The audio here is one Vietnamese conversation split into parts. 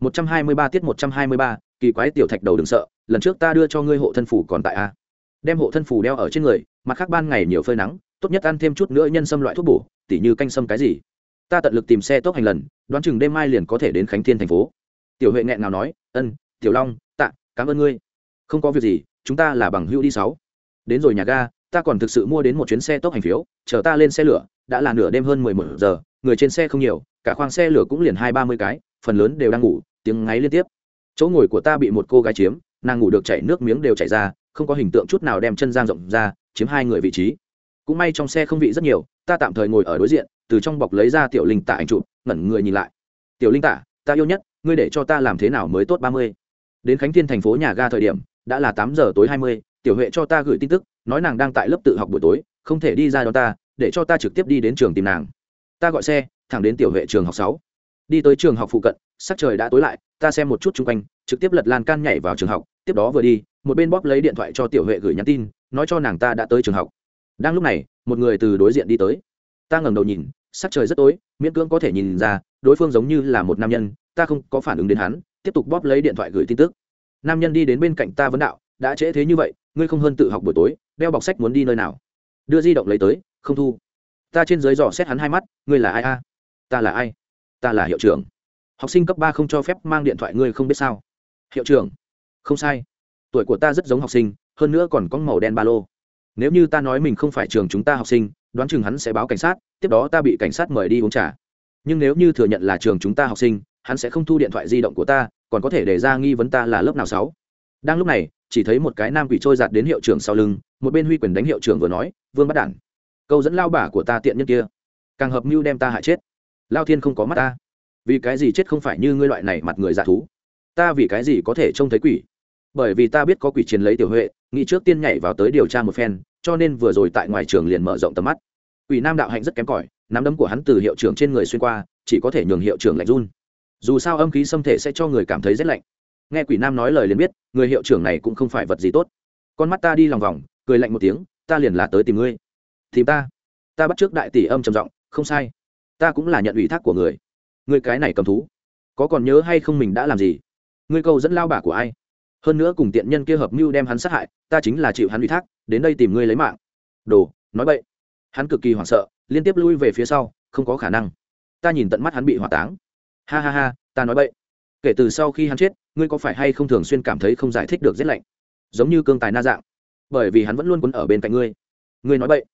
một trăm hai mươi ba tiết một trăm hai mươi ba, kỳ quái tiểu thạch đầu đừng sợ, lần trước ta đưa cho ngươi hộ thân phủ còn tại a. Đem hộ thân phủ đeo ở trên người, mặt khác ban ngày nhiều phơi nắng, tốt nhất ăn thêm chút nữa nhân sâm loại thuốc bổ, tỉ như canh sâm cái gì. Ta tận lực tìm xe tốc hành lần, đoán chừng đêm mai liền có thể đến khánh thiên thành phố. Tiểu huệ nghẹn nào nói, ân, tiểu long, tạ, cảm ơn ngươi. Không có việc gì, chúng ta là bằng hữu đi sáu. Đến rồi nhà ga, ta còn thực sự mua đến một chuyến xe tốc hành phiếu, chờ ta lên xe lửa, đã là nửa đêm hơn mười một giờ, người trên xe không nhiều, cả khoang xe lửa cũng liền hai ba mươi cái phần lớn đều đang ngủ, tiếng ngáy liên tiếp. Chỗ ngồi của ta bị một cô gái chiếm, nàng ngủ được chảy nước miếng đều chảy ra, không có hình tượng chút nào đem chân giang rộng ra, chiếm hai người vị trí. Cũng may trong xe không vị rất nhiều, ta tạm thời ngồi ở đối diện, từ trong bọc lấy ra tiểu linh tả ảnh chụp, ngẩn người nhìn lại. Tiểu linh tả, ta yêu nhất, ngươi để cho ta làm thế nào mới tốt ba mươi? Đến khánh thiên thành phố nhà ga thời điểm, đã là tám giờ tối hai mươi, tiểu huệ cho ta gửi tin tức, nói nàng đang tại lớp tự học buổi tối, không thể đi ra đón ta, để cho ta trực tiếp đi đến trường tìm nàng. Ta gọi xe, thẳng đến tiểu huệ trường học sáu đi tới trường học phụ cận, sắc trời đã tối lại, ta xem một chút chung quanh, trực tiếp lật lan can nhảy vào trường học, tiếp đó vừa đi, một bên bóp lấy điện thoại cho tiểu huệ gửi nhắn tin, nói cho nàng ta đã tới trường học. Đang lúc này, một người từ đối diện đi tới. Ta ngẩng đầu nhìn, sắc trời rất tối, miễn cưỡng có thể nhìn ra, đối phương giống như là một nam nhân, ta không có phản ứng đến hắn, tiếp tục bóp lấy điện thoại gửi tin tức. Nam nhân đi đến bên cạnh ta vấn đạo, đã trễ thế như vậy, ngươi không hơn tự học buổi tối, đeo bọc sách muốn đi nơi nào? Đưa di động lấy tới, không thu. Ta trên dưới dò xét hắn hai mắt, ngươi là ai a? Ta là ai? Ta là hiệu trưởng. Học sinh cấp ba không cho phép mang điện thoại, ngươi không biết sao? Hiệu trưởng, không sai. Tuổi của ta rất giống học sinh, hơn nữa còn có màu đen ba lô. Nếu như ta nói mình không phải trường chúng ta học sinh, đoán chừng hắn sẽ báo cảnh sát, tiếp đó ta bị cảnh sát mời đi uống trà. Nhưng nếu như thừa nhận là trường chúng ta học sinh, hắn sẽ không thu điện thoại di động của ta, còn có thể để ra nghi vấn ta là lớp nào sáu. Đang lúc này, chỉ thấy một cái nam quỷ trôi giạt đến hiệu trưởng sau lưng, một bên huy quyền đánh hiệu trưởng vừa nói, vương bắt đản, câu dẫn lao bả của ta tiện nhân kia, càng hợp mưu đem ta hại chết lao thiên không có mắt ta. Vì cái gì chết không phải như ngươi loại này mặt người dạ thú? Ta vì cái gì có thể trông thấy quỷ? Bởi vì ta biết có quỷ chiến lấy tiểu huệ, nghĩ trước tiên nhảy vào tới điều tra một phen, cho nên vừa rồi tại ngoài trường liền mở rộng tầm mắt. Quỷ nam đạo hạnh rất kém cỏi, nắm đấm của hắn từ hiệu trưởng trên người xuyên qua, chỉ có thể nhường hiệu trưởng lạnh run. Dù sao âm khí xâm thể sẽ cho người cảm thấy rét lạnh. Nghe quỷ nam nói lời liền biết, người hiệu trưởng này cũng không phải vật gì tốt. Con mắt ta đi lòng vòng, cười lạnh một tiếng, ta liền là tới tìm ngươi. Tìm ta. Ta bắt trước đại tỷ âm trầm giọng, không sai ta cũng là nhận ủy thác của người. Người cái này cầm thú. Có còn nhớ hay không mình đã làm gì? Người câu dẫn lao bả của ai? Hơn nữa cùng tiện nhân kia hợp mưu đem hắn sát hại, ta chính là chịu hắn ủy thác, đến đây tìm ngươi lấy mạng. Đồ, nói vậy hắn cực kỳ hoảng sợ, liên tiếp lui về phía sau, không có khả năng. Ta nhìn tận mắt hắn bị hỏa táng. Ha ha ha, ta nói vậy kể từ sau khi hắn chết, ngươi có phải hay không thường xuyên cảm thấy không giải thích được rét lạnh? Giống như cương tài na dạng. Bởi vì hắn vẫn luôn quấn ở bên cạnh ngươi. Ngươi nói vậy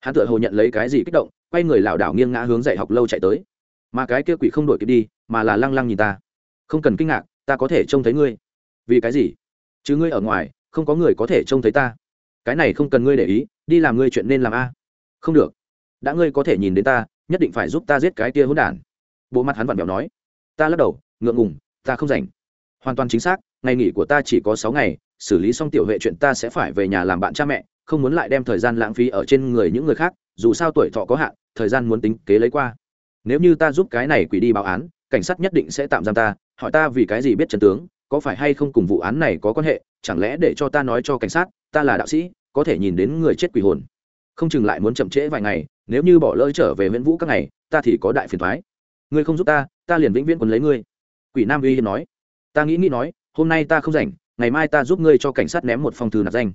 hắn tự hồ nhận lấy cái gì kích động quay người lảo đảo nghiêng ngã hướng dạy học lâu chạy tới. Mà cái kia quỷ không đổi kịp đi, mà là lăng lăng nhìn ta. Không cần kinh ngạc, ta có thể trông thấy ngươi. Vì cái gì? Chứ ngươi ở ngoài, không có người có thể trông thấy ta. Cái này không cần ngươi để ý, đi làm ngươi chuyện nên làm a. Không được. Đã ngươi có thể nhìn đến ta, nhất định phải giúp ta giết cái kia hỗn đản. Bộ mặt hắn vặn vẹo nói. Ta lắc đầu, ngượng ngùng, ta không rảnh. Hoàn toàn chính xác, ngày nghỉ của ta chỉ có sáu ngày, xử lý xong tiểu vệ chuyện ta sẽ phải về nhà làm bạn cha mẹ, không muốn lại đem thời gian lãng phí ở trên người những người khác dù sao tuổi thọ có hạn, thời gian muốn tính kế lấy qua. Nếu như ta giúp cái này quỷ đi báo án, cảnh sát nhất định sẽ tạm giam ta, hỏi ta vì cái gì biết trần tướng, có phải hay không cùng vụ án này có quan hệ, chẳng lẽ để cho ta nói cho cảnh sát, ta là đạo sĩ, có thể nhìn đến người chết quỷ hồn. Không chừng lại muốn chậm trễ vài ngày, nếu như bỏ lỡ trở về Viễn vũ các ngày, ta thì có đại phiền thoái ngươi không giúp ta ta liền vĩnh viễn quấn lấy ngươi. Quỷ nam uy hiên nói. Ta nghĩ nghĩ nói, hôm nay ta không rảnh, ngày mai ta giúp ngươi cho cảnh sát ném một phong thư nạp danh.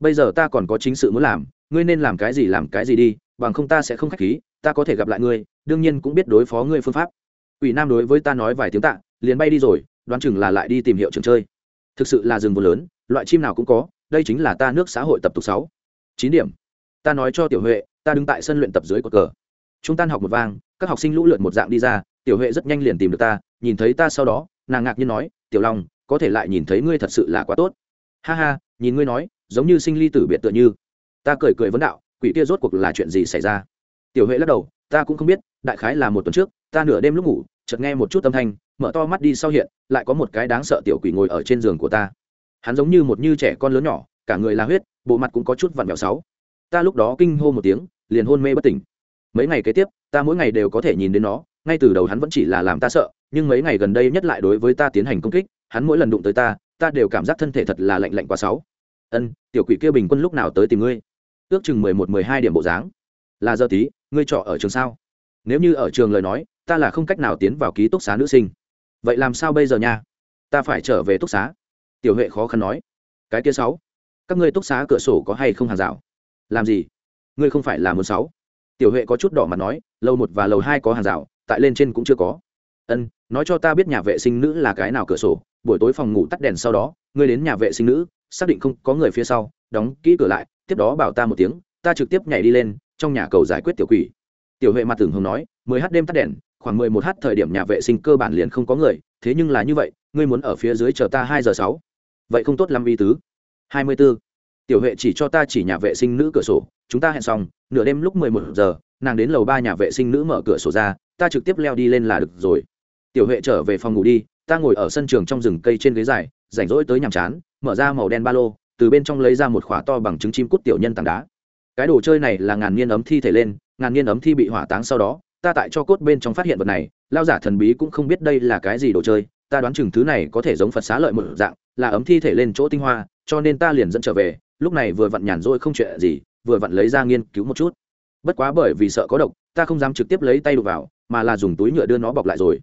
Bây giờ ta còn có chính sự muốn làm ngươi nên làm cái gì làm cái gì đi, bằng không ta sẽ không k h á c h khí, ta có thể gặp lại ngươi, đương nhiên cũng biết đối phó ngươi phương pháp. Ủy nam đối với ta nói vài tiếng tạ, liền bay đi rồi, đoán chừng là lại đi tìm hiệu trường chơi. Thực sự là rừng vô lớn, loại chim nào cũng có, đây chính là ta nước xã hội tập tục sáu. Chín điểm. Ta nói cho tiểu huệ, ta đứng tại sân luyện tập dưới cột cờ. Chúng ta học một vang, các học sinh lũ lượt một dạng đi ra, tiểu huệ rất nhanh liền tìm được ta, nhìn thấy ta sau đó, nàng ngạc nhiên nói, tiểu long, có thể lại nhìn thấy ngươi thật sự là quá tốt. Ha ha, nhìn ngươi nói, giống như sinh ly tử biệt tựa như ta cười cười vấn đạo, quỷ kia rốt cuộc là chuyện gì xảy ra? Tiểu huệ lắc đầu, ta cũng không biết, đại khái là một tuần trước, ta nửa đêm lúc ngủ, chợt nghe một chút âm thanh, mở to mắt đi sau hiện, lại có một cái đáng sợ tiểu quỷ ngồi ở trên giường của ta. Hắn giống như một như trẻ con lớn nhỏ, cả người là huyết, bộ mặt cũng có chút vặn vẹo sáu. Ta lúc đó kinh hô một tiếng, liền hôn mê bất tỉnh. Mấy ngày kế tiếp, ta mỗi ngày đều có thể nhìn đến nó, ngay từ đầu hắn vẫn chỉ là làm ta sợ, nhưng mấy ngày gần đây nhất lại đối với ta tiến hành công kích, hắn mỗi lần đụng tới ta ta đều cảm giác thân thể thật là lạnh lạnh quá sáu. Ân, tiểu quỷ kia bình quân lúc nào tới tìm ngươi? Ước chừng mười một, mười hai điểm bộ dáng. Là giờ tí, ngươi trọ ở trường sao? Nếu như ở trường lời nói, ta là không cách nào tiến vào ký túc xá nữ sinh. Vậy làm sao bây giờ nha? Ta phải trở về túc xá. Tiểu huệ khó khăn nói. Cái kia sáu. Các ngươi túc xá cửa sổ có hay không hàng rào? Làm gì? Ngươi không phải là muốn sáu. Tiểu huệ có chút đỏ mặt nói, lầu một và lầu hai có hàng rào, tại lên trên cũng chưa có. Ân, nói cho ta biết nhà vệ sinh nữ là cái nào cửa sổ, buổi tối phòng ngủ tắt đèn sau đó, ngươi đến nhà vệ sinh nữ, xác định không có người phía sau, đóng kỹ cửa lại tiếp đó bảo ta một tiếng, ta trực tiếp nhảy đi lên, trong nhà cầu giải quyết tiểu quỷ. Tiểu huệ mặt tưởng hồng nói, mười h đêm tắt đèn, khoảng mười một h thời điểm nhà vệ sinh cơ bản liền không có người, thế nhưng là như vậy, ngươi muốn ở phía dưới chờ ta hai giờ sáu. Vậy không tốt lắm y tứ. Hai mươi b ố tiểu huệ chỉ cho ta chỉ nhà vệ sinh nữ cửa sổ, chúng ta hẹn xong, nửa đêm lúc mười một giờ, nàng đến lầu ba nhà vệ sinh nữ mở cửa sổ ra, ta trực tiếp leo đi lên là được rồi. Tiểu huệ trở về phòng ngủ đi, ta ngồi ở sân trường trong rừng cây trên ghế dài, rảnh rỗi tới nhàm chán, mở ra màu đen ba lô từ bên trong lấy ra một khỏa to bằng trứng chim cút tiểu nhân tảng đá. Cái đồ chơi này là ngàn niên ấm thi thể lên, ngàn niên ấm thi bị hỏa táng sau đó, ta tại cho cốt bên trong phát hiện vật này lao giả thần bí cũng không biết đây là cái gì đồ chơi, ta đoán chừng thứ này có thể giống phật xá lợi một dạng, là ấm thi thể lên chỗ tinh hoa, cho nên ta liền dẫn trở về, lúc này vừa vặn nhàn rỗi không chuyện gì, vừa vặn lấy ra nghiên cứu một chút. Bất quá bởi vì sợ có độc, ta không dám trực tiếp lấy tay đục vào, mà là dùng túi nhựa đưa nó bọc lại rồi.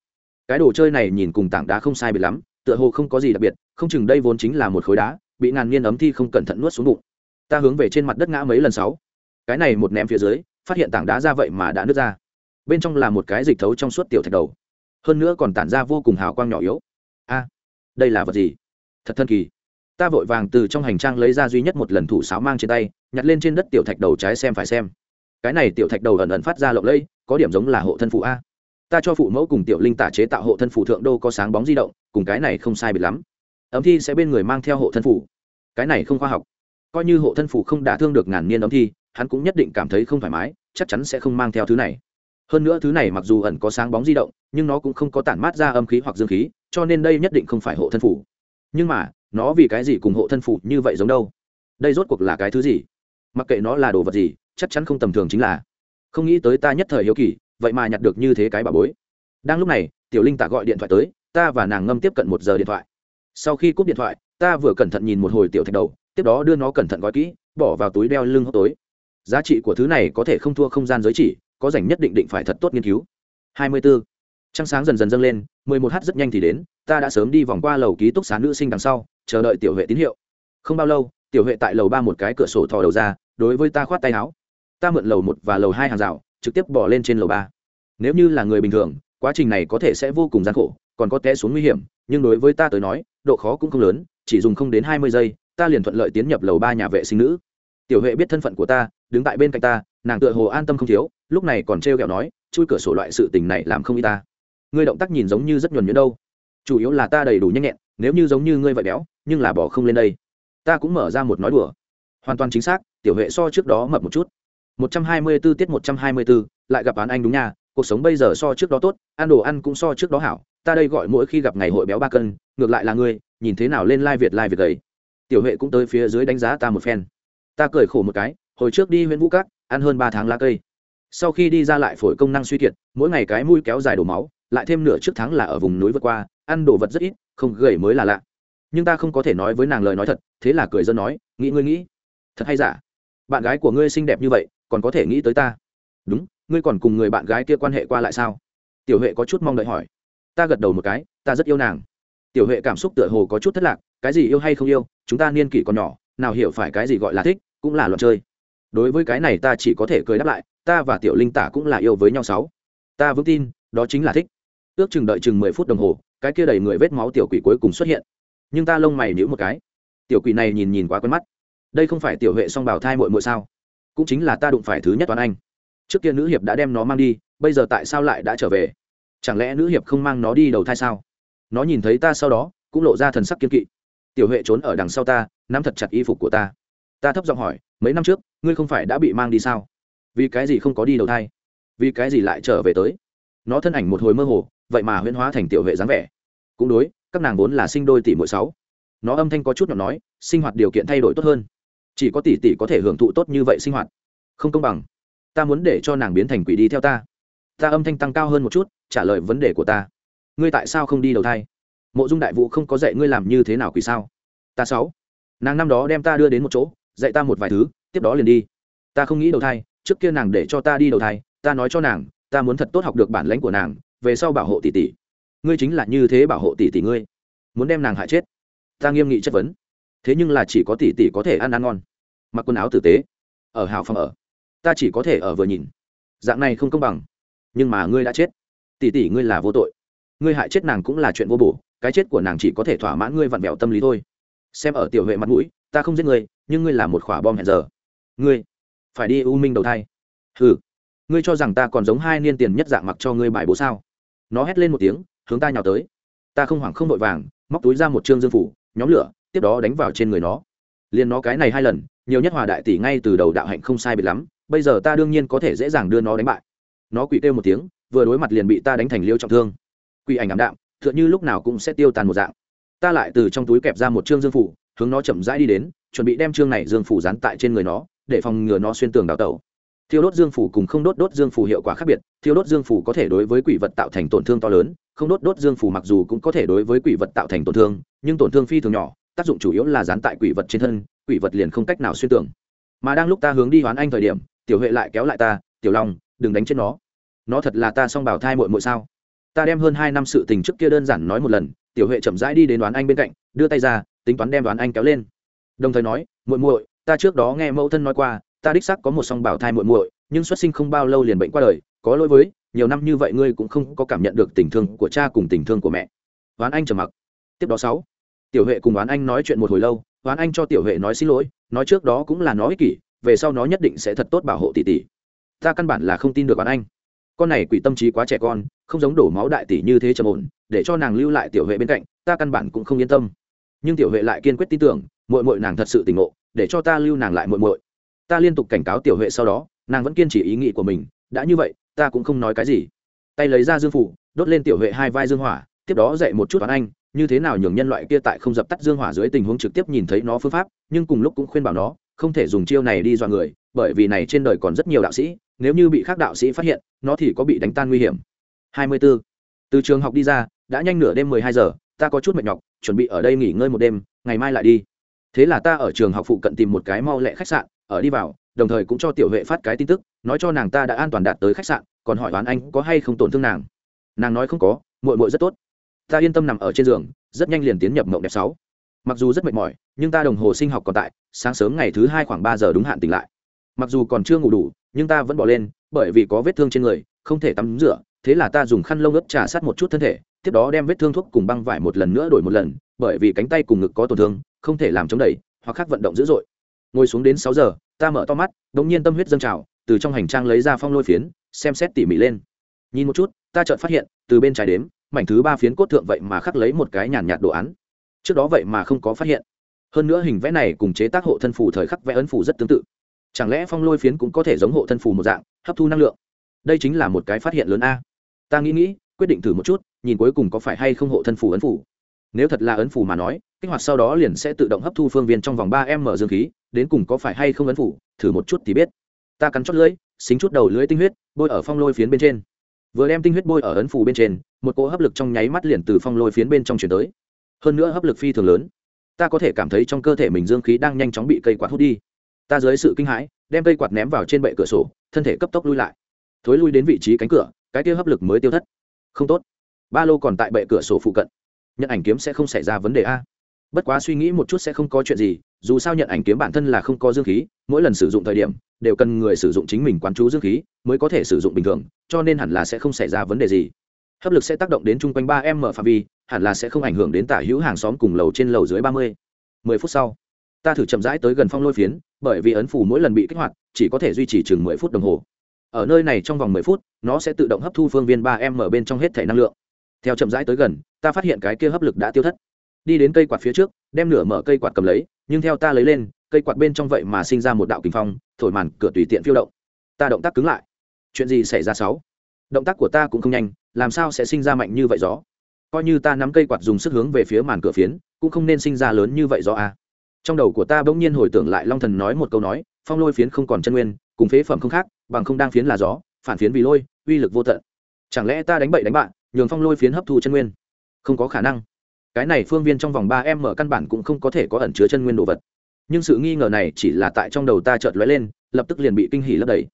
Cái đồ chơi này nhìn cùng tảng đá không sai biệt lắm, tựa hồ không có gì đặc biệt, không chừng đây vốn chính là một khối đá bị ngàn niên ấm thi không cẩn thận nuốt xuống bụng. Ta hướng về trên mặt đất ngã mấy lần sáu. Cái này một ném phía dưới, phát hiện tảng đá ra vậy mà đã nứt ra. Bên trong là một cái dịch thấu trong suốt tiểu thạch đầu. Hơn nữa còn tản ra vô cùng hào quang nhỏ yếu. A, đây là vật gì? Thật thân kỳ. Ta vội vàng từ trong hành trang lấy ra duy nhất một lần thủ sáo mang trên tay, nhặt lên trên đất tiểu thạch đầu trái xem phải xem. Cái này tiểu thạch đầu ẩn ẩn phát ra lộng lẫy, có điểm giống là hộ thân phụ a. Ta cho phụ mẫu cùng tiểu linh tả chế tạo hộ thân phụ thượng đô có sáng bóng di động, cùng cái này không sai biệt lắm ấm thi sẽ bên người mang theo hộ thân phủ. Cái này không khoa học. Coi như hộ thân phủ không đả thương được ngàn niên ấm thi, hắn cũng nhất định cảm thấy không thoải mái, chắc chắn sẽ không mang theo thứ này. Hơn nữa thứ này mặc dù ẩn có sáng bóng di động, nhưng nó cũng không có tản mát ra âm khí hoặc dương khí, cho nên đây nhất định không phải hộ thân phủ. Nhưng mà, nó vì cái gì cùng hộ thân phủ như vậy giống đâu? Đây rốt cuộc là cái thứ gì? Mặc kệ nó là đồ vật gì, chắc chắn không tầm thường chính là. Không nghĩ tới ta nhất thời hiếu kỳ, vậy mà nhặt được như thế cái bà bối. Đang lúc này, tiểu linh tạ gọi điện thoại tới, ta và nàng ngâm tiếp cận một giờ điện thoại sau khi cúp điện thoại, ta vừa cẩn thận nhìn một hồi tiểu thạch đầu, tiếp đó đưa nó cẩn thận gói kỹ, bỏ vào túi đeo lưng hốc tối. Giá trị của thứ này có thể không thua không gian giới chỉ, có rảnh nhất định định phải thật tốt nghiên cứu. 24. trăng sáng dần dần dâng lên 11 h rất nhanh thì đến, ta đã sớm đi vòng qua lầu ký túc xá nữ sinh đằng sau, chờ đợi tiểu huệ tín hiệu. Không bao lâu, tiểu huệ tại lầu ba một cái cửa sổ thò đầu ra, đối với ta khoát tay áo. Ta mượn lầu một và lầu hai hàng rào, trực tiếp bỏ lên trên lầu ba. Nếu như là người bình thường, quá trình này có thể sẽ vô cùng gian khổ, còn có té xuống nguy hiểm nhưng đối với ta tới nói độ khó cũng không lớn chỉ dùng không đến hai mươi giây ta liền thuận lợi tiến nhập lầu ba nhà vệ sinh nữ. Tiểu huệ biết thân phận của ta đứng tại bên cạnh ta nàng tựa hồ an tâm không thiếu lúc này còn trêu ghẹo nói chui cửa sổ loại sự tình này làm không y ta. Ngươi động tác nhìn giống như rất nhuần nhuyễn đâu. Chủ yếu là ta đầy đủ nhanh nhẹn nếu như giống như ngươi vậy béo nhưng là bỏ không lên đây. Ta cũng mở ra một nói đùa. Hoàn toàn chính xác tiểu huệ so trước đó mập một chút. Một trăm hai mươi 124 tiết một trăm hai mươi 124, lại gặp án anh đúng nha cuộc sống bây giờ so trước đó tốt, ăn đồ ăn cũng so trước đó hảo, ta đây gọi mỗi khi gặp ngày hội béo ba cân, ngược lại là ngươi, nhìn thế nào lên lai、like、việt việt lai việt ấy. Tiểu huệ cũng tới phía dưới đánh giá ta một phen. Ta cười khổ một cái, hồi trước đi huyện vũ cát ăn hơn ba tháng lá cây. Sau khi đi ra lại phổi công năng suy kiệt, mỗi ngày cái mũi kéo dài đổ máu, lại thêm nửa trước tháng là ở vùng núi vượt qua, ăn đồ vật rất ít, không gầy mới là lạ. Nhưng ta không có thể nói với nàng lời nói thật, thế là cười dân nói, nghĩ ngươi nghĩ. Thật hay giả? Bạn gái của ngươi xinh đẹp như vậy, còn có thể nghĩ tới ta? Đúng ngươi còn cùng người bạn gái kia quan hệ qua lại sao? Tiểu huệ có chút mong đợi hỏi. Ta gật đầu một cái, ta rất yêu nàng. Tiểu huệ cảm xúc tựa hồ có chút thất lạc, cái gì yêu hay không yêu, chúng ta niên kỷ còn nhỏ, nào hiểu phải cái gì gọi là thích, cũng là luật chơi. Đối với cái này ta chỉ có thể cười đáp lại, ta và tiểu linh tả cũng là yêu với nhau sáu. Ta vững tin, đó chính là thích. Ước chừng đợi chừng mười phút đồng hồ, cái kia đầy người vết máu tiểu quỷ cuối cùng xuất hiện. Nhưng ta lông mày nhíu một cái. Tiểu quỷ này nhìn nhìn quá quen mắt. Đây không phải tiểu huệ song bảo thai muội muội sao? Cũng chính là ta đụng phải thứ nhất toán anh trước kia nữ hiệp đã đem nó mang đi, bây giờ tại sao lại đã trở về? Chẳng lẽ nữ hiệp không mang nó đi đầu thai sao? Nó nhìn thấy ta sau đó, cũng lộ ra thần sắc kiên kỵ. Tiểu huệ trốn ở đằng sau ta, nắm thật chặt y phục của ta. Ta thấp giọng hỏi, mấy năm trước, ngươi không phải đã bị mang đi sao? Vì cái gì không có đi đầu thai? Vì cái gì lại trở về tới? Nó thân ảnh một hồi mơ hồ, vậy mà huyễn hóa thành tiểu huệ dáng vẻ. Cũng đối, các nàng vốn là sinh đôi tỷ mỗi sáu. Nó âm thanh có chút nhỏ nói, sinh hoạt điều kiện thay đổi tốt hơn. Chỉ có tỷ tỷ có thể hưởng thụ tốt như vậy sinh hoạt. Không công bằng ta muốn để cho nàng biến thành quỷ đi theo ta. Ta âm thanh tăng cao hơn một chút, trả lời vấn đề của ta. Ngươi tại sao không đi đầu thai? Mộ dung đại vũ không có dạy ngươi làm như thế nào quỷ sao? Ta sáu. Nàng năm đó đem ta đưa đến một chỗ, dạy ta một vài thứ, tiếp đó liền đi. Ta không nghĩ đầu thai, trước kia nàng để cho ta đi đầu thai, ta nói cho nàng, ta muốn thật tốt học được bản lãnh của nàng, về sau bảo hộ tỷ tỷ. Ngươi chính là như thế bảo hộ tỷ tỷ ngươi. Muốn đem nàng hại chết. Ta nghiêm nghị chất vấn. Thế nhưng là chỉ có tỷ tỷ có thể ăn ăn ngon. Mặc quần áo tử tế. Ở hào phòng ở ta chỉ có thể ở vừa nhìn. Dạng này không công bằng. Nhưng mà ngươi đã chết. Tỷ tỷ ngươi là vô tội. Ngươi hại chết nàng cũng là chuyện vô bổ, cái chết của nàng chỉ có thể thỏa mãn ngươi vặn vẹo tâm lý thôi. Xem ở tiểu huệ mặt mũi, ta không giết ngươi, nhưng ngươi là một khỏa bom hẹn giờ. Ngươi phải đi u minh đầu thai. Ừ ngươi cho rằng ta còn giống hai niên tiền nhất dạng mặc cho ngươi bài bố sao? Nó hét lên một tiếng, hướng ta nhào tới. Ta không hoảng không vội vàng, móc túi ra một chương dương phủ, nhóm lửa, tiếp đó đánh vào trên người nó. Liền nó cái này hai lần, nhiều nhất hòa đại tỷ ngay từ đầu đạo hạnh không sai biệt lắm bây giờ ta đương nhiên có thể dễ dàng đưa nó đánh bại. Nó quỷ kêu một tiếng, vừa đối mặt liền bị ta đánh thành liêu trọng thương. Quỷ ảnh ảm đạm t h ư ợ n h ư lúc nào cũng sẽ tiêu tàn một dạng. Ta lại từ trong túi kẹp ra một chương dương phủ, hướng nó chậm rãi đi đến, chuẩn bị đem chương này dương phủ dán tại trên người nó, để phòng ngừa nó xuyên tường đào tẩu. Thiêu đốt dương phủ cùng không đốt đốt dương phủ hiệu quả khác biệt, thiêu đốt dương phủ có thể đối với quỷ vật tạo thành tổn thương to lớn, không đốt đốt dương phủ mặc dù cũng có thể đối với quỷ vật tạo thành tổn thương, nhưng tổn thương phi thường nhỏ, tác dụng chủ yếu là dán tại quỷ vật trên thân, quỷ vật liền không cách nào xuyên tưởng mà đang lúc ta hướng đi hoán anh thời điểm tiểu huệ lại kéo lại ta, tiểu long, đừng đánh chết nó. Nó thật là ta s o n g bảo thai mội mội sao? Ta đem hơn hai năm sự tình trước kia đơn giản nói một lần, tiểu huệ chậm rãi đi đến đoán anh bên cạnh, đưa tay ra, tính toán đem đoán anh kéo lên. Đồng thời nói, muội muội, ta trước đó nghe mẫu thân nói qua, ta đích sắc có một song bảo thai muội muội, nhưng xuất sinh không bao lâu liền bệnh qua đời, có lỗi với, nhiều năm như vậy ngươi cũng không có cảm nhận được tình thương của cha cùng tình thương của mẹ. Đoán anh trầm mặc. Tiếp đó sáu, tiểu huệ cùng đoán anh nói chuyện một hồi lâu, đoán anh cho tiểu huệ nói xin lỗi, nói trước đó cũng là nó ích kỷ về sau nó nhất định sẽ thật tốt bảo hộ tỷ tỷ. Ta căn bản là không tin được bạn anh. Con này quỷ tâm trí quá trẻ con, không giống đổ máu đại tỷ như thế trầm ổn, để cho nàng lưu lại tiểu huệ bên cạnh, ta căn bản cũng không yên tâm. Nhưng tiểu huệ lại kiên quyết tin tưởng mội mội nàng thật sự tỉnh ngộ, để cho ta lưu nàng lại mội mội ta liên tục cảnh cáo tiểu huệ sau đó, nàng vẫn kiên trì ý nghĩ của mình, đã như vậy, ta cũng không nói cái gì. Tay lấy ra dương phủ, đốt lên tiểu huệ hai vai dương hỏa, tiếp đó dạy một chút toán anh, như thế nào nhường nhân loại kia tại không dập tắt dương hỏa dưới tình huống trực tiếp nhìn thấy nó phương pháp, nhưng cùng lúc cũng khuyên bảo nó không thể dùng chiêu này đi dọa người, bởi vì này trên đời còn rất nhiều đạo sĩ, nếu như bị khác đạo sĩ phát hiện, nó thì có bị đánh tan nguy hiểm. 24. từ trường học đi ra, đã nhanh nửa đêm 12 giờ, ta có chút mệt nhọc, chuẩn bị ở đây nghỉ ngơi một đêm, ngày mai lại đi. Thế là ta ở trường học phụ cận tìm một cái mau lẹ khách sạn, ở đi vào, đồng thời cũng cho tiểu vệ phát cái tin tức, nói cho nàng ta đã an toàn đạt tới khách sạn, còn hỏi đoán anh có hay không tổn thương nàng. Nàng nói không có, muội muội rất tốt. Ta yên tâm nằm ở trên giường, rất nhanh liền tiến nhập mộng đẹp sáu mặc dù rất mệt mỏi, nhưng ta đồng hồ sinh học còn tại, sáng sớm ngày thứ hai khoảng ba giờ đúng hạn tỉnh lại. Mặc dù còn chưa ngủ đủ, nhưng ta vẫn bỏ lên, bởi vì có vết thương trên người, không thể tắm rửa, thế là ta dùng khăn lông ướt trà sát một chút thân thể, tiếp đó đem vết thương thuốc cùng băng vải một lần nữa đổi một lần, bởi vì cánh tay cùng ngực có tổn thương, không thể làm chống đẩy, hoặc khác vận động dữ dội. Ngồi xuống đến sáu giờ, ta mở to mắt đ ỗ n g nhiên tâm huyết dâng trào, từ trong hành trang lấy ra phong lôi phiến, xem xét tỉ mỉ lên. Nhìn một chút, ta chợt phát hiện, từ bên trái đếm, mảnh thứ ba phiến cốt thượng vậy mà khắc lấy một cái nhàn nhạt đồ án trước đó vậy mà không có phát hiện. Hơn nữa hình vẽ này cùng chế tác hộ thân phủ thời khắc vẽ ấn phủ rất tương tự. Chẳng lẽ phong lôi phiến cũng có thể giống hộ thân phù một dạng, hấp thu năng lượng? Đây chính là một cái phát hiện lớn a. Ta nghĩ nghĩ, quyết định thử một chút, nhìn cuối cùng có phải hay không hộ thân phù ấn phủ nếu thật là ấn phủ mà nói, kích hoạt sau đó liền sẽ tự động hấp thu phương viên trong vòng ba m dương khí, đến cùng có phải hay không ấn phủ thử một chút thì biết. Ta cắn chót lưỡi, xính chút đầu lưỡi tinh huyết, bôi ở phong lôi phiến bên trên. Vừa đem tinh huyết bôi ở ấn phủ bên trên, một cỗ hấp lực trong nháy mắt liền từ phong lôi phiến bên trong chuyển tới hơn nữa hấp lực phi thường lớn. Ta có thể cảm thấy trong cơ thể mình dương khí đang nhanh chóng bị cây quạt hút đi. Ta dưới sự kinh hãi, đem cây quạt ném vào trên bệ cửa sổ, thân thể cấp tốc lui lại. Thối lui đến vị trí cánh cửa, cái kia hấp lực mới tiêu thất. Không tốt. Ba lô còn tại bệ cửa sổ phụ cận. Nhận ảnh kiếm sẽ không xảy ra vấn đề a. Bất quá suy nghĩ một chút sẽ không có chuyện gì, dù sao nhận ảnh kiếm bản thân là không có dương khí, mỗi lần sử dụng thời điểm, đều cần người sử dụng chính mình quán chú dương khí mới có thể sử dụng bình thường, cho nên hẳn là sẽ không xảy ra vấn đề gì hấp lực sẽ tác động đến chung quanh ba m phạm vi, hẳn là sẽ không ảnh hưởng đến tả hữu hàng xóm cùng lầu trên lầu dưới ba mươi. Mười phút sau, ta thử chậm rãi tới gần phong lôi phiến, bởi vì ấn phủ mỗi lần bị kích hoạt, chỉ có thể duy trì chừng mười phút đồng hồ. Ở nơi này trong vòng mười phút, nó sẽ tự động hấp thu phương viên ba m ở bên trong hết thể năng lượng. Theo chậm rãi tới gần, ta phát hiện cái kia hấp lực đã tiêu thất. Đi đến cây quạt phía trước, đem nửa mở cây quạt cầm lấy, nhưng theo ta lấy lên, cây quạt bên trong vậy mà sinh ra một đạo kinh phong, thổi màn cửa tùy tiện phiêu động. Ta động tác cứng lại. Chuyện gì xảy ra sáu? Động tác của ta cũng không nhanh, làm sao sẽ sinh ra mạnh như vậy gió? Coi như ta nắm cây quạt dùng sức hướng về phía màn cửa phiến, cũng không nên sinh ra lớn như vậy gió à. Trong đầu của ta bỗng nhiên hồi tưởng lại long thần nói một câu nói, phong lôi phiến không còn chân nguyên, cùng phế phẩm không khác, bằng không đang phiến là gió, phản phiến vì lôi, uy lực vô tận. Chẳng lẽ ta đánh bậy đánh bạn, nhường phong lôi phiến hấp thu chân nguyên? Không có khả năng. Cái này phương viên trong vòng ba em mở căn bản cũng không có thể có ẩn chứa chân nguyên đồ vật. Nhưng sự nghi ngờ này chỉ là tại trong đầu ta chợt lóe lên, lập tức liền bị kinh hỉ lấp đầy.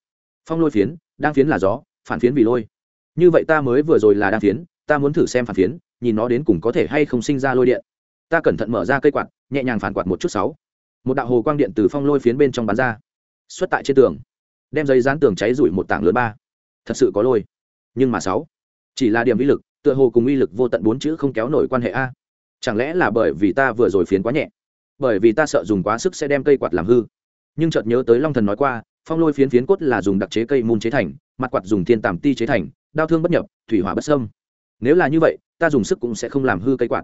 Phong lôi phiến, đang phiến là gió phản phiến vì lôi. Như vậy ta mới vừa rồi là đa phiến, ta muốn thử xem phản phiến, nhìn nó đến cùng có thể hay không sinh ra lôi điện. Ta cẩn thận mở ra cây quạt, nhẹ nhàng phản quạt một chút sáu. Một đạo hồ quang điện từ phong lôi phiến bên trong bắn ra, xuất tại trên tường, đem giấy dán tường cháy rủi một tảng lớn ba. Thật sự có lôi. Nhưng mà sáu, chỉ là điểm uy lực, tựa hồ cùng uy lực vô tận bốn chữ không kéo nổi quan hệ a. Chẳng lẽ là bởi vì ta vừa rồi phiến quá nhẹ? Bởi vì ta sợ dùng quá sức sẽ đem cây quạt làm hư. Nhưng chợt nhớ tới long thần nói qua phong lôi phiến phiến cốt là dùng đặc chế cây môn chế thành, mặt quạt dùng thiên tàm ti chế thành, đao thương bất nhập, thủy hỏa bất sâm nếu là như vậy, ta dùng sức cũng sẽ không làm hư cây quạt.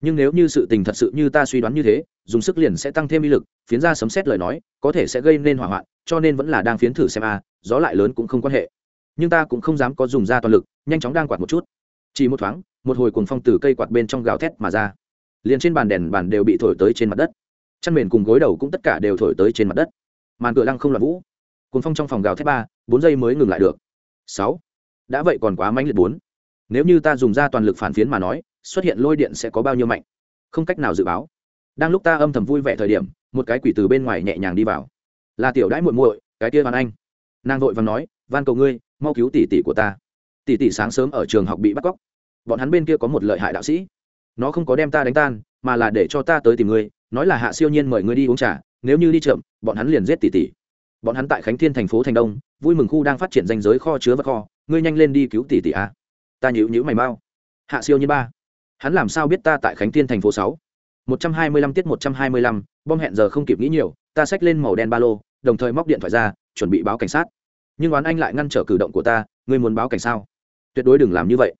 Nhưng nếu như sự tình thật sự như ta suy đoán như thế, dùng sức liền sẽ tăng thêm uy lực, phiến ra sấm xét lời nói, có thể sẽ gây nên hỏa hoạn, cho nên vẫn là đang phiến thử xem a, gió lại lớn cũng không quan hệ. Nhưng ta cũng không dám có dùng ra toàn lực, nhanh chóng đang quạt một chút. Chỉ một thoáng, một hồi cuồng phong từ cây quạt bên trong gào thét mà ra. Liền trên bàn đèn bàn đều bị thổi tới trên mặt đất. Chăn mền cùng gối đầu cũng tất cả đều thổi tới trên mặt đất. Màn cửa lăng không loạn vũ. Cuốn phong trong phòng gào thét ba, bốn giây mới ngừng lại được. Sáu. Đã vậy còn quá mãnh liệt bốn. Nếu như ta dùng ra toàn lực phản phiến mà nói, xuất hiện lôi điện sẽ có bao nhiêu mạnh? Không cách nào dự báo. Đang lúc ta âm thầm vui vẻ thời điểm, một cái quỷ từ bên ngoài nhẹ nhàng đi vào. Là tiểu đãi muội muội, cái kia văn anh. Nàng vội và nói, van cầu ngươi, mau cứu tỷ tỷ của ta. Tỷ tỷ sáng sớm ở trường học bị bắt cóc. Bọn hắn bên kia có một lợi hại đạo sĩ. Nó không có đem ta đánh tan, mà là để cho ta tới tìm ngươi, nói là hạ siêu nhiên mời ngươi đi uống trà, nếu như đi chậm, bọn hắn liền giết tỷ tỷ bọn hắn tại khánh thiên thành phố thành đông, vui mừng khu đang phát triển danh giới kho chứa vật kho, ngươi nhanh lên đi cứu tỷ tỷ a. Ta nhữ nhữ mày mau. Hạ siêu như ba. Hắn làm sao biết ta tại khánh thiên thành phố sáu? Một trăm hai mươi lăm tiết một trăm hai mươi lăm, bom hẹn giờ không kịp nghĩ nhiều, ta xách lên màu đen ba lô, đồng thời móc điện thoại ra, chuẩn bị báo cảnh sát. Nhưng oán anh lại ngăn trở cử động của ta, ngươi muốn báo cảnh sao? Tuyệt đối đừng làm như vậy.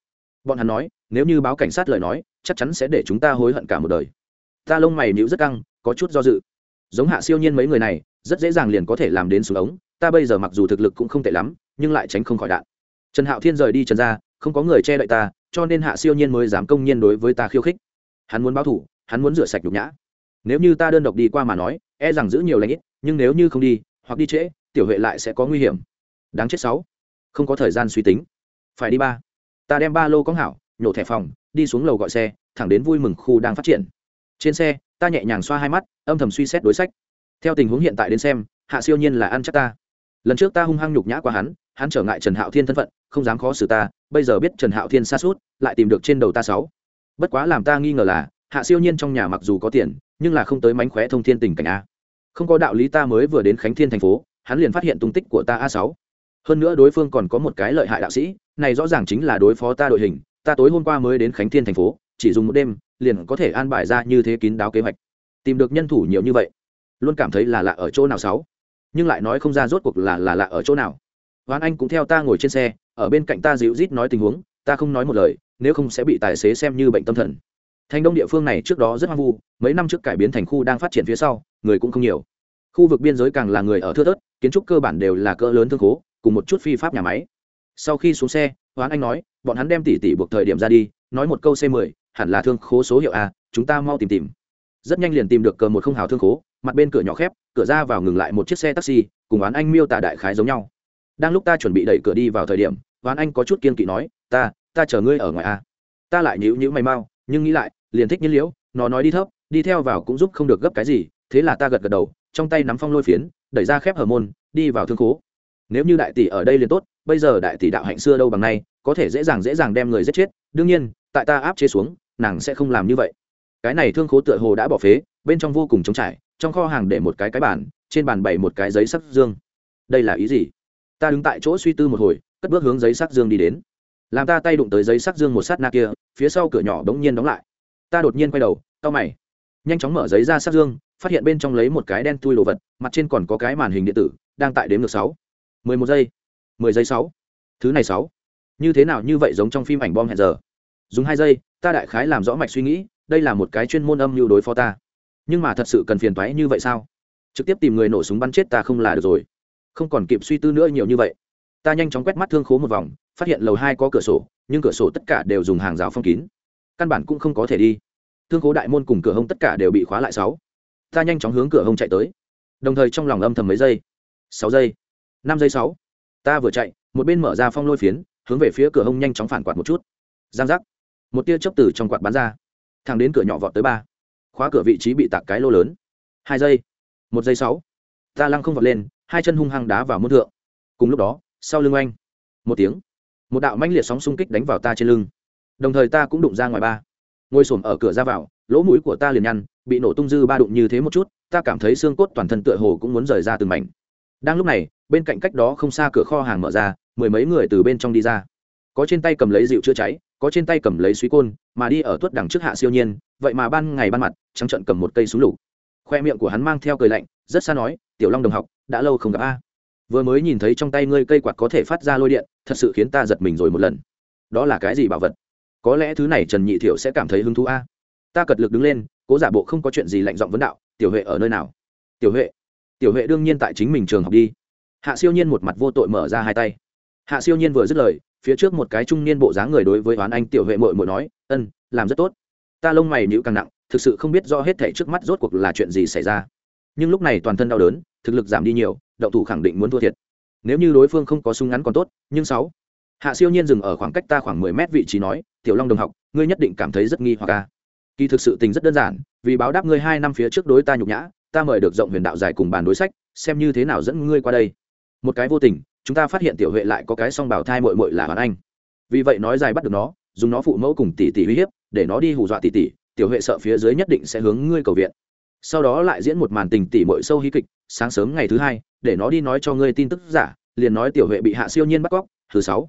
Bọn hắn nói, nếu như báo cảnh sát lời nói, chắc chắn sẽ để chúng ta hối hận cả một đời. Ta lông mày nhíu rất căng, có chút do dự. Giống hạ siêu nhiên mấy người này rất dễ dàng liền có thể làm đến xuống ống. Ta bây giờ mặc dù thực lực cũng không tệ lắm, nhưng lại tránh không khỏi đạn. Trần hạo thiên rời đi trần ra không có người che đậy ta, cho nên hạ siêu nhiên mới dám công nhiên đối với ta khiêu khích. Hắn muốn báo thủ, hắn muốn rửa sạch nhục nhã. Nếu như ta đơn độc đi qua mà nói e rằng giữ nhiều lãnh ít, nhưng nếu như không đi, hoặc đi trễ, tiểu huệ lại sẽ có nguy hiểm. Đáng chết sáu. Không có thời gian suy tính. Phải đi ba. Ta đem ba lô có hảo, nhổ thẻ phòng, đi xuống lầu gọi xe, thẳng đến vui mừng khu đang phát triển. Trên xe, ta nhẹ nhàng xoa hai mắt, âm thầm suy xét đối sách theo tình huống hiện tại đến xem, hạ siêu nhiên là ăn chắc ta. Lần trước ta hung hăng nhục nhã qua hắn hắn trở ngại trần hạo thiên thân phận, không dám khó xử ta, bây giờ biết trần hạo thiên xa suốt, lại tìm được trên đầu ta sáu. Bất quá làm ta nghi ngờ là, hạ siêu nhiên trong nhà mặc dù có tiền, nhưng là không tới mánh khóe thông thiên tình cảnh a. Không có đạo lý ta mới vừa đến khánh thiên thành phố, hắn liền phát hiện tung tích của ta a sáu. Hơn nữa đối phương còn có một cái lợi hại đạo sĩ, này rõ ràng chính là đối phó ta đội hình, ta tối hôm qua mới đến khánh thiên thành phố, chỉ dùng một đêm, liền có thể an bài ra như thế kín đáo kế hoạch. Tìm được nhân thủ nhiều như vậy luôn cảm thấy là lạ ở chỗ nào sáu? Nhưng lại nói không ra rốt cuộc là là lạ ở chỗ nào. Hoán anh cũng theo ta ngồi trên xe, ở bên cạnh ta dịu rít nói tình huống, ta không nói một lời, nếu không sẽ bị tài xế xem như bệnh tâm thần. Thành đông địa phương này trước đó rất hoang vu, mấy năm trước cải biến thành khu đang phát triển phía sau, người cũng không nhiều. Khu vực biên giới càng là người ở thưa thớt, kiến trúc cơ bản đều là cỡ lớn thương khố, cùng một chút phi pháp nhà máy. Sau khi xuống xe, hoán anh nói, bọn hắn đem tỷ tỷ buộc thời điểm ra đi, nói một câu c 10 hẳn là thương khố số hiệu a, chúng ta mau tìm tìm. Rất nhanh liền tìm được cờ một không hào thương khố mặt bên cửa nhỏ khép, cửa ra vào ngừng lại một chiếc xe taxi, cùng oán anh miêu tả đại khái giống nhau. Đang lúc ta chuẩn bị đẩy cửa đi vào thời điểm, oán anh có chút kiên kỵ nói, ta ta chờ ngươi ở ngoài a ta lại nhữ nhữ mày mau, nhưng nghĩ lại, liền thích nhiên liễu, nó nói đi thấp, đi theo vào cũng giúp không được gấp cái gì, thế là ta gật gật đầu, trong tay nắm phong lôi phiến, đẩy ra khép hở môn, đi vào thương khố. Nếu như đại tỷ ở đây liền tốt, bây giờ đại tỷ đạo hạnh xưa đâu bằng nay, có thể dễ dàng dễ dàng đem người giết chết, đương nhiên, tại ta áp chế xuống, nàng sẽ không làm như vậy. Cái này thương khố tựa hồ đã bỏ phế, bên trong vô cùng trống trải trong kho hàng để một cái cái bàn, trên bàn bày một cái giấy sắc dương. Đây là ý gì? Ta đứng tại chỗ suy tư một hồi, cất bước hướng giấy sắc dương đi đến. Làm ta tay đụng tới giấy sắc dương một sát na kia, phía sau cửa nhỏ bỗng nhiên đóng lại. Ta đột nhiên quay đầu, cau mày. Nhanh chóng mở giấy ra sắc dương, phát hiện bên trong lấy một cái đen thui đồ vật, mặt trên còn có cái màn hình điện tử, đang tại đếm ngược sáu. Mười một giây. Mười giây sáu. Thứ này sáu. Như thế nào như vậy giống trong phim ảnh bom hẹn giờ? Dùng hai giây, ta đại khái làm rõ mạch suy nghĩ, đây là một cái chuyên môn âm lưu đối phó ta nhưng mà thật sự cần phiền toái như vậy sao? Trực tiếp tìm người nổ súng bắn chết ta không là được rồi. Không còn kịp suy tư nữa nhiều như vậy. Ta nhanh chóng quét mắt thương khố một vòng, phát hiện lầu hai có cửa sổ, nhưng cửa sổ tất cả đều dùng hàng rào phong kín. Căn bản cũng không có thể đi. Thương khố đại môn cùng cửa hông tất cả đều bị khóa lại sáu. Ta nhanh chóng hướng cửa hông chạy tới. Đồng thời trong lòng âm thầm mấy giây. Sáu giây. Năm giây sáu. Ta vừa chạy, một bên mở ra phong lôi phiến, hướng về phía cửa hông nhanh chóng phản quạt một chút. Giang giác. Một tia chớp từ trong quạt bắn ra. Thẳng đến cửa nhỏ vọt tới ba khóa cửa vị trí bị tạc cái lô lớn. Hai giây. Một giây sáu. Ta lăng không vọt lên, hai chân hung hăng đá vào môn thượng. Cùng lúc đó, sau lưng oanh. Một tiếng. Một đạo manh liệt sóng xung kích đánh vào ta trên lưng. Đồng thời ta cũng đụng ra ngoài ba. Ngồi s ở cửa ra vào, lỗ mũi của ta liền nhăn, bị nổ tung dư ba đụng như thế một chút, ta cảm thấy xương cốt toàn thân tựa hồ cũng muốn rời ra từng mảnh. Đang lúc này, bên cạnh cách đó không xa cửa kho hàng mở ra, mười mấy người từ bên trong đi ra. Có trên tay cầm lấy dịu chữa cháy, có trên tay cầm lấy suý côn, mà đi ở tuất đằng trước hạ siêu nhiên, vậy mà ban ngày ban mặt trắng trận cầm một cây súng lục. Khoe miệng của hắn mang theo cười lạnh, rất xa nói, tiểu long đồng học, đã lâu không gặp a. Vừa mới nhìn thấy trong tay ngươi cây quạt có thể phát ra lôi điện, thật sự khiến ta giật mình rồi một lần. Đó là cái gì bảo vật? Có lẽ thứ này trần nhị thiểu sẽ cảm thấy hứng thú a. Ta cật lực đứng lên, cố giả bộ không có chuyện gì lạnh giọng vấn đạo, tiểu huệ ở nơi nào? Tiểu huệ. Tiểu huệ đương nhiên tại chính mình trường học đi. Hạ siêu nhiên một mặt vô tội mở ra hai tay. Hạ siêu nhiên vừa dứt lời, phía trước một cái trung niên bộ dáng người đối với oán anh tiểu huệ mội mội nói, ân, làm rất tốt. Ta lông mày nhữ càng nặng thực sự không biết do hết thể trước mắt rốt cuộc là chuyện gì xảy ra. Nhưng lúc này toàn thân đau đớn, thực lực giảm đi nhiều, động thủ khẳng định muốn thua thiệt. Nếu như đối phương không có súng ngắn còn tốt, nhưng sáu. Hạ siêu nhiên dừng ở khoảng cách ta khoảng mười mét vị trí nói, tiểu long đồng học, ngươi nhất định cảm thấy rất nghi hoặc ca kỳ thực sự tình rất đơn giản, vì báo đáp ngươi hai năm phía trước đối ta nhục nhã, ta mời được rộng huyền đạo giải cùng bàn đối sách, xem như thế nào dẫn ngươi qua đây. Một cái vô tình, chúng ta phát hiện tiểu huệ lại có cái song bảo thai mội mội là hoàn anh. Vì vậy nói dài bắt được nó, dùng nó phụ mẫu cùng tỷ tỷ uy hiếp, để nó đi hù dọa tỷ tỷ tiểu huệ sợ phía dưới nhất định sẽ hướng ngươi cầu viện. Sau đó lại diễn một màn tình tỷ mội sâu hí kịch, sáng sớm ngày thứ hai, để nó đi nói cho ngươi tin tức giả, liền nói tiểu huệ bị hạ siêu nhiên bắt cóc, thứ sáu.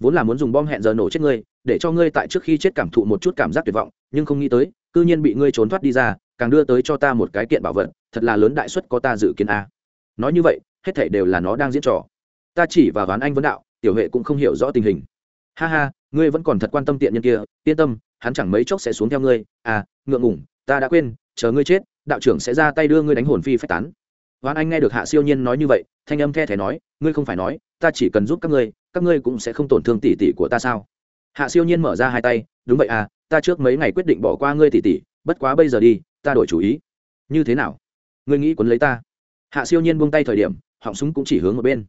Vốn là muốn dùng bom hẹn giờ nổ chết ngươi, để cho ngươi tại trước khi chết cảm thụ một chút cảm giác tuyệt vọng, nhưng không nghĩ tới, cư nhiên bị ngươi trốn thoát đi ra, càng đưa tới cho ta một cái kiện bảo vật, thật là lớn đại suất có ta dự kiến a. Nói như vậy, hết thảy đều là nó đang diễn trò. Ta chỉ và ván anh vấn đạo, tiểu huệ cũng không hiểu rõ tình hình. Ha ha, ngươi vẫn còn thật quan tâm tiện nhân kia, yên tâm hắn chẳng mấy chốc sẽ xuống theo ngươi. À ngượng ngủng ta đã quên, chờ ngươi chết, đạo trưởng sẽ ra tay đưa ngươi đánh hồn phi phách tán. Hoan anh nghe được hạ siêu nhiên nói như vậy, thanh âm the thé nói, ngươi không phải nói, ta chỉ cần giúp các ngươi các ngươi cũng sẽ không tổn thương tỷ tỷ của ta sao? Hạ siêu nhiên mở ra hai tay, đúng vậy à ta trước mấy ngày quyết định bỏ qua ngươi tỷ tỷ, bất quá bây giờ đi, ta đổi chủ ý. Như thế nào? Ngươi nghĩ quấn lấy ta? Hạ siêu nhiên buông tay thời điểm, họng súng cũng chỉ hướng một bên.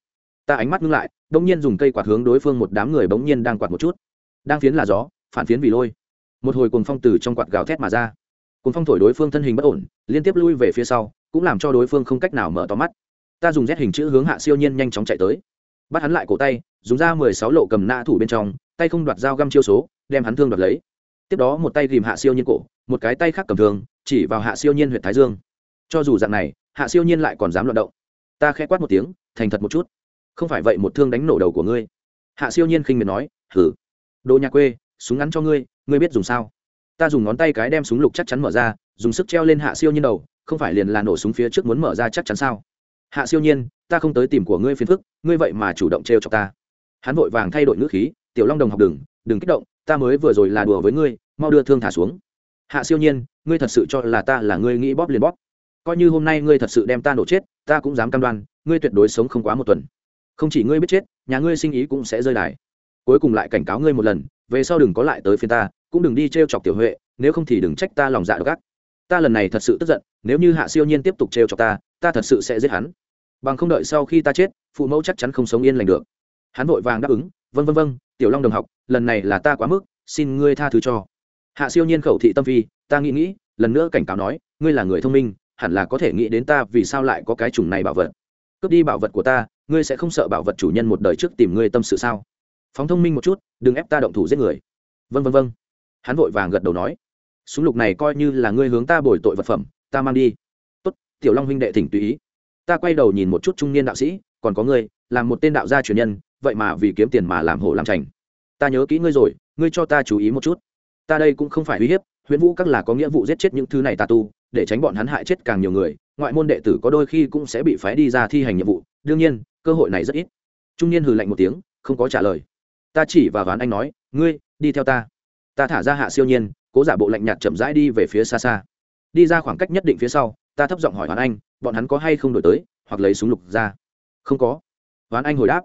Ta ánh mắt ngưng lại bỗng nhiên dùng cây quạt hướng đối phương một đám người bỗng nhiên đang quạt một chút. Đang phiến là gió, phản phiến vì lôi một hồi cuồng phong từ trong quạt gào thét mà ra. Cuồng phong thổi đối phương thân hình bất ổn liên tiếp lui về phía sau cũng làm cho đối phương không cách nào mở to mắt. Ta dùng rét hình chữ hướng hạ siêu nhiên nhanh chóng chạy tới. Bắt hắn lại cổ tay dùng ra mười sáu lộ cầm nã thủ bên trong tay không đoạt dao găm chiêu số đem hắn thương đoạt lấy. Tiếp đó một tay tìm hạ siêu nhiên cổ một cái tay khác cầm thương chỉ vào hạ siêu nhiên huyện thái dương. Cho dù dạng này hạ siêu nhiên lại còn dám loạt động. Ta khẽ quát một tiếng thành thật một chút. Không phải vậy một thương đánh nổ đầu của ngươi. Hạ siêu nhiên khinh miệt nói hử, đồ nhà quê súng ngắn cho ngươi ngươi biết dùng sao? Ta dùng ngón tay cái đem súng lục chắc chắn mở ra, dùng sức treo lên hạ siêu nhiên đầu, không phải liền là nổ súng phía trước muốn mở ra chắc chắn sao? Hạ siêu nhiên, ta không tới tìm của ngươi phiền phức, ngươi vậy mà chủ động trêu cho ta. Hắn vội vàng thay đổi ngữ khí, tiểu long đồng học đừng đừng kích động, ta mới vừa rồi là đùa với ngươi, mau đưa thương thả xuống. Hạ siêu nhiên, ngươi thật sự cho là ta là ngươi nghĩ bóp liền bóp. Coi như hôm nay ngươi thật sự đem ta nổ chết, ta cũng dám cam đoan, ngươi tuyệt đối sống không quá một tuần. Không chỉ ngươi biết chết, nhà ngươi sinh ý cũng sẽ rơi đài. Cuối cùng lại cảnh cáo ngươi một lần về sau đừng có lại tới phiên ta, cũng đừng đi t r e o chọc tiểu huệ, nếu không thì đừng trách ta lòng dạ đ gác ta lần này thật sự tức giận, nếu như hạ siêu nhiên tiếp tục t r e o chọc ta ta thật sự sẽ giết hắn. Bằng không đợi sau khi ta chết, phụ mẫu chắc chắn không sống yên lành được. Hắn vội vàng đáp ứng vân vân vân tiểu long đồng học, lần này là ta quá mức, xin ngươi tha thứ cho. Hạ siêu nhiên khẩu thị tâm phi, ta nghĩ nghĩ, lần nữa cảnh cáo nói, ngươi là người thông minh, hẳn là có thể nghĩ đến ta vì sao lại có cái chủng này bảo vật. Cướp đi bảo vật của ta, ngươi sẽ không sợ bảo vật chủ nhân một đời trước tìm ngươi tâm sự sao? Phóng thông minh một chút, đừng ép ta động thủ giết người. Vân vân vân hắn vội vàng gật đầu nói. Súng lục này coi như là ngươi hướng ta bồi tội vật phẩm, ta mang đi. Tốt, tiểu long huynh đệ thỉnh tùy ý. Ta quay đầu nhìn một chút trung niên đạo sĩ, còn có ngươi, làm một tên đạo gia truyền nhân, vậy mà vì kiếm tiền mà làm hổ làm trành ta nhớ kỹ ngươi rồi, ngươi cho ta chú ý một chút. Ta đây cũng không phải uy hiếp, huyễn vũ các là có nghĩa vụ giết chết những thứ này tà tu, để tránh bọn hắn hại chết càng nhiều người, ngoại môn đệ tử có đôi khi cũng sẽ bị phái đi ra thi hành nhiệm vụ. Đương nhiên, cơ hội này rất ít. Trung niên hừ lạnh một tiếng, không có trả lời ta chỉ và ván anh nói, ngươi, đi theo ta. Ta thả ra hạ siêu nhiên, cố giả bộ lạnh nhạt chậm rãi đi về phía xa xa. Đi ra khoảng cách nhất định phía sau, ta thấp giọng hỏi hoán anh, bọn hắn có hay không đổi tới, hoặc lấy súng lục ra? Không có. Hoán anh hồi đáp.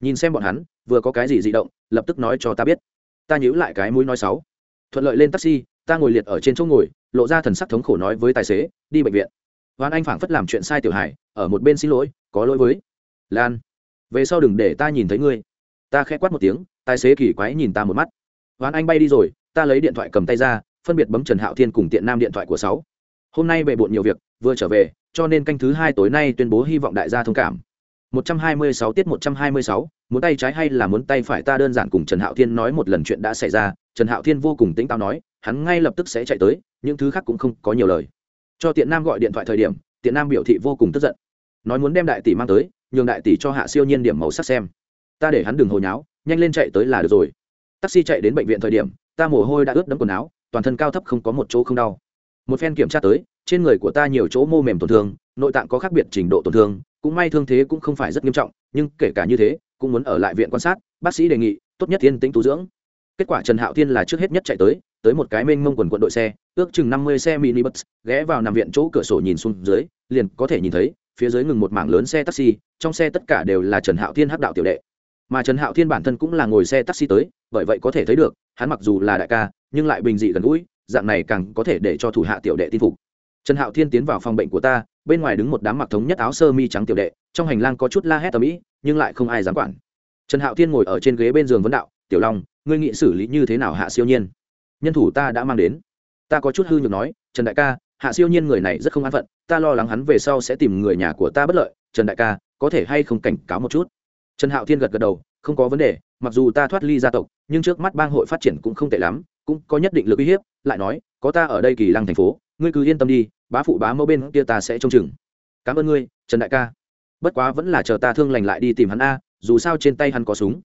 Nhìn xem bọn hắn, vừa có cái gì dị động, lập tức nói cho ta biết. Ta nhíu lại cái mũi nói sáu thuận lợi lên taxi, ta ngồi liệt ở trên chỗ ngồi, lộ ra thần sắc thống khổ nói với tài xế, đi bệnh viện. Hoán anh phảng phất làm chuyện sai tiểu hải ở một bên xin lỗi, có lỗi với. Lan, về sau đừng để ta nhìn thấy ngươi ta khẽ quát một tiếng tài xế kỳ quái nhìn ta một mắt. Hoán anh bay đi rồi ta lấy điện thoại cầm tay ra phân biệt bấm trần hạo thiên cùng tiện nam điện thoại của sáu. Hôm nay bề bộn nhiều việc vừa trở về cho nên canh thứ hai tối nay tuyên bố hy vọng đại gia thông cảm. 126 tiết 126, muốn tay trái hay là muốn tay phải ta đơn giản cùng Trần Hạo Thiên nói một lần chuyện đã xảy ra, trần hạo thiên vô cùng tĩnh táo nói hắn ngay lập tức sẽ chạy tới những thứ khác cũng không có nhiều lời. Cho tiện nam gọi điện thoại thời điểm tiện nam biểu thị vô cùng tức giận. Nói muốn đem đại tỷ mang tới nhường đại tỷ cho hạ siêu nhiên điểm màu sắc xem ta để hắn đừng hồi nháo, nhanh lên chạy tới là được rồi. Taxi chạy đến bệnh viện thời điểm, ta mồ hôi đã ướt đẫm quần áo, toàn thân cao thấp không có một chỗ không đau. Một phen kiểm tra tới, trên người của ta nhiều chỗ mô mềm tổn thương, nội tạng có khác biệt trình độ tổn thương, cũng may thương thế cũng không phải rất nghiêm trọng, nhưng kể cả như thế, cũng muốn ở lại viện quan sát, bác sĩ đề nghị, tốt nhất yên tĩnh tu dưỡng. Kết quả trần hạo thiên là trước hết nhất chạy tới tới một cái mênh mông quần quận đội xe, ước chừng năm mươi xe mini bus ghé vào nằm viện chỗ cửa sổ nhìn xuống dưới, liền có thể nhìn thấy, phía dưới ngừng một mảng lớn xe taxi, trong xe tất cả đều là trần hạo thiên hắc đạo tiểu đệ mà trần hạo thiên bản thân cũng là ngồi xe taxi tới, bởi vậy có thể thấy được, hắn mặc dù là đại ca, nhưng lại bình dị gần gũi, dạng này càng có thể để cho thủ hạ tiểu đệ tin phục. Trần hạo thiên tiến vào phòng bệnh của ta, bên ngoài đứng một đám mặc thống nhất áo sơ mi trắng tiểu đệ, trong hành lang có chút la hét tầm ĩ, nhưng lại không ai dám quản. Trần hạo thiên ngồi ở trên ghế bên giường vấn đạo, tiểu long, ngươi nghị xử lý như thế nào hạ siêu nhiên? Nhân thủ ta đã mang đến. Ta có chút hư nhược nói, trần đại ca, hạ siêu nhiên người này rất không an phận, ta lo lắng hắn về sau sẽ tìm người nhà của ta bất lợi. Trần đại ca, có thể hay không cảnh cáo một chút? Trần hạo thiên gật gật đầu, không có vấn đề, mặc dù ta thoát ly gia tộc, nhưng trước mắt bang hội phát triển cũng không tệ lắm, cũng có nhất định lực uy hiếp, lại nói, có ta ở đây kỳ lăng thành phố, ngươi cứ yên tâm đi, bá phụ bá mẫu bên kia ta sẽ trông chừng. Cảm ơn ngươi, trần đại ca. Bất quá vẫn là chờ ta thương lành lại đi tìm hắn a, dù sao trên tay hắn có súng.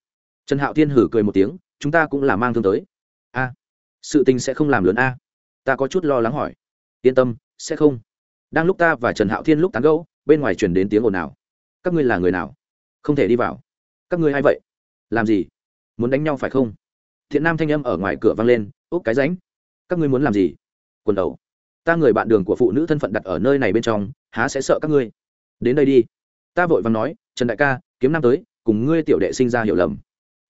Trần hạo thiên hử cười một tiếng, chúng ta cũng là mang thương tới. A, sự tình sẽ không làm lớn a. Ta có chút lo lắng hỏi. Yên tâm, sẽ không. Đang lúc ta và trần hạo thiên lúc tán gẫu, bên ngoài chuyển đến tiếng ồn nào các ngươi là người nào? Không thể đi vào các ngươi a i vậy? Làm gì? Muốn đánh nhau phải không? Thiện nam thanh âm ở ngoài cửa vang lên úp cái ránh, các ngươi muốn làm gì? Quần đầu, ta người bạn đường của phụ nữ thân phận đặt ở nơi này bên trong, há sẽ sợ các ngươi? Đến đây đi. Ta vội vàng nói, trần đại ca, kiếm nam tới, cùng ngươi tiểu đệ sinh ra hiểu lầm.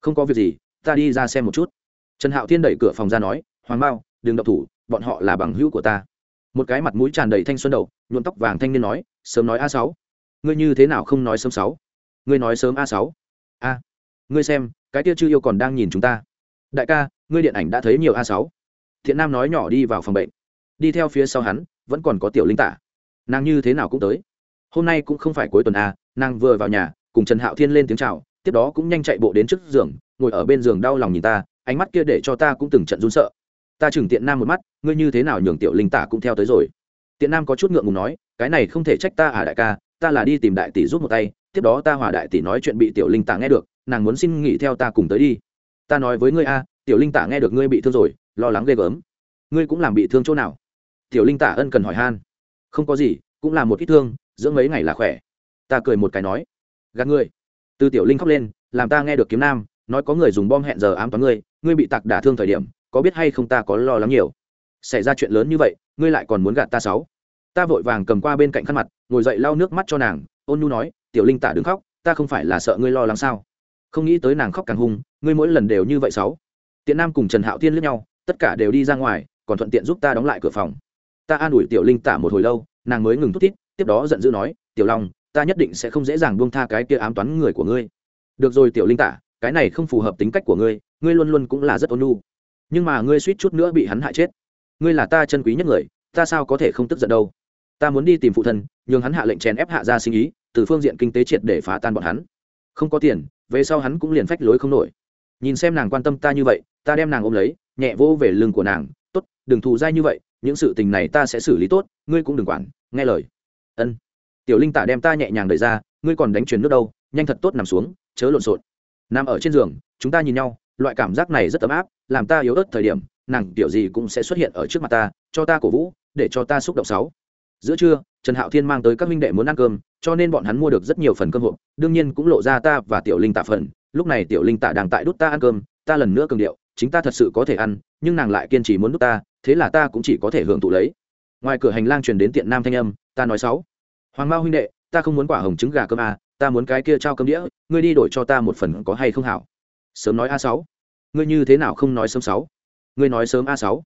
Không có việc gì, ta đi ra xem một chút. Trần hạo thiên đẩy cửa phòng ra nói, hoàng bao đừng độc thủ, bọn họ là bằng hữu của ta. Một cái mặt mũi tràn đầy thanh xuân đầu, nhuộm tóc vàng thanh niên nói, sớm nói a sáu. Ngươi như thế nào không nói sớm sáu? Ngươi nói sớm a sáu a, ngươi xem, cái tiêu chư yêu còn đang nhìn chúng ta. Đại ca, ngươi điện ảnh đã thấy nhiều a sáu. Thiện nam nói nhỏ đi vào phòng bệnh. Đi theo phía sau hắn, vẫn còn có tiểu linh tả. Nàng như thế nào cũng tới. Hôm nay cũng không phải cuối tuần a, nàng vừa vào nhà, cùng trần hạo thiên lên tiếng chào, tiếp đó cũng nhanh chạy bộ đến trước giường, ngồi ở bên giường đau lòng nhìn ta, ánh mắt kia để cho ta cũng từng trận run sợ. Ta chừng tiện nam một mắt, ngươi như thế nào nhường tiểu linh tả cũng theo tới rồi. Tiện nam có chút ngượng ngùng nói, cái này không thể trách ta à đại ca, ta là đi tìm đại tỷ giúp một tay tiếp đó ta hòa đại tỷ nói chuyện bị tiểu linh tả nghe được, nàng muốn xin nghỉ theo ta cùng tới đi. Ta nói với ngươi a, tiểu linh tả nghe được ngươi bị thương rồi, lo lắng ghê gớm. Ngươi cũng làm bị thương chỗ nào? Tiểu linh tả ân cần hỏi han. Không có gì, cũng là một ít thương dưỡng mấy ngày là khỏe. Ta cười một cái nói. Gạt ngươi. Từ tiểu linh khóc lên, làm ta nghe được kiếm nam, nói có người dùng bom hẹn giờ ám toán ngươi ngươi bị tặc đả thương thời điểm, có biết hay không ta có lo lắng nhiều? Xảy ra chuyện lớn như vậy, ngươi lại còn muốn gạt ta sáu. Ta vội vàng cầm qua bên cạnh khăn mặt, ngồi dậy lau nước mắt cho nàng, ôn nhu nói tiểu linh tả đứng khóc, ta không phải là sợ ngươi lo lắng sao? Không nghĩ tới nàng khóc càng hung, ngươi mỗi lần đều như vậy sáu. Tiện nam cùng trần hạo thiên lướt nhau, tất cả đều đi ra ngoài, còn thuận tiện giúp ta đóng lại cửa phòng. Ta an ủi tiểu linh tả một hồi lâu, nàng mới ngừng thút thít, tiếp đó giận dữ nói, tiểu long, ta nhất định sẽ không dễ dàng buông tha cái kia ám toán người của ngươi. Được rồi, tiểu linh tả, cái này không phù hợp tính cách của ngươi ngươi luôn luôn cũng là rất ôn nhu. Nhưng mà ngươi suýt chút nữa bị hắn hại chết. Ngươi là ta chân quý nhất người, ta sao có thể không tức giận đâu? Ta muốn đi tìm phụ thân, nhường hắn hạ lệnh chèn ép hạ ra sinh ý từ phương diện kinh tế triệt để phá tan bọn hắn. Không có tiền, về sau hắn cũng liền phách lối không nổi. Nhìn xem nàng quan tâm ta như vậy, ta đem nàng ôm lấy, nhẹ vỗ về lưng của nàng, tốt, đừng thù dai như vậy, những sự tình này ta sẽ xử lý tốt, ngươi cũng đừng quản, nghe lời. Ân. Tiểu linh tả đem ta nhẹ nhàng đẩy ra, ngươi còn đánh truyền nước đâu, nhanh thật tốt nằm xuống, chớ lộn xộn. Nằm ở trên giường, chúng ta nhìn nhau, loại cảm giác này rất ấm áp, làm ta yếu ớt thời điểm, nàng kiểu gì cũng sẽ xuất hiện ở trước mặt ta, cho ta cổ vũ, để cho ta xúc động sáu giữa trưa trần hạo thiên mang tới các minh đệ muốn ăn cơm cho nên bọn hắn mua được rất nhiều phần cơm hộp. Đương nhiên cũng lộ ra ta và tiểu linh tạ phần. Lúc này tiểu linh tạ đang tại đút ta ăn cơm ta lần nữa cường điệu chính ta thật sự có thể ăn nhưng nàng lại kiên trì muốn đút ta thế là ta cũng chỉ có thể hưởng thụ lấy. Ngoài cửa hành lang truyền đến tiện nam thanh âm ta nói sáu. Hoàng mao huynh đệ ta không muốn quả hồng trứng gà cơm à, ta muốn cái kia trao cơm đĩa ngươi đi đổi cho ta một phần có hay không hảo? Sớm nói a sáu. Ngươi như thế nào không nói sớm sáu? Ngươi nói sớm a sáu.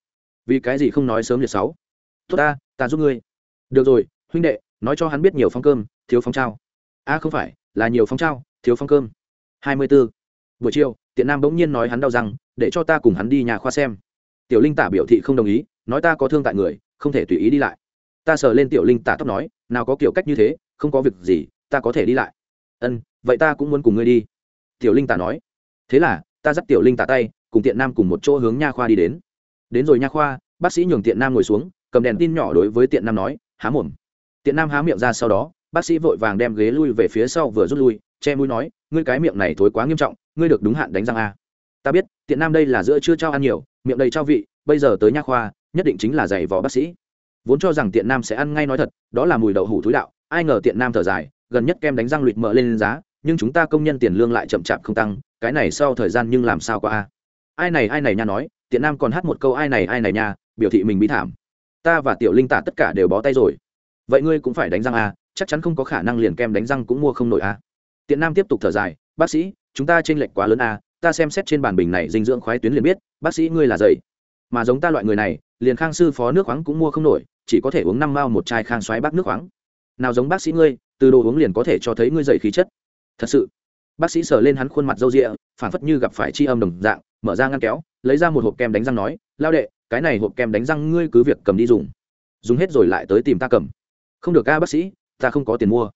Vì cái gì không nói sớm liệt sáu? Tốt ta ta giúp ngươi được rồi, huynh đệ, nói cho hắn biết nhiều phong cơm, thiếu phong trao. A không phải, là nhiều phong trao, thiếu phong cơm. Hai mươi 24. buổi chiều, tiện nam bỗng nhiên nói hắn đau răng, để cho ta cùng hắn đi nhà khoa xem. Tiểu linh tả biểu thị không đồng ý, nói ta có thương tại người, không thể tùy ý đi lại. Ta sờ lên tiểu linh tả tóc nói, nào có kiểu cách như thế, không có việc gì, ta có thể đi lại. Ân, vậy ta cũng muốn cùng ngươi đi. Tiểu linh tả nói. Thế là, ta dắt tiểu linh tả tay, cùng tiện nam cùng một chỗ hướng nha khoa đi đến. Đến rồi nha khoa, bác sĩ nhường tiện nam ngồi xuống, cầm đèn tin nhỏ đối với tiện nam nói há mồm. Tiện nam há miệng ra sau đó, bác sĩ vội vàng đem ghế lui về phía sau vừa rút lui, che mũi nói, ngươi cái miệng này thối quá nghiêm trọng, ngươi được đúng hạn đánh răng a. Ta biết, tiện nam đây là giữa chưa trao ăn nhiều, miệng đầy trao vị, bây giờ tới nha khoa, nhất định chính là giày vò bác sĩ. Vốn cho rằng tiện nam sẽ ăn ngay nói thật, đó là mùi đậu hủ thúi đạo, ai ngờ tiện nam thở dài, gần nhất kem đánh răng lụt mỡ lên giá, nhưng chúng ta công nhân tiền lương lại chậm chạp không tăng, cái này sau thời gian nhưng làm sao qua a? Ai này ai này nha nói, tiện nam còn hát một câu, ai này ai này nha, biểu thị mình bí thảm ta và tiểu linh tả tất cả đều bó tay rồi vậy ngươi cũng phải đánh răng à? chắc chắn không có khả năng liền kem đánh răng cũng mua không nổi à? tiện nam tiếp tục thở dài, bác sĩ, chúng ta t lệch quá lớn à? ta xem xét trên bản bình này dinh dưỡng khoái tuyến liền biết, bác sĩ ngươi là dày mà giống ta loại người này, liền khang sư phó nước khoáng cũng mua không nổi, chỉ có thể uống năm mao một chai khang xoáy bác nước khoáng nào giống bác sĩ ngươi, từ đồ uống liền có thể cho thấy ngươi dày khí chất thật sự bác sĩ sờ lên hắn khuôn mặt râu rịa phản phất như gặp phải chi âm đồng dạng, mở ra ngăn kéo, lấy ra một hộp kem đánh răng nói, lao đệ cái này hộp kem đánh răng ngươi cứ việc cầm đi dùng. Dùng hết rồi lại tới tìm ta cầm. Không được ca bác sĩ, ta không có tiền mua.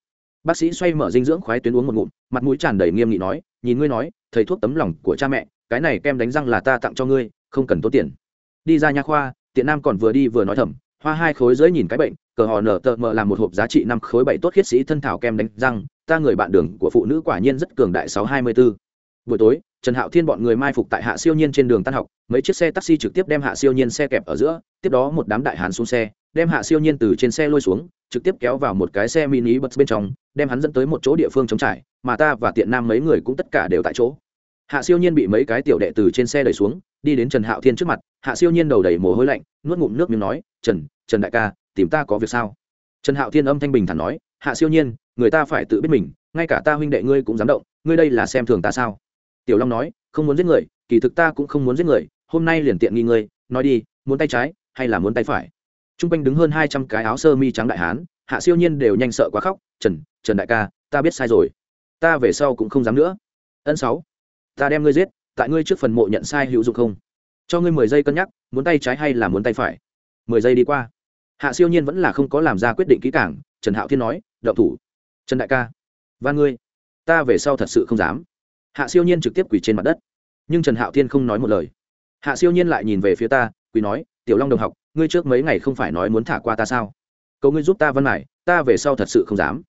Bác sĩ xoay mở dinh dưỡng khoái tuyến uống một ngụm, mặt mũi tràn đầy nghiêm nghị nói, nhìn ngươi nói, thầy thuốc tấm lòng của cha mẹ, cái này kem đánh răng là ta tặng cho ngươi, không cần tốn tiền. Đi ra nha khoa, tiện nam còn vừa đi vừa nói thầm, hoa hai khối dưới nhìn cái bệnh, cờ họ nở tờ mờ làm một hộp giá trị năm khối bảy tốt khiết sĩ thân thảo kem đánh răng, ta người bạn đường của phụ nữ quả nhiên rất cường đại sáu hai mươi 624. buổi tối trần hạo thiên bọn người mai phục tại hạ siêu nhiên trên đường tan học, mấy chiếc xe taxi trực tiếp đem hạ siêu nhiên xe kẹp ở giữa, tiếp đó một đám đại hán xuống xe, đem hạ siêu nhiên từ trên xe lôi xuống, trực tiếp kéo vào một cái xe mini bật bên trong, đem hắn dẫn tới một chỗ địa phương chống trải, mà ta và tiện nam mấy người cũng tất cả đều tại chỗ. Hạ siêu nhiên bị mấy cái tiểu đệ từ trên xe đẩy xuống, đi đến trần hạo thiên trước mặt, hạ siêu nhiên đầu đầy mồ hôi lạnh, nuốt ngụm nước miếng nói, trần trần đại ca, tìm ta có việc sao? Trần hạo thiên âm thanh bình thản nói, hạ siêu nhiên, người ta phải tự biết mình, ngay cả ta huynh đệ ngươi cũng dám động, ngươi đây là xem thường ta sao? Tiểu long nói, không muốn giết người, kỳ thực ta cũng không muốn giết người, hôm nay liền tiện nghi ngươi, nói đi, muốn tay trái hay là muốn tay phải? T r u n g quanh đứng hơn hai trăm cái áo sơ mi trắng đại hán, hạ siêu nhiên đều nhanh sợ quá khóc, trần trần đại ca, ta biết sai rồi. Ta về sau cũng không dám nữa. Ân sáu, ta đem ngươi giết, tại ngươi trước phần mộ nhận sai hữu dụng không? Cho ngươi mười giây cân nhắc, muốn tay trái hay là muốn tay phải? Mười giây đi qua. Hạ siêu nhiên vẫn là không có làm ra quyết định kỹ cảng trần hạo thiên nói đậu thủ. Trần đại ca và ngươi, ta về sau thật sự không dám hạ siêu nhiên trực tiếp quỳ trên mặt đất. Nhưng trần hạo thiên không nói một lời. Hạ siêu nhiên lại nhìn về phía ta, quỳ nói, tiểu long đồng học, ngươi trước mấy ngày không phải nói muốn thả qua ta sao? Cầu ngươi giúp ta văn mải, ta về sau thật sự không dám.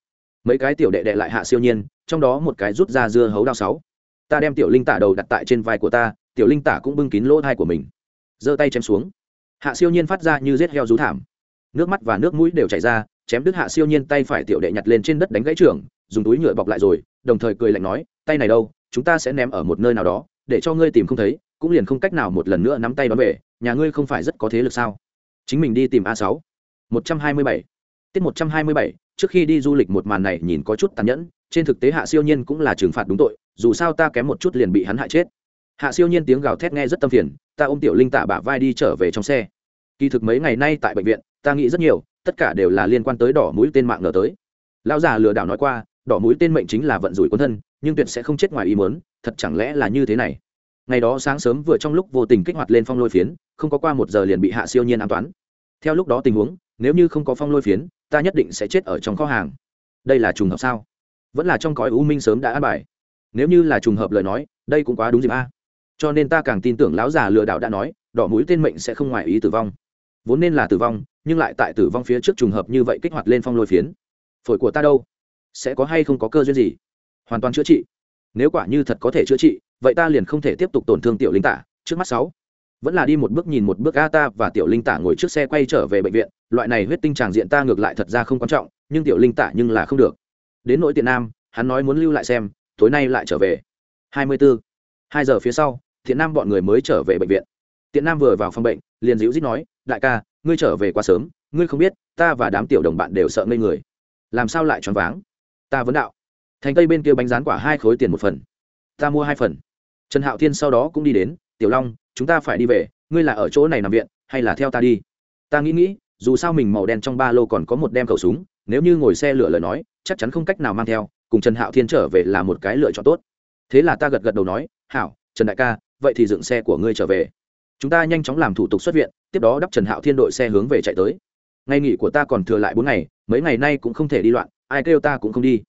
Mấy cái tiểu đệ đệ lại hạ siêu nhiên, trong đó một cái rút ra dưa hấu đao sáu. Ta đem tiểu linh tả đầu đặt tại trên vai của ta, tiểu linh tả cũng bưng kín lỗ thai của mình. Giơ tay chém xuống. Hạ siêu nhiên phát ra như rết heo rú thảm. Nước mắt và nước mũi đều chảy ra, chém đứt hạ siêu nhiên tay phải tiểu đệ nhặt lên trên đất đánh gãy trưởng dùng túi nhựa bọc lại rồi, đồng thời cười lạnh nói, tay này đâu chúng ta sẽ ném ở một nơi nào đó, để cho ngươi tìm không thấy, cũng liền không cách nào một lần nữa nắm tay đón về, nhà ngươi không phải rất có thế lực sao? Chính mình đi tìm a sáu. Một trăm hai mươi bảy. Tiết một trăm hai mươi bảy, trước khi đi du lịch một màn này nhìn có chút tàn nhẫn, trên thực tế hạ siêu nhiên cũng là trừng phạt đúng tội, dù sao ta kém một chút liền bị hắn hại chết. Hạ siêu nhiên tiếng gào thét nghe rất tâm phiền, ta ôm tiểu linh tạ bả vai đi trở về trong xe. Kỳ thực mấy ngày nay tại bệnh viện, ta nghĩ rất nhiều, tất cả đều là liên quan tới đỏ mũi tên mạng ngờ tới. Lão già lừa đảo nói qua, đỏ mũi tên mệnh chính là vận rủi quân thân nhưng tuyệt sẽ không chết ngoài ý muốn, thật chẳng lẽ là như thế này? Ngày đó sáng sớm vừa trong lúc vô tình kích hoạt lên phong lôi phiến, không có qua một giờ liền bị hạ siêu nhiên an toán. Theo lúc đó tình huống, nếu như không có phong lôi phiến, ta nhất định sẽ chết ở trong kho hàng. Đây là trùng hợp sao? Vẫn là trong cõi u minh sớm đã an bài. Nếu như là trùng hợp lời nói, đây cũng quá đúng dịp a. Cho nên ta càng tin tưởng lão già lừa đảo đã nói, đỏ mũi tên mệnh sẽ không ngoài ý tử vong. Vốn nên là tử vong, nhưng lại tại tử vong phía trước trùng hợp như vậy kích hoạt lên phong lôi phiến. Phổi của ta đâu? Sẽ có hay không có cơ duyên gì? Hoàn toàn chữa trị. Nếu quả như thật có thể chữa trị, vậy ta liền không thể tiếp tục tổn thương tiểu linh tả, trước mắt sáu. Vẫn là đi một bước nhìn một bước a ta và tiểu linh tả ngồi trước xe quay trở về bệnh viện, loại này huyết tinh tràng diện ta ngược lại thật ra không quan trọng, nhưng tiểu linh tả nhưng là không được. Đến nỗi tiện nam, hắn nói muốn lưu lại xem, tối nay lại trở về. Hai mươi 24. hai giờ phía sau, thiện nam bọn người mới trở về bệnh viện. Tiện nam vừa vào phòng bệnh, liền dịu dít nói, đại ca, ngươi trở về quá sớm, ngươi không biết, ta và đám tiểu đồng bạn đều sợ ngây người. Làm sao lại choáng váng? Ta vấn đạo thành tây bên kia bánh rán quả hai khối tiền một phần. Ta mua hai phần. Trần hạo thiên sau đó cũng đi đến, tiểu long, chúng ta phải đi về, ngươi là ở chỗ này nằm viện, hay là theo ta đi? Ta nghĩ nghĩ, dù sao mình màu đen trong ba lô còn có một đem khẩu súng, nếu như ngồi xe lửa lời nói, chắc chắn không cách nào mang theo, cùng trần hạo thiên trở về là một cái lựa chọn tốt. Thế là ta gật gật đầu nói, hảo, trần đại ca, vậy thì dựng xe của ngươi trở về. Chúng ta nhanh chóng làm thủ tục xuất viện, tiếp đó đắp trần hạo thiên đội xe hướng về chạy tới. Ngày nghỉ của ta còn thừa lại bốn ngày, mấy ngày nay cũng không thể đi loạn, ai kêu ta cũng không đi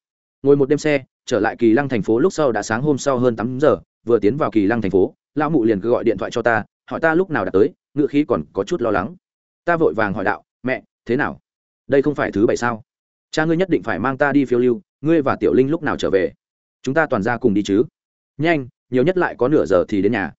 ngồi một đêm xe, trở lại kỳ lăng thành phố lúc sau đã sáng hôm sau hơn tám giờ, vừa tiến vào kỳ lăng thành phố, lão mụ liền cứ gọi điện thoại cho ta, hỏi ta lúc nào đã tới ngựa khí còn có chút lo lắng. Ta vội vàng hỏi đạo, mẹ, thế nào? Đây không phải thứ bảy sao? Cha ngươi nhất định phải mang ta đi phiêu lưu, ngươi và tiểu linh lúc nào trở về? Chúng ta toàn ra cùng đi chứ? Nhanh, nhiều nhất lại có nửa giờ thì đến nhà.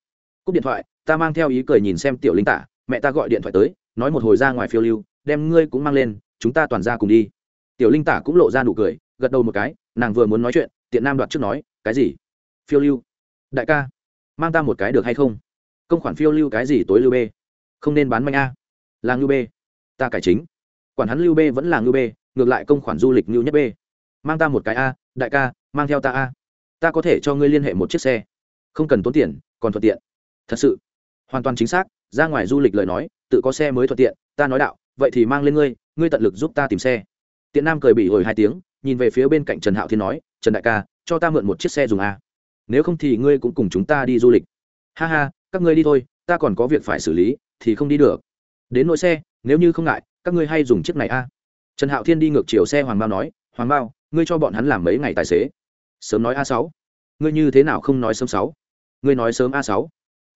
Cúp điện thoại, ta mang theo ý cười nhìn xem tiểu linh tả, mẹ ta gọi điện thoại tới, nói một hồi ra ngoài phiêu lưu, đem ngươi cũng mang lên, chúng ta toàn ra cùng đi. Tiểu linh tả cũng lộ ra nụ cười, gật đầu một cái nàng vừa muốn nói chuyện, tiện nam đoạt trước nói, cái gì? Phiêu lưu? Đại ca, mang ta một cái được hay không? Công khoản phiêu lưu cái gì tối lưu b không nên bán manh a. Là ngưu b ta cải chính. Quản hắn lưu b vẫn là ngưu b ngược lại công khoản du lịch ngưu nhất b mang ta một cái a, đại ca, mang theo ta a. Ta có thể cho ngươi liên hệ một chiếc xe. Không cần tốn tiền, còn thuận tiện. Thật sự? Hoàn toàn chính xác, ra ngoài du lịch lời nói, tự có xe mới thuận tiện, ta nói đạo, vậy thì mang lên ngươi ngươi tận lực giúp ta tìm xe. Tiện nam cười bị hồi hai tiếng nhìn về phía bên cạnh trần hạo thiên nói, trần đại ca, cho ta mượn một chiếc xe dùng a. Nếu không thì ngươi cũng cùng chúng ta đi du lịch. Ha ha, các ngươi đi thôi, ta còn có việc phải xử lý, thì không đi được. Đến nỗi xe, nếu như không ngại, các ngươi hay dùng chiếc này a. Trần hạo thiên đi ngược chiều xe hoàng bao nói, hoàng bao ngươi cho bọn hắn làm mấy ngày tài xế? Sớm nói a sáu. Ngươi như thế nào không nói sớm sáu? Ngươi nói sớm a sáu.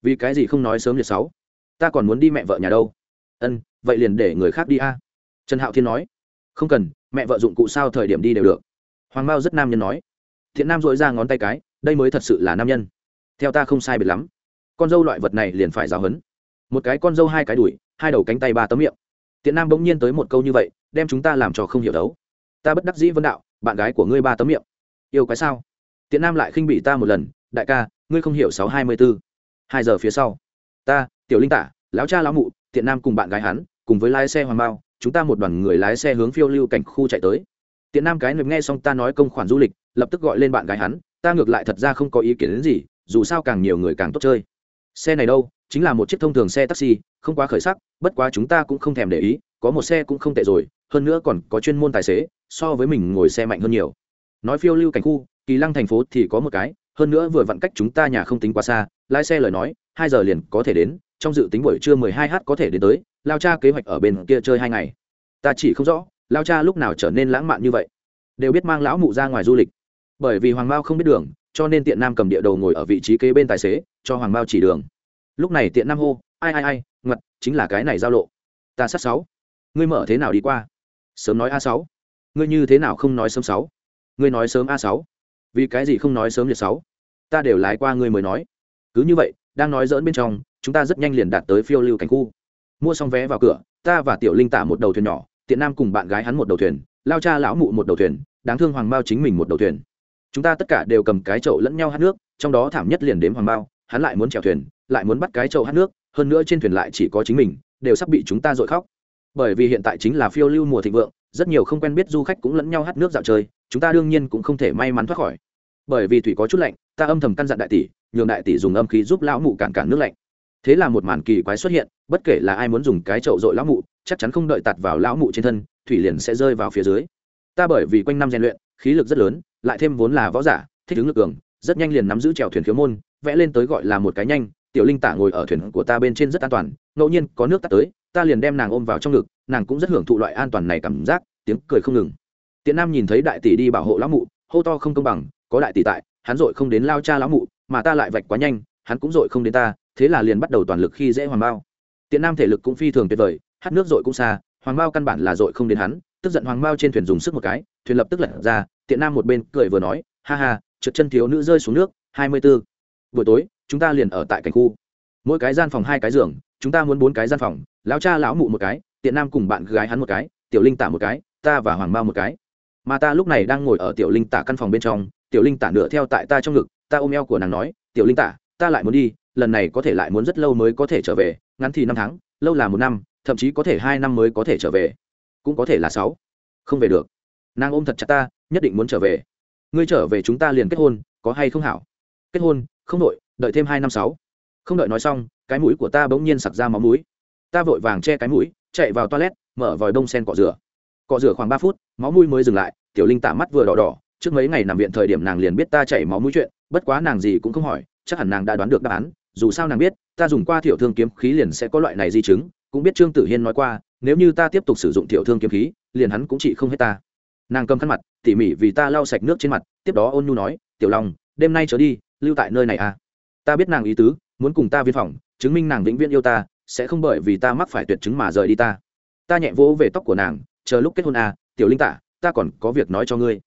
Vì cái gì không nói sớm liệt sáu? Ta còn muốn đi mẹ vợ nhà đâu. Ân, vậy liền để người khác đi a. Trần hạo thiên nói, không cần mẹ vợ dụng cụ sao thời điểm đi đều được. Hoàng bao rất nam nhân nói. Thiện nam dội ra ngón tay cái, đây mới thật sự là nam nhân. Theo ta không sai biệt lắm. Con dâu loại vật này liền phải giáo hấn một cái con dâu hai cái đùi, hai đầu cánh tay ba tấm miệng. Tiện nam bỗng nhiên tới một câu như vậy, đem chúng ta làm cho không hiểu đấu. Ta bất đắc dĩ vân đạo, bạn gái của ngươi ba tấm miệng. Yêu cái sao? Tiện nam lại khinh bị ta một lần, đại ca, ngươi không hiểu sáu hai mươi b ố hai giờ phía sau. Ta, tiểu linh tả, lão cha lão mụ tiện nam cùng bạn gái hắn, cùng với lái xe hoàng bao chúng ta một đoàn người lái xe hướng phiêu lưu cảnh khu chạy tới. Tiện nam cái nệp nghe xong ta nói công khoản du lịch, lập tức gọi lên bạn gái hắn, ta ngược lại thật ra không có ý kiến đến gì, dù sao càng nhiều người càng tốt chơi. Xe này đâu, chính là một chiếc thông thường xe taxi, không quá khởi sắc, bất quá chúng ta cũng không thèm để ý, có một xe cũng không tệ rồi, hơn nữa còn có chuyên môn tài xế, so với mình ngồi xe mạnh hơn nhiều. Nói phiêu lưu cảnh khu, kỳ lăng thành phố thì có một cái, hơn nữa vừa vặn cách chúng ta nhà không tính quá xa, lái xe lời nói, hai giờ liền có thể đến, trong dự tính buổi trưa mười hai h có thể đến tới lao cha kế hoạch ở bên kia chơi hai ngày. Ta chỉ không rõ, lao cha lúc nào trở nên lãng mạn như vậy. Đều biết mang lão mụ ra ngoài du lịch. Bởi vì hoàng mao không biết đường, cho nên tiện nam cầm địa đầu ngồi ở vị trí kế bên tài xế, cho hoàng mao chỉ đường. Lúc này tiện nam hô, ai ai ai ngặt chính là cái này giao lộ. Ta sát sáu. Ngươi mở thế nào đi qua? Sớm nói a sáu. Ngươi như thế nào không nói sớm sáu? Ngươi nói sớm a sáu. Vì cái gì không nói sớm liệt sáu? Ta đều lái qua ngươi mới nói. Cứ như vậy, đang nói dỡn bên trong, chúng ta rất nhanh liền đạt tới phiêu lưu cảnh khu mua xong vé vào cửa, ta và tiểu linh tả một đầu thuyền nhỏ, tiện nam cùng bạn gái hắn một đầu thuyền, lao cha lão mụ một đầu thuyền, đáng thương hoàng bao chính mình một đầu thuyền. Chúng ta tất cả đều cầm cái chậu lẫn nhau hát nước, trong đó thảm nhất liền đếm hoàng bao hắn lại muốn chèo thuyền, lại muốn bắt cái chậu hát nước, hơn nữa trên thuyền lại chỉ có chính mình, đều sắp bị chúng ta dội khóc. Bởi vì hiện tại chính là phiêu lưu mùa thịnh vượng, rất nhiều không quen biết du khách cũng lẫn nhau hát nước dạo chơi, chúng ta đương nhiên cũng không thể may mắn thoát khỏi. Bởi vì thủy có chút lạnh, ta âm thầm căn dặn đại tỷ, nhường đại tỷ dùng âm khí giúp lão mụ cản cản nước lạnh thế là một màn kỳ quái xuất hiện, bất kể là ai muốn dùng cái chậu dội lão mụ, chắc chắn không đợi tạt vào lão mụ trên thân, thủy liền sẽ rơi vào phía dưới. Ta bởi vì quanh năm rèn luyện, khí lực rất lớn, lại thêm vốn là võ giả, thích ứng lực cường, rất nhanh liền nắm giữ chèo thuyền khiếu môn, vẽ lên tới gọi là một cái nhanh, tiểu linh tả ngồi ở thuyền của ta bên trên rất an toàn, ngẫu nhiên có nước tắt tới, ta liền đem nàng ôm vào trong ngực, nàng cũng rất hưởng thụ loại an toàn này cảm giác, tiếng cười không ngừng. Tiện nam nhìn thấy đại tỷ đi bảo hộ lão mụ, hô to không công bằng, có đại tỷ tại, hắn dội không đến lao cha lão mụ, mà ta lại vạch quá nhanh, hắn cũng dội không đến ta thế là liền bắt đầu toàn lực khi dễ hoàng bao tiện nam thể lực cũng phi thường tuyệt vời, hát nước dội cũng xa, hoàng bao căn bản là dội không đến hắn, tức giận hoàng bao trên thuyền dùng sức một cái, thuyền lập tức lật ra, tiện nam một bên cười vừa nói, ha ha, trượt chân thiếu nữ rơi xuống nước, hai mươi b ố buổi tối, chúng ta liền ở tại cảnh khu. Mỗi cái gian phòng hai cái giường, chúng ta muốn bốn cái gian phòng, lão cha lão mụ một cái, tiện nam cùng bạn gái hắn một cái, tiểu linh tả một cái, ta và hoàng mao một cái. Mà ta lúc này đang ngồi ở tiểu linh tả căn phòng bên trong, tiểu linh tả nửa theo tại ta trong ngực, ta ôm eo của nàng nói, tiểu linh tả, ta lại muốn đi lần này có thể lại muốn rất lâu mới có thể trở về, ngắn thì năm tháng, lâu là một năm, thậm chí có thể hai năm mới có thể trở về. Cũng có thể là sáu. Không về được. Nàng ôm thật chặt ta, nhất định muốn trở về. Ngươi trở về chúng ta liền kết hôn, có hay không hảo? Kết hôn, không đội đợi thêm hai năm sáu. Không đợi nói xong, cái mũi của ta bỗng nhiên sặc ra máu mũi. Ta vội vàng che cái mũi, chạy vào toilet, mở vòi đông sen cọ rửa. Cọ rửa khoảng ba phút, máu mũi mới dừng lại, tiểu linh tả mắt vừa đỏ đỏ. Trước mấy ngày nằm viện thời điểm nàng liền biết ta chảy máu mũi chuyện, bất quá nàng gì cũng không hỏi, chắc hẳn nàng đã đoán được đáp án dù sao nàng biết, ta dùng qua tiểu thương kiếm khí liền sẽ có loại này di chứng, cũng biết trương tử hiên nói qua, nếu như ta tiếp tục sử dụng tiểu thương kiếm khí, liền hắn cũng chỉ không hết ta. Nàng cầm khăn mặt, tỉ mỉ vì ta lau sạch nước trên mặt, tiếp đó ôn nhu nói, tiểu long, đêm nay trở đi, lưu tại nơi này à. Ta biết nàng ý tứ, muốn cùng ta viên phòng, chứng minh nàng vĩnh viễn yêu ta, sẽ không bởi vì ta mắc phải tuyệt chứng mà rời đi ta. Ta nhẹ vỗ về tóc của nàng, chờ lúc kết hôn à tiểu linh tả, ta còn có việc nói cho ngươi.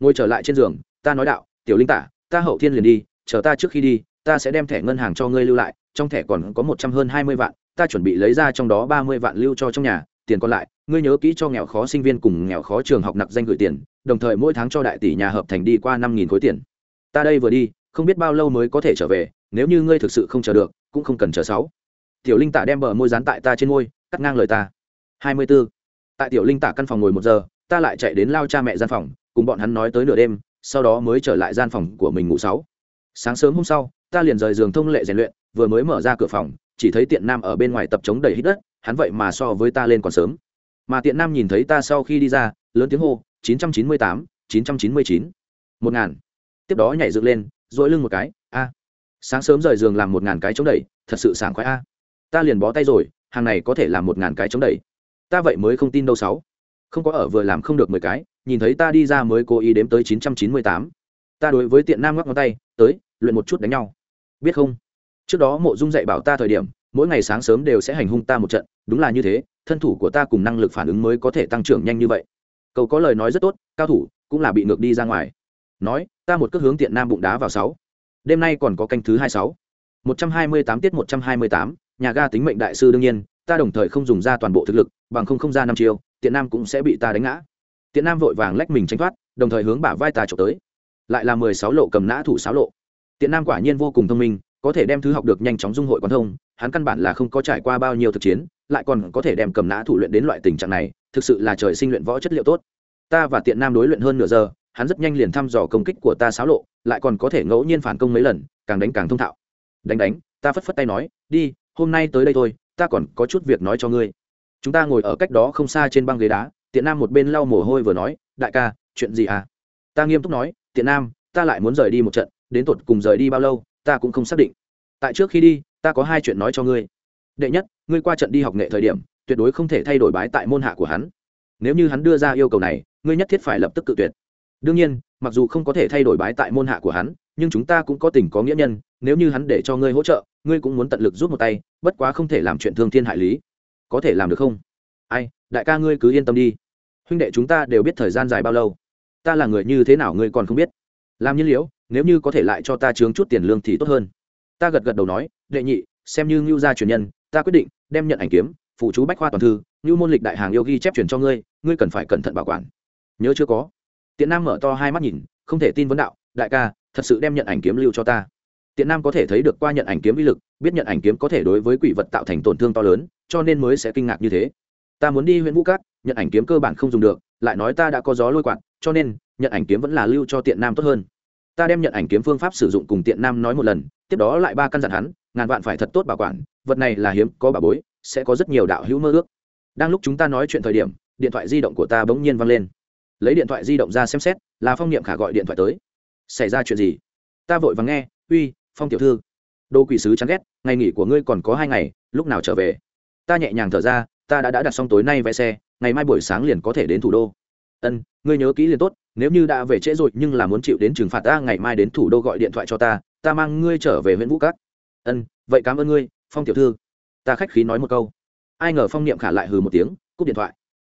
Ngồi trở lại trên giường, ta nói đạo, tiểu linh tả, ta hậu thiên liền đi, chờ ta trước khi đi ta sẽ đem thẻ ngân hàng cho ngươi lưu lại, trong thẻ còn có một trăm hơn hai mươi vạn, ta chuẩn bị lấy ra trong đó ba mươi vạn lưu cho trong nhà, tiền còn lại, ngươi nhớ kỹ cho nghèo khó sinh viên cùng nghèo khó trường học nặc danh gửi tiền, đồng thời mỗi tháng cho đại tỷ nhà hợp thành đi qua năm nghìn khối tiền. Ta đây vừa đi, không biết bao lâu mới có thể trở về, nếu như ngươi thực sự không chờ được, cũng không cần chờ sáu. Tiểu linh tả đem bờ môi dán tại ta trên môi, cắt ngang lời ta. Hai mươi 24. tại tiểu linh tả căn phòng ngồi một giờ, ta lại chạy đến lao cha mẹ gian phòng, cùng bọn hắn nói tới nửa đêm, sau đó mới trở lại gian phòng của mình ngủ sáu sáng sớm hôm sau ta liền rời giường thông lệ rèn luyện vừa mới mở ra cửa phòng chỉ thấy tiện nam ở bên ngoài tập chống đầy hít đất hắn vậy mà so với ta lên còn sớm. Mà tiện nam nhìn thấy ta sau khi đi ra lớn tiếng hô 998, 999, một ngàn. Tiếp đó nhảy dựng lên dỗi lưng một cái a sáng sớm rời giường làm một ngàn cái chống đẩy thật sự sảng khoái a. Ta liền bó tay rồi hàng này có thể làm một ngàn cái chống đẩy. Ta vậy mới không tin đâu sáu. Không có ở vừa làm không được mười cái nhìn thấy ta đi ra mới cố ý đếm tới chín trăm chín mươi tám ta đối với tiện nam ngoắc ngón tay, tới, luyện một chút đánh nhau. Biết không? Trước đó mộ dung dạy bảo ta thời điểm, mỗi ngày sáng sớm đều sẽ hành hung ta một trận, đúng là như thế, thân thủ của ta cùng năng lực phản ứng mới có thể tăng trưởng nhanh như vậy. Cậu có lời nói rất tốt, cao thủ cũng là bị ngược đi ra ngoài. Nói, ta một cước hướng tiện nam bụng đá vào sáu. Đêm nay còn có canh thứ hai sáu. Một trăm hai mươi tám tiết một trăm hai mươi tám, nhà ga tính mệnh đại sư đương nhiên, ta đồng thời không dùng ra toàn bộ thực lực, bằng không không ra năm chiều tiện nam cũng sẽ bị ta đánh ngã. Tiện nam vội vàng lách mình tránh thoát, đồng thời hướng bả vai ta trộm tới lại là mười sáu lộ cầm nã thủ sáu lộ. Tiện nam quả nhiên vô cùng thông minh, có thể đem thứ học được nhanh chóng dung hội quan thông, hắn căn bản là không có trải qua bao nhiêu thực chiến, lại còn có thể đem cầm nã thủ luyện đến loại tình trạng này, thực sự là trời sinh luyện võ chất liệu tốt. Ta và tiện nam đối luyện hơn nửa giờ, hắn rất nhanh liền thăm dò công kích của ta xáo lộ, lại còn có thể ngẫu nhiên phản công mấy lần, càng đánh càng thông thạo. Đánh đánh, ta phất phất tay nói, đi, hôm nay tới đây thôi, ta còn có chút việc nói cho ngươi. Chúng ta ngồi ở cách đó không xa trên băng ghế đá, tiện nam một bên lau mồ hôi vừa nói, đại ca, chuyện gì à? Ta nghiêm túc nói tiện nam, ta lại muốn rời đi một trận, đến tột cùng rời đi bao lâu, ta cũng không xác định. Tại trước khi đi, ta có hai chuyện nói cho ngươi. Đệ nhất, ngươi qua trận đi học nghệ thời điểm, tuyệt đối không thể thay đổi bái tại môn hạ của hắn. Nếu như hắn đưa ra yêu cầu này, ngươi nhất thiết phải lập tức cự tuyệt. Đương nhiên, mặc dù không có thể thay đổi bái tại môn hạ của hắn, nhưng chúng ta cũng có tình có nghĩa nhân, nếu như hắn để cho ngươi hỗ trợ, ngươi cũng muốn tận lực giúp một tay, bất quá không thể làm chuyện thương thiên hại lý. Có thể làm được không? Ai, đại ca ngươi cứ yên tâm đi. Huynh đệ chúng ta đều biết thời gian dài bao lâu ta là người như thế nào ngươi còn không biết? Làm nhiên liễu, nếu như có thể lại cho ta chướng chút tiền lương thì tốt hơn. Ta gật gật đầu nói, đệ nhị, xem như ngưu gia truyền nhân, ta quyết định đem nhận ảnh kiếm, phụ chú bách khoa toàn thư, ngưu môn lịch đại hàng yêu ghi chép truyền cho ngươi ngươi cần phải cẩn thận bảo quản. Nhớ chưa có? Tiện nam mở to hai mắt nhìn, không thể tin vấn đạo, đại ca, thật sự đem nhận ảnh kiếm lưu cho ta. Tiện nam có thể thấy được qua nhận ảnh kiếm uy lực, biết nhận ảnh kiếm có thể đối với quỷ vật tạo thành tổn thương to lớn, cho nên mới sẽ kinh ngạc như thế. Ta muốn đi huyện vũ cát, nhận ảnh kiếm cơ bản không dùng được, lại nói ta đã có gió lôi quạt cho nên nhận ảnh kiếm vẫn là lưu cho tiện nam tốt hơn. Ta đem nhận ảnh kiếm phương pháp sử dụng cùng tiện nam nói một lần tiếp đó lại ba căn dặn hắn ngàn vạn phải thật tốt bảo quản vật này là hiếm có bà bối sẽ có rất nhiều đạo hữu mơ ước. Đang lúc chúng ta nói chuyện thời điểm điện thoại di động của ta bỗng nhiên văng lên. Lấy điện thoại di động ra xem xét là phong niệm khả gọi điện thoại tới. Xảy ra chuyện gì? Ta vội vắng nghe uy phong tiểu thư đô quỷ sứ chán ghét ngày nghỉ của ngươi còn có hai ngày lúc nào trở về? Ta nhẹ nhàng thở ra ta đã, đã đặt xong tối nay vé xe ngày mai buổi sáng liền có thể đến thủ đô ân, ngươi nhớ kỹ liền tốt, nếu như đã về trễ rồi nhưng là muốn chịu đến trừng phạt ta, ngày mai đến thủ đô gọi điện thoại cho ta ta mang ngươi trở về huyện vũ cát. Ân, vậy cảm ơn ngươi, phong tiểu thư. Ta khách khí nói một câu. Ai ngờ phong niệm khả lại hừ một tiếng, cúp điện thoại.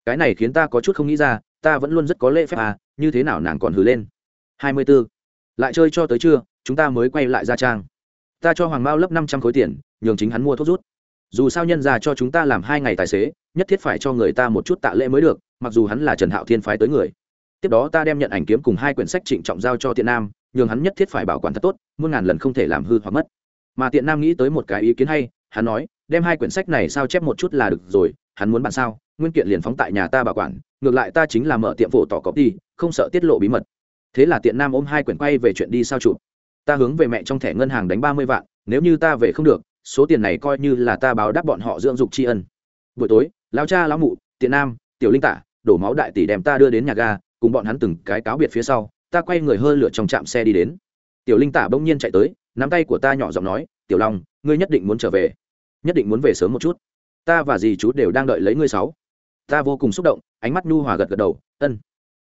Cái này khiến ta có chút không nghĩ ra, ta vẫn luôn rất có lễ phép à như thế nào nàng còn hừ lên. Hai mươi b ố lại chơi cho tới trưa, chúng ta mới quay lại ra trang. Ta cho hoàng mao lấp năm trăm khối tiền, nhường chính hắn mua thuốc rút dù sao nhân ra cho chúng ta làm hai ngày tài xế, nhất thiết phải cho người ta một chút tạ lễ mới được, mặc dù hắn là trần hạo thiên phái tới người. Tiếp đó ta đem nhận ảnh kiếm cùng hai quyển sách trịnh trọng giao cho tiện nam, nhường hắn nhất thiết phải bảo quản thật tốt, muôn ngàn lần không thể làm hư hoặc mất. Mà tiện nam nghĩ tới một cái ý kiến hay, hắn nói, đem hai quyển sách này sao chép một chút là được rồi, hắn muốn bạn sao? Nguyên kiện liền phóng tại nhà ta bảo quản, ngược lại ta chính là mở tiệm phổ tỏ copy đi, không sợ tiết lộ bí mật. Thế là tiện nam ôm hai quyển quay về chuyện đi sao chụp. Ta hướng về mẹ trong thẻ ngân hàng đánh ba mươi vạn, nếu như ta về không được số tiền này coi như là ta báo đáp bọn họ dưỡng dục tri ân. Buổi tối lao cha, lão mụ, tiện nam, tiểu linh tả, đổ máu đại tỷ đem ta đưa đến nhà ga, cùng bọn hắn từng cái cáo biệt phía sau, ta quay người hơi lửa trong trạm xe đi đến. Tiểu linh tả bỗng nhiên chạy tới, nắm tay của ta nhỏ giọng nói, tiểu long, ngươi nhất định muốn trở về. Nhất định muốn về sớm một chút. Ta và dì chú đều đang đợi lấy ngươi sáu. Ta vô cùng xúc động, ánh mắt nhu hòa gật gật đầu, ân,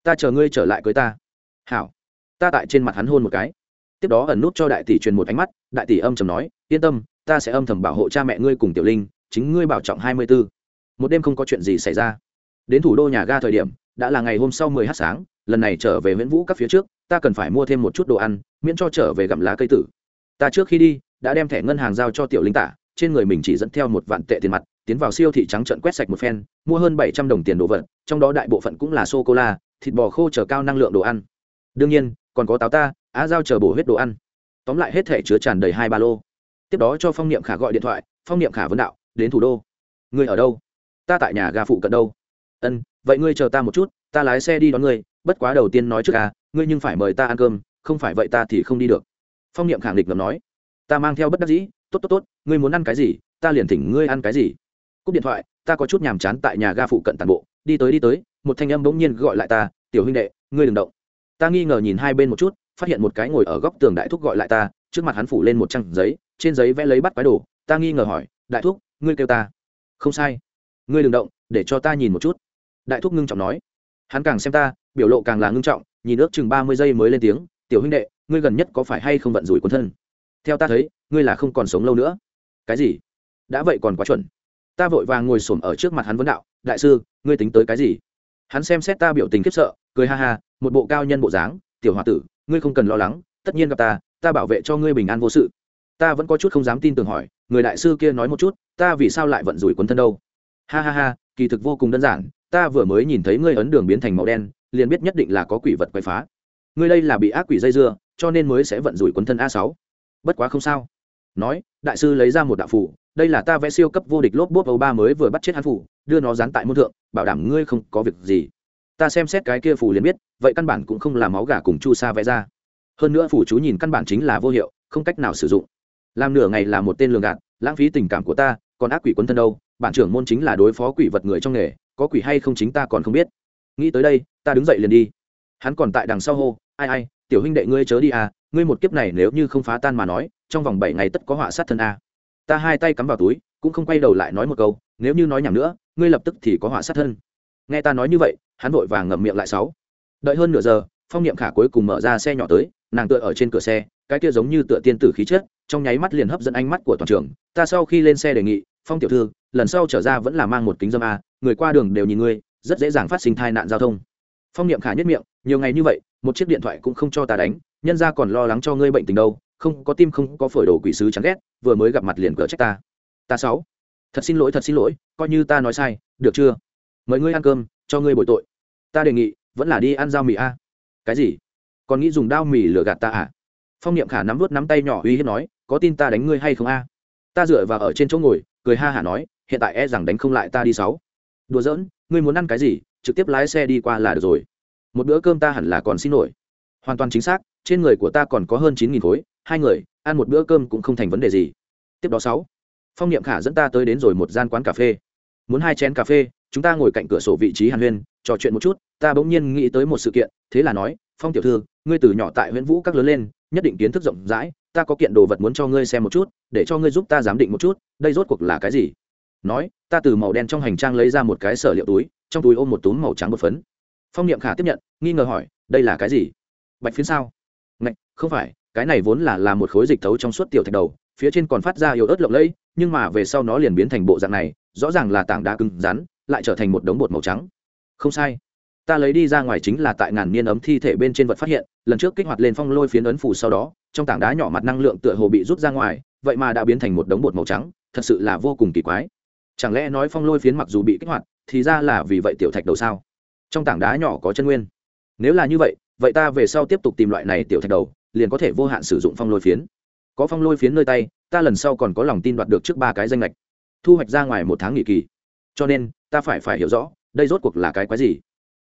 ta chờ ngươi trở lại cưới ta. Hảo. Ta tại trên mặt hắn hôn một cái. Tiếp đó ẩn nút cho đại tỷ truyền một ánh mắt, đại tỷ âm chầm nói, yên tâm ta sẽ âm thầm bảo hộ cha mẹ ngươi cùng tiểu linh, chính ngươi bảo trọng hai mươi bốn một đêm không có chuyện gì xảy ra. Đến thủ đô nhà ga thời điểm, đã là ngày hôm sau mười h sáng, lần này trở về nguyễn vũ các phía trước, ta cần phải mua thêm một chút đồ ăn, miễn cho trở về gặm lá cây tử. Ta trước khi đi, đã đem thẻ ngân hàng giao cho tiểu linh tả, trên người mình chỉ dẫn theo một vạn tệ tiền mặt, tiến vào siêu thị trắng trận quét sạch một phen, mua hơn bảy trăm đồng tiền đồ vật, trong đó đại bộ phận cũng là sô cô la thịt bò khô chờ cao năng lượng đồ ăn. Đương nhiên, còn có táo ta, á giao chờ bổ huyết đồ ăn. Tóm lại hết thể chứa tràn đầy hai ba lô tiếp đó cho phong niệm khả gọi điện thoại, phong niệm khả vấn đạo, đến thủ đô. Ngươi ở đâu? Ta tại nhà ga phụ cận đâu. Ân, vậy ngươi chờ ta một chút, ta lái xe đi đón ngươi, bất quá đầu tiên nói trước à ngươi nhưng phải mời ta ăn cơm, không phải vậy ta thì không đi được. Phong niệm khẳng định ngầm nói. Ta mang theo bất đắc dĩ, tốt tốt tốt, ngươi muốn ăn cái gì, ta liền thỉnh ngươi ăn cái gì. Cúp điện thoại, ta có chút nhàm chán tại nhà ga phụ cận tàn bộ, đi tới đi tới, một thanh âm bỗng nhiên gọi lại ta, tiểu huynh đệ, ngươi đừng động. Ta nghi ngờ nhìn hai bên một chút, phát hiện một cái ngồi ở góc tường đại thúc gọi lại ta, trước mặt hắn phủ lên một trang giấy trên giấy vẽ lấy bắt quái đồ, ta nghi ngờ hỏi, đại thúc, ngươi kêu ta? Không sai. Ngươi đừng động, để cho ta nhìn một chút. Đại thúc ngưng trọng nói. Hắn càng xem ta, biểu lộ càng là ngưng trọng, nhìn ước chừng ba mươi giây mới lên tiếng, tiểu huynh đệ, ngươi gần nhất có phải hay không vận rủi quần thân? Theo ta thấy, ngươi là không còn sống lâu nữa. Cái gì? Đã vậy còn quá chuẩn. Ta vội vàng ngồi s ổ m ở trước mặt hắn vấn đạo, đại sư, ngươi tính tới cái gì? Hắn xem xét ta biểu tình khiếp sợ, cười ha ha, một bộ cao nhân bộ dáng, tiểu h o a tử, ngươi không cần lo lắng, tất nhiên gặp ta ta bảo vệ cho ngươi bình an vô sự ta vẫn có chút không dám tin tưởng hỏi, người đại sư kia nói một chút, ta vì sao lại vận rủi quấn thân đâu? Ha ha ha, kỳ thực vô cùng đơn giản, ta vừa mới nhìn thấy ngươi ấn đường biến thành màu đen, liền biết nhất định là có quỷ vật quậy phá. Ngươi đây là bị ác quỷ dây dưa, cho nên mới sẽ vận rủi quấn thân a sáu. Bất quá không sao. Nói, đại sư lấy ra một đạo phủ đây là ta vẽ siêu cấp vô địch lốp bốp âu ba mới vừa bắt chết hắn phủ đưa nó dán tại môn thượng, bảo đảm ngươi không có việc gì. Ta xem xét cái kia phủ liền biết, vậy căn bản cũng không là máu gà cùng chu sa vẽ ra. Hơn nữa phủ chú nhìn căn bản chính là vô hiệu, không cách nào sử dụng làm nửa ngày là một tên lường gạt, lãng phí tình cảm của ta, còn ác quỷ quân thân đâu, bản trưởng môn chính là đối phó quỷ vật người trong nghề, có quỷ hay không chính ta còn không biết. Nghĩ tới đây, ta đứng dậy liền đi. Hắn còn tại đằng sau hô, ai ai, tiểu huynh đệ ngươi chớ đi à ngươi một kiếp này nếu như không phá tan mà nói, trong vòng bảy ngày tất có họa sát thân à? ta hai tay cắm vào túi, cũng không quay đầu lại nói một câu, nếu như nói nhầm nữa, ngươi lập tức thì có họa sát thân. Nghe ta nói như vậy, hắn vội vàng ngậm miệng lại sáu. Đợi hơn nửa giờ, phong niệm khả cuối cùng mở ra xe nhỏ tới nàng tựa ở trên cửa xe, cái kia giống như tựa tiên tử khí chất, trong nháy mắt liền hấp dẫn ánh mắt của toàn trường. Ta sau khi lên xe đề nghị, phong tiểu thư, lần sau trở ra vẫn là mang một kính dâm a, người qua đường đều nhìn ngươi, rất dễ dàng phát sinh tai nạn giao thông. Phong niệm khả nhất miệng, nhiều ngày như vậy, một chiếc điện thoại cũng không cho ta đánh, nhân ra còn lo lắng cho ngươi bệnh tình đâu, không có tim không có phổi đồ quỷ sứ chán ghét, vừa mới gặp mặt liền cỡ trách ta. Ta sáu, thật xin lỗi, thật xin lỗi, coi như ta nói sai, được chưa? Mời ngươi ăn cơm, cho ngươi bồi tội. Ta đề nghị, vẫn là đi ăn giao mì a. Cái gì? Còn nghĩ dùng đao mì lửa gạt ta à? Phong niệm khả nắm vớt nắm tay nhỏ uy hiếp nói, có tin ta đánh ngươi hay không a? Ta dựa vào ở trên chỗ ngồi, cười ha hả nói, hiện tại e rằng đánh không lại ta đi sáu. Đùa giỡn, ngươi muốn ăn cái gì, trực tiếp lái xe đi qua là được rồi. Một bữa cơm ta hẳn là còn xin nổi. Hoàn toàn chính xác, trên người của ta còn có hơn chín nghìn khối, hai người, ăn một bữa cơm cũng không thành vấn đề gì. Tiếp đó sáu. Phong niệm khả dẫn ta tới đến rồi một gian quán cà phê. Muốn hai chén cà phê, chúng ta ngồi cạnh cửa sổ vị trí hàn huyên, trò chuyện một chút, ta bỗng nhiên nghĩ tới một sự kiện, thế là nói, phong tiểu thư ngươi từ nhỏ tại huyện vũ các lớn lên, nhất định kiến thức rộng rãi, ta có kiện đồ vật muốn cho ngươi xem một chút, để cho ngươi giúp ta giám định một chút, đây rốt cuộc là cái gì? Nói, ta từ màu đen trong hành trang lấy ra một cái sở liệu túi, trong túi ôm một túm màu trắng một phấn. Phong niệm khả tiếp nhận, nghi ngờ hỏi, đây là cái gì? Bạch phiến sao? Ngạch, không phải, cái này vốn là là một khối dịch thấu trong suốt tiểu thạch đầu, phía trên còn phát ra yếu ớt lộng lẫy, nhưng mà về sau nó liền biến thành bộ dạng này, rõ ràng là tảng đá cứng rắn, lại trở thành một đống bột màu trắng. Không sai ta lấy đi ra ngoài chính là tại ngàn niên ấm thi thể bên trên vật phát hiện, lần trước kích hoạt lên phong lôi phiến ấn phủ sau đó, trong tảng đá nhỏ mặt năng lượng tựa hồ bị rút ra ngoài, vậy mà đã biến thành một đống bột màu trắng, thật sự là vô cùng kỳ quái. Chẳng lẽ nói phong lôi phiến mặc dù bị kích hoạt, thì ra là vì vậy tiểu thạch đầu sao? Trong tảng đá nhỏ có chân nguyên. Nếu là như vậy vậy ta về sau tiếp tục tìm loại này tiểu thạch đầu, liền có thể vô hạn sử dụng phong lôi phiến. Có phong lôi phiến nơi tay, ta lần sau còn có lòng tin đoạt được trước ba cái danh lệch thu hoạch ra ngoài một tháng nghỉ kỳ. Cho nên, ta phải phải hiểu rõ, đây rốt cuộc là cái quái gì?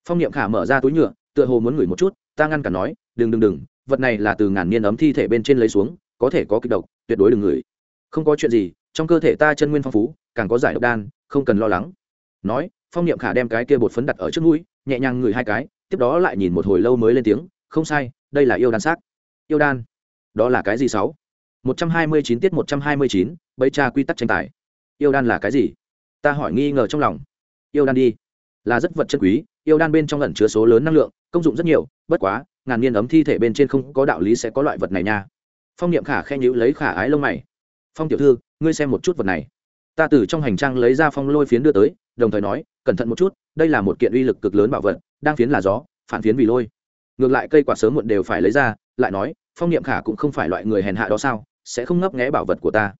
Phong niệm khả mở ra túi nhựa, tựa hồ muốn ngửi một chút, ta ngăn cả nói, đừng đừng đừng, vật này là từ ngàn niên ấm thi thể bên trên lấy xuống, có thể có kịch độc, tuyệt đối đừng ngửi. Không có chuyện gì, trong cơ thể ta chân nguyên phong phú, càng có giải độc đan, không cần lo lắng. Nói, phong niệm khả đem cái kia bột phấn đặt ở trước mũi, nhẹ nhàng ngửi hai cái, tiếp đó lại nhìn một hồi lâu mới lên tiếng, không sai, đây là yêu đan xác. Yêu đan? Đó là cái gì sáu? Một trăm hai mươi chín tiết một trăm hai mươi chín, bấy tra quy tắc tranh tài. Yêu đan là cái gì? Ta hỏi nghi ngờ trong lòng. Yêu đan đi, là rất vật chân quý yêu đan bên trong lẩn chứa số lớn năng lượng, công dụng rất nhiều, bất quá, ngàn niên ấm thi thể bên trên không có đạo lý sẽ có loại vật này nha. Phong niệm khả khen nhữ lấy khả ái lông mày. Phong tiểu thư, ngươi xem một chút vật này. Ta từ trong hành trang lấy ra phong lôi phiến đưa tới, đồng thời nói, cẩn thận một chút, đây là một kiện uy lực cực lớn bảo vật, đang phiến là gió, phản phiến vì lôi. Ngược lại cây quả sớm muộn đều phải lấy ra, lại nói, phong niệm khả cũng không phải loại người hèn hạ đó sao, sẽ không ngấp nghé bảo vật của ta.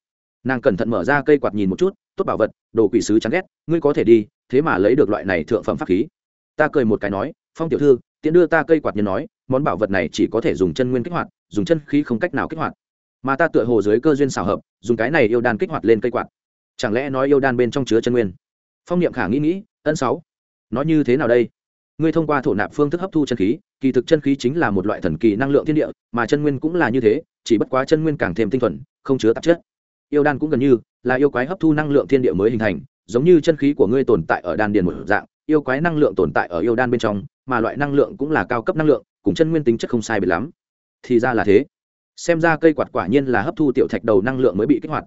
Nàng cẩn thận mở ra cây quạt nhìn một chút, tốt bảo vật, đồ quỷ sứ chán ghét, ngươi có thể đi, thế mà lấy được loại này thượng phẩm pháp khí ta cười một cái nói, phong tiểu thư, tiện đưa ta cây quạt nhân nói, món bảo vật này chỉ có thể dùng chân nguyên kích hoạt, dùng chân khí không cách nào kích hoạt. Mà ta tựa hồ dưới cơ duyên xào hợp, dùng cái này yêu đan kích hoạt lên cây quạt. Chẳng lẽ nói yêu đan bên trong chứa chân nguyên? Phong niệm khả nghĩ nghĩ, ân sáu, nói như thế nào đây? Ngươi thông qua thổ nạp phương thức hấp thu chân khí, kỳ thực chân khí chính là một loại thần kỳ năng lượng thiên địa, mà chân nguyên cũng là như thế, chỉ bất quá chân nguyên càng thêm tinh thuần, không chứa tạp chất. Yêu đan cũng gần như là yêu quái hấp thu năng lượng thiên địa mới hình thành, giống như chân khí của ngươi tồn tại ở đan điền một dạng yêu quái năng lượng tồn tại ở yêu đan bên trong, mà loại năng lượng cũng là cao cấp năng lượng, cùng chân nguyên tính chất không sai biệt lắm. Thì ra là thế. Xem ra cây quạt quả nhiên là hấp thu tiểu thạch đầu năng lượng mới bị kích hoạt.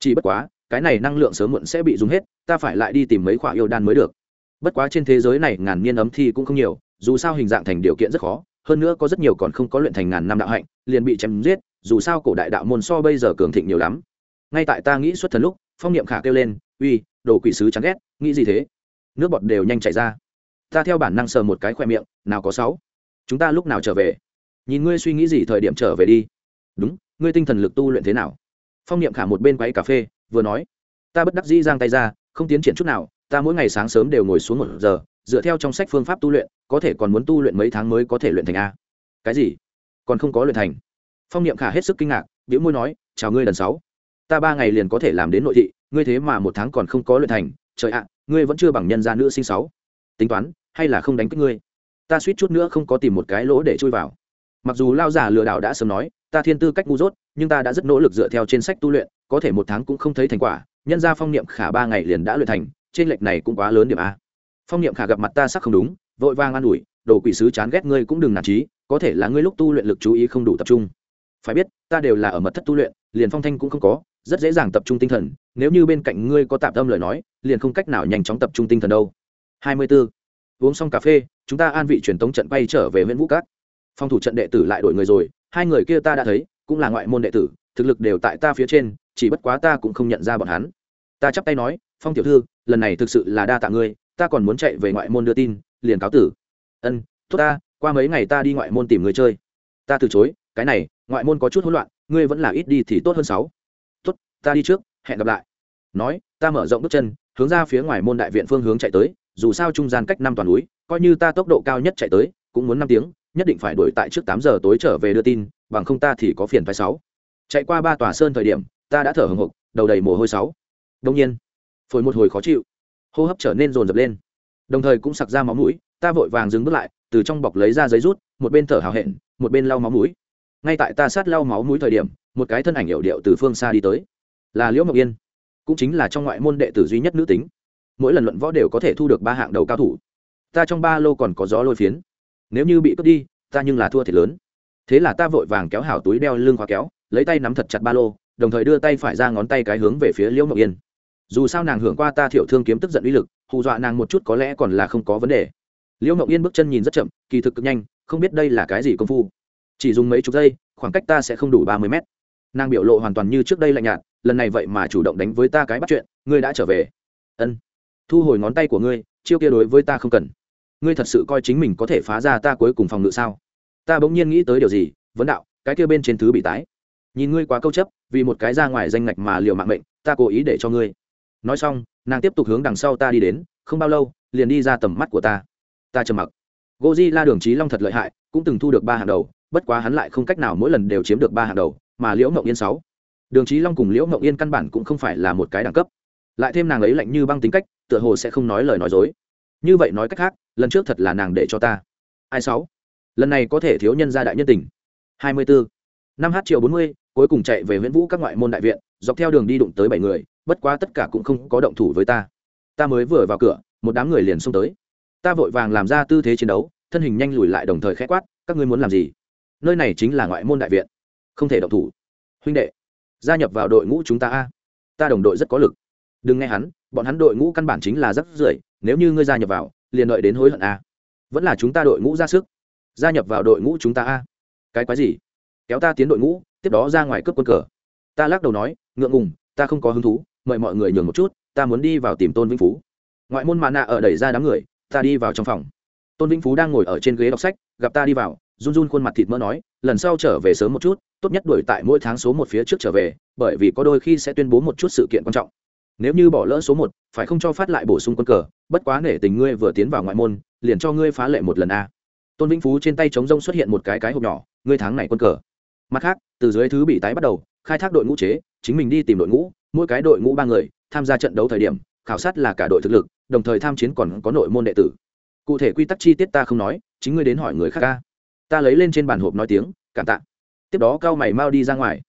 Chỉ bất quá, cái này năng lượng sớm muộn sẽ bị dùng hết, ta phải lại đi tìm mấy khoả yêu đan mới được. Bất quá trên thế giới này ngàn niên ấm thi cũng không nhiều, dù sao hình dạng thành điều kiện rất khó, hơn nữa có rất nhiều còn không có luyện thành ngàn năm đạo hạnh, liền bị chém giết, dù sao cổ đại đạo môn so bây giờ cường thịnh nhiều lắm. Ngay tại ta nghĩ xuất thần lúc, phong niệm khả kêu lên, uy, đồ quỷ sứ chán ghét, nghĩ gì thế? Nước bọt đều nhanh chảy ra. Ta theo bản năng sờ một cái khoe miệng, nào có sáu. Chúng ta lúc nào trở về? Nhìn ngươi suy nghĩ gì thời điểm trở về đi. Đúng, ngươi tinh thần lực tu luyện thế nào? Phong niệm khả một bên quấy cà phê, vừa nói. Ta bất đắc dĩ giang tay ra, không tiến triển chút nào, ta mỗi ngày sáng sớm đều ngồi xuống một giờ, dựa theo trong sách phương pháp tu luyện, có thể còn muốn tu luyện mấy tháng mới có thể luyện thành a. Cái gì? Còn không có luyện thành? Phong niệm khả hết sức kinh ngạc biểu môi nói, chào ngươi lần sáu. Ta ba ngày liền có thể làm đến nội thị, ngươi thế mà một tháng còn không có luyện thành trời ạ, ngươi vẫn chưa bằng nhân gia nữ sinh sáu. Tính toán, hay là không đánh kích ngươi? Ta suýt chút nữa không có tìm một cái lỗ để chui vào. Mặc dù lao giả lừa đảo đã sớm nói, ta thiên tư cách ngu dốt, nhưng ta đã rất nỗ lực dựa theo trên sách tu luyện, có thể một tháng cũng không thấy thành quả, nhân ra phong niệm khả ba ngày liền đã luyện thành, trên lệch này cũng quá lớn điểm a. Phong niệm khả gặp mặt ta sắc không đúng, vội vàng an ủi, đồ quỷ sứ chán ghét ngươi cũng đừng nản trí, có thể là ngươi lúc tu luyện lực chú ý không đủ tập trung. Phải biết, ta đều là ở mật thất tu luyện, liền phong thanh cũng không có rất dễ dàng tập trung tinh thần, nếu như bên cạnh ngươi có tạm tâm lời nói, liền không cách nào nhanh chóng tập trung tinh thần đâu. 24. uống xong cà phê, chúng ta an vị truyền tống trận bay trở về huyện vũ cát. Phong thủ trận đệ tử lại đổi người rồi, hai người kia ta đã thấy, cũng là ngoại môn đệ tử, thực lực đều tại ta phía trên, chỉ bất quá ta cũng không nhận ra bọn hắn. Ta chắp tay nói, phong tiểu thư, lần này thực sự là đa tạ ngươi, ta còn muốn chạy về ngoại môn đưa tin, liền cáo tử. Ân, tốt ta, qua mấy ngày ta đi ngoại môn tìm người chơi. Ta từ chối, cái này, ngoại môn có chút hỗn loạn, ngươi vẫn là ít đi thì tốt hơn sáu ta đi trước, hẹn gặp lại. Nói, ta mở rộng bước chân, hướng ra phía ngoài môn đại viện phương hướng chạy tới, dù sao trung gian cách năm toàn núi, coi như ta tốc độ cao nhất chạy tới, cũng muốn năm tiếng, nhất định phải đuổi tại trước tám giờ tối trở về đưa tin, bằng không ta thì có phiền phái sáu. Chạy qua ba tòa sơn thời điểm, ta đã thở hồng hộc, đầu đầy mồ hôi sáu. Đông nhiên, phổi một hồi khó chịu. Hô hấp trở nên rồn rập lên. Đồng thời cũng sặc ra máu mũi, ta vội vàng dừng bước lại, từ trong bọc lấy ra giấy rút, một bên thở hào hẹn, một bên lau máu mũi. Ngay tại ta sát lau máu mũi thời điểm, một cái thân ảnh hiệu điệu từ phương xa đi tới là liễu ngọc yên, cũng chính là trong ngoại môn đệ tử duy nhất nữ tính. Mỗi lần luận võ đều có thể thu được ba hạng đầu cao thủ. Ta trong ba lô còn có gió lôi phiến. Nếu như bị cướp đi, ta nhưng là thua thiệt lớn. Thế là ta vội vàng kéo hảo túi đeo lưng khóa kéo, lấy tay nắm thật chặt ba lô, đồng thời đưa tay phải ra ngón tay cái hướng về phía liễu ngọc yên. Dù sao nàng hưởng qua ta thiểu thương kiếm tức giận uy lực, hù dọa nàng một chút có lẽ còn là không có vấn đề. Liễu ngọc yên bước chân nhìn rất chậm, kỳ thực cực nhanh, không biết đây là cái gì công phu. Chỉ dùng mấy chục giây, khoảng cách ta sẽ không đủ ba mươi mét. Nàng biểu lộ hoàn toàn như trước đây lạnh nhạt lần này vậy mà chủ động đánh với ta cái bắt chuyện, ngươi đã trở về. Ân. Thu hồi ngón tay của ngươi, chiêu kia đối với ta không cần. Ngươi thật sự coi chính mình có thể phá ra ta cuối cùng phòng ngự sao? Ta bỗng nhiên nghĩ tới điều gì, vấn đạo, cái kia bên trên thứ bị tái. Nhìn ngươi quá câu chấp, vì một cái ra ngoài danh ngạch mà liều mạng mệnh, ta cố ý để cho ngươi. Nói xong, nàng tiếp tục hướng đằng sau ta đi đến, không bao lâu, liền đi ra tầm mắt của ta. Ta trầm mặc. Goji la đường trí long thật lợi hại, cũng từng thu được ba hàng đầu, bất quá hắn lại không cách nào mỗi lần đều chiếm được ba hàng đầu, mà liễu mộng yên sáu đường trí long cùng liễu mộng yên căn bản cũng không phải là một cái đẳng cấp. Lại thêm nàng ấy lạnh như băng tính cách, tựa hồ sẽ không nói lời nói dối. Như vậy nói cách khác, lần trước thật là nàng để cho ta. Ai sáu? Lần này có thể thiếu nhân gia đại nhân tình. Hai mươi bốn năm h triệu bốn mươi, cuối cùng chạy về huyện vũ các ngoại môn đại viện, dọc theo đường đi đụng tới bảy người, bất quá tất cả cũng không có động thủ với ta. Ta mới vừa vào cửa, một đám người liền xông tới. Ta vội vàng làm ra tư thế chiến đấu, thân hình nhanh lùi lại đồng thời khẽ quát, các ngươi muốn làm gì? Nơi này chính là ngoại môn đại viện. Không thể động thủ. Huynh đệ gia nhập vào đội ngũ chúng ta a. Ta đồng đội rất có lực. Đừng nghe hắn, bọn hắn đội ngũ căn bản chính là rất rưởi, nếu như ngươi gia nhập vào, liền đợi đến hối hận a. Vẫn là chúng ta đội ngũ ra sức. Gia nhập vào đội ngũ chúng ta a. Cái quái gì? Kéo ta tiến đội ngũ, tiếp đó ra ngoài cướp quân cờ. Ta lắc đầu nói, ngượng ngùng, ta không có hứng thú, mời mọi người nhường một chút, ta muốn đi vào tìm tôn vĩnh phú. Ngoại môn mạ nạ ở đẩy ra đám người, ta đi vào trong phòng. Tôn vĩnh phú đang ngồi ở trên ghế đọc sách, gặp ta đi vào run run khuôn mặt thịt mỡ nói, lần sau trở về sớm một chút, tốt nhất đuổi tại mỗi tháng số một phía trước trở về, bởi vì có đôi khi sẽ tuyên bố một chút sự kiện quan trọng. Nếu như bỏ lỡ số một, phải không cho phát lại bổ sung quân cờ, bất quá nể tình ngươi vừa tiến vào ngoại môn, liền cho ngươi phá lệ một lần a. Tôn vĩnh phú trên tay chống rông xuất hiện một cái cái hộp nhỏ, ngươi tháng này quân cờ. Mặt khác, từ dưới thứ bị tái bắt đầu, khai thác đội ngũ chế, chính mình đi tìm đội ngũ, mỗi cái đội ngũ ba người, tham gia trận đấu thời điểm, khảo sát là cả đội thực lực, đồng thời tham chiến còn có nội môn đệ tử. Cụ thể quy tắc chi tiết ta không nói, chính ngươi đến hỏi người khác ca ta lấy lên trên bàn hộp nói tiếng, cảm tạ. Tiếp đó cao mày mau đi ra ngoài.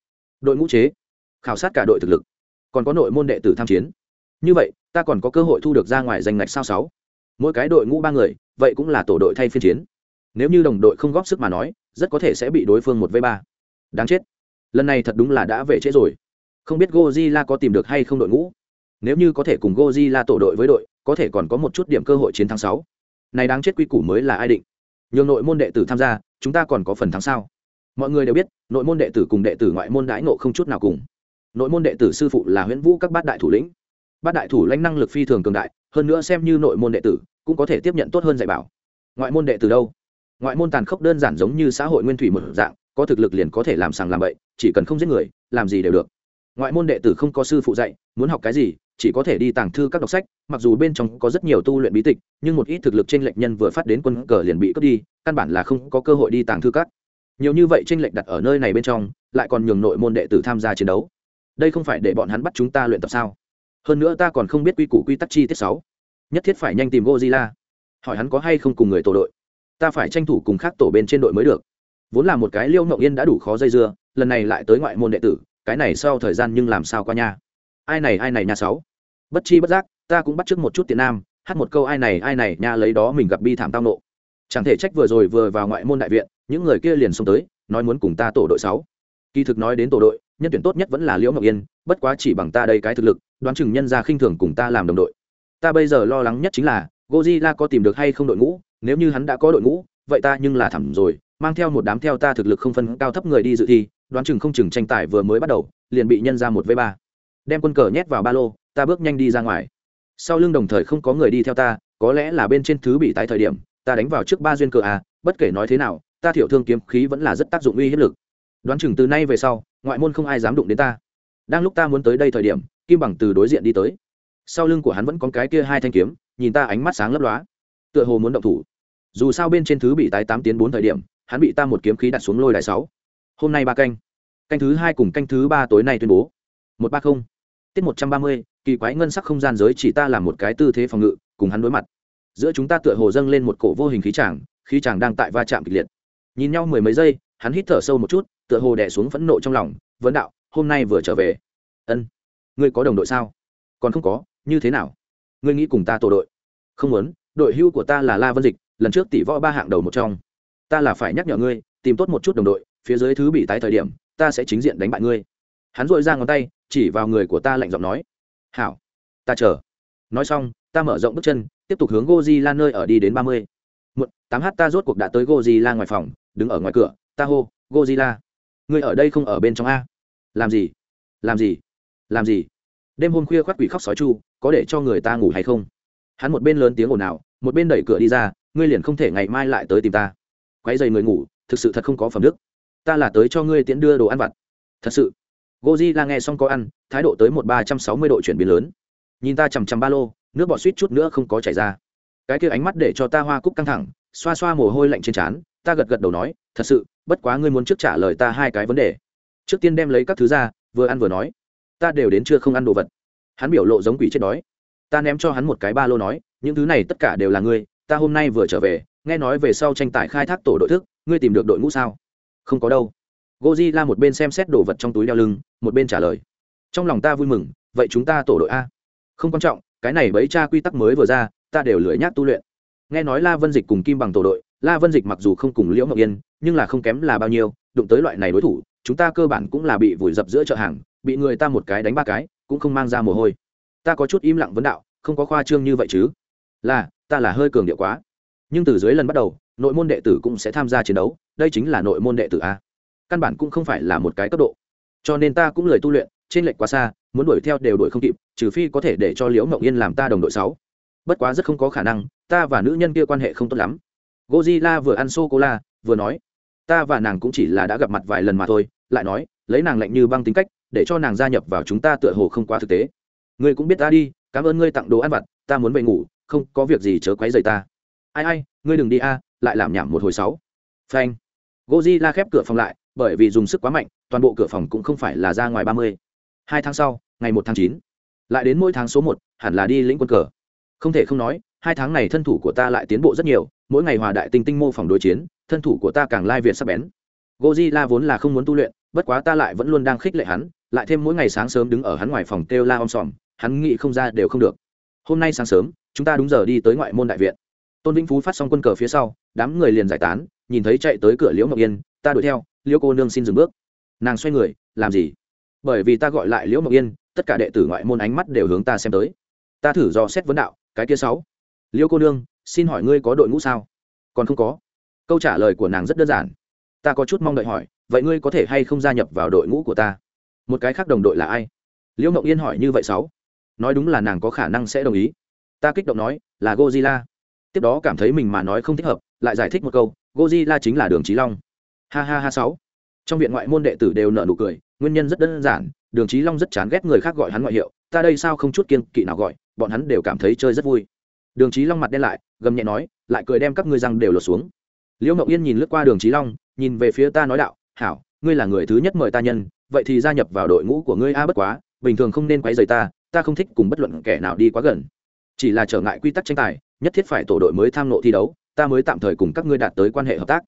Đội ngũ chế, khảo sát cả đội thực lực. Còn có nội môn đệ tử tham chiến. Như vậy, ta còn có cơ hội thu được ra ngoài danh ngạch sao sáu. Mỗi cái đội ngũ ba người, vậy cũng là tổ đội thay phiên chiến. Nếu như đồng đội không góp sức mà nói, rất có thể sẽ bị đối phương một v ba. Đáng chết. Lần này thật đúng là đã về trễ rồi. Không biết gozilla có tìm được hay không đội ngũ. Nếu như có thể cùng gozilla tổ đội với đội, có thể còn có một chút điểm cơ hội chiến thắng sáu. Này đáng chết quy củ mới là ai định? Nhường nội môn đệ tử tham gia, chúng ta còn có phần thắng sao? Mọi người đều biết, nội môn đệ tử cùng đệ tử ngoại môn đãi nộ không chút nào cùng. Nội môn đệ tử sư phụ là huyễn vũ các bát đại thủ lĩnh. Bát đại thủ lãnh năng lực phi thường cường đại, hơn nữa xem như nội môn đệ tử, cũng có thể tiếp nhận tốt hơn dạy bảo. Ngoại môn đệ tử đâu? Ngoại môn tàn khốc đơn giản giống như xã hội nguyên thủy một dạng, có thực lực liền có thể làm sàng làm bậy, chỉ cần không giết người, làm gì đều được. Ngoại môn đệ tử không có sư phụ dạy, muốn học cái gì chỉ có thể đi tàng thư các đọc sách, mặc dù bên trong có rất nhiều tu luyện bí tịch, nhưng một ít thực lực trên lệnh nhân vừa phát đến quân cờ liền bị cướp đi, căn bản là không có cơ hội đi tàng thư các. Nhiều như vậy trên lệnh đặt ở nơi này bên trong, lại còn nhường nội môn đệ tử tham gia chiến đấu. Đây không phải để bọn hắn bắt chúng ta luyện tập sao? Hơn nữa ta còn không biết quy củ quy tắc chi tiết sáu. Nhất thiết phải nhanh tìm gozilla hỏi hắn có hay không cùng người tổ đội. Ta phải tranh thủ cùng khác tổ bên trên đội mới được. Vốn là một cái liêu ngậu yên đã đủ khó dây dưa, lần này lại tới ngoại môn đệ tử, cái này sau thời gian nhưng làm sao qua nha? Ai này ai này nha sáu? Bất chi bất giác, ta cũng bắt trước một chút tiền nam, hát một câu ai này ai này nha lấy đó mình gặp bi thảm tao nộ. Chẳng thể trách vừa rồi vừa vào ngoại môn đại viện, những người kia liền xông tới, nói muốn cùng ta tổ đội sáu. Kỳ thực nói đến tổ đội, nhân tuyển tốt nhất vẫn là liễu ngọc yên, bất quá chỉ bằng ta đây cái thực lực, đoán chừng nhân ra khinh thường cùng ta làm đồng đội. Ta bây giờ lo lắng nhất chính là gozilla có tìm được hay không đội ngũ, nếu như hắn đã có đội ngũ, vậy ta nhưng là thẳm rồi, mang theo một đám theo ta thực lực không phân cao thấp người đi dự thi, đoán chừng không chừng tranh tài vừa mới bắt đầu, liền bị nhân ra một v ba đem quân cờ nhét vào ba lô, ta bước nhanh đi ra ngoài. Sau lưng đồng thời không có người đi theo ta, có lẽ là bên trên thứ bị tái thời điểm, ta đánh vào trước ba duyên cờ à bất kể nói thế nào, ta thiểu thương kiếm khí vẫn là rất tác dụng uy hiếp lực. Đoán chừng từ nay về sau, ngoại môn không ai dám đụng đến ta. Đang lúc ta muốn tới đây thời điểm, kim bằng từ đối diện đi tới. Sau lưng của hắn vẫn có cái kia hai thanh kiếm, nhìn ta ánh mắt sáng lấp lóa. Tựa hồ muốn động thủ. Dù sao bên trên thứ bị tái tám tiến bốn thời điểm, hắn bị ta một kiếm khí đặt xuống lôi đại sáu. Hôm nay ba canh. Canh thứ hai cùng canh thứ ba tối nay tuyên bố. Một ba không tiết một trăm ba mươi, kỳ quái ngân sắc không gian giới chỉ ta làm một cái tư thế phòng ngự, cùng hắn đối mặt. Giữa chúng ta tựa hồ dâng lên một cổ vô hình khí chàng khí chàng đang tại va chạm kịch liệt. Nhìn nhau mười mấy giây, hắn hít thở sâu một chút, tựa hồ đè xuống phẫn nộ trong lòng, vấn đạo, hôm nay vừa trở về. Ân, ngươi có đồng đội sao? Còn không có, như thế nào? Ngươi nghĩ cùng ta tổ đội? Không muốn, đội hưu của ta là la vân dịch, lần trước tỷ võ ba hạng đầu một trong. Ta là phải nhắc nhở ngươi, tìm tốt một chút đồng đội, phía dưới thứ bị tái thời điểm, ta sẽ chính diện đánh bại ngươi hắn dội ra ngón tay, chỉ vào người của ta lạnh giọng nói. Hảo, ta chờ. Nói xong, ta mở rộng bước chân, tiếp tục hướng goji la nơi ở đi đến ba mươi. Một tám h ta rốt cuộc đã tới goji la ngoài phòng, đứng ở ngoài cửa, ta hô goji la ngươi ở đây không ở bên trong a. Làm gì? Làm gì? Làm gì? Đêm hôm khuya khoác quỷ khóc sói chu, có để cho người ta ngủ hay không? Hắn một bên lớn tiếng ồn ào, một bên đẩy cửa đi ra, ngươi liền không thể ngày mai lại tới tìm ta. Quay dày người ngủ, thực sự thật không có phẩm đức. Ta là tới cho ngươi tiễn đưa đồ ăn vặt. Thật sự? Godzilla nghe xong có ăn, thái độ tới một ba trăm sáu mươi độ chuyển biến lớn. Nhìn ta chằm chằm ba lô, nước bọt suýt chút nữa không có chảy ra. Cái kia ánh mắt để cho ta hoa cúc căng thẳng, xoa xoa mồ hôi lạnh trên trán, ta gật gật đầu nói, thật sự, bất quá ngươi muốn trước trả lời ta hai cái vấn đề. Trước tiên đem lấy các thứ ra, vừa ăn vừa nói. Ta đều đến chưa không ăn đồ vật. Hắn biểu lộ giống quỷ chết đói. Ta ném cho hắn một cái ba lô nói, những thứ này tất cả đều là ngươi, ta hôm nay vừa trở về, nghe nói về sau tranh tài khai thác tổ đội thức, ngươi tìm được đội ngũ sao? Không có đâu goji la một bên xem xét đồ vật trong túi đeo lưng, một bên trả lời. Trong lòng ta vui mừng, vậy chúng ta tổ đội a. Không quan trọng, cái này bấy cha quy tắc mới vừa ra, ta đều lưỡi nhác tu luyện. Nghe nói la vân dịch cùng kim bằng tổ đội, la vân dịch mặc dù không cùng liễu ngọc yên, nhưng là không kém là bao nhiêu, đụng tới loại này đối thủ, chúng ta cơ bản cũng là bị vùi dập giữa chợ hàng, bị người ta một cái đánh ba cái, cũng không mang ra mồ hôi. Ta có chút im lặng vấn đạo, không có khoa trương như vậy chứ? Là, ta là hơi cường điệu quá. Nhưng từ dưới lần bắt đầu, nội môn đệ tử cũng sẽ tham gia chiến đấu, đây chính là nội môn đệ tử a căn bản cũng không phải là một cái cấp độ. Cho nên ta cũng lời tu luyện, trên lệch quá xa, muốn đuổi theo đều đuổi không kịp, trừ phi có thể để cho liễu mộng yên làm ta đồng đội sáu. Bất quá rất không có khả năng, ta và nữ nhân kia quan hệ không tốt lắm. Gozilla vừa ăn sô cô la vừa nói, ta và nàng cũng chỉ là đã gặp mặt vài lần mà thôi. Lại nói, lấy nàng lạnh như băng tính cách, để cho nàng gia nhập vào chúng ta tựa hồ không quá thực tế. Ngươi cũng biết ta đi, cảm ơn ngươi tặng đồ ăn vặt, ta muốn về ngủ, không có việc gì chớ quấy rầy ta. Ai ai, ngươi đừng đi a, lại làm nhảm một hồi sáu. Phanh. Gozilla khép cửa phòng lại bởi vì dùng sức quá mạnh toàn bộ cửa phòng cũng không phải là ra ngoài ba mươi hai tháng sau ngày một tháng chín lại đến mỗi tháng số một hẳn là đi lĩnh quân cờ không thể không nói hai tháng này thân thủ của ta lại tiến bộ rất nhiều mỗi ngày hòa đại tinh tinh mô phỏng đối chiến thân thủ của ta càng lai việt sắp bén Godzilla vốn là không muốn tu luyện, bất quá ta lại vẫn luôn đang khích lệ hắn, lại thêm mỗi ngày sáng sớm đứng ở hắn ngoài phòng kêu la om sòm, hắn nghĩ không ra đều không được. Hôm nay sáng sớm, chúng ta đúng giờ đi tới ngoại môn đại viện. Tôn Vĩnh Phú phát xong quân cờ phía sau, đám người liền giải tán, nhìn thấy chạy tới cửa Liễu Ngọc Yên, ta đuổi theo, Liễu cô nương xin dừng bước. Nàng xoay người, làm gì? Bởi vì ta gọi lại Liễu mộng Yên, tất cả đệ tử ngoại môn ánh mắt đều hướng ta xem tới. Ta thử dò xét vấn đạo, cái kia sáu. Liễu cô nương, xin hỏi ngươi có đội ngũ sao? Còn không có. Câu trả lời của nàng rất đơn giản ta có chút mong đợi hỏi vậy ngươi có thể hay không gia nhập vào đội ngũ của ta một cái khác đồng đội là ai liễu mộng yên hỏi như vậy sáu nói đúng là nàng có khả năng sẽ đồng ý ta kích động nói là gozilla tiếp đó cảm thấy mình mà nói không thích hợp lại giải thích một câu gozilla chính là đường trí long ha ha ha sáu. Trong viện ngoại môn đệ tử đều nợ nụ cười, nguyên nhân rất đơn giản, đường trí long rất chán ghét người khác gọi hắn ngoại hiệu, ta đây sao không chút kiên kỵ nào gọi, bọn hắn đều cảm thấy chơi rất vui. Đường trí long mặt đen lại, gầm nhẹ nói, lại cười đem các ngươi răng đều lột xuống. Liễu mộng yên nhìn lướt qua đường trí long, nhìn về phía ta nói đạo, hảo, ngươi là người thứ nhất mời ta nhân, vậy thì gia nhập vào đội ngũ của ngươi a bất quá, bình thường không nên quấy rầy ta ta không thích cùng bất luận kẻ nào đi quá gần. Chỉ là trở ngại quy tắc tranh tài, nhất thiết phải tổ đội mới tham nộ thi đấu, ta mới tạm thời cùng các ngươi đạt tới quan hệ hợp tác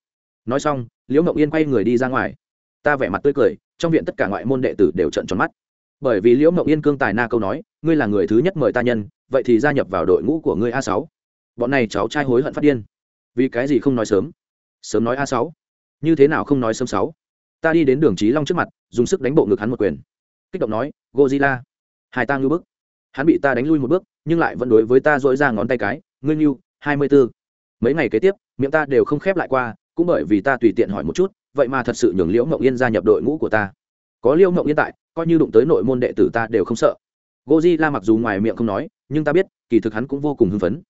nói xong, liễu mộng yên quay người đi ra ngoài. Ta vẻ mặt tươi cười, trong viện tất cả ngoại môn đệ tử đều trận tròn mắt. Bởi vì liễu mộng yên cương tài na câu nói, ngươi là người thứ nhất mời ta nhân, vậy thì gia nhập vào đội ngũ của ngươi a sáu. Bọn này cháu trai hối hận phát điên. Vì cái gì không nói sớm? Sớm nói a sáu. Như thế nào không nói sớm sáu? Ta đi đến đường trí long trước mặt, dùng sức đánh bộ ngực hắn một quyền. Kích động nói gozilla hai ta ngư bức. Hắn bị ta đánh lui một bước, nhưng lại vẫn đối với ta dỗi ra ngón tay cái, ngươi ngưu, hai mươi b ố mấy ngày kế tiếp, miệng ta đều không khép lại qua cũng bởi vì ta tùy tiện hỏi một chút, vậy mà thật sự nhường liễu mộng yên gia nhập đội ngũ của ta. Có liễu mộng yên tại, coi như đụng tới nội môn đệ tử ta đều không sợ. Gozilla mặc dù ngoài miệng không nói, nhưng ta biết, kỳ thực hắn cũng vô cùng hưng phấn.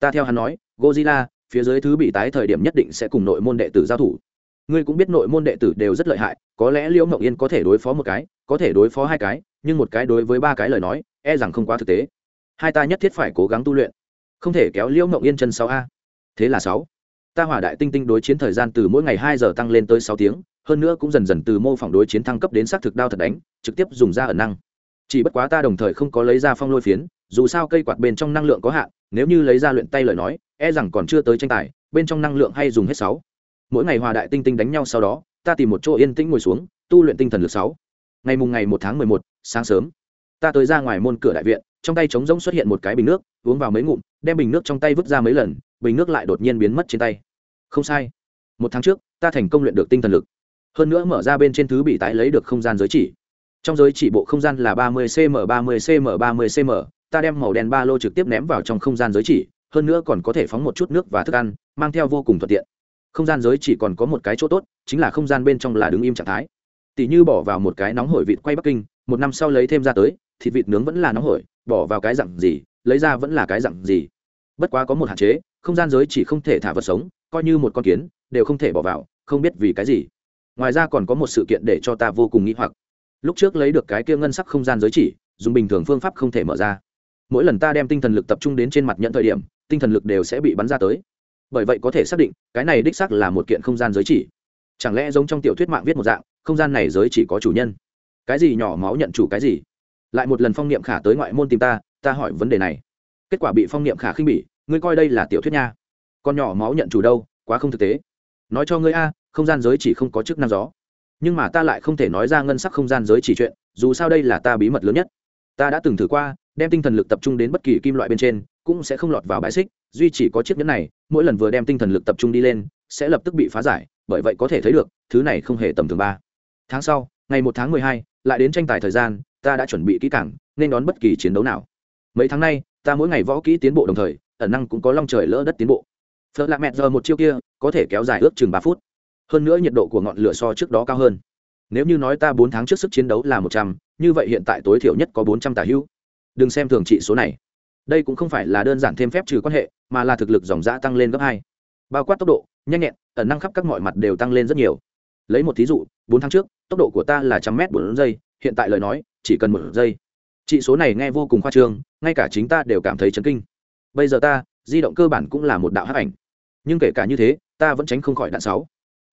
Ta theo hắn nói gozilla phía dưới thứ bị tái thời điểm nhất định sẽ cùng nội môn đệ tử giao thủ. Ngươi cũng biết nội môn đệ tử đều rất lợi hại, có lẽ liễu mộng yên có thể đối phó một cái, có thể đối phó hai cái, nhưng một cái đối với ba cái lời nói e rằng không quá thực tế. Hai ta nhất thiết phải cố gắng tu luyện. Không thể kéo liễu mộng yên chân sáu a. Thế là sáu ta hỏa đại tinh tinh đối chiến thời gian từ mỗi ngày hai giờ tăng lên tới sáu tiếng, hơn nữa cũng dần dần từ mô phỏng đối chiến thăng cấp đến xác thực đao thật đánh, trực tiếp dùng ra ẩn năng. Chỉ bất quá ta đồng thời không có lấy ra phong lôi phiến, dù sao cây quạt bên trong năng lượng có hạn, nếu như lấy ra luyện tay lời nói e rằng còn chưa tới tranh tài, bên trong năng lượng hay dùng hết sáu. Mỗi ngày hòa đại tinh tinh đánh nhau sau đó, ta tìm một chỗ yên tĩnh ngồi xuống, tu luyện tinh thần lực sáu. Ngày mùng ngày một tháng mười một, sáng sớm, ta tới ra ngoài môn cửa đại viện, trong tay trống rỗng xuất hiện một cái bình nước, uống vào mấy ngụm, đem bình nước trong tay vứt ra mấy lần bình nước lại đột nhiên biến mất trên tay. Không sai. Một tháng trước, ta thành công luyện được tinh thần lực. Hơn nữa mở ra bên trên thứ bị tái lấy được không gian giới chỉ. Trong giới chỉ bộ không gian là ba mươi cm ba mươi cm ba mươi cm ta đem màu đen ba lô trực tiếp ném vào trong không gian giới chỉ, hơn nữa còn có thể phóng một chút nước và thức ăn, mang theo vô cùng thuận tiện. Không gian giới chỉ còn có một cái chỗ tốt, chính là không gian bên trong là đứng im trạng thái. Tỷ như bỏ vào một cái nóng hổi vịt quay bắc kinh, một năm sau lấy thêm ra tới, thịt vịt nướng vẫn là nóng hổi, bỏ vào cái dặn gì, lấy ra vẫn là cái dặn gì. Bất quá có một hạn chế không gian giới chỉ không thể thả vật sống, coi như một con kiến, đều không thể bỏ vào, không biết vì cái gì. Ngoài ra còn có một sự kiện để cho ta vô cùng nghĩ hoặc. Lúc trước lấy được cái kia ngân sắc không gian giới chỉ, dùng bình thường phương pháp không thể mở ra. Mỗi lần ta đem tinh thần lực tập trung đến trên mặt nhận thời điểm, tinh thần lực đều sẽ bị bắn ra tới. Bởi vậy có thể xác định, cái này đích xác là một kiện không gian giới chỉ. Chẳng lẽ giống trong tiểu thuyết mạng viết một dạng, không gian này giới chỉ có chủ nhân? Cái gì nhỏ máu nhận chủ cái gì? Lại một lần phong niệm khả tới ngoại môn tìm ta ta hỏi vấn đề này. Kết quả bị phong niệm khả khinh bỉ ngươi coi đây là tiểu thuyết nha. Con nhỏ máu nhận chủ đâu, quá không thực tế. Nói cho ngươi a, không gian giới chỉ không có chức năng gió. Nhưng mà ta lại không thể nói ra ngân sắc không gian giới chỉ chuyện, dù sao đây là ta bí mật lớn nhất. Ta đã từng thử qua, đem tinh thần lực tập trung đến bất kỳ kim loại bên trên, cũng sẽ không lọt vào bãi xích, duy chỉ có chiếc nhẫn này, mỗi lần vừa đem tinh thần lực tập trung đi lên, sẽ lập tức bị phá giải, bởi vậy có thể thấy được, thứ này không hề tầm thường ba. Tháng sau, ngày một tháng mười hai, lại đến tranh tài thời gian, ta đã chuẩn bị kỹ cảng nên đón bất kỳ chiến đấu nào. Mấy tháng nay, ta mỗi ngày võ kỹ tiến bộ đồng thời ẩn năng cũng có long trời lỡ đất tiến bộ. Phở lạ mẹt giờ một chiêu kia, có thể kéo dài ước chừng ba phút. Hơn nữa nhiệt độ của ngọn lửa so trước đó cao hơn. Nếu như nói ta bốn tháng trước sức chiến đấu là một trăm, như vậy hiện tại tối thiểu nhất có bốn trăm tả hữu. Đừng xem thường trị số này. Đây cũng không phải là đơn giản thêm phép trừ quan hệ, mà là thực lực dòng giã tăng lên gấp hai. Bao quát tốc độ, nhanh nhẹn, ẩn năng khắp các mọi mặt đều tăng lên rất nhiều. Lấy một thí dụ, bốn tháng trước, tốc độ của ta là trăm m bốn giây, hiện tại lời nói, chỉ cần một giây. Trị số này nghe vô cùng khoa trương, ngay cả chính ta đều cảm thấy chấn kinh bây giờ ta, di động cơ bản cũng là một đạo hấp ảnh. Nhưng kể cả như thế, ta vẫn tránh không khỏi đạn sáu.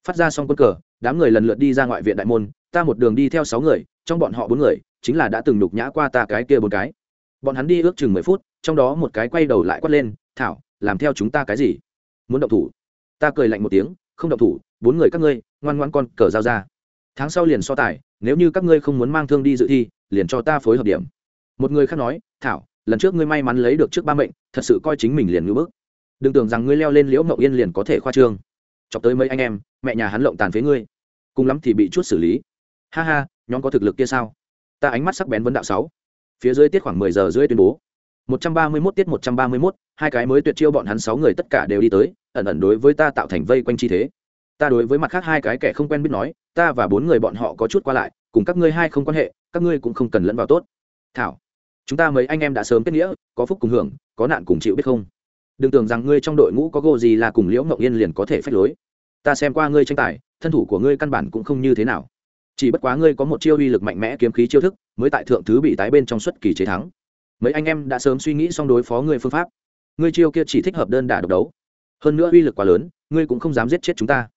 Phát ra xong quân cờ, đám người lần lượt đi ra ngoại viện đại môn, ta một đường đi theo sáu người, trong bọn họ bốn người, chính là đã từng nhục nhã qua ta cái kia bốn cái. Bọn hắn đi ước chừng mười phút, trong đó một cái quay đầu lại quát lên, thảo, làm theo chúng ta cái gì? Muốn động thủ? Ta cười lạnh một tiếng, không động thủ, bốn người các ngươi, ngoan ngoan con cờ giao ra. Tháng sau liền so tài, nếu như các ngươi không muốn mang thương đi dự thi, liền cho ta phối hợp điểm. Một người khác nói, thảo lần trước ngươi may mắn lấy được trước ba mệnh thật sự coi chính mình liền ngưỡng bức. Đừng tưởng rằng ngươi leo lên liễu mậu yên liền có thể khoa trương. Chọc tới mấy anh em mẹ nhà hắn lộng tàn phế ngươi. Cùng lắm thì bị chút xử lý. Ha ha nhóm có thực lực kia sao? Ta ánh mắt sắc bén vấn đạo sáu. Phía dưới tiết khoảng mười giờ rưỡi tuyên bố. Một trăm ba mươi 131 tiết một trăm ba mươi 131, hai cái mới tuyệt chiêu bọn hắn sáu người tất cả đều đi tới ẩn ẩn đối với ta tạo thành vây quanh chi thế. Ta đối với mặt khác hai cái kẻ không quen biết nói ta và bốn người bọn họ có chút qua lại cùng các ngươi hai không quan hệ các ngươi cũng không cần lẫn vào tốt. Thảo chúng ta mấy anh em đã sớm kết nghĩa, có phúc cùng hưởng, có nạn cùng chịu biết không? Đừng tưởng rằng ngươi trong đội ngũ có gô gì là cùng liễu ngậu yên liền có thể phách lối. Ta xem qua ngươi tranh tài, thân thủ của ngươi căn bản cũng không như thế nào. Chỉ bất quá ngươi có một chiêu uy lực mạnh mẽ kiếm khí chiêu thức, mới tại thượng thứ bị tái bên trong xuất kỳ chế thắng. Mấy anh em đã sớm suy nghĩ xong đối phó ngươi phương pháp. Ngươi chiêu kia chỉ thích hợp đơn đả độc đấu. Hơn nữa uy lực quá lớn, ngươi cũng không dám giết chết chúng ta.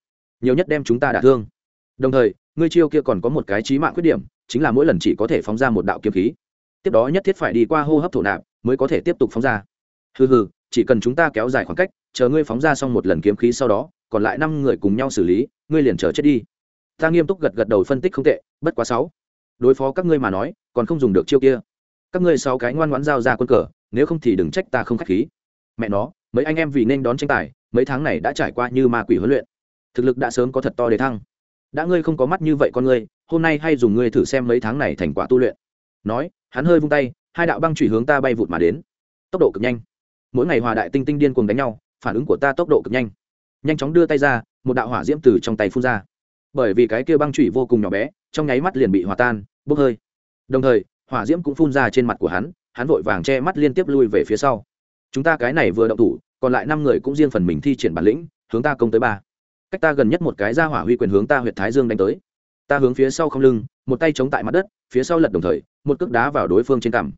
Nhiều nhất đem chúng ta đả thương. Đồng thời, ngươi chiêu kia còn có một cái trí mạng khuyết điểm, chính là mỗi lần chỉ có thể phóng ra một đạo kiếm khí tiếp đó nhất thiết phải đi qua hô hấp thổ nạp mới có thể tiếp tục phóng ra. Hừ hừ, chỉ cần chúng ta kéo dài khoảng cách, chờ ngươi phóng ra xong một lần kiếm khí sau đó, còn lại năm người cùng nhau xử lý, ngươi liền chờ chết đi. Ta nghiêm túc gật gật đầu phân tích không tệ, bất quá sáu. Đối phó các ngươi mà nói, còn không dùng được chiêu kia. Các ngươi sáu cái ngoan ngoãn giao ra quân cờ, nếu không thì đừng trách ta không khách khí. Mẹ nó, mấy anh em vì nên đón tranh tài, mấy tháng này đã trải qua như ma quỷ huấn luyện. Thực lực đã sớm có thật to để thăng. Đã ngươi không có mắt như vậy con ngươi, hôm nay hay dùng ngươi thử xem mấy tháng này thành quả tu luyện. Nói hắn hơi vung tay, hai đạo băng chủy hướng ta bay vụt mà đến. Tốc độ cực nhanh. Mỗi ngày hòa đại tinh tinh điên cuồng đánh nhau, phản ứng của ta tốc độ cực nhanh. Nhanh chóng đưa tay ra, một đạo hỏa diễm từ trong tay phun ra. Bởi vì cái kia băng chủy vô cùng nhỏ bé, trong nháy mắt liền bị hòa tan, bốc hơi. Đồng thời, hỏa diễm cũng phun ra trên mặt của hắn hắn vội vàng che mắt liên tiếp lui về phía sau. Chúng ta cái này vừa động thủ, còn lại năm người cũng riêng phần mình thi triển bản lĩnh, hướng ta công tới ba. Cách ta gần nhất một cái ra hỏa huy quyền hướng ta huyện thái dương đánh tới ta hướng phía sau không lưng, một tay chống tại mặt đất, phía sau lật đồng thời, một cước đá vào đối phương trên cằm.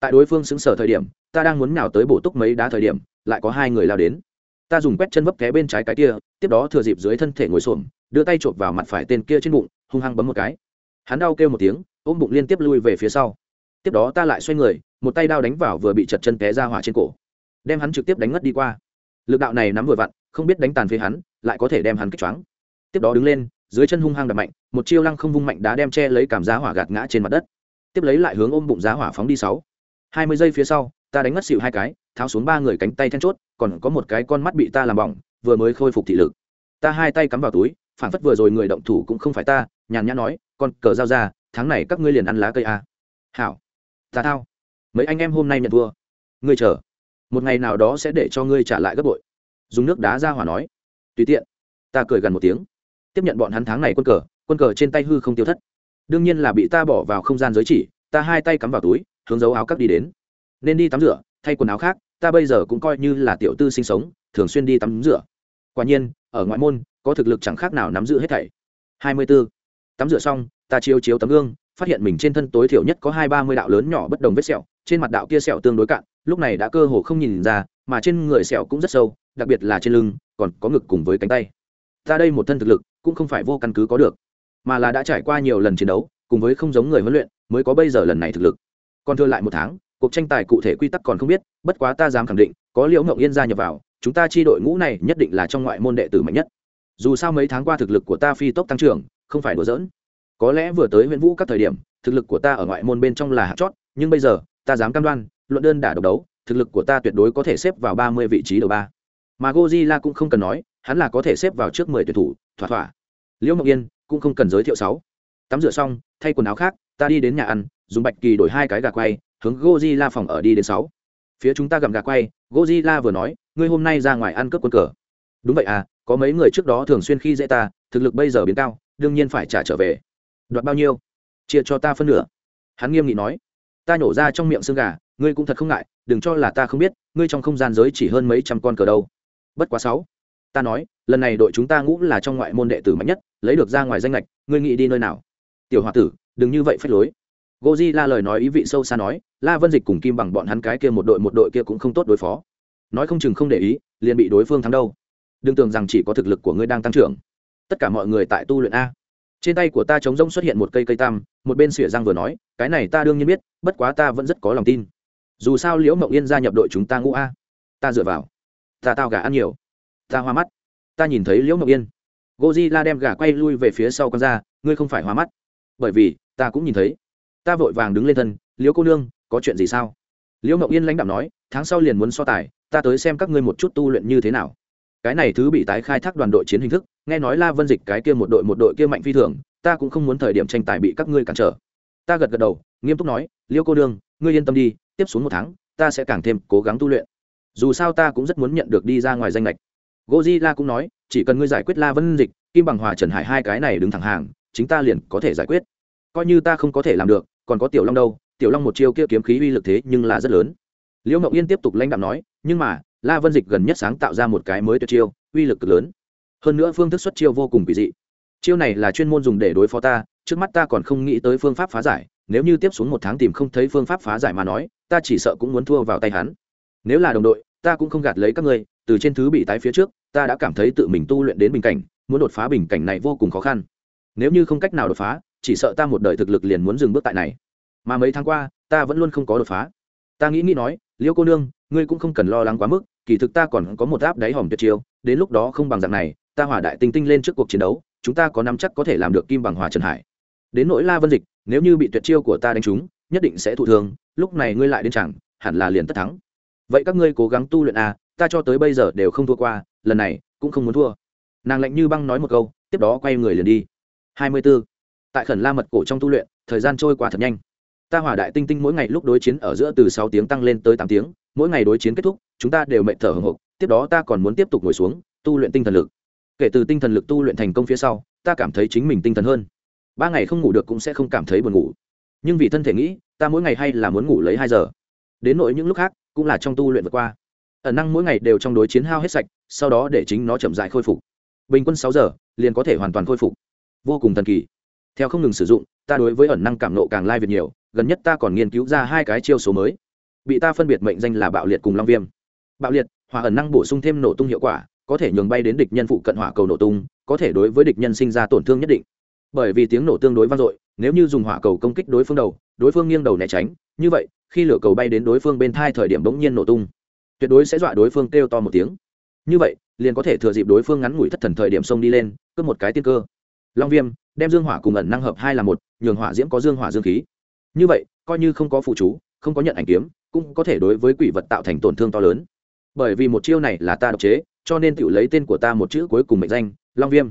Tại đối phương xứng sở thời điểm, ta đang muốn nào tới bổ túc mấy đá thời điểm, lại có hai người lao đến. Ta dùng quét chân vấp té bên trái cái kia, tiếp đó thừa dịp dưới thân thể ngồi xổm, đưa tay chộp vào mặt phải tên kia trên bụng, hung hăng bấm một cái. Hắn đau kêu một tiếng, ôm bụng liên tiếp lui về phía sau. Tiếp đó ta lại xoay người, một tay đao đánh vào vừa bị chật chân té ra hỏa trên cổ. Đem hắn trực tiếp đánh ngất đi qua. Lực đạo này nắm vừa vặn, không biết đánh tàn phế hắn, lại có thể đem hắn kích choáng. Tiếp đó đứng lên dưới chân hung hăng đập mạnh, một chiêu lăng không vung mạnh đá đem che lấy cảm giá hỏa gạt ngã trên mặt đất. Tiếp lấy lại hướng ôm bụng giá hỏa phóng đi sáu. Hai mươi giây phía sau, ta đánh ngất xịu hai cái, tháo xuống ba người cánh tay then chốt, còn có một cái con mắt bị ta làm bỏng, vừa mới khôi phục thị lực. Ta hai tay cắm vào túi, phản phất vừa rồi người động thủ cũng không phải ta, nhàn nhã nói, con cờ giao ra, tháng này các ngươi liền ăn lá cây a. Hảo. Ta thao. Mấy anh em hôm nay nhận thua. Ngươi chờ. Một ngày nào đó sẽ để cho ngươi trả lại gấp bội. Dùng nước đá ra hỏa nói. Tùy tiện. Ta cười gần một tiếng tiếp nhận bọn hắn tháng này quân cờ quân cờ trên tay hư không tiêu thất. Đương nhiên là bị ta bỏ vào không gian giới chỉ, ta hai tay cắm vào túi, hướng dấu áo cắp đi đến. Nên đi tắm rửa, thay quần áo khác, ta bây giờ cũng coi như là tiểu tư sinh sống, thường xuyên đi tắm rửa. Quả nhiên, ở ngoại môn, có thực lực chẳng khác nào nắm giữ hết thảy. Hai mươi 24. tắm rửa xong, ta chiếu chiếu tấm gương, phát hiện mình trên thân tối thiểu nhất có hai ba mươi đạo lớn nhỏ bất đồng vết sẹo, trên mặt đạo kia sẹo tương đối cạn, lúc này đã cơ hồ không nhìn ra, mà trên người sẹo cũng rất sâu, đặc biệt là trên lưng, còn có ngực cùng với cánh tay. Ta đây một thân thực lực cũng không phải vô căn cứ có được, mà là đã trải qua nhiều lần chiến đấu, cùng với không giống người huấn luyện, mới có bây giờ lần này thực lực. Còn thưa lại một tháng, cuộc tranh tài cụ thể quy tắc còn không biết, bất quá ta dám khẳng định, có liễu ngậu yên gia nhập vào, chúng ta chi đội ngũ này nhất định là trong ngoại môn đệ tử mạnh nhất. Dù sao mấy tháng qua thực lực của ta phi tốc tăng trưởng, không phải đùa giỡn. Có lẽ vừa tới huyện vũ các thời điểm, thực lực của ta ở ngoại môn bên trong là hạt chót, nhưng bây giờ, ta dám cam đoan, luận đơn đả độc đấu, thực lực của ta tuyệt đối có thể xếp vào ba mươi vị trí đầu ba mà gozilla cũng không cần nói, hắn là có thể xếp vào trước mười tuyển thủ, thỏa thỏa. Liễu mộng yên cũng không cần giới thiệu sáu. Tắm rửa xong, thay quần áo khác, ta đi đến nhà ăn, dùng bạch kỳ đổi hai cái gà quay, hướng gozilla phòng ở đi đến sáu. Phía chúng ta gặm gà quay gozilla vừa nói, ngươi hôm nay ra ngoài ăn cướp quân cờ. Đúng vậy à có mấy người trước đó thường xuyên khi dễ ta, thực lực bây giờ biến cao, đương nhiên phải trả trở về. Đoạt bao nhiêu? Chia cho ta phân nửa. Hắn nghiêm nghị nói. Ta nhổ ra trong miệng xương gà, ngươi cũng thật không ngại, đừng cho là ta không biết, ngươi trong không gian giới chỉ hơn mấy trăm con cờ đâu bất quá sáu. Ta nói, lần này đội chúng ta ngũ là trong ngoại môn đệ tử mạnh nhất, lấy được ra ngoài danh lệch ngươi nghĩ đi nơi nào? Tiểu h tử, đừng như vậy phép lối. Goji la lời nói ý vị sâu xa nói, la vân dịch cùng kim bằng bọn hắn cái kia một đội một đội kia cũng không tốt đối phó. Nói không chừng không để ý, liền bị đối phương thắng đâu. Đừng tưởng rằng chỉ có thực lực của ngươi đang tăng trưởng. Tất cả mọi người tại tu luyện a. Trên tay của ta chống rông xuất hiện một cây cây tam, một bên xỉa răng vừa nói, cái này ta đương nhiên biết, bất quá ta vẫn rất có lòng tin. Dù sao liễu mộng yên gia nhập đội chúng ta ngũ a. Ta dựa vào ta tao gà ăn nhiều. Ta hoa mắt. Ta nhìn thấy liễu mộng yên. Goji la đem gà quay lui về phía sau con ra ngươi không phải hoa mắt. Bởi vì, ta cũng nhìn thấy. Ta vội vàng đứng lên thân, liễu cô nương, có chuyện gì sao? Liễu mộng yên lãnh đạo nói, tháng sau liền muốn so tài, ta tới xem các ngươi một chút tu luyện như thế nào. Cái này thứ bị tái khai thác đoàn đội chiến hình thức, nghe nói la vân dịch cái kia một đội một đội kia mạnh phi thường, ta cũng không muốn thời điểm tranh tài bị các ngươi cản trở. Ta gật gật đầu, nghiêm túc nói, liễu cô đương ngươi yên tâm đi, tiếp xuống một tháng, ta sẽ càng thêm cố gắng tu luyện dù sao ta cũng rất muốn nhận được đi ra ngoài danh lệch gozilla cũng nói, chỉ cần ngươi giải quyết la vân dịch, kim bằng hòa trần hải hai cái này đứng thẳng hàng, chính ta liền có thể giải quyết. Coi như ta không có thể làm được, còn có tiểu long đâu, tiểu long một chiêu kia kiếm khí uy lực thế nhưng là rất lớn. Liễu mộng yên tiếp tục lãnh đạm nói, nhưng mà, la vân dịch gần nhất sáng tạo ra một cái mới tuyệt chiêu, uy lực cực lớn. Hơn nữa phương thức xuất chiêu vô cùng kỳ dị. Chiêu này là chuyên môn dùng để đối phó ta, trước mắt ta còn không nghĩ tới phương pháp phá giải, nếu như tiếp xuống một tháng tìm không thấy phương pháp phá giải mà nói, ta chỉ sợ cũng muốn thua vào tay hắn nếu là đồng đội, ta cũng không gạt lấy các ngươi, từ trên thứ bị tái phía trước, ta đã cảm thấy tự mình tu luyện đến bình cảnh, muốn đột phá bình cảnh này vô cùng khó khăn. Nếu như không cách nào đột phá, chỉ sợ ta một đời thực lực liền muốn dừng bước tại này. Mà mấy tháng qua, ta vẫn luôn không có đột phá. Ta nghĩ nghĩ nói, liêu cô nương, ngươi cũng không cần lo lắng quá mức, kỳ thực ta còn có một áp đáy hòm tuyệt chiêu, đến lúc đó không bằng dạng này, ta hỏa đại tinh tinh lên trước cuộc chiến đấu, chúng ta có nắm chắc có thể làm được kim bằng hòa trần hải. Đến nỗi la vân dịch, nếu như bị tuyệt chiêu của ta đánh trúng, nhất định sẽ thụ thương, lúc này ngươi lại đến chẳng, hẳn là liền tất thắng vậy các ngươi cố gắng tu luyện à, ta cho tới bây giờ đều không thua qua lần này cũng không muốn thua. Nàng lạnh như băng nói một câu tiếp đó quay người liền đi. Hai mươi 24. tại khẩn la mật cổ trong tu luyện thời gian trôi qua thật nhanh. Ta hỏa đại tinh tinh mỗi ngày lúc đối chiến ở giữa từ sáu tiếng tăng lên tới tám tiếng mỗi ngày đối chiến kết thúc chúng ta đều mệt thở hồng hộc tiếp đó ta còn muốn tiếp tục ngồi xuống tu luyện tinh thần lực. Kể từ tinh thần lực tu luyện thành công phía sau ta cảm thấy chính mình tinh thần hơn. Ba ngày không ngủ được cũng sẽ không cảm thấy buồn ngủ. Nhưng vì thân thể nghĩ ta mỗi ngày hay là muốn ngủ lấy hai giờ. Đến nỗi những lúc khác cũng là trong tu luyện vượt qua. Ẩn năng mỗi ngày đều trong đối chiến hao hết sạch, sau đó để chính nó chậm dại khôi phục. Bình quân sáu giờ, liền có thể hoàn toàn khôi phục. Vô cùng thần kỳ. Theo không ngừng sử dụng, ta đối với ẩn năng cảm nộ càng lai việt nhiều, gần nhất ta còn nghiên cứu ra hai cái chiêu số mới. Bị ta phân biệt mệnh danh là bạo liệt cùng long viêm. Bạo liệt, hỏa ẩn năng bổ sung thêm nổ tung hiệu quả, có thể nhường bay đến địch nhân phụ cận hỏa cầu nổ tung, có thể đối với địch nhân sinh ra tổn thương nhất định. Bởi vì tiếng nổ tương đối vang dội, nếu như dùng hỏa cầu công kích đối phương đầu, đối phương nghiêng đầu né tránh như vậy, khi lửa cầu bay đến đối phương bên thai thời điểm bỗng nhiên nổ tung. Tuyệt đối sẽ dọa đối phương kêu to một tiếng. Như vậy, liền có thể thừa dịp đối phương ngắn ngủi thất thần thời điểm xông đi lên, cướp một cái tiên cơ. Long viêm, đem dương hỏa cùng ẩn năng hợp hai là một, nhường hỏa diễm có dương hỏa dương khí. Như vậy, coi như không có phụ chú, không có nhận ảnh kiếm, cũng có thể đối với quỷ vật tạo thành tổn thương to lớn. Bởi vì một chiêu này là ta độc chế, cho nên tự lấy tên của ta một chữ cuối cùng mệnh danh, long viêm.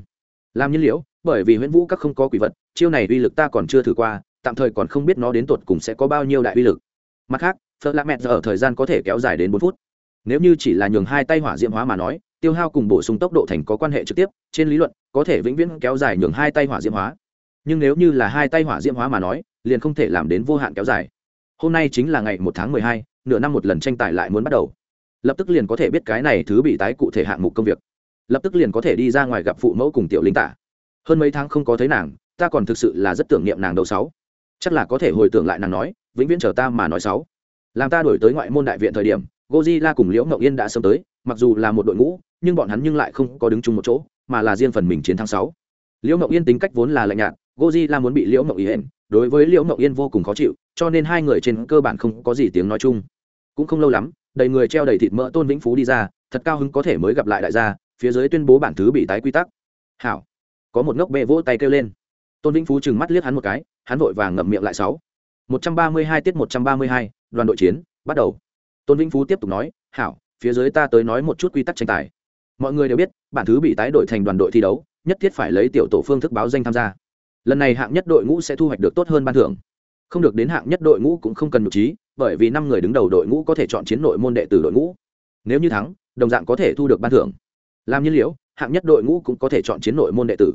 Làm nhiên liễu bởi vì huyễn vũ các không có quỷ vật, chiêu này uy lực ta còn chưa thử qua tạm thời còn không biết nó đến tột cùng sẽ có bao nhiêu đại uy lực. Mặt khác, phật lạ mẹt ở thời gian có thể kéo dài đến bốn phút. Nếu như chỉ là nhường hai tay hỏa diễm hóa mà nói, tiêu hao cùng bổ sung tốc độ thành có quan hệ trực tiếp, trên lý luận, có thể vĩnh viễn kéo dài nhường hai tay hỏa diễm hóa. Nhưng nếu như là hai tay hỏa diễm hóa mà nói, liền không thể làm đến vô hạn kéo dài. Hôm nay chính là ngày một tháng mười hai, nửa năm một lần tranh tài lại muốn bắt đầu. Lập tức liền có thể biết cái này thứ bị tái cụ thể hạng mục công việc. Lập tức liền có thể đi ra ngoài gặp phụ mẫu cùng tiểu linh tả. Hơn mấy tháng không có thấy nàng, ta còn thực sự là rất tưởng niệm nàng đầu sáu chắc là có thể hồi tưởng lại nàng nói vĩnh viễn chờ ta mà nói sáu làm ta đổi tới ngoại môn đại viện thời điểm Godzilla cùng Liễu Ngọc Yên đã sớm tới, mặc dù là một đội ngũ, nhưng bọn hắn nhưng lại không có đứng chung một chỗ, mà là riêng phần mình chiến thắng sáu. Liễu Ngọc Yên tính cách vốn là lạnh nhạt, Godzilla muốn bị Liễu Ngọc Yên, đối với Liễu Ngọc Yên vô cùng khó chịu, cho nên hai người trên cơ bản không có gì tiếng nói chung. Cũng không lâu lắm, đầy người treo đầy thịt mỡ Tôn Vĩnh Phú đi ra, thật cao hứng có thể mới gặp lại đại gia, phía dưới tuyên bố bản thứ bị tái quy tắc. Hảo. Có một ngốc bê vỗ tay kêu lên. Tôn Vĩnh Phú trừng mắt liếc hắn một cái, hắn vội vàng ngậm miệng lại sáu. 132 tiết 132, đoàn đội chiến, bắt đầu. Tôn vĩnh phú tiếp tục nói hảo phía dưới ta tới nói một chút quy tắc tranh tài. Mọi người đều biết bản thứ bị tái đổi thành đoàn đội thi đấu nhất thiết phải lấy tiểu tổ phương thức báo danh tham gia. Lần này hạng nhất đội ngũ sẽ thu hoạch được tốt hơn ban thưởng. Không được đến hạng nhất đội ngũ cũng không cần nhục trí bởi vì năm người đứng đầu đội ngũ có thể chọn chiến nội môn đệ tử đội ngũ. Nếu như thắng đồng dạng có thể thu được ban thưởng. Làm nhiên liễu hạng nhất đội ngũ cũng có thể chọn chiến nội môn đệ tử.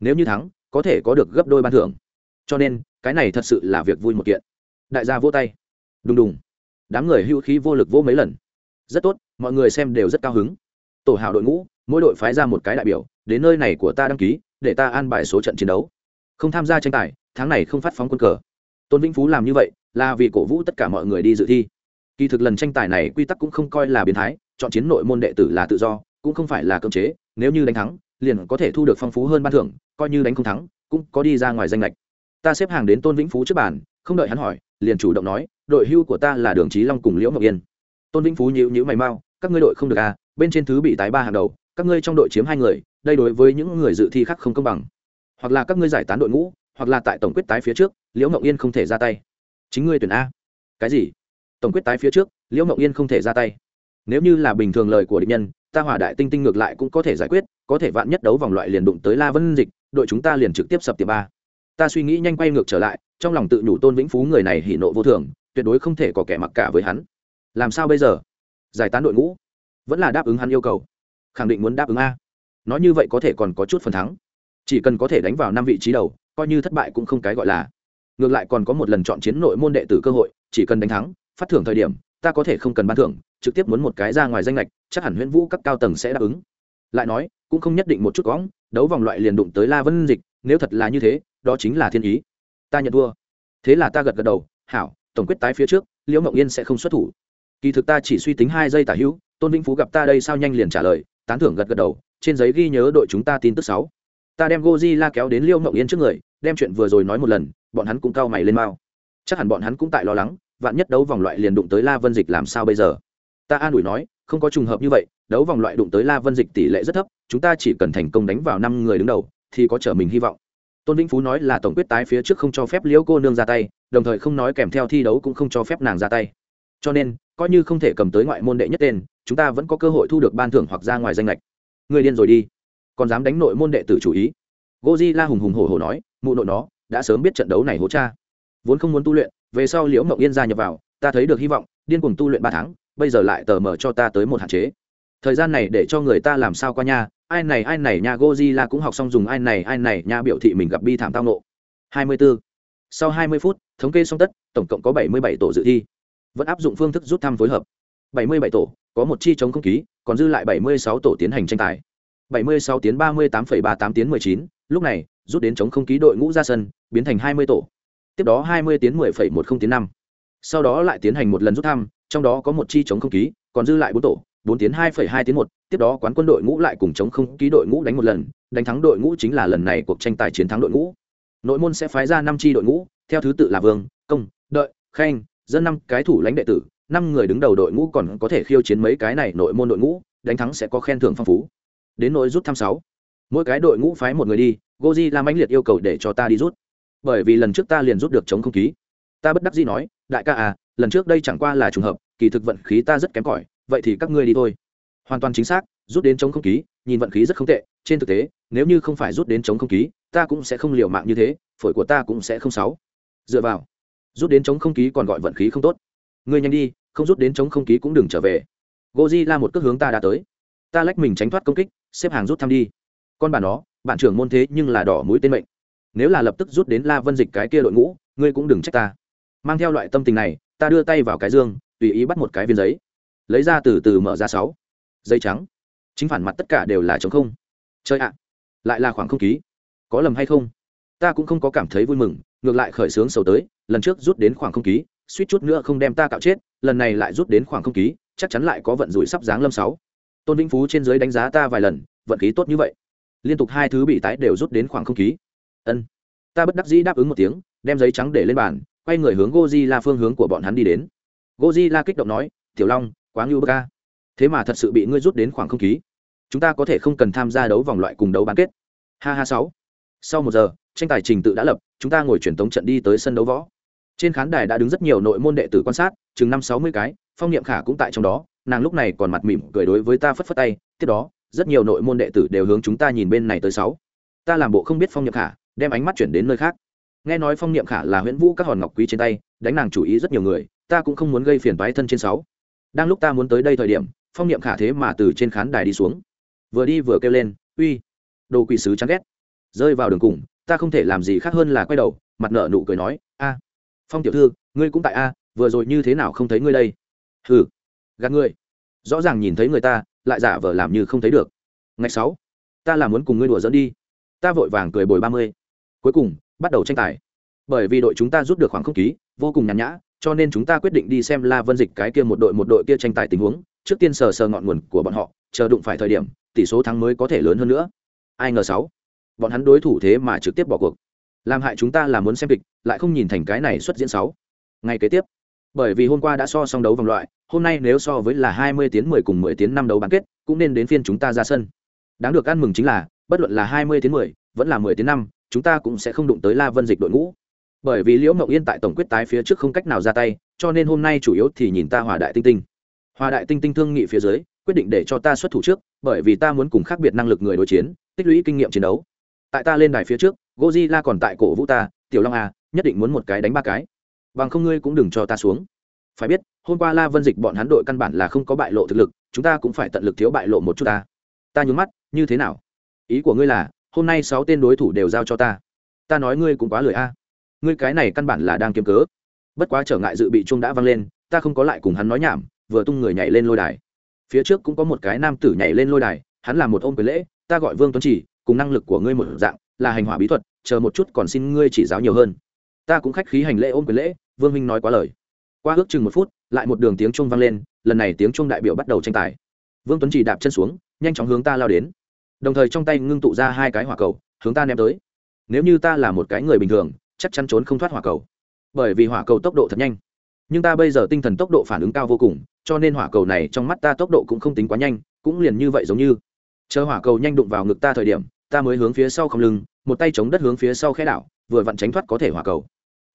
Nếu như thắng có thể có được gấp đôi ban thưởng cho nên, cái này thật sự là việc vui một kiện. Đại gia vỗ tay. Đùng đùng. Đám người hữu khí vô lực vỗ mấy lần. Rất tốt, mọi người xem đều rất cao hứng. Tổ hào đội ngũ, mỗi đội phái ra một cái đại biểu, đến nơi này của ta đăng ký, để ta an bài số trận chiến đấu. Không tham gia tranh tài, tháng này không phát phóng quân cờ. Tôn vĩnh phú làm như vậy, là vì cổ vũ tất cả mọi người đi dự thi. Kỳ thực lần tranh tài này quy tắc cũng không coi là biến thái, chọn chiến nội môn đệ tử là tự do, cũng không phải là cưỡng chế, nếu như đánh thắng, liền có thể thu được phong phú hơn ban thưởng, coi như đánh không thắng, cũng có đi ra ngoài danh lệch ta xếp hàng đến tôn vĩnh phú trước bàn, không đợi hắn hỏi, liền chủ động nói, đội hưu của ta là đường trí long cùng liễu ngọc yên. Tôn vĩnh phú nhíu nhíu mày mau, các ngươi đội không được à bên trên thứ bị tái ba hàng đầu, các ngươi trong đội chiếm hai người, đây đối với những người dự thi khác không công bằng. Hoặc là các ngươi giải tán đội ngũ, hoặc là tại tổng quyết tái phía trước, liễu ngọc yên không thể ra tay. Chính ngươi tuyển a. Cái gì? Tổng quyết tái phía trước, liễu ngọc yên không thể ra tay. Nếu như là bình thường lời của địch nhân, ta hỏa đại tinh tinh ngược lại cũng có thể giải quyết, có thể vạn nhất đấu vòng loại liền đụng tới la vân dịch, đội chúng ta liền trực tiếp sập tiệm ba ta suy nghĩ nhanh quay ngược trở lại, trong lòng tự nhủ tôn vĩnh phú người này hỉ nộ vô thường, tuyệt đối không thể có kẻ mặc cả với hắn. Làm sao bây giờ? Giải tán đội ngũ. Vẫn là đáp ứng hắn yêu cầu. Khẳng định muốn đáp ứng a. Nói như vậy có thể còn có chút phần thắng. Chỉ cần có thể đánh vào năm vị trí đầu, coi như thất bại cũng không cái gọi là. Ngược lại còn có một lần chọn chiến nội môn đệ tử cơ hội, chỉ cần đánh thắng, phát thưởng thời điểm, ta có thể không cần ban thưởng, trực tiếp muốn một cái ra ngoài danh lệch, chắc hẳn huyễn vũ các cao tầng sẽ đáp ứng. Lại nói, cũng không nhất định một chút cóng đấu vòng loại liền đụng tới la vân dịch nếu thật là như thế đó chính là thiên ý ta nhận thua thế là ta gật gật đầu hảo tổng quyết tái phía trước liễu mộng yên sẽ không xuất thủ kỳ thực ta chỉ suy tính hai giây tả hữu tôn vĩnh phú gặp ta đây sao nhanh liền trả lời tán thưởng gật gật đầu trên giấy ghi nhớ đội chúng ta tin tức sáu ta đem Godzilla kéo đến liễu Mộng Yên trước người, đem chuyện vừa rồi nói một lần, bọn hắn cũng cao mày lên mau. Chắc hẳn bọn hắn cũng tại lo lắng, vạn nhất đấu vòng loại liền đụng tới La Vân Dịch làm sao bây giờ? Ta an ủi nói, không có trùng hợp như vậy, đấu vòng loại đụng tới La Vân Dịch tỷ lệ rất thấp, chúng ta chỉ cần thành công đánh vào năm người đứng đầu, thì có trở mình hy vọng. Tôn Vĩnh Phú nói là tổng quyết tái phía trước không cho phép Liễu cô nương ra tay, đồng thời không nói kèm theo thi đấu cũng không cho phép nàng ra tay. Cho nên, coi như không thể cầm tới ngoại môn đệ nhất tên, chúng ta vẫn có cơ hội thu được ban thưởng hoặc ra ngoài danh lệch. Người điên rồi đi còn dám đánh nội môn đệ tử chủ ý la hùng hùng hổ hổ nói mụ nội nó đã sớm biết trận đấu này hố cha vốn không muốn tu luyện về sau liễu mộng yên gia nhập vào ta thấy được hy vọng điên cuồng tu luyện ba tháng bây giờ lại tờ mở cho ta tới một hạn chế thời gian này để cho người ta làm sao qua nha ai này ai này nhà Godzilla cũng học xong dùng ai này ai này nhà biểu thị mình gặp bi thảm tao nộ 24. sau 20 phút thống kê xong tất tổng cộng có 77 tổ dự thi vẫn áp dụng phương thức rút thăm phối hợp 77 tổ có một chi chống không ký còn dư lại 76 tổ tiến hành tranh tài 76 tiến 38,38 tiến 19, lúc này, rút đến chống không ký đội ngũ ra sân, biến thành 20 tổ. Tiếp đó 20 tiến 10,10 tiến 5. Sau đó lại tiến hành một lần rút thăm, trong đó có một chi chống không ký, còn dư lại 4 tổ, bốn tiến 2,2 tiến một. tiếp đó quán quân đội ngũ lại cùng chống không ký đội ngũ đánh một lần, đánh thắng đội ngũ chính là lần này cuộc tranh tài chiến thắng đội ngũ. Nội môn sẽ phái ra năm chi đội ngũ, theo thứ tự là Vương, Công, Đợi, Khanh, dân năm cái thủ lãnh đệ tử, năm người đứng đầu đội ngũ còn có thể khiêu chiến mấy cái này nội môn đội ngũ, đánh thắng sẽ có khen thưởng phong phú đến nỗi rút thăm sáu mỗi cái đội ngũ phái một người đi goji làm mãnh liệt yêu cầu để cho ta đi rút bởi vì lần trước ta liền rút được chống không khí ta bất đắc dĩ nói đại ca à lần trước đây chẳng qua là trùng hợp kỳ thực vận khí ta rất kém cỏi vậy thì các ngươi đi thôi. Hoàn toàn chính xác, rút đến chống không khí nhìn vận khí rất không tệ, trên thực tế, nếu như không phải rút đến chống không khí ta cũng sẽ không liều mạng như thế, phổi của ta cũng sẽ không sáu. Dựa vào, rút đến chống không khí còn gọi vận khí không tốt. Ngươi nhanh đi, không rút đến chống không khí cũng đừng trở về. Goji la một cước hướng ta đã tới. Ta lách mình tránh thoát công kích, xếp hàng rút thăm đi. Con bà nó, bạn trưởng môn thế nhưng là đỏ mũi tên mệnh. Nếu là lập tức rút đến la vân dịch cái kia đội ngũ, ngươi cũng đừng trách ta. Mang theo loại tâm tình này, ta đưa tay vào cái dương, tùy ý bắt một cái viên giấy lấy ra từ từ mở ra sáu. Dây trắng. Chính phản mặt tất cả đều là trống không. Chơi ạ. Lại là khoảng không khí. Có lầm hay không? Ta cũng không có cảm thấy vui mừng, ngược lại khởi sướng sầu tới, lần trước rút đến khoảng không khí, suýt chút nữa không đem ta cạo chết, lần này lại rút đến khoảng không khí, chắc chắn lại có vận rủi sắp dáng lâm sáu. Tôn vĩnh phú trên dưới đánh giá ta vài lần, vận khí tốt như vậy. Liên tục hai thứ bị tái đều rút đến khoảng không khí. Ân. Ta bất đắc dĩ đáp ứng một tiếng, đem giấy trắng để lên bàn, quay người hướng goji la phương hướng của bọn hắn đi đến. Goji la kích động nói, tiểu long quá ngưu bức ca thế mà thật sự bị ngươi rút đến khoảng không khí. Chúng ta có thể không cần tham gia đấu vòng loại cùng đấu bán kết. Ha ha sáu. Sau một giờ, tranh tài trình tự đã lập, chúng ta ngồi truyền tống trận đi tới sân đấu võ. Trên khán đài đã đứng rất nhiều nội môn đệ tử quan sát, chừng năm sáu mươi cái, phong niệm khả cũng tại trong đó, nàng lúc này còn mặt mỉm cười đối với ta phất phất tay, tiếp đó, rất nhiều nội môn đệ tử đều hướng chúng ta nhìn bên này tới sáu. Ta làm bộ không biết phong niệm khả, đem ánh mắt chuyển đến nơi khác. Nghe nói phong niệm khả là huyễn vũ các hòn ngọc quý trên tay, đánh nàng chủ ý rất nhiều người, ta cũng không muốn gây phiền toái thân trên sáu đang lúc ta muốn tới đây thời điểm, phong niệm khả thế mà từ trên khán đài đi xuống. Vừa đi vừa kêu lên, uy, đồ quỷ sứ chán ghét. Rơi vào đường cùng, ta không thể làm gì khác hơn là quay đầu, mặt nở nụ cười nói, a, phong tiểu thư, ngươi cũng tại a, vừa rồi như thế nào không thấy ngươi đây? Hừ, gạt ngươi. Rõ ràng nhìn thấy người ta, lại giả vờ làm như không thấy được. Ngày sáu, ta là muốn cùng ngươi đùa dẫn đi. Ta vội vàng cười bồi ba mươi. Cuối cùng, bắt đầu tranh tài. Bởi vì đội chúng ta rút được khoảng không ký vô cùng nhàn nhã cho nên chúng ta quyết định đi xem la vân dịch cái kia một đội một đội kia tranh tài tình huống, trước tiên sờ sờ ngọn nguồn của bọn họ, chờ đụng phải thời điểm, tỷ số thắng mới có thể lớn hơn nữa. Ai ngờ sáu, bọn hắn đối thủ thế mà trực tiếp bỏ cuộc. Làm hại chúng ta là muốn xem kịch, lại không nhìn thành cái này xuất diễn sáu. Ngày kế tiếp, bởi vì hôm qua đã so xong đấu vòng loại, hôm nay nếu so với là hai mươi tiếng mười cùng mười tiếng năm đấu bán kết, cũng nên đến phiên chúng ta ra sân. Đáng được ăn mừng chính là, bất luận là hai mươi tiếng mười, vẫn là mười tiếng năm, chúng ta cũng sẽ không đụng tới la vân dịch đội ngũ bởi vì liễu mộng yên tại tổng quyết tái phía trước không cách nào ra tay, cho nên hôm nay chủ yếu thì nhìn ta hòa đại tinh tinh. Hòa đại tinh tinh thương nghị phía dưới, quyết định để cho ta xuất thủ trước, bởi vì ta muốn cùng khác biệt năng lực người đối chiến, tích lũy kinh nghiệm chiến đấu. Tại ta lên đài phía trước gozilla còn tại cổ vũ ta, tiểu long à nhất định muốn một cái đánh ba cái. Bằng không ngươi cũng đừng cho ta xuống. Phải biết, hôm qua la vân dịch bọn hắn đội căn bản là không có bại lộ thực lực, chúng ta cũng phải tận lực thiếu bại lộ một chút ta. Ta nhún mắt, như thế nào? Ý của ngươi là, hôm nay sáu tên đối thủ đều giao cho ta. Ta nói ngươi cũng quá lười a ngươi cái này căn bản là đang kiếm cớ. Bất quá trở ngại dự bị chung đã vang lên, ta không có lại cùng hắn nói nhảm, vừa tung người nhảy lên lôi đài. Phía trước cũng có một cái nam tử nhảy lên lôi đài, hắn là một ôm quyền lễ, ta gọi vương tuấn chỉ, cùng năng lực của ngươi một dạng, là hành hỏa bí thuật, chờ một chút còn xin ngươi chỉ giáo nhiều hơn. Ta cũng khách khí hành lễ ôm quyền lễ, vương minh nói quá lời. Qua ước chừng một phút, lại một đường tiếng chuông vang lên, lần này tiếng chuông đại biểu bắt đầu tranh tài. Vương tuấn chỉ đạp chân xuống, nhanh chóng hướng ta lao đến. Đồng thời trong tay ngưng tụ ra hai cái hỏa cầu, hướng ta ném tới. Nếu như ta là một cái người bình thường chắc chắn trốn không thoát hỏa cầu. Bởi vì hỏa cầu tốc độ thật nhanh. Nhưng ta bây giờ tinh thần tốc độ phản ứng cao vô cùng, cho nên hỏa cầu này trong mắt ta tốc độ cũng không tính quá nhanh, cũng liền như vậy giống như. Chờ hỏa cầu nhanh đụng vào ngực ta thời điểm, ta mới hướng phía sau không lưng, một tay chống đất hướng phía sau khe đảo, vừa vặn tránh thoát có thể hỏa cầu.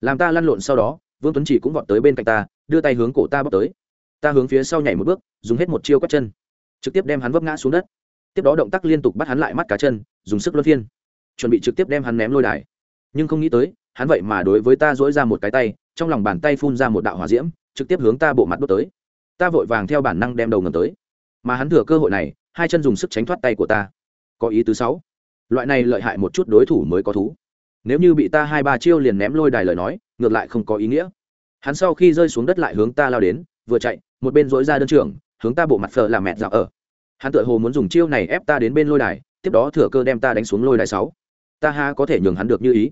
Làm ta lăn lộn sau đó, vương tuấn chỉ cũng vọt tới bên cạnh ta, đưa tay hướng cổ ta bóc tới. Ta hướng phía sau nhảy một bước, dùng hết một chiêu quát chân. Trực tiếp đem hắn vấp ngã xuống đất. Tiếp đó động tác liên tục bắt hắn lại mắt cá chân, dùng sức luân phiên. Chuẩn bị trực tiếp đem hắn ném lôi đài. Nhưng không nghĩ tới hắn vậy mà đối với ta dỗi ra một cái tay, trong lòng bàn tay phun ra một đạo hỏa diễm, trực tiếp hướng ta bộ mặt đốt tới. Ta vội vàng theo bản năng đem đầu ngầm tới. Mà hắn thừa cơ hội này, hai chân dùng sức tránh thoát tay của ta. Có ý tứ sáu. Loại này lợi hại một chút đối thủ mới có thú. Nếu như bị ta hai ba chiêu liền ném lôi đài lời nói, ngược lại không có ý nghĩa. Hắn sau khi rơi xuống đất lại hướng ta lao đến, vừa chạy, một bên dối ra đơn trường hướng ta bộ mặt phờ làm mẹ dạo ở. Hắn tựa hồ muốn dùng chiêu này ép ta đến bên lôi đài, tiếp đó thừa cơ đem ta đánh xuống lôi đài sáu. Ta ha có thể nhường hắn được như ý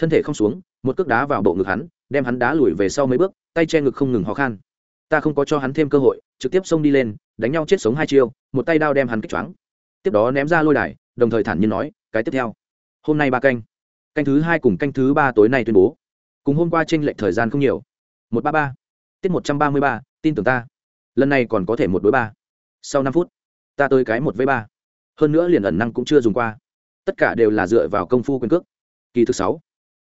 thân thể không xuống, một cước đá vào bộ ngực hắn, đem hắn đá lùi về sau mấy bước, tay che ngực không ngừng ho khan. Ta không có cho hắn thêm cơ hội, trực tiếp xông đi lên, đánh nhau chết sống hai chiêu, một tay đao đem hắn kích choáng. Tiếp đó ném ra lôi đài, đồng thời thản nhiên nói, cái tiếp theo. Hôm nay ba canh. Canh thứ hai cùng canh thứ ba tối nay tuyên bố. Cùng hôm qua tranh lệch thời gian không nhiều. Một ba ba. Tiết một trăm ba mươi ba, tin tưởng ta. Lần này còn có thể một đối ba. Sau năm phút, ta tới cái một với ba. Hơn nữa liền ẩn năng cũng chưa dùng qua. Tất cả đều là dựa vào công phu quyền cước. Kỳ thứ sáu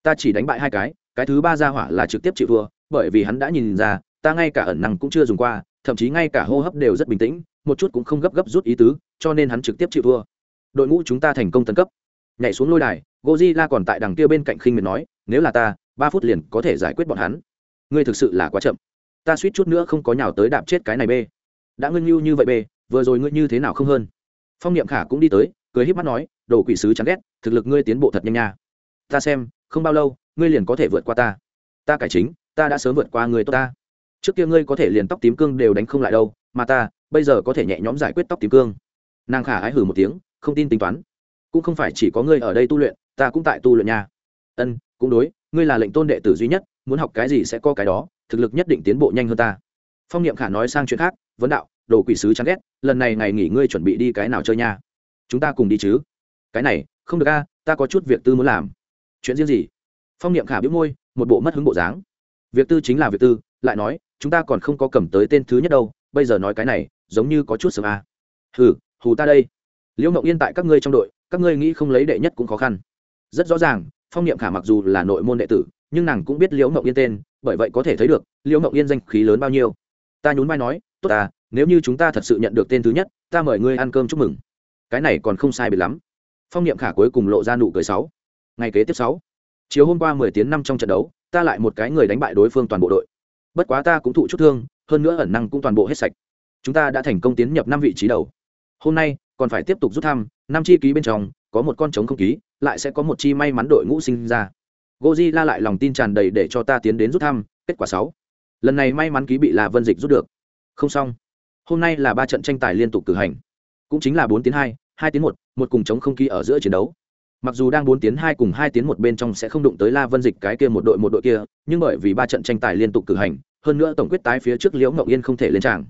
ta chỉ đánh bại hai cái cái thứ ba ra hỏa là trực tiếp chịu thua, bởi vì hắn đã nhìn ra, ta ngay cả ẩn năng cũng chưa dùng qua, thậm chí ngay cả hô hấp đều rất bình tĩnh, một chút cũng không gấp gấp rút ý tứ, cho nên hắn trực tiếp chịu thua. Đội ngũ chúng ta thành công tấn cấp. Nhảy xuống lôi đài gozilla còn tại đằng kia bên cạnh khinh miệt nói, nếu là ta, ba phút liền có thể giải quyết bọn hắn. Ngươi thực sự là quá chậm. Ta suýt chút nữa không có nhào tới đạp chết cái này bê. Đã ngưng như như vậy bê, vừa rồi ngươi như thế nào không hơn? Phong niệm khả cũng đi tới, cười híp mắt nói, đồ quỷ sứ chán ghét, thực lực ngươi tiến bộ thật nhanh nha. Ta xem không bao lâu, ngươi liền có thể vượt qua ta. Ta cải chính, ta đã sớm vượt qua người tốt ta. Trước kia ngươi có thể liền tóc tím cương đều đánh không lại đâu, mà ta, bây giờ có thể nhẹ nhõm giải quyết tóc tím cương. Nàng khả ái hử một tiếng, không tin tính toán. Cũng không phải chỉ có ngươi ở đây tu luyện, ta cũng tại tu luyện nha. Ân, cũng đối, ngươi là lệnh tôn đệ tử duy nhất, muốn học cái gì sẽ có cái đó, thực lực nhất định tiến bộ nhanh hơn ta. Phong niệm khả nói sang chuyện khác, vấn đạo, đồ quỷ sứ chán ghét, lần này ngày nghỉ ngươi chuẩn bị đi cái nào chơi nha? Chúng ta cùng đi chứ. Cái này, không được a, ta có chút việc tư muốn làm chuyện riêng gì? Phong niệm khả biếu môi, một bộ mất hứng bộ dáng. Việc tư chính là việc tư, lại nói, chúng ta còn không có cầm tới tên thứ nhất đâu, bây giờ nói cái này, giống như có chút sớm a hừ, hù ta đây. Liễu ngậu yên tại các ngươi trong đội, các ngươi nghĩ không lấy đệ nhất cũng khó khăn. Rất rõ ràng, phong niệm khả mặc dù là nội môn đệ tử, nhưng nàng cũng biết liễu ngậu yên tên, bởi vậy có thể thấy được, liễu ngậu yên danh khí lớn bao nhiêu. Ta nhún vai nói, tốt ta, nếu như chúng ta thật sự nhận được tên thứ nhất, ta mời ngươi ăn cơm chúc mừng. Cái này còn không sai biệt lắm. Phong niệm khả cuối cùng lộ ra nụ cười sáu ngày kế tiếp sáu chiều hôm qua mười tiếng năm trong trận đấu ta lại một cái người đánh bại đối phương toàn bộ đội bất quá ta cũng thụ chút thương hơn nữa ẩn năng cũng toàn bộ hết sạch chúng ta đã thành công tiến nhập năm vị trí đầu hôm nay còn phải tiếp tục rút thăm năm chi ký bên trong có một con trống không ký lại sẽ có một chi may mắn đội ngũ sinh ra Godzilla lại lòng tin tràn đầy để cho ta tiến đến rút thăm, kết quả sáu. Lần này may mắn ký bị là Vân Dịch rút được. Không xong. Hôm nay là ba trận tranh tài liên tục cử hành, cũng chính là bốn tiến hai, hai tiến một, một cùng chống không ký ở giữa chiến đấu. Mặc dù đang bốn tiến hai cùng hai tiến một bên trong sẽ không đụng tới La Vân Dịch cái kia một đội một đội kia, nhưng bởi vì ba trận tranh tài liên tục cử hành, hơn nữa tổng quyết tái phía trước Liễu ngậu Yên không thể lên tràng.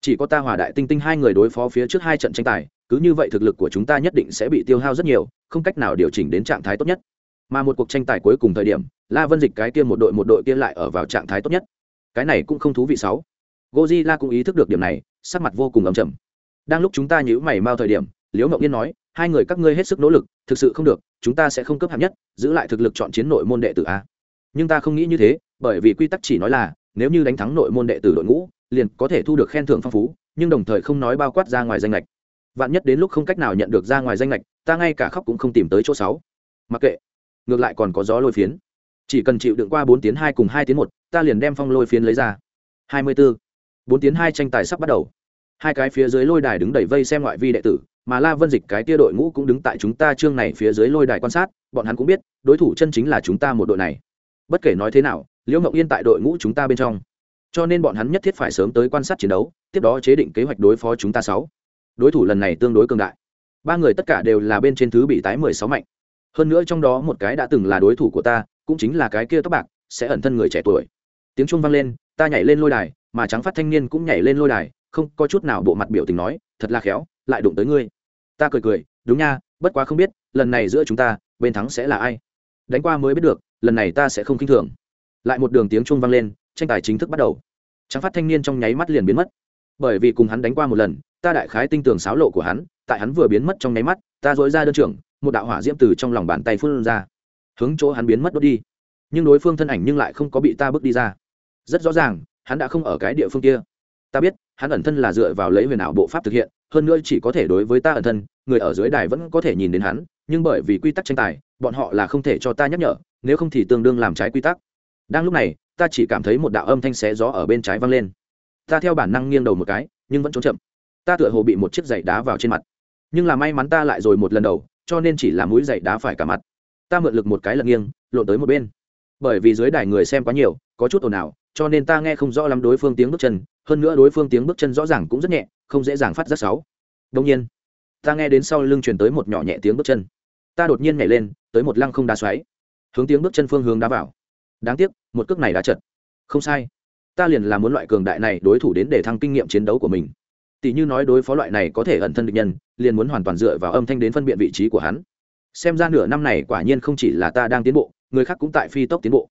Chỉ có ta Hòa Đại Tinh Tinh hai người đối phó phía trước hai trận tranh tài, cứ như vậy thực lực của chúng ta nhất định sẽ bị tiêu hao rất nhiều, không cách nào điều chỉnh đến trạng thái tốt nhất. Mà một cuộc tranh tài cuối cùng thời điểm la vân dịch cái kia một đội một đội kia lại ở vào trạng thái tốt nhất. Cái này cũng không thú vị sáu. Gozilla cũng ý thức được điểm này sắc mặt vô cùng ấm chầm đang lúc chúng ta nhữ mày mau thời điểm liễu ngậu yên nói hai người các ngươi hết sức nỗ lực, thực sự không được, chúng ta sẽ không cấp hạng nhất, giữ lại thực lực chọn chiến nội môn đệ tử a. Nhưng ta không nghĩ như thế, bởi vì quy tắc chỉ nói là, nếu như đánh thắng nội môn đệ tử đội ngũ, liền có thể thu được khen thưởng phong phú, nhưng đồng thời không nói bao quát ra ngoài danh lệch vạn nhất đến lúc không cách nào nhận được ra ngoài danh lệch ta ngay cả khóc cũng không tìm tới chỗ sáu mặc kệ, ngược lại còn có gió lôi phiến. Chỉ cần chịu đựng qua bốn tiếng hai cùng hai tiếng một, ta liền đem phong lôi phiến lấy ra. Hai mươi bốn bốn tiếng hai tranh tài sắp bắt đầu hai cái phía dưới lôi đài đứng đầy vây xem ngoại vi đệ tử, mà la vân dịch cái tia đội ngũ cũng đứng tại chúng ta chương này phía dưới lôi đài quan sát, bọn hắn cũng biết, đối thủ chân chính là chúng ta một đội này. Bất kể nói thế nào, liễu ngậu yên tại đội ngũ chúng ta bên trong. Cho nên bọn hắn nhất thiết phải sớm tới quan sát chiến đấu, tiếp đó chế định kế hoạch đối phó chúng ta sáu. Đối thủ lần này tương đối cường đại. Ba người tất cả đều là bên trên thứ bị tái mười sáu mạnh. Hơn nữa trong đó một cái đã từng là đối thủ của ta, cũng chính là cái kia tóc bạc, sẽ ẩn thân người trẻ tuổi. Tiếng chuông vang lên, ta nhảy lên lôi đài, mà trắng phát thanh niên cũng nhảy lên lôi đài không có chút nào bộ mặt biểu tình nói, thật là khéo, lại đụng tới ngươi. Ta cười cười, đúng nha, bất quá không biết, lần này giữa chúng ta, bên thắng sẽ là ai? Đánh qua mới biết được, lần này ta sẽ không k i n h thường. Lại một đường tiếng chuông vang lên, tranh tài chính thức bắt đầu. Trắng phát thanh niên trong nháy mắt liền biến mất. Bởi vì cùng hắn đánh qua một lần, ta đại khái tinh tường sáo lộ của hắn, tại hắn vừa biến mất trong nháy mắt, ta dối ra đơn trưởng, một đạo hỏa diễm từ trong lòng bàn tay phun ra. Hướng chỗ hắn biến mất đốt đi. Nhưng đối phương thân ảnh nhưng lại không có bị ta bước đi ra. Rất rõ ràng, hắn đã không ở cái địa phương kia. Ta biết hắn ẩn thân là dựa vào lấy huyền ảo bộ pháp thực hiện, hơn nữa chỉ có thể đối với ta ẩn thân, người ở dưới đài vẫn có thể nhìn đến hắn, nhưng bởi vì quy tắc tranh tài, bọn họ là không thể cho ta nhắc nhở, nếu không thì tương đương làm trái quy tắc. Đang lúc này, ta chỉ cảm thấy một đạo âm thanh xé gió ở bên trái vang lên. Ta theo bản năng nghiêng đầu một cái, nhưng vẫn trốn chậm. Ta tựa hồ bị một chiếc giày đá vào trên mặt. Nhưng là may mắn ta lại rồi một lần đầu, cho nên chỉ là mũi giày đá phải cả mặt. Ta mượn lực một cái lật nghiêng, lộn tới một bên. Bởi vì dưới đài người xem quá nhiều có chút ồn ào, cho nên ta nghe không rõ lắm đối phương tiếng bước chân, hơn nữa đối phương tiếng bước chân rõ ràng cũng rất nhẹ, không dễ dàng phát giác sáu. Đông nhiên, ta nghe đến sau lưng truyền tới một nhỏ nhẹ tiếng bước chân. Ta đột nhiên nhảy lên, tới một lăng không đá xoáy. Hướng tiếng bước chân phương hướng đá vào. Đáng tiếc, một cước này đã chật. Không sai. Ta liền là muốn loại cường đại này đối thủ đến để thăng kinh nghiệm chiến đấu của mình. Tỷ như nói đối phó loại này có thể ẩn thân địch nhân, liền muốn hoàn toàn dựa vào âm thanh đến phân biện vị trí của hắn. Xem ra nửa năm này quả nhiên không chỉ là ta đang tiến bộ, người khác cũng tại phi tốc tiến bộ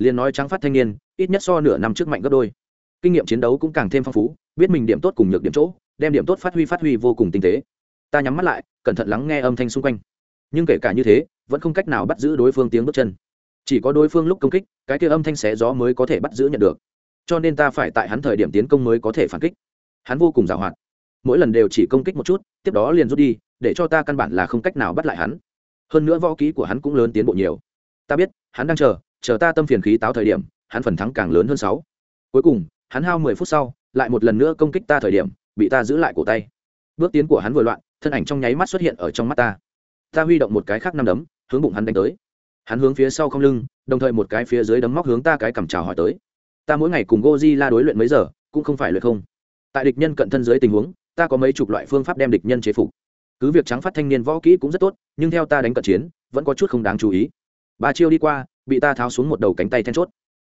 liền nói trắng phát thanh niên, ít nhất so nửa năm trước mạnh gấp đôi. Kinh nghiệm chiến đấu cũng càng thêm phong phú, biết mình điểm tốt cùng nhược điểm chỗ, đem điểm tốt phát huy phát huy vô cùng tinh tế. Ta nhắm mắt lại, cẩn thận lắng nghe âm thanh xung quanh. Nhưng kể cả như thế, vẫn không cách nào bắt giữ đối phương tiếng bước chân. Chỉ có đối phương lúc công kích, cái kia âm thanh xé gió mới có thể bắt giữ nhận được. Cho nên ta phải tại hắn thời điểm tiến công mới có thể phản kích. Hắn vô cùng giàu hoạt. Mỗi lần đều chỉ công kích một chút, tiếp đó liền rút đi, để cho ta căn bản là không cách nào bắt lại hắn. Hơn nữa võ kỹ của hắn cũng lớn tiến bộ nhiều. Ta biết, hắn đang chờ chờ ta tâm phiền khí táo thời điểm, hắn phần thắng càng lớn hơn sáu. Cuối cùng, hắn hao mười phút sau, lại một lần nữa công kích ta thời điểm, bị ta giữ lại cổ tay. Bước tiến của hắn vừa loạn, thân ảnh trong nháy mắt xuất hiện ở trong mắt ta. Ta huy động một cái khác năm đấm, hướng bụng hắn đánh tới. Hắn hướng phía sau không lưng, đồng thời một cái phía dưới đấm móc hướng ta cái cằm trào hỏi tới. Ta mỗi ngày cùng goji la đối luyện mấy giờ, cũng không phải luyện không. Tại địch nhân cận thân dưới tình huống, ta có mấy chục loại phương pháp đem địch nhân chế phục. Cứ việc trắng phát thanh niên võ kỹ cũng rất tốt, nhưng theo ta đánh cận chiến, vẫn có chút không đáng chú ý. Ba chiêu đi qua bị ta tháo xuống một đầu cánh tay then chốt.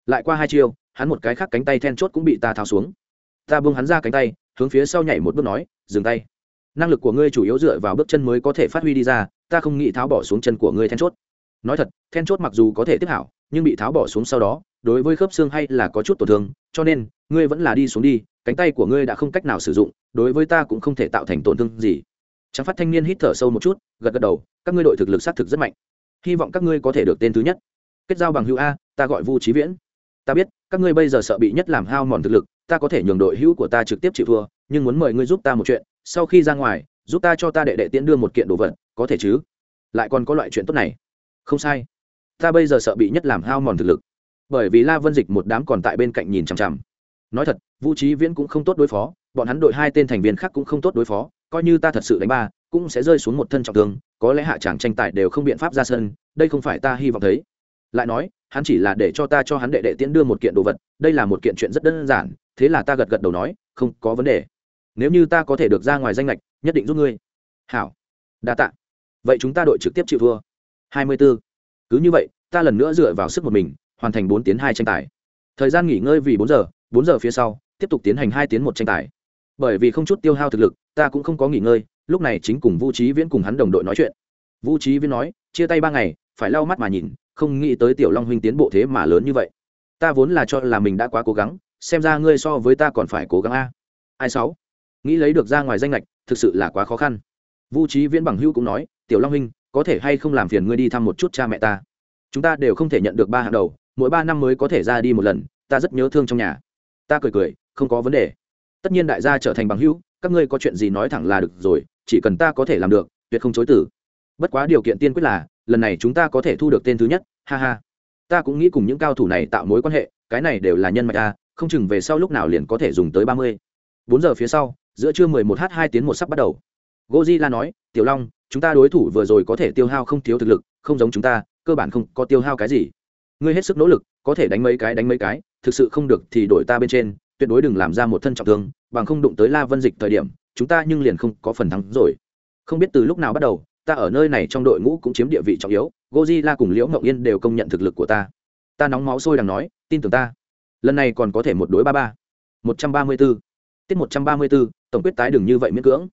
Lại qua hai chiêu, hắn một cái khác cánh tay then chốt cũng bị ta tháo xuống. Ta buông hắn ra cánh tay, hướng phía sau nhảy một bước nói, dừng tay. Năng lực của ngươi chủ yếu dựa vào bước chân mới có thể phát huy đi ra, ta không nghĩ tháo bỏ xuống chân của ngươi then chốt. Nói thật, then chốt mặc dù có thể tiếp hảo, nhưng bị tháo bỏ xuống sau đó, đối với khớp xương hay là có chút tổn thương, cho nên, ngươi vẫn là đi xuống đi, cánh tay của ngươi đã không cách nào sử dụng, đối với ta cũng không thể tạo thành tổn thương gì. Trắng phát thanh niên hít thở sâu một chút, gật gật đầu, các ngươi đội thực lực xác thực rất mạnh. Hy vọng các ngươi có thể được tên thứ nhất kết giao bằng hữu a, ta gọi vu trí viễn. Ta biết, các ngươi bây giờ sợ bị nhất làm hao mòn thực lực, ta có thể nhường đội hữu của ta trực tiếp chịu thua, nhưng muốn mời ngươi giúp ta một chuyện, sau khi ra ngoài, giúp ta cho ta đệ đệ tiễn đưa một kiện đồ vật, có thể chứ? Lại còn có loại chuyện tốt này. Không sai. Ta bây giờ sợ bị nhất làm hao mòn thực lực. Bởi vì la vân dịch một đám còn tại bên cạnh nhìn chằm chằm. Nói thật vũ trí viễn cũng không tốt đối phó, bọn hắn đội hai tên thành viên khác cũng không tốt đối phó, coi như ta thật sự đánh ba, cũng sẽ rơi xuống một thân trọng thương, có lẽ hạ tràng tranh tài đều không biện pháp ra sân, đây không phải ta hy vọng thấy lại nói, hắn chỉ là để cho ta cho hắn đệ đệ tiễn đưa một kiện đồ vật, đây là một kiện chuyện rất đơn giản, thế là ta gật gật đầu nói, không có vấn đề. Nếu như ta có thể được ra ngoài danh lệch nhất định giúp ngươi. Hảo. Đa tạ. Vậy chúng ta đội trực tiếp chịu thua. Hai mươi 24. cứ như vậy, ta lần nữa dựa vào sức một mình, hoàn thành bốn tiến hai tranh tài. Thời gian nghỉ ngơi vì bốn giờ bốn giờ phía sau, tiếp tục tiến hành hai tiến một tranh tài. Bởi vì không chút tiêu hao thực lực, ta cũng không có nghỉ ngơi, lúc này chính cùng vu trí viễn cùng hắn đồng đội nói chuyện. Vu trí viễn nói, chia tay ba ngày, phải lau mắt mà nhìn không nghĩ tới tiểu long huynh tiến bộ thế mà lớn như vậy. Ta vốn là cho là mình đã quá cố gắng, xem ra ngươi so với ta còn phải cố gắng a. Ai sáu? Nghĩ lấy được ra ngoài danh lệch thực sự là quá khó khăn. Vu trí viễn bằng hữu cũng nói, tiểu long huynh, có thể hay không làm phiền ngươi đi thăm một chút cha mẹ ta? Chúng ta đều không thể nhận được ba hàng đầu, mỗi ba năm mới có thể ra đi một lần, ta rất nhớ thương trong nhà. Ta cười cười, không có vấn đề. Tất nhiên đại gia trở thành bằng hữu, các ngươi có chuyện gì nói thẳng là được rồi, chỉ cần ta có thể làm được, tuyệt không chối tử bất quá điều kiện tiên quyết là lần này chúng ta có thể thu được tên thứ nhất, ha ha. Ta cũng nghĩ cùng những cao thủ này tạo mối quan hệ, cái này đều là nhân mạch a, không chừng về sau lúc nào liền có thể dùng tới ba mươi. Bốn giờ phía sau, giữa trưa mười một h hai tiếng một sắp bắt đầu. Goji nói, tiểu long, chúng ta đối thủ vừa rồi có thể tiêu hao không thiếu thực lực, không giống chúng ta, cơ bản không có tiêu hao cái gì. Ngươi hết sức nỗ lực, có thể đánh mấy cái, đánh mấy cái, thực sự không được thì đổi ta bên trên, tuyệt đối đừng làm ra một thân trọng thương, bằng không đụng tới la vân dịch thời điểm, chúng ta nhưng liền không có phần thắng rồi. Không biết từ lúc nào bắt đầu ta ở nơi này trong đội ngũ cũng chiếm địa vị trọng yếu gozilla cùng liễu ngậu yên đều công nhận thực lực của ta ta nóng máu sôi đằng nói tin tưởng ta lần này còn có thể một đối ba ba một trăm ba mươi b ố tiết một trăm ba mươi b ố tổng quyết tái đừng như vậy miễn cưỡng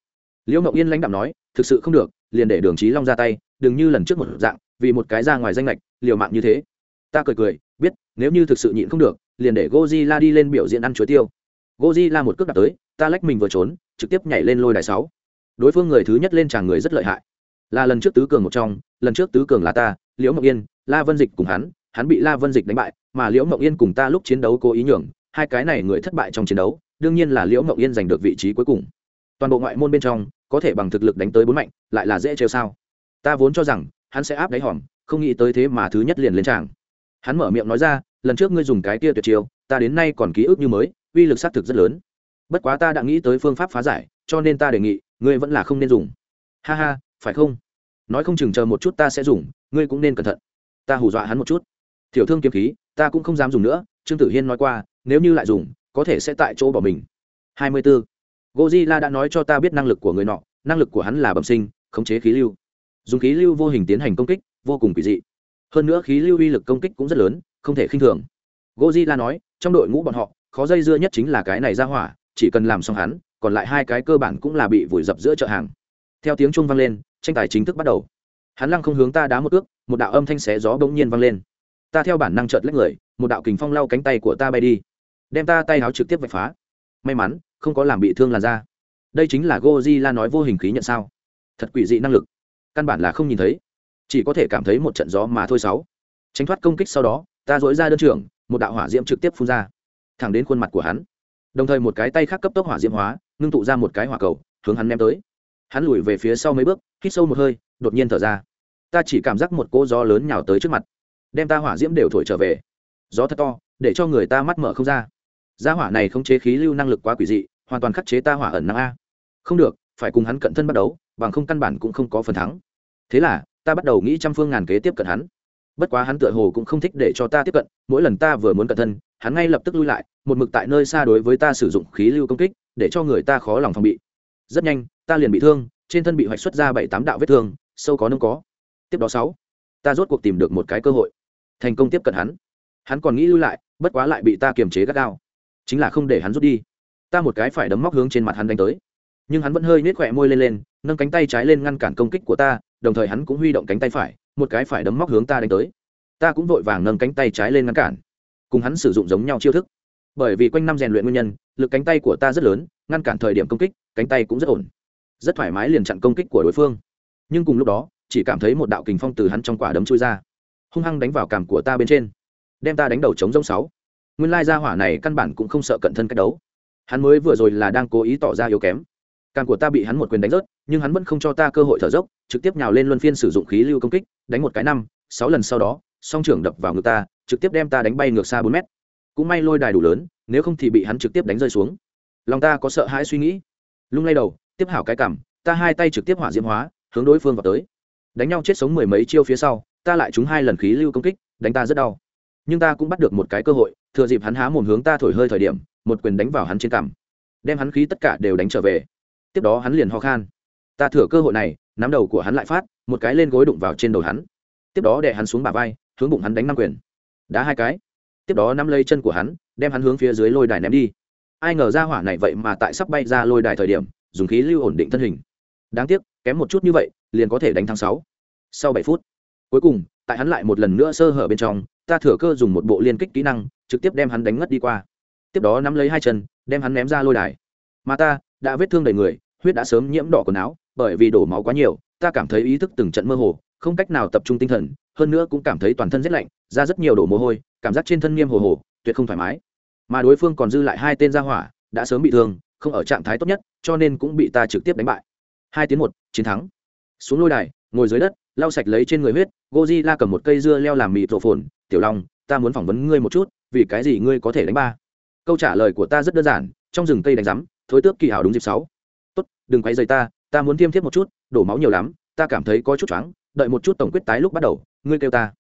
liễu ngậu yên lãnh đạo nói thực sự không được liền để đường trí long ra tay đừng như lần trước một dạng vì một cái ra ngoài danh lệch liều mạng như thế ta cười cười biết nếu như thực sự nhịn không được liền để Godzilla đi lên biểu diễn ăn chuối tiêu. Godzilla một cước đạp tới, ta lách mình vừa trốn, trực tiếp nhảy lên lôi đài sáu. Đối phương người thứ nhất lên chàng người rất lợi hại. Là lần trước tứ cường một trong, lần trước tứ cường là ta, Liễu Mộng Yên, La Vân Dịch cùng hắn, hắn bị La Vân Dịch đánh bại, mà Liễu Mộng Yên cùng ta lúc chiến đấu cố ý nhường, hai cái này người thất bại trong chiến đấu, đương nhiên là Liễu Mộng Yên giành được vị trí cuối cùng. Toàn bộ ngoại môn bên trong, có thể bằng thực lực đánh tới bốn mạnh, lại là dễ trêu sao? Ta vốn cho rằng hắn sẽ áp đáy hòm, không nghĩ tới thế mà thứ nhất liền lên tràng. Hắn mở miệng nói ra, lần trước ngươi dùng cái kia tuyệt chiêu ta đến nay còn ký ức như mới uy lực xác thực rất lớn bất quá ta đã nghĩ tới phương pháp phá giải cho nên ta đề nghị ngươi vẫn là không nên dùng ha ha phải không? Nói không chừng chờ một chút ta sẽ dùng, ngươi cũng nên cẩn thận. Ta hù dọa hắn một chút. Tiểu thương kiếm khí, ta cũng không dám dùng nữa, trương tử hiên nói qua, nếu như lại dùng, có thể sẽ tại chỗ bỏ mình. Hai mươi 24. Godzilla đã nói cho ta biết năng lực của người nọ, năng lực của hắn là bẩm sinh, khống chế khí lưu. Dùng khí lưu vô hình tiến hành công kích, vô cùng quỷ dị. Hơn nữa khí lưu uy lực công kích cũng rất lớn, không thể khinh thường. Gozilla nói, trong đội ngũ bọn họ, khó dây dưa nhất chính là cái này ra hỏa, chỉ cần làm xong hắn, còn lại hai cái cơ bản cũng là bị vùi dập giữa chợ hàng. Theo tiếng chuông vang lên tranh tài chính thức bắt đầu. Hắn lăng không hướng ta đá một ước, một đạo âm thanh xé gió bỗng nhiên vang lên. Ta theo bản năng trợt lách người, một đạo kình phong lau cánh tay của ta bay đi. Đem ta tay áo trực tiếp vạch phá. May mắn, không có làm bị thương làn da. Đây chính là Godzilla nói vô hình khí nhận sao. Thật quỷ dị năng lực. Căn bản là không nhìn thấy. Chỉ có thể cảm thấy một trận gió mà thôi sáu. Tránh thoát công kích sau đó, ta dối ra đơn trưởng, một đạo hỏa diễm trực tiếp phun ra. Thẳng đến khuôn mặt của hắn. Đồng thời một cái tay khác cấp tốc hỏa diễm hóa, ngưng tụ ra một cái hỏa cầu, hướng hắn ném tới hắn lùi về phía sau mấy bước, hít sâu một hơi, đột nhiên thở ra. Ta chỉ cảm giác một cỗ gió lớn nhào tới trước mặt. Đem ta hỏa diễm đều thổi trở về. Gió thật to, để cho người ta mắt mở không ra. Gia hỏa này không chế khí lưu năng lực quá quỷ dị, hoàn toàn khắc chế ta hỏa ẩn năng a. Không được, phải cùng hắn cận thân bắt đấu bằng không căn bản cũng không có phần thắng. Thế là, ta bắt đầu nghĩ trăm phương ngàn kế tiếp cận hắn. Bất quá hắn tựa hồ cũng không thích để cho ta tiếp cận, mỗi lần ta vừa muốn cận thân, hắn ngay lập tức lui lại, một mực tại nơi xa đối với ta sử dụng khí lưu công kích, để cho người ta khó lòng phòng bị. Rất nhanh ta liền bị thương, trên thân bị hoạch xuất ra bảy tám đạo vết thương, sâu có nông có. Tiếp đó sáu, ta rốt cuộc tìm được một cái cơ hội. Thành công tiếp cận hắn. Hắn còn nghĩ lui lại, bất quá lại bị ta kiềm chế gắt gao. Chính là không để hắn rút đi. Ta một cái phải đấm móc hướng trên mặt hắn đánh tới. Nhưng hắn vẫn hơi nết khỏe môi lên lên, nâng cánh tay trái lên ngăn cản công kích của ta, đồng thời hắn cũng huy động cánh tay phải, một cái phải đấm móc hướng ta đánh tới. Ta cũng vội vàng nâng cánh tay trái lên ngăn cản. Cùng hắn sử dụng giống nhau chiêu thức. Bởi vì quanh năm rèn luyện nguyên nhân, lực cánh tay của ta rất lớn, ngăn cản thời điểm công kích, cánh tay cũng rất ổn rất thoải mái liền chặn công kích của đối phương. Nhưng cùng lúc đó, chỉ cảm thấy một đạo kình phong từ hắn trong quả đấm chui ra, hung hăng đánh vào cằm của ta bên trên, đem ta đánh đầu chống rông sáu. Nguyên lai gia hỏa này căn bản cũng không sợ cận thân cách đấu. Hắn mới vừa rồi là đang cố ý tỏ ra yếu kém. Càng của ta bị hắn một quyền đánh rớt, nhưng hắn vẫn không cho ta cơ hội thở dốc, trực tiếp nhào lên luân phiên sử dụng khí lưu công kích, đánh một cái năm, sáu lần sau đó, song trưởng đập vào ngực ta, trực tiếp đem ta đánh bay ngược xa bốn mét. Cũng may lôi đài đủ lớn, nếu không thì bị hắn trực tiếp đánh rơi xuống. Lòng ta có sợ hãi suy nghĩ. Lung lay đầu tiếp hảo cái cảm, ta hai tay trực tiếp hỏa diễm hóa, hướng đối phương vào tới. Đánh nhau chết sống mười mấy chiêu phía sau, ta lại trúng hai lần khí lưu công kích, đánh ta rất đau. Nhưng ta cũng bắt được một cái cơ hội, thừa dịp hắn há mồm hướng ta thổi hơi thời điểm, một quyền đánh vào hắn trên cằm đem hắn khí tất cả đều đánh trở về. Tiếp đó hắn liền ho khan. Ta thừa cơ hội này, nắm đầu của hắn lại phát, một cái lên gối đụng vào trên đầu hắn. Tiếp đó đè hắn xuống bả vai, hướng bụng hắn đánh năm quyền. Đá hai cái. Tiếp đó nắm lấy chân của hắn, đem hắn hướng phía dưới lôi đài ném đi. Ai ngờ ra hỏa này vậy mà tại sắp bay ra lôi đài thời điểm dùng khí lưu ổn định thân hình. Đáng tiếc, kém một chút như vậy, liền có thể đánh thắng sáu. Sau bảy phút, cuối cùng, tại hắn lại một lần nữa sơ hở bên trong, ta thừa cơ dùng một bộ liên kích kỹ năng, trực tiếp đem hắn đánh ngất đi qua. Tiếp đó nắm lấy hai chân, đem hắn ném ra lôi đài. Mà ta, đã vết thương đầy người, huyết đã sớm nhiễm đỏ quần áo, bởi vì đổ máu quá nhiều, ta cảm thấy ý thức từng trận mơ hồ, không cách nào tập trung tinh thần, hơn nữa cũng cảm thấy toàn thân rét lạnh, ra rất nhiều đổ mồ hôi, cảm giác trên thân nghiêm hồ hồ, tuyệt không thoải mái. Mà đối phương còn dư lại hai tên gia hỏa, đã sớm bị thương không ở trạng thái tốt nhất, cho nên cũng bị ta trực tiếp đánh bại. Hai tiếng một, chiến thắng. Xuống lôi đài, ngồi dưới đất, lau sạch lấy trên người huyết gozilla cầm một cây dưa leo làm mịt rổ phồn tiểu long, ta muốn phỏng vấn ngươi một chút, vì cái gì ngươi có thể đánh ba? Câu trả lời của ta rất đơn giản, trong rừng cây đánh rắm thối tước kỳ hảo đúng dịp sáu. Tốt, đừng quay dây ta ta muốn tiêm thiết một chút, đổ máu nhiều lắm, ta cảm thấy có chút choáng, đợi một chút tổng quyết tái lúc bắt đầu, ngươi kêu ta.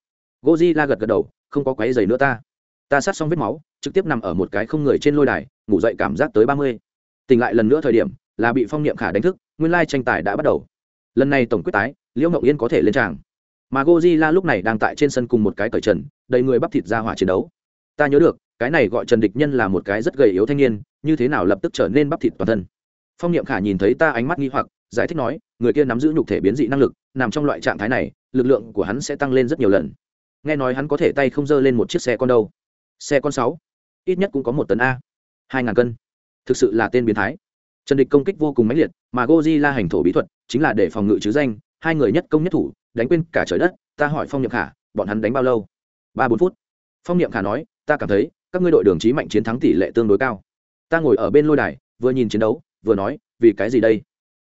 Gozilla gật gật đầu, không có quấy giày nữa ta. Ta sát xong vết máu, trực tiếp nằm ở một cái không người trên lôi đài, ngủ dậy cảm giác tới ba mươi tỉnh lại lần nữa thời điểm, là bị phong niệm khả đánh thức, nguyên lai tranh tài đã bắt đầu. Lần này tổng quyết tái, liễu ngậu yên có thể lên tràng. Mà gozilla lúc này đang tại trên sân cùng một cái cởi trần, đầy người bắp thịt ra hỏa chiến đấu. Ta nhớ được, cái này gọi trần địch nhân là một cái rất gầy yếu thanh niên, như thế nào lập tức trở nên bắp thịt toàn thân? Phong niệm khả nhìn thấy ta ánh mắt nghi hoặc, giải thích nói, người kia nắm giữ nhục thể biến dị năng lực, nằm trong loại trạng thái này, lực lượng của hắn sẽ tăng lên rất nhiều lần. Nghe nói hắn có thể tay không dơ lên một chiếc xe con đâu? Xe con sáu, ít nhất cũng có một tấn a. Hai ngàn cân thực sự là tên biến thái. Trần địch công kích vô cùng mãnh liệt, mà goji la hành thổ bí thuật chính là để phòng ngự chứ danh, hai người nhất công nhất thủ, đánh quên cả trời đất, ta hỏi phong niệm khả, bọn hắn đánh bao lâu? Ba bốn phút. Phong niệm khả nói, ta cảm thấy, các ngươi đội đường trí mạnh chiến thắng tỷ lệ tương đối cao. Ta ngồi ở bên lôi đài, vừa nhìn chiến đấu, vừa nói, vì cái gì đây?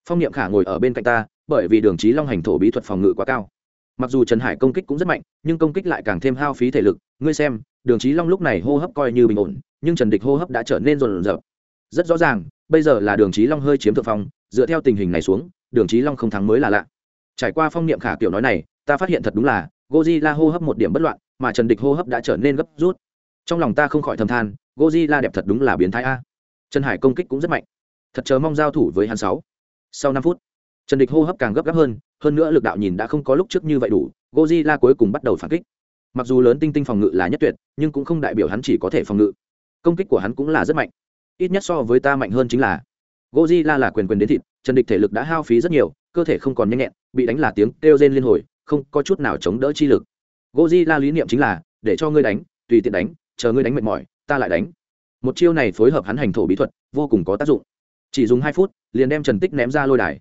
Phong niệm khả ngồi ở bên cạnh ta, bởi vì đường trí long hành thổ bí thuật phòng ngự quá cao. Mặc dù trần hải công kích cũng rất mạnh, nhưng công kích lại càng thêm hao phí thể lực. Ngươi xem, đường trí long lúc này hô hấp coi như bình ổn, nhưng trần địch hô hấp đã trở nên rồn rợp rất rõ ràng, bây giờ là đường trí long hơi chiếm thượng phong, dựa theo tình hình này xuống, đường trí long không thắng mới là lạ. Trải qua phong niệm khả kiểu nói này, ta phát hiện thật đúng là goji la hô hấp một điểm bất loạn, mà trần địch hô hấp đã trở nên gấp rút. Trong lòng ta không khỏi thầm than goji la đẹp thật đúng là biến thái a. Trần hải công kích cũng rất mạnh. Thật chờ mong giao thủ với hắn sáu. Sau năm phút, trần địch hô hấp càng gấp gáp hơn hơn nữa lực đạo nhìn đã không có lúc trước như vậy đủ gozilla cuối cùng bắt đầu phản kích. Mặc dù lớn tinh tinh phòng ngự là nhất tuyệt, nhưng cũng không đại biểu hắn chỉ có thể phòng ngự. Công kích của hắn cũng là rất mạnh ít nhất so với ta mạnh hơn chính là Godzilla là quyền quyền đến thịt trần địch thể lực đã hao phí rất nhiều cơ thể không còn nhanh nhẹn bị đánh là tiếng kêu rên liên hồi không có chút nào chống đỡ chi lực. Godzilla lý niệm chính là để cho ngươi đánh tùy tiện đánh chờ ngươi đánh mệt mỏi ta lại đánh. Một chiêu này phối hợp hắn hành thổ bí thuật vô cùng có tác dụng. Chỉ dùng hai phút liền đem trần tích ném ra lôi đài.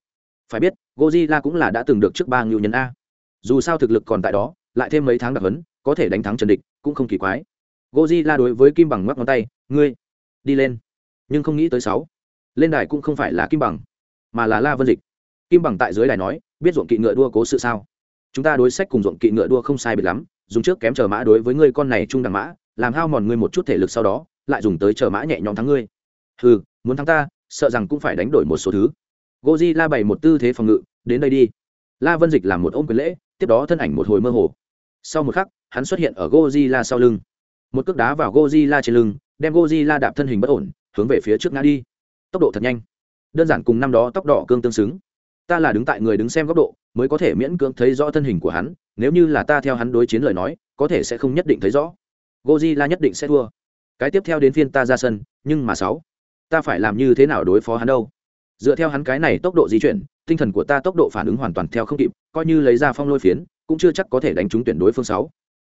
Phải biết Godzilla cũng là đã từng được trước ba ngưu nhân a. Dù sao thực lực còn tại đó lại thêm mấy tháng đặc huấn, có thể đánh thắng trần địch cũng không kỳ quái. Godzilla đối với kim bằng ngoắc ngón tay ngươi đi lên nhưng không nghĩ tới sáu. Lên đài cũng không phải là kim bằng, mà là la vân dịch. Kim bằng tại dưới đài nói, biết ruộng kỵ ngựa đua cố sự sao? Chúng ta đối sách cùng ruộng kỵ ngựa đua không sai biệt lắm, dùng trước kém chờ mã đối với ngươi con này trung đẳng mã, làm hao mòn ngươi một chút thể lực sau đó, lại dùng tới chờ mã nhẹ nhõm thắng ngươi. Ừ muốn thắng ta, sợ rằng cũng phải đánh đổi một số thứ. Goji la bày một tư thế phòng ngự, đến đây đi. La vân dịch làm một ôm quyền lễ, tiếp đó thân ảnh một hồi mơ hồ. Sau một khắc, hắn xuất hiện ở goji la sau lưng. Một cước đá vào goji la trên lưng, đem goji la đạp thân hình bất ổn hướng về phía trước ngã đi. Tốc độ thật nhanh. Đơn giản cùng năm đó tốc độ cương tương xứng. Ta là đứng tại người đứng xem góc độ, mới có thể miễn cưỡng thấy rõ thân hình của hắn, nếu như là ta theo hắn đối chiến lời nói, có thể sẽ không nhất định thấy rõ. Goji là nhất định sẽ thua. Cái tiếp theo đến phiên ta ra sân, nhưng mà sáu, ta phải làm như thế nào đối phó hắn đâu? Dựa theo hắn cái này tốc độ di chuyển, tinh thần của ta tốc độ phản ứng hoàn toàn theo không kịp, coi như lấy ra phong lôi phiến, cũng chưa chắc có thể đánh trúng tuyển đối phương sáu.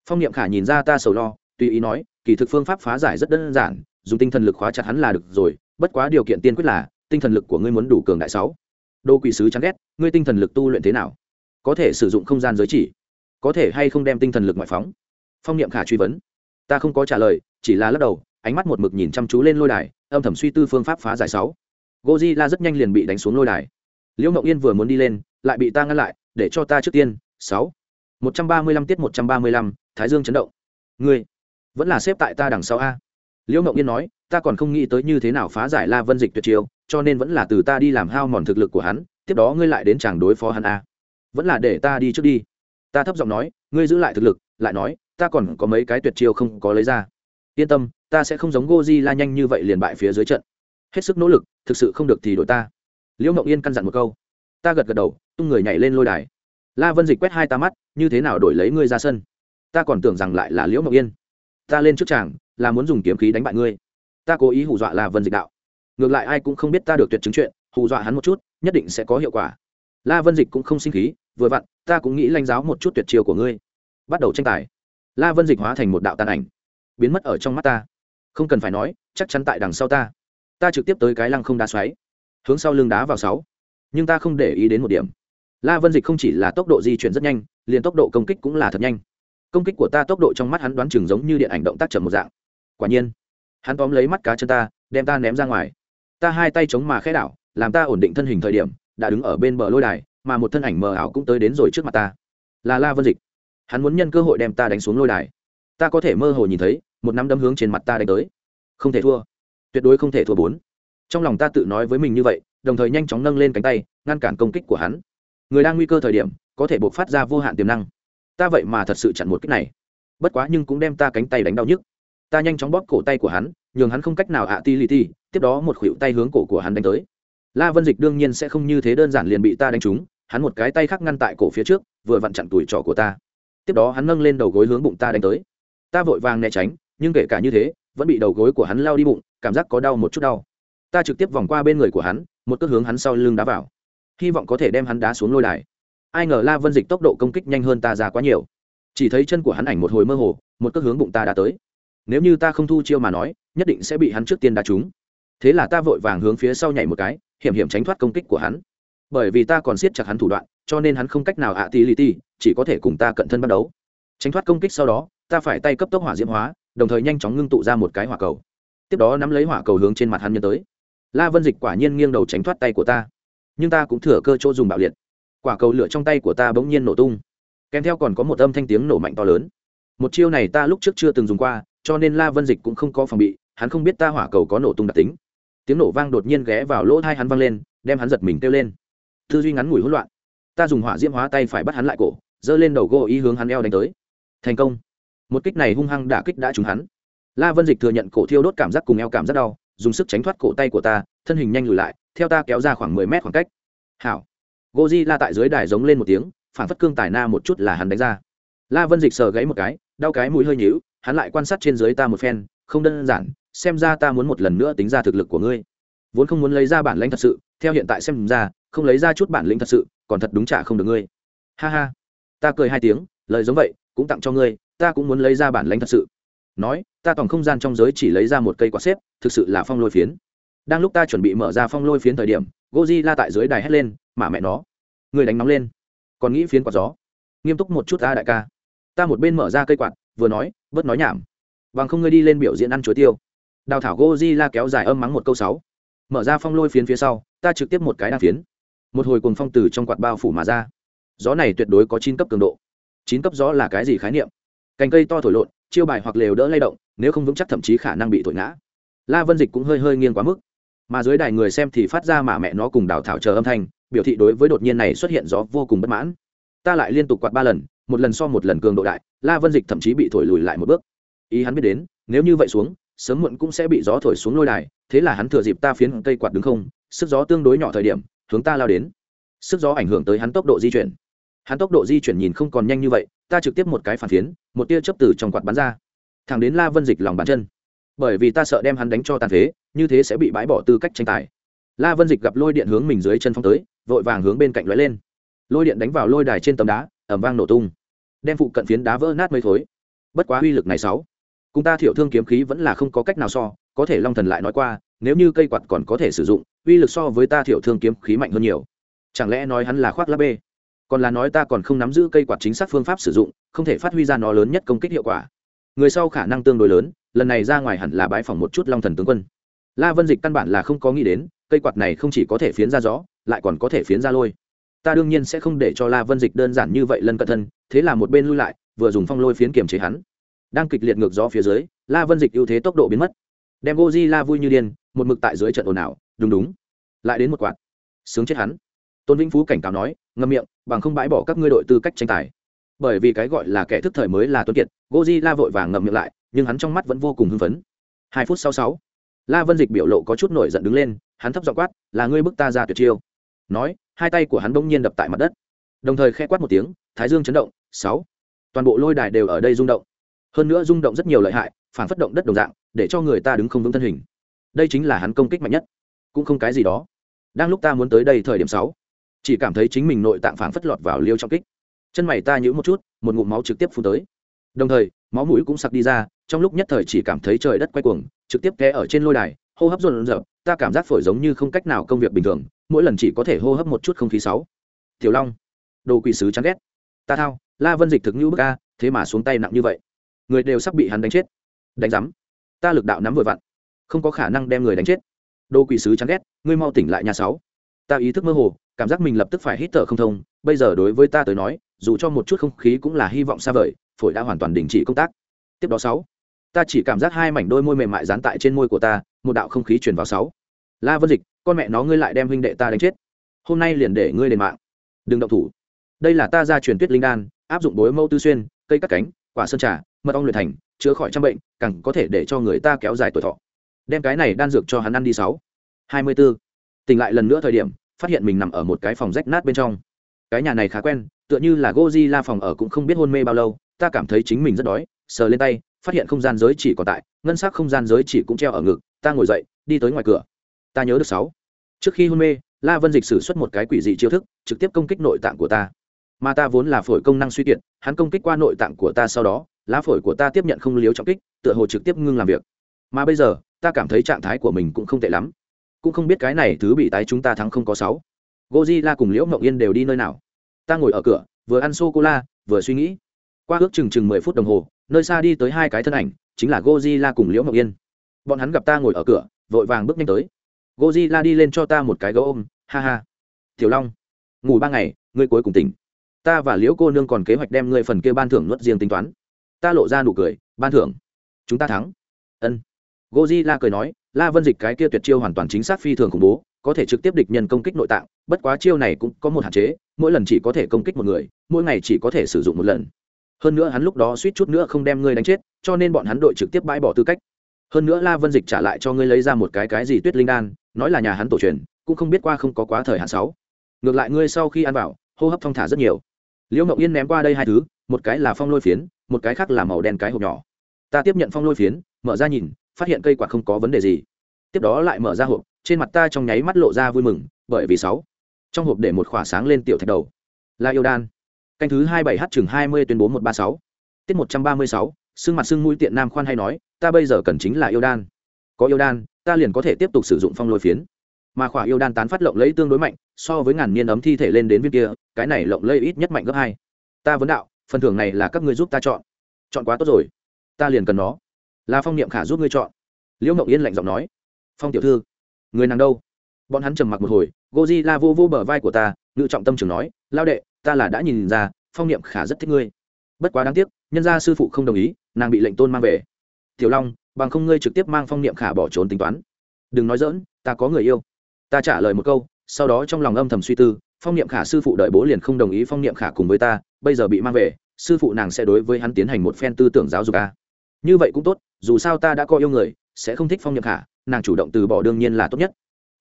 Phong niệm khả nhìn ra ta sầu lo, tùy ý nói, kỳ thực phương pháp phá giải rất đơn giản dùng tinh thần lực khóa chặt hắn là được rồi bất quá điều kiện tiên quyết là tinh thần lực của ngươi muốn đủ cường đại sáu đô quỷ sứ chán ghét ngươi tinh thần lực tu luyện thế nào có thể sử dụng không gian giới chỉ có thể hay không đem tinh thần lực ngoại phóng phong niệm khả truy vấn ta không có trả lời chỉ là lắc đầu ánh mắt một mực nhìn chăm chú lên lôi đài âm thầm suy tư phương pháp phá giải sáu Godzilla rất nhanh liền bị đánh xuống lôi đài. Liễu ngậu Yên vừa muốn đi lên, lại bị ta ngăn lại, để cho ta trước tiên. Sáu, một trăm ba mươi lăm tiết một trăm ba mươi lăm, Thái Dương chấn động. Ngươi, vẫn là xếp tại ta đằng sau a. Liễu mộng Yên nói, ta còn không nghĩ tới như thế nào phá giải La Vân Dịch tuyệt chiêu, cho nên vẫn là từ ta đi làm hao mòn thực lực của hắn, tiếp đó ngươi lại đến chàng đối phó hắn a. Vẫn là để ta đi trước đi. Ta thấp giọng nói, ngươi giữ lại thực lực, lại nói, ta còn có mấy cái tuyệt chiêu không có lấy ra. Yên tâm ta sẽ không giống goji la nhanh như vậy liền bại phía dưới trận. Hết sức nỗ lực thực sự không được thì đổi ta. Liễu mộng yên căn dặn một câu. Ta gật gật đầu tung người nhảy lên lôi đài. La vân dịch quét hai ta mắt như thế nào đổi lấy ngươi ra sân? Ta còn tưởng rằng lại là liễu mộng yên. Ta lên trước chàng là muốn dùng kiếm khí đánh bại ngươi. Ta cố ý hù dọa la vân dịch đạo. Ngược lại ai cũng không biết ta được tuyệt chứng chuyện, hù dọa hắn một chút, nhất định sẽ có hiệu quả. La vân dịch cũng không sinh khí, vừa vặn, ta cũng nghĩ lanh giáo một chút tuyệt chiêu của ngươi. Bắt đầu tranh tài. La vân dịch hóa thành một đạo tàn ảnh, biến mất ở trong mắt ta. Không cần phải nói, chắc chắn tại đằng sau ta. Ta trực tiếp tới cái lăng không đá xoáy. Hướng sau lưng đá vào sáu. Nhưng ta không để ý đến một điểm. La vân dịch không chỉ là tốc độ di chuyển rất nhanh, liền tốc độ công kích cũng là thật nhanh. Công kích của ta tốc độ trong mắt hắn đoán chừng giống như điện ảnh động tác chậm một dạng quả nhiên. Hắn tóm lấy mắt cá chân ta, đem ta ném ra ngoài. Ta hai tay chống mà khẽ đảo, làm ta ổn định thân hình thời điểm, đã đứng ở bên bờ lôi đài, mà một thân ảnh mờ ảo cũng tới đến rồi trước mặt ta. Là la vân dịch. Hắn muốn nhân cơ hội đem ta đánh xuống lôi đài. Ta có thể mơ hồ nhìn thấy, một nắm đấm hướng trên mặt ta đánh tới. Không thể thua. Tuyệt đối không thể thua bốn. Trong lòng ta tự nói với mình như vậy, đồng thời nhanh chóng nâng lên cánh tay, ngăn cản công kích của hắn. Người đang nguy cơ thời điểm, có thể buộc phát ra vô hạn tiềm năng. Ta vậy mà thật sự chặn một kích này. Bất quá nhưng cũng đem ta cánh tay đánh đau nhức ta nhanh chóng bóp cổ tay của hắn, nhường hắn không cách nào ạ ti li ti, tiếp đó một khuỷu tay hướng cổ của hắn đánh tới. La vân dịch đương nhiên sẽ không như thế đơn giản liền bị ta đánh trúng, hắn một cái tay khác ngăn tại cổ phía trước, vừa vặn chặn tuổi trỏ của ta. Tiếp đó hắn nâng lên đầu gối hướng bụng ta đánh tới. Ta vội vàng né tránh, nhưng kể cả như thế, vẫn bị đầu gối của hắn lao đi bụng, cảm giác có đau một chút đau. Ta trực tiếp vòng qua bên người của hắn, một cước hướng hắn sau lưng đá vào. Hy vọng có thể đem hắn đá xuống lôi đài. Ai ngờ la vân dịch tốc độ công kích nhanh hơn ta ra quá nhiều. Chỉ thấy chân của hắn ảnh một hồi mơ hồ, một cước hướng bụng ta đã tới nếu như ta không thu chiêu mà nói, nhất định sẽ bị hắn trước tiên đá trúng. Thế là ta vội vàng hướng phía sau nhảy một cái, hiểm hiểm tránh thoát công kích của hắn. Bởi vì ta còn siết chặt hắn thủ đoạn, cho nên hắn không cách nào ạ tí li ti chỉ có thể cùng ta cận thân bắt đấu tránh thoát công kích sau đó, ta phải tay cấp tốc hỏa diễm hóa, đồng thời nhanh chóng ngưng tụ ra một cái hỏa cầu. Tiếp đó nắm lấy hỏa cầu hướng trên mặt hắn nhân tới. La vân dịch quả nhiên nghiêng đầu tránh thoát tay của ta. Nhưng ta cũng thừa cơ chỗ dùng bạo liệt. Quả cầu lửa trong tay của ta bỗng nhiên nổ tung. Kèm theo còn có một âm thanh tiếng nổ mạnh to lớn. Một chiêu này ta lúc trước chưa từng dùng qua cho nên la vân dịch cũng không có phòng bị, hắn không biết ta hỏa cầu có nổ tung đặc tính. Tiếng nổ vang đột nhiên ghé vào lỗ thai hắn vang lên, đem hắn giật mình kêu lên. Tư duy ngắn ngủi hỗn loạn. Ta dùng hỏa diễm hóa tay phải bắt hắn lại cổ, giơ lên đầu gỗ ý hướng hắn eo đánh tới. Thành công. Một kích này hung hăng đả kích đã trúng hắn. La vân dịch thừa nhận cổ thiêu đốt cảm giác cùng eo cảm giác đau, dùng sức tránh thoát cổ tay của ta, thân hình nhanh lùi lại, theo ta kéo ra khoảng mười mét khoảng cách. Hảo. Goji la tại dưới đài giống lên một tiếng, phản phất cương tài na một chút là hắn đánh ra. La vân dịch sờ gãy một cái, đau cái mũi hơi nhíu hắn lại quan sát trên dưới ta một phen, không đơn giản, xem ra ta muốn một lần nữa tính ra thực lực của ngươi. Vốn không muốn lấy ra bản lãnh thật sự, theo hiện tại xem ra, không lấy ra chút bản lĩnh thật sự, còn thật đúng trả không được ngươi. Ha ha. Ta cười hai tiếng, lời giống vậy, cũng tặng cho ngươi, ta cũng muốn lấy ra bản lãnh thật sự. Nói, ta tổng không gian trong giới chỉ lấy ra một cây quả xếp, thực sự là phong lôi phiến. Đang lúc ta chuẩn bị mở ra phong lôi phiến thời điểm goji la tại dưới đài hét lên, mà mẹ nó người đánh nóng lên. Còn nghĩ phiến quạt gió. Nghiêm túc một chút ta đại ca. Ta một bên mở ra cây quạt vừa nói, bớt nói nhảm. Bằng không ngươi đi lên biểu diễn ăn chuối tiêu. Đào thảo gozilla la kéo dài âm mắng một câu sáu. Mở ra phong lôi phiến phía sau, ta trực tiếp một cái đa phiến. Một hồi cùng phong từ trong quạt bao phủ mà ra. Gió này tuyệt đối có chín cấp cường độ. Chín cấp gió là cái gì khái niệm? Cành cây to thổi lộn, chiêu bài hoặc lều đỡ lay động, nếu không vững chắc thậm chí khả năng bị thổi ngã. La vân dịch cũng hơi hơi nghiêng quá mức. Mà dưới đài người xem thì phát ra mà mẹ nó cùng đào thảo chờ âm thanh, biểu thị đối với đột nhiên này xuất hiện gió vô cùng bất mãn. Ta lại liên tục quạt ba lần một lần so một lần cường độ đại, la vân dịch thậm chí bị thổi lùi lại một bước. Ý hắn biết đến, nếu như vậy xuống, sớm muộn cũng sẽ bị gió thổi xuống lôi đài, thế là hắn thừa dịp ta phiến cây quạt đứng không, sức gió tương đối nhỏ thời điểm, hướng ta lao đến. Sức gió ảnh hưởng tới hắn tốc độ di chuyển. Hắn tốc độ di chuyển nhìn không còn nhanh như vậy, ta trực tiếp một cái phản phiến, một tia chấp từ trong quạt bắn ra. Thẳng đến la vân dịch lòng bàn chân. Bởi vì ta sợ đem hắn đánh cho tàn phế, như thế sẽ bị bãi bỏ tư cách tranh tài. La vân dịch gặp lôi điện hướng mình dưới chân phong tới, vội vàng hướng bên cạnh lóe lên. Lôi điện đánh vào lôi đài trên tấm đá ẩm vang nổ tung. Đem phụ cận phiến đá vỡ nát mấy thối bất quá uy lực này sáu. Cùng ta thiểu thương kiếm khí vẫn là không có cách nào so, có thể long thần lại nói qua, nếu như cây quạt còn có thể sử dụng, uy lực so với ta thiểu thương kiếm khí mạnh hơn nhiều. Chẳng lẽ nói hắn là khoác lá bê? Còn là nói ta còn không nắm giữ cây quạt chính xác phương pháp sử dụng, không thể phát huy ra nó lớn nhất công kích hiệu quả. Người sau khả năng tương đối lớn, lần này ra ngoài hẳn là bãi phòng một chút long thần tướng quân. La vân dịch căn bản là không có nghĩ đến, cây quạt này không chỉ có thể phiến ra gió, lại còn có thể phiến ra lôi ta đương nhiên sẽ không để cho la vân dịch đơn giản như vậy lân cận thân, thế là một bên lui lại, vừa dùng phong lôi phiến kiềm chế hắn. Đang kịch liệt ngược gió phía dưới, la vân dịch ưu thế tốc độ biến mất. Đem goji la vui như điên, một mực tại dưới trận ồn ào, đúng đúng. Lại đến một quạt. Sướng chết hắn. Tôn vĩnh phú cảnh cáo nói ngâm miệng, bằng không bãi bỏ các ngươi đội tư cách tranh tài. Bởi vì cái gọi là kẻ thức thời mới là tuấn kiệt goji la vội vàng ngậm miệng lại, nhưng hắn trong mắt vẫn vô cùng hưng phấn. Hai phút sau sáu, la vân dịch biểu lộ có chút nổi giận đứng lên, hắn thấp giọng quát, là ngươi bức ta ra tuyệt chiêu. Nói hai tay của hắn bỗng nhiên đập tại mặt đất. Đồng thời khe quát một tiếng, thái dương chấn động, sáu. Toàn bộ lôi đài đều ở đây rung động. Hơn nữa rung động rất nhiều lợi hại, phản phất động đất đồng dạng, để cho người ta đứng không vững thân hình. Đây chính là hắn công kích mạnh nhất. Cũng không cái gì đó. Đang lúc ta muốn tới đây thời điểm sáu, chỉ cảm thấy chính mình nội tạng phản phất lọt vào liêu trong kích. Chân mày ta nhữ một chút, một ngụm máu trực tiếp phun tới. Đồng thời, máu mũi cũng sặc đi ra, trong lúc nhất thời chỉ cảm thấy trời đất quay cuồng, trực tiếp té ở trên lôi đài, hô hấp dồn dập ta cảm giác phổi giống như không cách nào công việc bình thường mỗi lần chỉ có thể hô hấp một chút không khí sáu. Tiểu long, đồ quỷ sứ chán ghét. Ta thao, la vân dịch thực như bức a, thế mà xuống tay nặng như vậy. Người đều sắp bị hắn đánh chết. Đánh rắm ta lực đạo nắm vội vặn. Không có khả năng đem người đánh chết. Đồ quỷ sứ chán ghét, ngươi mau tỉnh lại nhà sáu. Ta ý thức mơ hồ, cảm giác mình lập tức phải hít thở không thông. Bây giờ đối với ta tới nói, dù cho một chút không khí cũng là hy vọng xa vời, phổi đã hoàn toàn đình chỉ công tác. Tiếp đó sáu, ta chỉ cảm giác hai mảnh đôi môi mềm mại dán tại trên môi của ta, một đạo không khí truyền vào sáu la vân dịch, con mẹ nó ngươi lại đem huynh đệ ta đánh chết. Hôm nay liền để ngươi đền mạng. Đừng động thủ. Đây là ta ra truyền tuyết linh đan, áp dụng bối mẫu tư xuyên, cây cắt cánh, quả sơn trà, mật ong luyện thành chữa khỏi trăm bệnh, càng có thể để cho người ta kéo dài tuổi thọ. Đem cái này đan dược cho hắn ăn đi sáu. Hai mươi b ố tỉnh lại lần nữa thời điểm, phát hiện mình nằm ở một cái phòng rách nát bên trong. Cái nhà này khá quen, tựa như là goji la phòng ở cũng không biết hôn mê bao lâu, ta cảm thấy chính mình rất đói, sờ lên tay, phát hiện không gian giới chỉ còn tại, ngân s ắ c không gian giới chỉ cũng treo ở ngực, ta ngồi dậy, đi tới ngoài cửa ta nhớ được sáu. Trước khi hôn mê, la vân dịch xử suất một cái quỷ dị chiêu thức, trực tiếp công kích nội tạng của ta. Mà ta vốn là phổi công năng suy kiệt, hắn công kích qua nội tạng của ta sau đó, lá phổi của ta tiếp nhận không liếu trọng kích, tựa hồ trực tiếp ngưng làm việc. Mà bây giờ, ta cảm thấy trạng thái của mình cũng không tệ lắm. Cũng không biết cái này thứ bị tái chúng ta thắng không có sáu. La cùng liễu mộng yên đều đi nơi nào? Ta ngồi ở cửa, vừa ăn sô cô la vừa suy nghĩ. Qua ước chừng chừng mười phút đồng hồ, nơi xa đi tới hai cái thân ảnh, chính là La cùng liễu mộng yên. Bọn hắn gặp ta ngồi ở cửa, vội vàng bước nhanh tới. Godzilla đi lên cho ta một cái gấu ôm, ha ha. Tiểu long, ngủ ba ngày, ngươi cuối cùng tỉnh. Ta và liễu cô nương còn kế hoạch đem ngươi phần kia ban thưởng nuốt riêng tính toán. Ta lộ ra nụ cười, ban thưởng. Chúng ta thắng. Ân. Godzilla cười nói, la vân dịch cái kia tuyệt chiêu hoàn toàn chính xác phi thường khủng bố, có thể trực tiếp địch nhân công kích nội tạng, bất quá chiêu này cũng có một hạn chế, mỗi lần chỉ có thể công kích một người, mỗi ngày chỉ có thể sử dụng một lần. Hơn nữa hắn lúc đó suýt chút nữa không đem ngươi đánh chết, cho nên bọn hắn đội trực tiếp bãi bỏ tư cách hơn nữa la vân dịch trả lại cho ngươi lấy ra một cái cái gì tuyết linh đan, nói là nhà hắn tổ truyền, cũng không biết qua không có quá thời hạn sáu. Ngược lại ngươi sau khi ăn vào, hô hấp phong thả rất nhiều. Liễu ngọc yên ném qua đây hai thứ, một cái là phong lôi phiến, một cái khác là màu đen cái hộp nhỏ. Ta tiếp nhận phong lôi phiến, mở ra nhìn, phát hiện cây quạt không có vấn đề gì. Tiếp đó lại mở ra hộp, trên mặt ta trong nháy mắt lộ ra vui mừng, bởi vì sáu. Trong hộp để một khỏa sáng lên tiểu thạch đầu. Là yêu đan. Canh thứ hai bảy h chừng hai mươi tuyên bố một ba sáu. Tiết một trăm ba mươi sáu, xương mặt xương mũi tiện nam khoan hay nói ta bây giờ cần chính là yêu đan. Có yêu đan, ta liền có thể tiếp tục sử dụng phong lôi phiến. Mà khỏa yêu đan tán phát lộng lẫy tương đối mạnh, so với ngàn niên ấm thi thể lên đến viên kia, cái này lộng lẫy ít nhất mạnh gấp hai. Ta vấn đạo, phần thưởng này là các ngươi giúp ta chọn. Chọn quá tốt rồi. Ta liền cần nó. Là phong niệm khả giúp ngươi chọn. Liễu mộng yên lạnh giọng nói. Phong tiểu thư, người nàng đâu? Bọn hắn trầm mặc một hồi goji la vô vô bờ vai của ta, ngự trọng tâm trường nói, lao đệ, ta là đã nhìn ra, phong niệm khả rất thích ngươi. Bất quá đáng tiếc, nhân gia sư phụ không đồng ý, nàng bị lệnh tôn mang về tiểu long, bằng không ngươi trực tiếp mang phong niệm khả bỏ trốn tính toán. Đừng nói dỡn ta có người yêu. Ta trả lời một câu, sau đó trong lòng âm thầm suy tư, phong niệm khả sư phụ đợi bố liền không đồng ý phong niệm khả cùng với ta, bây giờ bị mang về, sư phụ nàng sẽ đối với hắn tiến hành một phen tư tưởng giáo dục a. Như vậy cũng tốt, dù sao ta đã có yêu người, sẽ không thích phong niệm khả, nàng chủ động từ bỏ đương nhiên là tốt nhất.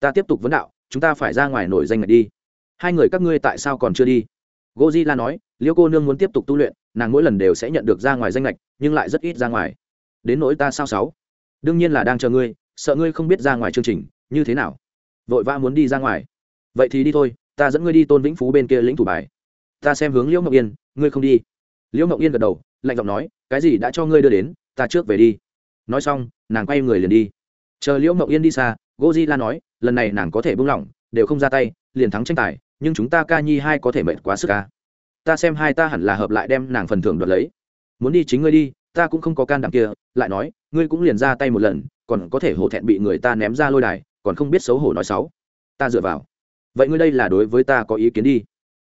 Ta tiếp tục vấn đạo, chúng ta phải ra ngoài nổi danh ngạch đi. Hai người các ngươi tại sao còn chưa đi? La nói, liêu cô nương muốn tiếp tục tu luyện, nàng mỗi lần đều sẽ nhận được ra ngoài danh lệch nhưng lại rất ít ra ngoài đến nỗi ta sao sáu? Đương nhiên là đang chờ ngươi, sợ ngươi không biết ra ngoài chương trình, như thế nào? Vội vã muốn đi ra ngoài. Vậy thì đi thôi, ta dẫn ngươi đi tôn vĩnh phú bên kia lĩnh thủ bài. Ta xem hướng liễu ngọc yên, ngươi không đi. Liễu ngọc yên gật đầu, lạnh giọng nói, cái gì đã cho ngươi đưa đến, ta trước về đi. Nói xong, nàng quay người liền đi. Chờ liễu ngọc yên đi xa La nói, lần này nàng có thể buông lỏng, đều không ra tay, liền thắng tranh tài, nhưng chúng ta ca nhi hai có thể mệt quá sức ca ta xem hai ta hẳn là hợp lại đem nàng phần thưởng đoạt lấy. Muốn đi chính ngươi đi ta cũng không có can đảm kia, lại nói, ngươi cũng liền ra tay một lần, còn có thể hổ thẹn bị người ta ném ra lôi đài, còn không biết xấu hổ nói xấu. Ta dựa vào. Vậy ngươi đây là đối với ta có ý kiến đi.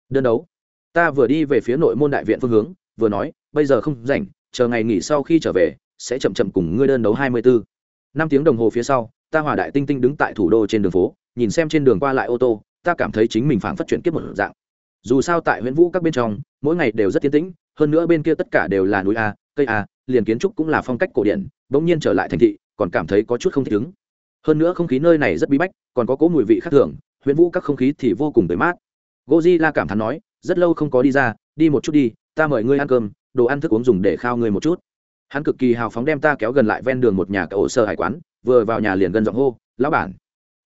Đơn đấu. Ta vừa đi về phía nội môn đại viện phương hướng, vừa nói, bây giờ không rảnh, chờ ngày nghỉ sau khi trở về, sẽ chậm chậm cùng ngươi đơn đấu hai mươi bốn năm tiếng đồng hồ phía sau, ta hòa đại tinh tinh đứng tại thủ đô trên đường phố, nhìn xem trên đường qua lại ô tô, ta cảm thấy chính mình phảng phất chuyển kiếp một dạng. Dù sao tại huyện vũ các bên trong, mỗi ngày đều rất tiến tĩnh, hơn nữa bên kia tất cả đều là núi a, cây a liền kiến trúc cũng là phong cách cổ điển, bỗng nhiên trở lại thành thị, còn cảm thấy có chút không thích ứng. Hơn nữa không khí nơi này rất bí bách, còn có cố mùi vị khác thường, huyễn vũ các không khí thì vô cùng tới mát. Goji la cảm thán nói, rất lâu không có đi ra, đi một chút đi, ta mời ngươi ăn cơm, đồ ăn thức uống dùng để khao ngươi một chút. Hắn cực kỳ hào phóng đem ta kéo gần lại ven đường một nhà cậu sơ hải quán, vừa vào nhà liền gần giọng hô, lão bản.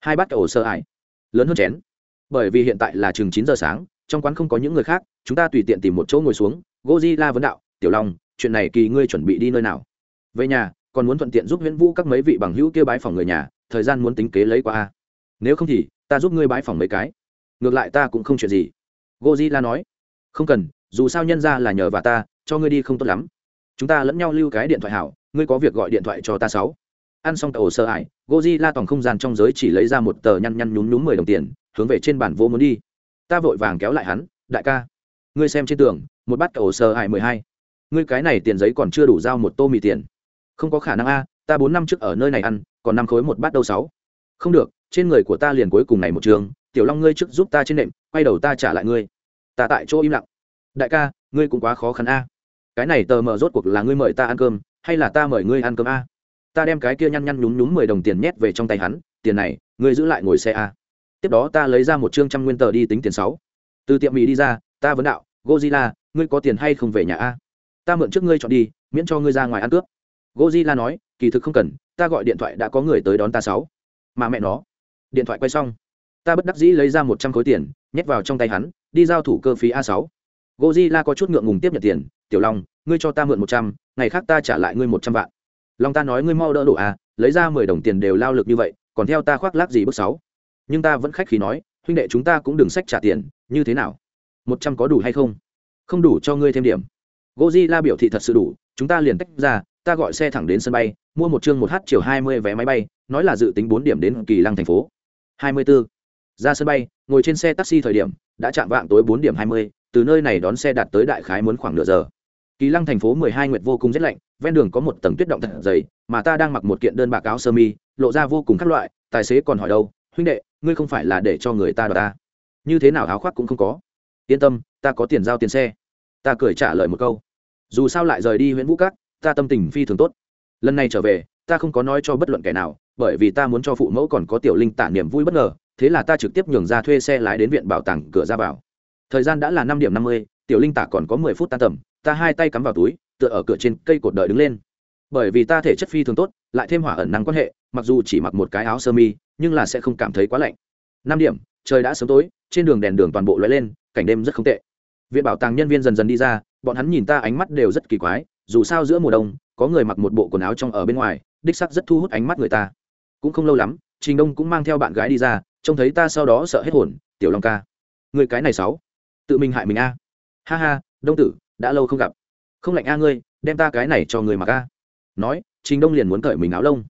Hai bát cậu sơ hải. Lớn hơn chén. Bởi vì hiện tại là chừng chín giờ sáng, trong quán không có những người khác, chúng ta tùy tiện tìm một chỗ ngồi xuống. Gozilla vấn đạo, tiểu long chuyện này kỳ ngươi chuẩn bị đi nơi nào? Về nhà, còn muốn thuận tiện giúp huyễn vũ các mấy vị bằng hữu kia bái phòng người nhà, thời gian muốn tính kế lấy qua a. Nếu không thì, ta giúp ngươi bái phòng mấy cái. Ngược lại ta cũng không chuyện gì. Gozilla nói, không cần, dù sao nhân ra là nhờ và ta, cho ngươi đi không tốt lắm. Chúng ta lẫn nhau lưu cái điện thoại hảo, ngươi có việc gọi điện thoại cho ta sáu. Ăn xong tàu sơ ải gozilla toàn không gian trong giới chỉ lấy ra một tờ nhăn nhăn nhún nhún mười đồng tiền, hướng về trên bản vô muốn đi. Ta vội vàng kéo lại hắn, đại ca, ngươi xem trên tường, một bát tàu sơ ải mười hai ngươi cái này tiền giấy còn chưa đủ giao một tô mì tiền. Không có khả năng a, ta bốn năm trước ở nơi này ăn, còn năm khối một bát đâu sáu. Không được, trên người của ta liền cuối cùng này một trường, tiểu long ngươi trước giúp ta trên nệm, quay đầu ta trả lại ngươi. Ta tại chỗ im lặng. Đại ca, ngươi cũng quá khó khăn a. Cái này tờ mờ rốt cuộc là ngươi mời ta ăn cơm, hay là ta mời ngươi ăn cơm a? Ta đem cái kia nhăn nhăn nhúng nhúng mười đồng tiền nhét về trong tay hắn, tiền này, ngươi giữ lại ngồi xe a. Tiếp đó ta lấy ra một chương trăm nguyên tờ đi tính tiền sáu. Từ tiệm mì đi ra, ta vấn đạo gozilla ngươi có tiền hay không về nhà a? Ta mượn trước ngươi chọn đi, miễn cho ngươi ra ngoài ăn cướp. Gozilla nói, kỳ thực không cần, ta gọi điện thoại đã có người tới đón ta sáu. Mà mẹ nó, điện thoại quay xong, ta bất đắc dĩ lấy ra một trăm khối tiền, nhét vào trong tay hắn, đi giao thủ cơ phí a sáu. Gozilla có chút ngượng ngùng tiếp nhận tiền, tiểu long, ngươi cho ta mượn một trăm, ngày khác ta trả lại ngươi một trăm vạn. Long ta nói, ngươi mau đỡ đổ a lấy ra mười đồng tiền đều lao lực như vậy, còn theo ta khoác lác gì bước sáu? Nhưng ta vẫn khách khí nói, huynh đệ chúng ta cũng đừng sách trả tiền, như thế nào? Một trăm có đủ hay không? Không đủ cho ngươi thêm điểm gozilla biểu thị thật sự đủ, chúng ta liền tách ra, ta gọi xe thẳng đến sân bay, mua một chương một h chiều hai mươi vé máy bay, nói là dự tính bốn điểm đến kỳ lăng thành phố. hai mươi 24. ra sân bay, ngồi trên xe taxi thời điểm, đã chạm vạng tối bốn điểm hai mươi, từ nơi này đón xe đạt tới đại khái muốn khoảng nửa giờ. Kỳ lăng thành phố mười hai nguyệt vô cùng rét lạnh, ven đường có một tầng tuyết động thật dày, mà ta đang mặc một kiện đơn bạc áo sơ mi, lộ ra vô cùng các loại, tài xế còn hỏi đâu, huynh đệ, ngươi không phải là để cho người ta đ ta? Như thế nào áo khoác cũng không có. Yên tâm, ta có tiền giao tiền xe. Ta cười trả lời một câu dù sao lại rời đi huyện vũ cát, ta tâm tình phi thường tốt. Lần này trở về, ta không có nói cho bất luận kẻ nào, bởi vì ta muốn cho phụ mẫu còn có tiểu linh tả niềm vui bất ngờ, thế là ta trực tiếp nhường ra thuê xe lái đến viện bảo tàng cửa ra vào. Thời gian đã là năm điểm năm mươi, tiểu linh tả còn có mười phút tan tầm, ta hai tay cắm vào túi, tựa ở cửa trên cây cột đợi đứng lên. Bởi vì ta thể chất phi thường tốt, lại thêm hỏa ẩn năng quan hệ, mặc dù chỉ mặc một cái áo sơ mi, nhưng là sẽ không cảm thấy quá lạnh. Năm điểm, trời đã sớm tối, trên đường đèn đường toàn bộ lóe lên, cảnh đêm rất không tệ. Viện bảo tàng nhân viên dần dần đi ra bọn hắn nhìn ta ánh mắt đều rất kỳ quái, dù sao giữa mùa đông, có người mặc một bộ quần áo trong ở bên ngoài, đích sắc rất thu hút ánh mắt người ta. Cũng không lâu lắm, trình đông cũng mang theo bạn gái đi ra, trông thấy ta sau đó sợ hết hồn, tiểu long ca, người cái này sáu tự mình hại mình a. Ha ha, đông tử, đã lâu không gặp. Không lạnh a ngươi, đem ta cái này cho người mặc a. Nói, trình đông liền muốn cởi mình áo lông.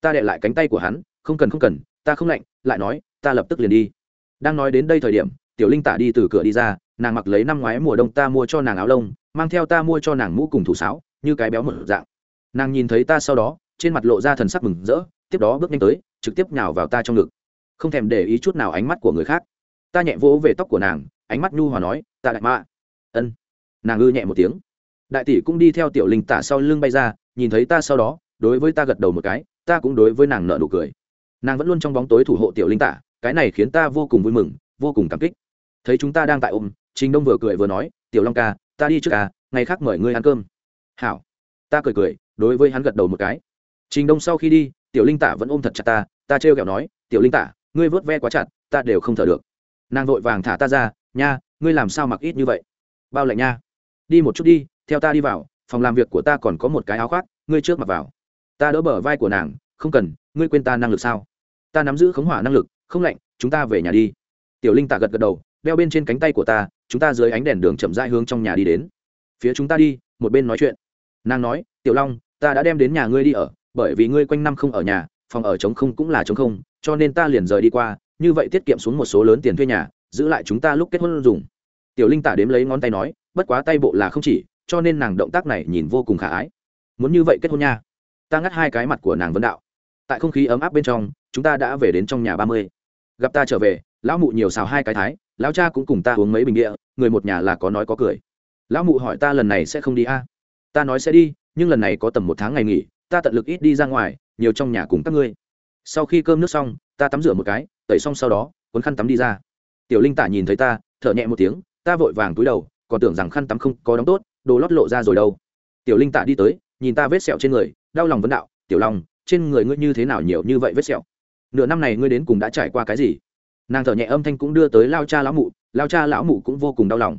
Ta đệ lại cánh tay của hắn, không cần không cần, ta không lạnh. Lại nói, ta lập tức liền đi. Đang nói đến đây thời điểm tiểu linh tả đi từ cửa đi ra, nàng mặc lấy năm ngoái mùa đông ta mua cho nàng áo lông, mang theo ta mua cho nàng mũ cùng thủ sáo, như cái béo một dạng. Nàng nhìn thấy ta sau đó, trên mặt lộ ra thần sắc mừng rỡ, tiếp đó bước nhanh tới, trực tiếp nhào vào ta trong ngực. Không thèm để ý chút nào ánh mắt của người khác. Ta nhẹ vỗ về tóc của nàng, ánh mắt nhu hòa nói, ta đại mạ. Ân. Nàng ư nhẹ một tiếng. Đại tỷ cũng đi theo tiểu linh tả sau lưng bay ra, nhìn thấy ta sau đó, đối với ta gật đầu một cái, ta cũng đối với nàng nợ nụ cười. Nàng vẫn luôn trong bóng tối thủ hộ tiểu linh tả, cái này khiến ta vô cùng vui mừng, vô cùng cảm kích thấy chúng ta đang tại ôm, trình đông vừa cười vừa nói, tiểu long ca, ta đi trước ca ngày khác mời ngươi ăn cơm. Hảo. Ta cười cười, đối với hắn gật đầu một cái. Trình đông sau khi đi, tiểu linh tả vẫn ôm thật chặt ta ta trêu ghẹo nói, tiểu linh tả, ngươi vớt ve quá chặt, ta đều không thở được. Nàng vội vàng thả ta ra, nha, ngươi làm sao mặc ít như vậy? Bao lạnh nha. Đi một chút đi, theo ta đi vào, phòng làm việc của ta còn có một cái áo khoác, ngươi trước mặc vào. Ta đỡ bờ vai của nàng, không cần, ngươi quên ta năng lực sao? Ta nắm giữ khống hỏa năng lực, không lạnh, chúng ta về nhà đi. Tiểu linh Tả gật gật đầu đeo bên trên cánh tay của ta, chúng ta dưới ánh đèn đường chậm rãi hướng trong nhà đi đến. Phía chúng ta đi, một bên nói chuyện. Nàng nói, tiểu long, ta đã đem đến nhà ngươi đi ở, bởi vì ngươi quanh năm không ở nhà, phòng ở trống không cũng là trống không, cho nên ta liền rời đi qua, như vậy tiết kiệm xuống một số lớn tiền thuê nhà, giữ lại chúng ta lúc kết hôn dùng. Tiểu linh tả đếm lấy ngón tay nói, bất quá tay bộ là không chỉ, cho nên nàng động tác này nhìn vô cùng khả ái. Muốn như vậy kết hôn nha. Ta ngắt hai cái mặt của nàng vấn đạo. Tại không khí ấm áp bên trong, chúng ta đã về đến trong nhà ba mươi. Gặp ta trở về, lão mụ nhiều xào hai cái thái lão cha cũng cùng ta uống mấy bình địa người một nhà là có nói có cười. Lão mụ hỏi ta lần này sẽ không đi a? Ta nói sẽ đi, nhưng lần này có tầm một tháng ngày nghỉ, ta tận lực ít đi ra ngoài, nhiều trong nhà cùng các ngươi. Sau khi cơm nước xong, ta tắm rửa một cái, tẩy xong sau đó, cuốn khăn tắm đi ra. Tiểu linh tả nhìn thấy ta, thở nhẹ một tiếng, ta vội vàng túi đầu, còn tưởng rằng khăn tắm không có đóng tốt, đồ lót lộ ra rồi đâu. Tiểu linh tả đi tới, nhìn ta vết sẹo trên người, đau lòng vấn đạo, tiểu long, trên người ngươi như thế nào nhiều như vậy vết sẹo? Nửa năm này ngươi đến cùng đã trải qua cái gì? Nàng thở nhẹ âm thanh cũng đưa tới lao cha lão mụ, lao cha lão mụ cũng vô cùng đau lòng.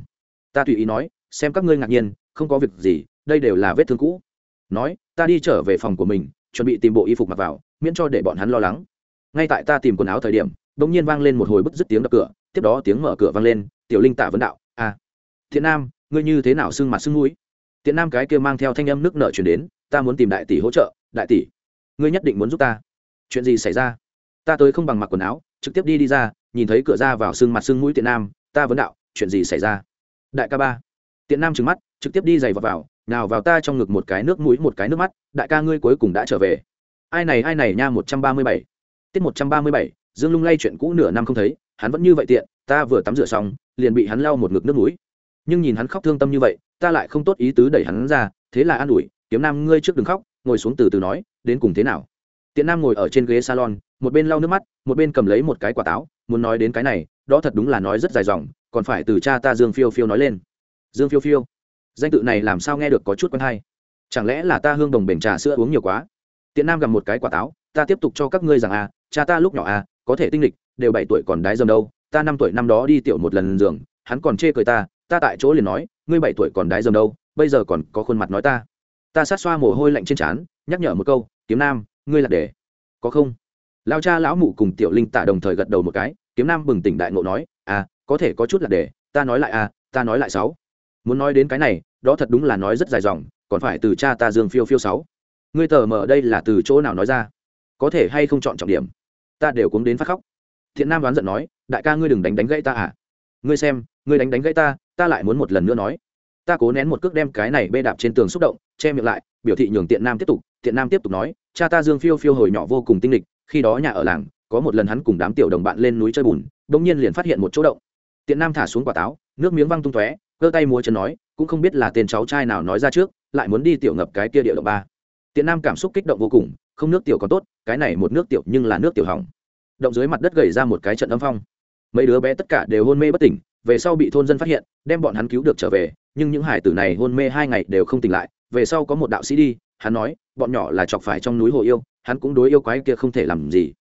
Ta tùy ý nói, xem các ngươi ngạc nhiên, không có việc gì, đây đều là vết thương cũ. Nói, ta đi trở về phòng của mình, chuẩn bị tìm bộ y phục mặc vào, miễn cho để bọn hắn lo lắng. Ngay tại ta tìm quần áo thời điểm đ ỗ n g nhiên vang lên một hồi bức dứt tiếng đập cửa, tiếp đó tiếng mở cửa vang lên, tiểu linh tạ vấn đạo à thiện nam, ngươi như thế nào sưng mặt sưng mũi? Tiện nam cái kia mang theo thanh âm nước nợ chuyển đến, ta muốn tìm đại tỷ hỗ trợ, đại tỷ, ngươi nhất định muốn giúp ta. Chuyện gì xảy ra? Ta tới không bằng mặc quần áo trực tiếp đi đi ra, nhìn thấy cửa ra vào sưng mặt sưng mũi tiện nam, ta vấn đạo, chuyện gì xảy ra? Đại ca ba. Tiện nam trừng mắt, trực tiếp đi giày vào vào, nào vào ta trong ngực một cái nước mũi, một cái nước mắt, đại ca ngươi cuối cùng đã trở về. Ai này ai này nha, một trăm ba mươi bảy. Tiết một trăm ba mươi bảy, dương lung lay chuyện cũ nửa năm không thấy, hắn vẫn như vậy tiện, ta vừa tắm rửa xong, liền bị hắn lau một ngực nước mũi. Nhưng nhìn hắn khóc thương tâm như vậy, ta lại không tốt ý tứ đẩy hắn ra, thế là an ủi, kiếm nam ngươi trước đừng khóc, ngồi xuống từ từ nói, đến cùng thế nào? Tiện nam ngồi ở trên ghế salon, một bên lau nước mắt, một bên cầm lấy một cái quả táo, muốn nói đến cái này, đó thật đúng là nói rất dài dòng, còn phải từ cha ta dương phiêu phiêu nói lên. Dương phiêu phiêu, danh tự này làm sao nghe được có chút quen hay? Chẳng lẽ là ta hương đồng bền trà sữa uống nhiều quá? Tiện nam gặp một cái quả táo, ta tiếp tục cho các ngươi rằng à cha ta lúc nhỏ à có thể tinh lịch, đều bảy tuổi còn đái dầm đâu, ta năm tuổi năm đó đi tiểu một lần giường, hắn còn chê cười ta ta tại chỗ liền nói, ngươi bảy tuổi còn đái dầm đâu, bây giờ còn có khuôn mặt nói ta. Ta sát xoa mồ hôi lạnh trên trán, nhắc nhở một câu, kiếm nam ngươi là để. Có không? Lao cha lão mụ cùng tiểu linh tả đồng thời gật đầu một cái, kiếm nam bừng tỉnh đại ngộ nói à có thể có chút là để, ta nói lại à ta nói lại sáu. Muốn nói đến cái này, đó thật đúng là nói rất dài dòng, còn phải từ cha ta dương phiêu phiêu sáu. Ngươi tờ mờ đây là từ chỗ nào nói ra? Có thể hay không chọn trọng điểm? Ta đều cuống đến phát khóc. Thiện nam đoán giận nói, đại ca ngươi đừng đánh đánh gãy ta à. Ngươi xem, ngươi đánh đánh gãy ta ta lại muốn một lần nữa nói. Ta cố nén một cước đem cái này bê đạp trên tường xúc động che miệng lại, biểu thị nhường tiện nam tiếp tục, tiện nam tiếp tục nói, cha ta dương phiêu phiêu hồi nhỏ vô cùng tinh lịch, khi đó nhà ở làng, có một lần hắn cùng đám tiểu đồng bạn lên núi chơi bùn bỗng nhiên liền phát hiện một chỗ động. Tiện nam thả xuống quả táo, nước miếng văng tung tóe cơ tay múa chân nói, cũng không biết là tên cháu trai nào nói ra trước, lại muốn đi tiểu ngập cái kia địa động ba. Tiện nam cảm xúc kích động vô cùng, không nước tiểu còn tốt, cái này một nước tiểu nhưng là nước tiểu hỏng. Động dưới mặt đất gầy ra một cái trận âm phong. Mấy đứa bé tất cả đều hôn mê bất tỉnh, về sau bị thôn dân phát hiện, đem bọn hắn cứu được trở về, nhưng những hải tử này hôn mê hai ngày đều không tỉnh lại về sau có một đạo sĩ đi, hắn nói, bọn nhỏ là chọc phải trong núi hồ yêu, hắn cũng đối yêu quái kia không thể làm gì.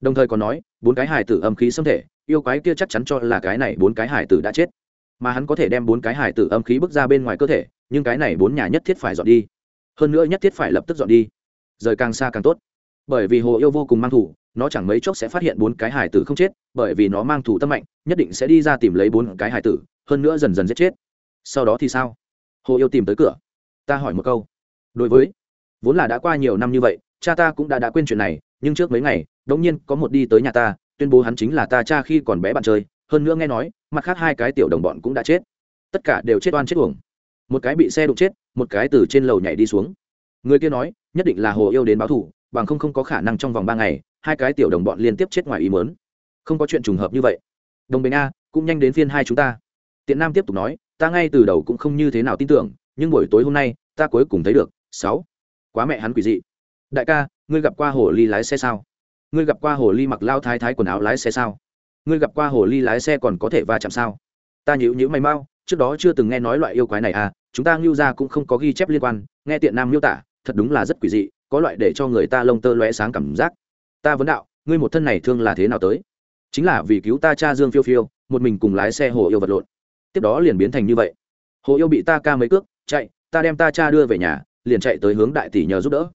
Đồng thời còn nói, bốn cái hải tử âm khí xâm thể, yêu quái kia chắc chắn cho là cái này bốn cái hải tử đã chết. Mà hắn có thể đem bốn cái hải tử âm khí bước ra bên ngoài cơ thể, nhưng cái này bốn nhà nhất thiết phải dọn đi. Hơn nữa nhất thiết phải lập tức dọn đi. Rời càng xa càng tốt. Bởi vì hồ yêu vô cùng mang thủ, nó chẳng mấy chốc sẽ phát hiện bốn cái hải tử không chết, bởi vì nó mang thủ tâm mạnh, nhất định sẽ đi ra tìm lấy bốn cái hải tử, hơn nữa dần dần giết chết. Sau đó thì sao? Hồ yêu tìm tới cửa ta hỏi một câu. Đối với, vốn là đã qua nhiều năm như vậy, cha ta cũng đã đã quên chuyện này, nhưng trước mấy ngày, đống nhiên có một đi tới nhà ta, tuyên bố hắn chính là ta cha khi còn bé bạn chơi, hơn nữa nghe nói, mặt khác hai cái tiểu đồng bọn cũng đã chết. Tất cả đều chết oan chết uổng. Một cái bị xe đụng chết, một cái từ trên lầu nhảy đi xuống. Người kia nói, nhất định là hồ yêu đến báo thủ bằng không không có khả năng trong vòng ba ngày, hai cái tiểu đồng bọn liên tiếp chết ngoài ý mớn không có chuyện trùng hợp như vậy. Đồng bình a, cũng nhanh đến phiên hai chúng ta. Tiện nam tiếp tục nói, ta ngay từ đầu cũng không như thế nào tin tưởng nhưng buổi tối hôm nay, ta cuối cùng thấy được, sáu. Quá mẹ hắn quỷ dị. Đại ca, ngươi gặp qua hồ ly lái xe sao? Ngươi gặp qua hồ ly mặc lao thái thái quần áo lái xe sao? Ngươi gặp qua hồ ly lái xe còn có thể va chạm sao? Ta nhữ nhữ mày mau, trước đó chưa từng nghe nói loại yêu quái này à chúng ta ngưu ra cũng không có ghi chép liên quan, nghe tiện nam miêu tả, thật đúng là rất quỷ dị, có loại để cho người ta lông tơ lóe sáng cảm giác. Ta vấn đạo, ngươi một thân này thương là thế nào tới? Chính là vì cứu ta cha dương phiêu phiêu, một mình cùng lái xe hồ yêu vật lộn. Tiếp đó liền biến thành như vậy. Hồ yêu bị ta ca mấy cước chạy, ta đem ta cha đưa về nhà, liền chạy tới hướng đại tỷ nhờ giúp đỡ.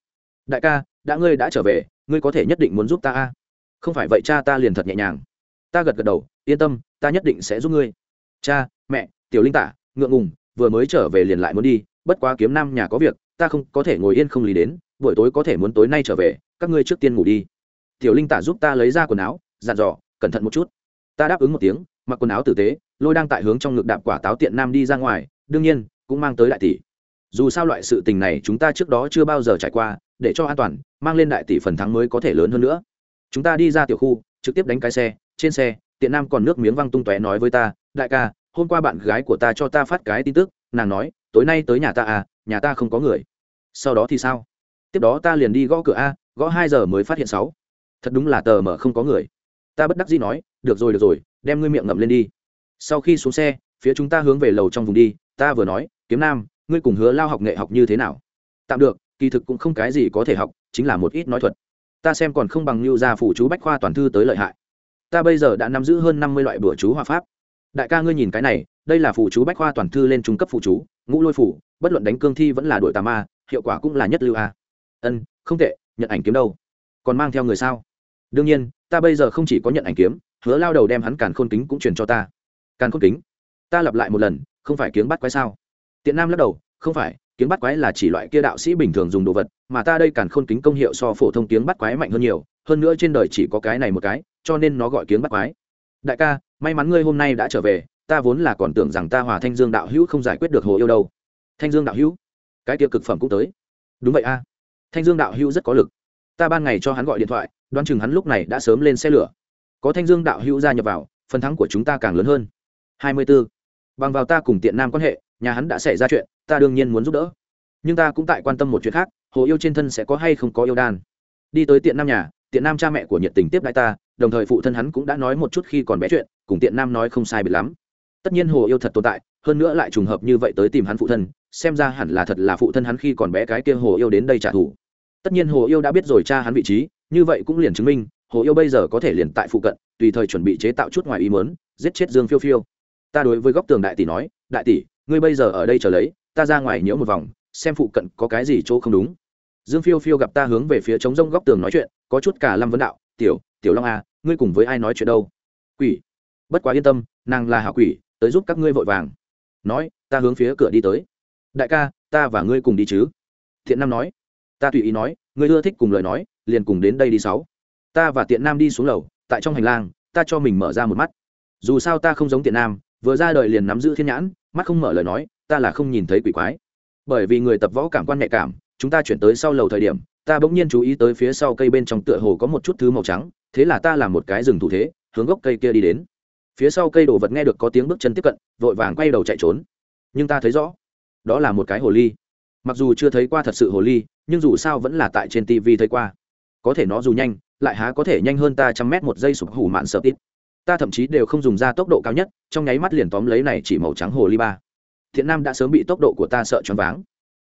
Đại ca, đã ngươi đã trở về, ngươi có thể nhất định muốn giúp ta a. Không phải vậy cha ta liền thật nhẹ nhàng. Ta gật gật đầu, yên tâm, ta nhất định sẽ giúp ngươi. Cha, mẹ, tiểu linh tả, ngượng ngùng, vừa mới trở về liền lại muốn đi, bất quá kiếm nam nhà có việc, ta không có thể ngồi yên không lý đến, buổi tối có thể muốn tối nay trở về, các ngươi trước tiên ngủ đi. Tiểu linh tả giúp ta lấy ra quần áo, dặn dò, cẩn thận một chút. Ta đáp ứng một tiếng, mặc quần áo tử tế, lôi đang tại hướng trong ngực đạp quả táo tiện nam đi ra ngoài, đương nhiên cũng mang tới đại tỷ. Dù sao loại sự tình này chúng ta trước đó chưa bao giờ trải qua, để cho an toàn, mang lên đại tỷ phần thắng mới có thể lớn hơn nữa. Chúng ta đi ra tiểu khu, trực tiếp đánh cái xe, trên xe, tiện nam còn nước miếng văng tung tóe nói với ta, đại ca, hôm qua bạn gái của ta cho ta phát cái tin tức, nàng nói, tối nay tới nhà ta à nhà ta không có người. Sau đó thì sao? Tiếp đó ta liền đi gõ cửa a, gõ hai giờ mới phát hiện sáu. Thật đúng là tờ mở không có người. Ta bất đắc dĩ nói, được rồi được rồi, đem ngươi miệng ngậm lên đi. Sau khi xuống xe, phía chúng ta hướng về lầu trong vùng đi ta vừa nói, kiếm nam, ngươi cùng hứa lao học nghệ học như thế nào? Tạm được, kỳ thực cũng không cái gì có thể học, chính là một ít nói thuật. Ta xem còn không bằng lưu gia phủ chú bách khoa toàn thư tới lợi hại. Ta bây giờ đã nắm giữ hơn năm mươi loại bữa chú hòa pháp. Đại ca ngươi nhìn cái này, đây là phụ chú bách khoa toàn thư lên trung cấp phụ chú, ngũ lôi phủ, bất luận đánh cương thi vẫn là đội tà ma, hiệu quả cũng là nhất lưu a. Ân, không tệ, nhận ảnh kiếm đâu. Còn mang theo người sao? Đương nhiên, ta bây giờ không chỉ có nhận ảnh kiếm, hứa lao đầu đem hắn càn khôn kính cũng truyền cho ta. Càn khôn kính, ta lặp lại một lần không phải kiếm bắt quái sao? Tiện nam lắc đầu, không phải kiếm bắt quái là chỉ loại kia đạo sĩ bình thường dùng đồ vật, mà ta đây càn khôn kính công hiệu so phổ thông kiếm bắt quái mạnh hơn nhiều, hơn nữa trên đời chỉ có cái này một cái, cho nên nó gọi kiếm bắt quái. Đại ca, may mắn ngươi hôm nay đã trở về, ta vốn là còn tưởng rằng ta hòa thanh dương đạo hữu không giải quyết được hồ yêu đâu. Thanh dương đạo hữu, cái kia cực phẩm cũng tới. Đúng vậy a. Thanh dương đạo hữu rất có lực. Ta ban ngày cho hắn gọi điện thoại, đoán chừng hắn lúc này đã sớm lên xe lửa. Có thanh dương đạo hữu gia nhập vào, phần thắng của chúng ta càng lớn hơn. Hai mươi b ố bằng vào ta cùng tiện nam quan hệ, nhà hắn đã xảy ra chuyện, ta đương nhiên muốn giúp đỡ. Nhưng ta cũng tại quan tâm một chuyện khác, hồ yêu trên thân sẽ có hay không có yêu đan. Đi tới tiện nam nhà, tiện nam cha mẹ của nhiệt tình tiếp đại ta, đồng thời phụ thân hắn cũng đã nói một chút khi còn bé chuyện, cùng tiện nam nói không sai biệt lắm. Tất nhiên hồ yêu thật tồn tại, hơn nữa lại trùng hợp như vậy tới tìm hắn phụ thân, xem ra hẳn là thật là phụ thân hắn khi còn bé cái kia hồ yêu đến đây trả thù. Tất nhiên hồ yêu đã biết rồi cha hắn vị trí, như vậy cũng liền chứng minh, hồ yêu bây giờ có thể liền tại phụ cận, tùy thời chuẩn bị chế tạo chút ngoài ý mớn giết chết dương phiêu phiêu ta đối với góc tường đại tỷ nói, đại tỷ, ngươi bây giờ ở đây chờ lấy, ta ra ngoài nhiễu một vòng, xem phụ cận có cái gì chỗ không đúng. Dương phiêu phiêu gặp ta hướng về phía trống rông góc tường nói chuyện, có chút cả lâm vấn đạo, tiểu tiểu long à ngươi cùng với ai nói chuyện đâu? Quỷ. Bất quá yên tâm, nàng là hảo quỷ, tới giúp các ngươi vội vàng. Nói, ta hướng phía cửa đi tới. Đại ca, ta và ngươi cùng đi chứ. Thiện nam nói. Ta tùy ý nói, ngươi ưa thích cùng lời nói, liền cùng đến đây đi sáu. Ta và tiện nam đi xuống lầu, tại trong hành lang, ta cho mình mở ra một mắt. Dù sao ta không giống tiện nam vừa ra đời liền nắm giữ thiên nhãn, mắt không mở lời nói, ta là không nhìn thấy quỷ quái. Bởi vì người tập võ cảm quan nhạy cảm, chúng ta chuyển tới sau lầu thời điểm, ta bỗng nhiên chú ý tới phía sau cây bên trong tựa hồ có một chút thứ màu trắng, thế là ta làm một cái rừng thủ thế, hướng gốc cây kia đi đến. Phía sau cây đồ vật nghe được có tiếng bước chân tiếp cận, vội vàng quay đầu chạy trốn. Nhưng ta thấy rõ, đó là một cái hồ ly. Mặc dù chưa thấy qua thật sự hồ ly, nhưng dù sao vẫn là tại trên tv thấy qua. Có thể nó dù nhanh, lại há có thể nhanh hơn ta trăm mét một giây sụp hủ mạn sợ tít ta thậm chí đều không dùng ra tốc độ cao nhất, trong nháy mắt liền tóm lấy này chỉ màu trắng hồ ly ba. Thiện nam đã sớm bị tốc độ của ta sợ choáng váng.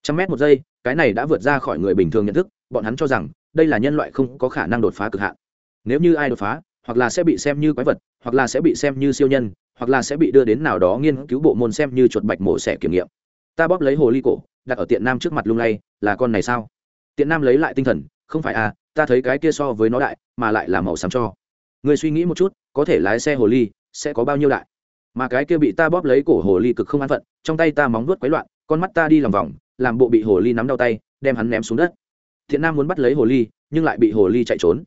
Trăm mét một giây, cái này đã vượt ra khỏi người bình thường nhận thức, bọn hắn cho rằng, đây là nhân loại không có khả năng đột phá cực hạn. Nếu như ai đột phá, hoặc là sẽ bị xem như quái vật, hoặc là sẽ bị xem như siêu nhân, hoặc là sẽ bị đưa đến nào đó nghiên cứu bộ môn xem như chuột bạch mổ xẻ kiểm nghiệm. Ta bóp lấy hồ ly cổ, đặt ở tiện nam trước mặt lung lay, là con này sao? Tiện nam lấy lại tinh thần, không phải à ta thấy cái kia so với nó đại, mà lại là màu xám cho. Người suy nghĩ một chút có thể lái xe hồ ly, sẽ có bao nhiêu đại? Mà cái kia bị ta bóp lấy cổ hồ ly cực không an phận, trong tay ta móng nuốt quấy loạn, con mắt ta đi lòng vòng, làm bộ bị hồ ly nắm đau tay, đem hắn ném xuống đất. Thiện nam muốn bắt lấy hồ ly, nhưng lại bị hồ ly chạy trốn.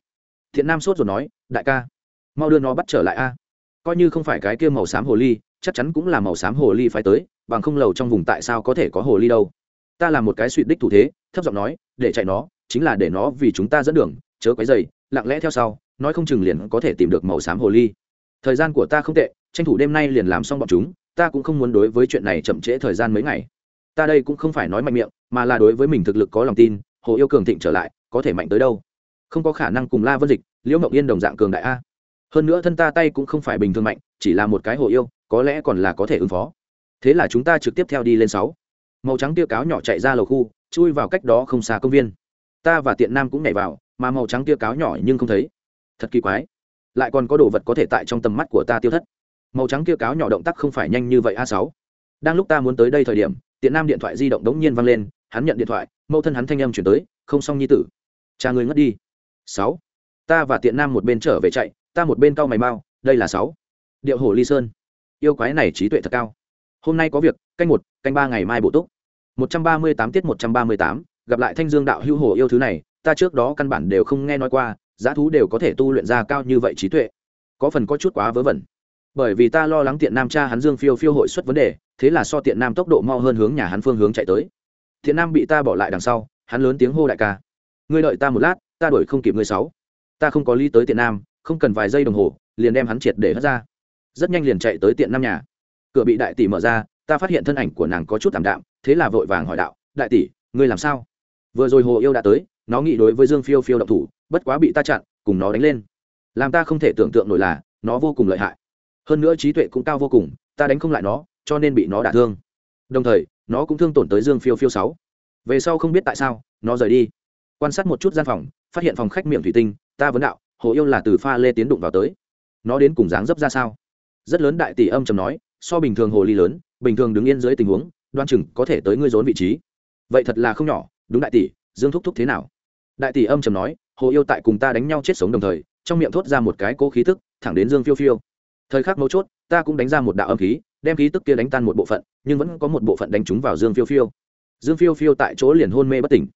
Thiện nam sốt rồi nói, đại ca, mau đưa nó bắt trở lại a. Coi như không phải cái kia màu xám hồ ly, chắc chắn cũng là màu xám hồ ly phải tới, bằng không lầu trong vùng tại sao có thể có hồ ly đâu. Ta là một cái suy đích thủ thế, thấp giọng nói, để chạy nó, chính là để nó vì chúng ta dẫn đường, chớ quấy dày lặng lẽ theo sau nói không chừng liền có thể tìm được màu xám hồ ly. Thời gian của ta không tệ, tranh thủ đêm nay liền làm xong bọn chúng, ta cũng không muốn đối với chuyện này chậm trễ thời gian mấy ngày. Ta đây cũng không phải nói mạnh miệng, mà là đối với mình thực lực có lòng tin, hồ yêu cường thịnh trở lại, có thể mạnh tới đâu? Không có khả năng cùng la vân dịch, liễu mộng yên đồng dạng cường đại a. Hơn nữa thân ta tay cũng không phải bình thường mạnh, chỉ là một cái hồ yêu, có lẽ còn là có thể ứng phó. Thế là chúng ta trực tiếp theo đi lên sáu. Màu trắng tia cáo nhỏ chạy ra lầu khu, chui vào cách đó không xa công viên. Ta và tiện nam cũng nhảy vào, mà màu trắng tia cáo nhỏ nhưng không thấy thật kỳ quái. Lại còn có đồ vật có thể tại trong tầm mắt của ta tiêu thất. Màu trắng kia cáo nhỏ động tác không phải nhanh như vậy a sáu. Đang lúc ta muốn tới đây thời điểm, tiện nam điện thoại di động đống nhiên vang lên, hắn nhận điện thoại, mẫu thân hắn thanh âm chuyển tới, không xong nhi tử. Cha người ngất đi. Sáu. Ta và tiện nam một bên trở về chạy, ta một bên cau mày mau, đây là sáu. Điệu hồ ly sơn. Yêu quái này trí tuệ thật cao. Hôm nay có việc, canh một, canh ba ngày mai bổ túc. Một trăm ba mươi tám tiết một trăm ba mươi tám, gặp lại thanh dương đạo hưu hồ yêu thứ này, ta trước đó căn bản đều không nghe nói qua giá thú đều có thể tu luyện ra cao như vậy trí tuệ, có phần có chút quá vớ vẩn. Bởi vì ta lo lắng tiện nam cha hắn dương phiêu phiêu hội xuất vấn đề, thế là so tiện nam tốc độ mau hơn hướng nhà hắn phương hướng chạy tới. Thiện nam bị ta bỏ lại đằng sau, hắn lớn tiếng hô đại ca. Ngươi đợi ta một lát, ta đuổi không kịp ngươi sáu. Ta không có lý tới tiện nam, không cần vài giây đồng hồ, liền đem hắn triệt để hất ra. Rất nhanh liền chạy tới tiện nam nhà. Cửa bị đại tỷ mở ra, ta phát hiện thân ảnh của nàng có chút tạm đạm, thế là vội vàng hỏi đạo, đại tỷ, ngươi làm sao? Vừa rồi hồ yêu đã tới, nó nghĩ đối với dương phiêu phiêu động thủ bất quá bị ta chặn, cùng nó đánh lên. Làm ta không thể tưởng tượng nổi là, nó vô cùng lợi hại. Hơn nữa trí tuệ cũng cao vô cùng, ta đánh không lại nó, cho nên bị nó đả thương. Đồng thời, nó cũng thương tổn tới dương phiêu phiêu sáu. Về sau không biết tại sao, nó rời đi. Quan sát một chút gian phòng, phát hiện phòng khách miệng thủy tinh, ta vấn đạo, hồ yêu là từ pha lê tiến đụng vào tới. Nó đến cùng dáng dấp ra sao? Rất lớn đại tỷ âm trầm nói, so bình thường hồ ly lớn, bình thường đứng yên dưới tình huống, đoan chừng có thể tới ngươi rốn vị trí. Vậy thật là không nhỏ, đúng đại tỷ, dương thúc thúc thế nào? Đại tỷ âm trầm nói hồ yêu tại cùng ta đánh nhau chết sống đồng thời, trong miệng thốt ra một cái cố khí tức, thẳng đến dương phiêu phiêu. Thời khắc mấu chốt, ta cũng đánh ra một đạo âm khí, đem khí tức kia đánh tan một bộ phận, nhưng vẫn có một bộ phận đánh trúng vào dương phiêu phiêu. Dương phiêu phiêu tại chỗ liền hôn mê bất tỉnh.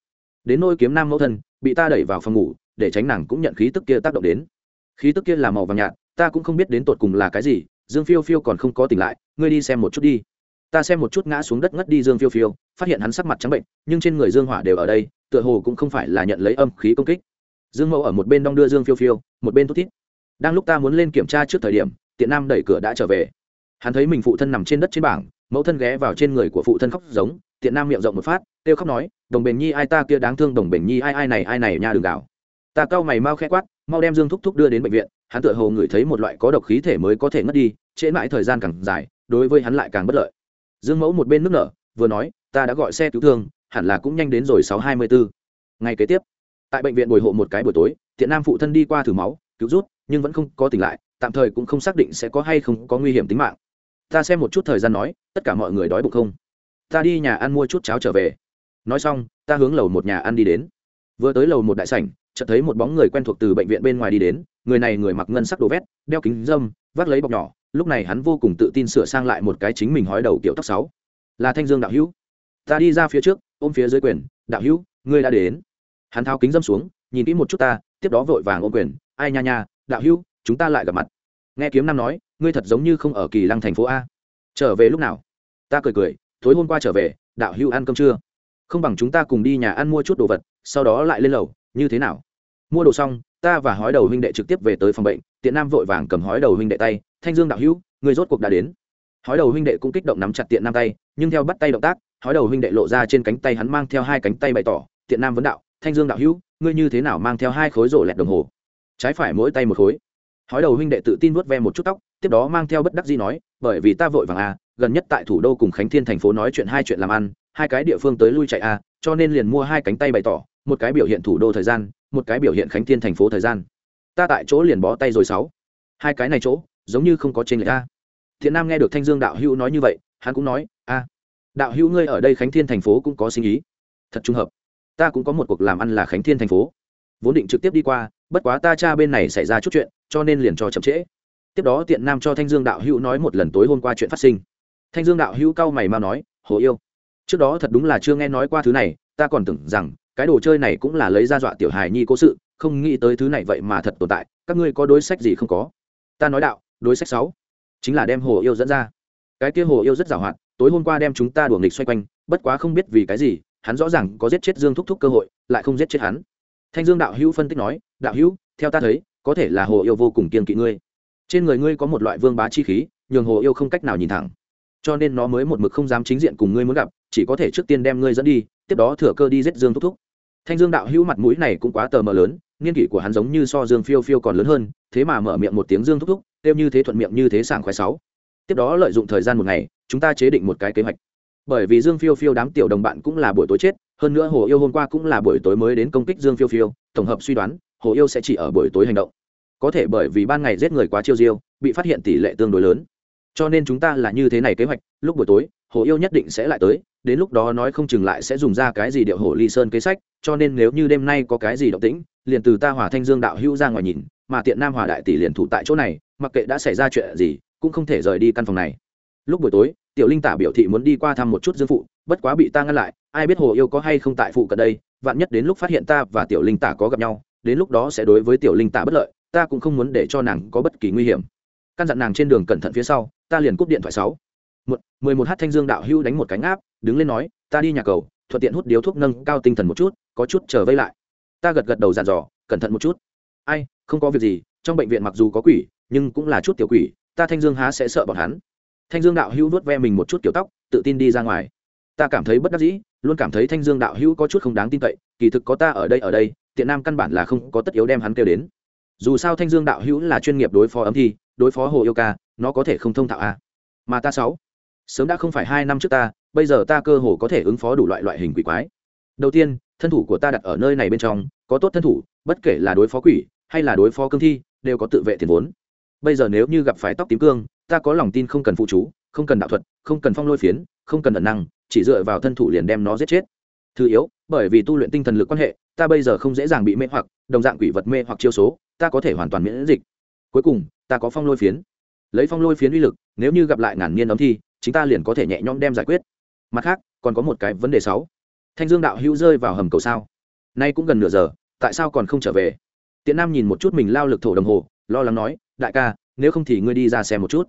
Đến nôi kiếm nam mẫu thân, bị ta đẩy vào phòng ngủ, để tránh nàng cũng nhận khí tức kia tác động đến. Khí tức kia là màu vàng nhạt, ta cũng không biết đến tột cùng là cái gì, dương phiêu phiêu còn không có tỉnh lại, ngươi đi xem một chút đi. Ta xem một chút ngã xuống đất ngất đi dương phiêu phiêu, phát hiện hắn sắc mặt trắng bệnh, nhưng trên người dương hỏa đều ở đây, tựa hồ cũng không phải là nhận lấy âm khí công kích dương mẫu ở một bên đong đưa dương phiêu phiêu, một bên thút thít. Đang lúc ta muốn lên kiểm tra trước thời điểm, tiện nam đẩy cửa đã trở về. Hắn thấy mình phụ thân nằm trên đất trên bảng, mẫu thân ghé vào trên người của phụ thân khóc giống, tiện nam miệng rộng một phát, kêu khóc nói, đồng bền nhi, ai ta kia đáng thương đồng bền nhi, ai ai này ai này nha đường đảo ta cau mày mau khẽ quát, mau đem dương thúc thúc đưa đến bệnh viện, hắn tựa hồ ngửi thấy một loại có độc khí thể mới có thể ngất đi, trễ mãi thời gian càng dài, đối với hắn lại càng bất lợi. Dương mẫu một bên nước nở, vừa nói, ta đã gọi xe cứu thương, hẳn là cũng nhanh đến rồi sáu hai mươi bốn ngày kế tiếp tại bệnh viện bồi hộ một cái buổi tối, thiện nam phụ thân đi qua thử máu, cứu rút, nhưng vẫn không có tỉnh lại, tạm thời cũng không xác định sẽ có hay không có nguy hiểm tính mạng. Ta xem một chút thời gian nói, tất cả mọi người đói bụng không? Ta đi nhà ăn mua chút cháo trở về. Nói xong, ta hướng lầu một nhà ăn đi đến. Vừa tới lầu một đại sảnh, chợt thấy một bóng người quen thuộc từ bệnh viện bên ngoài đi đến, người này người mặc ngân sắc đồ vét, đeo kính dâm, vác lấy bọc nhỏ, lúc này hắn vô cùng tự tin sửa sang lại một cái chính mình hói đầu kiểu tóc sáu. Là thanh dương đạo hữu. Ta đi ra phía trước, ôm phía dưới quyền, đạo hữu, ngươi đã đến hắn tháo kính dâm xuống, nhìn kỹ một chút ta, tiếp đó vội vàng ôm quyền, ai nha nha, đạo hữu, chúng ta lại gặp mặt. Nghe kiếm nam nói, ngươi thật giống như không ở kỳ lăng thành phố a. Trở về lúc nào? Ta cười cười, tối hôm qua trở về, đạo hữu ăn cơm trưa không bằng chúng ta cùng đi nhà ăn mua chút đồ vật, sau đó lại lên lầu, như thế nào? Mua đồ xong, ta và hói đầu huynh đệ trực tiếp về tới phòng bệnh, tiện nam vội vàng cầm hói đầu huynh đệ tay, thanh dương đạo hữu người rốt cuộc đã đến. Hói đầu huynh đệ cũng kích động nắm chặt tiện nam tay, nhưng theo bắt tay động tác, hói đầu huynh đệ lộ ra trên cánh tay hắn mang theo hai cánh tay bày tỏ, tiện nam vấn đạo thanh dương đạo hữu, ngươi như thế nào mang theo hai khối rổ lẹt đồng hồ? Trái phải mỗi tay một khối. Hói đầu huynh đệ tự tin vuốt ve một chút tóc, tiếp đó mang theo bất đắc dĩ nói, bởi vì ta vội vàng à gần nhất tại thủ đô cùng khánh thiên thành phố nói chuyện hai chuyện làm ăn, hai cái địa phương tới lui chạy à cho nên liền mua hai cánh tay bày tỏ, một cái biểu hiện thủ đô thời gian, một cái biểu hiện khánh thiên thành phố thời gian. Ta tại chỗ liền bó tay rồi sáu. Hai cái này chỗ, giống như không có trên lệch a thiện nam nghe được thanh dương đạo hữu nói như vậy, hắn cũng nói a đạo hữu ngươi ở đây khánh thiên thành phố cũng có sinh ý. Thật trùng hợp ta cũng có một cuộc làm ăn là khánh thiên thành phố. Vốn định trực tiếp đi qua, bất quá ta cha bên này xảy ra chút chuyện, cho nên liền cho chậm trễ. Tiếp đó tiện nam cho thanh dương đạo hữu nói một lần tối hôm qua chuyện phát sinh. Thanh dương đạo hữu cau mày mau nói, hồ yêu, trước đó thật đúng là chưa nghe nói qua thứ này, ta còn tưởng rằng cái đồ chơi này cũng là lấy ra dọa tiểu hài nhi cố sự, không nghĩ tới thứ này vậy mà thật tồn tại, các ngươi có đối sách gì không có? Ta nói đạo, đối sách sáu, chính là đem hồ yêu dẫn ra. Cái kia hồ yêu rất giàu hạn, tối hôm qua đem chúng ta đuổi nghịch xoay quanh, bất quá không biết vì cái gì hắn rõ ràng có giết chết dương thúc thúc cơ hội, lại không giết chết hắn. Thanh dương đạo hữu phân tích nói, đạo hữu, theo ta thấy, có thể là hồ yêu vô cùng kiên kỵ ngươi. Trên người ngươi có một loại vương bá chi khí, nhường hồ yêu không cách nào nhìn thẳng. Cho nên nó mới một mực không dám chính diện cùng ngươi muốn gặp, chỉ có thể trước tiên đem ngươi dẫn đi, tiếp đó thừa cơ đi giết dương thúc thúc. Thanh dương đạo hữu mặt mũi này cũng quá tờ mờ lớn, niên kỷ của hắn giống như so dương phiêu phiêu còn lớn hơn, thế mà mở miệng một tiếng dương thúc thúc, kêu như thế thuận miệng như thế sảng khoái sáu. Tiếp đó lợi dụng thời gian một ngày, chúng ta chế định một cái kế hoạch bởi vì dương phiêu phiêu đám tiểu đồng bạn cũng là buổi tối chết, hơn nữa hồ yêu hôm qua cũng là buổi tối mới đến công kích dương phiêu phiêu, tổng hợp suy đoán, hồ yêu sẽ chỉ ở buổi tối hành động. Có thể bởi vì ban ngày giết người quá chiêu diêu, bị phát hiện tỷ lệ tương đối lớn. Cho nên chúng ta là như thế này kế hoạch, lúc buổi tối, hồ yêu nhất định sẽ lại tới, đến lúc đó nói không chừng lại sẽ dùng ra cái gì điệu hổ ly sơn kế sách, cho nên nếu như đêm nay có cái gì động tĩnh, liền từ ta hòa thanh dương đạo hữu ra ngoài nhìn, mà tiện nam hòa đại tỷ liền thủ tại chỗ này, mặc kệ đã xảy ra chuyện gì, cũng không thể rời đi căn phòng này. Lúc buổi tối tiểu linh tả biểu thị muốn đi qua thăm một chút dương phụ, bất quá bị ta ngăn lại, ai biết hồ yêu có hay không tại phụ cận đây, vạn nhất đến lúc phát hiện ta và tiểu linh tả có gặp nhau, đến lúc đó sẽ đối với tiểu linh tả bất lợi, ta cũng không muốn để cho nàng có bất kỳ nguy hiểm. Căn dặn nàng trên đường cẩn thận phía sau, ta liền cúp điện thoại sáu. Một, mười một h thanh dương đạo hưu đánh một cánh áp, đứng lên nói, ta đi nhà cầu, thuận tiện hút điếu thuốc nâng cao tinh thần một chút, có chút chờ vây lại. Ta gật gật đầu dàn dò, cẩn thận một chút. Ai, không có việc gì, trong bệnh viện mặc dù có quỷ, nhưng cũng là chút tiểu quỷ, ta thanh dương há sẽ sợ bọn hắn thanh dương đạo hưu vuốt ve mình một chút kiểu tóc, tự tin đi ra ngoài. Ta cảm thấy bất đắc dĩ, luôn cảm thấy thanh dương đạo hữu có chút không đáng tin cậy, kỳ thực có ta ở đây ở đây, tiện nam căn bản là không có tất yếu đem hắn kêu đến. Dù sao thanh dương đạo hữu là chuyên nghiệp đối phó ấm thi, đối phó hồ yêu ca, nó có thể không thông thạo a mà ta sáu, sớm đã không phải hai năm trước ta, bây giờ ta cơ hồ có thể ứng phó đủ loại loại hình quỷ quái. Đầu tiên, thân thủ của ta đặt ở nơi này bên trong, có tốt thân thủ, bất kể là đối phó quỷ, hay là đối phó cương thi, đều có tự vệ tiền vốn. Bây giờ nếu như gặp phải tóc tím cương ta có lòng tin không cần phụ chú, không cần đạo thuật, không cần phong lôi phiến, không cần ẩn năng, chỉ dựa vào thân thủ liền đem nó giết chết. Thứ yếu, bởi vì tu luyện tinh thần lực quan hệ, ta bây giờ không dễ dàng bị mê hoặc, đồng dạng quỷ vật mê hoặc chiêu số, ta có thể hoàn toàn miễn dịch. Cuối cùng, ta có phong lôi phiến. Lấy phong lôi phiến uy lực, nếu như gặp lại ngàn niên ấm thi chúng ta liền có thể nhẹ nhõm đem giải quyết. Mặt khác, còn có một cái vấn đề sáu. Thanh dương đạo hữu rơi vào hầm cầu sao? Nay cũng gần nửa giờ, tại sao còn không trở về? Tiện nam nhìn một chút mình lao lực thổ đồng hồ, lo lắng nói, đại ca, nếu không thì ngươi đi ra xem một chút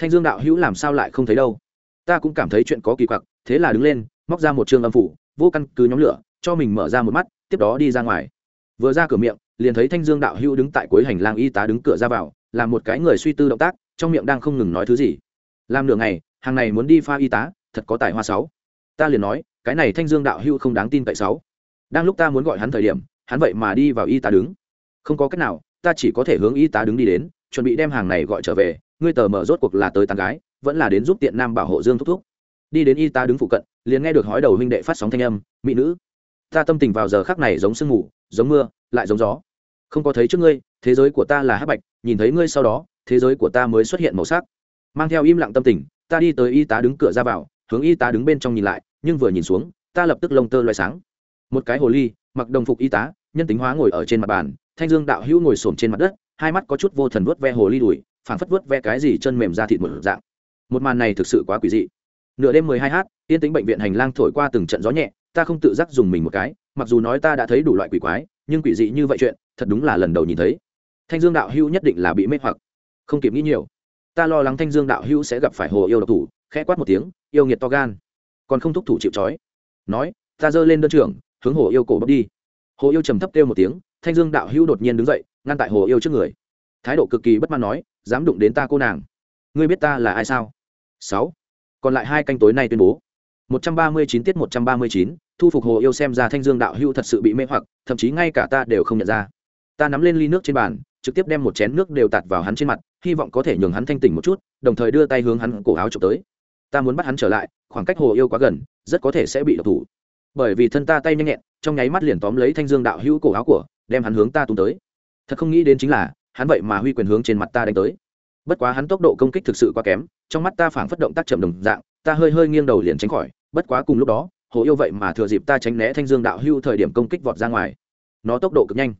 thanh dương đạo hữu làm sao lại không thấy đâu? Ta cũng cảm thấy chuyện có kỳ quặc, thế là đứng lên, móc ra một chương âm phủ, vô căn cứ nhóm lửa, cho mình mở ra một mắt, tiếp đó đi ra ngoài. Vừa ra cửa miệng, liền thấy thanh dương đạo hữu đứng tại cuối hành lang y tá đứng cửa ra vào làm một cái người suy tư động tác, trong miệng đang không ngừng nói thứ gì. Làm nửa ngày, hàng này muốn đi pha y tá, thật có tài hoa sáu. Ta liền nói, cái này thanh dương đạo hữu không đáng tin cậy sáu. Đang lúc ta muốn gọi hắn thời điểm, hắn vậy mà đi vào y tá đứng. Không có cách nào, ta chỉ có thể hướng y tá đứng đi đến, chuẩn bị đem hàng này gọi trở về ngươi tờ mở rốt cuộc là tới tán gái, vẫn là đến giúp tiện nam bảo hộ dương thúc thúc. Đi đến y tá đứng phụ cận, liền nghe được hói đầu huynh đệ phát sóng thanh âm, mỹ nữ, ta tâm tình vào giờ khắc này giống sương mù, giống mưa, lại giống gió. Không có thấy trước ngươi, thế giới của ta là hắc bạch, nhìn thấy ngươi sau đó, thế giới của ta mới xuất hiện màu sắc. Mang theo im lặng tâm tình, ta đi tới y tá đứng cửa ra vào, hướng y tá đứng bên trong nhìn lại, nhưng vừa nhìn xuống, ta lập tức lông tơ loay sáng. Một cái hồ ly, mặc đồng phục y tá, nhân tính hóa ngồi ở trên mặt bàn, thanh dương đạo hữu ngồi xổm trên mặt đất, hai mắt có chút vô thần vớt ve hồ ly đùi phảng phất vớt ve cái gì chân mềm ra thịt một dạng. Một màn này thực sự quá quỷ dị. Nửa đêm mười hai h yên tĩnh bệnh viện hành lang thổi qua từng trận gió nhẹ, ta không tự giác dùng mình một cái, mặc dù nói ta đã thấy đủ loại quỷ quái, nhưng quỷ dị như vậy chuyện, thật đúng là lần đầu nhìn thấy. Thanh dương đạo hữu nhất định là bị mê hoặc. Không kịp nghĩ nhiều. Ta lo lắng thanh dương đạo hữu sẽ gặp phải hồ yêu độc thủ, khẽ quát một tiếng, yêu nghiệt to gan. Còn không thúc thủ chịu trói. Nói, ta giơ lên đơn trưởng, hướng hồ yêu cổ bốc đi. Hồ yêu trầm thấp kêu một tiếng, thanh dương đạo hữu đột nhiên đứng dậy, ngăn tại hồ yêu trước người thái độ cực kỳ bất mãn nói, dám đụng đến ta cô nàng. Ngươi biết ta là ai sao? Sáu. Còn lại hai canh tối nay tuyên bố. Một trăm ba mươi chín tiết một trăm ba mươi chín, thu phục hồ yêu xem ra thanh dương đạo hưu thật sự bị mê hoặc, thậm chí ngay cả ta đều không nhận ra. Ta nắm lên ly nước trên bàn, trực tiếp đem một chén nước đều tạt vào hắn trên mặt, hy vọng có thể nhường hắn thanh tỉnh một chút, đồng thời đưa tay hướng hắn cổ áo trộm tới. Ta muốn bắt hắn trở lại, khoảng cách hồ yêu quá gần, rất có thể sẽ bị độc thủ. Bởi vì thân ta tay nhanh nhẹn, trong nháy mắt liền tóm lấy thanh dương đạo hữu cổ áo của, đem hắn hướng ta tung tới. Thật không nghĩ đến chính là hắn vậy mà huy quyền hướng trên mặt ta đánh tới. Bất quá hắn tốc độ công kích thực sự quá kém, trong mắt ta phảng phất động tác chậm đồng dạng, ta hơi hơi nghiêng đầu liền tránh khỏi, bất quá cùng lúc đó, hồ yêu vậy mà thừa dịp ta tránh né thanh dương đạo hưu thời điểm công kích vọt ra ngoài. Nó tốc độ cực nhanh.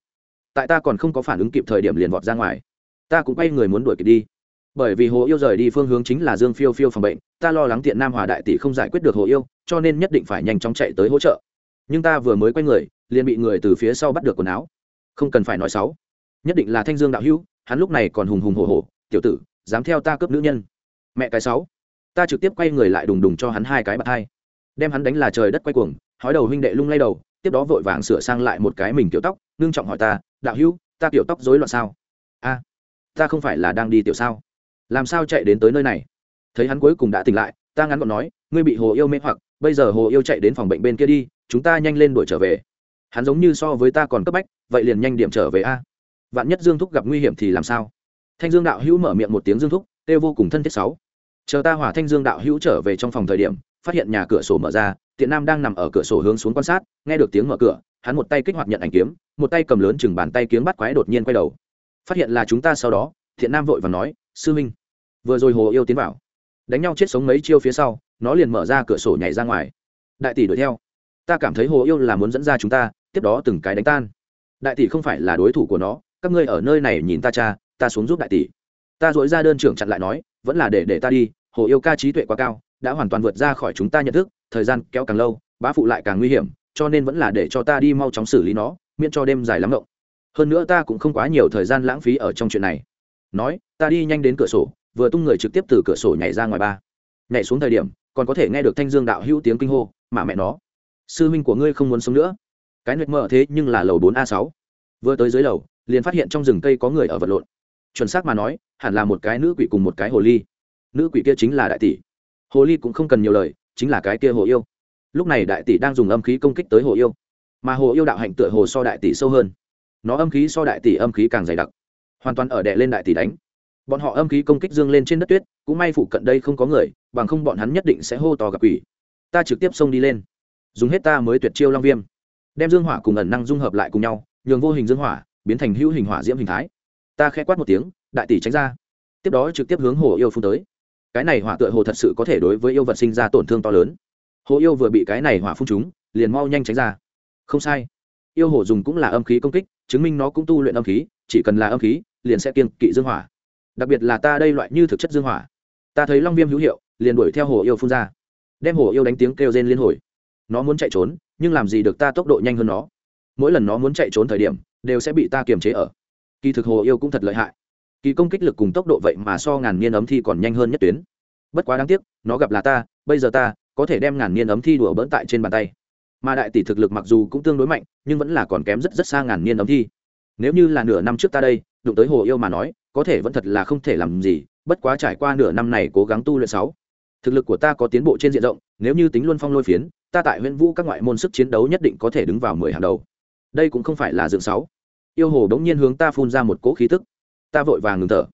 Tại ta còn không có phản ứng kịp thời điểm liền vọt ra ngoài. Ta cũng quay người muốn đuổi kịp đi. Bởi vì hồ yêu rời đi phương hướng chính là dương phiêu phiêu phòng bệnh, ta lo lắng tiện nam hòa đại tỷ không giải quyết được hồ yêu, cho nên nhất định phải nhanh chóng chạy tới hỗ trợ. Nhưng ta vừa mới quay người, liền bị người từ phía sau bắt được quần áo. Không cần phải nói xấu nhất định là thanh dương đạo hữu, hắn lúc này còn hùng hùng hổ hổ, tiểu tử, dám theo ta cướp nữ nhân. Mẹ cái sáu, ta trực tiếp quay người lại đùng đùng cho hắn hai cái bạt hai. Đem hắn đánh là trời đất quay cuồng, hói đầu huynh đệ lung lay đầu, tiếp đó vội vàng sửa sang lại một cái mình kiểu tóc, ngưng trọng hỏi ta, đạo hữu, ta kiểu tóc rối loạn sao? A, ta không phải là đang đi tiểu sao? Làm sao chạy đến tới nơi này? Thấy hắn cuối cùng đã tỉnh lại, ta ngắn gọn nói, ngươi bị hồ yêu mê hoặc, bây giờ hồ yêu chạy đến phòng bệnh bên kia đi, chúng ta nhanh lên đuổi trở về. Hắn giống như so với ta còn cấp bách, vậy liền nhanh điểm trở về a vạn nhất dương thúc gặp nguy hiểm thì làm sao? Thanh dương đạo hữu mở miệng một tiếng dương thúc tê vô cùng thân thiết sáu. Chờ ta hỏa thanh dương đạo hữu trở về trong phòng thời điểm, phát hiện nhà cửa sổ mở ra, tiện nam đang nằm ở cửa sổ hướng xuống quan sát, nghe được tiếng mở cửa, hắn một tay kích hoạt nhận ảnh kiếm, một tay cầm lớn chừng bàn tay kiếm bắt quái đột nhiên quay đầu. Phát hiện là chúng ta sau đó, thiện nam vội và nói, sư minh, vừa rồi hồ yêu tiến vào, đánh nhau chết sống mấy chiêu phía sau, nó liền mở ra cửa sổ nhảy ra ngoài. Đại tỷ đuổi theo. Ta cảm thấy hồ yêu là muốn dẫn ra chúng ta, tiếp đó từng cái đánh tan. Đại tỷ không phải là đối thủ của nó các ngươi ở nơi này nhìn ta cha, ta xuống giúp đại tỷ. Ta dội ra đơn trưởng chặn lại nói, vẫn là để để ta đi, hồ yêu ca trí tuệ quá cao, đã hoàn toàn vượt ra khỏi chúng ta nhận thức, thời gian kéo càng lâu, bá phụ lại càng nguy hiểm, cho nên vẫn là để cho ta đi mau chóng xử lý nó, miễn cho đêm dài lắm rộng hơn nữa ta cũng không quá nhiều thời gian lãng phí ở trong chuyện này. Nói, ta đi nhanh đến cửa sổ, vừa tung người trực tiếp từ cửa sổ nhảy ra ngoài ba. Nhảy xuống thời điểm, còn có thể nghe được thanh dương đạo hữu tiếng kinh hô, mà mẹ nó, sư huynh của ngươi không muốn sống nữa. Cái nguyệt mở thế nhưng là lầu bốn a sáu. Vừa tới dưới lầu liền phát hiện trong rừng cây có người ở vật lộn. Chuẩn xác mà nói, hẳn là một cái nữ quỷ cùng một cái hồ ly. Nữ quỷ kia chính là đại tỷ. Hồ ly cũng không cần nhiều lời, chính là cái kia hồ yêu. Lúc này đại tỷ đang dùng âm khí công kích tới hồ yêu. Mà hồ yêu đạo hạnh tựa hồ so đại tỷ sâu hơn. Nó âm khí so đại tỷ âm khí càng dày đặc. Hoàn toàn ở đè lên đại tỷ đánh. Bọn họ âm khí công kích dương lên trên đất tuyết, cũng may phụ cận đây không có người, bằng không bọn hắn nhất định sẽ hô to gặp quỷ. Ta trực tiếp xông đi lên. Dùng hết ta mới tuyệt chiêu long viêm. Đem dương hỏa cùng ẩn năng dung hợp lại cùng nhau, nhường vô hình dương hỏa biến thành hữu hình hỏa diễm hình thái. Ta khẽ quát một tiếng, đại tỷ tránh ra. Tiếp đó trực tiếp hướng hồ yêu phun tới. Cái này hỏa tựa hồ thật sự có thể đối với yêu vật sinh ra tổn thương to lớn. Hồ yêu vừa bị cái này hỏa phun trúng, liền mau nhanh tránh ra. Không sai. Yêu hồ dùng cũng là âm khí công kích, chứng minh nó cũng tu luyện âm khí, chỉ cần là âm khí, liền sẽ kiên kỵ dương hỏa. Đặc biệt là ta đây loại như thực chất dương hỏa. Ta thấy long viêm hữu hiệu, liền đuổi theo hồ yêu phun ra. Đem hồ yêu đánh tiếng kêu rên liên hồi. Nó muốn chạy trốn, nhưng làm gì được ta tốc độ nhanh hơn nó? Mỗi lần nó muốn chạy trốn thời điểm đều sẽ bị ta kiềm chế ở. Kỳ thực hồ yêu cũng thật lợi hại. Kỳ công kích lực cùng tốc độ vậy mà so ngàn niên ấm thi còn nhanh hơn nhất tuyến. Bất quá đáng tiếc, nó gặp là ta, bây giờ ta có thể đem ngàn niên ấm thi đùa bỡn tại trên bàn tay. Mà đại tỷ thực lực mặc dù cũng tương đối mạnh, nhưng vẫn là còn kém rất rất xa ngàn niên ấm thi. Nếu như là nửa năm trước ta đây, đụng tới hồ yêu mà nói, có thể vẫn thật là không thể làm gì, bất quá trải qua nửa năm này cố gắng tu luyện sáu. Thực lực của ta có tiến bộ trên diện rộng, nếu như tính luân phong lôi phiến, ta tại huyện vũ các ngoại môn sức chiến đấu nhất định có thể đứng vào mười hàng đầu đây cũng không phải là dương sáu. Yêu hồ đống nhiên hướng ta phun ra một cỗ khí tức. Ta vội vàng ngừng thở.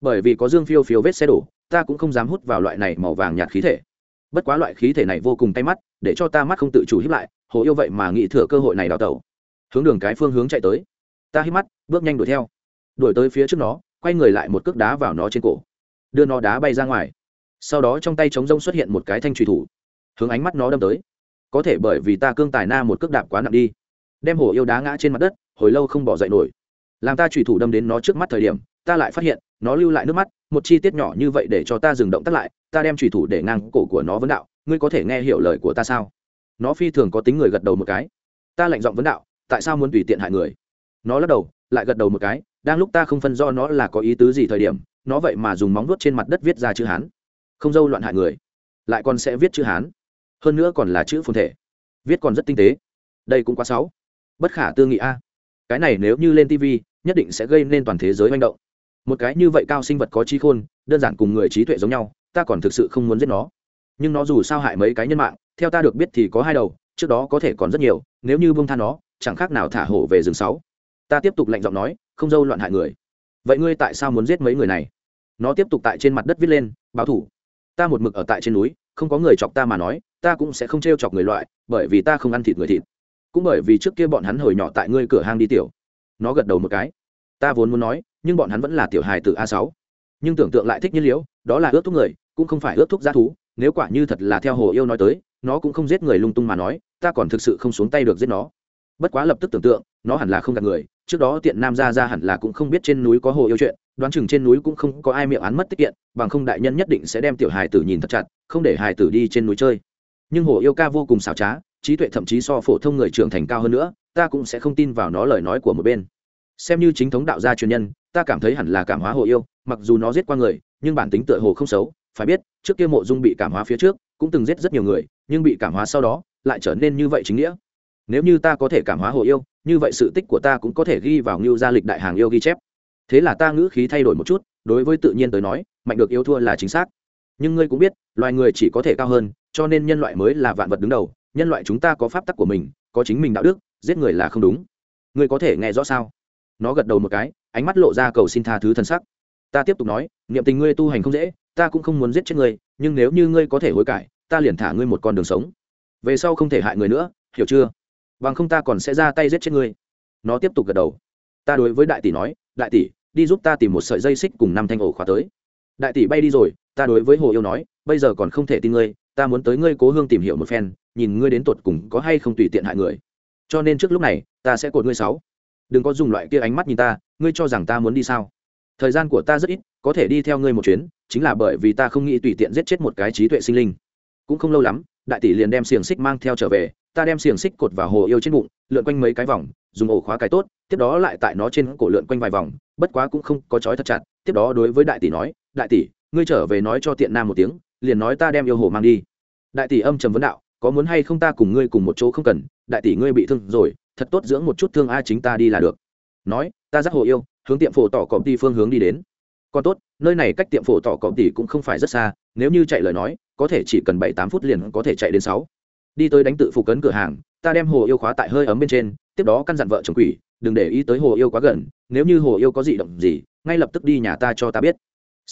Bởi vì có dương phiêu phiêu vết xe đổ, ta cũng không dám hút vào loại này màu vàng nhạt khí thể. Bất quá loại khí thể này vô cùng tay mắt, để cho ta mắt không tự chủ hiếp lại, hồ yêu vậy mà nghĩ thừa cơ hội này đào tẩu. Hướng đường cái phương hướng chạy tới. Ta hít mắt, bước nhanh đuổi theo. Đuổi tới phía trước nó, quay người lại một cước đá vào nó trên cổ. Đưa nó đá bay ra ngoài. Sau đó trong tay trống rông xuất hiện một cái thanh trùy thủ. Hướng ánh mắt nó đâm tới. Có thể bởi vì ta cương tài na một cước đạp quá nặng đi đem hổ yêu đá ngã trên mặt đất, hồi lâu không bỏ dậy nổi. Làm ta trùy thủ đâm đến nó trước mắt thời điểm, ta lại phát hiện, nó lưu lại nước mắt, một chi tiết nhỏ như vậy để cho ta dừng động tắt lại, ta đem trùy thủ để ngang cổ của nó vấn đạo, ngươi có thể nghe hiểu lời của ta sao? Nó phi thường có tính người gật đầu một cái. Ta lạnh giọng vấn đạo, tại sao muốn tùy tiện hại người? Nó lắc đầu, lại gật đầu một cái, đang lúc ta không phân do nó là có ý tứ gì thời điểm, nó vậy mà dùng móng vuốt trên mặt đất viết ra chữ hán. Không dâu loạn hại người, lại còn sẽ viết chữ hán. Hơn nữa còn là chữ phồn thể. Viết còn rất tinh tế. Đây cũng quá sáu bất khả tư nghị a. Cái này nếu như lên tv nhất định sẽ gây nên toàn thế giới manh động. Một cái như vậy cao sinh vật có trí khôn, đơn giản cùng người trí tuệ giống nhau, ta còn thực sự không muốn giết nó. Nhưng nó dù sao hại mấy cái nhân mạng, theo ta được biết thì có hai đầu, trước đó có thể còn rất nhiều, nếu như bông tha nó, chẳng khác nào thả hổ về rừng sáu. Ta tiếp tục lạnh giọng nói, không dâu loạn hại người. Vậy ngươi tại sao muốn giết mấy người này? Nó tiếp tục tại trên mặt đất viết lên, báo thủ. Ta một mực ở tại trên núi, không có người chọc ta mà nói, ta cũng sẽ không t r e o chọc người loại, bởi vì ta không ăn thịt người thịt cũng bởi vì trước kia bọn hắn hồi nhỏ tại ngươi cửa hang đi tiểu. Nó gật đầu một cái. Ta vốn muốn nói, nhưng bọn hắn vẫn là tiểu hài từ a sáu. Nhưng tưởng tượng lại thích nhiên liễu, đó là ướt thuốc người, cũng không phải ướt thuốc g thú. Nếu quả như thật là theo hồ yêu nói tới, nó cũng không giết người lung tung mà nói, ta còn thực sự không xuống tay được giết nó. Bất quá lập tức tưởng tượng, nó hẳn là không gạt người. Trước đó tiện nam ra ra hẳn là cũng không biết trên núi có hồ yêu chuyện, đoán chừng trên núi cũng không có ai miệng án mất tích kiện bằng không đại nhân nhất định sẽ đem tiểu hài tử nhìn thật chặt, không để hài tử đi trên núi chơi nhưng hồ yêu ca vô cùng xảo trá, trí tuệ thậm chí so phổ thông người trưởng thành cao hơn nữa, ta cũng sẽ không tin vào nó lời nói của một bên. Xem như chính thống đạo gia truyền nhân, ta cảm thấy hẳn là cảm hóa hồ yêu, mặc dù nó giết qua người, nhưng bản tính tựa hồ không xấu, phải biết, trước kia mộ dung bị cảm hóa phía trước, cũng từng giết rất nhiều người, nhưng bị cảm hóa sau đó, lại trở nên như vậy chính nghĩa. Nếu như ta có thể cảm hóa hồ yêu, như vậy sự tích của ta cũng có thể ghi vào ngưu gia lịch đại hàng yêu ghi chép. Thế là ta ngữ khí thay đổi một chút, đối với tự nhiên tới nói, mạnh được yêu thua là chính xác nhưng ngươi cũng biết, loài người chỉ có thể cao hơn, cho nên nhân loại mới là vạn vật đứng đầu. Nhân loại chúng ta có pháp tắc của mình, có chính mình đạo đức, giết người là không đúng. Ngươi có thể nghe rõ sao? Nó gật đầu một cái, ánh mắt lộ ra cầu xin tha thứ thân sắc. Ta tiếp tục nói, niệm tình ngươi tu hành không dễ, ta cũng không muốn giết chết ngươi, nhưng nếu như ngươi có thể hối cải, ta liền thả ngươi một con đường sống. Về sau không thể hại người nữa, hiểu chưa? Bằng không ta còn sẽ ra tay giết chết ngươi. Nó tiếp tục gật đầu. Ta đối với đại tỷ nói, đại tỷ, đi giúp ta tìm một sợi dây xích cùng năm thanh ổ khóa tới. Đại tỷ bay đi rồi ta đối với hồ yêu nói, bây giờ còn không thể tin ngươi, ta muốn tới ngươi cố hương tìm hiểu một phen, nhìn ngươi đến tột cùng có hay không tùy tiện hại người. Cho nên trước lúc này, ta sẽ cột ngươi sáu. Đừng có dùng loại kia ánh mắt nhìn ta, ngươi cho rằng ta muốn đi sao? Thời gian của ta rất ít, có thể đi theo ngươi một chuyến, chính là bởi vì ta không nghĩ tùy tiện giết chết một cái trí tuệ sinh linh. Cũng không lâu lắm, đại tỷ liền đem xiềng xích mang theo trở về, ta đem xiềng xích cột vào hồ yêu trên bụng, lượn quanh mấy cái vòng, dùng ổ khóa cái tốt, tiếp đó lại tại nó trên cổ lượn quanh vài vòng, bất quá cũng không có chói thật chặt, tiếp đó đối với đại tỷ nói, đại tỷ ngươi trở về nói cho tiện nam một tiếng, liền nói ta đem yêu hồ mang đi. Đại tỷ âm trầm vấn đạo, có muốn hay không ta cùng ngươi cùng một chỗ không cần, đại tỷ ngươi bị thương rồi, thật tốt dưỡng một chút thương a chính ta đi là được. Nói, ta dắt hồ yêu, hướng tiệm phổ tỏ cọp đi phương hướng đi đến. Còn tốt, nơi này cách tiệm phổ tỏ cọp tỷ cũng không phải rất xa, nếu như chạy lời nói, có thể chỉ cần bảy tám phút liền có thể chạy đến sáu. Đi tới đánh tự phục cấn cửa hàng, ta đem hồ yêu khóa tại hơi ấm bên trên, tiếp đó căn dặn vợ chồng quỷ, đừng để ý tới hồ yêu quá gần, nếu như hồ yêu có dị động gì, ngay lập tức đi nhà ta cho ta biết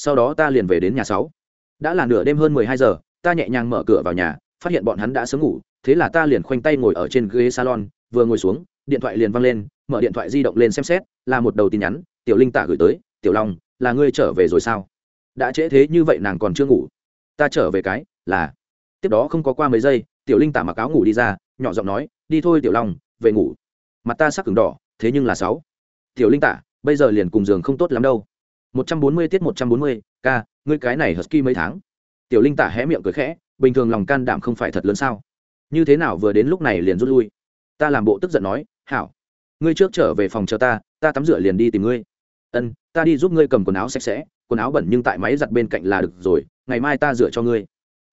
sau đó ta liền về đến nhà sáu. Đã là nửa đêm hơn mười hai giờ, ta nhẹ nhàng mở cửa vào nhà, phát hiện bọn hắn đã sớm ngủ, thế là ta liền khoanh tay ngồi ở trên ghế salon, vừa ngồi xuống, điện thoại liền văng lên, mở điện thoại di động lên xem xét, là một đầu tin nhắn, tiểu linh tả gửi tới, tiểu long, là ngươi trở về rồi sao? Đã trễ thế như vậy nàng còn chưa ngủ. Ta trở về cái, là. Tiếp đó không có qua mấy giây, tiểu linh tả mặc áo ngủ đi ra, nhỏ giọng nói, đi thôi tiểu long, về ngủ. Mặt ta sắc cứng đỏ, thế nhưng là sáu. Tiểu linh tả bây giờ liền cùng giường không tốt lắm đâu một trăm bốn mươi tiết một trăm bốn mươi, k, ngươi cái này husky mấy tháng. Tiểu linh tả hé miệng cười khẽ, bình thường lòng can đảm không phải thật lớn sao? Như thế nào vừa đến lúc này liền rút lui? Ta làm bộ tức giận nói, hảo, ngươi trước trở về phòng chờ ta ta tắm rửa liền đi tìm ngươi. Ân, ta đi giúp ngươi cầm quần áo sạch sẽ, quần áo bẩn nhưng tại máy giặt bên cạnh là được rồi, ngày mai ta rửa cho ngươi.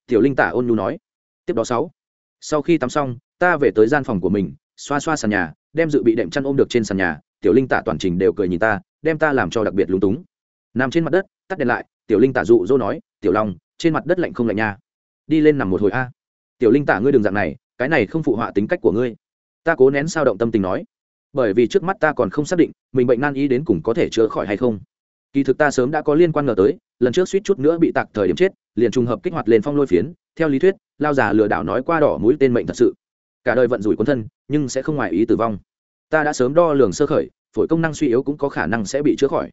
Tiểu linh tả ôn nhu nói. Tiếp đó sáu, sau khi tắm xong, ta về tới gian phòng của mình, xoa xoa sàn nhà, đem dự bị đệm chăn ôm được trên sàn nhà, tiểu linh tả toàn trình đều cười nhìn ta, đem ta làm cho đặc biệt lúng túng nằm trên mặt đất, tắt đèn lại, tiểu linh tả dụ dỗ nói, tiểu long, trên mặt đất lạnh không lạnh nha? Đi lên nằm một hồi a. Tiểu linh tả, ngươi đường dạng này, cái này không phụ họa tính cách của ngươi. Ta cố nén sao động tâm tình nói. Bởi vì trước mắt ta còn không xác định, mình bệnh nan y đến cùng có thể chữa khỏi hay không. Kỳ thực ta sớm đã có liên quan ngờ tới, lần trước suýt chút nữa bị tạc thời điểm chết, liền trùng hợp kích hoạt lên phong lôi phiến, theo lý thuyết, lao già lừa đảo nói qua đỏ mũi tên mệnh thật sự. Cả đời vận rủi quân thân, nhưng sẽ không ngoài ý tử vong. Ta đã sớm đo lường sơ khởi, phổi công năng suy yếu cũng có khả năng sẽ bị chữa khỏi.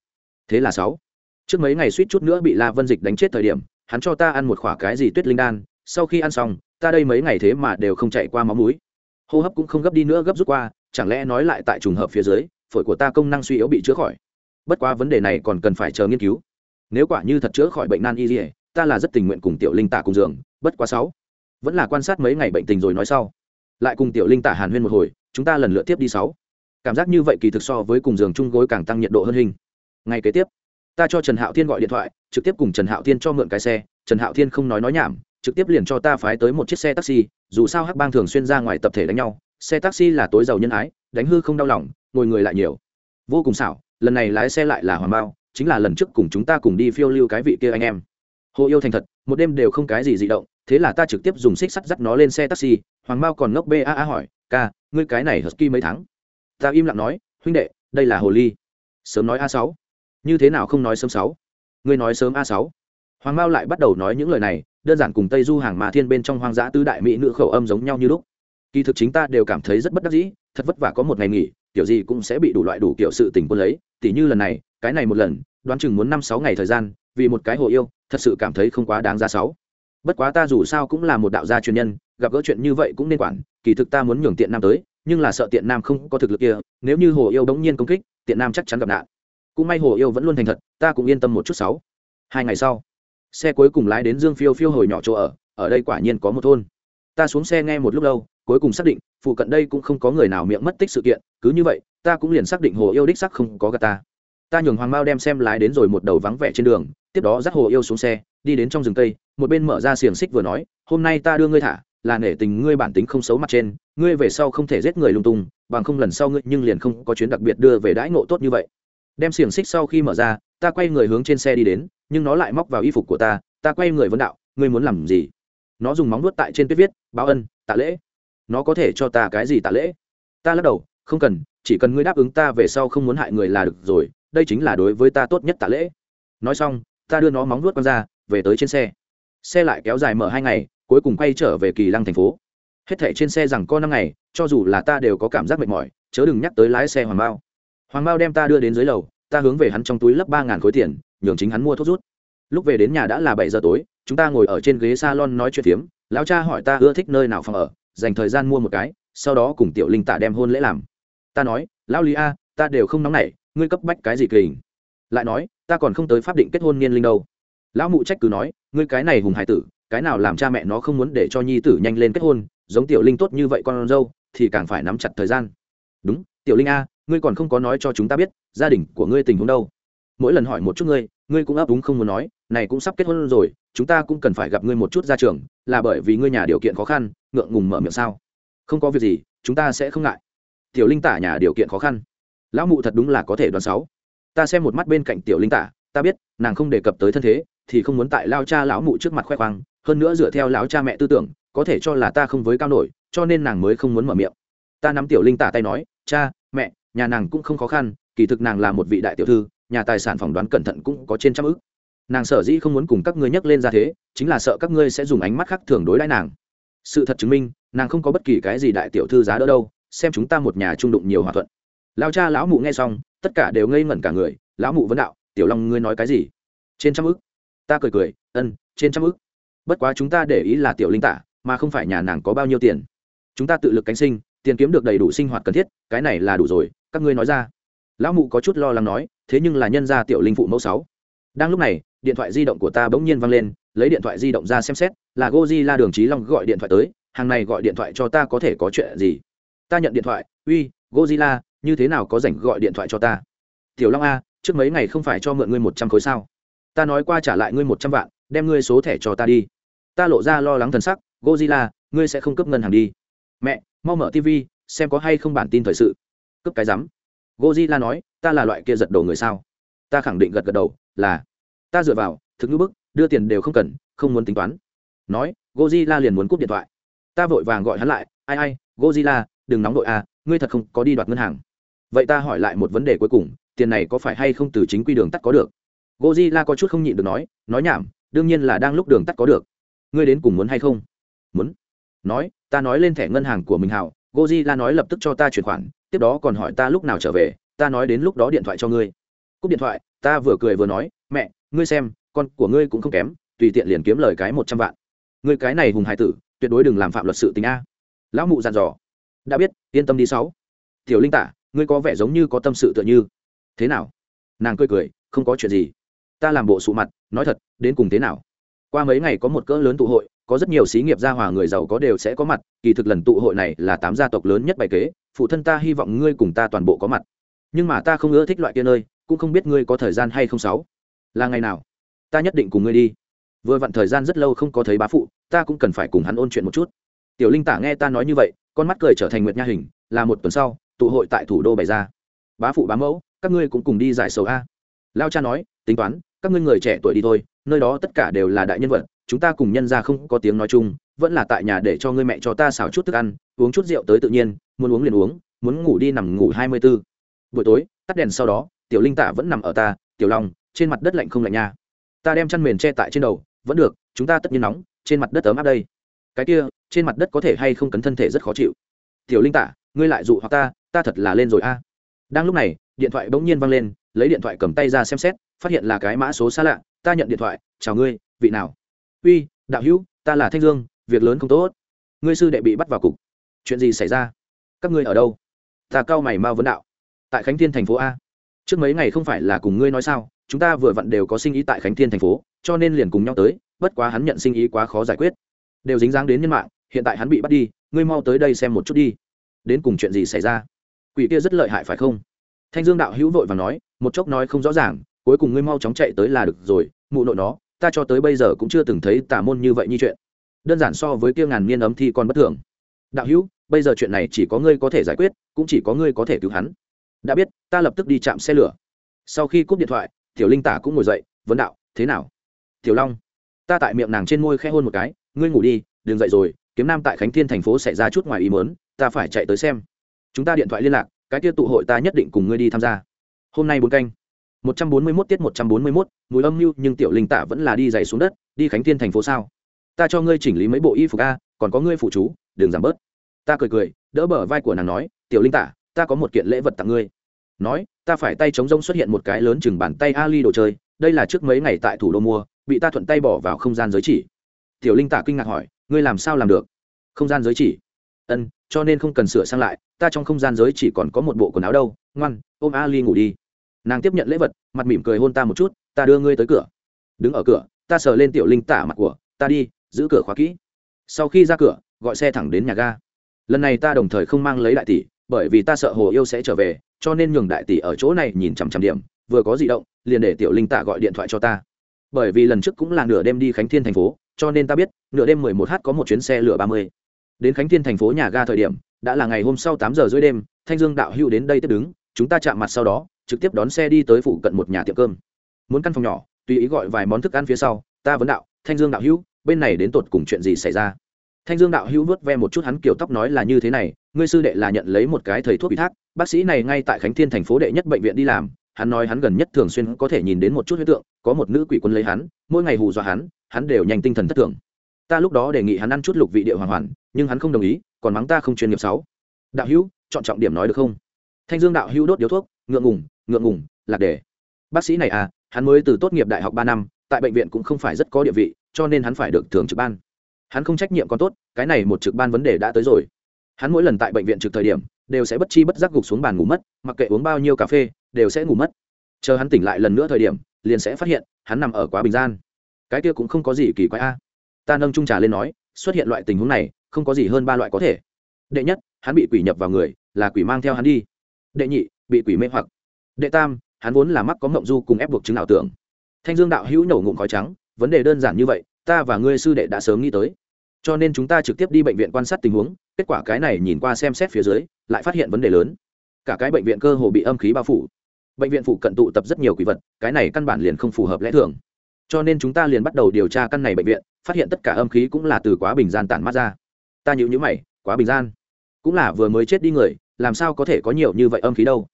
Thế là sáu trước mấy ngày suýt chút nữa bị la vân dịch đánh chết thời điểm, hắn cho ta ăn một khoả cái gì tuyết linh đan, sau khi ăn xong, ta đây mấy ngày thế mà đều không chạy qua máu mũi. Hô hấp cũng không gấp đi nữa gấp rút qua, chẳng lẽ nói lại tại trùng hợp phía dưới, phổi của ta công năng suy yếu bị chữa khỏi? Bất quá vấn đề này còn cần phải chờ nghiên cứu. Nếu quả như thật chữa khỏi bệnh nan y dỉa ta là rất tình nguyện cùng tiểu linh tả cùng giường, bất quá sáu. Vẫn là quan sát mấy ngày bệnh tình rồi nói sau. Lại cùng tiểu linh tả hàn huyên một hồi, chúng ta lần lượt tiếp đi sáu. Cảm giác như vậy kỳ thực so với cùng giường chung gối càng tăng nhiệt độ hơn hình. Ngày kế tiếp ta cho trần hạo thiên gọi điện thoại, trực tiếp cùng trần hạo thiên cho mượn cái xe. Trần hạo thiên không nói nói nhảm, trực tiếp liền cho ta phái tới một chiếc xe taxi. Dù sao hắc bang thường xuyên ra ngoài tập thể đánh nhau, xe taxi là tối giàu nhân ái, đánh hư không đau lòng, ngồi người lại nhiều. Vô cùng xảo, lần này lái xe lại là hoàng bao, chính là lần trước cùng chúng ta cùng đi phiêu lưu cái vị kia anh em. Hồ yêu thành thật, một đêm đều không cái gì dị động, thế là ta trực tiếp dùng xích sắt dắt nó lên xe taxi. Hoàng bao còn ngốc ba a hỏi, ca, ngươi cái này husky mấy tháng? Ta im lặng nói, huynh đệ, đây là hồ ly. Sớm nói a sáu như thế nào không nói sớm sáu? Ngươi nói sớm a sáu. Hoàng Mao lại bắt đầu nói những lời này, đơn giản cùng tây du hàng mà thiên bên trong hoang dã tứ đại mỹ nữ khẩu âm giống nhau như lúc. Kỳ thực chính ta đều cảm thấy rất bất đắc dĩ, thật vất vả có một ngày nghỉ, kiểu gì cũng sẽ bị đủ loại đủ kiểu sự tình quân lấy. Tỉ như lần này, cái này một lần, đoán chừng muốn năm sáu ngày thời gian, vì một cái hồ yêu, thật sự cảm thấy không quá đáng ra sáu. Bất quá ta dù sao cũng là một đạo gia truyền nhân, gặp gỡ chuyện như vậy cũng nên quản, kỳ thực ta muốn nhường tiện nam tới, nhưng là sợ tiện nam không có thực lực kia, nếu như hồ yêu đống nhiên công kích, tiện nam chắc chắn gặp nạn cũng may hồ yêu vẫn luôn thành thật, ta cũng yên tâm một chút sáu. Hai ngày sau, xe cuối cùng lái đến dương phiêu phiêu hồi nhỏ chỗ ở ở đây quả nhiên có một thôn. Ta xuống xe nghe một lúc lâu, cuối cùng xác định, phụ cận đây cũng không có người nào miệng mất tích sự kiện, cứ như vậy, ta cũng liền xác định hồ yêu đích sắc không có gà ta. Ta nhường hoàng mao đem xem lái đến rồi một đầu vắng vẻ trên đường, tiếp đó dắt hồ yêu xuống xe, đi đến trong rừng cây, một bên mở ra xiềng xích vừa nói, hôm nay ta đưa ngươi thả, là nể tình ngươi bản tính không xấu mặt trên, ngươi về sau không thể giết người lung tung, bằng không lần sau ngươi nhưng liền không có chuyến đặc biệt đưa về đãi ngộ tốt như vậy đem xiềng xích sau khi mở ra, ta quay người hướng trên xe đi đến, nhưng nó lại móc vào y phục của ta ta quay người vấn đạo, ngươi muốn làm gì? Nó dùng móng nuốt tại trên tuyết viết, báo ân, tạ lễ. Nó có thể cho ta cái gì tạ lễ? Ta lắc đầu, không cần, chỉ cần ngươi đáp ứng ta về sau không muốn hại người là được rồi, đây chính là đối với ta tốt nhất tạ lễ. Nói xong, ta đưa nó móng nuốt con ra, về tới trên xe. Xe lại kéo dài mở hai ngày, cuối cùng quay trở về kỳ lăng thành phố. Hết thảy trên xe rằng có năm ngày, cho dù là ta đều có cảm giác mệt mỏi, chớ đừng nhắc tới lái xe hoàng bao hoàng Mao đem ta đưa đến dưới lầu, ta hướng về hắn trong túi lấp ba ngàn khối tiền, nhường chính hắn mua thuốc rút. Lúc về đến nhà đã là bảy giờ tối, chúng ta ngồi ở trên ghế salon nói chuyện phiếm, lão cha hỏi ta ưa thích nơi nào phòng ở, dành thời gian mua một cái, sau đó cùng tiểu linh tạ đem hôn lễ làm. Ta nói, lão lý a, ta đều không nóng nảy, ngươi cấp bách cái gì kỳ? Lại nói, ta còn không tới pháp định kết hôn niên linh đâu. Lão mụ trách cứ nói, ngươi cái này hùng hải tử, cái nào làm cha mẹ nó không muốn để cho nhi tử nhanh lên kết hôn, giống tiểu linh tốt như vậy con dâu, thì càng phải nắm chặt thời gian. Đúng, tiểu linh a ngươi còn không có nói cho chúng ta biết gia đình của ngươi tình huống đâu. Mỗi lần hỏi một chút ngươi ngươi cũng ấp úng không muốn nói, này cũng sắp kết hôn rồi, chúng ta cũng cần phải gặp ngươi một chút ra trường, là bởi vì ngươi nhà điều kiện khó khăn, ngượng ngùng mở miệng sao? Không có việc gì, chúng ta sẽ không ngại. Tiểu linh tả nhà điều kiện khó khăn. Lão mụ thật đúng là có thể đoán sáu. Ta xem một mắt bên cạnh tiểu linh tả, ta biết, nàng không đề cập tới thân thế, thì không muốn tại lao cha lão mụ trước mặt khoe khoang, hơn nữa dựa theo lão cha mẹ tư tưởng, có thể cho là ta không với cao nổi, cho nên nàng mới không muốn mở miệng. Ta nắm tiểu linh tả tay nói, cha, mẹ nhà nàng cũng không khó khăn, kỳ thực nàng là một vị đại tiểu thư, nhà tài sản phỏng đoán cẩn thận cũng có trên trăm ước nàng sở dĩ không muốn cùng các ngươi nhắc lên ra thế, chính là sợ các ngươi sẽ dùng ánh mắt khác thường đối đãi nàng. Sự thật chứng minh, nàng không có bất kỳ cái gì đại tiểu thư giá đỡ đâu, xem chúng ta một nhà trung đụng nhiều hòa thuận. Lao cha lão mụ nghe xong, tất cả đều ngây ngẩn cả người, lão mụ vấn đạo, tiểu long ngươi nói cái gì? Trên trăm ước ta cười cười ân trên trăm ước bất quá chúng ta để ý là tiểu linh tả, mà không phải nhà nàng có bao nhiêu tiền. Chúng ta tự lực cánh sinh tiền kiếm được đầy đủ sinh hoạt cần thiết cái này là đủ rồi các ngươi nói ra. Lão mụ có chút lo lắng nói thế nhưng là nhân gia tiểu linh phụ mẫu sáu. Đang lúc này điện thoại di động của ta bỗng nhiên vang lên lấy điện thoại di động ra xem xét là goji la đường trí long gọi điện thoại tới hàng này gọi điện thoại cho ta có thể có chuyện gì? Ta nhận điện thoại uy Godzilla, như thế nào có rảnh gọi điện thoại cho ta? Tiểu long a trước mấy ngày không phải cho mượn ngươi một trăm khối sao? Ta nói qua trả lại ngươi một trăm vạn đem ngươi số thẻ cho ta đi. Ta lộ ra lo lắng thần sắc gozilla ngươi sẽ không cấp ngân hàng đi. Mẹ mau mở tv, xem có hay không bản tin thời sự. Cướp cái rắm. Gozilla nói, ta là loại kia giật đầu người sao? Ta khẳng định gật gật đầu, là. Ta dựa vào, thực ngữ bức, đưa tiền đều không cần, không muốn tính toán. Nói gozilla liền muốn cúp điện thoại. Ta vội vàng gọi hắn lại, ai ai gozilla đừng nóng đội à ngươi thật không có đi đoạt ngân hàng. Vậy ta hỏi lại một vấn đề cuối cùng, tiền này có phải hay không từ chính quy đường tắt có được? Gozilla có chút không nhịn được nói nói nhảm, đương nhiên là đang lúc đường tắt có được. Ngươi đến cùng muốn hay không? Muốn nói, ta nói lên thẻ ngân hàng của mình hảo gozilla nói lập tức cho ta chuyển khoản, tiếp đó còn hỏi ta lúc nào trở về, ta nói đến lúc đó điện thoại cho ngươi. Cúp điện thoại, ta vừa cười vừa nói, mẹ, ngươi xem, con của ngươi cũng không kém, tùy tiện liền kiếm lời cái một trăm vạn. Ngươi cái này hùng hải tử, tuyệt đối đừng làm phạm luật sự tình a. Lão mụ dặn dò. Đã biết, yên tâm đi sáu. Tiểu linh tả, ngươi có vẻ giống như có tâm sự tựa như. Thế nào? Nàng cười cười, không có chuyện gì. Ta làm bộ sụ mặt, nói thật, đến cùng thế nào? Qua mấy ngày có một cỡ lớn tụ hội có rất nhiều xí nghiệp gia hòa người giàu có đều sẽ có mặt, kỳ thực lần tụ hội này là tám gia tộc lớn nhất bài kế, phụ thân ta hy vọng ngươi cùng ta toàn bộ có mặt. Nhưng mà ta không ưa thích loại kia nơi, cũng không biết ngươi có thời gian hay không sáu. Là ngày nào? Ta nhất định cùng ngươi đi. Vừa vặn thời gian rất lâu không có thấy bá phụ, ta cũng cần phải cùng hắn ôn chuyện một chút. Tiểu linh tả nghe ta nói như vậy, con mắt cười trở thành nguyệt nha hình, là một tuần sau, tụ hội tại thủ đô bày ra. Bá phụ bá mẫu, các ngươi cũng cùng đi giải sầu a. Lao cha nói, tính toán, các ngươi người trẻ tuổi đi thôi, nơi đó tất cả đều là đại nhân vật chúng ta cùng nhân ra không có tiếng nói chung, vẫn là tại nhà để cho ngươi mẹ cho ta xào chút thức ăn, uống chút rượu tới tự nhiên, muốn uống liền uống, muốn ngủ đi nằm ngủ hai mươi b ố buổi tối, tắt đèn sau đó, tiểu linh tả vẫn nằm ở ta, tiểu long, trên mặt đất lạnh không lạnh nha. Ta đem chăn mền che tại trên đầu, vẫn được, chúng ta tất nhiên nóng, trên mặt đất ấm áp đây. Cái kia, trên mặt đất có thể hay không cấn thân thể rất khó chịu. Tiểu linh tả, ngươi lại dụ hoặc ta ta thật là lên rồi a. Đang lúc này, điện thoại bỗng nhiên văng lên, lấy điện thoại cầm tay ra xem xét, phát hiện là cái mã số xa lạ, ta nhận điện thoại, chào ngươi, vị nào? Uy, đạo hữu, ta là thanh dương, việc lớn không tốt. Ngươi sư đệ bị bắt vào cục. Chuyện gì xảy ra? Các ngươi ở đâu? Ta cao mày mau vấn đạo. Tại khánh thiên thành phố a. Trước mấy ngày không phải là cùng ngươi nói sao, chúng ta vừa vặn đều có sinh ý tại khánh thiên thành phố, cho nên liền cùng nhau tới, bất quá hắn nhận sinh ý quá khó giải quyết. Đều dính dáng đến nhân mạng, hiện tại hắn bị bắt đi, ngươi mau tới đây xem một chút đi. Đến cùng chuyện gì xảy ra? Quỷ kia rất lợi hại phải không? Thanh dương đạo hữu vội và nói, một chốc nói không rõ ràng, cuối cùng ngươi mau chóng chạy tới là được rồi, mụ nội nó ta cho tới bây giờ cũng chưa từng thấy tà môn như vậy như chuyện. Đơn giản so với kia ngàn niên ấm thi còn bất thường. Đạo hữu, bây giờ chuyện này chỉ có ngươi có thể giải quyết, cũng chỉ có ngươi có thể cứu hắn. Đã biết, ta lập tức đi chạm xe lửa. Sau khi cúp điện thoại, tiểu linh tả cũng ngồi dậy, vấn đạo, thế nào? Tiểu long, ta tại miệng nàng trên môi khe hôn một cái, ngươi ngủ đi, đừng dậy rồi, kiếm nam tại khánh thiên thành phố xảy ra chút ngoài ý mớn ta phải chạy tới xem. Chúng ta điện thoại liên lạc, cái tiết tụ hội ta nhất định cùng ngươi đi tham gia. Hôm nay bốn canh một trăm bốn mươi 141 tiết một trăm bốn mươi 141, mùi âm mưu nhưng tiểu linh tạ vẫn là đi dày xuống đất đi khánh thiên thành phố sao? Ta cho ngươi chỉnh lý mấy bộ y phục a còn có ngươi phụ chú đừng giảm bớt. Ta cười cười đỡ bờ vai của nàng nói tiểu linh tạ, ta có một kiện lễ vật tặng ngươi. Nói ta phải tay chống rông xuất hiện một cái lớn chừng bàn tay ali đồ chơi đây là trước mấy ngày tại thủ đô mua bị ta thuận tay bỏ vào không gian giới chỉ. Tiểu linh tạ kinh ngạc hỏi ngươi làm sao làm được? Không gian giới chỉ. Ân cho nên không cần sửa sang lại ta trong không gian giới chỉ còn có một bộ quần áo đâu ngoan ôm ali ngủ đi nàng tiếp nhận lễ vật, mặt mỉm cười hôn ta một chút, ta đưa ngươi tới cửa. Đứng ở cửa, ta sờ lên tiểu linh tả mặt của, ta đi, giữ cửa khóa kỹ. Sau khi ra cửa, gọi xe thẳng đến nhà ga. Lần này ta đồng thời không mang lấy đại tỷ, bởi vì ta sợ hồ yêu sẽ trở về, cho nên nhường đại tỷ ở chỗ này nhìn chằm chằm điểm, vừa có di động, liền để tiểu linh tạ gọi điện thoại cho ta. Bởi vì lần trước cũng là nửa đêm đi khánh thiên thành phố, cho nên ta biết, nửa đêm mười một h có một chuyến xe lửa ba mươi. Đến khánh thiên thành phố nhà ga thời điểm, đã là ngày hôm sau tám giờ rưỡi đêm, thanh dương đạo hữu đến đây tiếp đứng, chúng ta chạm mặt sau đó trực tiếp đón xe đi tới phụ cận một nhà tiệm cơm. Muốn căn phòng nhỏ, tùy ý gọi vài món thức ăn phía sau, ta vấn đạo, thanh dương đạo hữu, bên này đến tột cùng chuyện gì xảy ra? Thanh dương đạo hữu vớt ve một chút hắn kiểu tóc nói là như thế này, ngươi sư đệ là nhận lấy một cái thầy thuốc ủy thác, bác sĩ này ngay tại khánh thiên thành phố đệ nhất bệnh viện đi làm, hắn nói hắn gần nhất thường xuyên có thể nhìn đến một chút huyết tượng, có một nữ quỷ quân lấy hắn, mỗi ngày hù dọa hắn hắn đều nhanh tinh thần thất thường. Ta lúc đó đề nghị hắn ăn chút lục vị địa hoàng hoàn, nhưng hắn không đồng ý, còn mắng ta không chuyên nghiệp sáu đạo hữu, chọn trọng điểm nói được không? Thanh dương đạo hữu đốt điếu thuốc ngượng ngùng ngượng ngùng, lạc đề. Bác sĩ này à hắn mới từ tốt nghiệp đại học ba năm, tại bệnh viện cũng không phải rất có địa vị, cho nên hắn phải được thường trực ban. Hắn không trách nhiệm còn tốt, cái này một trực ban vấn đề đã tới rồi. Hắn mỗi lần tại bệnh viện trực thời điểm, đều sẽ bất chi bất giác gục xuống bàn ngủ mất, mặc kệ uống bao nhiêu cà phê, đều sẽ ngủ mất. Chờ hắn tỉnh lại lần nữa thời điểm, liền sẽ phát hiện, hắn nằm ở quá bình gian. Cái kia cũng không có gì kỳ quái a. Ta nâng trung trà lên nói, xuất hiện loại tình huống này, không có gì hơn ba loại có thể. Đệ nhất, hắn bị quỷ nhập vào người, là quỷ mang theo hắn đi. Đệ nhị bị quỷ mê hoặc. Đệ tam, hắn vốn là mắc có mộng du cùng ép buộc chứng ảo tưởng. Thanh dương đạo hữu nổ ngụm khói trắng, vấn đề đơn giản như vậy, ta và ngươi sư đệ đã sớm nghĩ tới. Cho nên chúng ta trực tiếp đi bệnh viện quan sát tình huống, kết quả cái này nhìn qua xem xét phía dưới, lại phát hiện vấn đề lớn. Cả cái bệnh viện cơ hồ bị âm khí bao phủ. Bệnh viện phụ cận tụ tập rất nhiều quỷ vật, cái này căn bản liền không phù hợp lẽ thường. Cho nên chúng ta liền bắt đầu điều tra căn này bệnh viện, phát hiện tất cả âm khí cũng là từ quá bình gian tản mát ra. Ta nhịu nhữ mày, quá bình gian. Cũng là vừa mới chết đi người, làm sao có thể có nhiều như vậy âm khí đâu?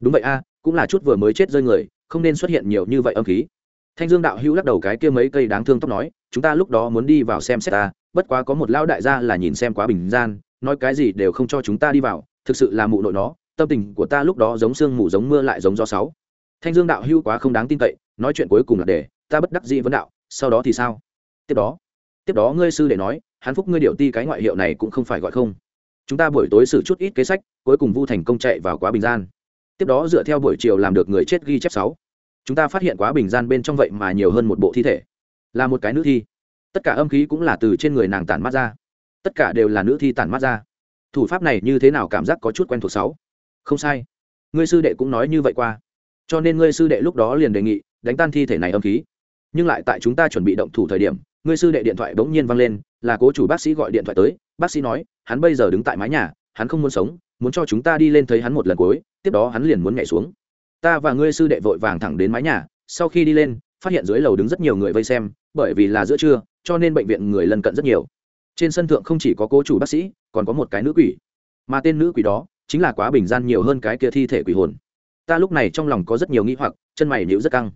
Đúng vậy a, cũng là chút vừa mới chết rơi người, không nên xuất hiện nhiều như vậy âm khí. Thanh dương đạo hữu lắc đầu cái kia mấy cây đáng thương tóc nói, chúng ta lúc đó muốn đi vào xem xét ta, bất quá có một lão đại gia là nhìn xem quá bình gian, nói cái gì đều không cho chúng ta đi vào, thực sự là mụ nội nó, tâm tình của ta lúc đó giống sương mù giống mưa lại giống gió sáu. Thanh dương đạo hữu quá không đáng tin cậy, nói chuyện cuối cùng là để, ta bất đắc dĩ vấn đạo, sau đó thì sao? Tiếp đó tiếp đó ngươi sư để nói, hắn phúc ngươi điều ti cái ngoại hiệu này cũng không phải gọi không. Chúng ta buổi tối xử chút ít kế sách, cuối cùng vu thành công chạy vào quá bình gian tiếp đó dựa theo buổi chiều làm được người chết ghi chép sáu. Chúng ta phát hiện quá bình gian bên trong vậy mà nhiều hơn một bộ thi thể. Là một cái nữ thi. Tất cả âm khí cũng là từ trên người nàng tản mát ra. Tất cả đều là nữ thi tản mát ra. Thủ pháp này như thế nào cảm giác có chút quen thuộc sáu. Không sai. Ngươi sư đệ cũng nói như vậy qua. Cho nên ngươi sư đệ lúc đó liền đề nghị, đánh tan thi thể này âm khí. Nhưng lại tại chúng ta chuẩn bị động thủ thời điểm, ngươi sư đệ điện thoại bỗng nhiên vang lên, là cố chủ bác sĩ gọi điện thoại tới. Bác sĩ nói, hắn bây giờ đứng tại mái nhà, hắn không muốn sống, muốn cho chúng ta đi lên thấy hắn một lần cuối tiếp đó hắn liền muốn nhảy xuống. Ta và ngươi sư đệ vội vàng thẳng đến mái nhà, sau khi đi lên, phát hiện dưới lầu đứng rất nhiều người vây xem, bởi vì là giữa trưa, cho nên bệnh viện người lân cận rất nhiều. Trên sân thượng không chỉ có cố chủ bác sĩ, còn có một cái nữ quỷ. Mà tên nữ quỷ đó, chính là quá bình gian nhiều hơn cái kia thi thể quỷ hồn. Ta lúc này trong lòng có rất nhiều nghĩ hoặc, chân mày nhíu rất căng.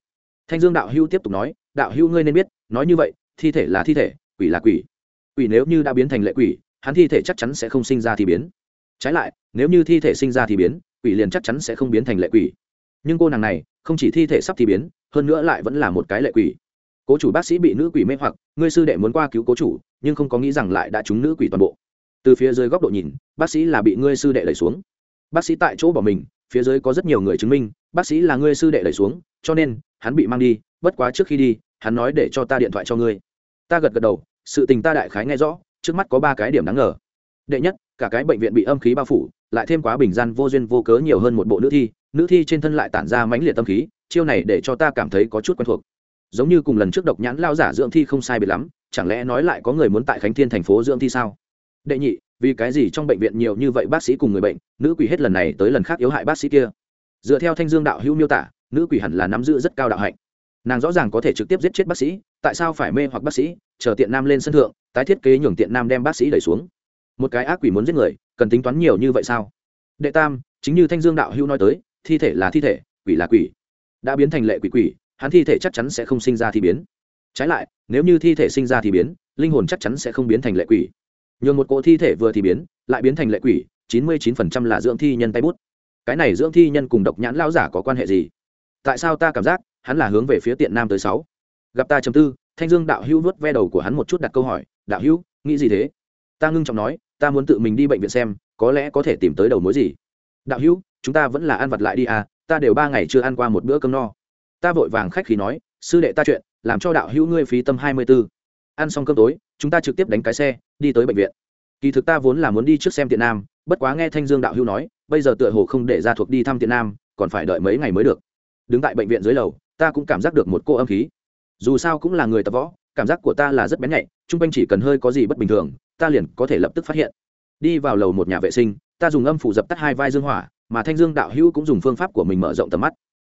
Thanh dương đạo hưu tiếp tục nói, đạo hưu ngươi nên biết, nói như vậy, thi thể là thi thể, quỷ là quỷ. Quỷ nếu như đã biến thành lệ quỷ, hắn thi thể chắc chắn sẽ không sinh ra thì biến. Trái lại, nếu như thi thể sinh ra thì biến quỷ liền chắc chắn sẽ không biến thành lệ quỷ. Nhưng cô nàng này, không chỉ thi thể sắp thì biến, hơn nữa lại vẫn là một cái lệ quỷ. Cố chủ bác sĩ bị nữ quỷ mê hoặc, ngươi sư đệ muốn qua cứu cố chủ, nhưng không có nghĩ rằng lại đã trúng nữ quỷ toàn bộ. Từ phía dưới góc độ nhìn, bác sĩ là bị ngươi sư đệ đẩy xuống. Bác sĩ tại chỗ bỏ mình, phía dưới có rất nhiều người chứng minh, bác sĩ là ngươi sư đệ đẩy xuống, cho nên, hắn bị mang đi, bất quá trước khi đi, hắn nói để cho ta điện thoại cho ngươi. Ta gật gật đầu, sự tình ta đại khái nghe rõ, trước mắt có ba cái điểm đáng ngờ. Đệ nhất, cả cái bệnh viện bị âm khí bao phủ lại thêm quá bình gian vô duyên vô cớ nhiều hơn một bộ nữ thi nữ thi trên thân lại tản ra mãnh liệt tâm khí, chiêu này để cho ta cảm thấy có chút quen thuộc. Giống như cùng lần trước độc nhãn lao giả dưỡng thi không sai biệt lắm, chẳng lẽ nói lại có người muốn tại khánh thiên thành phố dưỡng thi sao? Đệ nhị, vì cái gì trong bệnh viện nhiều như vậy bác sĩ cùng người bệnh, nữ quỷ hết lần này tới lần khác yếu hại bác sĩ kia? Dựa theo thanh dương đạo hữu miêu tả, nữ quỷ hẳn là nắm giữ rất cao đạo hạnh. Nàng rõ ràng có thể trực tiếp giết chết bác sĩ, tại sao phải mê hoặc bác sĩ, chờ tiện nam lên sân thượng, tái thiết kế nhường tiện nam đem bác sĩ đẩy xuống. Một cái ác quỷ muốn giết người cần tính toán nhiều như vậy sao? Đệ tam, chính như thanh dương đạo hữu nói tới, thi thể là thi thể, quỷ là quỷ. Đã biến thành lệ quỷ quỷ, hắn thi thể chắc chắn sẽ không sinh ra thì biến. Trái lại, nếu như thi thể sinh ra thì biến, linh hồn chắc chắn sẽ không biến thành lệ quỷ. Nhường một cỗ thi thể vừa thì biến, lại biến thành lệ quỷ, chín mươi chín phần trăm là dưỡng thi nhân tay bút. Cái này dưỡng thi nhân cùng độc nhãn lão giả có quan hệ gì? Tại sao ta cảm giác hắn là hướng về phía tiện nam tới sáu? Gặp ta chấm tư, thanh dương đạo hữu vớt ve đầu của hắn một chút đặt câu hỏi, đạo hữu, nghĩ gì thế? Ta ngưng trọng nói ta muốn tự mình đi bệnh viện xem, có lẽ có thể tìm tới đầu mối gì. Đạo hữu, chúng ta vẫn là ăn vặt lại đi à ta đều ba ngày chưa ăn qua một bữa cơm no. Ta vội vàng khách khí nói, sư đệ ta chuyện, làm cho đạo hữu ngươi phí tâm hai mươi b ố ăn xong cơm tối, chúng ta trực tiếp đánh cái xe, đi tới bệnh viện. Kỳ thực ta vốn là muốn đi trước xem tiện nam, bất quá nghe thanh dương đạo hữu nói, bây giờ tựa hồ không để ra thuộc đi thăm tiện nam, còn phải đợi mấy ngày mới được. Đứng tại bệnh viện dưới lầu, ta cũng cảm giác được một cô âm khí. Dù sao cũng là người tập võ, cảm giác của ta là rất bén nhạy, chung quanh chỉ cần hơi có gì bất bình thường ta liền có thể lập tức phát hiện. Đi vào lầu một nhà vệ sinh, ta dùng âm phủ dập tắt hai vai dương hỏa, mà thanh dương đạo hữu cũng dùng phương pháp của mình mở rộng tầm mắt.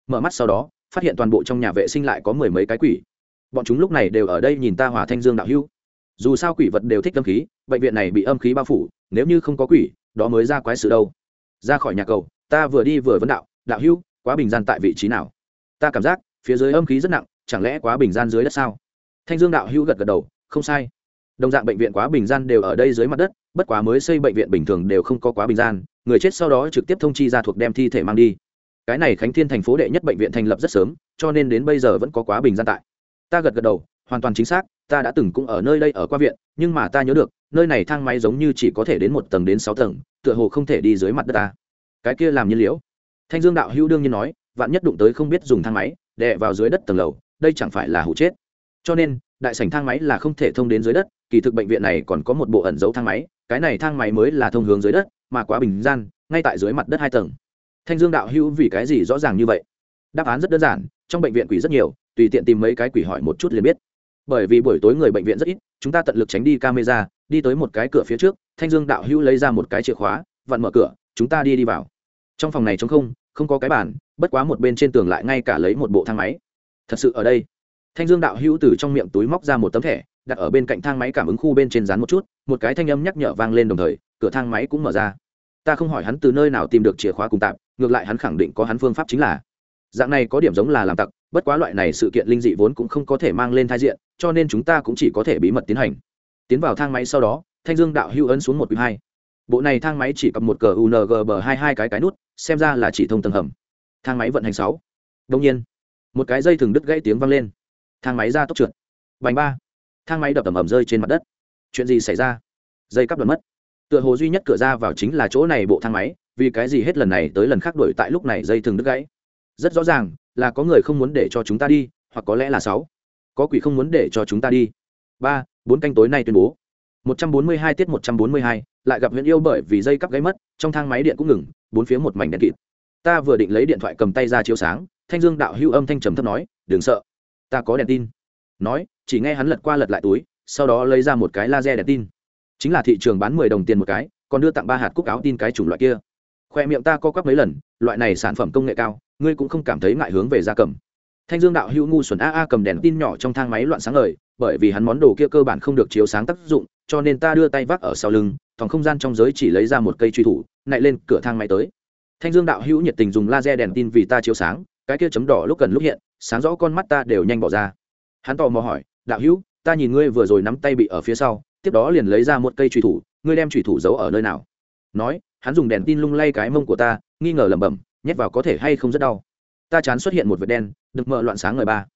Mở mắt sau đó, phát hiện toàn bộ trong nhà vệ sinh lại có mười mấy cái quỷ. Bọn chúng lúc này đều ở đây nhìn ta hỏa thanh dương đạo hữu. Dù sao quỷ vật đều thích âm khí, bệnh viện này bị âm khí bao phủ, nếu như không có quỷ, đó mới ra quái sự đâu. Ra khỏi nhà cầu, ta vừa đi vừa vấn đạo đạo hữu, quá bình gian tại vị trí nào? Ta cảm giác, phía dưới âm khí rất nặng, chẳng lẽ quá bình gian dưới đất sao? Thanh dương đạo hữu gật gật đầu, không sai đồng dạng bệnh viện quá bình gian đều ở đây dưới mặt đất, bất quá mới xây bệnh viện bình thường đều không có quá bình gian, người chết sau đó trực tiếp thông chi ra thuộc đem thi thể mang đi. Cái này khánh thiên thành phố đệ nhất bệnh viện thành lập rất sớm, cho nên đến bây giờ vẫn có quá bình gian tại. Ta gật gật đầu, hoàn toàn chính xác, ta đã từng cũng ở nơi đây ở qua viện, nhưng mà ta nhớ được, nơi này thang máy giống như chỉ có thể đến một tầng đến sáu tầng, tựa hồ không thể đi dưới mặt đất ta. Cái kia làm nhiên liễu. Thanh dương đạo hữu đương nhiên nói, vạn nhất đụng tới không biết dùng thang máy, đè vào dưới đất tầng lầu, đây chẳng phải là hụ chết. Cho nên, đại sảnh thang máy là không thể thông đến dưới đất kỳ thực bệnh viện này còn có một bộ ẩn dấu thang máy, cái này thang máy mới là thông hướng dưới đất, mà quá bình gian, ngay tại dưới mặt đất hai tầng. Thanh dương đạo hữu vì cái gì rõ ràng như vậy? Đáp án rất đơn giản, trong bệnh viện quỷ rất nhiều, tùy tiện tìm mấy cái quỷ hỏi một chút liền biết. Bởi vì buổi tối người bệnh viện rất ít, chúng ta tận lực tránh đi camera, đi tới một cái cửa phía trước, thanh dương đạo hữu lấy ra một cái chìa khóa, vặn mở cửa, chúng ta đi đi vào. Trong phòng này trống không không có cái bàn, bất quá một bên trên tường lại ngay cả lấy một bộ thang máy. Thật sự ở đây. Thanh dương đạo hữu từ trong miệng túi móc ra một tấm thẻ đặt ở bên cạnh thang máy cảm ứng khu bên trên dán một chút, một cái thanh âm nhắc nhở vang lên đồng thời, cửa thang máy cũng mở ra. Ta không hỏi hắn từ nơi nào tìm được chìa khóa cùng tạm, ngược lại hắn khẳng định có hắn phương pháp chính là. Dạng này có điểm giống là làm tặc, bất quá loại này sự kiện linh dị vốn cũng không có thể mang lên thai diện, cho nên chúng ta cũng chỉ có thể bí mật tiến hành. Tiến vào thang máy sau đó, thanh dương đạo hưu ấn xuống một hai. Bộ này thang máy chỉ cầm một cờ ung hai hai cái cái nút, xem ra là chỉ thông tầng hầm. Thang máy vận hành sáu. Đông nhiên, một cái dây thừng đứt gãy tiếng vang lên. Thang máy ra tốc trượt. Bành ba thang máy đập tầm ầm rơi trên mặt đất. Chuyện gì xảy ra? Dây cắp đoạn mất. Tựa hồ duy nhất cửa ra vào chính là chỗ này bộ thang máy, vì cái gì hết lần này tới lần khác đổi tại lúc này dây thường đứt gãy? Rất rõ ràng, là có người không muốn để cho chúng ta đi, hoặc có lẽ là sáu. Có quỷ không muốn để cho chúng ta đi. Ba, bốn canh tối nay tuyên bố. Một trăm bốn mươi hai tiết một trăm bốn mươi hai, lại gặp huyện yêu bởi vì dây cắp gáy mất, trong thang máy điện cũng ngừng, bốn phía một mảnh đèn kịt. Ta vừa định lấy điện thoại cầm tay ra chiếu sáng, thanh dương đạo hưu âm thanh trầm thấp nói, đừng sợ, ta có đèn tin nói, chỉ nghe hắn lật qua lật lại túi, sau đó lấy ra một cái laser đèn tin. Chính là thị trường bán mười đồng tiền một cái, còn đưa tặng ba hạt cúc áo tin cái chủng loại kia. Khoe miệng ta co quắp mấy lần, loại này sản phẩm công nghệ cao, ngươi cũng không cảm thấy ngại hướng về gia cầm. Thanh dương đạo hữu ngu xuẩn a a cầm đèn tin nhỏ trong thang máy loạn sáng ngời, bởi vì hắn món đồ kia cơ bản không được chiếu sáng tác dụng, cho nên ta đưa tay vác ở sau lưng, thòng không gian trong giới chỉ lấy ra một cây truy thủ, nạy lên cửa thang máy tới. Thanh dương đạo hữu nhiệt tình dùng laser đèn tin vì ta chiếu sáng, cái kia chấm đỏ lúc cần lúc hiện, sáng rõ con mắt ta đều nhanh bỏ ra hắn tò mò hỏi, đạo hữu, ta nhìn ngươi vừa rồi nắm tay bị ở phía sau, tiếp đó liền lấy ra một cây trùy thủ, ngươi đem trùy thủ giấu ở nơi nào? Nói, hắn dùng đèn tin lung lay cái mông của ta, nghi ngờ lẩm bẩm, nhét vào có thể hay không rất đau. Ta chán xuất hiện một vệt đen, được mở loạn sáng người ba.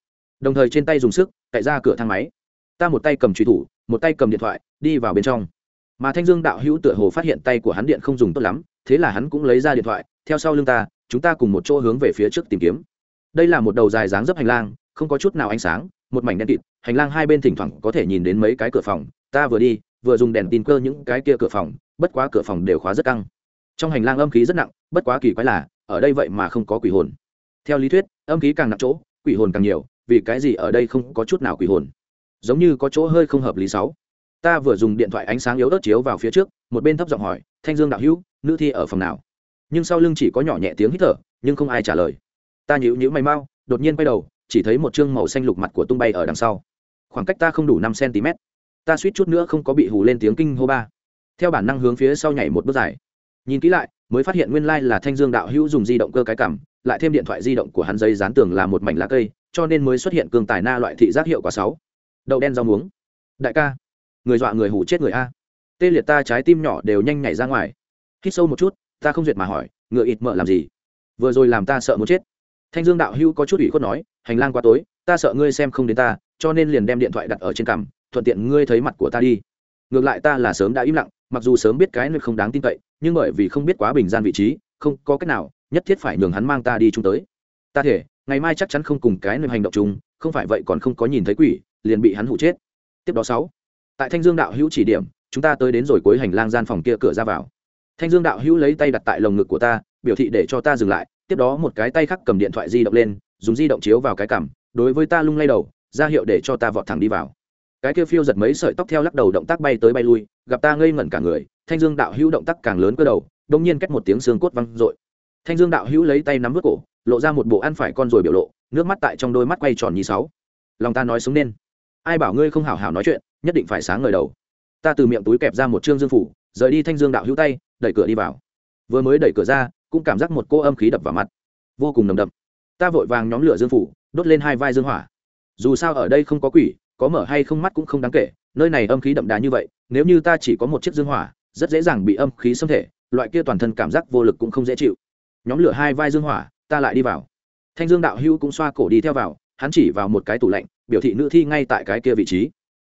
Đồng thời trên tay dùng sức, cậy ra cửa thang máy. Ta một tay cầm trùy thủ, một tay cầm điện thoại, đi vào bên trong. Mà thanh dương đạo hữu tựa hồ phát hiện tay của hắn điện không dùng tốt lắm, thế là hắn cũng lấy ra điện thoại, theo sau lưng ta, chúng ta cùng một chỗ hướng về phía trước tìm kiếm. Đây là một đầu dài dáng dấp hành lang, không có chút nào ánh sáng một mảnh đen kịt, hành lang hai bên thỉnh thoảng có thể nhìn đến mấy cái cửa phòng. Ta vừa đi, vừa dùng đèn tin cơ những cái kia cửa phòng, bất quá cửa phòng đều khóa rất căng. Trong hành lang âm khí rất nặng, bất quá kỳ quái là, ở đây vậy mà không có quỷ hồn. Theo lý thuyết, âm khí càng nặng chỗ, quỷ hồn càng nhiều, vì cái gì ở đây không có chút nào quỷ hồn? Giống như có chỗ hơi không hợp lý sáu. Ta vừa dùng điện thoại ánh sáng yếu ớt chiếu vào phía trước, một bên thấp giọng hỏi, thanh dương đạo hữu, nữ thi ở phòng nào? Nhưng sau lưng chỉ có nhỏ nhẹ tiếng hít thở, nhưng không ai trả lời. Ta nhíu nhíu mày mau, đột nhiên quay đầu chỉ thấy một chương màu xanh lục mặt của tung bay ở đằng sau. Khoảng cách ta không đủ năm cm. Ta suýt chút nữa không có bị hù lên tiếng kinh hô ba. Theo bản năng hướng phía sau nhảy một bước dài. Nhìn kỹ lại, mới phát hiện nguyên lai là thanh dương đạo hữu dùng di động cơ cái cảm, lại thêm điện thoại di động của hắn dây dán tường là một mảnh lá cây, cho nên mới xuất hiện cường tài na loại thị giác hiệu quả sáu. Đậu đen rau muống. Đại ca, người dọa người hủ chết người a. Tê liệt ta trái tim nhỏ đều nhanh nhảy ra ngoài. Hít sâu một chút, ta không duyệt mà hỏi, ngựa ịt mợ làm gì? Vừa rồi làm ta sợ muốn chết. Thanh dương đạo hữu có chút ủy khuất nói hành lang quá tối, ta sợ ngươi xem không đến ta, cho nên liền đem điện thoại đặt ở trên cằm, thuận tiện ngươi thấy mặt của ta đi. Ngược lại ta là sớm đã im lặng, mặc dù sớm biết cái nơi không đáng tin cậy, nhưng bởi vì không biết quá bình gian vị trí, không có cách nào, nhất thiết phải nhường hắn mang ta đi chung tới. Ta thể, ngày mai chắc chắn không cùng cái nơi hành động chung, không phải vậy còn không có nhìn thấy quỷ, liền bị hắn hụ chết. Tiếp đó sáu, tại thanh dương đạo hữu chỉ điểm, chúng ta tới đến rồi cuối hành lang gian phòng kia cửa ra vào. Thanh dương đạo hữu lấy tay đặt tại lồng ngực của ta, biểu thị để cho ta dừng lại, tiếp đó một cái tay khác cầm điện thoại di động lên dùng di động chiếu vào cái cằm đối với ta lung lay đầu, ra hiệu để cho ta vọt thẳng đi vào. Cái kia phiêu giật mấy sợi tóc theo lắc đầu động tác bay tới bay lui, gặp ta ngây ngẩn cả người, thanh dương đạo hữu động tác càng lớn cơ đầu đông nhiên cách một tiếng xương cốt văng r thanh dương đạo hữu lấy tay nắm vớt cổ, lộ ra một bộ ăn phải con rồi biểu lộ, nước mắt tại trong đôi mắt quay tròn nhí sáu. Lòng ta nói sống nên. Ai bảo ngươi không hảo hảo nói chuyện, nhất định phải sáng ngời đầu. Ta từ miệng túi kẹp ra một trương dương phủ, rời đi thanh dương đạo hữu tay, đẩy cửa đi vào. Vừa mới đẩy cửa ra, cũng cảm giác một cô âm khí đập vào mặt. Vô cùng nồng đậm ta vội vàng nhóm lửa dương phủ, đốt lên hai vai dương hỏa. Dù sao ở đây không có quỷ, có mở hay không mắt cũng không đáng kể, nơi này âm khí đậm đà như vậy, nếu như ta chỉ có một chiếc dương hỏa, rất dễ dàng bị âm khí xâm thể, loại kia toàn thân cảm giác vô lực cũng không dễ chịu. Nhóm lửa hai vai dương hỏa, ta lại đi vào. Thanh dương đạo hữu cũng xoa cổ đi theo vào, hắn chỉ vào một cái tủ lạnh, biểu thị nữ thi ngay tại cái kia vị trí.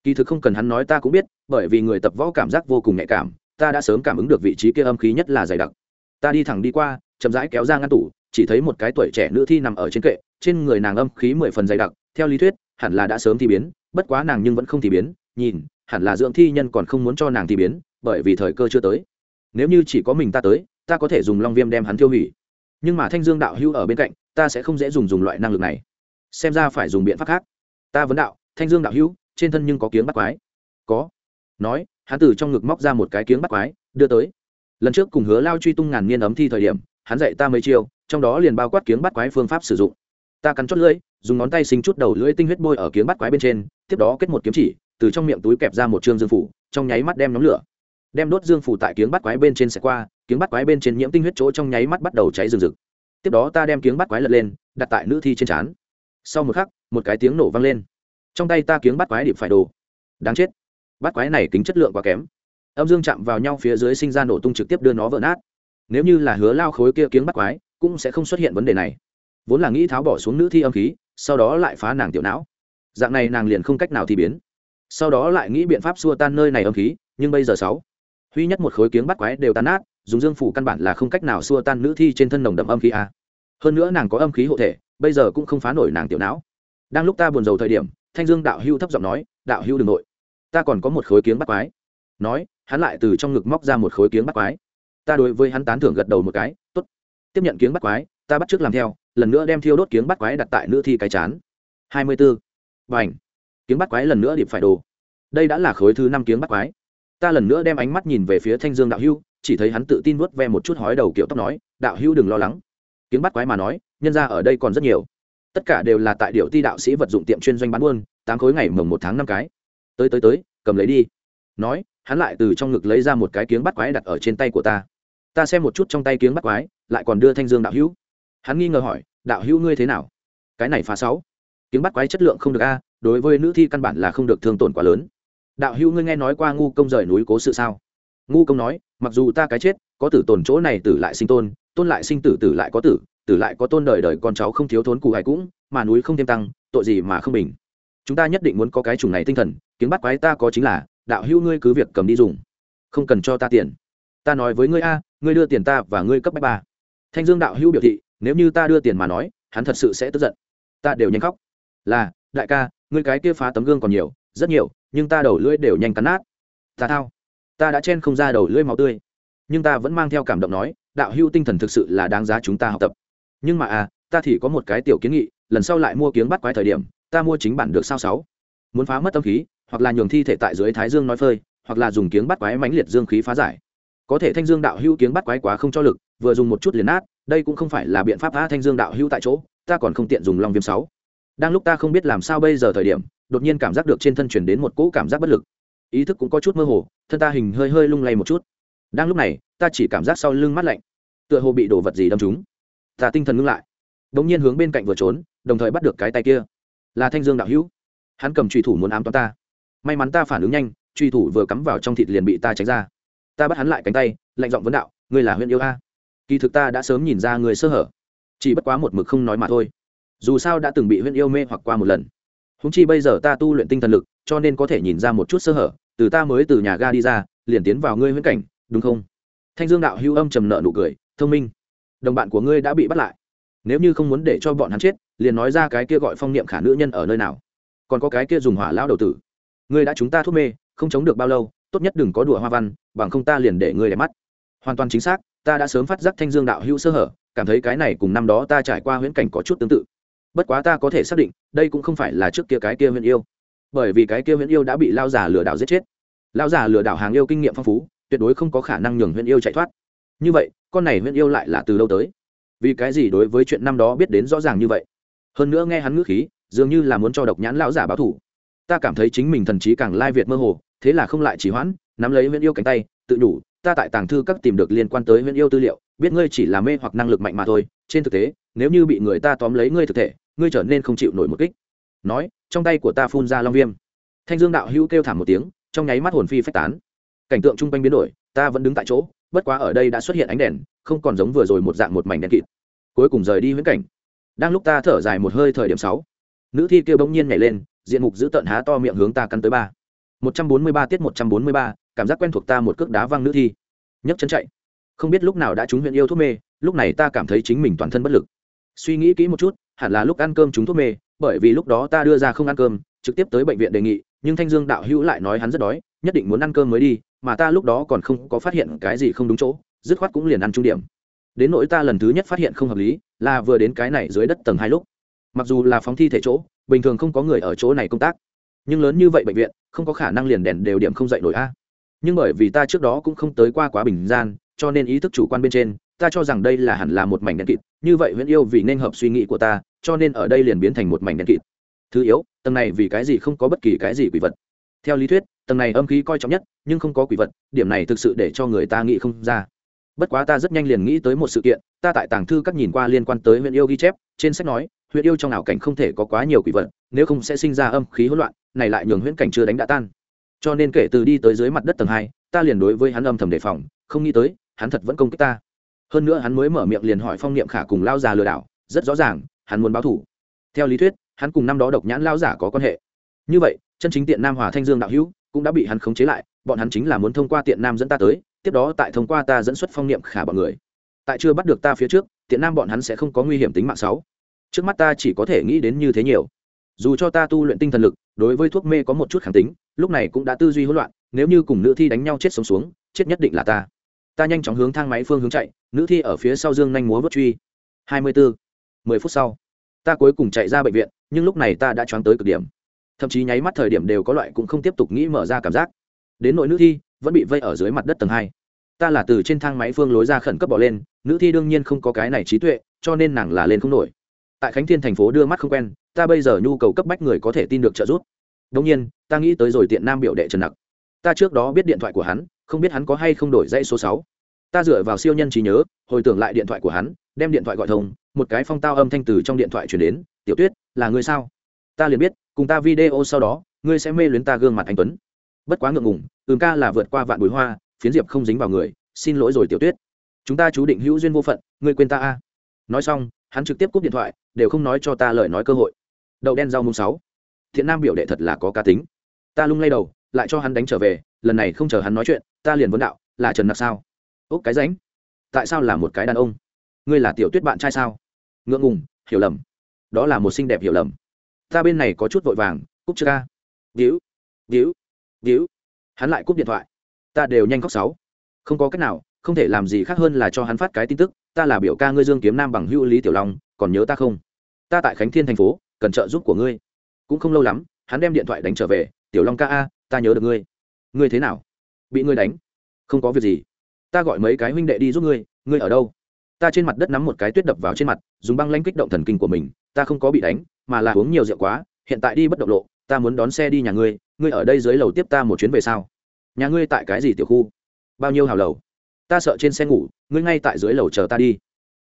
Kỳ thực không cần hắn nói ta cũng biết, bởi vì người tập võ cảm giác vô cùng nhạy cảm, ta đã sớm cảm ứng được vị trí kia âm khí nhất là dày đặc. Ta đi thẳng đi qua, chậm rãi kéo ra ngăn tủ chỉ thấy một cái tuổi trẻ nữ thi nằm ở trên kệ, trên người nàng âm khí mười phần dày đặc, theo lý thuyết, hẳn là đã sớm thi biến, bất quá nàng nhưng vẫn không thi biến, nhìn, hẳn là dưỡng thi nhân còn không muốn cho nàng thi biến, bởi vì thời cơ chưa tới. Nếu như chỉ có mình ta tới, ta có thể dùng long viêm đem hắn tiêu hủy. Nhưng mà thanh dương đạo hữu ở bên cạnh, ta sẽ không dễ dùng dùng loại năng lực này. Xem ra phải dùng biện pháp khác. Ta vấn đạo, thanh dương đạo hữu, trên thân nhưng có kiếng bắt quái. Có. Nói, hắn từ trong ngực móc ra một cái kiếng bắt quái, đưa tới. Lần trước cùng hứa lao truy tung ngàn niên ấm thi thời điểm hắn dạy ta mấy chiêu, trong đó liền bao quát kiếng bắt quái phương pháp sử dụng. Ta cắn chót lưỡi, dùng ngón tay xinh chút đầu lưỡi tinh huyết bôi ở kiếng bắt quái bên trên, tiếp đó kết một kiếm chỉ, từ trong miệng túi kẹp ra một trương dương phủ, trong nháy mắt đem nhóm lửa, đem đốt dương phủ tại kiếng bắt quái bên trên sẽ qua, kiếng bắt quái bên trên nhiễm tinh huyết chỗ trong nháy mắt bắt đầu cháy rừng rực. Tiếp đó ta đem kiếng bắt quái lật lên, đặt tại nữ thi trên trán. Sau một khắc, một cái tiếng nổ vang lên. Trong tay ta kiếng bắt quái điệp phải đồ đáng chết. Bắt quái này kính chất lượng quá kém. Âm dương chạm vào nhau phía dưới sinh ra nổ tung trực tiếp đưa nó vỡ nát nếu như là hứa lao khối kia kiếng bắt quái, cũng sẽ không xuất hiện vấn đề này. Vốn là nghĩ tháo bỏ xuống nữ thi âm khí, sau đó lại phá nàng tiểu não. Dạng này nàng liền không cách nào thì biến. Sau đó lại nghĩ biện pháp xua tan nơi này âm khí, nhưng bây giờ sáu huy nhất một khối kiếng bắt quái đều tan nát, dùng dương phủ căn bản là không cách nào xua tan nữ thi trên thân nồng đậm âm khí a. Hơn nữa nàng có âm khí hộ thể, bây giờ cũng không phá nổi nàng tiểu não. Đang lúc ta buồn rầu thời điểm, thanh dương đạo hưu thấp giọng nói, đạo hưu đừng nội. Ta còn có một khối kiếng bắt quái. Nói, hắn lại từ trong ngực móc ra một khối kiếng bắt quái ta đối với hắn tán thưởng gật đầu một cái t ố t tiếp nhận kiếng bắt quái, ta bắt t r ư ớ c làm theo, lần nữa đem thiêu đốt kiếng bắt quái đặt tại nữ thi cái chán. Hai mươi b ố và ảnh kiếng bắt quái lần nữa điệp phải đồ. Đây đã là khối thứ năm kiếng bắt quái. Ta lần nữa đem ánh mắt nhìn về phía thanh dương đạo hưu chỉ thấy hắn tự tin vuốt ve một chút hói đầu kiểu tóc nói, đạo hưu đừng lo lắng. Kiếng bắt quái mà nói, nhân ra ở đây còn rất nhiều. Tất cả đều là tại điệu ti đạo sĩ vật dụng tiệm chuyên doanh bán buôn, tám khối ngày mồng một tháng năm cái. Tới tới tới, cầm lấy đi. Nói, hắn lại từ trong ngực lấy ra một cái kiếng bắt quái đặt ở trên tay của ta ta xem một chút trong tay kiếng bắt quái, lại còn đưa thanh dương đạo hữu. Hắn nghi ngờ hỏi, đạo hữu ngươi thế nào? Cái này phá sáu. Kiếng bắt quái chất lượng không được a, đối với nữ thi căn bản là không được thương tổn quá lớn. Đạo hữu ngươi nghe nói qua ngu công rời núi cố sự sao? Ngu công nói, mặc dù ta cái chết, có tử tồn chỗ này tử lại sinh tôn tôn lại sinh tử tử lại có tử tử lại có tôn đời đời con cháu không thiếu thốn cụ hải cũng, mà núi không thêm tăng, tội gì mà không bình. Chúng ta nhất định muốn có cái chủng này tinh thần kiếm bắt quái ta có chính là, đạo hữu ngươi cứ việc cầm đi dùng, không cần cho ta tiền ta nói với ngươi a, ngươi đưa tiền ta và ngươi cấp bách ba. Thanh dương đạo hữu biểu thị, nếu như ta đưa tiền mà nói, hắn thật sự sẽ tức giận. Ta đều nhanh khóc. Là, đại ca, ngươi cái kia phá tấm gương còn nhiều, rất nhiều, nhưng ta đầu lưỡi đều nhanh cắn nát. Ta thao. Ta đã chen không ra đầu lưỡi máu tươi. Nhưng ta vẫn mang theo cảm động nói, đạo hữu tinh thần thực sự là đáng giá chúng ta học tập. Nhưng mà à ta thì có một cái tiểu kiến nghị, lần sau lại mua kiếng bắt quái thời điểm, ta mua chính bản được sao sáu. Muốn phá mất tâm khí, hoặc là nhường thi thể tại dưới thái dương nói phơi, hoặc là dùng kiếng bắt quái mãnh liệt dương khí phá giải có thể thanh dương đạo hữu kiếng bắt quái quá không cho lực, vừa dùng một chút liền nát, đây cũng không phải là biện pháp a thanh dương đạo hữu tại chỗ, ta còn không tiện dùng long viêm sáu. Đang lúc ta không biết làm sao bây giờ thời điểm, đột nhiên cảm giác được trên thân chuyển đến một cỗ cảm giác bất lực. Ý thức cũng có chút mơ hồ, thân ta hình hơi hơi lung lay một chút. Đang lúc này, ta chỉ cảm giác sau lưng mắt lạnh, tựa hồ bị đổ vật gì đâm trúng. Ta tinh thần ngưng lại đ ỗ n g nhiên hướng bên cạnh vừa trốn, đồng thời bắt được cái tay kia. Là thanh dương đạo hữu. Hắn cầm trùy thủ muốn ám toán ta. May mắn ta phản ứng nhanh truy thủ vừa cắm vào trong thịt liền bị ta tránh ra ta bắt hắn lại cánh tay, lạnh giọng vấn đạo, ngươi là huyện yêu a? Kỳ thực ta đã sớm nhìn ra người sơ hở, chỉ bất quá một mực không nói mà thôi. Dù sao đã từng bị huyện yêu mê hoặc qua một lần. Húng chi bây giờ ta tu luyện tinh thần lực, cho nên có thể nhìn ra một chút sơ hở, từ ta mới từ nhà ga đi ra, liền tiến vào ngươi huyễn cảnh, đúng không? Thanh dương đạo hưu âm trầm nợ nụ cười, thông minh. Đồng bạn của ngươi đã bị bắt lại. Nếu như không muốn để cho bọn hắn chết, liền nói ra cái kia gọi phong niệm khả nữ nhân ở nơi nào. Còn có cái kia dùng hỏa lão đầu tử. Ngươi đã chúng ta thuốc mê, không chống được bao lâu tốt nhất đừng có đùa hoa văn, bằng không ta liền để ngươi đẹp mắt. Hoàn toàn chính xác, ta đã sớm phát giác thanh dương đạo hữu sơ hở, cảm thấy cái này cùng năm đó ta trải qua huyễn cảnh có chút tương tự. Bất quá ta có thể xác định, đây cũng không phải là trước kia cái kia huyễn yêu, bởi vì cái kia huyễn yêu đã bị lao giả lừa đảo giết chết. Lao giả lừa đảo hàng yêu kinh nghiệm phong phú, tuyệt đối không có khả năng nhường huyễn yêu chạy thoát. Như vậy, con này huyễn yêu lại là từ đâu tới? Vì cái gì đối với chuyện năm đó biết đến rõ ràng như vậy? Hơn nữa nghe hắn ngữ khí, dường như là muốn cho độc nhãn lão giả báo thủ ta cảm thấy chính mình thần trí càng lai việt mơ hồ thế là không lại chỉ hoãn, nắm lấy huyễn yêu cánh tay, tự nhủ, ta tại tàng thư các tìm được liên quan tới huyễn yêu tư liệu, biết ngươi chỉ là mê hoặc năng lực mạnh mà thôi, trên thực tế, nếu như bị người ta tóm lấy ngươi thực thể, ngươi trở nên không chịu nổi một kích. Nói, trong tay của ta phun ra long viêm. Thanh dương đạo hữu kêu thảm một tiếng, trong nháy mắt hồn phi phách tán. Cảnh tượng chung quanh biến đổi, ta vẫn đứng tại chỗ, bất quá ở đây đã xuất hiện ánh đèn, không còn giống vừa rồi một dạng một mảnh đen kịt. Cuối cùng rời đi viễn cảnh. Đang lúc ta thở dài một hơi thời điểm sáu, nữ thi kêu bỗng nhiên nhảy lên, diện mục giữ tợn há to miệng hướng ta cắn tới ba một trăm bốn mươi ba tiết một trăm bốn mươi ba, cảm giác quen thuộc ta một cước đá văng nữ thi. Nhấc chân chạy. Không biết lúc nào đã trúng huyện yêu thuốc mê, lúc này ta cảm thấy chính mình toàn thân bất lực. Suy nghĩ kỹ một chút, hẳn là lúc ăn cơm trúng thuốc mê, bởi vì lúc đó ta đưa ra không ăn cơm, trực tiếp tới bệnh viện đề nghị, nhưng thanh dương đạo hữu lại nói hắn rất đói, nhất định muốn ăn cơm mới đi, mà ta lúc đó còn không có phát hiện cái gì không đúng chỗ, dứt khoát cũng liền ăn trung điểm. Đến nỗi ta lần thứ nhất phát hiện không hợp lý, là vừa đến cái này dưới đất tầng hai lúc. Mặc dù là phóng thi thể chỗ, bình thường không có người ở chỗ này công tác nhưng lớn như vậy bệnh viện, không có khả năng liền đèn đều điểm không dậy nổi a. Nhưng bởi vì ta trước đó cũng không tới qua quá bình gian, cho nên ý thức chủ quan bên trên, ta cho rằng đây là hẳn là một mảnh đèn kịt. Như vậy huyễn yêu vì nên hợp suy nghĩ của ta, cho nên ở đây liền biến thành một mảnh đèn kịt. Thứ yếu, tầng này vì cái gì không có bất kỳ cái gì quỷ vật. Theo lý thuyết, tầng này âm khí coi trọng nhất, nhưng không có quỷ vật, điểm này thực sự để cho người ta nghĩ không ra. Bất quá ta rất nhanh liền nghĩ tới một sự kiện, ta tại tàng thư các nhìn qua liên quan tới huyện yêu ghi chép, trên sách nói huyện yêu trong ảo cảnh không thể có quá nhiều quỷ vật, nếu không sẽ sinh ra âm khí hỗn loạn, này lại nhường huyễn cảnh chưa đánh đã tan. Cho nên kể từ đi tới dưới mặt đất tầng hai, ta liền đối với hắn âm thầm đề phòng, không nghĩ tới, hắn thật vẫn công kích ta. Hơn nữa hắn mới mở miệng liền hỏi phong niệm khả cùng lao già lừa đảo, rất rõ ràng, hắn muốn báo thủ. Theo lý thuyết, hắn cùng năm đó độc nhãn lao giả có quan hệ. Như vậy, chân chính tiện nam hòa thanh dương đạo hữu cũng đã bị hắn khống chế lại, bọn hắn chính là muốn thông qua tiện nam dẫn ta tới, tiếp đó tại thông qua ta dẫn xuất phong niệm khả bọn người. Tại chưa bắt được ta phía trước, tiện nam bọn hắn sẽ không có nguy hiểm tính mạng sáu trước mắt ta chỉ có thể nghĩ đến như thế nhiều. Dù cho ta tu luyện tinh thần lực, đối với thuốc mê có một chút khẳng tính, lúc này cũng đã tư duy hỗn loạn, nếu như cùng nữ thi đánh nhau chết sống xuống, chết nhất định là ta. Ta nhanh chóng hướng thang máy phương hướng chạy, nữ thi ở phía sau dương nhanh múa vớt truy. Hai mươi bốn mười phút sau, ta cuối cùng chạy ra bệnh viện, nhưng lúc này ta đã choáng tới cực điểm. Thậm chí nháy mắt thời điểm đều có loại cũng không tiếp tục nghĩ mở ra cảm giác. Đến nội nữ thi, vẫn bị vây ở dưới mặt đất tầng hai. Ta là từ trên thang máy phương lối ra khẩn cấp bỏ lên, nữ thi đương nhiên không có cái này trí tuệ, cho nên nàng là lên không nổi tại khánh thiên thành phố đưa mắt không quen, ta bây giờ nhu cầu cấp bách người có thể tin được trợ giúp. Đông nhiên, ta nghĩ tới rồi tiện nam biểu đệ trần nặc. Ta trước đó biết điện thoại của hắn, không biết hắn có hay không đổi dãy số sáu. Ta dựa vào siêu nhân trí nhớ, hồi tưởng lại điện thoại của hắn, đem điện thoại gọi thông, một cái phong tao âm thanh từ trong điện thoại chuyển đến, tiểu tuyết, là người sao? Ta liền biết, cùng ta video sau đó, ngươi sẽ mê luyến ta gương mặt anh tuấn. Bất quá ngượng ngùng ừm ca là vượt qua vạn bụi hoa, phiến diệp không dính vào người, xin lỗi rồi, tiểu tuyết. Chúng ta chú định hữu duyên vô phận, ngươi quên ta a. Nói xong, hắn trực tiếp cúp điện thoại đều không nói cho ta lời nói cơ hội. Đậu đen rau mùng sáu. Thiện nam biểu đệ thật là có cá tính. Ta lung lay đầu, lại cho hắn đánh trở về, lần này không chờ hắn nói chuyện, ta liền vấn đạo, là trần nặc sao? Ốc cái ránh. Tại sao là một cái đàn ông? Ngươi là tiểu tuyết bạn trai sao? Ngượng ngùng, hiểu lầm. Đó là một xinh đẹp hiểu lầm. Ta bên này có chút vội vàng, cúp chưa ca. Víu víu víu hắn lại cúp điện thoại. Ta đều nhanh khóc sáu. Không có cách nào, không thể làm gì khác hơn là cho hắn phát cái tin tức. Ta là biểu ca ngươi dương kiếm nam bằng hữu lý tiểu long còn nhớ ta không? Ta tại khánh thiên thành phố, cần trợ giúp của ngươi. Cũng không lâu lắm, hắn đem điện thoại đánh trở về, tiểu long ca a, ta nhớ được ngươi. Ngươi thế nào? Bị ngươi đánh. Không có việc gì. Ta gọi mấy cái huynh đệ đi giúp ngươi ngươi ở đâu? Ta trên mặt đất nắm một cái tuyết đập vào trên mặt, dùng băng lanh kích động thần kinh của mình, ta không có bị đánh, mà là uống nhiều rượu quá, hiện tại đi bất động lộ, ta muốn đón xe đi nhà ngươi ngươi ở đây dưới lầu tiếp ta một chuyến về sau nhà ngươi tại cái gì tiểu khu? Bao nhiêu hào lầu? Ta sợ trên xe ngủ, ngươi ngay tại dưới lầu chờ ta đi.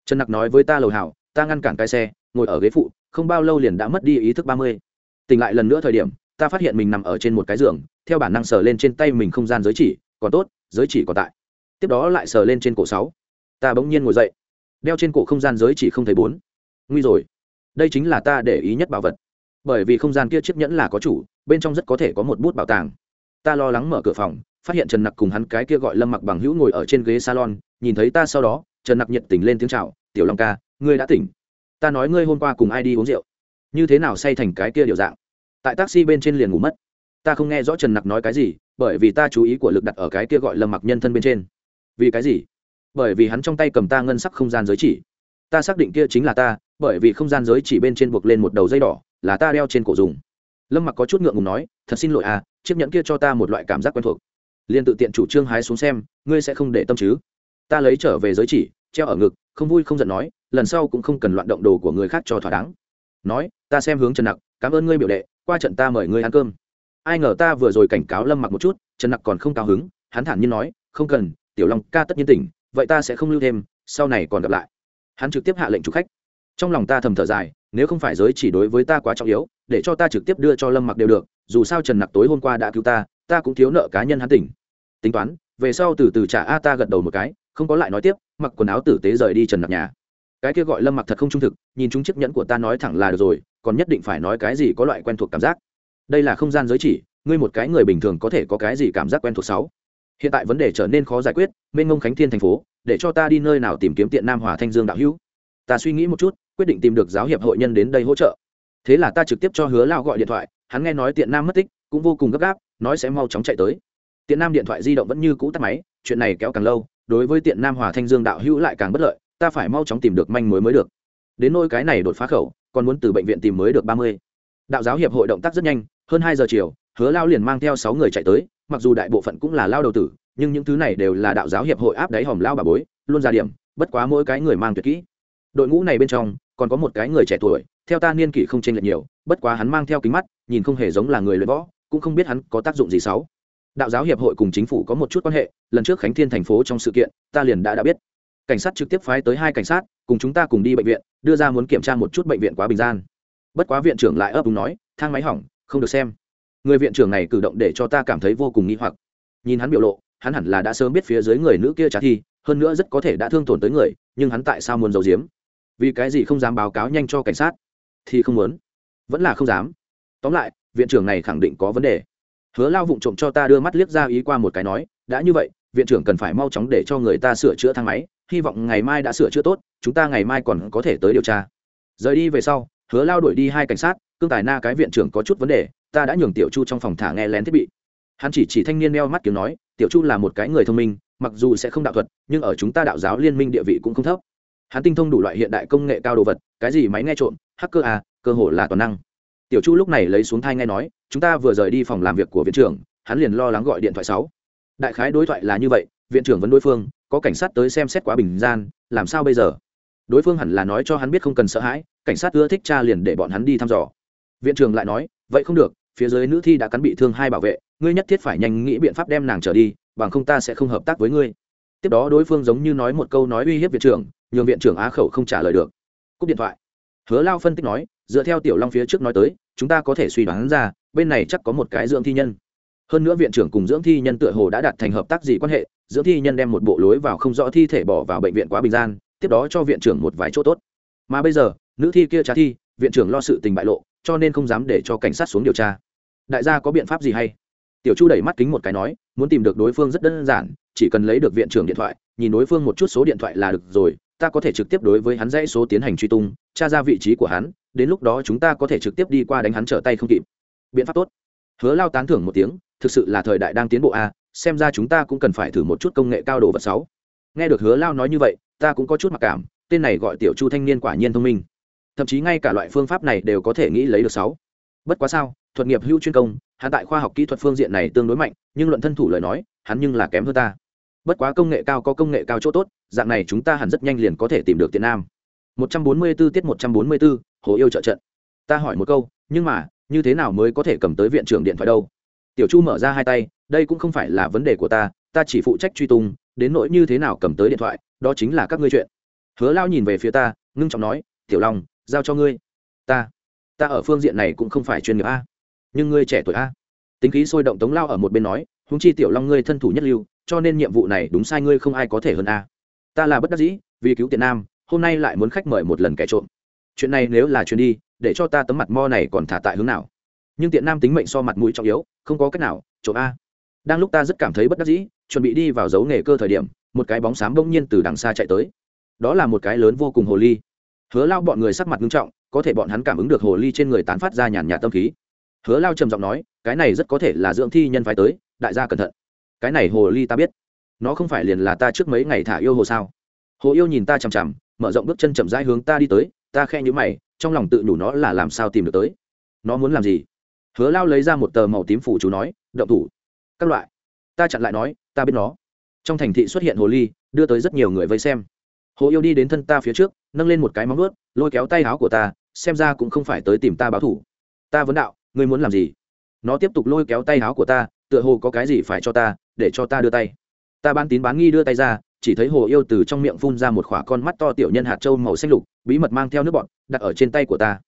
Trần nặc nói với ta lầu hào ta ngăn cản cái xe, ngồi ở ghế phụ, không bao lâu liền đã mất đi ý thức ba mươi. Tỉnh lại lần nữa thời điểm, ta phát hiện mình nằm ở trên một cái giường, theo bản năng sờ lên trên tay mình không gian giới chỉ, còn tốt, giới chỉ còn tại. Tiếp đó lại sờ lên trên cổ sáu. Ta bỗng nhiên ngồi dậy, đeo trên cổ không gian giới chỉ không thấy bốn. Nguy rồi. Đây chính là ta để ý nhất bảo vật. Bởi vì không gian kia chiếc nhẫn là có chủ, bên trong rất có thể có một bút bảo tàng. Ta lo lắng mở cửa phòng, phát hiện trần nặc cùng hắn cái kia gọi lâm mặc bằng hữu ngồi ở trên ghế salon, nhìn thấy ta sau đó, trần nặc nhiệt tình lên tiếng c h à o tiểu long ca ngươi đã tỉnh. Ta nói ngươi hôm qua cùng ai đi uống rượu? Như thế nào say thành cái kia điều dạng? Tại taxi bên trên liền ngủ mất. Ta không nghe rõ trần nặc nói cái gì, bởi vì ta chú ý của lực đặt ở cái kia gọi lâm mặc nhân thân bên trên. Vì cái gì? Bởi vì hắn trong tay cầm ta ngân sắc không gian giới chỉ. Ta xác định kia chính là ta, bởi vì không gian giới chỉ bên trên buộc lên một đầu dây đỏ, là ta đeo trên cổ dùng. Lâm mặc có chút ngượng ngùng nói, thật xin lỗi à chiếc nhẫn kia cho ta một loại cảm giác quen thuộc. Liền tự tiện chủ trương hái xuống xem, ngươi sẽ không để tâm chứ? Ta lấy trở về giới chỉ, treo ở ngực, không vui không giận nói lần sau cũng không cần loạn động đồ của người khác cho thỏa đáng. Nói, ta xem hướng trần nặc, cảm ơn ngươi biểu đệ, qua trận ta mời ngươi ăn cơm. Ai ngờ ta vừa rồi cảnh cáo lâm mặc một chút, trần nặc còn không cao hứng, hắn thản nhiên nói, không cần, tiểu long ca tất nhiên tỉnh, vậy ta sẽ không lưu thêm, sau này còn gặp lại. Hắn trực tiếp hạ lệnh chủ khách. Trong lòng ta thầm thở dài, nếu không phải giới chỉ đối với ta quá trọng yếu, để cho ta trực tiếp đưa cho lâm mặc đều được, dù sao trần nặc tối hôm qua đã cứu ta ta cũng thiếu nợ cá nhân hắn tỉnh. Tính toán, về sau từ từ trả a ta gật đầu một cái, không có lại nói tiếp, mặc quần áo tử tế rời đi trần nặc nhà cái kia gọi lâm mặc thật không trung thực, nhìn chúng chiếc nhẫn của ta nói thẳng là được rồi, còn nhất định phải nói cái gì có loại quen thuộc cảm giác. Đây là không gian giới chỉ, ngươi một cái người bình thường có thể có cái gì cảm giác quen thuộc sáu? Hiện tại vấn đề trở nên khó giải quyết mênh ngông khánh thiên thành phố, để cho ta đi nơi nào tìm kiếm tiện nam hòa thanh dương đạo hữu. Ta suy nghĩ một chút, quyết định tìm được giáo hiệp hội nhân đến đây hỗ trợ. Thế là ta trực tiếp cho hứa lao gọi điện thoại, hắn nghe nói tiện nam mất tích, cũng vô cùng gấp gáp, nói sẽ mau chóng chạy tới. Tiện nam điện thoại di động vẫn như cũ tắt máy, chuyện này kéo càng lâu, đối với tiện nam hòa thanh dương đạo hữu lại càng bất lợi ta phải mau chóng tìm được manh mối mới được. Đến nôi cái này đột phá khẩu, còn muốn từ bệnh viện tìm mới được ba mươi. Đạo giáo hiệp hội động tác rất nhanh, hơn hai giờ chiều, hứa lao liền mang theo sáu người chạy tới, mặc dù đại bộ phận cũng là lao đầu tử, nhưng những thứ này đều là đạo giáo hiệp hội áp đáy hòm lao bà bối, luôn ra điểm, bất quá mỗi cái người mang tuyệt kỹ. Đội ngũ này bên trong, còn có một cái người trẻ tuổi, theo ta niên kỷ không chênh lệch nhiều, bất quá hắn mang theo kính mắt, nhìn không hề giống là người luyện võ, cũng không biết hắn có tác dụng gì xấu. Đạo giáo hiệp hội cùng chính phủ có một chút quan hệ, lần trước khánh thiên thành phố trong sự kiện, ta liền đã đã biết cảnh sát trực tiếp phái tới hai cảnh sát, cùng chúng ta cùng đi bệnh viện, đưa ra muốn kiểm tra một chút bệnh viện quá bình gian. Bất quá viện trưởng lại ấp úng nói, thang máy hỏng, không được xem. Người viện trưởng này cử động để cho ta cảm thấy vô cùng nghi hoặc. Nhìn hắn biểu lộ, hắn hẳn là đã sớm biết phía dưới người nữ kia trả thi, hơn nữa rất có thể đã thương tổn tới người, nhưng hắn tại sao muốn giấu giếm? Vì cái gì không dám báo cáo nhanh cho cảnh sát? Thì không muốn. Vẫn là không dám. Tóm lại, viện trưởng này khẳng định có vấn đề. Hứa lao vụng trộm cho ta đưa mắt liếc ra ý qua một cái nói, đã như vậy, viện trưởng cần phải mau chóng để cho người ta sửa chữa thang máy hy vọng ngày mai đã sửa chữa tốt, chúng ta ngày mai còn có thể tới điều tra. Rời đi về sau, hứa lao đuổi đi hai cảnh sát, cương tài na cái viện trưởng có chút vấn đề, ta đã nhường tiểu chu trong phòng thả nghe lén thiết bị. Hắn chỉ chỉ thanh niên meo mắt kiếm nói, tiểu chu là một cái người thông minh, mặc dù sẽ không đạo thuật, nhưng ở chúng ta đạo giáo liên minh địa vị cũng không thấp. Hắn tinh thông đủ loại hiện đại công nghệ cao đồ vật, cái gì máy nghe trộm, hacker à cơ hồ là toàn năng. Tiểu chu lúc này lấy xuống thai nghe nói, chúng ta vừa rời đi phòng làm việc của viện trưởng, hắn liền lo lắng gọi điện thoại sáu. Đại khái đối thoại là như vậy, viện trưởng vẫn đối phương có cảnh sát tới xem xét quá bình gian, làm sao bây giờ? Đối phương hẳn là nói cho hắn biết không cần sợ hãi, cảnh sát ưa thích cha liền để bọn hắn đi thăm dò. Viện trưởng lại nói, vậy không được, phía dưới nữ thi đã cắn bị thương hai bảo vệ, ngươi nhất thiết phải nhanh nghĩ biện pháp đem nàng trở đi, bằng không ta sẽ không hợp tác với ngươi. Tiếp đó đối phương giống như nói một câu nói uy hiếp viện trưởng, nhường viện trưởng á khẩu không trả lời được. Cúp điện thoại. Hứa lao phân tích nói, dựa theo tiểu long phía trước nói tới, chúng ta có thể suy đoán ra, bên này chắc có một cái dưỡng thi nhân. Hơn nữa viện trưởng cùng dưỡng thi nhân tựa hồ đã đạt thành hợp tác gì quan hệ dưỡng thi nhân đem một bộ lối vào không rõ thi thể bỏ vào bệnh viện quá bình gian, tiếp đó cho viện trưởng một vài chỗ tốt. Mà bây giờ, nữ thi kia trả thi, viện trưởng lo sự tình bại lộ, cho nên không dám để cho cảnh sát xuống điều tra. Đại gia có biện pháp gì hay? Tiểu chu đẩy mắt kính một cái nói, muốn tìm được đối phương rất đơn giản, chỉ cần lấy được viện trưởng điện thoại, nhìn đối phương một chút số điện thoại là được rồi, ta có thể trực tiếp đối với hắn dãy số tiến hành truy tung, tra ra vị trí của hắn, đến lúc đó chúng ta có thể trực tiếp đi qua đánh hắn trở tay không kịp. Biện pháp tốt. Hứa lao tán thưởng một tiếng, thực sự là thời đại đang tiến bộ a xem ra chúng ta cũng cần phải thử một chút công nghệ cao đồ vật sáu. Nghe được hứa lao nói như vậy ta cũng có chút mặc cảm tên này gọi tiểu chu thanh niên quả nhiên thông minh. Thậm chí ngay cả loại phương pháp này đều có thể nghĩ lấy được sáu. Bất quá sao thuật nghiệp hữu chuyên công hắn tại khoa học kỹ thuật phương diện này tương đối mạnh nhưng luận thân thủ lời nói hắn nhưng là kém hơn ta. Bất quá công nghệ cao có công nghệ cao chỗ tốt dạng này chúng ta hẳn rất nhanh liền có thể tìm được tiền nam. 144 tiết 144, hồ yêu trợ trận. Ta hỏi một câu nhưng mà như thế nào mới có thể cầm tới viện trưởng điện thoại đâu? Tiểu chu mở ra hai tay, đây cũng không phải là vấn đề của ta ta chỉ phụ trách truy tung, đến nỗi như thế nào cầm tới điện thoại, đó chính là các ngươi chuyện. Hứa lao nhìn về phía ta, ngưng trọng nói, tiểu long, giao cho ngươi. Ta ta ở phương diện này cũng không phải chuyên nghiệp a, nhưng ngươi trẻ tuổi a. Tính khí sôi động tống lao ở một bên nói húng chi tiểu long ngươi thân thủ nhất lưu, cho nên nhiệm vụ này đúng sai ngươi không ai có thể hơn a. Ta là bất đắc dĩ, vì cứu tiền nam, hôm nay lại muốn khách mời một lần kẻ trộm. Chuyện này nếu là chuyến đi, để cho ta tấm mặt mo này còn thả tại hướng nào? Nhưng tiện nam tính mệnh so mặt mũi trọng yếu không có cách nào trộm a. Đang lúc ta rất cảm thấy bất đắc dĩ, chuẩn bị đi vào dấu nghề cơ thời điểm, một cái bóng xám bỗng nhiên từ đằng xa chạy tới. Đó là một cái lớn vô cùng hồ ly. Hứa lao bọn người sắc mặt nghiêm trọng, có thể bọn hắn cảm ứng được hồ ly trên người tán phát ra nhàn nhạt tâm khí. Hứa lao trầm giọng nói, cái này rất có thể là dưỡng thi nhân phái tới, đại gia cẩn thận. Cái này hồ ly ta biết. Nó không phải liền là ta trước mấy ngày thả yêu hồ sao? Hồ yêu nhìn ta chằm chằm, mở rộng bước chân chậm rãi hướng ta đi tới, ta khe nhữ mày, trong lòng tự nhủ nó là làm sao tìm được tới? Nó muốn làm gì? Hứa lao lấy ra một tờ màu tím phủ chú nói, động thủ. Các loại. Ta chặn lại nói, ta biết nó. Trong thành thị xuất hiện hồ ly, đưa tới rất nhiều người vây xem. Hồ yêu đi đến thân ta phía trước, nâng lên một cái móng vuốt, lôi kéo tay áo của ta, xem ra cũng không phải tới tìm ta báo thủ. Ta vấn đạo, ngươi muốn làm gì? Nó tiếp tục lôi kéo tay áo của ta, tựa hồ có cái gì phải cho ta, để cho ta đưa tay. Ta bán tín bán nghi đưa tay ra, chỉ thấy hồ yêu từ trong miệng phun ra một khỏa con mắt to tiểu nhân hạt trâu màu xanh lục, bí mật mang theo nước bọn đặt ở trên tay của ta.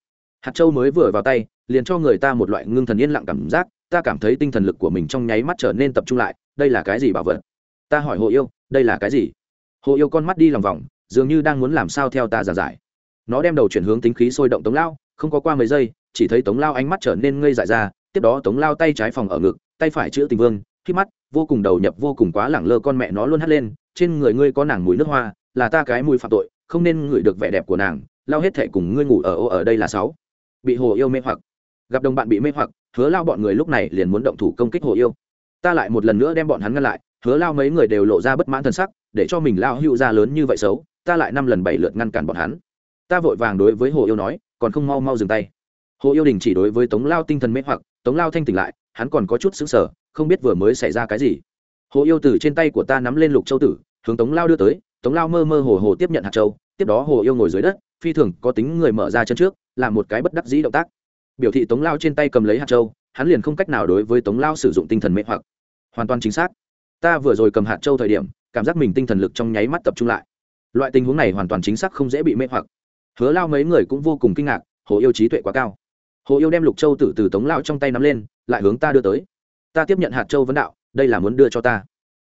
Hạt trâu mới vừa vào tay liền cho người ta một loại ngưng thần yên lặng cảm giác, ta cảm thấy tinh thần lực của mình trong nháy mắt trở nên tập trung lại, đây là cái gì bảo vật? Ta hỏi hồ yêu, đây là cái gì? Hồ yêu con mắt đi lòng vòng, dường như đang muốn làm sao theo ta giảng giải. Nó đem đầu chuyển hướng tính khí sôi động tống lao, không có qua mấy giây, chỉ thấy tống lao ánh mắt trở nên ngây dại ra, tiếp đó tống lao tay trái phòng ở ngực, tay phải chữ tình vương, khi mắt, vô cùng đầu nhập, vô cùng quá lẳng lơ con mẹ nó luôn hắt lên, trên người ngươi có nàng mùi nước hoa, là ta cái mùi phạm tội, không nên ngửi được vẻ đẹp của nàng, lao hết thệ cùng ngươi ngủ ở ô ở đây là sáu. Bị hồ yêu mê hoặc gặp đồng bạn bị mê hoặc, hứa lao bọn người lúc này liền muốn động thủ công kích hồ yêu. Ta lại một lần nữa đem bọn hắn ngăn lại, hứa lao mấy người đều lộ ra bất mãn thân sắc, để cho mình lao hữu ra lớn như vậy xấu, ta lại năm lần bảy lượt ngăn cản bọn hắn. Ta vội vàng đối với hồ yêu nói, còn không mau mau dừng tay. Hồ yêu đình chỉ đối với tống lao tinh thần mê hoặc, tống lao thanh tỉnh lại, hắn còn có chút xứng sở không biết vừa mới xảy ra cái gì. Hồ yêu từ trên tay của ta nắm lên lục châu tử, hướng tống lao đưa tới, tống lao mơ mơ hồ hồ tiếp nhận hạt châu, tiếp đó hồ yêu ngồi dưới đất, phi thường có tính người mở ra chân trước, làm một cái bất đắc dĩ động tác biểu thị tống lao trên tay cầm lấy hạt châu, hắn liền không cách nào đối với tống lao sử dụng tinh thần mê hoặc. Hoàn toàn chính xác. Ta vừa rồi cầm hạt châu thời điểm, cảm giác mình tinh thần lực trong nháy mắt tập trung lại. Loại tình huống này hoàn toàn chính xác không dễ bị mê hoặc. Hứa lao mấy người cũng vô cùng kinh ngạc, hồ yêu trí tuệ quá cao. Hồ yêu đem lục châu từ từ tống lao trong tay nắm lên, lại hướng ta đưa tới. Ta tiếp nhận hạt châu vấn đạo, đây là muốn đưa cho ta.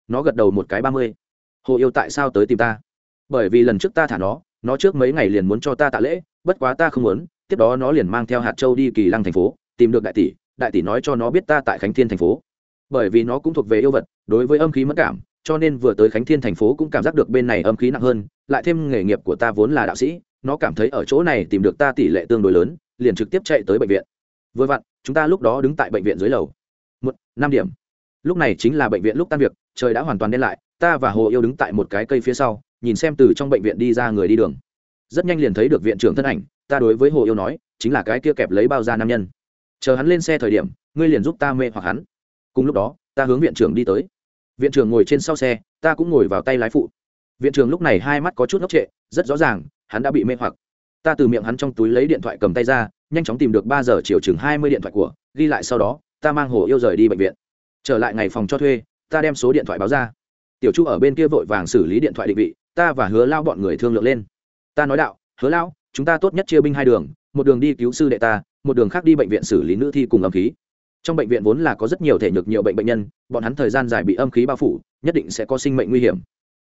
Nó gật đầu một cái ba mươi. Hồ yêu tại sao tới tìm ta? Bởi vì lần trước ta thả nó nó trước mấy ngày liền muốn cho ta tạ lễ, bất quá ta không muốn tiếp đó nó liền mang theo hạt châu đi kỳ lăng thành phố, tìm được đại tỷ đại tỷ nói cho nó biết ta tại khánh thiên thành phố. Bởi vì nó cũng thuộc về yêu vật, đối với âm khí mất cảm, cho nên vừa tới khánh thiên thành phố cũng cảm giác được bên này âm khí nặng hơn, lại thêm nghề nghiệp của ta vốn là đạo sĩ, nó cảm thấy ở chỗ này tìm được ta tỷ lệ tương đối lớn, liền trực tiếp chạy tới bệnh viện. Vừa vặn, chúng ta lúc đó đứng tại bệnh viện dưới lầu. Một, năm điểm. Lúc này chính là bệnh viện lúc tan việc, trời đã hoàn toàn đen lại, ta và hồ yêu đứng tại một cái cây phía sau, nhìn xem từ trong bệnh viện đi ra người đi đường rất nhanh liền thấy được viện trưởng thân ảnh, ta đối với hồ yêu nói, chính là cái kia kẹp lấy bao da nam nhân. Chờ hắn lên xe thời điểm, ngươi liền giúp ta mê hoặc hắn. Cùng lúc đó, ta hướng viện trưởng đi tới. Viện trưởng ngồi trên sau xe, ta cũng ngồi vào tay lái phụ. Viện trưởng lúc này hai mắt có chút ngốc trệ, rất rõ ràng, hắn đã bị mê hoặc. Ta từ miệng hắn trong túi lấy điện thoại cầm tay ra, nhanh chóng tìm được ba giờ chiều chừng hai mươi điện thoại của, ghi lại sau đó, ta mang hồ yêu rời đi bệnh viện. Trở lại ngày phòng cho thuê, ta đem số điện thoại báo ra. Tiểu chu ở bên kia vội vàng xử lý điện thoại định vị, ta và hứa lao bọn người thương lượng lên ta nói đạo, hứa lao chúng ta tốt nhất chia binh hai đường, một đường đi cứu sư đệ ta, một đường khác đi bệnh viện xử lý nữ thi cùng âm khí. Trong bệnh viện vốn là có rất nhiều thể nhược nhiều bệnh bệnh nhân, bọn hắn thời gian dài bị âm khí bao phủ, nhất định sẽ có sinh mệnh nguy hiểm.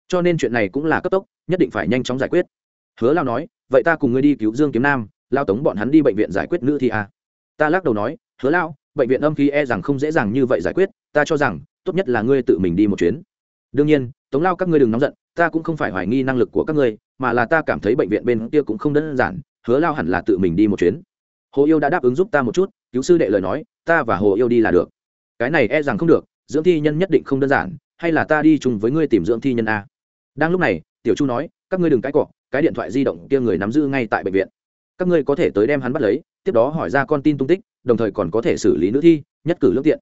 Cho nên chuyện này cũng là cấp tốc, nhất định phải nhanh chóng giải quyết. Hứa lao nói, vậy ta cùng ngươi đi cứu dương kiếm nam lao tống bọn hắn đi bệnh viện giải quyết nữ thi à. ta lắc đầu nói, hứa lao bệnh viện âm khí e rằng không dễ dàng như vậy giải quyết, ta cho rằng, tốt nhất là ngươi tự mình đi một chuyến. Đương nhiên, tống lao các ngươi đừng nóng giận ta cũng không phải hoài nghi năng lực của các ngươi, mà là ta cảm thấy bệnh viện bên kia cũng không đơn giản, hứa lao hẳn là tự mình đi một chuyến. Hồ yêu đã đáp ứng giúp ta một chút, cứu sư đệ lời nói, ta và hồ yêu đi là được. Cái này e rằng không được, dưỡng thi nhân nhất định không đơn giản, hay là ta đi chung với ngươi tìm dưỡng thi nhân a? Đang lúc này, tiểu chu nói, các ngươi đừng cãi cọ, cái điện thoại di động kia người nắm giữ ngay tại bệnh viện. Các ngươi có thể tới đem hắn bắt lấy, tiếp đó hỏi ra con tin tung tích, đồng thời còn có thể xử lý nữ thi, nhất cử lương tiện.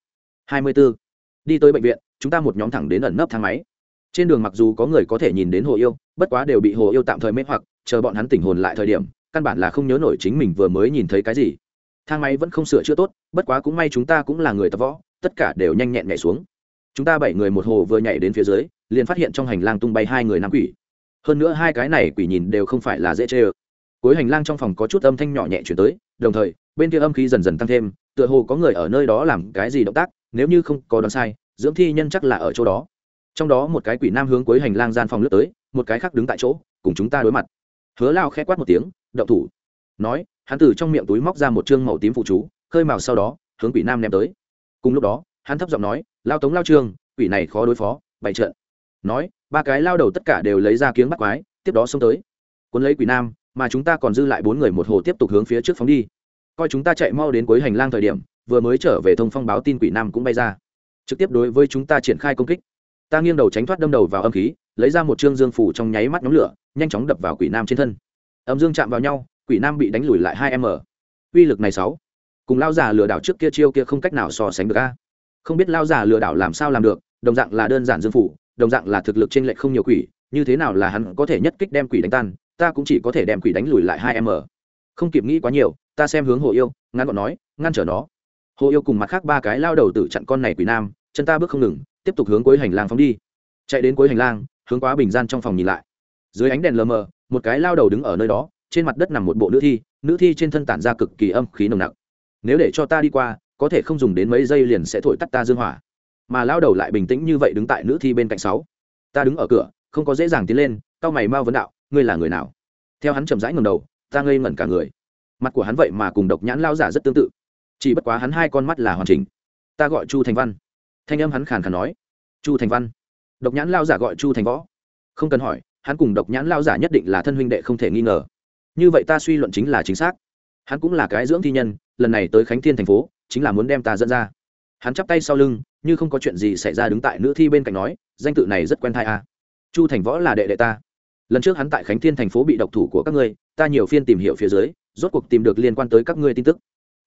Hai mươi 24. đi tới bệnh viện, chúng ta một nhóm thẳng đến ẩn nấp thang máy trên đường mặc dù có người có thể nhìn đến hồ yêu, bất quá đều bị hồ yêu tạm thời mê hoặc, chờ bọn hắn tỉnh hồn lại thời điểm, căn bản là không nhớ nổi chính mình vừa mới nhìn thấy cái gì. Thang máy vẫn không sửa chữa tốt, bất quá cũng may chúng ta cũng là người tập võ, tất cả đều nhanh nhẹn nhảy xuống. Chúng ta bảy người một hồ vừa nhảy đến phía dưới, liền phát hiện trong hành lang tung bay hai người nam quỷ. Hơn nữa hai cái này quỷ nhìn đều không phải là dễ chê ơ cuối hành lang trong phòng có chút âm thanh nhỏ nhẹ chuyển tới, đồng thời, bên kia âm khí dần dần tăng thêm, tựa hồ có người ở nơi đó làm cái gì động tác, nếu như không có đoán sai, dưỡng thi nhân chắc là ở chỗ đó trong đó một cái quỷ nam hướng cuối hành lang gian phòng lướt tới, một cái khác đứng tại chỗ, cùng chúng ta đối mặt. Hứa lao khẽ quát một tiếng, động thủ. Nói, hắn từ trong miệng túi móc ra một chương màu tím phụ chú, khơi màu sau đó, hướng quỷ nam ném tới. Cùng lúc đó, hắn thấp giọng nói, lao tống lao trương, quỷ này khó đối phó, bày trợn nói, ba cái lao đầu tất cả đều lấy ra kiếng bắt quái, tiếp đó xông tới. Cuốn lấy quỷ nam, mà chúng ta còn dư lại bốn người một hồ tiếp tục hướng phía trước phóng đi. Coi chúng ta chạy mau đến cuối hành lang thời điểm, vừa mới trở về thông phong báo tin quỷ nam cũng bay ra. Trực tiếp đối với chúng ta triển khai công kích ta nghiêng đầu tránh thoát đâm đầu vào âm khí, lấy ra một chương dương phủ trong nháy mắt nhóm lửa, nhanh chóng đập vào quỷ nam trên thân. Âm dương chạm vào nhau, quỷ nam bị đánh lùi lại hai m. Uy lực này sáu. Cùng lao già lừa đảo trước kia chiêu kia không cách nào so sánh được a. Không biết lao già lừa đảo làm sao làm được, đồng dạng là đơn giản dương phủ, đồng dạng là thực lực trên lệch không nhiều quỷ, như thế nào là hắn có thể nhất kích đem quỷ đánh tan, ta cũng chỉ có thể đem quỷ đánh lùi lại hai m. Không kịp nghĩ quá nhiều, ta xem hướng hồ yêu ngăn gọn nói, ngăn trở nó. Hồ yêu cùng mặt khác ba cái lao đầu tử chặn con này quỷ nam chân ta bước không ngừng, tiếp tục hướng cuối hành lang phóng đi. Chạy đến cuối hành lang, hướng quá bình gian trong phòng nhìn lại. Dưới ánh đèn lờ mờ, một cái lao đầu đứng ở nơi đó, trên mặt đất nằm một bộ nữ thi nữ thi trên thân tản ra cực kỳ âm khí nồng nặc. Nếu để cho ta đi qua, có thể không dùng đến mấy giây liền sẽ thổi tắt ta dương hỏa. Mà lao đầu lại bình tĩnh như vậy đứng tại nữ thi bên cạnh sáu. Ta đứng ở cửa, không có dễ dàng tiến lên, cao mày mau vấn đạo, ngươi là người nào? Theo hắn chậm rãi ngầm đầu, ta ngây ngẩn cả người. Mặt của hắn vậy mà cùng độc nhãn lao giả rất tương tự. Chỉ bất quá hắn hai con mắt là hoàn chỉnh. Ta gọi chu thành văn thanh âm hắn khàn khàn nói, chu thành văn. Độc nhãn lao giả gọi chu thành võ. Không cần hỏi, hắn cùng độc nhãn lao giả nhất định là thân huynh đệ không thể nghi ngờ. Như vậy ta suy luận chính là chính xác. Hắn cũng là cái dưỡng thi nhân, lần này tới khánh thiên thành phố, chính là muốn đem ta dẫn ra. Hắn chắp tay sau lưng, như không có chuyện gì xảy ra đứng tại nữ thi bên cạnh nói, danh tự này rất quen thai a à. chu thành võ là đệ đệ ta. Lần trước hắn tại khánh thiên thành phố bị độc thủ của các ngươi, ta nhiều phiên tìm hiểu phía dưới, rốt cuộc tìm được liên quan tới các ngươi tin tức.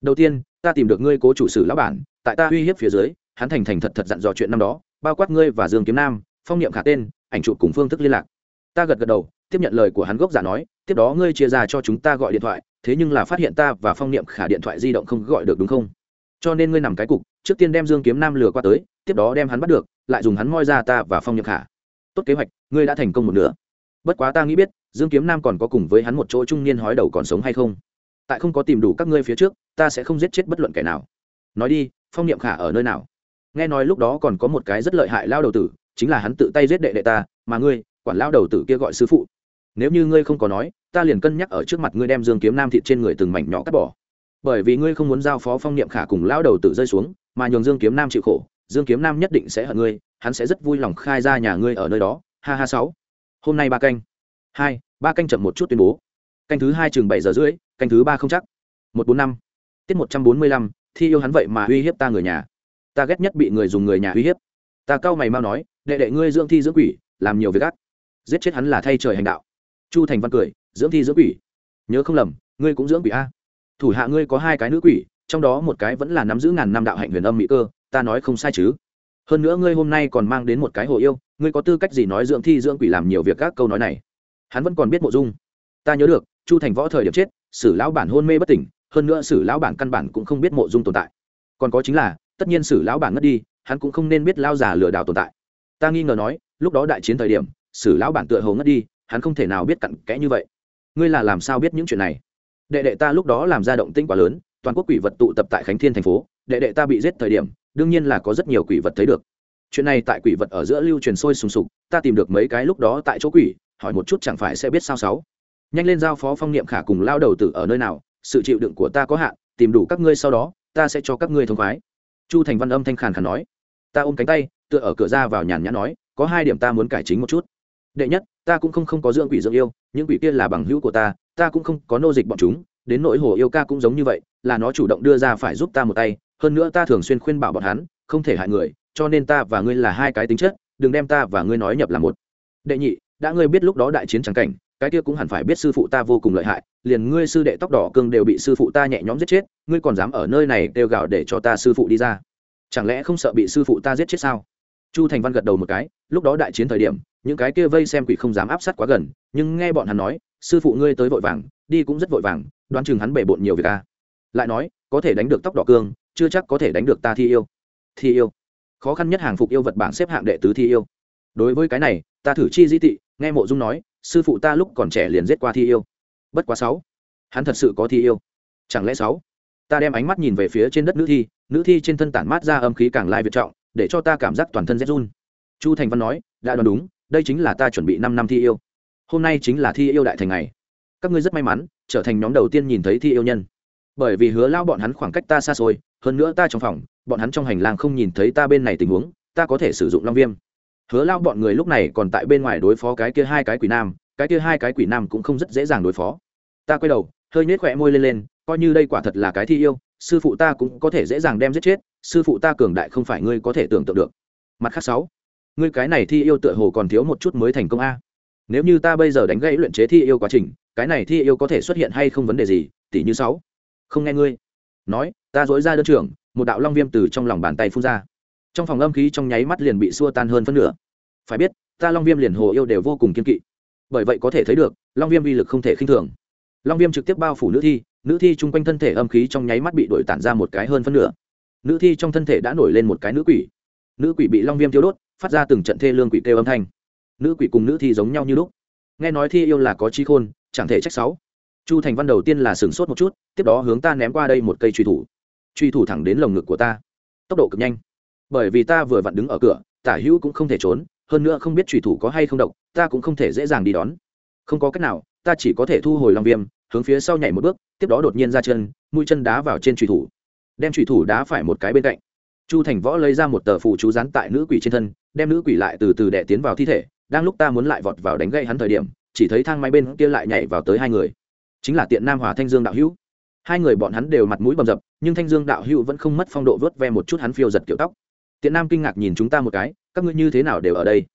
Đầu tiên, ta tìm được ngươi cố chủ sử lão bản, tại ta uy hiếp phía dưới hắn thành thành thật thật dặn dò chuyện năm đó, bao quát ngươi và dương kiếm nam, phong niệm khả tên, ảnh chụp cùng phương thức liên lạc. Ta gật gật đầu, tiếp nhận lời của hắn gốc giả nói, tiếp đó ngươi chia ra cho chúng ta gọi điện thoại, thế nhưng là phát hiện ta và phong niệm khả điện thoại di động không gọi được đúng không? Cho nên ngươi nằm cái cục, trước tiên đem dương kiếm nam lừa qua tới, tiếp đó đem hắn bắt được, lại dùng hắn moi ra ta và phong niệm khả. Tốt kế hoạch, ngươi đã thành công một nửa. Bất quá ta nghĩ biết, dương kiếm nam còn có cùng với hắn một chỗ trung niên hói đầu còn sống hay không? Tại không có tìm đủ các ngươi phía trước, ta sẽ không giết chết bất luận kẻ nào. Nói đi, phong niệm khả ở nơi nào? Nghe nói lúc đó còn có một cái rất lợi hại lao đầu tử, chính là hắn tự tay giết đệ đệ ta, mà ngươi, quản lao đầu tử kia gọi sư phụ. Nếu như ngươi không có nói, ta liền cân nhắc ở trước mặt ngươi đem dương kiếm nam thịt trên người từng mảnh nhỏ cắt bỏ. Bởi vì ngươi không muốn giao phó phong niệm khả cùng lao đầu tử rơi xuống, mà nhường dương kiếm nam chịu khổ, dương kiếm nam nhất định sẽ hận ngươi, hắn sẽ rất vui lòng khai ra nhà ngươi ở nơi đó. Ha ha sáu. Hôm nay ba canh. Hai, ba canh chậm một chút tuyên bố. Canh thứ hai chừng bảy giờ rưỡi, canh thứ ba không chắc. Một bốn năm. Tiết một trăm bốn mươi lăm, thi yêu hắn vậy mà uy hiếp ta người nhà ta ghét nhất bị người dùng người nhà uy hiếp. Ta cau mày mau nói, đệ đệ ngươi dưỡng thi dưỡng quỷ, làm nhiều việc ác. Giết chết hắn là thay trời hành đạo. Chu thành văn cười, dưỡng thi dưỡng quỷ. Nhớ không lầm, ngươi cũng dưỡng quỷ a. Thủ hạ ngươi có hai cái nữ quỷ, trong đó một cái vẫn là nắm giữ ngàn năm đạo hạnh huyền âm mỹ cơ, ta nói không sai chứ. Hơn nữa ngươi hôm nay còn mang đến một cái hồ yêu, ngươi có tư cách gì nói dưỡng thi dưỡng quỷ làm nhiều việc các câu nói này? Hắn vẫn còn biết mộ dung. Ta nhớ được, chu thành võ thời điểm chết, sử lão bản hôn mê bất tỉnh, hơn nữa sử lão bản căn bản cũng không biết mộ dung tồn tại. Còn có chính là tất nhiên sử lão bản ngất đi, hắn cũng không nên biết lao già lừa đảo tồn tại. Ta nghi ngờ nói, lúc đó đại chiến thời điểm, sử lão bản tựa hầu ngất đi, hắn không thể nào biết cặn kẽ như vậy. Ngươi là làm sao biết những chuyện này? Đệ đệ ta lúc đó làm ra động tinh quá lớn, toàn quốc quỷ vật tụ tập tại khánh thiên thành phố, đệ đệ ta bị giết thời điểm, đương nhiên là có rất nhiều quỷ vật thấy được. Chuyện này tại quỷ vật ở giữa lưu truyền sôi sùng sục, ta tìm được mấy cái lúc đó tại chỗ quỷ, hỏi một chút chẳng phải sẽ biết sao sáu. Nhanh lên giao phó phong niệm khả cùng lao đầu tử ở nơi nào, sự chịu đựng của ta có hạn, tìm đủ các ngươi sau đó, ta sẽ cho các ngươi thông khoái chu thành văn âm thanh khàn khàn nói, ta ôm cánh tay, tựa ở cửa ra vào nhàn nhã nói, có hai điểm ta muốn cải chính một chút. Đệ nhất, ta cũng không không có dưỡng quỷ dưỡng yêu, những quỷ kia là bằng hữu của ta ta cũng không có nô dịch bọn chúng, đến nỗi hồ yêu ca cũng giống như vậy, là nó chủ động đưa ra phải giúp ta một tay, hơn nữa ta thường xuyên khuyên bảo bọn hắn, không thể hại người, cho nên ta và ngươi là hai cái tính chất, đừng đem ta và ngươi nói nhập là một. Đệ nhị, đã ngươi biết lúc đó đại chiến trắng cảnh cái kia cũng hẳn phải biết sư phụ ta vô cùng lợi hại, liền ngươi sư đệ tóc đỏ cương đều bị sư phụ ta nhẹ nhõm giết chết, ngươi còn dám ở nơi này đều gào để cho ta sư phụ đi ra. Chẳng lẽ không sợ bị sư phụ ta giết chết sao? Chu thành văn gật đầu một cái, lúc đó đại chiến thời điểm, những cái kia vây xem quỷ không dám áp sát quá gần, nhưng nghe bọn hắn nói, sư phụ ngươi tới vội vàng, đi cũng rất vội vàng, đoán chừng hắn bể bộn nhiều việc ta lại nói, có thể đánh được tóc đỏ cương, chưa chắc có thể đánh được ta thi yêu. Thi yêu. Khó khăn nhất hàng phục yêu vật bảng xếp hạng đệ tứ thi yêu. Đối với cái này, ta thử chi di tị nghe mộ dung nói, sư phụ ta lúc còn trẻ liền giết qua thi yêu. Bất quá sáu. Hắn thật sự có thi yêu. Chẳng lẽ sáu? Ta đem ánh mắt nhìn về phía trên đất nữ thi nữ thi trên thân tản mát ra âm khí càng lai việt trọng, để cho ta cảm giác toàn thân rét run. Chu thành văn nói, đã đoán đúng, đây chính là ta chuẩn bị năm năm thi yêu. Hôm nay chính là thi yêu đại thành ngày. Các ngươi rất may mắn, trở thành nhóm đầu tiên nhìn thấy thi yêu nhân. Bởi vì hứa lao bọn hắn khoảng cách ta xa xôi, hơn nữa ta trong phòng, bọn hắn trong hành lang không nhìn thấy ta bên này tình huống, ta có thể sử dụng long viêm hứa lao bọn người lúc này còn tại bên ngoài đối phó cái kia hai cái quỷ nam, cái kia hai cái quỷ nam cũng không rất dễ dàng đối phó. Ta quay đầu, hơi nhếch khỏe môi lên lên, coi như đây quả thật là cái thi yêu, sư phụ ta cũng có thể dễ dàng đem giết chết, sư phụ ta cường đại không phải ngươi có thể tưởng tượng được. Mặt khác sáu, ngươi cái này thi yêu tựa hồ còn thiếu một chút mới thành công a. Nếu như ta bây giờ đánh gãy luyện chế thi yêu quá trình, cái này thi yêu có thể xuất hiện hay không vấn đề gì tỷ như sáu. Không nghe ngươi. Nói, ta dối ra đơn trưởng, một đạo long viêm từ trong lòng bàn tay phun ra. Trong phòng âm khí trong nháy mắt liền bị xua tan hơn phân nửa phải biết, ta long viêm liền hồ yêu đều vô cùng kiên kỵ. Bởi vậy có thể thấy được, long viêm uy lực không thể khinh thường. Long viêm trực tiếp bao phủ nữ thi nữ thi chung quanh thân thể âm khí trong nháy mắt bị đổi tản ra một cái hơn phân nửa. Nữ thi trong thân thể đã nổi lên một cái nữ quỷ. Nữ quỷ bị long viêm tiêu đốt, phát ra từng trận thê lương quỷ kêu âm thanh. Nữ quỷ cùng nữ thi giống nhau như lúc. Nghe nói thi yêu là có trí khôn, chẳng thể trách sáu. Chu thành văn đầu tiên là sửng sốt một chút, tiếp đó hướng ta ném qua đây một cây truy thủ. Truy thủ thẳng đến lồng ngực của ta. Tốc độ cực nhanh. Bởi vì ta vừa vặn đứng ở cửa, tả hữu cũng không thể trốn hơn nữa không biết chủy thủ có hay không độc, ta cũng không thể dễ dàng đi đón. Không có cách nào, ta chỉ có thể thu hồi long viêm, hướng phía sau nhảy một bước, tiếp đó đột nhiên ra chân, mũi chân đá vào trên chủy thủ. Đem chủy thủ đá phải một cái bên cạnh. Chu thành võ lấy ra một tờ phù chú rán tại nữ quỷ trên thân, đem nữ quỷ lại từ từ đẻ tiến vào thi thể, đang lúc ta muốn lại vọt vào đánh gậy hắn thời điểm, chỉ thấy thang máy bên kia lại nhảy vào tới hai người. Chính là tiện nam hòa thanh dương đạo hữu. Hai người bọn hắn đều mặt mũi bầm dập, nhưng thanh dương đạo hữu vẫn không mất phong độ vớt ve một chút hắn phiêu giật kiểu tóc. Tiện nam kinh ngạc nhìn chúng ta một cái các ngươi như thế nào đều ở đây?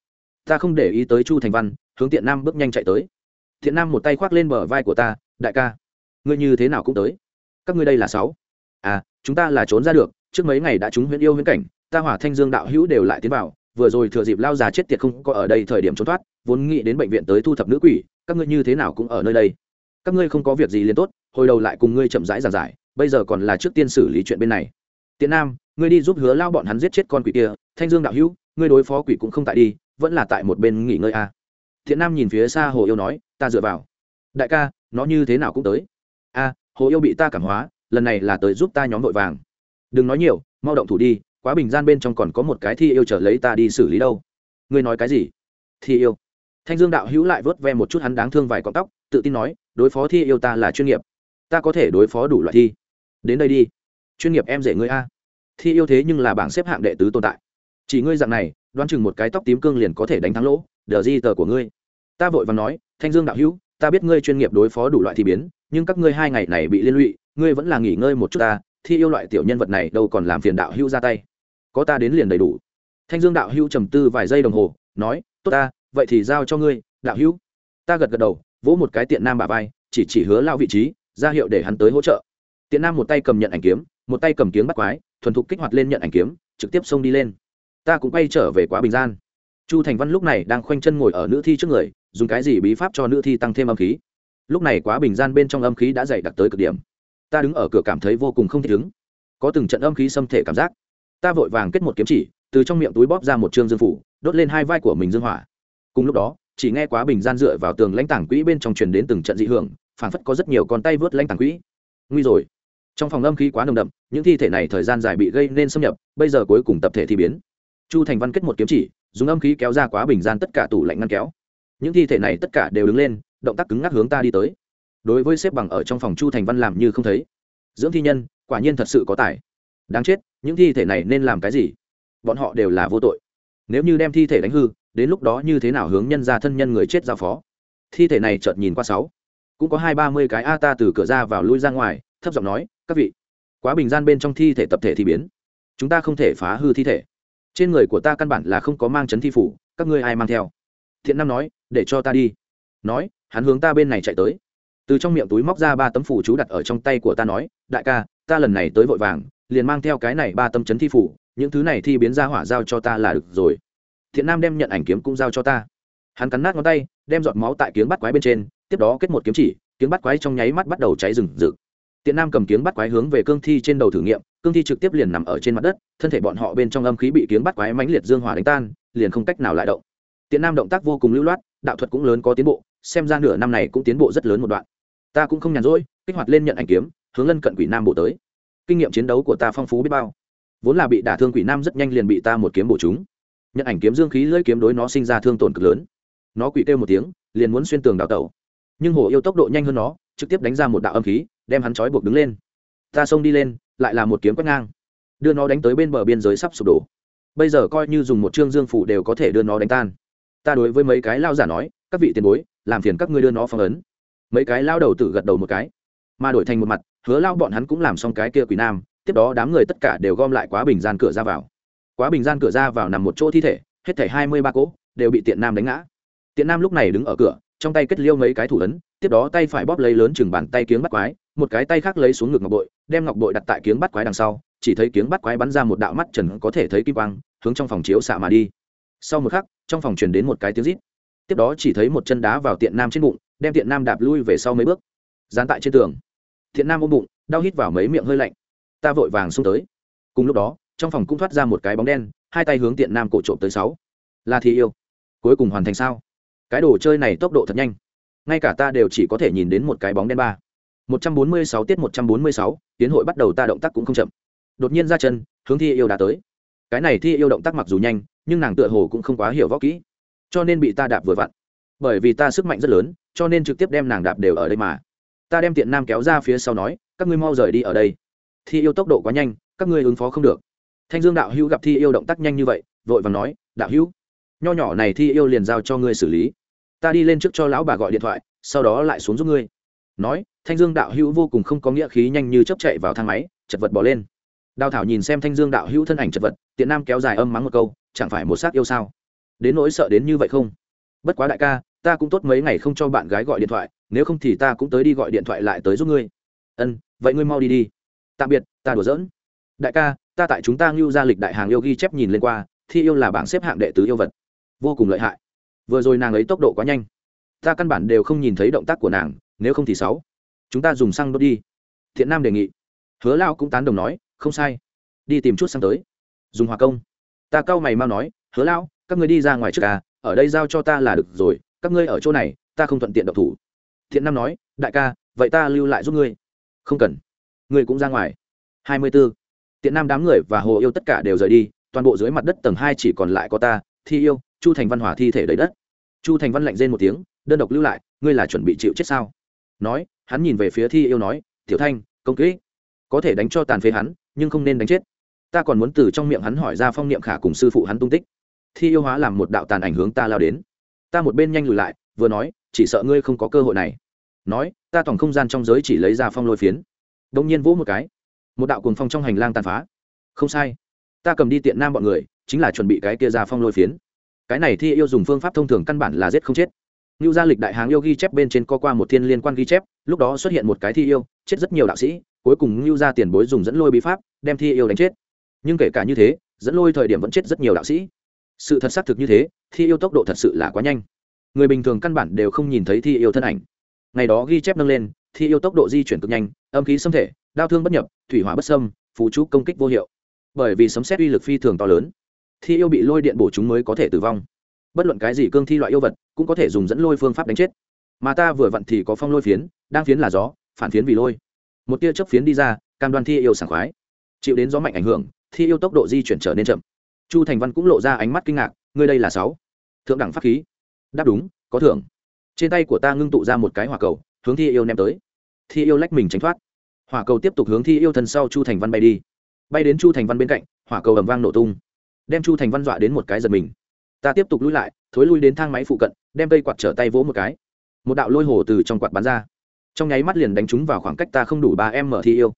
Ta không để ý tới chu thành văn, hướng tiện nam bước nhanh chạy tới. Thiện nam một tay khoác lên bờ vai của ta, đại ca, ngươi như thế nào cũng tới. Các ngươi đây là sáu. À chúng ta là trốn ra được, trước mấy ngày đã trúng huyễn yêu huyễn cảnh, ta hỏa thanh dương đạo hữu đều lại tiến vào, vừa rồi thừa dịp lao già chết tiệt không có ở đây thời điểm trốn thoát, vốn nghĩ đến bệnh viện tới thu thập nữ quỷ, các ngươi như thế nào cũng ở nơi đây. Các ngươi không có việc gì liền tốt, hồi đầu lại cùng ngươi chậm rãi giảng giải, bây giờ còn là trước tiên xử lý chuyện bên này. Tiện nam, ngươi đi giúp hứa lao bọn hắn giết chết con quỷ kia, thanh dương đạo hữu ngươi đối phó quỷ cũng không tại đi, vẫn là tại một bên nghỉ ngơi a à. thiện nam nhìn phía xa hồ yêu nói, ta dựa vào. Đại ca, nó như thế nào cũng tới. A hồ yêu bị ta cảm hóa, lần này là tới giúp ta nhóm vội vàng. Đừng nói nhiều, mau động thủ đi, quá bình gian bên trong còn có một cái thi yêu trở lấy ta đi xử lý đâu. Ngươi nói cái gì? Thi yêu. Thanh dương đạo hữu lại vớt ve một chút hắn đáng thương vài cọng tóc, tự tin nói, đối phó thi yêu ta là chuyên nghiệp. Ta có thể đối phó đủ loại thi. Đến đây đi. Chuyên nghiệp em dễ ngươi a. Thi yêu thế nhưng là bảng xếp hạng đệ tứ tồn tại chỉ ngươi dạng này, đoán chừng một cái tóc tím cương liền có thể đánh thắng lỗ, đờ di tờ của ngươi. Ta vội và nói, thanh dương đạo hữu, ta biết ngươi chuyên nghiệp đối phó đủ loại thi biến, nhưng các ngươi hai ngày này bị liên lụy, ngươi vẫn là nghỉ ngơi một chút ta, thi yêu loại tiểu nhân vật này đâu còn làm phiền đạo hữu ra tay. Có ta đến liền đầy đủ. Thanh dương đạo hữu trầm tư vài giây đồng hồ, nói, tốt ta, vậy thì giao cho ngươi, đạo hữu. Ta gật gật đầu, vỗ một cái tiện nam bà vai, chỉ chỉ hứa lao vị trí, ra hiệu để hắn tới hỗ trợ. Tiện nam một tay cầm nhận ảnh kiếm, một tay cầm kiếm bắt quái, thuần thục kích hoạt lên nhận ảnh kiếm, trực tiếp xông đi lên ta cũng quay trở về quá bình gian. Chu thành văn lúc này đang khoanh chân ngồi ở nữ thi trước người, dùng cái gì bí pháp cho nữ thi tăng thêm âm khí? Lúc này quá bình gian bên trong âm khí đã dày đặc tới cực điểm. Ta đứng ở cửa cảm thấy vô cùng không thích ứng. Có từng trận âm khí xâm thể cảm giác. Ta vội vàng kết một kiếm chỉ, từ trong miệng túi bóp ra một chương dương phủ, đốt lên hai vai của mình dương hỏa. Cùng lúc đó, chỉ nghe quá bình gian dựa vào tường lãnh tảng quỹ bên trong truyền đến từng trận dị hưởng, phảng phất có rất nhiều con tay vớt lãnh tảng quỹ. Nguy rồi. Trong phòng âm khí quá nồng đậm, những thi thể này thời gian dài bị gây nên xâm nhập, bây giờ cuối cùng tập thể thi biến chu thành văn kết một kiếm chỉ, dùng âm khí kéo ra quá bình gian tất cả tủ lạnh ngăn kéo. Những thi thể này tất cả đều đứng lên, động tác cứng ngắc hướng ta đi tới. Đối với xếp bằng ở trong phòng chu thành văn làm như không thấy. Dưỡng thi nhân, quả nhiên thật sự có tài. Đáng chết, những thi thể này nên làm cái gì? Bọn họ đều là vô tội. Nếu như đem thi thể đánh hư, đến lúc đó như thế nào hướng nhân ra thân nhân người chết giao phó? Thi thể này chợt nhìn qua sáu. Cũng có hai ba mươi cái a ta từ cửa ra vào lui ra ngoài, thấp giọng nói, các vị, quá bình gian bên trong thi thể tập thể thì biến. Chúng ta không thể phá hư thi thể trên người của ta căn bản là không có mang chấn thi phủ, các ngươi ai mang theo? Thiện nam nói, để cho ta đi. Nói, hắn hướng ta bên này chạy tới. Từ trong miệng túi móc ra ba tấm phủ chú đặt ở trong tay của ta nói, đại ca, ta lần này tới vội vàng, liền mang theo cái này ba tấm chấn thi phủ, những thứ này thi biến ra hỏa giao cho ta là được rồi. Thiện nam đem nhận ảnh kiếm cũng giao cho ta. Hắn cắn nát ngón tay, đem giọt máu tại kiếm bắt quái bên trên, tiếp đó kết một kiếm chỉ kiếm bắt quái trong nháy mắt bắt đầu cháy rừng rực tiện nam cầm kiếng bắt quái hướng về cương thi trên đầu thử nghiệm, cương thi trực tiếp liền nằm ở trên mặt đất, thân thể bọn họ bên trong âm khí bị kiếng bắt quái mãnh liệt dương hỏa đánh tan, liền không cách nào lại động. Tiện nam động tác vô cùng lưu loát, đạo thuật cũng lớn có tiến bộ, xem ra nửa năm này cũng tiến bộ rất lớn một đoạn. Ta cũng không nhàn rỗi, kích hoạt lên nhận ảnh kiếm, hướng lân cận quỷ nam bộ tới. Kinh nghiệm chiến đấu của ta phong phú biết bao. Vốn là bị đả thương quỷ nam rất nhanh liền bị ta một kiếm bổ chúng. Nhận ảnh kiếm dương khí lưỡi kiếm đối nó sinh ra thương tổn cực lớn. Nó quỷ kêu một tiếng, liền muốn xuyên tường đào tẩu. Nhưng hồ yêu tốc độ nhanh hơn nó trực tiếp đánh ra một đạo âm khí, đem hắn trói buộc đứng lên. Ta xông đi lên, lại là một kiếm quét ngang. Đưa nó đánh tới bên bờ biên giới sắp sụp đổ. Bây giờ coi như dùng một chương dương phủ đều có thể đưa nó đánh tan. Ta đối với mấy cái lao giả nói, các vị tiền bối, làm phiền các ngươi đưa nó phong ấn. Mấy cái lao đầu tử gật đầu một cái. Mà đổi thành một mặt, hứa lao bọn hắn cũng làm xong cái kia quỷ nam, tiếp đó đám người tất cả đều gom lại quá bình gian cửa ra vào. Quá bình gian cửa ra vào nằm một chỗ thi thể, hết thảy hai mươi ba cỗ, đều bị tiện nam đánh ngã. Tiện nam lúc này đứng ở cửa trong tay kết liêu mấy cái thủ ấn, tiếp đó tay phải bóp lấy lớn chừng bàn tay kiếng bắt quái, một cái tay khác lấy xuống ngực ngọc bội, đem ngọc bội đặt tại kiếng bắt quái đằng sau, chỉ thấy kiếng bắt quái bắn ra một đạo mắt trần có thể thấy kim quang, hướng trong phòng chiếu xạ mà đi. Sau một khắc, trong phòng truyền đến một cái tiếng rít. Tiếp đó chỉ thấy một chân đá vào tiện nam trên bụng, đem tiện nam đạp lui về sau mấy bước. Dán tại trên tường. Tiện nam ôm bụng, đau hít vào mấy miệng hơi lạnh. Ta vội vàng xông tới. Cùng lúc đó, trong phòng cũng thoát ra một cái bóng đen, hai tay hướng tiện nam cổ trộm tới sáu. Là thì yêu. Cuối cùng hoàn thành sao? Cái đồ chơi này tốc độ thật nhanh. Ngay cả ta đều chỉ có thể nhìn đến một cái bóng đen ba. 146 tiết 146, tiến hội bắt đầu ta động tác cũng không chậm. Đột nhiên ra chân hướng thi yêu đã tới. Cái này thi yêu động tác mặc dù nhanh nhưng nàng tựa hồ cũng không quá hiểu võ kỹ. Cho nên bị ta đạp vừa vặn. Bởi vì ta sức mạnh rất lớn cho nên trực tiếp đem nàng đạp đều ở đây mà. Ta đem tiện nam kéo ra phía sau nói các ngươi mau rời đi ở đây. Thi yêu tốc độ quá nhanh các ngươi ứng phó không được. Thanh dương đạo hữu gặp thi yêu động tác nhanh như vậy vội vàng nói đạo hữu nho nhỏ này thi yêu liền giao cho ngươi xử lý. Ta đi lên trước cho lão bà gọi điện thoại, sau đó lại xuống giúp ngươi. Nói, thanh dương đạo hữu vô cùng không có nghĩa khí nhanh như chấp chạy vào thang máy, chật vật bỏ lên. Đào thảo nhìn xem thanh dương đạo hữu thân ảnh chật vật, tiện nam kéo dài âm mắng một câu, chẳng phải một xác yêu sao? Đến nỗi sợ đến như vậy không? Bất quá đại ca, ta cũng tốt mấy ngày không cho bạn gái gọi điện thoại, nếu không thì ta cũng tới đi gọi điện thoại lại tới giúp ngươi. Ân, vậy ngươi mau đi đi. Tạm biệt, ta đùa giỡn. Đại ca, ta tại chúng ta ngưu ra lịch đại hàng yêu ghi chép nhìn lên qua, thi yêu là bảng xếp hạng đệ tứ yêu vật vô cùng lợi hại. Vừa rồi nàng ấy tốc độ quá nhanh. Ta căn bản đều không nhìn thấy động tác của nàng, nếu không thì sáu. Chúng ta dùng xăng đốt đi. Thiện nam đề nghị. Hứa lao cũng tán đồng nói, không sai. Đi tìm chút xăng tới. Dùng hòa công. Ta cau mày mau nói, hứa lao, các ngươi đi ra ngoài trước à ở đây giao cho ta là được rồi, các ngươi ở chỗ này, ta không thuận tiện độc thủ. Thiện nam nói, đại ca, vậy ta lưu lại giúp ngươi. Không cần. Ngươi cũng ra ngoài. Hai mươi 24. tiện nam đám người và hồ yêu tất cả đều rời đi, toàn bộ dưới mặt đất tầng hai chỉ còn lại có ta, thi yêu chu thành văn hòa thi thể đầy đất. Chu thành văn lạnh rên một tiếng, đơn độc lưu lại, ngươi là chuẩn bị chịu chết sao? Nói, hắn nhìn về phía thi yêu nói, tiểu thanh, công kỹ, có thể đánh cho tàn phế hắn, nhưng không nên đánh chết. Ta còn muốn từ trong miệng hắn hỏi ra phong niệm khả cùng sư phụ hắn tung tích. Thi yêu hóa làm một đạo tàn ảnh hướng ta lao đến. Ta một bên nhanh lùi lại, vừa nói, chỉ sợ ngươi không có cơ hội này. Nói, ta tổng không gian trong giới chỉ lấy ra phong lôi phiến. Đông nhiên vỗ một cái. Một đạo cuồng phong trong hành lang tàn phá. Không sai. Ta cầm đi tiện nam bọn người, chính là chuẩn bị cái kia ra phong lôi phiến cái này thi yêu dùng phương pháp thông thường căn bản là giết không chết Nưu gia lịch đại hàng yêu ghi chép bên trên có qua một thiên liên quan ghi chép, lúc đó xuất hiện một cái thi yêu, chết rất nhiều đạo sĩ, cuối cùng Nưu gia tiền bối dùng dẫn lôi bí pháp, đem thi yêu đánh chết. Nhưng kể cả như thế, dẫn lôi thời điểm vẫn chết rất nhiều đạo sĩ. Sự thật xác thực như thế, thi yêu tốc độ thật sự là quá nhanh. Người bình thường căn bản đều không nhìn thấy thi yêu thân ảnh. Ngày đó ghi chép nâng lên, thi yêu tốc độ di chuyển cực nhanh, âm khí xâm thể, đao thương bất nhập, thủy hỏa bất xâm, phù chú công kích vô hiệu. Bởi vì sấm sét uy lực phi thường to lớn, thi yêu bị lôi điện bổ chúng mới có thể tử vong. Bất luận cái gì cương thi loại yêu vật, cũng có thể dùng dẫn lôi phương pháp đánh chết. Mà ta vừa vặn thì có phong lôi phiến, đang phiến là gió, phản phiến vì lôi. Một tia chớp phiến đi ra, cam đoan thi yêu sảng khoái. Chịu đến gió mạnh ảnh hưởng, thi yêu tốc độ di chuyển trở nên chậm. Chu thành văn cũng lộ ra ánh mắt kinh ngạc, ngươi đây là sáu thượng đẳng pháp khí. Đáp đúng, có thưởng. Trên tay của ta ngưng tụ ra một cái hỏa cầu, hướng thi yêu ném tới. Thi yêu lách mình tránh thoát. Hỏa cầu tiếp tục hướng thi yêu thân sau chu thành văn bay đi. Bay đến chu thành văn bên cạnh, hỏa cầu ầm vang nổ tung đem chu thành văn dọa đến một cái giật mình. Ta tiếp tục lui lại, thối lui đến thang máy phụ cận, đem cây quạt trở tay vỗ một cái. Một đạo lôi hồ từ trong quạt bắn ra. Trong nháy mắt liền đánh trúng vào khoảng cách ta không đủ ba em mở thi yêu.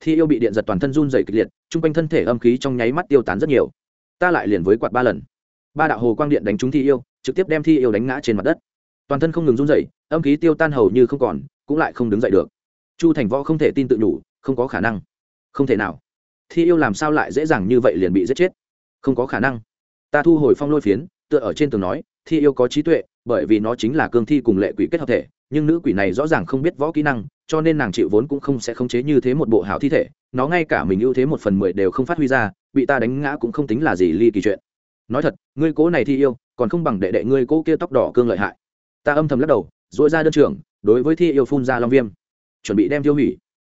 Thi yêu bị điện giật toàn thân run dày kịch liệt, chung quanh thân thể âm khí trong nháy mắt tiêu tán rất nhiều. Ta lại liền với quạt ba lần. Ba đạo hồ quang điện đánh trúng thi yêu, trực tiếp đem thi yêu đánh ngã trên mặt đất. Toàn thân không ngừng run dày âm khí tiêu tan hầu như không còn, cũng lại không đứng dậy được. Chu thành võ không thể tin tự đủ không có khả năng. Không thể nào. Thi yêu làm sao lại dễ dàng như vậy liền bị giết chết? Không có khả năng. Ta thu hồi phong lôi phiến, tựa ở trên tường nói, thi yêu có trí tuệ, bởi vì nó chính là cương thi cùng lệ quỷ kết hợp thể, nhưng nữ quỷ này rõ ràng không biết võ kỹ năng, cho nên nàng chịu vốn cũng không sẽ khống chế như thế một bộ hảo thi thể, nó ngay cả mình ưu thế một phần mười đều không phát huy ra, bị ta đánh ngã cũng không tính là gì ly kỳ chuyện. Nói thật, ngươi cố này thi yêu, còn không bằng đệ đệ ngươi cố kia tóc đỏ cương lợi hại. Ta âm thầm lắc đầu dội ra đơn trường đối với thi yêu phun ra long viêm. Chuẩn bị đem tiêu hủy.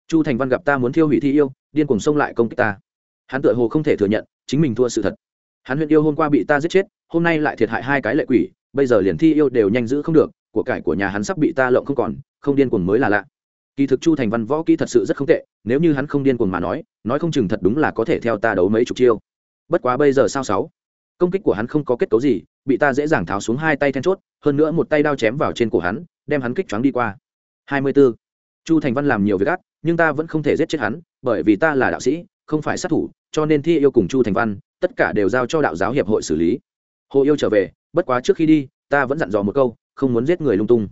Chu thành văn gặp ta muốn thiêu hủy thi yêu, điên cuồng xông lại công kích ta. Hắn tựa hồ không thể thừa nhận chính mình thua sự thật. Hắn huyện yêu hôm qua bị ta giết chết, hôm nay lại thiệt hại hai cái lệ quỷ, bây giờ liền thi yêu đều nhanh giữ không được, của cải của nhà hắn sắp bị ta lộng không còn, không điên cuồng mới là lạ. Kỳ thực chu thành văn võ kỹ thật sự rất không tệ, nếu như hắn không điên cuồng mà nói nói không chừng thật đúng là có thể theo ta đấu mấy chục chiêu. Bất quá bây giờ sao sáu? Công kích của hắn không có kết cấu gì, bị ta dễ dàng tháo xuống hai tay then chốt, hơn nữa một tay đao chém vào trên cổ hắn, đem hắn kích choáng đi qua. Hai mươi 24. chu thành văn làm nhiều việc ác, nhưng ta vẫn không thể giết chết hắn, bởi vì ta là đạo sĩ, không phải sát thủ cho nên thi yêu cùng chu thành văn, tất cả đều giao cho đạo giáo hiệp hội xử lý. Hồ yêu trở về, bất quá trước khi đi, ta vẫn dặn dò một câu, không muốn giết người lung tung.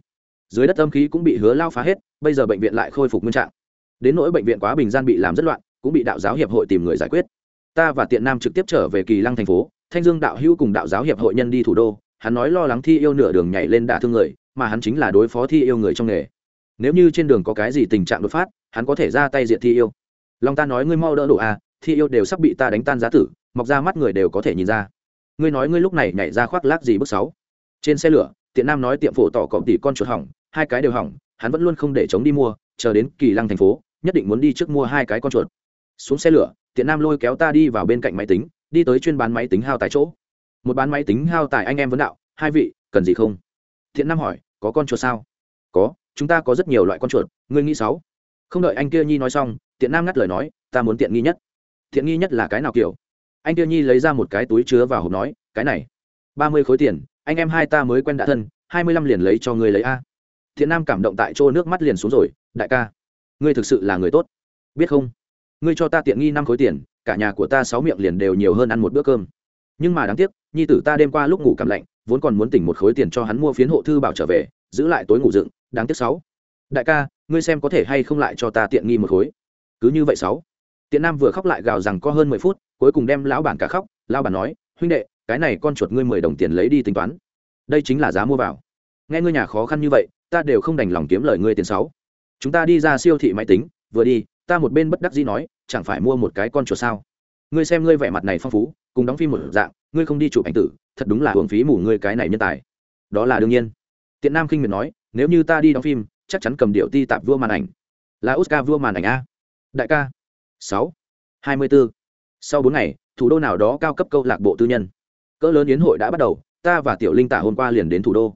Dưới đất âm khí cũng bị hứa lao phá hết, bây giờ bệnh viện lại khôi phục nguyên trạng. Đến nỗi bệnh viện quá bình gian bị làm rất loạn, cũng bị đạo giáo hiệp hội tìm người giải quyết. Ta và tiện nam trực tiếp trở về kỳ lăng thành phố, thanh dương đạo hữu cùng đạo giáo hiệp hội nhân đi thủ đô, hắn nói lo lắng thi yêu nửa đường nhảy lên đả thương người, mà hắn chính là đối phó thi yêu người trong nghề. Nếu như trên đường có cái gì tình trạng đột phát, hắn có thể ra tay diện thi yêu. Lòng ta nói ngươi mau đỡ đổ à? Thi yêu đều sắp bị ta đánh tan giá tử, mọc ra mắt người đều có thể nhìn ra. Ngươi nói ngươi lúc này nhảy ra khoác lác gì bước sáu? Trên xe lửa, tiện nam nói tiệm phổ tỏ cọp tỷ con chuột hỏng, hai cái đều hỏng, hắn vẫn luôn không để chống đi mua, chờ đến kỳ lăng thành phố, nhất định muốn đi trước mua hai cái con chuột. Xuống xe lửa, tiện nam lôi kéo ta đi vào bên cạnh máy tính, đi tới chuyên bán máy tính hao tài chỗ. Một bán máy tính hao tài anh em vấn đạo, hai vị, cần gì không? Thiện nam hỏi, có con chuột sao? Có, chúng ta có rất nhiều loại con chuột, ngươi nghĩ sáu? Không đợi anh kia nhi nói xong, tiện nam ngắt lời nói, ta muốn tiện nghi nhất thiện nghi nhất là cái nào kiểu? Anh Tiêu nhi lấy ra một cái túi chứa vào hộp nói, cái này, ba mươi khối tiền, anh em hai ta mới quen đã thân, hai mươi lăm liền lấy cho người lấy a. Thiện nam cảm động tại chỗ nước mắt liền xuống rồi, đại ca, ngươi thực sự là người tốt. Biết không? Ngươi cho ta tiện nghi năm khối tiền, cả nhà của ta sáu miệng liền đều nhiều hơn ăn một bữa cơm. Nhưng mà đáng tiếc, nhi tử ta đêm qua lúc ngủ cảm lạnh, vốn còn muốn tỉnh một khối tiền cho hắn mua phiến hộ thư bảo trở về, giữ lại tối ngủ dựng, đáng tiếc sáu. Đại ca, ngươi xem có thể hay không lại cho ta tiện nghi một khối? Cứ như vậy sáu tiện nam vừa khóc lại gào rằng có hơn mười phút, cuối cùng đem lão bản cả khóc. Lão bản nói, huynh đệ, cái này con chuột ngươi mười đồng tiền lấy đi tính toán. Đây chính là giá mua vào. Nghe ngươi nhà khó khăn như vậy, ta đều không đành lòng kiếm lời ngươi tiền sáu chúng ta đi ra siêu thị máy tính, vừa đi, ta một bên bất đắc dĩ nói, chẳng phải mua một cái con chuột sao? Ngươi xem ngươi vẻ mặt này phong phú, cùng đóng phim một dạng, ngươi không đi chụp ảnh tử, thật đúng là hưởng phí mù ngươi cái này nhân tài. Đó là đương nhiên. Tiện nam kinh miệt nói, nếu như ta đi đóng phim, chắc chắn cầm điệu ti tạp vua màn ảnh. Là oscar vua màn ảnh a. Đại ca sáu, hai mươi bốn sau bốn ngày, thủ đô nào đó cao cấp câu lạc bộ tư nhân. Cỡ lớn yến hội đã bắt đầu, ta và tiểu linh tả hôm qua liền đến thủ đô.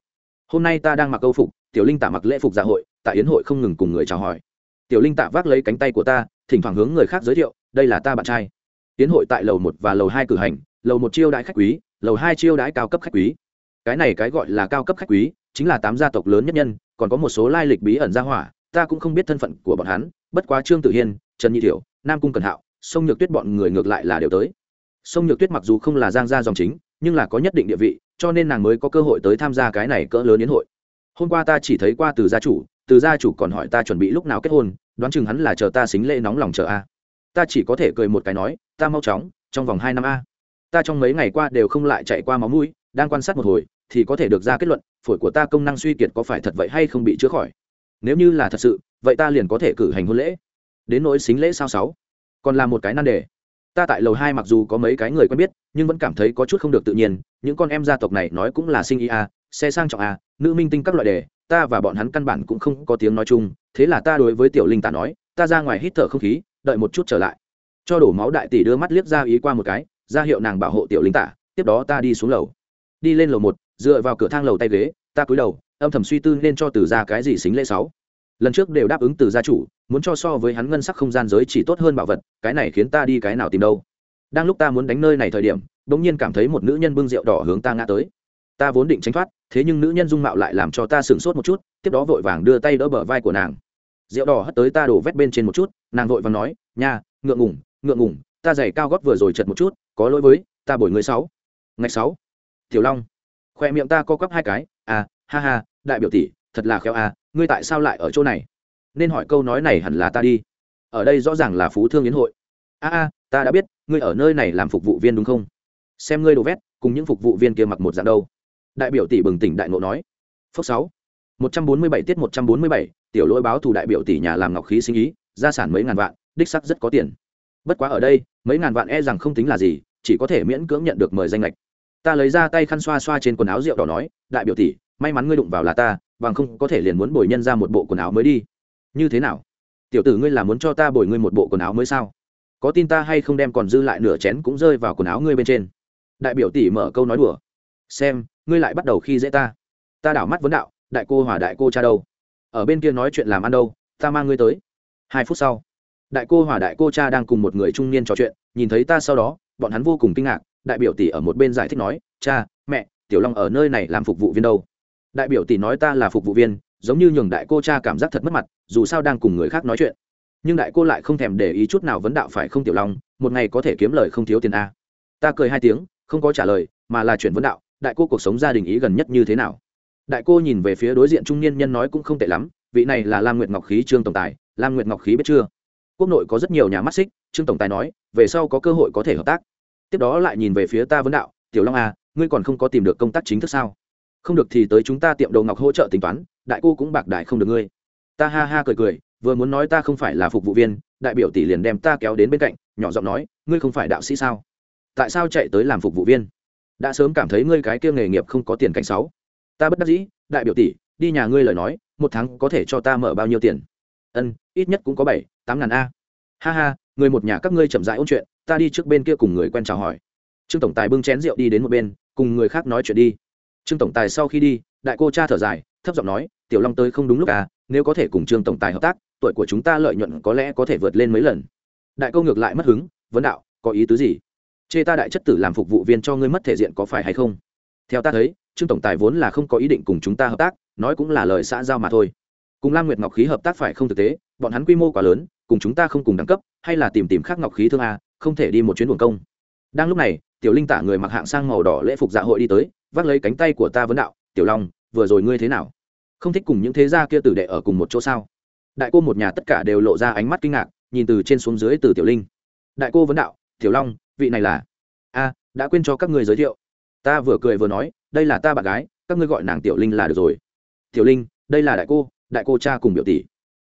Hôm nay ta đang mặc câu phục, tiểu linh tả mặc lễ phục dạ hội, tại yến hội không ngừng cùng người chào hỏi. Tiểu linh tạ vác lấy cánh tay của ta, thỉnh thoảng hướng người khác giới thiệu, đây là ta bạn trai. Yến hội tại lầu một và lầu hai cử hành, lầu một chiêu đãi khách quý, lầu hai chiêu đãi cao cấp khách quý. Cái này cái gọi là cao cấp khách quý, chính là tám gia tộc lớn nhất nhân, còn có một số lai lịch bí ẩn gia hỏa, ta cũng không biết thân phận của bọn hắn, bất quá trương tử hiên, trần nhi thiểu nam cung cần hạo, sông nhược tuyết bọn người ngược lại là đều tới. Sông nhược tuyết mặc dù không là giang gia dòng chính, nhưng là có nhất định địa vị, cho nên nàng mới có cơ hội tới tham gia cái này cỡ lớn đến hội. Hôm qua ta chỉ thấy qua từ gia chủ, từ gia chủ còn hỏi ta chuẩn bị lúc nào kết hôn, đoán chừng hắn là chờ ta xính lễ nóng lòng chờ a. Ta chỉ có thể cười một cái nói, ta mau chóng, trong vòng hai năm a. Ta trong mấy ngày qua đều không lại chạy qua máu mũi, đang quan sát một hồi, thì có thể được ra kết luận, phổi của ta công năng suy kiệt có phải thật vậy hay không bị chữa khỏi. Nếu như là thật sự, vậy ta liền có thể cử hành hôn lễ đến nỗi xính lễ sao sáu? Còn là một cái nan đề. Ta tại lầu hai mặc dù có mấy cái người quen biết, nhưng vẫn cảm thấy có chút không được tự nhiên, những con em gia tộc này nói cũng là sinh ý a xe sang trọng a nữ minh tinh các loại đề, ta và bọn hắn căn bản cũng không có tiếng nói chung, thế là ta đối với tiểu linh tả nói, ta ra ngoài hít thở không khí, đợi một chút trở lại. Cho đổ máu đại tỷ đưa mắt liếc ra ý qua một cái, ra hiệu nàng bảo hộ tiểu linh tả, tiếp đó ta đi xuống lầu. Đi lên lầu một, dựa vào cửa thang lầu tay ghế, ta cúi đầu, âm thầm suy tư nên cho từ ra cái gì xính lễ sáu lần trước đều đáp ứng từ gia chủ, muốn cho so với hắn ngân sắc không gian giới chỉ tốt hơn bảo vật, cái này khiến ta đi cái nào tìm đâu. Đang lúc ta muốn đánh nơi này thời điểm đ ỗ n g nhiên cảm thấy một nữ nhân bưng rượu đỏ hướng ta ngã tới. Ta vốn định tránh thoát, thế nhưng nữ nhân dung mạo lại làm cho ta sửng sốt một chút, tiếp đó vội vàng đưa tay đỡ bờ vai của nàng. Rượu đỏ hất tới ta đổ vét bên trên một chút, nàng vội và nói, nha, ngượng ngủng ngượng ngủng ta giày cao gót vừa rồi chật một chút, có lỗi với, ta bồi người sáu. Ngày sáu. Tiểu long. Khoe miệng ta co quắp hai cái à ha ha, đại biểu tỷ thật là khéo à ngươi tại sao lại ở chỗ này? Nên hỏi câu nói này hẳn là ta đi. Ở đây rõ ràng là phú thương yến hội. A a, ta đã biết, ngươi ở nơi này làm phục vụ viên đúng không? Xem ngươi đồ vét, cùng những phục vụ viên kia mặc một dạng đâu. Đại biểu tỷ bừng tỉnh đại ngộ nói. Phước sáu, một trăm bốn mươi bảy tiết một trăm bốn mươi bảy, tiểu lỗi báo thù đại biểu tỷ nhà làm ngọc khí sinh ý, gia sản mấy ngàn vạn, đích sắc rất có tiền. Bất quá ở đây, mấy ngàn vạn e rằng không tính là gì, chỉ có thể miễn cưỡng nhận được mời danh lệch ta lấy ra tay khăn xoa xoa trên quần áo rượu đỏ nói, đại biểu tỷ, may mắn ngươi đụng vào là ta bằng không có thể liền muốn bồi nhân ra một bộ quần áo mới đi. Như thế nào? Tiểu tử ngươi là muốn cho ta bồi ngươi một bộ quần áo mới sao? Có tin ta hay không đem còn dư lại nửa chén cũng rơi vào quần áo ngươi bên trên? Đại biểu tỷ mở câu nói đùa. Xem, ngươi lại bắt đầu khi dễ ta. Ta đảo mắt vấn đạo, đại cô hòa đại cô cha đâu? Ở bên kia nói chuyện làm ăn đâu, ta mang ngươi tới. Hai phút sau, đại cô hòa đại cô cha đang cùng một người trung niên trò chuyện, nhìn thấy ta sau đó, bọn hắn vô cùng kinh ngạc, đại biểu tỷ ở một bên giải thích nói, cha, mẹ, tiểu long ở nơi này làm phục vụ viên đâu? Đại biểu tỷ nói ta là phục vụ viên, giống như nhường đại cô cha cảm giác thật mất mặt, dù sao đang cùng người khác nói chuyện. Nhưng đại cô lại không thèm để ý chút nào vấn đạo phải không tiểu long, một ngày có thể kiếm lời không thiếu tiền a. Ta cười hai tiếng, không có trả lời, mà là chuyển vấn đạo, đại cô cuộc sống gia đình ý gần nhất như thế nào? Đại cô nhìn về phía đối diện trung niên nhân nói cũng không tệ lắm, vị này là lam nguyệt ngọc khí trương tổng tài, lam nguyệt ngọc khí biết chưa? Quốc nội có rất nhiều nhà mắt xích, trương tổng tài nói, về sau có cơ hội có thể hợp tác. Tiếp đó lại nhìn về phía ta vấn đạo, tiểu long à ngươi còn không có tìm được công tác chính thức sao? Không được thì tới chúng ta tiệm đầu ngọc hỗ trợ tính toán, đại cô cũng bạc đại không được ngươi. Ta ha ha cười cười, vừa muốn nói ta không phải là phục vụ viên, đại biểu tỷ liền đem ta kéo đến bên cạnh, nhỏ giọng nói, ngươi không phải đạo sĩ sao? Tại sao chạy tới làm phục vụ viên? Đã sớm cảm thấy ngươi cái kia nghề nghiệp không có tiền cảnh sáu ta bất đắc dĩ, đại biểu tỷ, đi nhà ngươi lời nói, một tháng có thể cho ta mở bao nhiêu tiền? Ân, ít nhất cũng có bảy, tám ngàn a. Ha ha, người một nhà các ngươi chậm rãi ôn chuyện, ta đi trước bên kia cùng người quen chào hỏi. Trương tổng tài bưng chén rượu đi đến một bên, cùng người khác nói chuyện đi trương tổng tài sau khi đi, đại cô cha thở dài, thấp giọng nói, tiểu long tới không đúng lúc à nếu có thể cùng trương tổng tài hợp tác, tuổi của chúng ta lợi nhuận có lẽ có thể vượt lên mấy lần. Đại câu ngược lại mất hứng, vấn đạo, có ý tứ gì? Chê ta đại chất tử làm phục vụ viên cho ngươi mất thể diện có phải hay không? Theo ta thấy, trương tổng tài vốn là không có ý định cùng chúng ta hợp tác, nói cũng là lời xã giao mà thôi. Cùng lam nguyệt ngọc khí hợp tác phải không thực tế, bọn hắn quy mô quá lớn, cùng chúng ta không cùng đẳng cấp, hay là tìm tìm khác ngọc khí thương a, không thể đi một chuyến buồng công. Đang lúc này, tiểu linh tả người mặc hạng sang màu đỏ lễ phục dạ hội đi tới vác lấy cánh tay của ta vấn đạo, tiểu long, vừa rồi ngươi thế nào? Không thích cùng những thế gia kia tử đệ ở cùng một chỗ sao? Đại cô một nhà tất cả đều lộ ra ánh mắt kinh ngạc, nhìn từ trên xuống dưới từ tiểu linh. Đại cô vấn đạo, tiểu long, vị này là? A, đã quên cho các ngươi giới thiệu. Ta vừa cười vừa nói, đây là ta bạn gái, các ngươi gọi nàng tiểu linh là được rồi. Tiểu linh, đây là đại cô đại cô cha cùng biểu tỷ.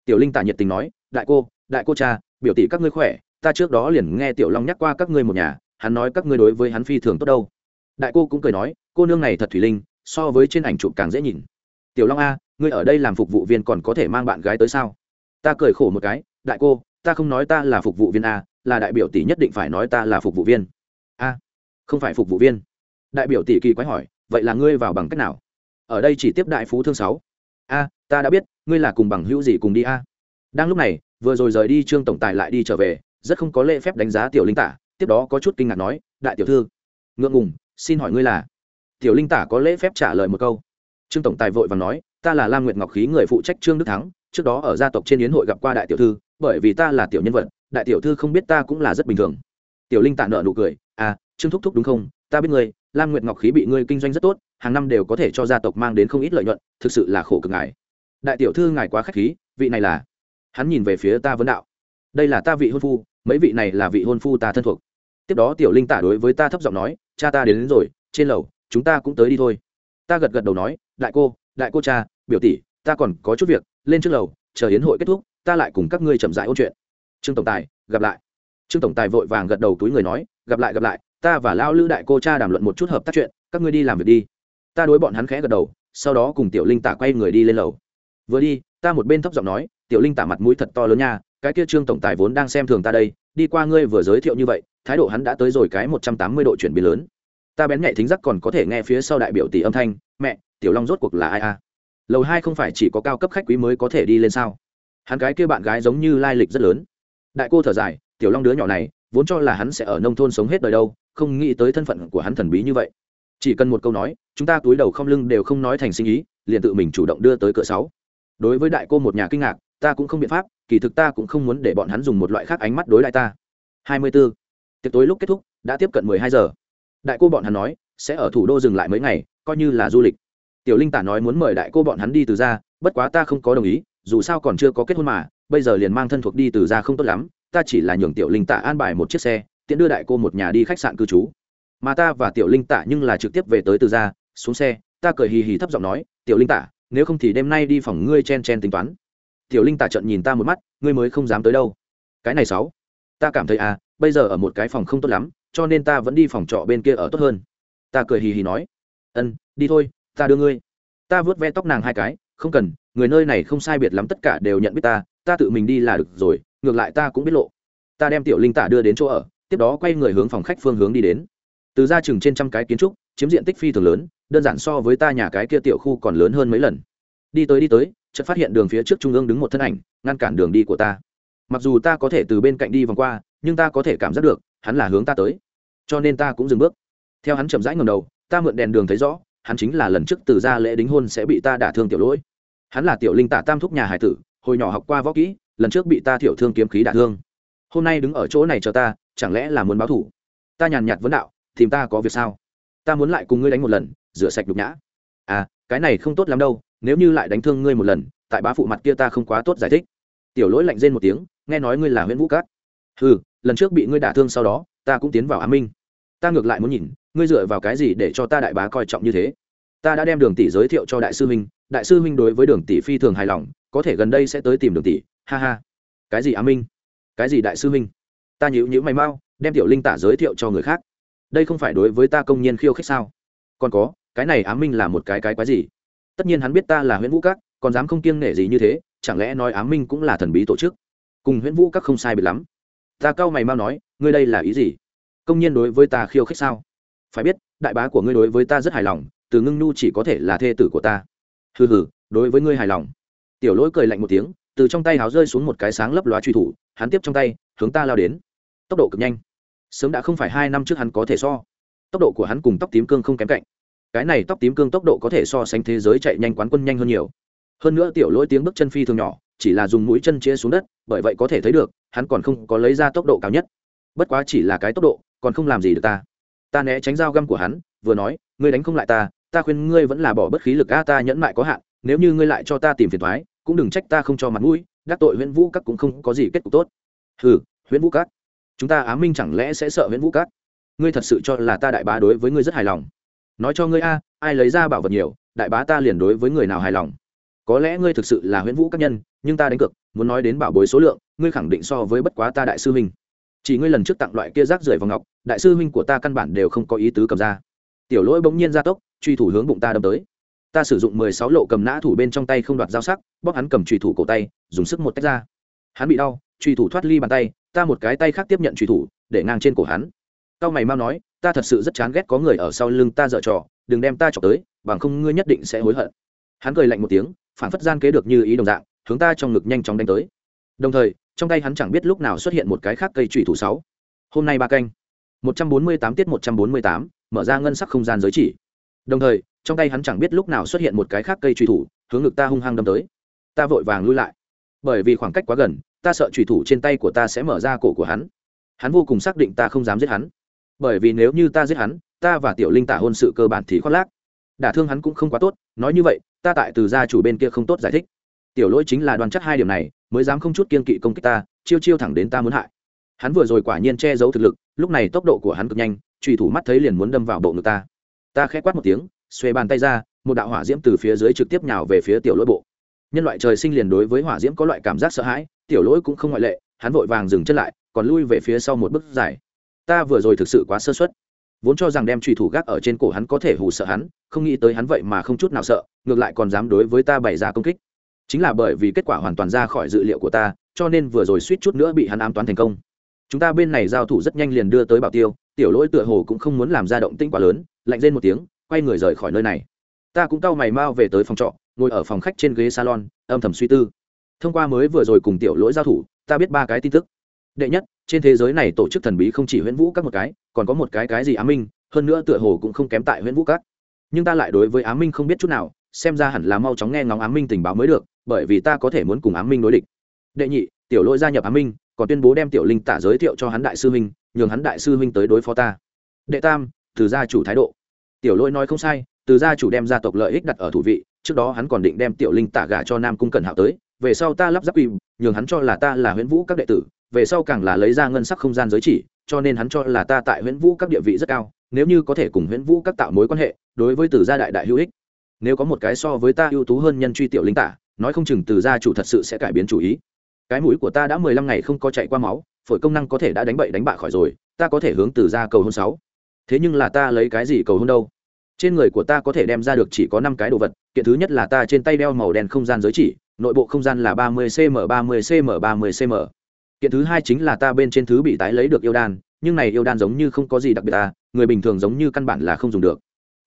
Tiểu linh tả nhiệt tình nói, đại cô đại cô cha, biểu tỷ các ngươi khỏe, ta trước đó liền nghe tiểu long nhắc qua các ngươi một nhà, hắn nói các ngươi đối với hắn phi thường tốt đâu. Đại cô cũng cười nói cô nương này thật thủy linh, so với trên ảnh chụp càng dễ nhìn. Tiểu long a, ngươi ở đây làm phục vụ viên còn có thể mang bạn gái tới sao? Ta cười khổ một cái, đại cô, ta không nói ta là phục vụ viên a, là đại biểu tỷ nhất định phải nói ta là phục vụ viên. A, không phải phục vụ viên. Đại biểu tỷ kỳ quái hỏi, vậy là ngươi vào bằng cách nào? Ở đây chỉ tiếp đại phú thương sáu. A, ta đã biết, ngươi là cùng bằng hữu gì cùng đi a. Đang lúc này, vừa rồi rời đi trương tổng tài lại đi trở về, rất không có lễ phép đánh giá tiểu linh tả, tiếp đó có chút kinh ngạc nói, đại tiểu thư, ngượng ngùng, xin hỏi ngươi là? Tiểu linh tả có lễ phép trả lời một câu. Trương tổng tài vội và nói ta là lam nguyệt ngọc khí người phụ trách trương đức thắng trước đó ở gia tộc trên yến hội gặp qua đại tiểu thư bởi vì ta là tiểu nhân vật đại tiểu thư không biết ta cũng là rất bình thường. Tiểu linh tạ nợ nụ cười à trương thúc thúc đúng không? Ta biết ngươi lam nguyệt ngọc khí bị ngươi kinh doanh rất tốt hàng năm đều có thể cho gia tộc mang đến không ít lợi nhuận thực sự là khổ cực ngài. Đại tiểu thư ngài quá k h á c h khí vị này là? Hắn nhìn về phía ta vấn đạo. Đây là ta vị hôn phu mấy vị này là vị hôn phu ta thân thuộc. Tiếp đó tiểu linh tả đối với ta thấp giọng nói cha ta đến, đến rồi trên lầu chúng ta cũng tới đi thôi. Ta gật gật đầu nói, đại cô đại cô cha, biểu tỷ, ta còn có chút việc, lên trước lầu, chờ hiến hội kết thúc, ta lại cùng các ngươi chậm dại ôn chuyện. Trương tổng tài, gặp lại. Trương tổng tài vội vàng gật đầu túi người nói, gặp lại gặp lại, ta và lao lữ đại cô cha đàm luận một chút hợp tác chuyện, các ngươi đi làm việc đi. Ta đối bọn hắn khẽ gật đầu, sau đó cùng tiểu linh tả quay người đi lên lầu. Vừa đi, ta một bên thấp giọng nói, tiểu linh tả mặt mũi thật to lớn nha, cái kia trương tổng tài vốn đang xem thường ta đây, đi qua ngươi vừa giới thiệu như vậy, thái độ hắn đã tới rồi cái một trăm tám mươi độ chuyển biến lớn ta bén nhạy thính giác còn có thể nghe phía sau đại biểu tỷ âm thanh, mẹ, tiểu long rốt cuộc là ai a? Lầu hai không phải chỉ có cao cấp khách quý mới có thể đi lên sao? Hắn cái kia bạn gái giống như lai lịch rất lớn. Đại cô thở dài, tiểu long đứa nhỏ này, vốn cho là hắn sẽ ở nông thôn sống hết đời đâu, không nghĩ tới thân phận của hắn thần bí như vậy. Chỉ cần một câu nói, chúng ta túi đầu không lưng đều không nói thành sinh ý, liền tự mình chủ động đưa tới cửa sáu. Đối với đại cô một nhà kinh ngạc, ta cũng không biện pháp, kỳ thực ta cũng không muốn để bọn hắn dùng một loại khác ánh mắt đối lại ta. 24. tiệc tối lúc kết thúc, đã tiếp cận 12 giờ đại cô bọn hắn nói, sẽ ở thủ đô dừng lại mấy ngày, coi như là du lịch. Tiểu linh tả nói muốn mời đại cô bọn hắn đi từ ra bất quá ta không có đồng ý, dù sao còn chưa có kết hôn mà, bây giờ liền mang thân thuộc đi từ ra không tốt lắm, ta chỉ là nhường tiểu linh tả an bài một chiếc xe, tiện đưa đại cô một nhà đi khách sạn cư trú. Mà ta và tiểu linh tả nhưng là trực tiếp về tới từ ra xuống xe, ta cười hì hì thấp giọng nói, tiểu linh tả, nếu không thì đêm nay đi phòng ngươi chen chen tính toán. Tiểu linh tả trận nhìn ta một mắt, ngươi mới không dám tới đâu. Cái này sáu, ta cảm thấy à bây giờ ở một cái phòng không tốt lắm cho nên ta vẫn đi phòng trọ bên kia ở tốt hơn. Ta cười hì hì nói, ân, đi thôi, ta đưa ngươi. Ta vớt ve tóc nàng hai cái, không cần, người nơi này không sai biệt lắm tất cả đều nhận biết ta ta tự mình đi là được rồi, ngược lại ta cũng biết lộ. Ta đem tiểu linh tả đưa đến chỗ ở, tiếp đó quay người hướng phòng khách phương hướng đi đến. Từ ra chừng trên trăm cái kiến trúc, chiếm diện tích phi thường lớn, đơn giản so với ta nhà cái kia tiểu khu còn lớn hơn mấy lần. Đi tới đi tới, chợt phát hiện đường phía trước trung ương đứng một thân ảnh, ngăn cản đường đi của ta. Mặc dù ta có thể từ bên cạnh đi vòng qua, nhưng ta có thể cảm giác được hắn là hướng ta tới. Cho nên ta cũng dừng bước. Theo hắn chậm rãi ngầm đầu, ta mượn đèn đường thấy rõ, hắn chính là lần trước từ ra lễ đính hôn sẽ bị ta đả thương tiểu lỗi. Hắn là tiểu linh tả tam thúc nhà hải tử, hồi nhỏ học qua võ kỹ, lần trước bị ta thiểu thương kiếm khí đả thương. Hôm nay đứng ở chỗ này cho ta, chẳng lẽ là muốn báo thủ? Ta nhàn nhạt vấn đạo, tìm ta có việc sao? Ta muốn lại cùng ngươi đánh một lần, rửa sạch đục nhã. À cái này không tốt lắm đâu, nếu như lại đánh thương ngươi một lần, tại bá phụ mặt kia ta không quá tốt giải thích. Tiểu lỗi lạnh rên một tiếng, nghe nói ngươi là nguyễn vũ cát. Ừ lần trước bị ngươi đả thương sau đó, ta cũng tiến vào á minh. Ta ngược lại muốn nhìn, ngươi dựa vào cái gì để cho ta đại bá coi trọng như thế? Ta đã đem đường tỷ giới thiệu cho đại sư huynh, đại sư huynh đối với đường tỷ phi thường hài lòng, có thể gần đây sẽ tới tìm đường tỷ, ha ha. Cái gì á minh? Cái gì đại sư minh ta nhữ nhữ mày mau, đem tiểu linh tả giới thiệu cho người khác. Đây không phải đối với ta công nhân khiêu khích sao? Còn có, cái này á minh là một cái cái quái gì? Tất nhiên hắn biết ta là nguyễn vũ các, còn dám không kiêng nể gì như thế, chẳng lẽ nói á minh cũng là thần bí tổ chức? Cùng nguyễn vũ các không sai biệt lắm ta cau mày mau nói, ngươi đây là ý gì? Công nhân đối với ta khiêu khích sao? Phải biết, đại bá của ngươi đối với ta rất hài lòng, từ ngưng nhu chỉ có thể là thê tử của ta. Hừ hừ, đối với ngươi hài lòng. Tiểu lỗi cười lạnh một tiếng, từ trong tay háo rơi xuống một cái sáng lấp loá truy thủ, hắn tiếp trong tay, hướng ta lao đến. Tốc độ cực nhanh. Sớm đã không phải hai năm trước hắn có thể so. Tốc độ của hắn cùng tóc tím cương không kém cạnh. Cái này tóc tím cương tốc độ có thể so sánh thế giới chạy nhanh quán quân nhanh hơn nhiều. Hơn nữa tiểu lỗi tiếng bước chân phi thường nhỏ chỉ là dùng mũi chân chia xuống đất, bởi vậy có thể thấy được, hắn còn không có lấy ra tốc độ cao nhất. Bất quá chỉ là cái tốc độ, còn không làm gì được ta. Ta né tránh dao găm của hắn, vừa nói, ngươi đánh không lại ta ta khuyên ngươi vẫn là bỏ bất khí lực a ta nhẫn mại có hạn, nếu như ngươi lại cho ta tìm phiền thoái cũng đừng trách ta không cho mặt mũi, đắc tội huyện vũ các cũng không có gì kết cục tốt. Hừ huyện vũ các, chúng ta á minh chẳng lẽ sẽ sợ huyện vũ các? Ngươi thật sự cho là ta đại bá đối với ngươi rất hài lòng? Nói cho ngươi a, ai lấy ra bảo vật nhiều, đại bá ta liền đối với người nào hài lòng? Có lẽ ngươi thực sự là huyễn vũ các nhân nhưng ta đánh cược, muốn nói đến bảo bối số lượng, ngươi khẳng định so với bất quá ta đại sư huynh. Chỉ ngươi lần trước tặng loại kia rác rưởi vào ngọc, đại sư huynh của ta căn bản đều không có ý tứ cầm ra. Tiểu lỗi bỗng nhiên ra tốc, truy thủ hướng bụng ta đâm tới. Ta sử dụng mười sáu lộ cầm nã thủ bên trong tay không đoạt dao sắc, bóp hắn cầm truy thủ cổ tay, dùng sức một tách ra. Hắn bị đau, truy thủ thoát ly bàn tay, ta một cái tay khác tiếp nhận truy thủ, để ngang trên cổ hắn. Cao mày mau nói, ta thật sự rất chán ghét có người ở sau lưng ta dở trò, đừng đem ta chọc tới, bằng không ngươi nhất định sẽ hối hận. Hắn cười lạnh một tiếng, phản phất gian kế được như ý đồng dạng hướng ta trong ngực nhanh chóng đánh tới. Đồng thời, trong tay hắn chẳng biết lúc nào xuất hiện một cái khác cây trụy thủ sáu. Hôm nay ba canh. một trăm bốn mươi tám tiết một trăm bốn mươi tám, mở ra ngân sắc không gian giới chỉ. Đồng thời, trong tay hắn chẳng biết lúc nào xuất hiện một cái khác cây trụy thủ, hướng ngực ta hung hăng đâm tới. Ta vội vàng lui lại. Bởi vì khoảng cách quá gần, ta sợ trùy thủ trên tay của ta sẽ mở ra cổ của hắn. Hắn vô cùng xác định ta không dám giết hắn. Bởi vì nếu như ta giết hắn, ta và tiểu linh tả hôn sự cơ bản thì khoác lác. Đả thương hắn cũng không quá tốt, nói như vậy, ta tại từ gia chủ bên kia không tốt giải thích tiểu lỗi chính là đoàn chắc hai điểm này, mới dám không chút kiên kỵ công kích ta, chiêu chiêu thẳng đến ta muốn hại. Hắn vừa rồi quả nhiên che giấu thực lực, lúc này tốc độ của hắn cực nhanh trùy thủ mắt thấy liền muốn đâm vào bộ ngực ta. Ta khẽ quát một tiếng xuê bàn tay ra, một đạo hỏa diễm từ phía dưới trực tiếp nhào về phía tiểu lỗi bộ. Nhân loại trời sinh liền đối với hỏa diễm có loại cảm giác sợ hãi, tiểu lỗi cũng không ngoại lệ, hắn vội vàng dừng chân lại, còn lui về phía sau một bước dài. Ta vừa rồi thực sự quá sơ suất. Vốn cho rằng đem trùy thủ gác ở trên cổ hắn có thể hù sợ hắn, không nghĩ tới hắn vậy mà không chút nào sợ, ngược lại còn dám đối với ta bày ra công kích chính là bởi vì kết quả hoàn toàn ra khỏi dự liệu của ta, cho nên vừa rồi suýt chút nữa bị hắn ám toán thành công. Chúng ta bên này giao thủ rất nhanh liền đưa tới bảo tiêu, tiểu lỗi tựa hồ cũng không muốn làm ra động tĩnh quá lớn, lạnh lên một tiếng, quay người rời khỏi nơi này. Ta cũng cau mày mau về tới phòng trọ, ngồi ở phòng khách trên ghế salon, âm thầm suy tư. Thông qua mới vừa rồi cùng tiểu lỗi giao thủ, ta biết ba cái tin tức. Đệ nhất, trên thế giới này tổ chức thần bí không chỉ huyễn vũ các một cái, còn có một cái cái gì á minh, hơn nữa tựa hồ cũng không kém tại huyễn vũ các. Nhưng ta lại đối với á minh không biết chút nào, xem ra hẳn là mau chóng nghe ngóng á minh tình báo mới được bởi vì ta có thể muốn cùng Ám minh đối địch. Đệ nhị, tiểu lỗi gia nhập Ám minh, còn tuyên bố đem tiểu linh tả giới thiệu cho hắn đại sư huynh, nhường hắn đại sư huynh tới đối phó ta. Đệ tam, từ gia chủ thái độ. Tiểu lỗi nói không sai, từ gia chủ đem gia tộc lợi ích đặt ở thủ vị, trước đó hắn còn định đem tiểu linh tả gả cho nam cung cẩn hạo tới, về sau ta lắp ráp quy, nhường hắn cho là ta là huyễn vũ các đệ tử, về sau càng là lấy ra ngân sắc không gian giới chỉ, cho nên hắn cho là ta tại huyễn vũ các địa vị rất cao, nếu như có thể cùng huyễn vũ các tạo mối quan hệ, đối với từ gia đại đại hữu ích. Nếu có một cái so với ta ưu tú hơn nhân truy tiểu linh tả nói không chừng từ gia chủ thật sự sẽ cải biến chủ ý. Cái mũi của ta đã mười lăm ngày không có chạy qua máu, phổi công năng có thể đã đánh bậy đánh bạ khỏi rồi, ta có thể hướng từ gia cầu hôn sáu. Thế nhưng là ta lấy cái gì cầu hôn đâu? Trên người của ta có thể đem ra được chỉ có năm cái đồ vật, kiện thứ nhất là ta trên tay đeo màu đen không gian giới chỉ, nội bộ không gian là ba mươi cm ba mươi cm ba mươi cm kiện thứ hai chính là ta bên trên thứ bị tái lấy được yêu đan, nhưng này yêu đan giống như không có gì đặc biệt ta người bình thường giống như căn bản là không dùng được.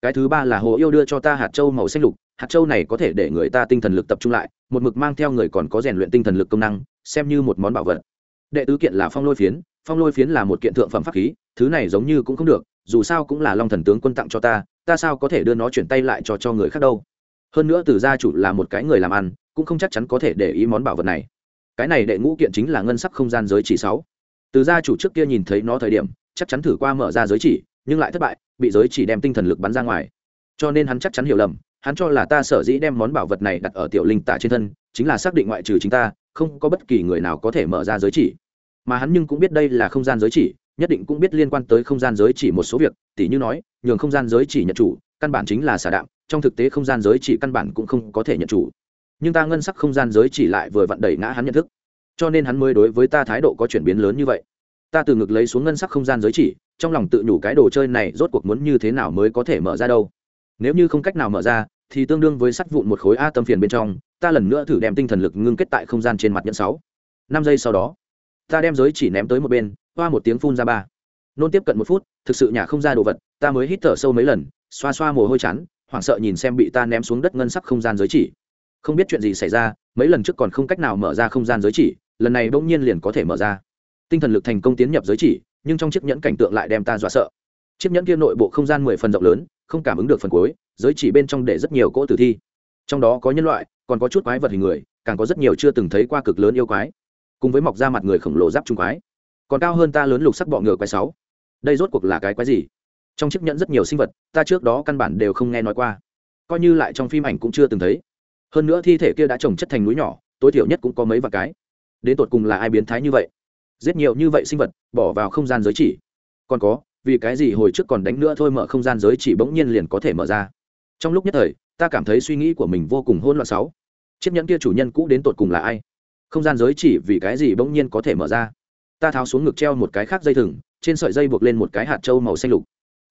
Cái thứ ba là hồ yêu đưa cho ta hạt châu màu xanh lục hạt châu này có thể để người ta tinh thần lực tập trung lại, một mực mang theo người còn có rèn luyện tinh thần lực công năng, xem như một món bảo vật. Đệ tứ kiện là phong lôi phiến, phong lôi phiến là một kiện thượng phẩm pháp khí, thứ này giống như cũng không được, dù sao cũng là long thần tướng quân tặng cho ta ta sao có thể đưa nó chuyển tay lại cho cho người khác đâu? Hơn nữa từ gia chủ là một cái người làm ăn, cũng không chắc chắn có thể để ý món bảo vật này. Cái này đệ ngũ kiện chính là ngân sắc không gian giới chỉ sáu. Từ gia chủ trước kia nhìn thấy nó thời điểm, chắc chắn thử qua mở ra giới chỉ, nhưng lại thất bại, bị giới chỉ đem tinh thần lực bắn ra ngoài. Cho nên hắn chắc chắn hiểu lầm hắn cho là ta sở dĩ đem món bảo vật này đặt ở tiểu linh tả trên thân, chính là xác định ngoại trừ chính ta, không có bất kỳ người nào có thể mở ra giới chỉ. Mà hắn nhưng cũng biết đây là không gian giới chỉ, nhất định cũng biết liên quan tới không gian giới chỉ một số việc, tỉ như nói, nhường không gian giới chỉ nhận chủ, căn bản chính là xả đạm, trong thực tế không gian giới chỉ căn bản cũng không có thể nhận chủ. Nhưng ta ngân sắc không gian giới chỉ lại vừa vặn đẩy ngã hắn nhận thức. Cho nên hắn mới đối với ta thái độ có chuyển biến lớn như vậy. Ta từ ngực lấy xuống ngân sắc không gian giới chỉ, trong lòng tự nhủ cái đồ chơi này rốt cuộc muốn như thế nào mới có thể mở ra đâu nếu như không cách nào mở ra, thì tương đương với sắt vụn một khối a tâm phiền bên trong, ta lần nữa thử đem tinh thần lực ngưng kết tại không gian trên mặt nhẫn sáu. Năm giây sau đó, ta đem giới chỉ ném tới một bên, hoa một tiếng phun ra ba. Nôn tiếp cận một phút, thực sự nhà không ra đồ vật, ta mới hít thở sâu mấy lần, xoa xoa mồ hôi chán, hoảng sợ nhìn xem bị ta ném xuống đất ngân sắc không gian giới chỉ. Không biết chuyện gì xảy ra, mấy lần trước còn không cách nào mở ra không gian giới chỉ, lần này bỗng nhiên liền có thể mở ra. Tinh thần lực thành công tiến nhập giới chỉ, nhưng trong chiếc nhẫn cảnh tượng lại đem ta dọa sợ. Chiếc nhẫn kia nội bộ không gian mười phần rộng lớn không cảm ứng được phần cuối, giới chỉ bên trong để rất nhiều cỗ tử thi. Trong đó có nhân loại, còn có chút quái vật hình người, càng có rất nhiều chưa từng thấy qua cực lớn yêu quái. Cùng với mọc ra mặt người khổng lồ giáp trung quái. Còn cao hơn ta lớn lục sắc bọ ngựa quái sáu. Đây rốt cuộc là cái quái gì? Trong chiếc nhẫn rất nhiều sinh vật, ta trước đó căn bản đều không nghe nói qua. Coi như lại trong phim ảnh cũng chưa từng thấy. Hơn nữa thi thể kia đã trồng chất thành núi nhỏ, tối thiểu nhất cũng có mấy vạn cái. Đến tột cùng là ai biến thái như vậy? Giết nhiều như vậy sinh vật, bỏ vào không gian giới chỉ. Còn có vì cái gì hồi trước còn đánh nữa thôi mở không gian giới chỉ bỗng nhiên liền có thể mở ra. Trong lúc nhất thời, ta cảm thấy suy nghĩ của mình vô cùng hôn loạn sáu. Chiếc nhẫn kia chủ nhân cũ đến tột cùng là ai? Không gian giới chỉ vì cái gì bỗng nhiên có thể mở ra? Ta tháo xuống ngực treo một cái khác dây thừng, trên sợi dây buộc lên một cái hạt trâu màu xanh lục.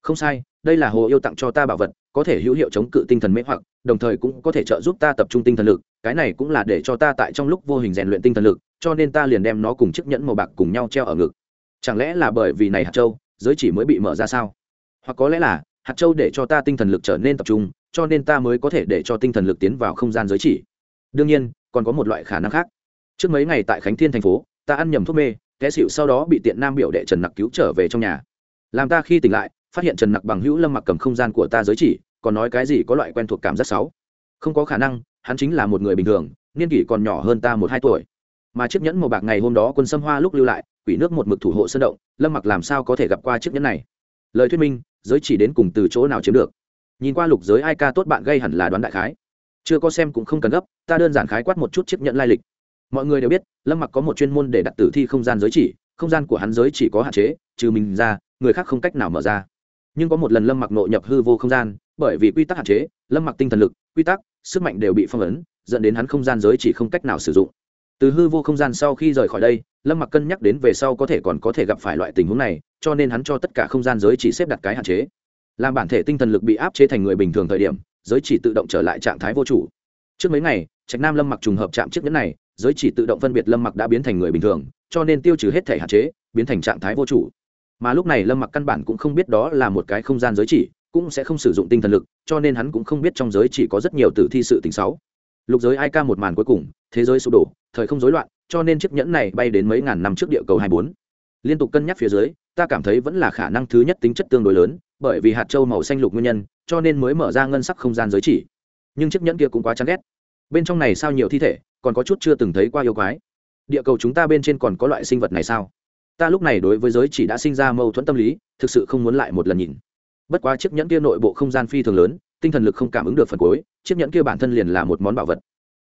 Không sai, đây là hồ yêu tặng cho ta bảo vật, có thể hữu hiệu chống cự tinh thần mê hoặc, đồng thời cũng có thể trợ giúp ta tập trung tinh thần lực, cái này cũng là để cho ta tại trong lúc vô hình rèn luyện tinh thần lực, cho nên ta liền đem nó cùng chiếc nhẫn màu bạc cùng nhau treo ở ngực. Chẳng lẽ là bởi vì này hạt châu giới chỉ mới bị mở ra sao? Hoặc có lẽ là, hạt châu để cho ta tinh thần lực trở nên tập trung, cho nên ta mới có thể để cho tinh thần lực tiến vào không gian giới chỉ. Đương nhiên, còn có một loại khả năng khác. Trước mấy ngày tại khánh thiên thành phố, ta ăn nhầm thuốc mê, té xịu sau đó bị tiện nam biểu đệ trần nặc cứu trở về trong nhà. Làm ta khi tỉnh lại, phát hiện trần nặc bằng hữu lâm mặc cầm không gian của ta giới chỉ, còn nói cái gì có loại quen thuộc cảm giác sáu không có khả năng, hắn chính là một người bình thường, niên kỷ còn nhỏ hơn ta một hai tuổi. Mà chiếc nhẫn màu bạc ngày hôm đó quân xâm hoa lúc lưu lại quỷ nước một mực thủ hộ sơn động, lâm mặc làm sao có thể gặp qua chiếc nhẫn này? Lời thuyết minh, giới chỉ đến cùng từ chỗ nào chiếm được? Nhìn qua lục giới ai ca tốt bạn gây hẳn là đoán đại khái. Chưa có xem cũng không cần gấp, ta đơn giản khái quát một chút chiếc nhẫn lai lịch. Mọi người đều biết, lâm mặc có một chuyên môn để đặt tử thi không gian giới chỉ, không gian của hắn giới chỉ có hạn chế, trừ mình ra, người khác không cách nào mở ra. Nhưng có một lần lâm mặc nội nhập hư vô không gian, bởi vì quy tắc hạn chế, lâm mặc tinh thần lực, quy tắc, sức mạnh đều bị phong ấn, dẫn đến hắn không gian giới chỉ không cách nào sử dụng. Từ hư vô không gian sau khi rời khỏi đây lâm mặc cân nhắc đến về sau có thể còn có thể gặp phải loại tình huống này, cho nên hắn cho tất cả không gian giới chỉ xếp đặt cái hạn chế. Làm bản thể tinh thần lực bị áp chế thành người bình thường thời điểm, giới chỉ tự động trở lại trạng thái vô chủ. Trước mấy ngày, trạch nam lâm mặc trùng hợp chạm chiếc nhẫn này, giới chỉ tự động phân biệt lâm mặc đã biến thành người bình thường, cho nên tiêu trừ hết thể hạn chế, biến thành trạng thái vô chủ. Mà lúc này lâm mặc căn bản cũng không biết đó là một cái không gian giới chỉ, cũng sẽ không sử dụng tinh thần lực, cho nên hắn cũng không biết trong giới chỉ có rất nhiều tử thi sự tình xấu. Lục giới ai ca một màn cuối cùng, thế giới sụp đổ, thời không rối loạn cho nên chiếc nhẫn này bay đến mấy ngàn năm trước địa cầu hai bốn. Liên tục cân nhắc phía dưới, ta cảm thấy vẫn là khả năng thứ nhất tính chất tương đối lớn, bởi vì hạt châu màu xanh lục nguyên nhân, cho nên mới mở ra ngân sắc không gian giới chỉ. Nhưng chiếc nhẫn kia cũng quá chán ghét. Bên trong này sao nhiều thi thể, còn có chút chưa từng thấy qua yêu quái. Địa cầu chúng ta bên trên còn có loại sinh vật này sao? Ta lúc này đối với giới chỉ đã sinh ra mâu thuẫn tâm lý, thực sự không muốn lại một lần nhìn. Bất quá chiếc nhẫn kia nội bộ không gian phi thường lớn, tinh thần lực không cảm ứng được phần cuối, chiếc nhẫn kia bản thân liền là một món bảo vật.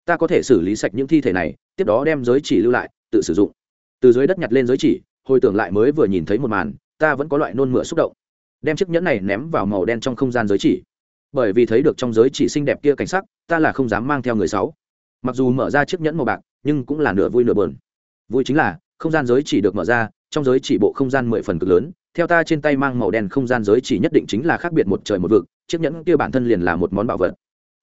Ta có thể xử lý sạch những thi thể này tiếp đó đem giới chỉ lưu lại, tự sử dụng. Từ dưới đất nhặt lên giới chỉ, hồi tưởng lại mới vừa nhìn thấy một màn, ta vẫn có loại nôn mửa xúc động. Đem chiếc nhẫn này ném vào màu đen trong không gian giới chỉ. Bởi vì thấy được trong giới chỉ xinh đẹp kia cảnh sắc, ta là không dám mang theo người sáu mặc dù mở ra chiếc nhẫn màu bạc, nhưng cũng là nửa vui nửa bờn vui chính là, không gian giới chỉ được mở ra, trong giới chỉ bộ không gian mười phần cực lớn, theo ta trên tay mang màu đen không gian giới chỉ nhất định chính là khác biệt một trời một vực, chiếc nhẫn kia bản thân liền là một món bảo vật.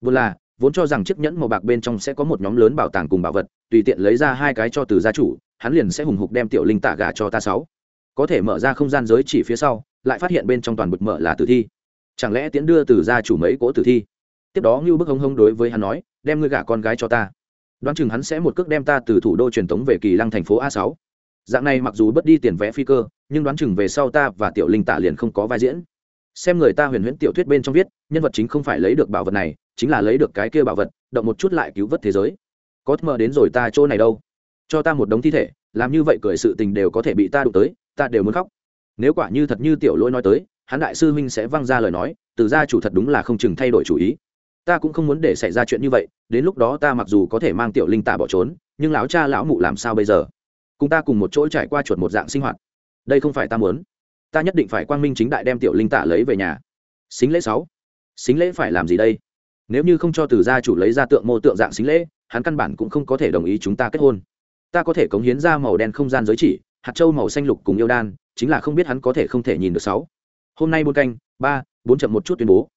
Vừa là, vốn cho rằng chiếc nhẫn màu bạc bên trong sẽ có một nhóm lớn bảo tàng cùng bảo vật tùy tiện lấy ra hai cái cho từ gia chủ, hắn liền sẽ hùng hục đem tiểu linh tạ gà cho ta sáu. Có thể mở ra không gian giới chỉ phía sau, lại phát hiện bên trong toàn bực mở là tử thi. Chẳng lẽ tiến đưa từ gia chủ mấy cỗ tử thi? Tiếp đó ngưu bức hông hông đối với hắn nói, đem ngươi gả con gái cho ta. Đoán chừng hắn sẽ một cước đem ta từ thủ đô truyền thống về kỳ lăng thành phố a sáu. Dạng này mặc dù bất đi tiền vé phi cơ, nhưng đoán chừng về sau ta và tiểu linh tạ liền không có vai diễn. Xem người ta huyền huyễn tiểu thuyết bên trong viết, nhân vật chính không phải lấy được bảo vật này, chính là lấy được cái kia bảo vật, động một chút lại cứu vớt thế giới có mờ đến rồi ta chỗ này đâu. Cho ta một đống thi thể, làm như vậy cười sự tình đều có thể bị ta đụng tới, ta đều muốn khóc. Nếu quả như thật như tiểu lỗi nói tới, hắn đại sư huynh sẽ văng ra lời nói, từ gia chủ thật đúng là không chừng thay đổi chủ ý. Ta cũng không muốn để xảy ra chuyện như vậy, đến lúc đó ta mặc dù có thể mang tiểu linh tạ bỏ trốn, nhưng lão cha lão mụ làm sao bây giờ? Cùng ta cùng một chỗ trải qua chuột một dạng sinh hoạt. Đây không phải ta muốn. Ta nhất định phải quang minh chính đại đem tiểu linh tạ lấy về nhà. Xính lễ sáu. Xính lễ phải làm gì đây? Nếu như không cho từ gia chủ lấy ra tượng mô tượng dạng xính lễ hắn căn bản cũng không có thể đồng ý chúng ta kết hôn. Ta có thể cống hiến ra màu đen không gian giới chỉ hạt châu màu xanh lục cùng yêu đan chính là không biết hắn có thể không thể nhìn được sáu. Hôm nay buôn canh ba bốn chậm một chút tuyên bố.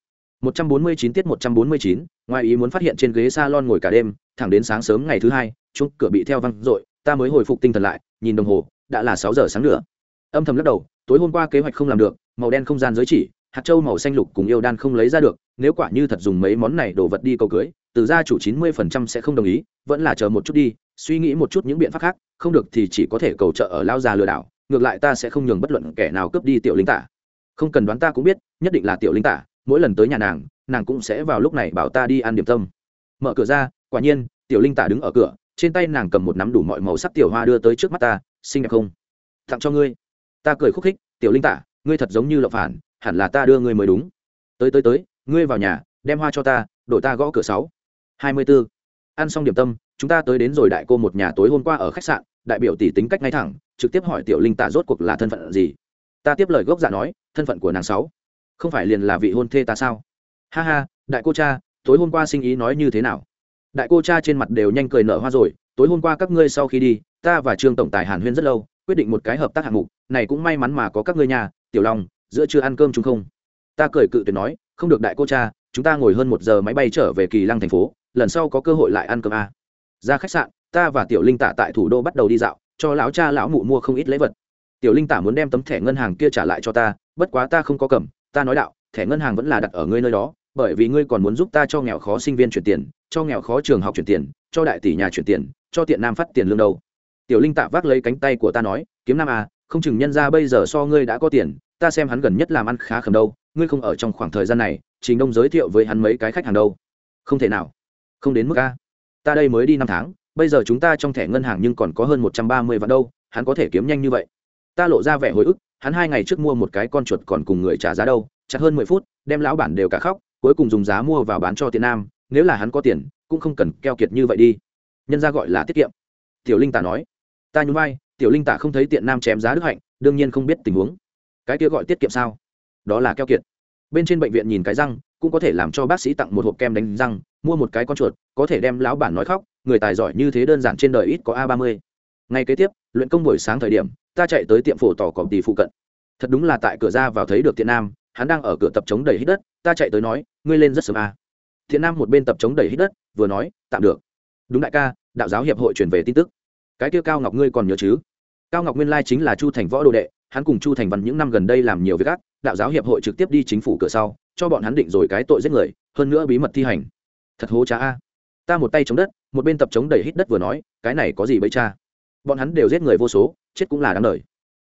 149 tiết 149, ngoài ý muốn phát hiện trên ghế salon ngồi cả đêm, thẳng đến sáng sớm ngày thứ hai, chuông cửa bị theo văng rồi ta mới hồi phục tinh thần lại, nhìn đồng hồ, đã là 6 giờ sáng nữa. Âm thầm lắc đầu, tối hôm qua kế hoạch không làm được, màu đen không gian giới chỉ, hạt châu màu xanh lục cùng yêu đan không lấy ra được, nếu quả như thật dùng mấy món này đồ vật đi cầu cưới, từ gia chủ 90% sẽ không đồng ý, vẫn là chờ một chút đi, suy nghĩ một chút những biện pháp khác, không được thì chỉ có thể cầu trợ ở lao già lừa đảo, ngược lại ta sẽ không nhường bất luận kẻ nào cướp đi tiểu linh tả. Không cần đoán ta cũng biết, nhất định là tiểu linh tả, mỗi lần tới nhà nàng nàng cũng sẽ vào lúc này bảo ta đi ăn điểm tâm. Mở cửa ra quả nhiên tiểu linh tả đứng ở cửa trên tay nàng cầm một nắm đủ mọi màu sắc tiểu hoa đưa tới trước mắt ta xinh đẹp không? Tặng cho ngươi. Ta cười khúc khích tiểu linh tả ngươi thật giống như lộng phản hẳn là ta đưa ngươi mới đúng. Tới tới tới, ngươi vào nhà, đem hoa cho ta, đổi ta gõ cửa sáu. Hai mươi b ố ăn xong điểm tâm, chúng ta tới đến rồi đại cô một nhà tối hôm qua ở khách sạn, đại biểu tỷ tính cách ngay thẳng, trực tiếp hỏi tiểu linh tạ rốt cuộc là thân phận gì. Ta tiếp lời gốc dạ nói, thân phận của nàng sáu. Không phải liền là vị hôn thê ta sao? Ha ha, đại cô cha, tối hôm qua sinh ý nói như thế nào? Đại cô cha trên mặt đều nhanh cười nở hoa rồi, tối hôm qua các ngươi sau khi đi, ta và trương tổng tài hàn huyên rất lâu, quyết định một cái hợp tác hạng mục, này cũng may mắn mà có các ngươi nhà, tiểu long giữa chưa ăn cơm chúng không? Ta cười cự tuyệt nói, không được đại cô cha, chúng ta ngồi hơn một giờ máy bay trở về kỳ lăng thành phố, lần sau có cơ hội lại ăn cơm a ra khách sạn, ta và tiểu linh tạ tại thủ đô bắt đầu đi dạo, cho lão cha lão mụ mua không ít lễ vật. Tiểu linh tả muốn đem tấm thẻ ngân hàng kia trả lại cho ta, bất quá ta không có cầm, ta nói đạo, thẻ ngân hàng vẫn là đặt ở ngươi nơi đó, bởi vì ngươi còn muốn giúp ta cho nghèo khó sinh viên chuyển tiền, cho nghèo khó trường học chuyển tiền, cho đại tỷ nhà chuyển tiền, cho tiện nam phát tiền lương đâu. Tiểu linh tạ vác lấy cánh tay của ta nói, kiếm nam à không chừng nhân ra bây giờ so ngươi đã có tiền ta xem hắn gần nhất làm ăn khá khẩm đâu, ngươi không ở trong khoảng thời gian này, trình đông giới thiệu với hắn mấy cái khách hàng đâu. Không thể nào. Không đến mức a. Ta đây mới đi năm tháng, bây giờ chúng ta trong thẻ ngân hàng nhưng còn có hơn một trăm ba mươi vạn đâu, hắn có thể kiếm nhanh như vậy. Ta lộ ra vẻ hồi ức, hắn hai ngày trước mua một cái con chuột còn cùng người trả giá đâu, chặt hơn mười phút, đem lão bản đều cả khóc, cuối cùng dùng giá mua vào bán cho tiện nam, nếu là hắn có tiền, cũng không cần keo kiệt như vậy đi. Nhân ra gọi là tiết kiệm. Tiểu linh tả nói. Ta nhún vai, tiểu linh tả không thấy tiện nam chém giá đức hạnh, đương nhiên không biết tình huống cái kia gọi tiết kiệm sao? Đó là keo kiệt. Bên trên bệnh viện nhìn cái răng, cũng có thể làm cho bác sĩ tặng một hộp kem đánh răng, mua một cái con chuột, có thể đem lão bản nói khóc, người tài giỏi như thế đơn giản trên đời ít có a ba mươi. Ngay kế tiếp, luyện công buổi sáng thời điểm, ta chạy tới tiệm phổ tỏ cọp tỷ phụ cận. Thật đúng là tại cửa ra vào thấy được thiện nam, hắn đang ở cửa tập chống đẩy hít đất, ta chạy tới nói, ngươi lên rất sớm à. thiện nam một bên tập chống đẩy hít đất, vừa nói, tạm được. Đúng đại ca, đạo giáo hiệp hội truyền về tin tức. Cái kia cao ngọc ngươi còn nhớ chứ? Cao ngọc nguyên lai chính là chu thành võ đồ đệ hắn cùng chu thành văn những năm gần đây làm nhiều việc ác, đạo giáo hiệp hội trực tiếp đi chính phủ cửa sau, cho bọn hắn định rồi cái tội giết người, hơn nữa bí mật thi hành. Thật hố cha a. Ta một tay chống đất, một bên tập chống đẩy hít đất vừa nói, cái này có gì bấy cha? Bọn hắn đều giết người vô số, chết cũng là đáng đời.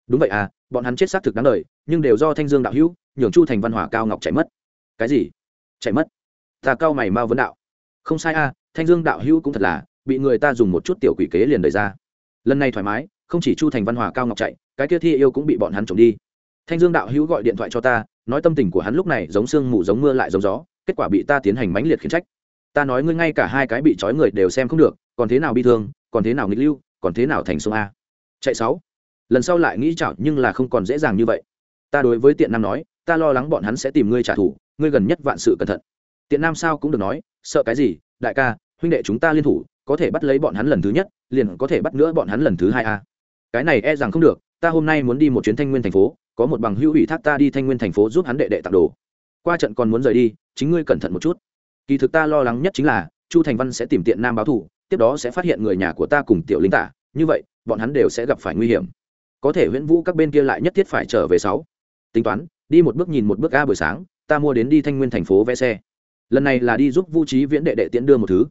Đúng vậy à bọn hắn chết xác thực đáng đời, nhưng đều do thanh dương đạo hữu, nhường chu thành văn hỏa cao ngọc chạy mất. Cái gì? Chạy mất? Ta cao mày mau vấn đạo. Không sai a, thanh dương đạo hữu cũng thật là, bị người ta dùng một chút tiểu quỷ kế liền đẩy ra. Lần này thoải mái, không chỉ chu thành văn hòa cao ngọc chạy cái kia thi yêu cũng bị bọn hắn trộm đi. Thanh dương đạo hữu gọi điện thoại cho ta, nói tâm tình của hắn lúc này giống sương mù giống mưa lại giống gió, kết quả bị ta tiến hành mãnh liệt khiển trách. Ta nói ngươi ngay cả hai cái bị trói người đều xem không được, còn thế nào bị thương, còn thế nào nghịch lưu, còn thế nào thành sông a. Chạy sáu. Lần sau lại nghĩ chảo nhưng là không còn dễ dàng như vậy. Ta đối với tiện nam nói, ta lo lắng bọn hắn sẽ tìm ngươi trả thù, ngươi gần nhất vạn sự cẩn thận. Tiện nam sao cũng được nói, sợ cái gì, đại ca, huynh đệ chúng ta liên thủ, có thể bắt lấy bọn hắn lần thứ nhất, liền có thể bắt nữa bọn hắn lần thứ hai a. Cái này e rằng không được ta hôm nay muốn đi một chuyến thanh nguyên thành phố, có một bằng hữu ủy thác ta đi thanh nguyên thành phố giúp hắn đệ đệ tặng đồ. Qua trận còn muốn rời đi, chính ngươi cẩn thận một chút. Kỳ thực ta lo lắng nhất chính là, chu thành văn sẽ tìm tiện nam báo thù, tiếp đó sẽ phát hiện người nhà của ta cùng tiểu linh tả. Như vậy, bọn hắn đều sẽ gặp phải nguy hiểm. Có thể huyễn vũ các bên kia lại nhất thiết phải trở về sáu. Tính toán, đi một bước nhìn một bước a buổi sáng, ta mua đến đi thanh nguyên thành phố vé xe. Lần này là đi giúp vu trí viễn đệ đệ tiễn đưa một thứ.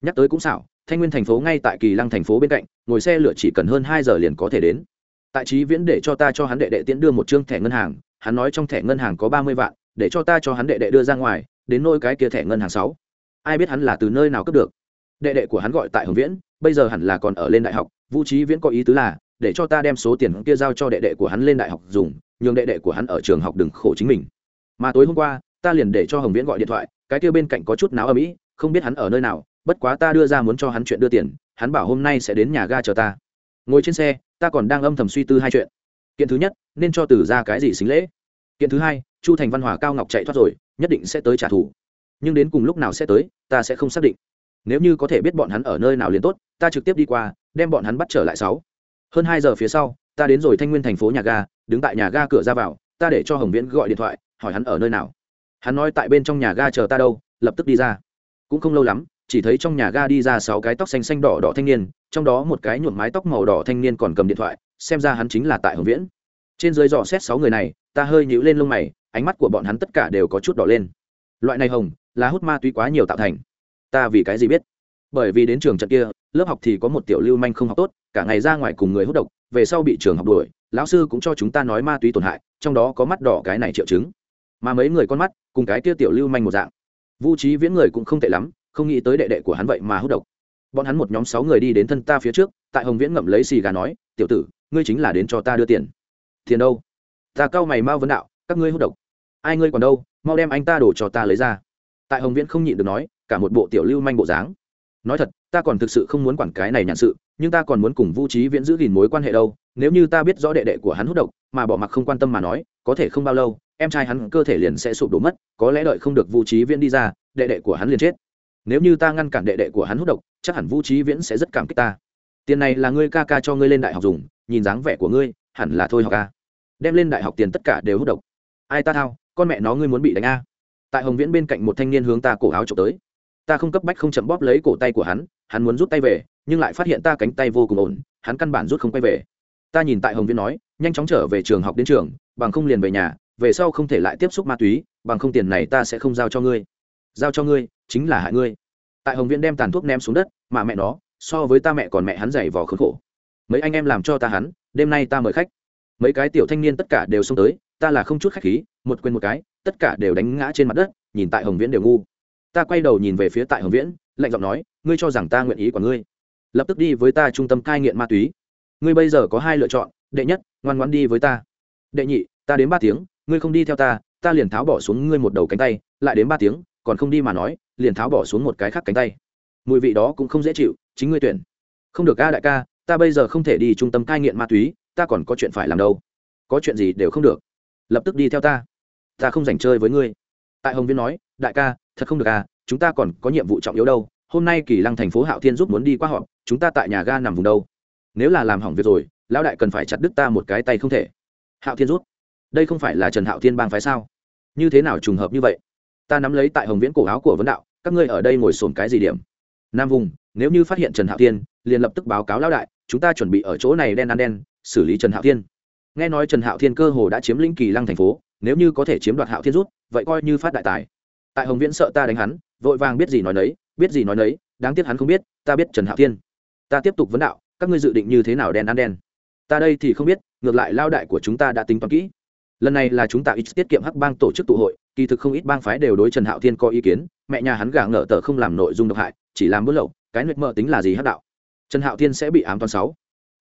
Nhắc tới cũng xảo, thanh nguyên thành phố ngay tại kỳ lăng thành phố bên cạnh, ngồi xe lửa chỉ cần hơn hai giờ liền có thể đến tại trí viễn để cho ta cho hắn đệ đệ tiễn đưa một chương thẻ ngân hàng, hắn nói trong thẻ ngân hàng có ba mươi vạn, để cho ta cho hắn đệ đệ đưa ra ngoài, đến nôi cái kia thẻ ngân hàng sáu. Ai biết hắn là từ nơi nào cướp được? Đệ đệ của hắn gọi tại hồng viễn, bây giờ hẳn là còn ở lên đại học, vũ trí viễn có ý tứ là, để cho ta đem số tiền kia giao cho đệ đệ của hắn lên đại học dùng, nhường đệ đệ của hắn ở trường học đừng khổ chính mình. Mà tối hôm qua, ta liền để cho hồng viễn gọi điện thoại, cái kia bên cạnh có chút náo ở mỹ không biết hắn ở nơi nào, bất quá ta đưa ra muốn cho hắn chuyện đưa tiền, hắn bảo hôm nay sẽ đến nhà ga chờ ta. Ngồi trên xe ta còn đang âm thầm suy tư hai chuyện. Kiện thứ nhất, nên cho từ ra cái gì xính lễ. Kiện thứ hai, chu thành văn hòa, cao ngọc chạy thoát rồi, nhất định sẽ tới trả thù. Nhưng đến cùng lúc nào sẽ tới, ta sẽ không xác định. Nếu như có thể biết bọn hắn ở nơi nào liền tốt, ta trực tiếp đi qua, đem bọn hắn bắt trở lại sáu. Hơn hai giờ phía sau, ta đến rồi thanh nguyên thành phố nhà ga, đứng tại nhà ga cửa ra vào, ta để cho hồng viễn gọi điện thoại, hỏi hắn ở nơi nào. Hắn nói tại bên trong nhà ga chờ ta đâu, lập tức đi ra. Cũng không lâu lắm, chỉ thấy trong nhà ga đi ra sáu cái tóc xanh xanh đỏ đỏ thanh niên trong đó một cái nhuộm mái tóc màu đỏ thanh niên còn cầm điện thoại, xem ra hắn chính là tại hồng viễn. Trên dưới dò xét sáu người này, ta hơi nhíu lên lông mày, ánh mắt của bọn hắn tất cả đều có chút đỏ lên. Loại này hồng, là hút ma túy quá nhiều tạo thành. Ta vì cái gì biết? Bởi vì đến trường trận kia, lớp học thì có một tiểu lưu manh không học tốt, cả ngày ra ngoài cùng người hút độc, về sau bị trường học đuổi, lão sư cũng cho chúng ta nói ma túy tổn hại, trong đó có mắt đỏ cái này triệu chứng. Mà mấy người con mắt, cùng cái kia tiểu lưu manh một dạng. Vu trí viễn người cũng không tệ lắm, không nghĩ tới đệ đệ của hắn vậy mà hút độc bọn hắn một nhóm sáu người đi đến thân ta phía trước, tại hồng viễn ngậm lấy xì gà nói, tiểu tử, ngươi chính là đến cho ta đưa tiền. Tiền đâu? Ta cao mày mau vấn đạo, các ngươi hút độc. Ai ngươi còn đâu, mau đem anh ta đổ cho ta lấy ra. Tại hồng viễn không nhịn được nói, cả một bộ tiểu lưu manh bộ dáng. Nói thật, ta còn thực sự không muốn quản cái này nhàn sự, nhưng ta còn muốn cùng vu trí viễn giữ gìn mối quan hệ đâu, nếu như ta biết rõ đệ đệ của hắn hút độc, mà bỏ mặc không quan tâm mà nói, có thể không bao lâu, em trai hắn cơ thể liền sẽ sụp đổ mất, có lẽ đợi không được vu trí viễn đi ra, đệ đệ của hắn liền chết nếu như ta ngăn cản đệ đệ của hắn hút độc, chắc hẳn vũ trí viễn sẽ rất cảm kích ta. Tiền này là ngươi ca ca cho ngươi lên đại học dùng, nhìn dáng vẻ của ngươi, hẳn là thôi học ca đem lên đại học tiền tất cả đều hút độc. Ai ta thao, con mẹ nó ngươi muốn bị đánh a tại hồng viễn bên cạnh một thanh niên hướng ta cổ áo trộm tới. Ta không cấp bách không chậm bóp lấy cổ tay của hắn hắn muốn rút tay về, nhưng lại phát hiện ta cánh tay vô cùng ổn, hắn căn bản rút không quay về. Ta nhìn tại hồng viễn nói, nhanh chóng trở về trường học đến trường, bằng không liền về nhà, về sau không thể lại tiếp xúc ma túy, bằng không tiền này ta sẽ không giao cho ngươi giao cho ngươi, chính là hại ngươi. Tại hồng viễn đem tàn thuốc ném xuống đất, mà mẹ nó, so với ta mẹ còn mẹ hắn dày vò khốn khổ. Mấy anh em làm cho ta hắn, đêm nay ta mời khách. Mấy cái tiểu thanh niên tất cả đều xông tới, ta là không chút khách khí, một quên một cái, tất cả đều đánh ngã trên mặt đất, nhìn tại hồng viễn đều ngu. Ta quay đầu nhìn về phía tại hồng viễn, lạnh giọng nói, ngươi cho rằng ta nguyện ý của ngươi. Lập tức đi với ta trung tâm cai nghiện ma túy. Ngươi bây giờ có hai lựa chọn, đệ nhất, ngoan ngoan đi với ta. Đệ nhị, ta đến ba tiếng, ngươi không đi theo ta ta liền tháo bỏ xuống ngươi một đầu cánh tay, lại đến ba tiếng còn không đi mà nói liền tháo bỏ xuống một cái khác cánh tay. Mùi vị đó cũng không dễ chịu chính ngươi tuyển. Không được ca đại ca ta bây giờ không thể đi trung tâm cai nghiện ma túy ta còn có chuyện phải làm đâu. Có chuyện gì đều không được. Lập tức đi theo ta. Ta không dành chơi với ngươi. Tại hồng viên nói đại ca thật không được à chúng ta còn có nhiệm vụ trọng yếu đâu. Hôm nay kỳ lăng thành phố hạo thiên giúp muốn đi qua họ, chúng ta tại nhà ga nằm vùng đâu. Nếu là làm hỏng việc rồi lão đại cần phải chặt đứt ta một cái tay không thể. Hạo thiên rút. Đây không phải là trần hạo thiên bang phái sao? Như thế nào trùng hợp như vậy? Ta nắm lấy tại hồng viễn cổ áo của vấn đạo, các ngươi ở đây ngồi sồn cái gì điểm? Nam vùng, nếu như phát hiện trần hạo thiên, liền lập tức báo cáo lão đại, chúng ta chuẩn bị ở chỗ này đen ăn đen, xử lý trần hạo thiên. Nghe nói trần hạo thiên cơ hồ đã chiếm lĩnh kỳ lăng thành phố, nếu như có thể chiếm đoạt hạo thiên rút, vậy coi như phát đại tài. Tại hồng viễn sợ ta đánh hắn, vội vàng biết gì nói nấy, biết gì nói nấy, đáng tiếc hắn không biết, ta biết trần hạo thiên. Ta tiếp tục vấn đạo, các ngươi dự định như thế nào đen ăn đen? Ta đây thì không biết, ngược lại lao đại của chúng ta đã tính toán kỹ. Lần này là chúng ta ít tiết kiệm hắc bang tổ chức tụ hội kỳ thực không ít bang phái đều đối trần hạo thiên có ý kiến, mẹ nhà hắn gả ngờ tờ không làm nội dung độc hại, chỉ làm buôn lậu, cái nguyệt mơ tính là gì hắc đạo. Trần hạo thiên sẽ bị ám toán sáu.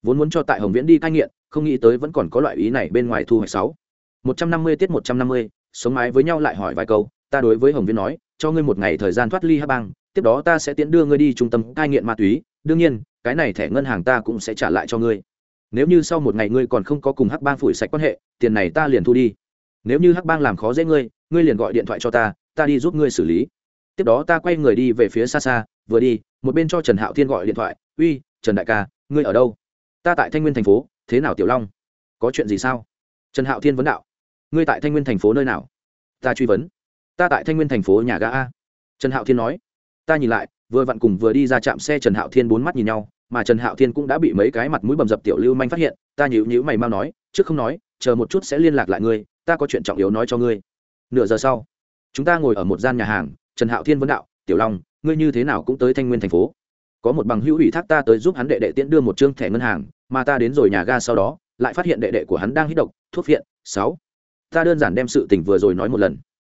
Vốn muốn cho tại hồng viễn đi cai nghiện, không nghĩ tới vẫn còn có loại ý này bên ngoài thu hoạch sáu. Một trăm năm mươi tiết một trăm năm mươi, sống mái với nhau lại hỏi vài câu, ta đối với hồng viễn nói, cho ngươi một ngày thời gian thoát ly hắc bang, tiếp đó ta sẽ tiễn đưa ngươi đi trung tâm cai nghiện ma túy, đương nhiên, cái này thẻ ngân hàng ta cũng sẽ trả lại cho ngươi. Nếu như sau một ngày ngươi còn không có cùng hắc bang phủi sạch quan hệ, tiền này ta liền thu đi. Nếu như hắc bang làm khó dễ ngươi ngươi liền gọi điện thoại cho ta ta đi giúp ngươi xử lý. Tiếp đó ta quay người đi về phía xa xa, vừa đi, một bên cho trần hạo thiên gọi điện thoại, uy, trần đại ca, ngươi ở đâu? Ta tại thanh nguyên thành phố, thế nào tiểu long? Có chuyện gì sao? Trần hạo thiên vấn đạo, ngươi tại thanh nguyên thành phố nơi nào? Ta truy vấn. Ta tại thanh nguyên thành phố nhà ga a. Trần hạo thiên nói, ta nhìn lại, vừa vặn cùng vừa đi ra trạm xe trần hạo thiên bốn mắt nhìn nhau, mà trần hạo thiên cũng đã bị mấy cái mặt mũi bầm dập tiểu lưu manh phát hiện, ta nhịu nhíu mày mau nói, trước không nói, chờ một chút sẽ liên lạc lại ngươi, ta có chuyện trọng yếu nói cho ngươi nửa giờ sau, chúng ta ngồi ở một gian nhà hàng, trần hạo thiên vấn đạo, tiểu long, ngươi như thế nào cũng tới thanh nguyên thành phố. Có một bằng hữu ủy thác ta tới giúp hắn đệ đệ tiễn đưa một chương thẻ ngân hàng, mà ta đến rồi nhà ga sau đó, lại phát hiện đệ đệ của hắn đang hít độc, thuốc viện sáu, ta đơn giản đem sự tình vừa rồi nói một lần.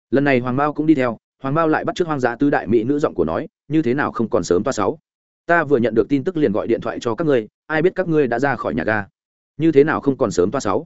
Lần này hoàng mao cũng đi theo, hoàng mao lại bắt t hoang dã tứ đại mỹ nữ giọng của nói, như thế nào không còn sớm toa sáu? Ta vừa nhận được tin tức liền gọi điện thoại cho các ngươi, ai biết các ngươi đã ra khỏi nhà ga. Như thế nào không còn sớm toa sáu?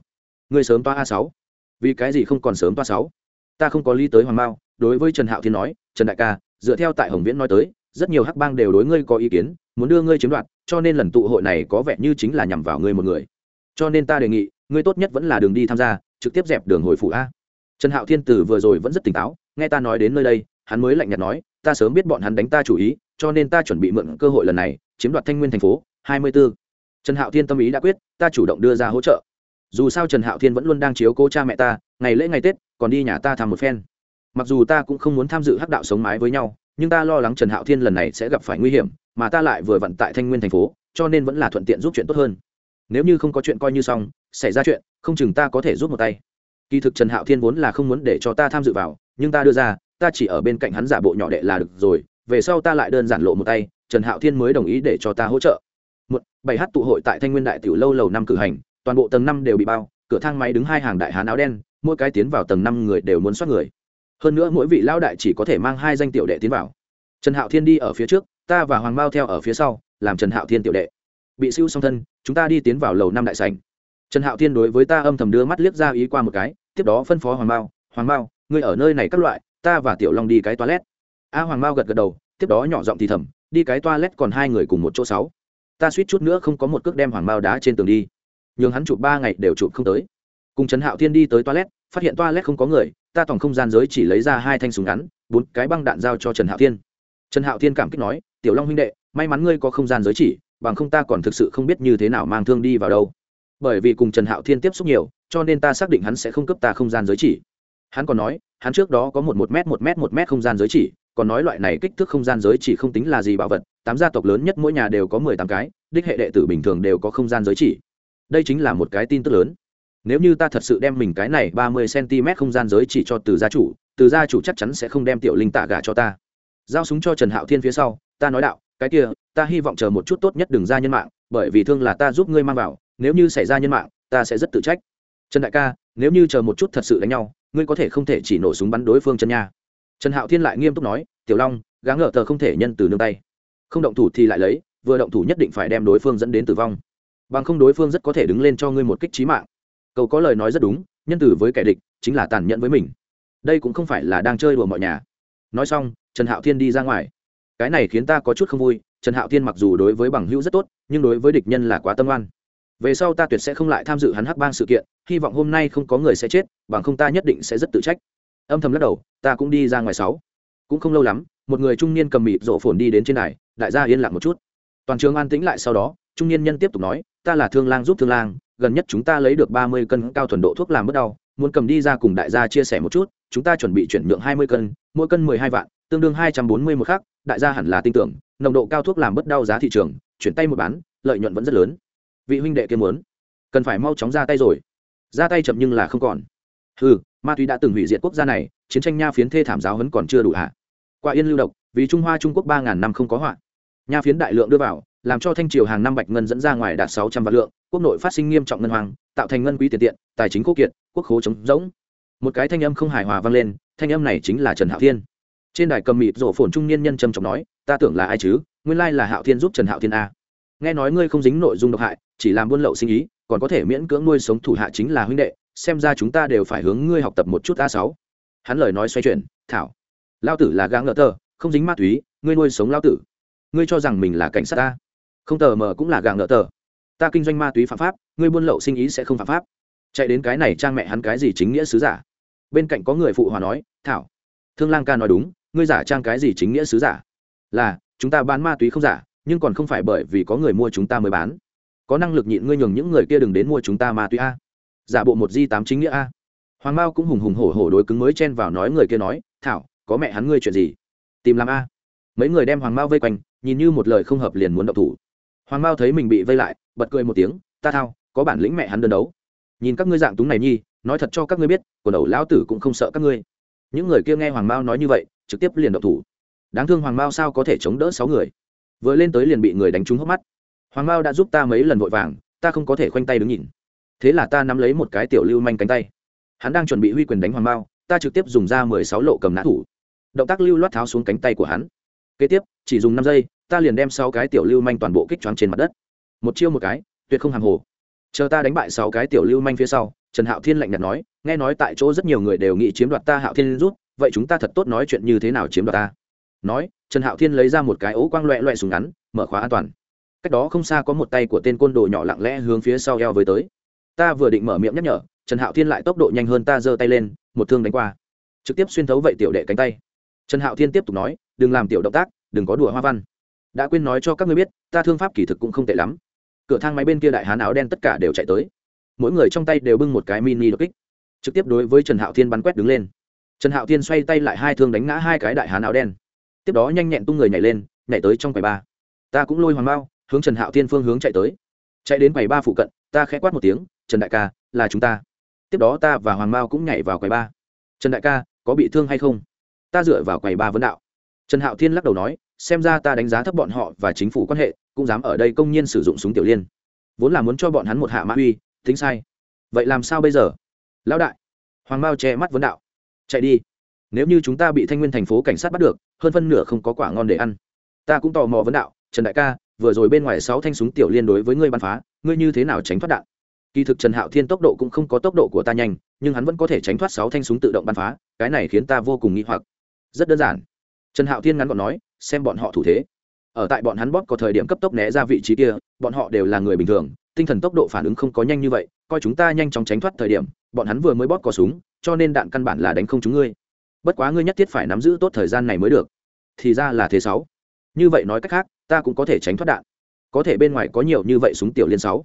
Ngươi sớm toa a sáu. Vì cái gì không còn sớm toa sáu? Ta không có lý tới hoàng mao, đối với trần hạo thiên nói, trần đại ca, dựa theo tại hồng viễn nói tới, rất nhiều hắc bang đều đối ngươi có ý kiến, muốn đưa ngươi chiếm đoạt, cho nên lần tụ hội này có vẻ như chính là nhằm vào ngươi một người. Cho nên ta đề nghị, ngươi tốt nhất vẫn là đường đi tham gia, trực tiếp dẹp đường hồi phủ a. Trần hạo thiên từ vừa rồi vẫn rất tỉnh táo, nghe ta nói đến nơi đây, hắn mới lạnh nhạt nói, ta sớm biết bọn hắn đánh ta chủ ý, cho nên ta chuẩn bị mượn cơ hội lần này, chiếm đoạt thanh nguyên thành phố, hai mươi 24. trần hạo thiên tâm ý đã quyết, ta chủ động đưa ra hỗ trợ dù sao trần hạo thiên vẫn luôn đang chiếu cố cha mẹ ta, ngày lễ ngày tết, còn đi nhà ta thăm một phen. Mặc dù ta cũng không muốn tham dự hắc đạo sống mái với nhau, nhưng ta lo lắng trần hạo thiên lần này sẽ gặp phải nguy hiểm, mà ta lại vừa vận tại thanh nguyên thành phố, cho nên vẫn là thuận tiện giúp chuyện tốt hơn. Nếu như không có chuyện coi như xong, xảy ra chuyện, không chừng ta có thể giúp một tay. Kỳ thực trần hạo thiên vốn là không muốn để cho ta tham dự vào, nhưng ta đưa ra, ta chỉ ở bên cạnh hắn giả bộ nhỏ đệ là được rồi, về sau ta lại đơn giản lộ một tay, trần hạo thiên mới đồng ý để cho ta hỗ trợ. Một, bảy h tụ hội tại thanh nguyên đại tiểu lâu lầu năm cử hành toàn bộ tầng năm đều bị bao, cửa thang máy đứng hai hàng đại hán áo đen, mỗi cái tiến vào tầng năm người đều muốn soát người. Hơn nữa mỗi vị lao đại chỉ có thể mang hai danh tiểu đệ tiến vào. Trần hạo thiên đi ở phía trước, ta và hoàng mao theo ở phía sau, làm trần hạo thiên tiểu đệ. Bị siêu song thân, chúng ta đi tiến vào lầu năm đại sành trần hạo thiên đối với ta âm thầm đưa mắt liếc ra ý qua một cái, tiếp đó phân phó hoàng mao hoàng mao, ngươi ở nơi này các loại, ta và tiểu long đi cái toilet. A hoàng mao gật gật đầu, tiếp đó nhỏ giọng thì thầm, đi cái toilet còn hai người cùng một chỗ sáu. Ta suýt chút nữa không có một cước đem hoàng mao đá trên tường đi nhường hắn chụp ba ngày đều chụp không tới. Cùng trần hạo thiên đi tới toilet, phát hiện toilet không có người, ta toàn không gian giới chỉ lấy ra hai thanh súng ngắn, bốn cái băng đạn giao cho trần hạo thiên. Trần hạo thiên cảm kích nói, tiểu long huynh đệ, may mắn ngươi có không gian giới chỉ, bằng không ta còn thực sự không biết như thế nào mang thương đi vào đâu. Bởi vì cùng trần hạo thiên tiếp xúc nhiều, cho nên ta xác định hắn sẽ không cấp ta không gian giới chỉ. Hắn còn nói, hắn trước đó có một một m một m một m không gian giới chỉ, còn nói loại này kích thước không gian giới chỉ không tính là gì bảo vật, tám gia tộc lớn nhất mỗi nhà đều có mười tám cái, đích hệ đệ tử bình thường đều có không gian giới chỉ đây chính là một cái tin tức lớn. Nếu như ta thật sự đem mình cái này ba mươi cm không gian giới chỉ cho từ gia chủ, từ gia chủ chắc chắn sẽ không đem tiểu linh tạ gà cho ta. Giao súng cho trần hạo thiên phía sau, ta nói đạo, cái kia, ta hy vọng chờ một chút tốt nhất đừng ra nhân mạng, bởi vì thương là ta giúp ngươi mang vào, nếu như xảy ra nhân mạng, ta sẽ rất tự trách. Trần đại ca, nếu như chờ một chút thật sự đánh nhau, ngươi có thể không thể chỉ nổ súng bắn đối phương chân nha. Trần hạo thiên lại nghiêm túc nói, tiểu long gáng ngờ tờ không thể nhân từ nương tay. Không động thủ thì lại lấy, vừa động thủ nhất định phải đem đối phương dẫn đến tử vong bằng không đối phương rất có thể đứng lên cho ngươi một kích trí mạng. Cậu có lời nói rất đúng nhân từ với kẻ địch chính là tàn nhẫn với mình. Đây cũng không phải là đang chơi đùa mọi nhà. Nói xong trần hạo thiên đi ra ngoài. Cái này khiến ta có chút không vui trần hạo thiên mặc dù đối với bằng hữu rất tốt nhưng đối với địch nhân là quá tâm oan. Về sau ta tuyệt sẽ không lại tham dự hắn hắc bang sự kiện hy vọng hôm nay không có người sẽ chết bằng không ta nhất định sẽ rất tự trách. Âm thầm lắc đầu ta cũng đi ra ngoài sáu. Cũng không lâu lắm một người trung niên cầm mịt rộ phồn đi đến trên này, đại gia yên lặng một chút. Toàn trường an tĩnh lại sau đó trung niên nhân tiếp tục nói, ta là thương lang giúp thương lang, gần nhất chúng ta lấy được ba mươi cân cao thuần độ thuốc làm bớt đau, muốn cầm đi ra cùng đại gia chia sẻ một chút, chúng ta chuẩn bị chuyển nhượng hai mươi cân, mỗi cân mười hai vạn, tương đương hai trăm bốn mươi một khác đại gia hẳn là tin tưởng, nồng độ cao thuốc làm bớt đau giá thị trường, chuyển tay một bán, lợi nhuận vẫn rất lớn. Vị huynh đệ kia muốn, cần phải mau chóng ra tay rồi. Ra tay chậm nhưng là không còn. Ừ ma túy đã từng hủy diệt quốc gia này, chiến tranh nha phiến thê thảm giáo hấn còn chưa đủ hạ qua yên lưu độc, vì trung hoa trung quốc ba ngàn năm không có họa. Nha phiến đại lượng đưa vào làm cho thanh triều hàng năm bạch ngân dẫn ra ngoài đạt sáu trăm vạn lượng, quốc nội phát sinh nghiêm trọng ngân hoàng, tạo thành ngân quý tiền tiện, tài chính quốc kiệt, quốc khố chống rỗng. Một cái thanh âm không hài hòa vang lên, thanh âm này chính là trần hạo thiên. Trên đài cầm mịt rổ phồn trung niên nhân trầm trọng nói, ta tưởng là ai chứ? Nguyên lai là hạo thiên giúp trần hạo thiên a. Nghe nói ngươi không dính nội dung độc hại, chỉ làm buôn lậu sinh ý, còn có thể miễn cưỡng nuôi sống thủ hạ chính là huynh đệ, xem ra chúng ta đều phải hướng ngươi học tập một chút a sáu. Hắn lời nói xoay chuyển, thảo, lao tử là gã ngỡ tờ, không dính ma túy, ngươi nuôi sống lao tử. Ngươi cho rằng mình là cảnh sát ta? Không tờ mờ cũng là gà ngỡ tờ. Ta kinh doanh ma túy phạm pháp, ngươi buôn lậu sinh ý sẽ không phạm pháp. Chạy đến cái này trang mẹ hắn cái gì chính nghĩa sứ giả? Bên cạnh có người phụ hòa nói, thảo, thương lang ca nói đúng, ngươi giả trang cái gì chính nghĩa sứ giả? Là, chúng ta bán ma túy không giả, nhưng còn không phải bởi vì có người mua chúng ta mới bán. Có năng lực nhịn ngươi nhường những người kia đừng đến mua chúng ta ma túy a. Giả bộ một di tám chính nghĩa a. Hoàng mao cũng hùng hùng hổ hổ đối cứng mới chen vào nói người kia nói, thảo, có mẹ hắn ngươi chuyện gì? Tìm làm a. Mấy người đem hoàng mao vây quanh, nhìn như một lời không hợp liền muốn động thủ hoàng mao thấy mình bị vây lại, bật cười một tiếng, ta thao, có bản lĩnh mẹ hắn đơn đấu. Nhìn các ngươi dạng túng này nhi, nói thật cho các ngươi biết, quần đầu lão tử cũng không sợ các ngươi. Những người kia nghe hoàng mao nói như vậy, trực tiếp liền động thủ. Đáng thương hoàng mao sao có thể chống đỡ sáu người? Vừa lên tới liền bị người đánh trúng hốc mắt. Hoàng mao đã giúp ta mấy lần vội vàng, ta không có thể khoanh tay đứng nhìn. Thế là ta nắm lấy một cái tiểu lưu manh cánh tay. Hắn đang chuẩn bị huy quyền đánh hoàng mao, ta trực tiếp dùng ra mười sáu lộ cầm nã thủ. Động tác lưu loát tháo xuống cánh tay của hắn. Kế tiếp, chỉ dùng năm giây ta liền đem sáu cái tiểu lưu manh toàn bộ kích choáng trên mặt đất. Một chiêu một cái, tuyệt không hàng hồ. Chờ ta đánh bại sáu cái tiểu lưu manh phía sau, trần hạo thiên lạnh nhạt nói, nghe nói tại chỗ rất nhiều người đều nghĩ chiếm đoạt ta hạo thiên rút, vậy chúng ta thật tốt nói chuyện như thế nào chiếm đoạt ta? Nói, trần hạo thiên lấy ra một cái ố quang loẹ loẹ súng ngắn, mở khóa an toàn. Cách đó không xa có một tay của tên côn đồ nhỏ lặng lẽ hướng phía sau eo với tới. Ta vừa định mở miệng nhắc nhở, trần hạo thiên lại tốc độ nhanh hơn ta giơ tay lên, một thương đánh qua. Trực tiếp xuyên thấu vậy tiểu đệ cánh tay. Trần hạo thiên tiếp tục nói, đừng làm tiểu động tác, đừng có đùa hoa văn đã quên nói cho các ngươi biết, ta thương pháp kỳ thực cũng không tệ lắm. Cửa thang máy bên kia đại hán áo đen tất cả đều chạy tới. Mỗi người trong tay đều bưng một cái mini đột kích. Trực tiếp đối với trần hạo thiên bắn quét đứng lên. Trần hạo thiên xoay tay lại hai thương đánh ngã hai cái đại hán áo đen. Tiếp đó nhanh nhẹn tung người nhảy lên, nhảy tới trong quầy ba. Ta cũng lôi hoàng bao hướng trần hạo thiên phương hướng chạy tới. Chạy đến quầy ba phụ cận, ta khẽ quát một tiếng, trần đại ca, là chúng ta. Tiếp đó ta và hoàng bao cũng nhảy vào quầy ba. Trần đại ca, có bị thương hay không? Ta dựa vào quầy ba vấn đạo. Trần hạo thiên lắc đầu nói xem ra ta đánh giá thấp bọn họ và chính phủ quan hệ, cũng dám ở đây công nhiên sử dụng súng tiểu liên. Vốn là muốn cho bọn hắn một hạ mã uy, tính sai. Vậy làm sao bây giờ? Lão đại. Hoàng mao che mắt vấn đạo. Chạy đi. Nếu như chúng ta bị thanh nguyên thành phố cảnh sát bắt được, hơn phân nửa không có quả ngon để ăn. Ta cũng tò mò vấn đạo, trần đại ca, vừa rồi bên ngoài sáu thanh súng tiểu liên đối với ngươi bắn phá, ngươi như thế nào tránh thoát đạn? Kỳ thực trần hạo thiên tốc độ cũng không có tốc độ của ta nhanh, nhưng hắn vẫn có thể tránh thoát sáu thanh súng tự động bắn phá, cái này khiến ta vô cùng nghi hoặc. Rất đơn giản. Trần hạo thiên ngắn gọn nói xem bọn họ thủ thế. Ở tại bọn hắn bóp có thời điểm cấp tốc né ra vị trí kia, bọn họ đều là người bình thường, tinh thần tốc độ phản ứng không có nhanh như vậy, coi chúng ta nhanh chóng tránh thoát thời điểm, bọn hắn vừa mới bóp có súng, cho nên đạn căn bản là đánh không chúng ngươi. Bất quá ngươi nhất thiết phải nắm giữ tốt thời gian này mới được. Thì ra là thế sáu. Như vậy nói cách khác, ta cũng có thể tránh thoát đạn. Có thể bên ngoài có nhiều như vậy súng tiểu liên sáu.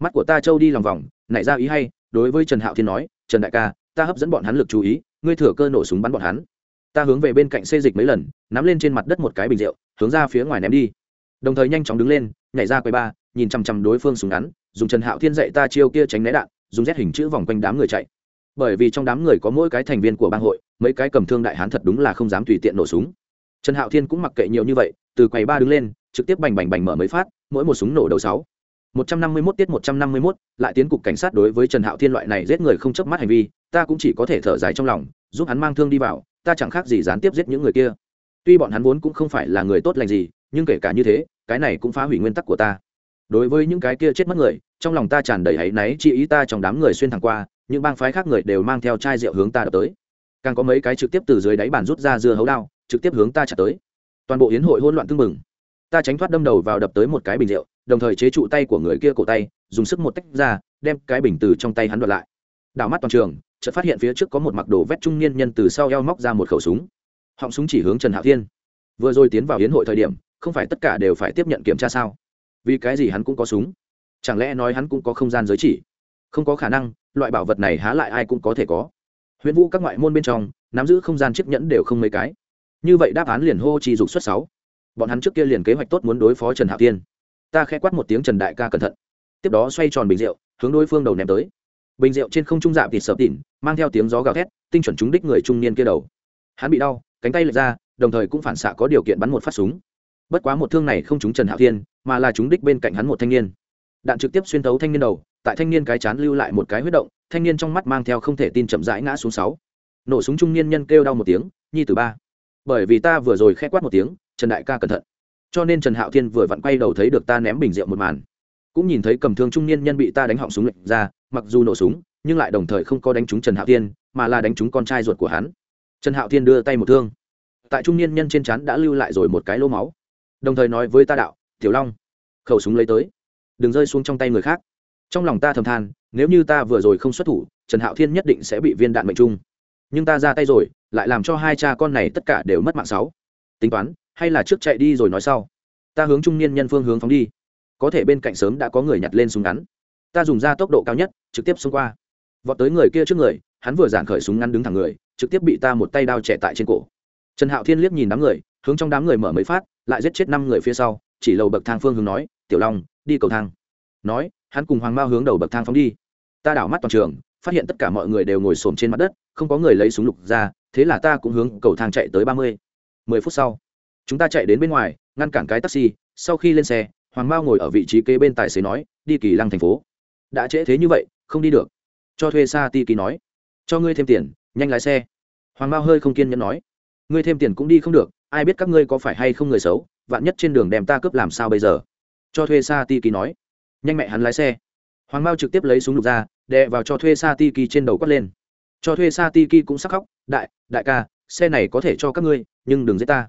Mắt của ta trâu đi lòng vòng, nảy ra ý hay, đối với trần hạo thiên nói, trần đại ca, ta hấp dẫn bọn hắn lực chú ý, ngươi thừa cơ nổ súng bắn bọn hắn ta hướng về bên cạnh xê dịch mấy lần nắm lên trên mặt đất một cái bình rượu hướng ra phía ngoài ném đi. Đồng thời nhanh chóng đứng lên nhảy ra quầy ba nhìn chằm chằm đối phương súng ngắn dùng trần hạo thiên dạy ta chiêu kia tránh né đạn dùng rét hình chữ vòng quanh đám người chạy. Bởi vì trong đám người có mỗi cái thành viên của bang hội mấy cái cầm thương đại hán thật đúng là không dám tùy tiện nổ súng. Trần hạo thiên cũng mặc kệ nhiều như vậy từ quầy ba đứng lên trực tiếp bành bành bành mở mấy phát mỗi một súng nổ đầu sáu. Một trăm năm mươi 151 tiết một trăm năm mươi 151, lại tiến cục cảnh sát đối với Trần Hạo Thiên loại này giết người không chớp mắt hành vi, ta cũng chỉ có thể thở dài trong lòng, giúp hắn mang thương đi vào, ta chẳng khác gì gián tiếp giết những người kia. Tuy bọn hắn vốn cũng không phải là người tốt lành gì, nhưng kể cả như thế, cái này cũng phá hủy nguyên tắc của ta. Đối với những cái kia chết mất người, trong lòng ta tràn đầy hãy náy chi ý ta trong đám người xuyên thẳng qua, những bang phái khác người đều mang theo chai rượu hướng ta đập tới. Càng có mấy cái trực tiếp từ dưới đáy bàn rút ra dưa hấu đao, trực tiếp hướng ta trả tới. Toàn bộ hiến hội hỗn loạn tưng mừng. Ta tránh thoát đâm đầu vào đập tới một cái bình rượu, đồng thời chế trụ tay của người kia cổ tay dùng sức một tách ra đem cái bình từ trong tay hắn đoạt lại đảo mắt toàn trường chợt phát hiện phía trước có một mặc đồ vét trung niên nhân từ sau eo móc ra một khẩu súng. Họng súng chỉ hướng trần hạo thiên. Vừa rồi tiến vào hiến hội thời điểm, không phải tất cả đều phải tiếp nhận kiểm tra sao? Vì cái gì hắn cũng có súng? Chẳng lẽ nói hắn cũng có không gian giới chỉ? Không có khả năng, loại bảo vật này há lại ai cũng có thể có. Huyễn vũ các ngoại môn bên trong, nắm giữ không gian chiếc nhẫn đều không mấy cái. Như vậy đáp án liền hô chi dục xuất sáu. Bọn hắn trước kia liền kế hoạch tốt muốn đối phó trần hạo thiên. Ta khẽ quát một tiếng trần đại ca cẩn thận. Tiếp đó xoay tròn bình rượu, hướng đối phương đầu ném tới bình rượu trên không trung dạp thịt sợp tỉn mang theo tiếng gió gào thét, tinh chuẩn trúng đích người trung niên kia đầu. Hắn bị đau, cánh tay lệch ra, đồng thời cũng phản xạ có điều kiện bắn một phát súng. Bất quá một thương này không trúng trần hạo thiên, mà là trúng đích bên cạnh hắn một thanh niên. Đạn trực tiếp xuyên tấu thanh niên đầu, tại thanh niên cái chán lưu lại một cái huyết động, thanh niên trong mắt mang theo không thể tin chậm rãi ngã xuống sáu. Nổ súng trung niên nhân kêu đau một tiếng, nhi từ ba! Bởi vì ta vừa rồi khẽ quát một tiếng, trần đại ca cẩn thận. Cho nên trần hạo thiên vừa vặn quay đầu thấy được ta ném bình rượu một màn. Cũng nhìn thấy cầm thương trung niên nhân bị ta đánh họng súng lệnh ra mặc dù nổ súng, nhưng lại đồng thời không có đánh trúng trần hạo thiên, mà là đánh trúng con trai ruột của hắn. Trần hạo thiên đưa tay một thương. Tại trung niên nhân trên chắn đã lưu lại rồi một cái lô máu. Đồng thời nói với ta đạo, tiểu long, khẩu súng lấy tới. Đừng rơi xuống trong tay người khác. Trong lòng ta thầm than, nếu như ta vừa rồi không xuất thủ, trần hạo thiên nhất định sẽ bị viên đạn mệnh trung. Nhưng ta ra tay rồi, lại làm cho hai cha con này tất cả đều mất mạng sáu. Tính toán, hay là trước chạy đi rồi nói sau. Ta hướng trung niên nhân phương hướng phóng đi. Có thể bên cạnh sớm đã có người nhặt lên súng ngắn ta dùng ra tốc độ cao nhất, trực tiếp xông qua. Vọt tới người kia trước người, hắn vừa giản khởi súng ngắn đứng thẳng người, trực tiếp bị ta một tay đao trẻ tại trên cổ. Trần hạo thiên liếc nhìn đám người, hướng trong đám người mở mấy phát, lại giết chết năm người phía sau, chỉ lầu bậc thang phương hướng nói, tiểu long, đi cầu thang. Nói, hắn cùng hoàng mao hướng đầu bậc thang phóng đi. Ta đảo mắt toàn trường, phát hiện tất cả mọi người đều ngồi xổm trên mặt đất, không có người lấy súng lục ra, thế là ta cũng hướng cầu thang chạy tới ba mươi. Mười phút sau, chúng ta chạy đến bên ngoài, ngăn cản cái taxi, sau khi lên xe, hoàng mao ngồi ở vị trí kế bên tài xế nói, đi kỳ lăng thành phố đã trễ thế như vậy, không đi được. Cho thuê xa ti kỳ nói. Cho ngươi thêm tiền, nhanh lái xe. Hoàng mao hơi không kiên nhẫn nói. Ngươi thêm tiền cũng đi không được, ai biết các ngươi có phải hay không người xấu, vạn nhất trên đường đem ta cướp làm sao bây giờ? Cho thuê xa ti kỳ nói. Nhanh mẹ hắn lái xe. Hoàng mao trực tiếp lấy súng lục ra, đè vào cho thuê xa ti kỳ trên đầu quát lên. Cho thuê xa ti kỳ cũng sắc khóc, đại đại ca, xe này có thể cho các ngươi, nhưng đừng giết ta.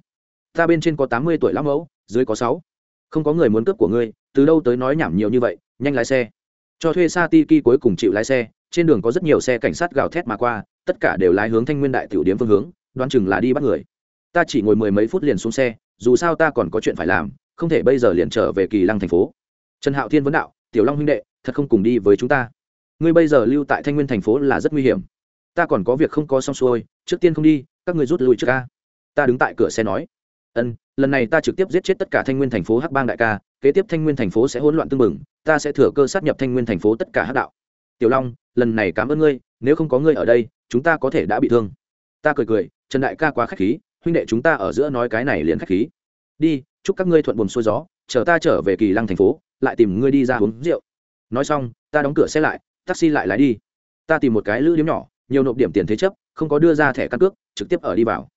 Ta bên trên có tám mươi tuổi lão mẫu, dưới có sáu. Không có người muốn cướp của ngươi, từ đâu tới nói nhảm nhiều như vậy, nhanh lái xe cho thuê sa tiki cuối cùng chịu lái xe, trên đường có rất nhiều xe cảnh sát gào thét mà qua, tất cả đều lái hướng thanh nguyên đại tiểu điếm phương hướng, đoán chừng là đi bắt người. Ta chỉ ngồi mười mấy phút liền xuống xe, dù sao ta còn có chuyện phải làm, không thể bây giờ liền trở về kỳ lăng thành phố. Trần hạo thiên vấn đạo, tiểu long huynh đệ, thật không cùng đi với chúng ta. Ngươi bây giờ lưu tại thanh nguyên thành phố là rất nguy hiểm. Ta còn có việc không có xong xuôi, trước tiên không đi, các ngươi rút lui trước ca ta đứng tại cửa xe nói ân, lần này ta trực tiếp giết chết tất cả thanh nguyên thành phố hắc bang đại ca, kế tiếp thanh nguyên thành phố sẽ hỗn loạn tưng bừng, ta sẽ thừa cơ sát nhập thanh nguyên thành phố tất cả hắc đạo. Tiểu long, lần này cảm ơn ngươi, nếu không có ngươi ở đây, chúng ta có thể đã bị thương. Ta cười cười, trần đại ca quá k h á c h khí, huynh đệ chúng ta ở giữa nói cái này liền k h á c h khí. Đi, chúc các ngươi thuận buồn xuôi gió, chờ ta trở về kỳ lăng thành phố, lại tìm ngươi đi ra uống rượu. Nói xong, ta đóng cửa xe lại, taxi lại lái đi. Ta tìm một cái lữ điếm nhỏ, nhiều nộp điểm tiền thế chấp, không có đưa ra thẻ căn cước, trực tiếp ở đi vào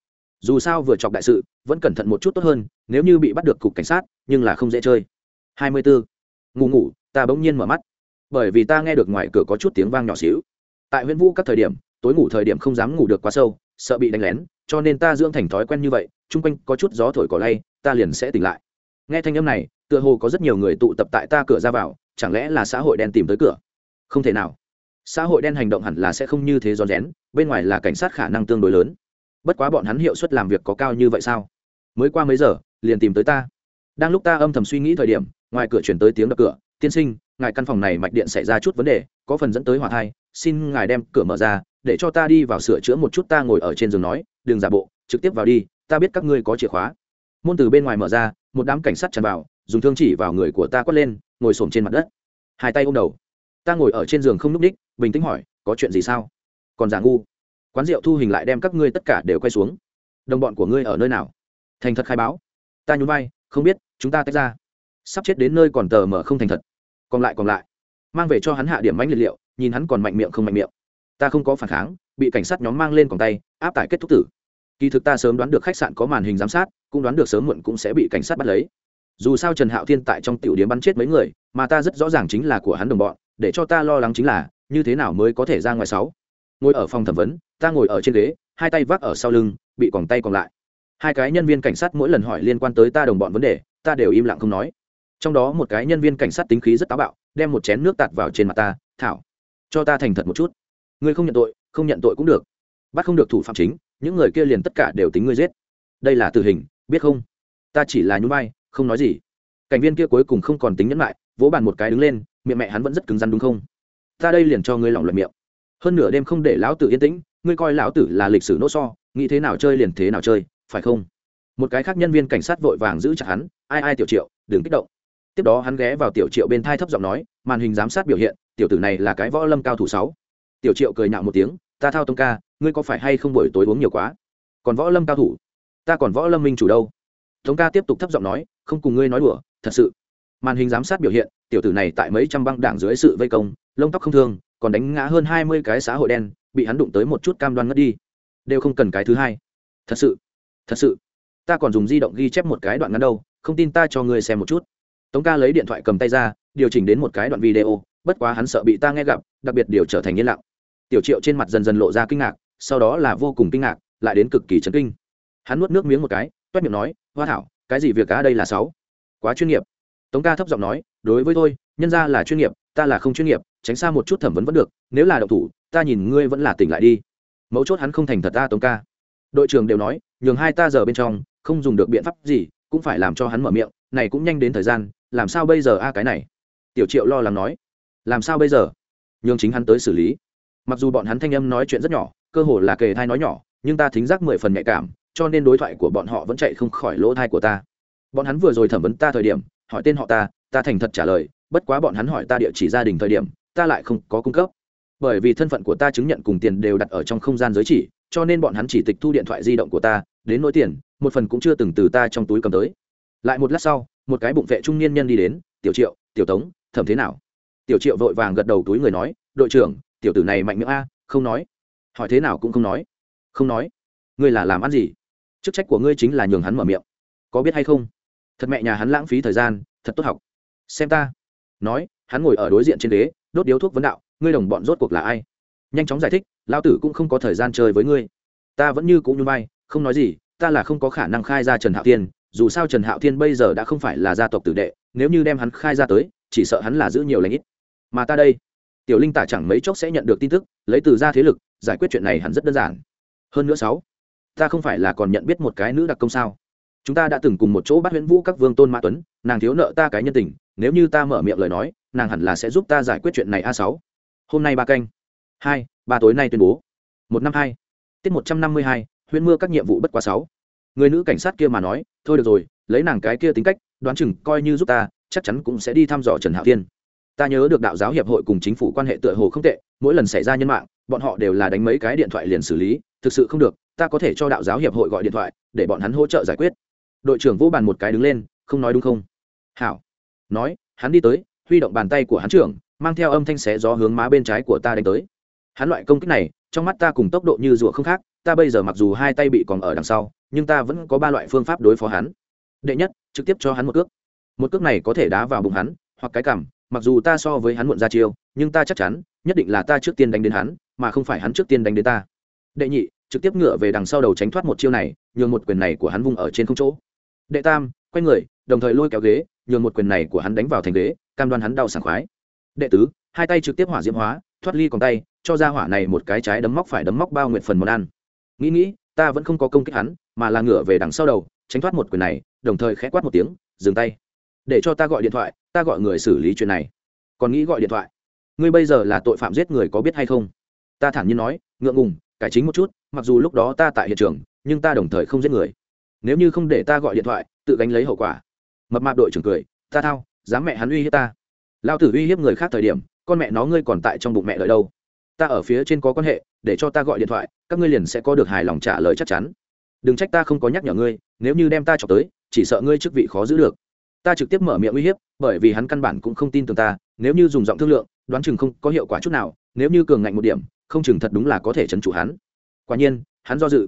dù sao vừa chọc đại sự, vẫn cẩn thận một chút tốt hơn, nếu như bị bắt được cục cảnh sát, nhưng là không dễ chơi. Hai mươi bốn ngủ ngủ, ta bỗng nhiên mở mắt. Bởi vì ta nghe được ngoài cửa có chút tiếng vang nhỏ xíu. Tại huyện vũ các thời điểm, tối ngủ thời điểm không dám ngủ được quá sâu, sợ bị đánh lén, cho nên ta dưỡng thành thói quen như vậy, chung quanh có chút gió thổi cỏ lay, ta liền sẽ tỉnh lại. Nghe thanh âm này, tựa hồ có rất nhiều người tụ tập tại ta cửa ra vào, chẳng lẽ là xã hội đen tìm tới cửa? Không thể nào. Xã hội đen hành động hẳn là sẽ không như thế rón rén, bên ngoài là cảnh sát khả năng tương đối lớn bất quá bọn hắn hiệu suất làm việc có cao như vậy sao? Mới qua mấy giờ, liền tìm tới ta. Đang lúc ta âm thầm suy nghĩ thời điểm, ngoài cửa chuyển tới tiếng đập cửa. Tiên sinh, ngài căn phòng này mạch điện xảy ra chút vấn đề, có phần dẫn tới hỏa thai. Xin ngài đem cửa mở ra, để cho ta đi vào sửa chữa một chút. Ta ngồi ở trên giường nói, đừng giả bộ, trực tiếp vào đi, ta biết các ngươi có chìa khóa. Môn từ bên ngoài mở ra, một đám cảnh sát tràn vào, dùng thương chỉ vào người của ta quất lên, ngồi xổm trên mặt đất. Hai tay ôm đầu. Ta ngồi ở trên giường không núp đích bình tĩnh hỏi, có chuyện gì sao? Còn giả ngu? Quán rượu thu hình lại đem các ngươi tất cả đều quay xuống. Đồng bọn của ngươi ở nơi nào? Thành thật khai báo. Ta nhún vai, không biết, chúng ta tách ra. Sắp chết đến nơi còn tờ mở không thành thật. Còn lại còn lại. Mang về cho hắn hạ điểm mánh liệt liệu, nhìn hắn còn mạnh miệng không mạnh miệng. Ta không có phản kháng, bị cảnh sát nhóm mang lên còn tay, áp tải kết thúc tử. Kỳ thực ta sớm đoán được khách sạn có màn hình giám sát, cũng đoán được sớm muộn cũng sẽ bị cảnh sát bắt lấy. Dù sao trần hạo thiên tại trong tiểu điếm bắn chết mấy người, mà ta rất rõ ràng chính là của hắn đồng bọn, để cho ta lo lắng chính là, như thế nào mới có thể ra ngoài sáu? Ngồi ở phòng thẩm vấn, ta ngồi ở trên ghế, hai tay vác ở sau lưng, bị còng tay còn lại. Hai cái nhân viên cảnh sát mỗi lần hỏi liên quan tới ta đồng bọn vấn đề, ta đều im lặng không nói. Trong đó một cái nhân viên cảnh sát tính khí rất táo bạo, đem một chén nước tạt vào trên mặt ta, thảo, cho ta thành thật một chút. Ngươi không nhận tội, không nhận tội cũng được. Bắt không được thủ phạm chính, những người kia liền tất cả đều tính ngươi giết. Đây là tử hình, biết không? Ta chỉ là nhún vai, không nói gì. Cảnh viên kia cuối cùng không còn tính nhẫn lại, vỗ bàn một cái đứng lên, miệng mẹ hắn vẫn rất cứng rắn đúng không? Ta đây liền cho ngươi lỏng luận miệng hơn nửa đêm không để lão tử yên tĩnh, ngươi coi lão tử là lịch sử nỗ so, nghĩ thế nào chơi liền thế nào chơi, phải không? Một cái khác nhân viên cảnh sát vội vàng giữ chặt hắn, ai ai, tiểu triệu, đừng kích động. Tiếp đó hắn ghé vào tiểu triệu bên thai thấp giọng nói, màn hình giám sát biểu hiện, tiểu tử này là cái võ lâm cao thủ sáu. Tiểu triệu cười nhạo một tiếng, ta thao tông ca, ngươi có phải hay không buổi tối uống nhiều quá? Còn võ lâm cao thủ? Ta còn võ lâm minh chủ đâu? Tống ca tiếp tục thấp giọng nói, không cùng ngươi nói đùa, thật sự. Màn hình giám sát biểu hiện, tiểu tử này tại mấy trăm băng đảng dưới sự vây công, lông tóc không thương còn đánh ngã hơn hai mươi cái xã hội đen, bị hắn đụng tới một chút cam đoan ngất đi. Đều không cần cái thứ hai. Thật sự thật sự. Ta còn dùng di động ghi chép một cái đoạn ngắn đâu, không tin ta cho ngươi xem một chút. Tống ca lấy điện thoại cầm tay ra, điều chỉnh đến một cái đoạn video, bất quá hắn sợ bị ta nghe gặp, đặc biệt điều trở thành yên lặng. Tiểu triệu trên mặt dần dần lộ ra kinh ngạc, sau đó là vô cùng kinh ngạc, lại đến cực kỳ chấn kinh. Hắn nuốt nước miếng một cái, toét miệng nói, hoa thảo, cái gì việc cá đây là sáu? Quá chuyên nghiệp. Tống ca thấp giọng nói, đối với tôi, nhân ra là chuyên nghiệp, ta là không chuyên nghiệp tránh xa một chút thẩm vấn vẫn được, nếu là độc thủ, ta nhìn ngươi vẫn là tỉnh lại đi. Mấu chốt hắn không thành thật ta tống ca. Đội trưởng đều nói, nhường hai ta giờ bên trong, không dùng được biện pháp gì, cũng phải làm cho hắn mở miệng, này cũng nhanh đến thời gian, làm sao bây giờ a cái này? Tiểu triệu lo lắng nói. Làm sao bây giờ? Nhường chính hắn tới xử lý. Mặc dù bọn hắn thanh âm nói chuyện rất nhỏ, cơ hồ là kề thai nói nhỏ, nhưng ta thính giác mười phần nhạy cảm, cho nên đối thoại của bọn họ vẫn chạy không khỏi lỗ thai của ta. Bọn hắn vừa rồi thẩm vấn ta thời điểm, hỏi tên họ ta ta thành thật trả lời, bất quá bọn hắn hỏi ta địa chỉ gia đình thời điểm ta lại không có cung cấp. Bởi vì thân phận của ta chứng nhận cùng tiền đều đặt ở trong không gian giới chỉ, cho nên bọn hắn chỉ tịch thu điện thoại di động của ta, đến nỗi tiền, một phần cũng chưa từng từ ta trong túi cầm tới. Lại một lát sau, một cái bụng vệ trung niên nhân đi đến, tiểu triệu, tiểu tống, thẩm thế nào? Tiểu triệu vội vàng gật đầu túi người nói, đội trưởng, tiểu tử này mạnh miệng a, không nói. Hỏi thế nào cũng không nói. Không nói? Ngươi là làm ăn gì? Chức trách của ngươi chính là nhường hắn mở miệng. Có biết hay không? Thật mẹ nhà hắn lãng phí thời gian, thật tốt học. Xem ta. Nói, hắn ngồi ở đối diện trên ghế đốt điếu thuốc vấn đạo, ngươi đồng bọn rốt cuộc là ai? Nhanh chóng giải thích lao tử cũng không có thời gian chơi với ngươi. Ta vẫn như cũng như bay không nói gì, ta là không có khả năng khai ra trần hạo thiên, dù sao trần hạo thiên bây giờ đã không phải là gia tộc tử đệ, nếu như đem hắn khai ra tới, chỉ sợ hắn là giữ nhiều lãnh ít. Mà ta đây. Tiểu linh tả chẳng mấy chốc sẽ nhận được tin tức, lấy từ ra thế lực, giải quyết chuyện này hẳn rất đơn giản. Hơn nữa sáu, ta không phải là còn nhận biết một cái nữ đặc công sao? Chúng ta đã từng cùng một chỗ bắt huyễn vũ các vương tôn mã tuấn, nàng thiếu nợ ta cái nhân tình, nếu như ta mở miệng lời nói nàng hẳn là sẽ giúp ta giải quyết chuyện này a sáu. Hôm nay ba canh. Hai, ba tối nay tuyên bố. Một năm hai. Tiết một trăm năm mươi hai, huyễn mưa các nhiệm vụ bất quá sáu. Người nữ cảnh sát kia mà nói, thôi được rồi, lấy nàng cái kia tính cách, đoán chừng coi như giúp ta, chắc chắn cũng sẽ đi thăm dò trần hạo thiên. Ta nhớ được đạo giáo hiệp hội cùng chính phủ quan hệ tựa hồ không tệ, mỗi lần xảy ra nhân mạng, bọn họ đều là đánh mấy cái điện thoại liền xử lý, thực sự không được, ta có thể cho đạo giáo hiệp hội gọi điện thoại, để bọn hắn hỗ trợ giải quyết. Đội trưởng vô bàn một cái đứng lên, không nói đúng không? Hảo. Nói, hắn đi tới huy động bàn tay của hắn trưởng, mang theo âm thanh xé gió hướng má bên trái của ta đánh tới. Hắn loại công kích này, trong mắt ta cùng tốc độ như rùa không khác, ta bây giờ mặc dù hai tay bị còn ở đằng sau, nhưng ta vẫn có ba loại phương pháp đối phó hắn. Đệ nhất, trực tiếp cho hắn một cước. Một cước này có thể đá vào bụng hắn, hoặc cái cằm, mặc dù ta so với hắn muộn ra chiêu, nhưng ta chắc chắn, nhất định là ta trước tiên đánh đến hắn, mà không phải hắn trước tiên đánh đến ta. Đệ nhị, trực tiếp ngựa về đằng sau đầu tránh thoát một chiêu này, nhường một quyền này của hắn vung ở trên không chỗ. Đệ tam, quay người, đồng thời lôi kéo ghế nhường một quyền này của hắn đánh vào thành ghế, cam đoan hắn đau sảng khoái. Đệ tứ, hai tay trực tiếp hỏa diễm hóa, thoát ly còn tay, cho ra hỏa này một cái trái đấm móc phải đấm móc bao nguyện phần món ăn. Nghĩ nghĩ, ta vẫn không có công kích hắn, mà là ngửa về đằng sau đầu, tránh thoát một quyền này, đồng thời khẽ quát một tiếng, dừng tay. Để cho ta gọi điện thoại, ta gọi người xử lý chuyện này. Còn nghĩ gọi điện thoại. Ngươi bây giờ là tội phạm giết người có biết hay không? Ta thản nhiên nói, ngượng ngùng, cải chính một chút, mặc dù lúc đó ta tại hiện trường, nhưng ta đồng thời không giết người. Nếu như không để ta gọi điện thoại, tự gánh lấy hậu quả mập mạp đội trưởng cười, ta thao, dám mẹ hắn uy hiếp ta. Lao tử uy hiếp người khác thời điểm, con mẹ nó ngươi còn tại trong bụng mẹ đợi đâu. Ta ở phía trên có quan hệ, để cho ta gọi điện thoại, các ngươi liền sẽ có được hài lòng trả lời chắc chắn. Đừng trách ta không có nhắc nhở ngươi, nếu như đem ta chọc tới, chỉ sợ ngươi chức vị khó giữ được. Ta trực tiếp mở miệng uy hiếp, bởi vì hắn căn bản cũng không tin tưởng ta, nếu như dùng giọng thương lượng, đoán chừng không có hiệu quả chút nào, nếu như cường ngạnh một điểm, không chừng thật đúng là có thể chấn chủ hắn. Quả nhiên, hắn do dự.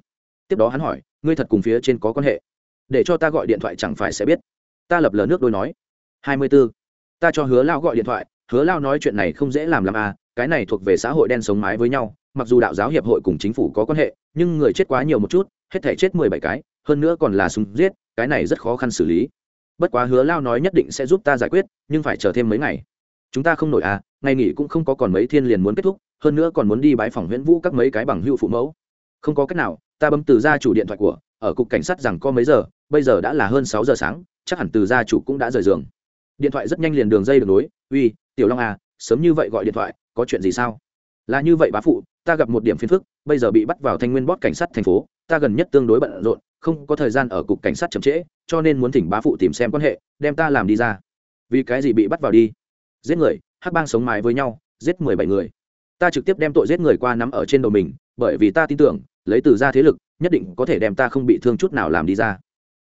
Tiếp đó hắn hỏi, ngươi thật cùng phía trên có quan hệ? Để cho ta gọi điện thoại chẳng phải sẽ biết ta lập lờ nước đôi nói. Hai mươi b ố ta cho hứa lao gọi điện thoại, hứa lao nói chuyện này không dễ làm làm à cái này thuộc về xã hội đen sống mái với nhau, mặc dù đạo giáo hiệp hội cùng chính phủ có quan hệ, nhưng người chết quá nhiều một chút, hết thể chết mười bảy cái, hơn nữa còn là súng giết, cái này rất khó khăn xử lý. Bất quá hứa lao nói nhất định sẽ giúp ta giải quyết, nhưng phải chờ thêm mấy ngày. Chúng ta không nổi à ngày nghỉ cũng không có còn mấy thiên liền muốn kết thúc, hơn nữa còn muốn đi bãi phòng huyễn vũ các mấy cái bằng hữu phụ mẫu. Không có cách nào, ta bấm từ ra chủ điện thoại của ở cục cảnh sát rằng có mấy giờ, bây giờ đã là hơn sáu giờ sáng, chắc hẳn từ gia chủ cũng đã rời giường. Điện thoại rất nhanh liền đường dây được nối, uy, tiểu long à sớm như vậy gọi điện thoại, có chuyện gì sao? Là như vậy bá phụ, ta gặp một điểm phiền phức, bây giờ bị bắt vào thanh nguyên bót cảnh sát thành phố, ta gần nhất tương đối bận rộn, không có thời gian ở cục cảnh sát chậm trễ, cho nên muốn thỉnh bá phụ tìm xem quan hệ, đem ta làm đi ra. Vì cái gì bị bắt vào đi? Giết người, hắc bang sống mái với nhau, giết mười bảy người. Ta trực tiếp đem tội giết người qua nắm ở trên đầu mình, bởi vì ta tin tưởng, lấy từ ra thế lực nhất định có thể đem ta không bị thương chút nào làm đi ra.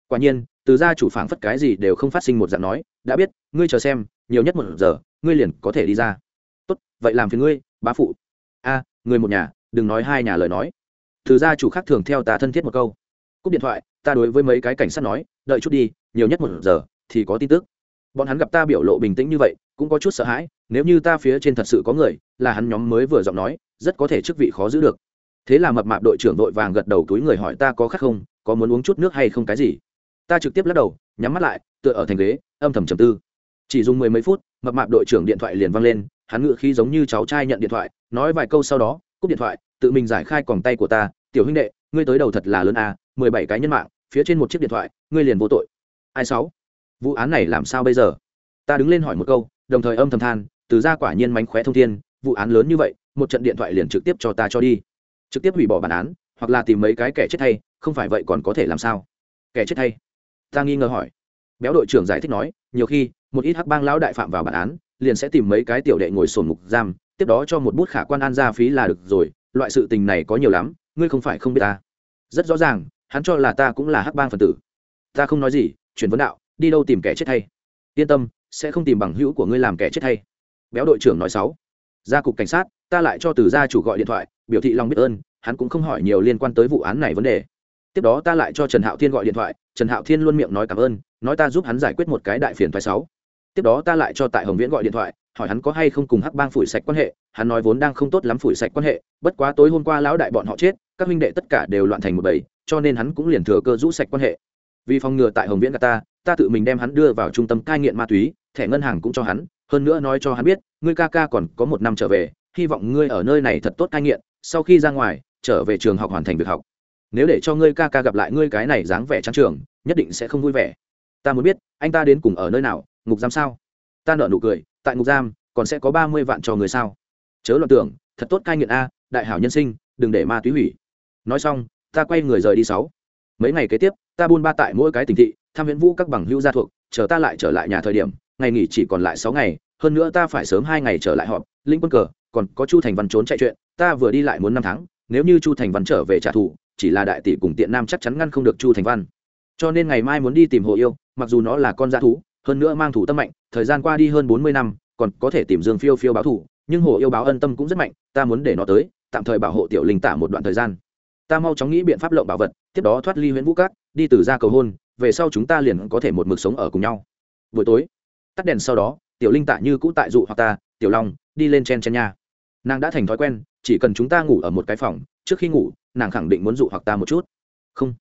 Quả nhiên, từ gia chủ phảng phất cái gì đều không phát sinh một dạng nói, đã biết, ngươi chờ xem, nhiều nhất một giờ, ngươi liền có thể đi ra. Tốt, vậy làm phiền ngươi, bá phụ. A, người một nhà, đừng nói hai nhà lời nói. Từ gia chủ khác thường theo ta thân thiết một câu. Cúp điện thoại, ta đối với mấy cái cảnh sát nói, đợi chút đi, nhiều nhất một giờ, thì có tin tức. Bọn hắn gặp ta biểu lộ bình tĩnh như vậy, cũng có chút sợ hãi, nếu như ta phía trên thật sự có người, là hắn nhóm mới vừa giọng nói, rất có thể chức vị khó giữ được thế là mập mạp đội trưởng đội vàng gật đầu túi người hỏi ta có khát không, có muốn uống chút nước hay không cái gì? Ta trực tiếp lắc đầu, nhắm mắt lại, tựa ở thành ghế, âm thầm trầm tư. Chỉ dùng mười mấy phút, mập mạp đội trưởng điện thoại liền văng lên, hắn ngựa khi giống như cháu trai nhận điện thoại, nói vài câu sau đó, cúp điện thoại, tự mình giải khai còng tay của ta, tiểu huynh đệ, ngươi tới đầu thật là lớn à mười bảy cái nhân mạng, phía trên một chiếc điện thoại, ngươi liền vô tội. Ai sáu? Vụ án này làm sao bây giờ? Ta đứng lên hỏi một câu, đồng thời âm thầm than, từ ra quả nhiên mánh khóe thông thiên, vụ án lớn như vậy, một trận điện thoại liền trực tiếp cho ta cho đi trực tiếp hủy bỏ bản án, hoặc là tìm mấy cái kẻ chết thay không phải vậy còn có thể làm sao? Kẻ chết thay ta nghi ngờ hỏi. Béo đội trưởng giải thích nói, nhiều khi, một ít hắc bang lão đại phạm vào bản án, liền sẽ tìm mấy cái tiểu đệ ngồi sổn mục giam, tiếp đó cho một bút khả quan an ra phí là được rồi, loại sự tình này có nhiều lắm, ngươi không phải không biết ta. Rất rõ ràng, hắn cho là ta cũng là hắc bang phần tử. Ta không nói gì, chuyển vấn đạo, đi đâu tìm kẻ chết thay yên tâm, sẽ không tìm bằng hữu của ngươi làm kẻ chết thay béo đội trưởng nói sáu ra cục cảnh sát, ta lại cho từ gia chủ gọi điện thoại biểu thị lòng biết ơn, hắn cũng không hỏi nhiều liên quan tới vụ án này vấn đề. Tiếp đó ta lại cho trần hạo thiên gọi điện thoại, trần hạo thiên luôn miệng nói cảm ơn, nói ta giúp hắn giải quyết một cái đại phiền thoái sáu tiếp đó ta lại cho tại hồng viễn gọi điện thoại, hỏi hắn có hay không cùng hắc bang phủi sạch quan hệ, hắn nói vốn đang không tốt lắm phủi sạch quan hệ, bất quá tối hôm qua lão đại bọn họ chết, các huynh đệ tất cả đều loạn thành một bầy, cho nên hắn cũng liền thừa cơ rũ sạch quan hệ. Vì phòng ngừa tại hồng viễn ta ta tự mình đem hắn đưa vào trung tâm cai nghiện ma túy, thẻ ngân hàng cũng cho hắn, hơn nữa nói cho hắn biết, ngươi ca ca còn có một năm trở về, hy vọng ngươi ở nơi này thật tốt cai nghiện sau khi ra ngoài, trở về trường học hoàn thành việc học. Nếu để cho ngươi ca ca gặp lại ngươi cái này dáng vẻ trắng trường, nhất định sẽ không vui vẻ. Ta muốn biết, anh ta đến cùng ở nơi nào, ngục giam sao? Ta nợ nụ cười, tại ngục giam, còn sẽ có ba mươi vạn cho người sao? Chớ loạn tưởng, thật tốt cai nghiện a, đại hảo nhân sinh, đừng để ma túy hủy. Nói xong, ta quay người rời đi sáu. Mấy ngày kế tiếp, ta buôn ba tại mỗi cái tỉnh thị tham viễn vũ các bằng hữu gia thuộc, chờ ta lại trở lại nhà thời điểm, ngày nghỉ chỉ còn lại sáu ngày, hơn nữa ta phải sớm hai ngày trở lại họp, linh quân cờ, còn có chu thành văn trốn chạy chuyện ta vừa đi lại muốn năm tháng, nếu như chu thành văn trở về trả thù, chỉ là đại tỷ cùng tiện nam chắc chắn ngăn không được chu thành văn. Cho nên ngày mai muốn đi tìm hồ yêu, mặc dù nó là con dã thú, hơn nữa mang thủ tâm mạnh thời gian qua đi hơn bốn mươi năm, còn có thể tìm dương phiêu phiêu báo thủ nhưng hồ yêu báo ân tâm cũng rất mạnh, ta muốn để nó tới, tạm thời bảo hộ tiểu linh tả một đoạn thời gian. Ta mau chóng nghĩ biện pháp lộng bảo vật, tiếp đó thoát ly huyện vũ cát đi từ ra cầu hôn, về sau chúng ta liền có thể một mực sống ở cùng nhau. Buổi tối, tắt đèn sau đó, tiểu linh tạ như cũ tại dụ hoặc ta, tiểu long, đi lên chen chen nha. Nàng đã thành thói quen chỉ cần chúng ta ngủ ở một cái phòng, trước khi ngủ, nàng khẳng định muốn dụ hoặc ta một chút. Không.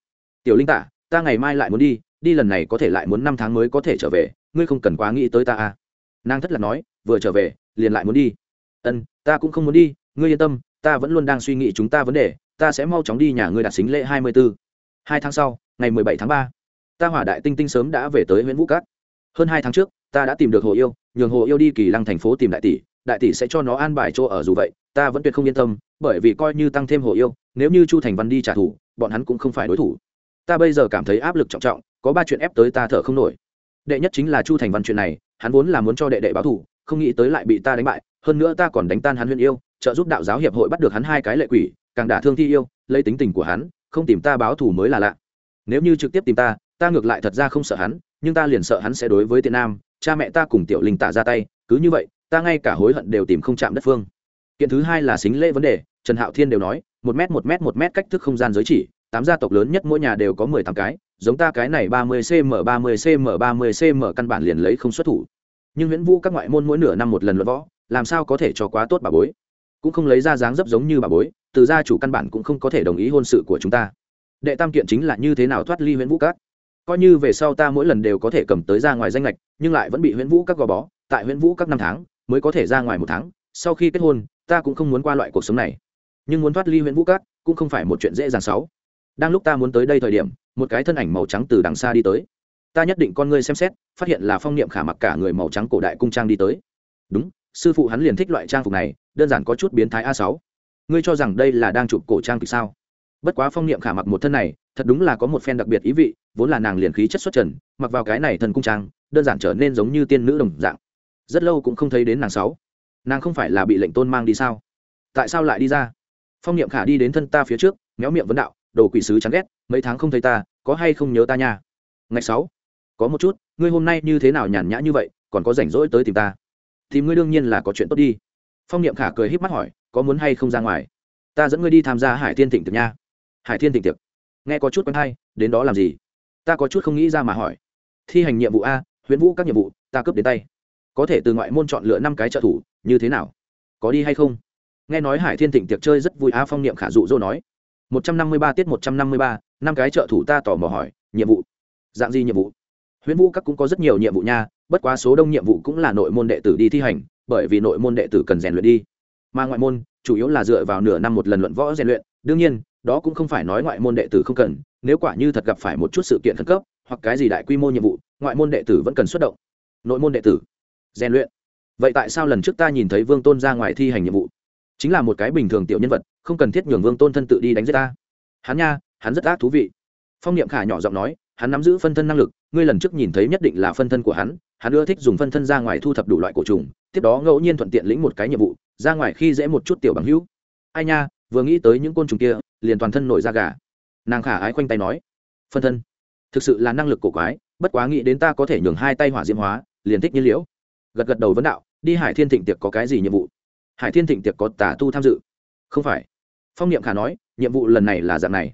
Tiểu linh tạ, ta ngày mai lại muốn đi đi lần này có thể lại muốn năm tháng mới có thể trở về, ngươi không cần quá nghĩ tới ta à. Nàng thất lạc nói, vừa trở về, liền lại muốn đi. Ân, ta cũng không muốn đi, ngươi yên tâm, ta vẫn luôn đang suy nghĩ chúng ta vấn đề, ta sẽ mau chóng đi nhà ngươi đặt xính lễ hai mươi b ố hai tháng sau, ngày mười bảy tháng ba, ta hỏa đại tinh tinh sớm đã về tới huyện vũ cát. Hơn hai tháng trước, ta đã tìm được hồ yêu, nhường hồ yêu đi kỳ lăng thành phố tìm đại tỷ đại tỷ sẽ cho nó an bài chỗ ở dù vậy, ta vẫn tuyệt không yên tâm, bởi vì coi như tăng thêm hồ yêu, nếu như chu thành văn đi trả thù, bọn hắn cũng không phải đối thủ. Ta bây giờ cảm thấy áp lực trọng trọng, có ba chuyện ép tới ta thở không nổi. Đệ nhất chính là chu thành văn chuyện này, hắn vốn là muốn cho đệ đệ báo thù, không nghĩ tới lại bị ta đánh bại, hơn nữa ta còn đánh tan hắn huyền yêu, trợ giúp đạo giáo hiệp hội bắt được hắn hai cái lệ quỷ, càng đả thương thi yêu, lấy tính tình của hắn, không tìm ta báo thù mới là lạ. Nếu như trực tiếp tìm ta ta ngược lại thật ra không sợ hắn, nhưng ta liền sợ hắn sẽ đối với tiện nam, cha mẹ ta cùng tiểu linh tạ ra tay, cứ như vậy ta ngay cả hối hận đều tìm không chạm đất phương. Kiện thứ hai là xính lễ vấn đề, trần hạo thiên đều nói, một m một m một m cách thức không gian giới chỉ, tám gia tộc lớn nhất mỗi nhà đều có mười tám cái, giống ta cái này ba mươi cm ba mươi cm ba mươi cm căn bản liền lấy không xuất thủ. Nhưng nguyễn vũ các ngoại môn mỗi nửa năm một lần luận võ, làm sao có thể cho quá tốt bà bối? Cũng không lấy ra dáng dấp giống như bà bối, từ gia chủ căn bản cũng không có thể đồng ý hôn sự của chúng ta. Đệ tam kiện chính là như thế nào thoát ly nguyễn vũ các? Coi như về sau ta mỗi lần đều có thể cầm tới ra ngoài danh lệch nhưng lại vẫn bị nguyễn vũ các gò bó, tại nguyễn vũ các năm tháng mới có thể ra ngoài một tháng, sau khi kết hôn, ta cũng không muốn qua loại cuộc sống này. Nhưng muốn thoát ly huyện vũ cát cũng không phải một chuyện dễ dàng sáu. Đang lúc ta muốn tới đây thời điểm, một cái thân ảnh màu trắng từ đằng xa đi tới. Ta nhất định con ngươi xem xét, phát hiện là phong niệm khả mặc cả người màu trắng cổ đại cung trang đi tới. Đúng, sư phụ hắn liền thích loại trang phục này, đơn giản có chút biến thái a sáu. Ngươi cho rằng đây là đang chụp cổ trang thì sao? Bất quá phong niệm khả mặc một thân này, thật đúng là có một phen đặc biệt ý vị, vốn là nàng liền khí chất xuất trần, mặc vào cái này thần cung trang, đơn giản trở nên giống như tiên nữ đồng dạng rất lâu cũng không thấy đến nàng sáu. Nàng không phải là bị lệnh tôn mang đi sao? Tại sao lại đi ra? Phong niệm khả đi đến thân ta phía trước, méo miệng vấn đạo, đồ quỷ sứ chán ghét, mấy tháng không thấy ta, có hay không nhớ ta nha? Ngày sáu, có một chút, ngươi hôm nay như thế nào nhàn nhã như vậy, còn có rảnh rỗi tới tìm ta? Thì ngươi đương nhiên là có chuyện tốt đi. Phong niệm khả cười híp mắt hỏi, có muốn hay không ra ngoài? Ta dẫn ngươi đi tham gia hải thiên thịnh tiệc nha. Hải thiên thịnh tiệc. Nghe có chút quen hay, đến đó làm gì? Ta có chút không nghĩ ra mà hỏi. Thi hành nhiệm vụ a, huyễn vũ các nhiệm vụ, ta cướp đến tay có thể từ ngoại môn chọn lựa năm cái trợ thủ, như thế nào? Có đi hay không? Nghe nói hải thiên thịnh tiệc chơi rất vui, a phong niệm khả dụ dỗ nói. Một trăm năm mươi ba tiết một trăm năm mươi ba, năm cái trợ thủ ta tò mò hỏi, nhiệm vụ. Dạng gì nhiệm vụ? Huyễn vũ các cũng có rất nhiều nhiệm vụ nha, bất quá số đông nhiệm vụ cũng là nội môn đệ tử đi thi hành, bởi vì nội môn đệ tử cần rèn luyện đi. Mà ngoại môn, chủ yếu là dựa vào nửa năm một lần luận võ rèn luyện, đương nhiên, đó cũng không phải nói ngoại môn đệ tử không cần, nếu quả như thật gặp phải một chút sự kiện khẩn cấp, hoặc cái gì đại quy mô nhiệm vụ, ngoại môn đệ tử vẫn cần xuất động. Nội môn đệ tử rèn luyện. Vậy tại sao lần trước ta nhìn thấy vương tôn ra ngoài thi hành nhiệm vụ? Chính là một cái bình thường tiểu nhân vật, không cần thiết nhường vương tôn thân tự đi đánh giết ta. Hắn nha, hắn rất ác thú vị. Phong niệm khả nhỏ giọng nói, hắn nắm giữ phân thân năng lực, ngươi lần trước nhìn thấy nhất định là phân thân của hắn hắn ưa thích dùng phân thân ra ngoài thu thập đủ loại cổ trùng, tiếp đó ngẫu nhiên thuận tiện lĩnh một cái nhiệm vụ, ra ngoài khi dễ một chút tiểu bằng hữu. Ai nha, vừa nghĩ tới những côn trùng kia, liền toàn thân nổi da gà. Nàng khả ái khoanh tay nói, phân thân, thực sự là năng lực cổ quái, bất quá nghĩ đến ta có thể nhường hai tay hỏa diễm hóa, liền thích nhiên liễu gật gật đầu vấn đạo, đi hải thiên thịnh tiệc có cái gì nhiệm vụ? Hải thiên thịnh tiệc có tả tu tham dự. Không phải. Phong niệm khả nói, nhiệm vụ lần này là dạng này.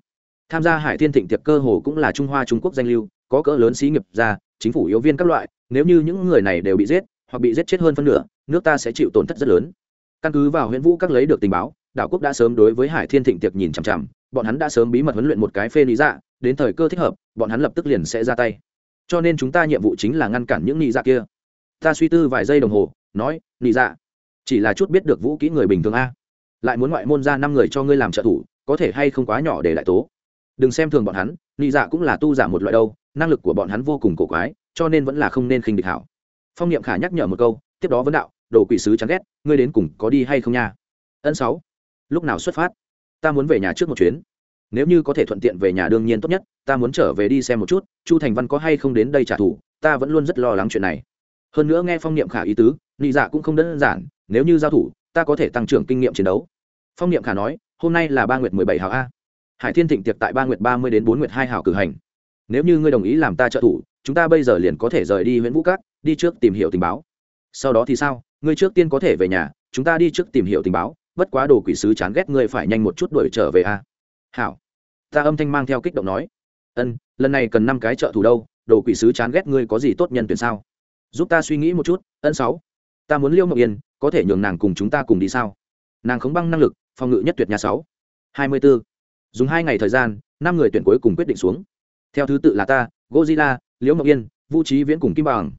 Tham gia hải thiên thịnh tiệc cơ hồ cũng là trung hoa trung quốc danh lưu, có cỡ lớn xí nghiệp ra, chính phủ yếu viên các loại, nếu như những người này đều bị giết, hoặc bị giết chết hơn phân nửa, nước ta sẽ chịu tổn thất rất lớn. Căn cứ vào huyện vũ các lấy được tình báo, đảo quốc đã sớm đối với hải thiên thịnh tiệc nhìn chằm chằm, bọn hắn đã sớm bí mật huấn luyện một cái phê lý dạ đến thời cơ thích hợp, bọn hắn lập tức liền sẽ ra tay. Cho nên chúng ta nhiệm vụ chính là ngăn cản những nị dạ kia ta suy tư vài giây đồng hồ, nói, nị dạ chỉ là chút biết được vũ kỹ người bình thường a. Lại muốn ngoại môn ra năm người cho ngươi làm trợ thủ, có thể hay không quá nhỏ để lại tố. Đừng xem thường bọn hắn, nị dạ cũng là tu giả một loại đâu, năng lực của bọn hắn vô cùng cổ quái, cho nên vẫn là không nên khinh địch hảo. Phong niệm khả nhắc nhở một câu, tiếp đó vấn đạo, đồ quỷ sứ chán ghét, ngươi đến cùng có đi hay không nha? Ân sáu, lúc nào xuất phát? Ta muốn về nhà trước một chuyến. Nếu như có thể thuận tiện về nhà đương nhiên tốt nhất, ta muốn trở về đi xem một chút, chu thành văn có hay không đến đây trả thù, ta vẫn luôn rất lo lắng chuyện này hơn nữa nghe phong niệm khả ý tứ, nị dạ cũng không đơn giản, nếu như giao thủ, ta có thể tăng trưởng kinh nghiệm chiến đấu. Phong niệm khả nói, hôm nay là ba nguyệt mười bảy hào a. Hải thiên thịnh tiệc tại ba nguyệt ba mươi đến bốn nguyệt hai hào cử hành. Nếu như ngươi đồng ý làm ta trợ thủ, chúng ta bây giờ liền có thể rời đi huyện vũ cát đi trước tìm hiểu tình báo. Sau đó thì sao? Ngươi trước tiên có thể về nhà, chúng ta đi trước tìm hiểu tình báo, bất quá đồ quỷ sứ chán ghét ngươi phải nhanh một chút đuổi trở về a. Hảo. Ta âm thanh mang theo kích động nói. Ân, lần này cần năm cái trợ thủ đâu, đồ quỷ sứ chán ghét ngươi có gì tốt nhân tuyển sao? Giúp ta suy nghĩ một chút, ân sáu. Ta muốn liêu Mộng yên, có thể nhường nàng cùng chúng ta cùng đi sao? Nàng khống băng năng lực, phòng ngự nhất tuyệt nhà sáu. Hai mươi b ố dùng hai ngày thời gian, năm người tuyển cuối cùng quyết định xuống. Theo thứ tự là ta gozilla liễu Mộng yên vũ trí viễn cùng kim bằng.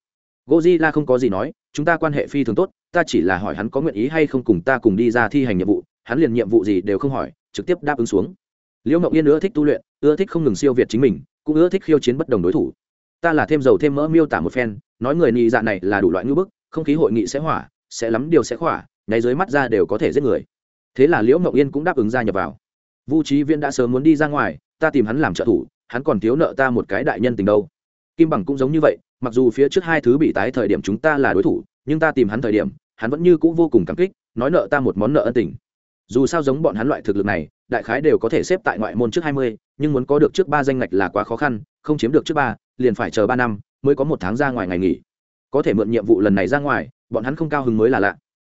Gozilla không có gì nói, chúng ta quan hệ phi thường tốt, ta chỉ là hỏi hắn có nguyện ý hay không cùng ta cùng đi ra thi hành nhiệm vụ, hắn liền nhiệm vụ gì đều không hỏi, trực tiếp đáp ứng xuống. Liễu Mộng yên ưa thích tu luyện, ưa thích không ngừng siêu việt chính mình, cũng ưa thích khiêu chiến bất đồng đối thủ ta là thêm dầu thêm mỡ miêu tả một phen, nói người nị dạ này là đủ loại ngữ bức, không khí hội nghị sẽ hỏa, sẽ lắm điều sẽ khỏa, nháy dưới mắt ra đều có thể giết người. Thế là liễu ngọc yên cũng đáp ứng gia nhập vào. Vu trí viễn đã sớm muốn đi ra ngoài, ta tìm hắn làm trợ thủ, hắn còn thiếu nợ ta một cái đại nhân tình đâu. Kim bằng cũng giống như vậy, mặc dù phía trước hai thứ bị tái thời điểm chúng ta là đối thủ, nhưng ta tìm hắn thời điểm, hắn vẫn như c ũ vô cùng cảm kích, nói nợ ta một món nợ ân tình. Dù sao giống bọn hắn loại thực lực này, đại khái đều có thể xếp tại ngoại môn trước hai mươi nhưng muốn có được trước ba danh ngạch là quá khó khăn, không chiếm được trước ba, liền phải chờ ba năm mới có một tháng ra ngoài ngày nghỉ. Có thể mượn nhiệm vụ lần này ra ngoài, bọn hắn không cao hứng mới là lạ.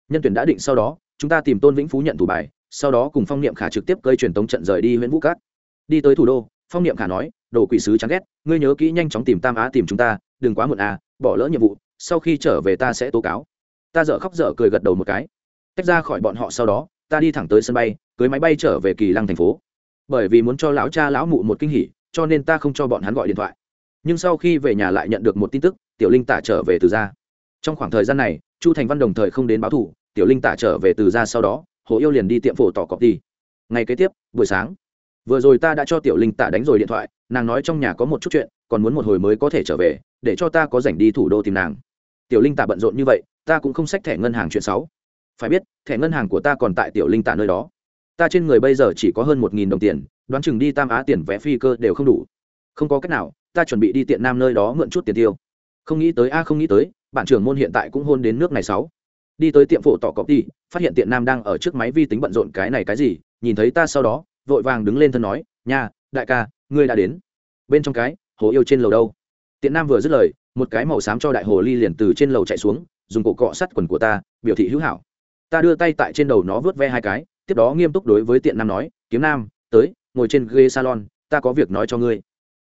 Nhân tuyển đã định sau đó, chúng ta tìm tôn vĩnh phú nhận thủ bài, sau đó cùng phong niệm khả trực tiếp gây truyền tống trận rời đi huyện vũ cát. Đi tới thủ đô, phong niệm khả nói, đồ quỷ sứ chán ghét, ngươi nhớ kỹ nhanh chóng tìm tam á tìm chúng ta, đừng quá muộn à bỏ lỡ nhiệm vụ, sau khi trở về ta sẽ tố cáo. Ta dở khóc dở cười gật đầu một cái. Tách ra khỏi bọn họ sau đó, ta đi thẳng tới sân bay, cưới máy bay trở về kỳ lăng thành phố bởi vì muốn cho lão cha lão mụ một kinh hỉ, cho nên ta không cho bọn hắn gọi điện thoại. Nhưng sau khi về nhà lại nhận được một tin tức, tiểu linh tả trở về từ gia. trong khoảng thời gian này, chu thành văn đồng thời không đến báo thủ, tiểu linh tả trở về từ gia sau đó, hồ yêu liền đi tiệm phổ tỏ cọp đi. Ngày kế tiếp, buổi sáng, vừa rồi ta đã cho tiểu linh tả đánh rồi điện thoại, nàng nói trong nhà có một chút chuyện, còn muốn một hồi mới có thể trở về, để cho ta có rảnh đi thủ đô tìm nàng. Tiểu linh tả bận rộn như vậy, ta cũng không xách thẻ ngân hàng chuyện sáu phải biết, thẻ ngân hàng của ta còn tại tiểu linh tả nơi đó ta trên người bây giờ chỉ có hơn một nghìn đồng tiền, đoán chừng đi tam á tiền vé phi cơ đều không đủ. Không có cách nào, ta chuẩn bị đi tiện nam nơi đó mượn chút tiền tiêu. Không nghĩ tới, a, không nghĩ tới, bạn trưởng môn hiện tại cũng hôn đến nước này sáu. Đi tới tiệm phổ tỏ cọc đi, phát hiện tiện nam đang ở trước máy vi tính bận rộn cái này cái gì, nhìn thấy ta sau đó, vội vàng đứng lên thân nói, nha, đại ca, ngươi đã đến. Bên trong cái, hồ yêu trên lầu đâu? Tiện nam vừa dứt lời, một cái màu xám cho đại hồ ly liền từ trên lầu chạy xuống, dùng cổ cọ sắt quần của ta, biểu thị hữu hảo. Ta đưa tay tại trên đầu nó vớt ve hai cái tiếp đó nghiêm túc đối với tiện nam nói, kiếm nam, tới, ngồi trên ghế salon, ta có việc nói cho ngươi.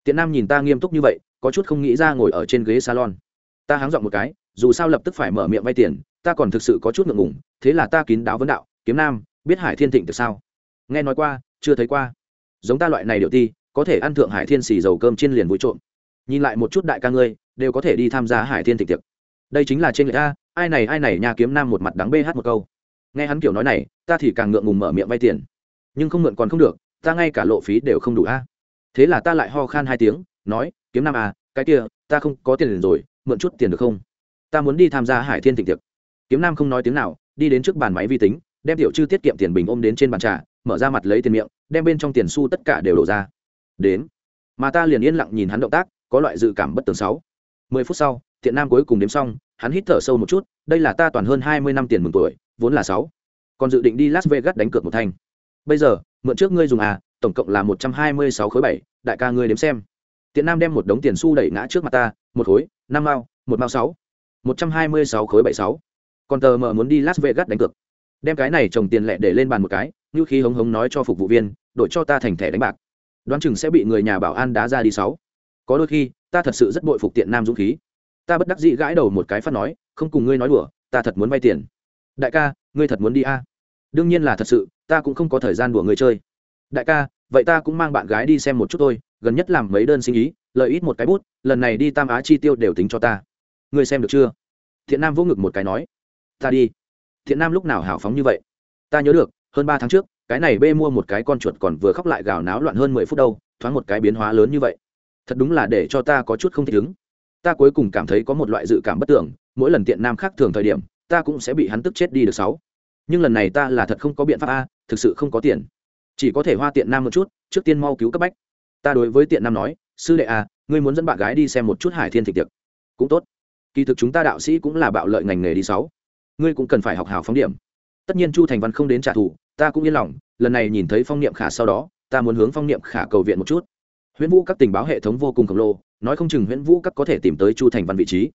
Tiện nam nhìn ta nghiêm túc như vậy, có chút không nghĩ ra ngồi ở trên ghế salon. Ta háng dọn một cái, dù sao lập tức phải mở miệng vay tiền, ta còn thực sự có chút ngượng ngùng, thế là ta kín đáo vấn đạo, kiếm nam, biết hải thiên thịnh từ sao? Nghe nói qua, chưa thấy qua. Giống ta loại này điệu ti, có thể ăn thượng hải thiên xì dầu cơm trên liền vui trộm. Nhìn lại một chút đại ca ngươi, đều có thể đi tham gia hải thiên thịnh tiệc. Đây chính là trên người ta, ai này ai này, nhà kiếm nam một mặt đắng bê một câu nghe hắn kiểu nói này, ta thì càng ngượng ngùng mở miệng vay tiền. Nhưng không mượn còn không được, ta ngay cả lộ phí đều không đủ a. Thế là ta lại ho khan hai tiếng, nói, kiếm nam à cái kia, ta không có tiền rồi, mượn chút tiền được không? Ta muốn đi tham gia hải thiên thịnh tiệc. Kiếm nam không nói tiếng nào, đi đến trước bàn máy vi tính, đem tiểu chư tiết kiệm tiền bình ôm đến trên bàn trà, mở ra mặt lấy tiền miệng, đem bên trong tiền xu tất cả đều đổ ra. Đến, mà ta liền yên lặng nhìn hắn động tác, có loại dự cảm bất tường sáu. Mười phút sau, thiện nam cuối cùng đếm xong, hắn hít thở sâu một chút, đây là ta toàn hơn hai mươi năm tiền mừng tuổi vốn là sáu. Còn dự định đi las vegas đánh cược một thanh. Bây giờ, mượn trước ngươi dùng à tổng cộng là một trăm hai mươi sáu khối bảy, đại ca ngươi đếm xem. Tiện nam đem một đống tiền xu đẩy ngã trước mặt ta, một khối, năm mao, một mao sáu. Một trăm hai mươi sáu khối bảy sáu. Còn tờ mờ muốn đi las vegas đánh cược. Đem cái này trồng tiền lẻ để lên bàn một cái, như khí hống hống nói cho phục vụ viên, đổi cho ta thành thẻ đánh bạc. Đoán chừng sẽ bị người nhà bảo an đá ra đi sáu. Có đôi khi, ta thật sự rất bội phục tiện nam dũng khí. Ta bất đắc dĩ gãi đầu một cái phát nói, không cùng ngươi nói đùa, ta thật muốn vay tiền đại ca, ngươi thật muốn đi a? À? đương nhiên là thật sự, ta cũng không có thời gian đùa người chơi. Đại ca, vậy ta cũng mang bạn gái đi xem một chút thôi, gần nhất làm mấy đơn sinh ý, lợi ít một cái bút, lần này đi tam á chi tiêu đều tính cho ta. Ngươi xem được chưa? Thiện nam vỗ ngực một cái nói. Ta đi. Thiện nam lúc nào hào phóng như vậy? Ta nhớ được, hơn ba tháng trước, cái này bê mua một cái con chuột còn vừa khóc lại gào náo loạn hơn mười phút đâu, thoáng một cái biến hóa lớn như vậy. Thật đúng là để cho ta có chút không thích ứng. Ta cuối cùng cảm thấy có một loại dự cảm bất tưởng, mỗi lần tiện nam khác thường thời điểm ta cũng sẽ bị hắn tức chết đi được sáu. Nhưng lần này ta là thật không có biện pháp a, thực sự không có tiền. Chỉ có thể hoa tiện nam một chút, trước tiên mau cứu cấp bách. Ta đối với tiện nam nói, sư đệ a, ngươi muốn dẫn bạn gái đi xem một chút hải thiên thịt tiệc. Cũng tốt. Kỳ thực chúng ta đạo sĩ cũng là bạo lợi ngành nghề đi sáu. Ngươi cũng cần phải học hào phóng điểm. Tất nhiên chu thành văn không đến trả thù, ta cũng yên lòng, lần này nhìn thấy phong niệm khả sau đó, ta muốn hướng phong niệm khả cầu viện một chút. Huyễn vũ các tình báo hệ thống vô cùng khổng lồ, nói không chừng huyễn vũ các có thể tìm tới chu thành văn vị trí.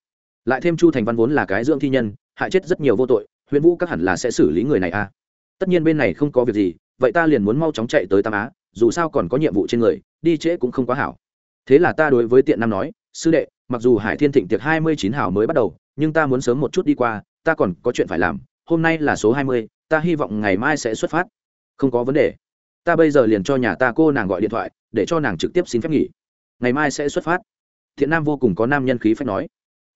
Lại thêm chu thành văn vốn là cái dưỡng thi nhân hại chết rất nhiều vô tội huyễn vũ các hẳn là sẽ xử lý người này a tất nhiên bên này không có việc gì, vậy ta liền muốn mau chóng chạy tới tam á, dù sao còn có nhiệm vụ trên người, đi trễ cũng không quá hảo. Thế là ta đối với tiện nam nói, sư đệ, mặc dù hải thiên thịnh tiệc hai mươi chín hảo mới bắt đầu, nhưng ta muốn sớm một chút đi qua, ta còn có chuyện phải làm, hôm nay là số hai mươi, ta hy vọng ngày mai sẽ xuất phát. Không có vấn đề. Ta bây giờ liền cho nhà ta cô nàng gọi điện thoại, để cho nàng trực tiếp xin phép nghỉ. Ngày mai sẽ xuất phát. Thiện nam vô cùng có nam nhân khí phép nói.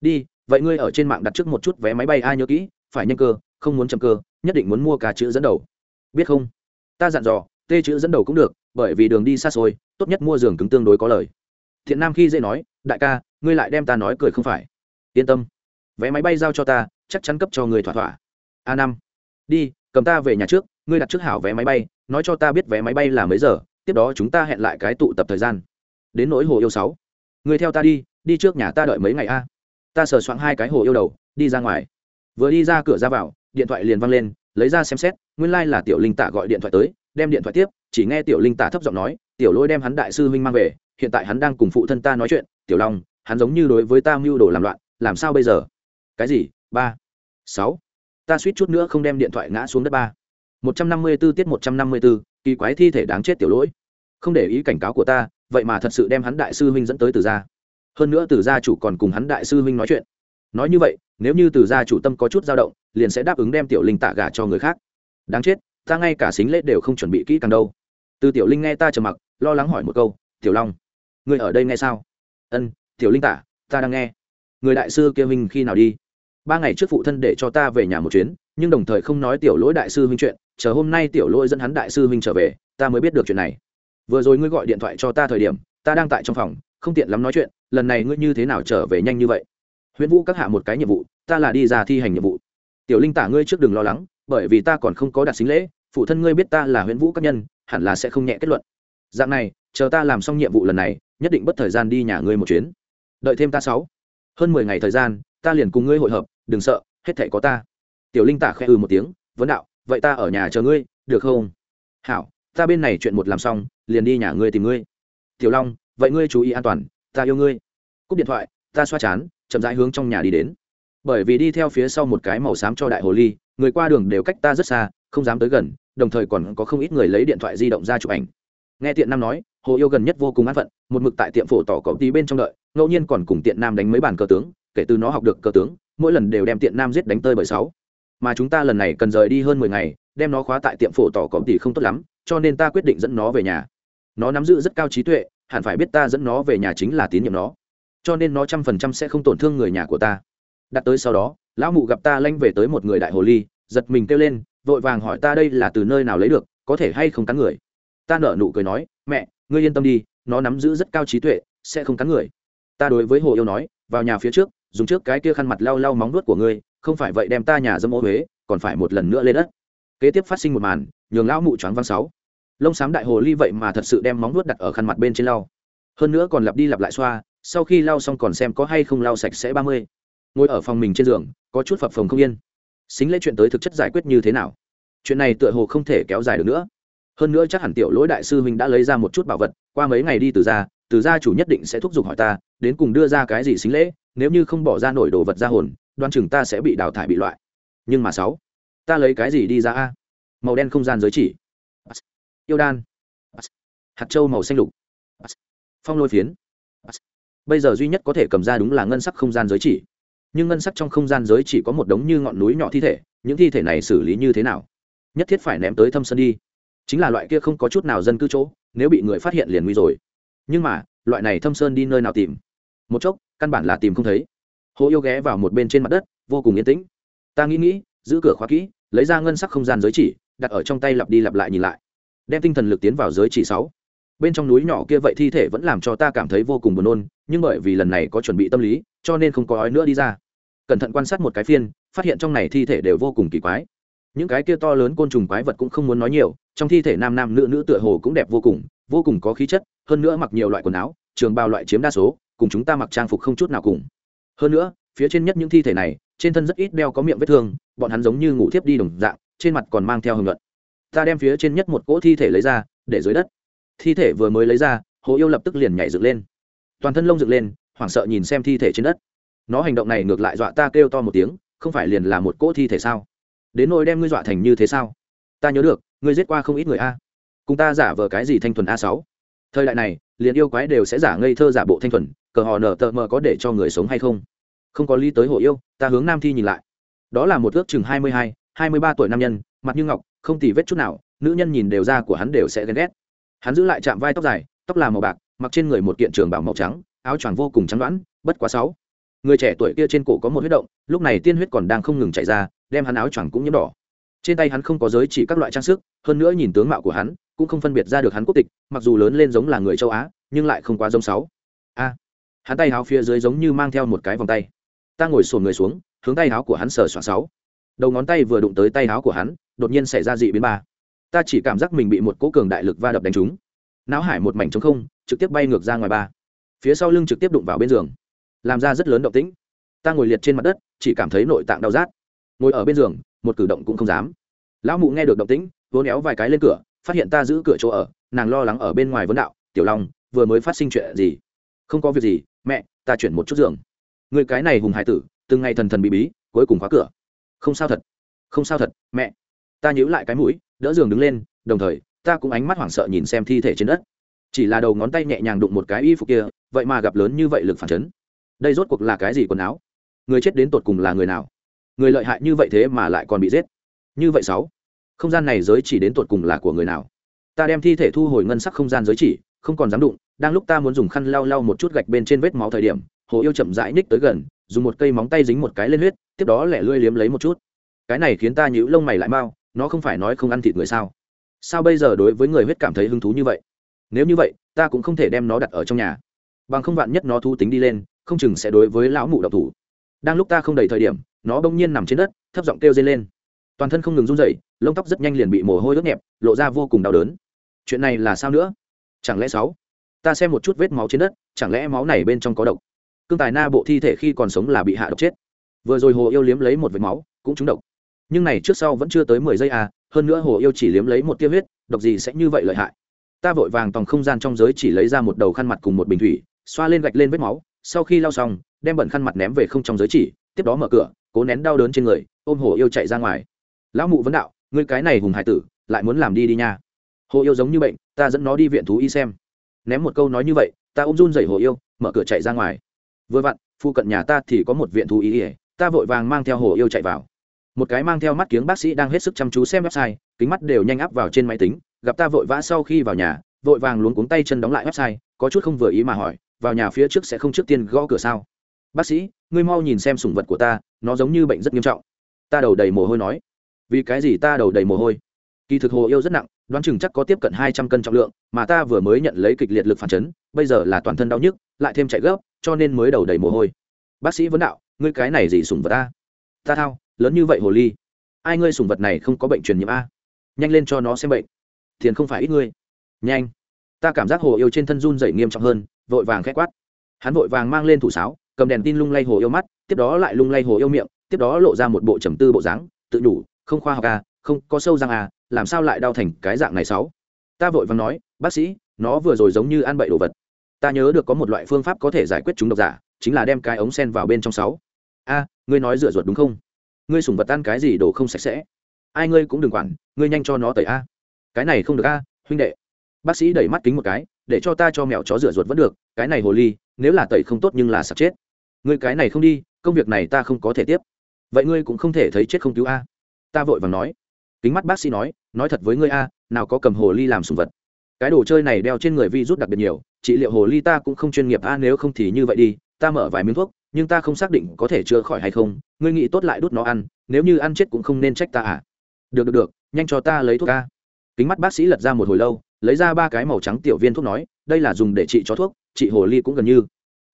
Đi vậy ngươi ở trên mạng đặt trước một chút vé máy bay ai nhớ kỹ, phải nhanh cơ, không muốn chậm cơ, nhất định muốn mua cả chữ dẫn đầu. Biết không? Ta dặn dò, tê chữ dẫn đầu cũng được, bởi vì đường đi xa xôi, tốt nhất mua giường cứng tương đối có lời. Thiện nam khi dễ nói, đại ca, ngươi lại đem ta nói cười không phải. Yên tâm, vé máy bay giao cho ta, chắc chắn cấp cho người thỏa thỏa. A năm đi, cầm ta về nhà trước, ngươi đặt trước hảo vé máy bay, nói cho ta biết vé máy bay là mấy giờ, tiếp đó chúng ta hẹn lại cái tụ tập thời gian. Đến nỗi hồ yêu sáu. Người theo ta đi đi trước nhà ta đợi mấy ngày a? Ta sờ soạn hai cái hồ yêu đầu đi ra ngoài. Vừa đi ra cửa ra vào điện thoại liền văng lên lấy ra xem xét nguyên lai、like、là tiểu linh Tả gọi điện thoại tới đem điện thoại tiếp chỉ nghe tiểu linh Tả thấp giọng nói tiểu Lỗi đem hắn đại sư huynh mang về hiện tại hắn đang cùng phụ thân ta nói chuyện tiểu long hắn giống như đối với ta mưu đồ làm loạn làm sao bây giờ? Cái gì? Ba sáu. Ta suýt chút nữa không đem điện thoại ngã xuống đất ba. Một trăm năm mươi 154 tiết một trăm năm mươi 154, kỳ quái thi thể đáng chết tiểu lỗi. Không để ý cảnh cáo của ta vậy mà thật sự đem hắn đại sư huynh dẫn tới từ gia hơn nữa từ gia chủ còn cùng hắn đại sư huynh nói chuyện. Nói như vậy, nếu như từ gia chủ tâm có chút dao động, liền sẽ đáp ứng đem tiểu linh tạ gả cho người khác. Đáng chết, ta ngay cả xính lễ đều không chuẩn bị kỹ càng đâu. Từ tiểu linh nghe ta trầm mặc, lo lắng hỏi một câu, tiểu long người ở đây nghe sao? Ân, tiểu linh tạ, ta đang nghe. Người đại sư kia huynh khi nào đi? Ba ngày trước phụ thân để cho ta về nhà một chuyến, nhưng đồng thời không nói tiểu lỗi đại sư huynh chuyện, chờ hôm nay tiểu lỗi dẫn hắn đại sư huynh trở về, ta mới biết được chuyện này. Vừa rồi ngươi gọi điện thoại cho ta thời điểm, ta đang tại trong phòng không tiện lắm nói chuyện, lần này ngươi như thế nào trở về nhanh như vậy? Huyễn vũ các hạ một cái nhiệm vụ, ta là đi ra thi hành nhiệm vụ. Tiểu linh tả ngươi trước đừng lo lắng, bởi vì ta còn không có đặt xính lễ, phụ thân ngươi biết ta là huyễn vũ các nhân, hẳn là sẽ không nhẹ kết luận. Dạng này, chờ ta làm xong nhiệm vụ lần này, nhất định bất thời gian đi nhà ngươi một chuyến. Đợi thêm ta sáu, hơn mười ngày thời gian, ta liền cùng ngươi hội hợp, đừng sợ, hết thể có ta. Tiểu linh tả khẽ ừ một tiếng, vấn đạo, vậy ta ở nhà chờ ngươi, được không? Hảo, ta bên này chuyện một làm xong, liền đi nhà ngươi tìm ngươi. Tiểu long vậy ngươi chú ý an toàn, ta yêu ngươi. Cúp điện thoại, ta xoa chán, chậm rãi hướng trong nhà đi đến. Bởi vì đi theo phía sau một cái màu xám cho đại hồ ly, người qua đường đều cách ta rất xa, không dám tới gần, đồng thời còn có không ít người lấy điện thoại di động ra chụp ảnh. Nghe tiện nam nói, hồ yêu gần nhất vô cùng an phận, một mực tại tiệm phổ tỏ cậu tí bên trong đợi, ngẫu nhiên còn cùng tiện nam đánh mấy bàn cờ tướng, kể từ nó học được cờ tướng, mỗi lần đều đem tiện nam giết đánh tơi bởi sáu. Mà chúng ta lần này cần rời đi hơn mười ngày, đem nó khóa tại tiệm phổ tỏ cậu tí không tốt lắm, cho nên ta quyết định dẫn nó về nhà. Nó nắm giữ rất cao trí tuệ hẳn phải biết ta dẫn nó về nhà chính là tín nhiệm nó. Cho nên nó trăm phần trăm sẽ không tổn thương người nhà của ta. Đặt tới sau đó, lão mụ gặp ta lanh về tới một người đại hồ ly, giật mình kêu lên, vội vàng hỏi ta đây là từ nơi nào lấy được, có thể hay không cắn người. Ta nở nụ cười nói, mẹ, ngươi yên tâm đi, nó nắm giữ rất cao trí tuệ, sẽ không cắn người. Ta đối với hồ yêu nói, vào nhà phía trước, dùng trước cái kia khăn mặt lau lau móng nuốt của ngươi, không phải vậy đem ta nhà dâm ô huế, còn phải một lần nữa lên đất. Kế tiếp phát sinh một màn, nhường lão mụ choáng văng sáu lông xám đại hồ ly vậy mà thật sự đem móng nuốt đặt ở khăn mặt bên trên lau. Hơn nữa còn lặp đi lặp lại xoa, sau khi lau xong còn xem có hay không lau sạch sẽ ba mươi. Ngồi ở phòng mình trên giường, có chút phập phồng không yên. Xính lễ chuyện tới thực chất giải quyết như thế nào? Chuyện này tựa hồ không thể kéo dài được nữa. Hơn nữa chắc hẳn tiểu lỗi đại sư huynh đã lấy ra một chút bảo vật, qua mấy ngày đi từ ra từ gia chủ nhất định sẽ thúc giục hỏi ta, đến cùng đưa ra cái gì xính lễ, nếu như không bỏ ra nổi đồ vật ra hồn, đoan chừng ta sẽ bị đào thải bị loại. Nhưng mà sáu, ta lấy cái gì đi ra a? Màu đen không gian giới chỉ yêu đan. Hạt trâu màu xanh lục. Phong lôi phiến. Bây giờ duy nhất có thể cầm ra đúng là ngân sắc không gian giới chỉ. Nhưng ngân sắc trong không gian giới chỉ có một đống như ngọn núi nhỏ thi thể, những thi thể này xử lý như thế nào? Nhất thiết phải ném tới thâm sân đi. Chính là loại kia không có chút nào dân cư chỗ, nếu bị người phát hiện liền nguy rồi. Nhưng mà, loại này thâm sơn đi nơi nào tìm? Một chốc, căn bản là tìm không thấy. Hồ yêu ghé vào một bên trên mặt đất, vô cùng yên tĩnh. Ta nghĩ nghĩ, giữ cửa khóa kỹ, lấy ra ngân sắc không gian giới chỉ, đặt ở trong tay lặp đi lặp lại nhìn lại đem tinh thần lực tiến vào giới chỉ sáu. Bên trong núi nhỏ kia vậy thi thể vẫn làm cho ta cảm thấy vô cùng buồn nôn, nhưng bởi vì lần này có chuẩn bị tâm lý, cho nên không có ói nữa đi ra. Cẩn thận quan sát một cái phiên, phát hiện trong này thi thể đều vô cùng kỳ quái. Những cái kia to lớn côn trùng quái vật cũng không muốn nói nhiều, trong thi thể nam nam nữ nữ tựa hồ cũng đẹp vô cùng vô cùng có khí chất, hơn nữa mặc nhiều loại quần áo, trường bao loại chiếm đa số, cùng chúng ta mặc trang phục không chút nào cùng. Hơn nữa, phía trên nhất những thi thể này, trên thân rất ít đeo có miệng vết thương, bọn hắn giống như ngủ thiếp đi đồng dạng, trên mặt còn mang theo hưởng luận ta đem phía trên nhất một cỗ thi thể lấy ra, để dưới đất. Thi thể vừa mới lấy ra, hồ yêu lập tức liền nhảy dựng lên. Toàn thân lông dựng lên, hoảng sợ nhìn xem thi thể trên đất. Nó hành động này ngược lại dọa ta kêu to một tiếng, không phải liền là một cỗ thi thể sao? Đến nỗi đem ngươi dọa thành như thế sao? Ta nhớ được, ngươi giết qua không ít người a. Cùng ta giả vờ cái gì thanh thuần a sáu? Thời đại này, liền yêu quái đều sẽ giả ngây thơ giả bộ thanh thuần, cờ hò nở tờ mờ có để cho người sống hay không? Không có lý tới hồ yêu, ta hướng nam thi nhìn lại. Đó là một ước chừng hai mươi hai hai mươi ba tuổi nam nhân, mặt như ngọc, không tì vết chút nào, nữ nhân nhìn đều da của hắn đều sẽ ghen ghét. Hắn giữ lại chạm vai tóc dài, tóc là màu bạc, mặc trên người một kiện trường bảo màu trắng, áo choàng vô cùng trắng đoán, bất quá sáu. Người trẻ tuổi kia trên cổ có một huyết động, lúc này tiên huyết còn đang không ngừng chạy ra, đem hắn áo choàng cũng nhiễm đỏ. Trên tay hắn không có giới chỉ các loại trang sức, hơn nữa nhìn tướng mạo của hắn, cũng không phân biệt ra được hắn quốc tịch, mặc dù lớn lên giống là người châu á, nhưng lại không quá giống sáu. A. Hắn tay áo phía dưới giống như mang theo một cái vòng tay. Ta ngồi sồn người xuống, hướng tay áo của hắn sờ soạn sáu đầu ngón tay vừa đụng tới tay áo của hắn, đột nhiên xảy ra dị biến ba. Ta chỉ cảm giác mình bị một cỗ cường đại lực va đập đánh trúng. Não hải một mảnh trống không, trực tiếp bay ngược ra ngoài ba. Phía sau lưng trực tiếp đụng vào bên giường. Làm ra rất lớn động tĩnh. Ta ngồi liệt trên mặt đất, chỉ cảm thấy nội tạng đau rát. Ngồi ở bên giường, một cử động cũng không dám. Lão mụ nghe được động tĩnh, vốn éo vài cái lên cửa, phát hiện ta giữ cửa chỗ ở, nàng lo lắng ở bên ngoài vấn đạo, tiểu long, vừa mới phát sinh chuyện gì? Không có việc gì, mẹ, ta chuyển một chút giường. Người cái này hùng hải tử, từng ngày thần thần bí bí, cuối cùng khóa cửa không sao thật, không sao thật, mẹ, ta nhíu lại cái mũi, đỡ giường đứng lên, đồng thời, ta cũng ánh mắt hoảng sợ nhìn xem thi thể trên đất. Chỉ là đầu ngón tay nhẹ nhàng đụng một cái y phục kia, vậy mà gặp lớn như vậy lực phản chấn. Đây rốt cuộc là cái gì quần áo? Người chết đến tột cùng là người nào? Người lợi hại như vậy thế mà lại còn bị giết. Như vậy sáu, không gian này giới chỉ đến tột cùng là của người nào? Ta đem thi thể thu hồi ngân sắc không gian giới chỉ, không còn dám đụng, đang lúc ta muốn dùng khăn lau lau một chút gạch bên trên vết máu thời điểm, hồ yêu chậm rãi ních tới gần dùng một cây móng tay dính một cái lên huyết, tiếp đó lẻ lươi liếm lấy một chút. Cái này khiến ta nhũ lông mày lại mau, nó không phải nói không ăn thịt người sao? Sao bây giờ đối với người huyết cảm thấy hứng thú như vậy? Nếu như vậy, ta cũng không thể đem nó đặt ở trong nhà. Bằng không vạn nhất nó thu tính đi lên, không chừng sẽ đối với lão mụ độc thủ. Đang lúc ta không đầy thời điểm, nó bỗng nhiên nằm trên đất, thấp giọng kêu dây lên. Toàn thân không ngừng run rẩy, lông tóc rất nhanh liền bị mồ hôi ướt nhẹp, lộ ra vô cùng đau đớn. Chuyện này là sao nữa? Chẳng lẽ sáu? Ta xem một chút vết máu trên đất, chẳng lẽ máu này bên trong có độc? Cương tài na bộ thi thể khi còn sống là bị hạ độc chết. Vừa rồi hồ yêu liếm lấy một vệt máu, cũng trúng độc. Nhưng này trước sau vẫn chưa tới mười giây à hơn nữa hồ yêu chỉ liếm lấy một tia huyết, độc gì sẽ như vậy lợi hại. Ta vội vàng tòng không gian trong giới chỉ lấy ra một đầu khăn mặt cùng một bình thủy, xoa lên gạch lên vết máu, sau khi lau xong, đem bẩn khăn mặt ném về không trong giới chỉ, tiếp đó mở cửa, cố nén đau đớn trên người, ôm hồ yêu chạy ra ngoài. Lão mụ vấn đạo, ngươi cái này hùng hải tử, lại muốn làm đi đi nha. Hồ yêu giống như bệnh, ta dẫn nó đi viện thú y xem. Ném một câu nói như vậy, ta ôm run dậy hồ yêu, mở cửa chạy ra ngoài vừa vặn phụ cận nhà ta thì có một viện thú y ỉa, ta vội vàng mang theo hồ yêu chạy vào. Một cái mang theo mắt kiếng bác sĩ đang hết sức chăm chú xem website, kính mắt đều nhanh áp vào trên máy tính, gặp ta vội vã sau khi vào nhà, vội vàng luống cuống tay chân đóng lại website, có chút không vừa ý mà hỏi, vào nhà phía trước sẽ không trước tiên gõ cửa sao? Bác sĩ, ngươi mau nhìn xem sủng vật của ta, nó giống như bệnh rất nghiêm trọng. Ta đầu đầy mồ hôi nói. Vì cái gì ta đầu đầy mồ hôi? Kỳ thực hồ yêu rất nặng, đoán chừng chắc có tiếp cận hai trăm cân trọng lượng, mà ta vừa mới nhận lấy kịch liệt lực phản chấn, bây giờ là toàn thân đau nhức, lại thêm chạy gấp cho nên mới đầu đầy mồ hôi. Bác sĩ vấn đạo, ngươi cái này gì sủng vật ta ta thao, lớn như vậy hồ ly. Ai ngươi sủng vật này không có bệnh truyền nhiễm a? Nhanh lên cho nó xem bệnh. Tiền không phải ít ngươi. Nhanh. Ta cảm giác hồ yêu trên thân run rẩy nghiêm trọng hơn, vội vàng khẽ quát. Hắn vội vàng mang lên thủ sáo, cầm đèn tin lung lay hồ yêu mắt, tiếp đó lại lung lay hồ yêu miệng, tiếp đó lộ ra một bộ trầm tư bộ dáng, tự đủ không khoa học à không, có sâu răng à làm sao lại đau thành cái dạng này sáu? Ta vội vàng nói, bác sĩ, nó vừa rồi giống như ăn bậy đồ vật ta nhớ được có một loại phương pháp có thể giải quyết chúng độc giả, chính là đem cái ống sen vào bên trong sáu. A, ngươi nói rửa ruột đúng không? Ngươi sùng vật ăn cái gì đồ không sạch sẽ? Ai ngươi cũng đừng quản, ngươi nhanh cho nó tẩy a. Cái này không được a, huynh đệ. Bác sĩ đẩy mắt kính một cái, để cho ta cho mèo chó rửa ruột vẫn được, cái này hồ ly, nếu là tẩy không tốt nhưng là sạch chết. Ngươi cái này không đi, công việc này ta không có thể tiếp. Vậy ngươi cũng không thể thấy chết không cứu a. Ta vội vàng nói. Kính mắt bác sĩ nói nói thật với ngươi a, nào có cầm hồ ly làm sùng vật cái đồ chơi này đeo trên người vi rút đặc biệt nhiều, trị liệu hồ ly ta cũng không chuyên nghiệp a nếu không thì như vậy đi, ta mở vài miếng thuốc, nhưng ta không xác định có thể chữa khỏi hay không, ngươi nghĩ tốt lại đút nó ăn, nếu như ăn chết cũng không nên trách ta à. Được được được, nhanh cho ta lấy thuốc ca. Kính mắt bác sĩ lật ra một hồi lâu, lấy ra ba cái màu trắng tiểu viên thuốc nói, đây là dùng để trị chó thuốc, trị hồ ly cũng gần như.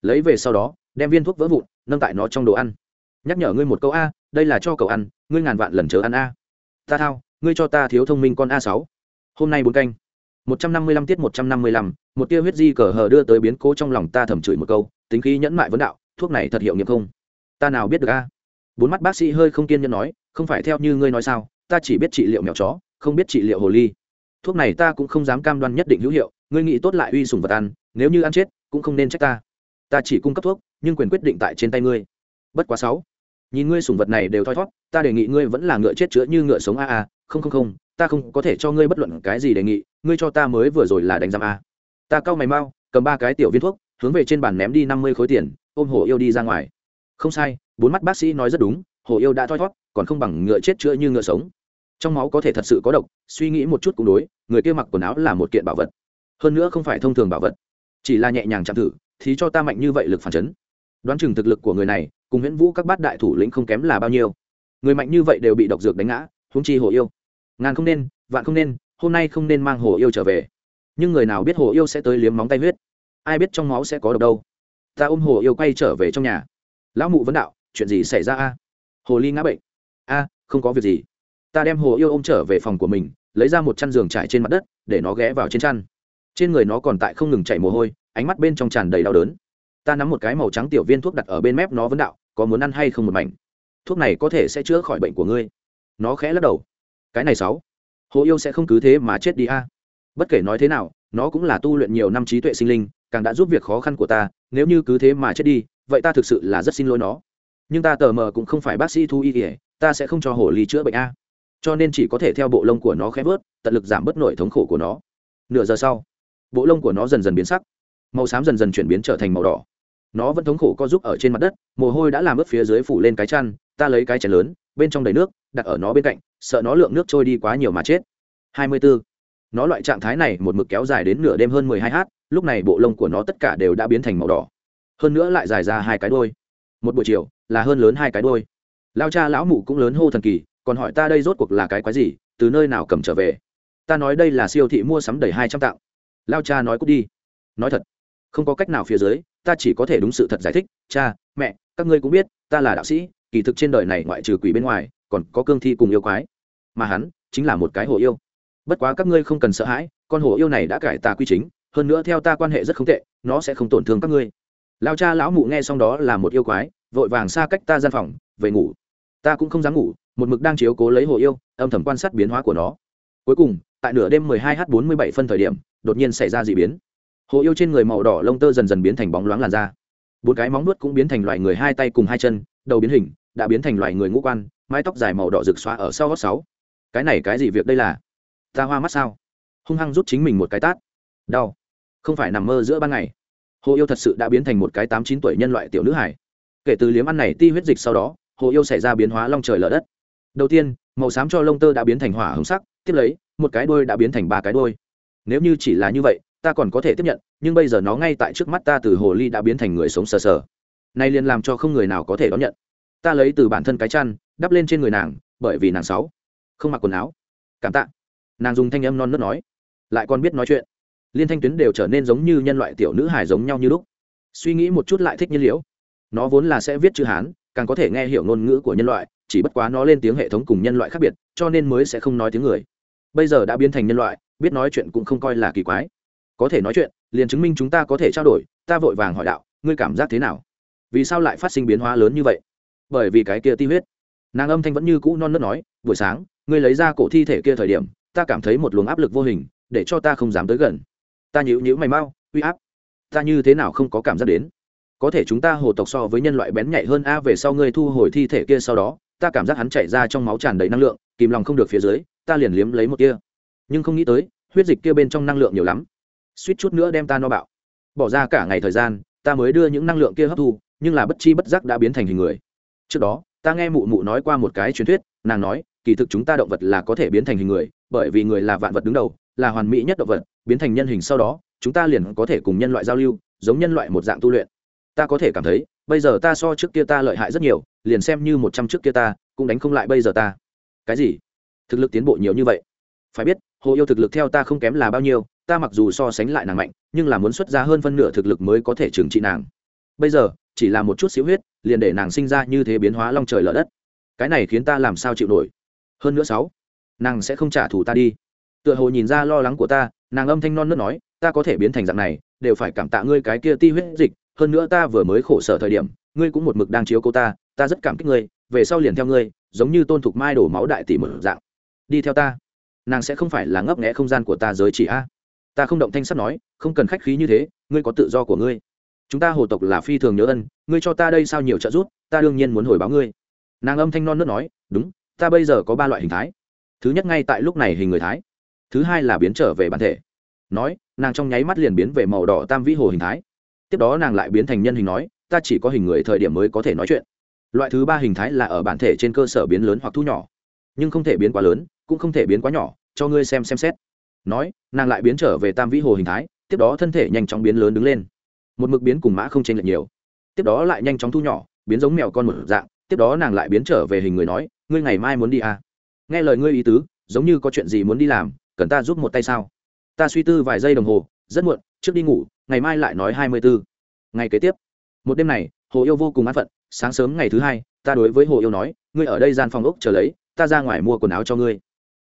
Lấy về sau đó, đem viên thuốc vỡ vụn, nâng tại nó trong đồ ăn. Nhắc nhở ngươi một câu a, đây là cho cậu ăn, ngươi ngàn vạn lần chờ ăn a. Ta thao, ngươi cho ta thiếu thông minh con a sáu. Hôm nay bốn canh một trăm năm mươi lăm tiết một trăm năm mươi lăm một tia huyết di cờ hờ đưa tới biến cố trong lòng ta thầm chửi một câu tính khí nhẫn mại vấn đạo thuốc này thật hiệu nghiệm không? Ta nào biết được a? Bốn mắt bác sĩ hơi không kiên nhẫn nói không phải theo như ngươi nói sao ta chỉ biết trị liệu mèo chó không biết trị liệu hồ ly. Thuốc này ta cũng không dám cam đoan nhất định hữu hiệu ngươi nghĩ tốt lại uy sủng vật ăn nếu như ăn chết cũng không nên trách ta. Ta chỉ cung cấp thuốc nhưng quyền quyết định tại trên tay ngươi. Bất quá sáu. Nhìn ngươi sủng vật này đều thoi thoát, ta đề nghị ngươi vẫn là ngựa chết chữa như ngựa sống a a không không không ta không có thể cho ngươi bất luận cái gì đề nghị, ngươi cho ta mới vừa rồi là đánh giam a. Ta cau mày mau, cầm ba cái tiểu viên thuốc, hướng về trên bàn ném đi năm mươi khối tiền, ôm hồ yêu đi ra ngoài. Không sai, bốn mắt bác sĩ nói rất đúng, hồ yêu đã thoi thót còn không bằng ngựa chết chữa như ngựa sống. Trong máu có thể thật sự có độc, suy nghĩ một chút cũng đối, người kia mặc quần áo là một kiện bảo vật. Hơn nữa không phải thông thường bảo vật, chỉ là nhẹ nhàng chạm thử, thì cho ta mạnh như vậy lực phản chấn. Đoán chừng thực lực của người này, cùng huyễn vũ các bát đại thủ lĩnh không kém là bao nhiêu. Người mạnh như vậy đều bị độc dược đánh ngã húng chi hồ yêu ngàn không nên, vạn không nên, hôm nay không nên mang hồ yêu trở về. Nhưng người nào biết hồ yêu sẽ tới liếm móng tay huyết? Ai biết trong máu sẽ có độc đâu? Ta ôm hồ yêu quay trở về trong nhà. Lão mụ vấn đạo, chuyện gì xảy ra a? Hồ ly ngã bệnh. A, không có việc gì. Ta đem hồ yêu ôm trở về phòng của mình, lấy ra một chăn giường trải trên mặt đất, để nó ghé vào trên chăn. Trên người nó còn tại không ngừng chảy mồ hôi, ánh mắt bên trong tràn đầy đau đớn. Ta nắm một cái màu trắng tiểu viên thuốc đặt ở bên mép nó vấn đạo, có muốn ăn hay không một mảnh? Thuốc này có thể sẽ chữa khỏi bệnh của ngươi. Nó khẽ lắc đầu cái này sáu. Hồ yêu sẽ không cứ thế mà chết đi a. Bất kể nói thế nào, nó cũng là tu luyện nhiều năm trí tuệ sinh linh, càng đã giúp việc khó khăn của ta, nếu như cứ thế mà chết đi, vậy ta thực sự là rất xin lỗi nó. Nhưng ta tờ mờ cũng không phải bác sĩ thu y kỉa ta sẽ không cho hồ ly chữa bệnh a. Cho nên chỉ có thể theo bộ lông của nó khép vớt, tận lực giảm bớt nổi thống khổ của nó. Nửa giờ sau, bộ lông của nó dần dần biến sắc. Màu xám dần dần chuyển biến trở thành màu đỏ. Nó vẫn thống khổ co giúp ở trên mặt đất, mồ hôi đã làm ướt phía dưới phủ lên cái chăn, ta lấy cái chén lớn, bên trong đầy nước, đặt ở nó bên cạnh sợ nó lượng nước trôi đi quá nhiều mà chết. Hai mươi bốn nó loại trạng thái này một mực kéo dài đến nửa đêm hơn mười hai h, lúc này bộ lông của nó tất cả đều đã biến thành màu đỏ. Hơn nữa lại dài ra hai cái đuôi. một buổi chiều, là hơn lớn hai cái đuôi. lao cha lão mụ cũng lớn hô thần kỳ, còn hỏi ta đây rốt cuộc là cái quái gì, từ nơi nào cầm trở về? Ta nói đây là siêu thị mua sắm đầy hai trăm tặng. Lao cha nói cút đi. Nói thật, không có cách nào phía dưới, ta chỉ có thể đúng sự thật giải thích. Cha, mẹ, các ngươi cũng biết, ta là đạo sĩ, kỳ thực trên đời này ngoại trừ quỷ bên ngoài còn có cương thi cùng yêu quái. Mà hắn chính là một cái hồ yêu. Bất quá các ngươi không cần sợ hãi, con hồ yêu này đã cải tà quy chính, hơn nữa theo ta quan hệ rất không tệ, nó sẽ không tổn thương các ngươi. Lao cha lão mụ nghe xong đó là một yêu quái, vội vàng xa cách ta gian phòng, về ngủ. Ta cũng không dám ngủ, một mực đang chiếu cố lấy hồ yêu, âm thầm quan sát biến hóa của nó. Cuối cùng, tại nửa đêm 12 h 47 phân thời điểm, đột nhiên xảy ra d ị biến. Hồ yêu trên người màu đỏ lông tơ dần dần biến thành bóng loáng làn da. Bốn cái móng nuốt cũng biến thành loài người hai tay cùng hai chân, đầu biến hình, đã biến thành loài người ngũ quan mái tóc dài màu đỏ rực xóa ở sau gót sáu. Cái này cái gì việc đây là? Ta hoa mắt sao? Hung hăng rút chính mình một cái tát. Đau. Không phải nằm mơ giữa ban ngày. Hồ yêu thật sự đã biến thành một cái tám chín tuổi nhân loại tiểu nữ hải kể từ liếm ăn này ti huyết dịch sau đó, hồ yêu xảy ra biến hóa long trời lở đất. Đầu tiên, màu xám cho lông tơ đã biến thành hỏa hồng sắc, tiếp lấy, một cái đôi đã biến thành ba cái đôi nếu như chỉ là như vậy, ta còn có thể tiếp nhận, nhưng bây giờ nó ngay tại trước mắt ta từ hồ ly đã biến thành người sống sờ sờ. Nay liền làm cho không người nào có thể đón nhận. Ta lấy từ bản thân cái chăn đắp lên trên người nàng, bởi vì nàng sáu, không mặc quần áo. Cảm tạ. Nàng dùng thanh âm non nớt nói. Lại còn biết nói chuyện. Liên thanh tuyến đều trở nên giống như nhân loại tiểu nữ hài giống nhau như lúc. Suy nghĩ một chút lại thích nhiên liễu. Nó vốn là sẽ viết chữ hán, càng có thể nghe hiểu ngôn ngữ của nhân loại, chỉ bất quá nó lên tiếng hệ thống cùng nhân loại khác biệt, cho nên mới sẽ không nói tiếng người. Bây giờ đã biến thành nhân loại, biết nói chuyện cũng không coi là kỳ quái. Có thể nói chuyện, liền chứng minh chúng ta có thể trao đổi, ta vội vàng hỏi đạo, ngươi cảm giác thế nào? Vì sao lại phát sinh biến hóa lớn như vậy? Bởi vì cái kia ti huyết nàng âm thanh vẫn như cũ non nớt nói, buổi sáng, ngươi lấy ra cổ thi thể kia thời điểm, ta cảm thấy một luồng áp lực vô hình, để cho ta không dám tới gần. Ta nhữ nhữ mày mau, uy áp. Ta như thế nào không có cảm giác đến? Có thể chúng ta hồ tộc so với nhân loại bén nhạy hơn a về sau ngươi thu hồi thi thể kia sau đó, ta cảm giác hắn chảy ra trong máu tràn đầy năng lượng, kìm lòng không được phía dưới, ta liền liếm lấy một kia nhưng không nghĩ tới, huyết dịch kia bên trong năng lượng nhiều lắm. Suýt chút nữa đem ta no bạo. Bỏ ra cả ngày thời gian, ta mới đưa những năng lượng kia hấp thu, nhưng là bất chi bất giác đã biến thành hình người. Trước đó ta nghe mụ mụ nói qua một cái truyền thuyết, nàng nói, kỳ thực chúng ta động vật là có thể biến thành hình người, bởi vì người là vạn vật đứng đầu, là hoàn mỹ nhất động vật, biến thành nhân hình sau đó, chúng ta liền có thể cùng nhân loại giao lưu, giống nhân loại một dạng tu luyện. Ta có thể cảm thấy, bây giờ ta so trước kia ta lợi hại rất nhiều, liền xem như một trăm trước kia ta, cũng đánh không lại bây giờ ta. Cái gì? Thực lực tiến bộ nhiều như vậy. Phải biết, hồ yêu thực lực theo ta không kém là bao nhiêu, ta mặc dù so sánh lại nàng mạnh, nhưng là muốn xuất ra hơn phân nửa thực lực mới có thể trừng trị nàng. Bây giờ chỉ là một chút xíu huyết, liền để nàng sinh ra như thế biến hóa long trời lở đất. Cái này khiến ta làm sao chịu nổi? Hơn nữa sáu, nàng sẽ không trả thù ta đi. Tựa hồ nhìn ra lo lắng của ta, nàng âm thanh non nớt nói, ta có thể biến thành dạng này, đều phải cảm tạ ngươi cái kia ti huyết dịch, hơn nữa ta vừa mới khổ sở thời điểm, ngươi cũng một mực đang chiếu cô ta ta rất cảm kích ngươi, về sau liền theo ngươi, giống như tôn thục mai đổ máu đại tỷ một dạng. Đi theo ta. Nàng sẽ không phải là ngấp nghẽ không gian của ta giới chỉ a. Ta không động thanh sắt nói, không cần khách khí như thế, ngươi có tự do của ngươi chúng ta hồ tộc là phi thường nhớ ân, ngươi cho ta đây sao nhiều trợ giúp, ta đương nhiên muốn hồi báo ngươi. Nàng âm thanh non nớt nói, đúng, ta bây giờ có ba loại hình thái. Thứ nhất ngay tại lúc này hình người thái. Thứ hai là biến trở về bản thể. Nói, nàng trong nháy mắt liền biến về màu đỏ tam vĩ hồ hình thái. Tiếp đó nàng lại biến thành nhân hình nói, ta chỉ có hình người thời điểm mới có thể nói chuyện. Loại thứ ba hình thái là ở bản thể trên cơ sở biến lớn hoặc thu nhỏ. Nhưng không thể biến quá lớn, cũng không thể biến quá nhỏ, cho ngươi xem xem xét. Nói, nàng lại biến trở về tam vĩ hồ hình thái, tiếp đó thân thể nhanh chóng biến lớn đứng lên một mực biến cùng mã không chênh lệch nhiều. Tiếp đó lại nhanh chóng thu nhỏ, biến giống mèo con một dạng, tiếp đó nàng lại biến trở về hình người nói, ngươi ngày mai muốn đi à? nghe lời ngươi ý tứ, giống như có chuyện gì muốn đi làm, cần ta giúp một tay sao? Ta suy tư vài giây đồng hồ, rất muộn, trước đi ngủ, ngày mai lại nói hai mươi bốn ngày kế tiếp. Một đêm này, hồ yêu vô cùng an phận, sáng sớm ngày thứ hai, ta đối với hồ yêu nói, ngươi ở đây gian phòng ốc chờ lấy, ta ra ngoài mua quần áo cho ngươi.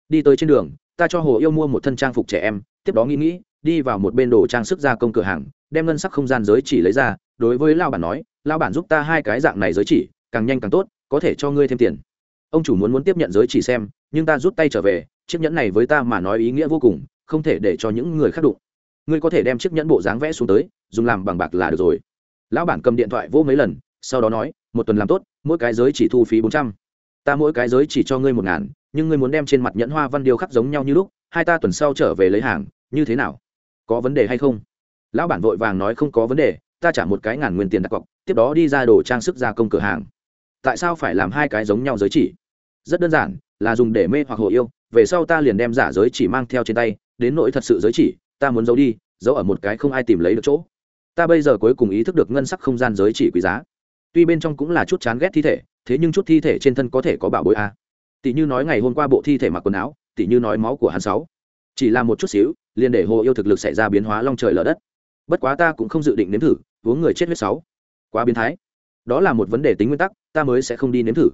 Đi tới trên đường, ta cho hồ yêu mua một thân trang phục trẻ em, tiếp đó nghĩ nghĩ đi vào một bên đồ trang sức gia công cửa hàng, đem ngân sắc không gian giới chỉ lấy ra, đối với lao bản nói lao bản giúp ta hai cái dạng này giới chỉ, càng nhanh càng tốt, có thể cho ngươi thêm tiền. Ông chủ muốn muốn tiếp nhận giới chỉ xem, nhưng ta rút tay trở về, chiếc nhẫn này với ta mà nói ý nghĩa vô cùng, không thể để cho những người khác đụng. Ngươi có thể đem chiếc nhẫn bộ dáng vẽ xuống tới, dùng làm bằng bạc là được rồi. Lão bản cầm điện thoại vô mấy lần, sau đó nói, một tuần làm tốt, mỗi cái giới chỉ thu phí bốn trăm. Ta mỗi cái giới chỉ cho ngươi một ngàn, nhưng ngươi muốn đem trên mặt nhẫn hoa văn điêu khắc giống nhau như lúc, hai ta tuần sau trở về lấy hàng, như thế nào? Có vấn đề hay không? Lão bản vội vàng nói không có vấn đề, ta trả một cái ngàn nguyên tiền đặt cọc, tiếp đó đi ra đồ trang sức gia công cửa hàng. Tại sao phải làm hai cái giống nhau giới chỉ? Rất đơn giản, là dùng để mê hoặc hộ yêu, về sau ta liền đem giả giới chỉ mang theo trên tay, đến nỗi thật sự giới chỉ, ta muốn giấu đi, giấu ở một cái không ai tìm lấy được chỗ. Ta bây giờ cuối cùng ý thức được ngân sắc không gian giới chỉ quý giá. Tuy bên trong cũng là chút chán ghét thi thể, thế nhưng chút thi thể trên thân có thể có bảo bối a. Tỷ như nói ngày hôm qua bộ thi thể mặc quần áo, tỷ như nói máu của hắn sáu. Chỉ là một chút xíu liền để hồ yêu thực lực xảy ra biến hóa long trời lở đất. Bất quá ta cũng không dự định nếm thử uống người chết huyết sáu. Quá biến thái. Đó là một vấn đề tính nguyên tắc, ta mới sẽ không đi nếm thử.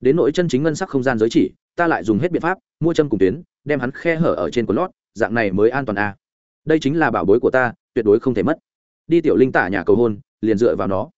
Đến nỗi chân chính ngân sắc không gian giới chỉ, ta lại dùng hết biện pháp, mua châm cùng tuyến, đem hắn khe hở ở trên quần lót, dạng này mới an toàn a đây chính là bảo bối của ta, tuyệt đối không thể mất. Đi tiểu linh tả nhà cầu hôn, liền dựa vào nó.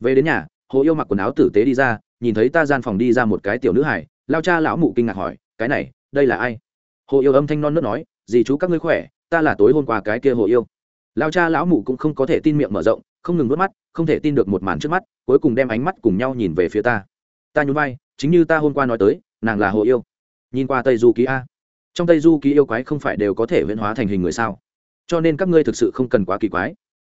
Về đến nhà, hồ yêu mặc quần áo tử tế đi ra, nhìn thấy ta gian phòng đi ra một cái tiểu nữ hải, lao cha lão mụ kinh ngạc hỏi, cái này, đây là ai? Hồ yêu âm thanh non nớt nói, dì chú các ngươi khỏe ta là tối hôm qua cái kia hồ yêu. Lao cha lão mụ cũng không có thể tin miệng mở rộng, không ngừng vớt mắt, không thể tin được một màn trước mắt, cuối cùng đem ánh mắt cùng nhau nhìn về phía ta. Ta nhún vai, chính như ta hôm qua nói tới, nàng là hồ yêu. Nhìn qua tây du ký a. Trong tây du ký yêu quái không phải đều có thể huyễn hóa thành hình người sao? Cho nên các ngươi thực sự không cần quá kỳ quái.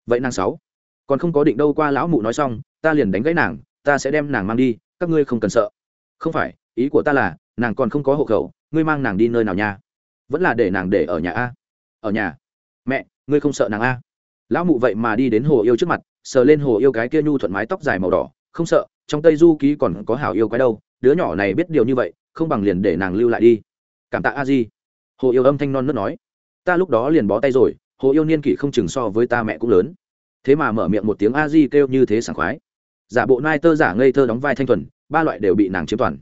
Vậy nàng sáu, còn không có định đâu qua lão mụ nói xong, ta liền đánh gãy nàng, ta sẽ đem nàng mang đi, các ngươi không cần sợ. Không phải, ý của ta là, nàng còn không có hộ khẩu, ngươi mang nàng đi nơi nào nha? Vẫn là để nàng để ở nhà a ở nhà. Mẹ, ngươi không sợ nàng a? Lão mụ vậy mà đi đến hồ yêu trước mặt, sờ lên hồ yêu cái kia nhu thuận mái tóc dài màu đỏ. Không sợ, trong tây du ký còn có hảo yêu cái đâu, đứa nhỏ này biết điều như vậy, không bằng liền để nàng lưu lại đi. Cảm tạ a di. Hồ yêu âm thanh non nớt nói. Ta lúc đó liền bó tay rồi, hồ yêu niên kỷ không chừng so với ta mẹ cũng lớn. Thế mà mở miệng một tiếng a di kêu như thế sảng khoái. Giả bộ nai tơ giả ngây thơ đóng vai thanh thuần, ba loại đều bị nàng chiếm toàn.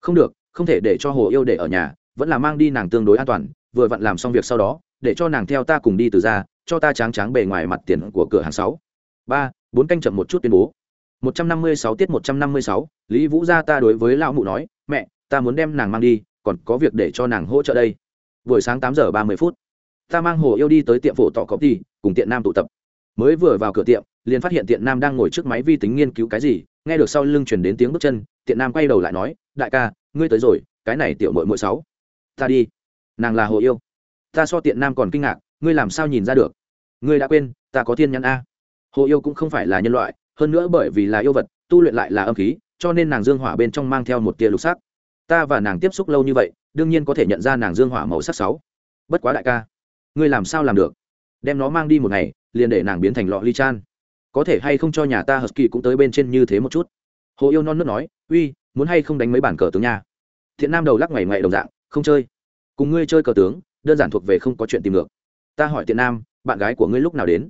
Không được, không thể để cho hồ yêu để ở nhà, vẫn là mang đi nàng tương đối an toàn, vừa vặn làm xong việc sau đó để cho nàng theo ta cùng đi từ ra, cho ta tráng tráng bề ngoài mặt tiền của cửa hàng sáu. Ba, bốn canh chậm một chút tuyên bố. Một trăm năm mươi sáu tiết một trăm năm mươi sáu, lý vũ gia ta đối với lão mụ nói, mẹ, ta muốn đem nàng mang đi, còn có việc để cho nàng hỗ trợ đây. Buổi sáng tám giờ ba mươi phút, ta mang hồ yêu đi tới tiệm phổ tỏ cọc đi, cùng tiện nam tụ tập. Mới vừa vào cửa tiệm, liền phát hiện tiện nam đang ngồi trước máy vi tính nghiên cứu cái gì, nghe được sau lưng chuyển đến tiếng bước chân, tiện nam quay đầu lại nói, đại ca, ngươi tới rồi, cái này tiểu mội mội sáu. Ta đi. Nàng là hồ yêu ta so tiện nam còn kinh ngạc, ngươi làm sao nhìn ra được? Ngươi đã quên, ta có thiên nhãn a. Hồ yêu cũng không phải là nhân loại, hơn nữa bởi vì là yêu vật, tu luyện lại là âm khí, cho nên nàng dương hỏa bên trong mang theo một tia lục sắc. Ta và nàng tiếp xúc lâu như vậy, đương nhiên có thể nhận ra nàng dương hỏa màu sắc sáu. Bất quá đại ca, ngươi làm sao làm được? Đem nó mang đi một ngày, liền để nàng biến thành lọ ly chan. Có thể hay không cho nhà ta husky cũng tới bên trên như thế một chút? Hồ yêu non nước nói, uy, muốn hay không đánh mấy bản cờ tướng nha? Thiện nam đầu lắc ngoảy ngày đồng dạng, không chơi. Cùng ngươi chơi cờ tướng đơn giản thuộc về không có chuyện tìm ngược. Ta hỏi tiện nam, bạn gái của ngươi lúc nào đến?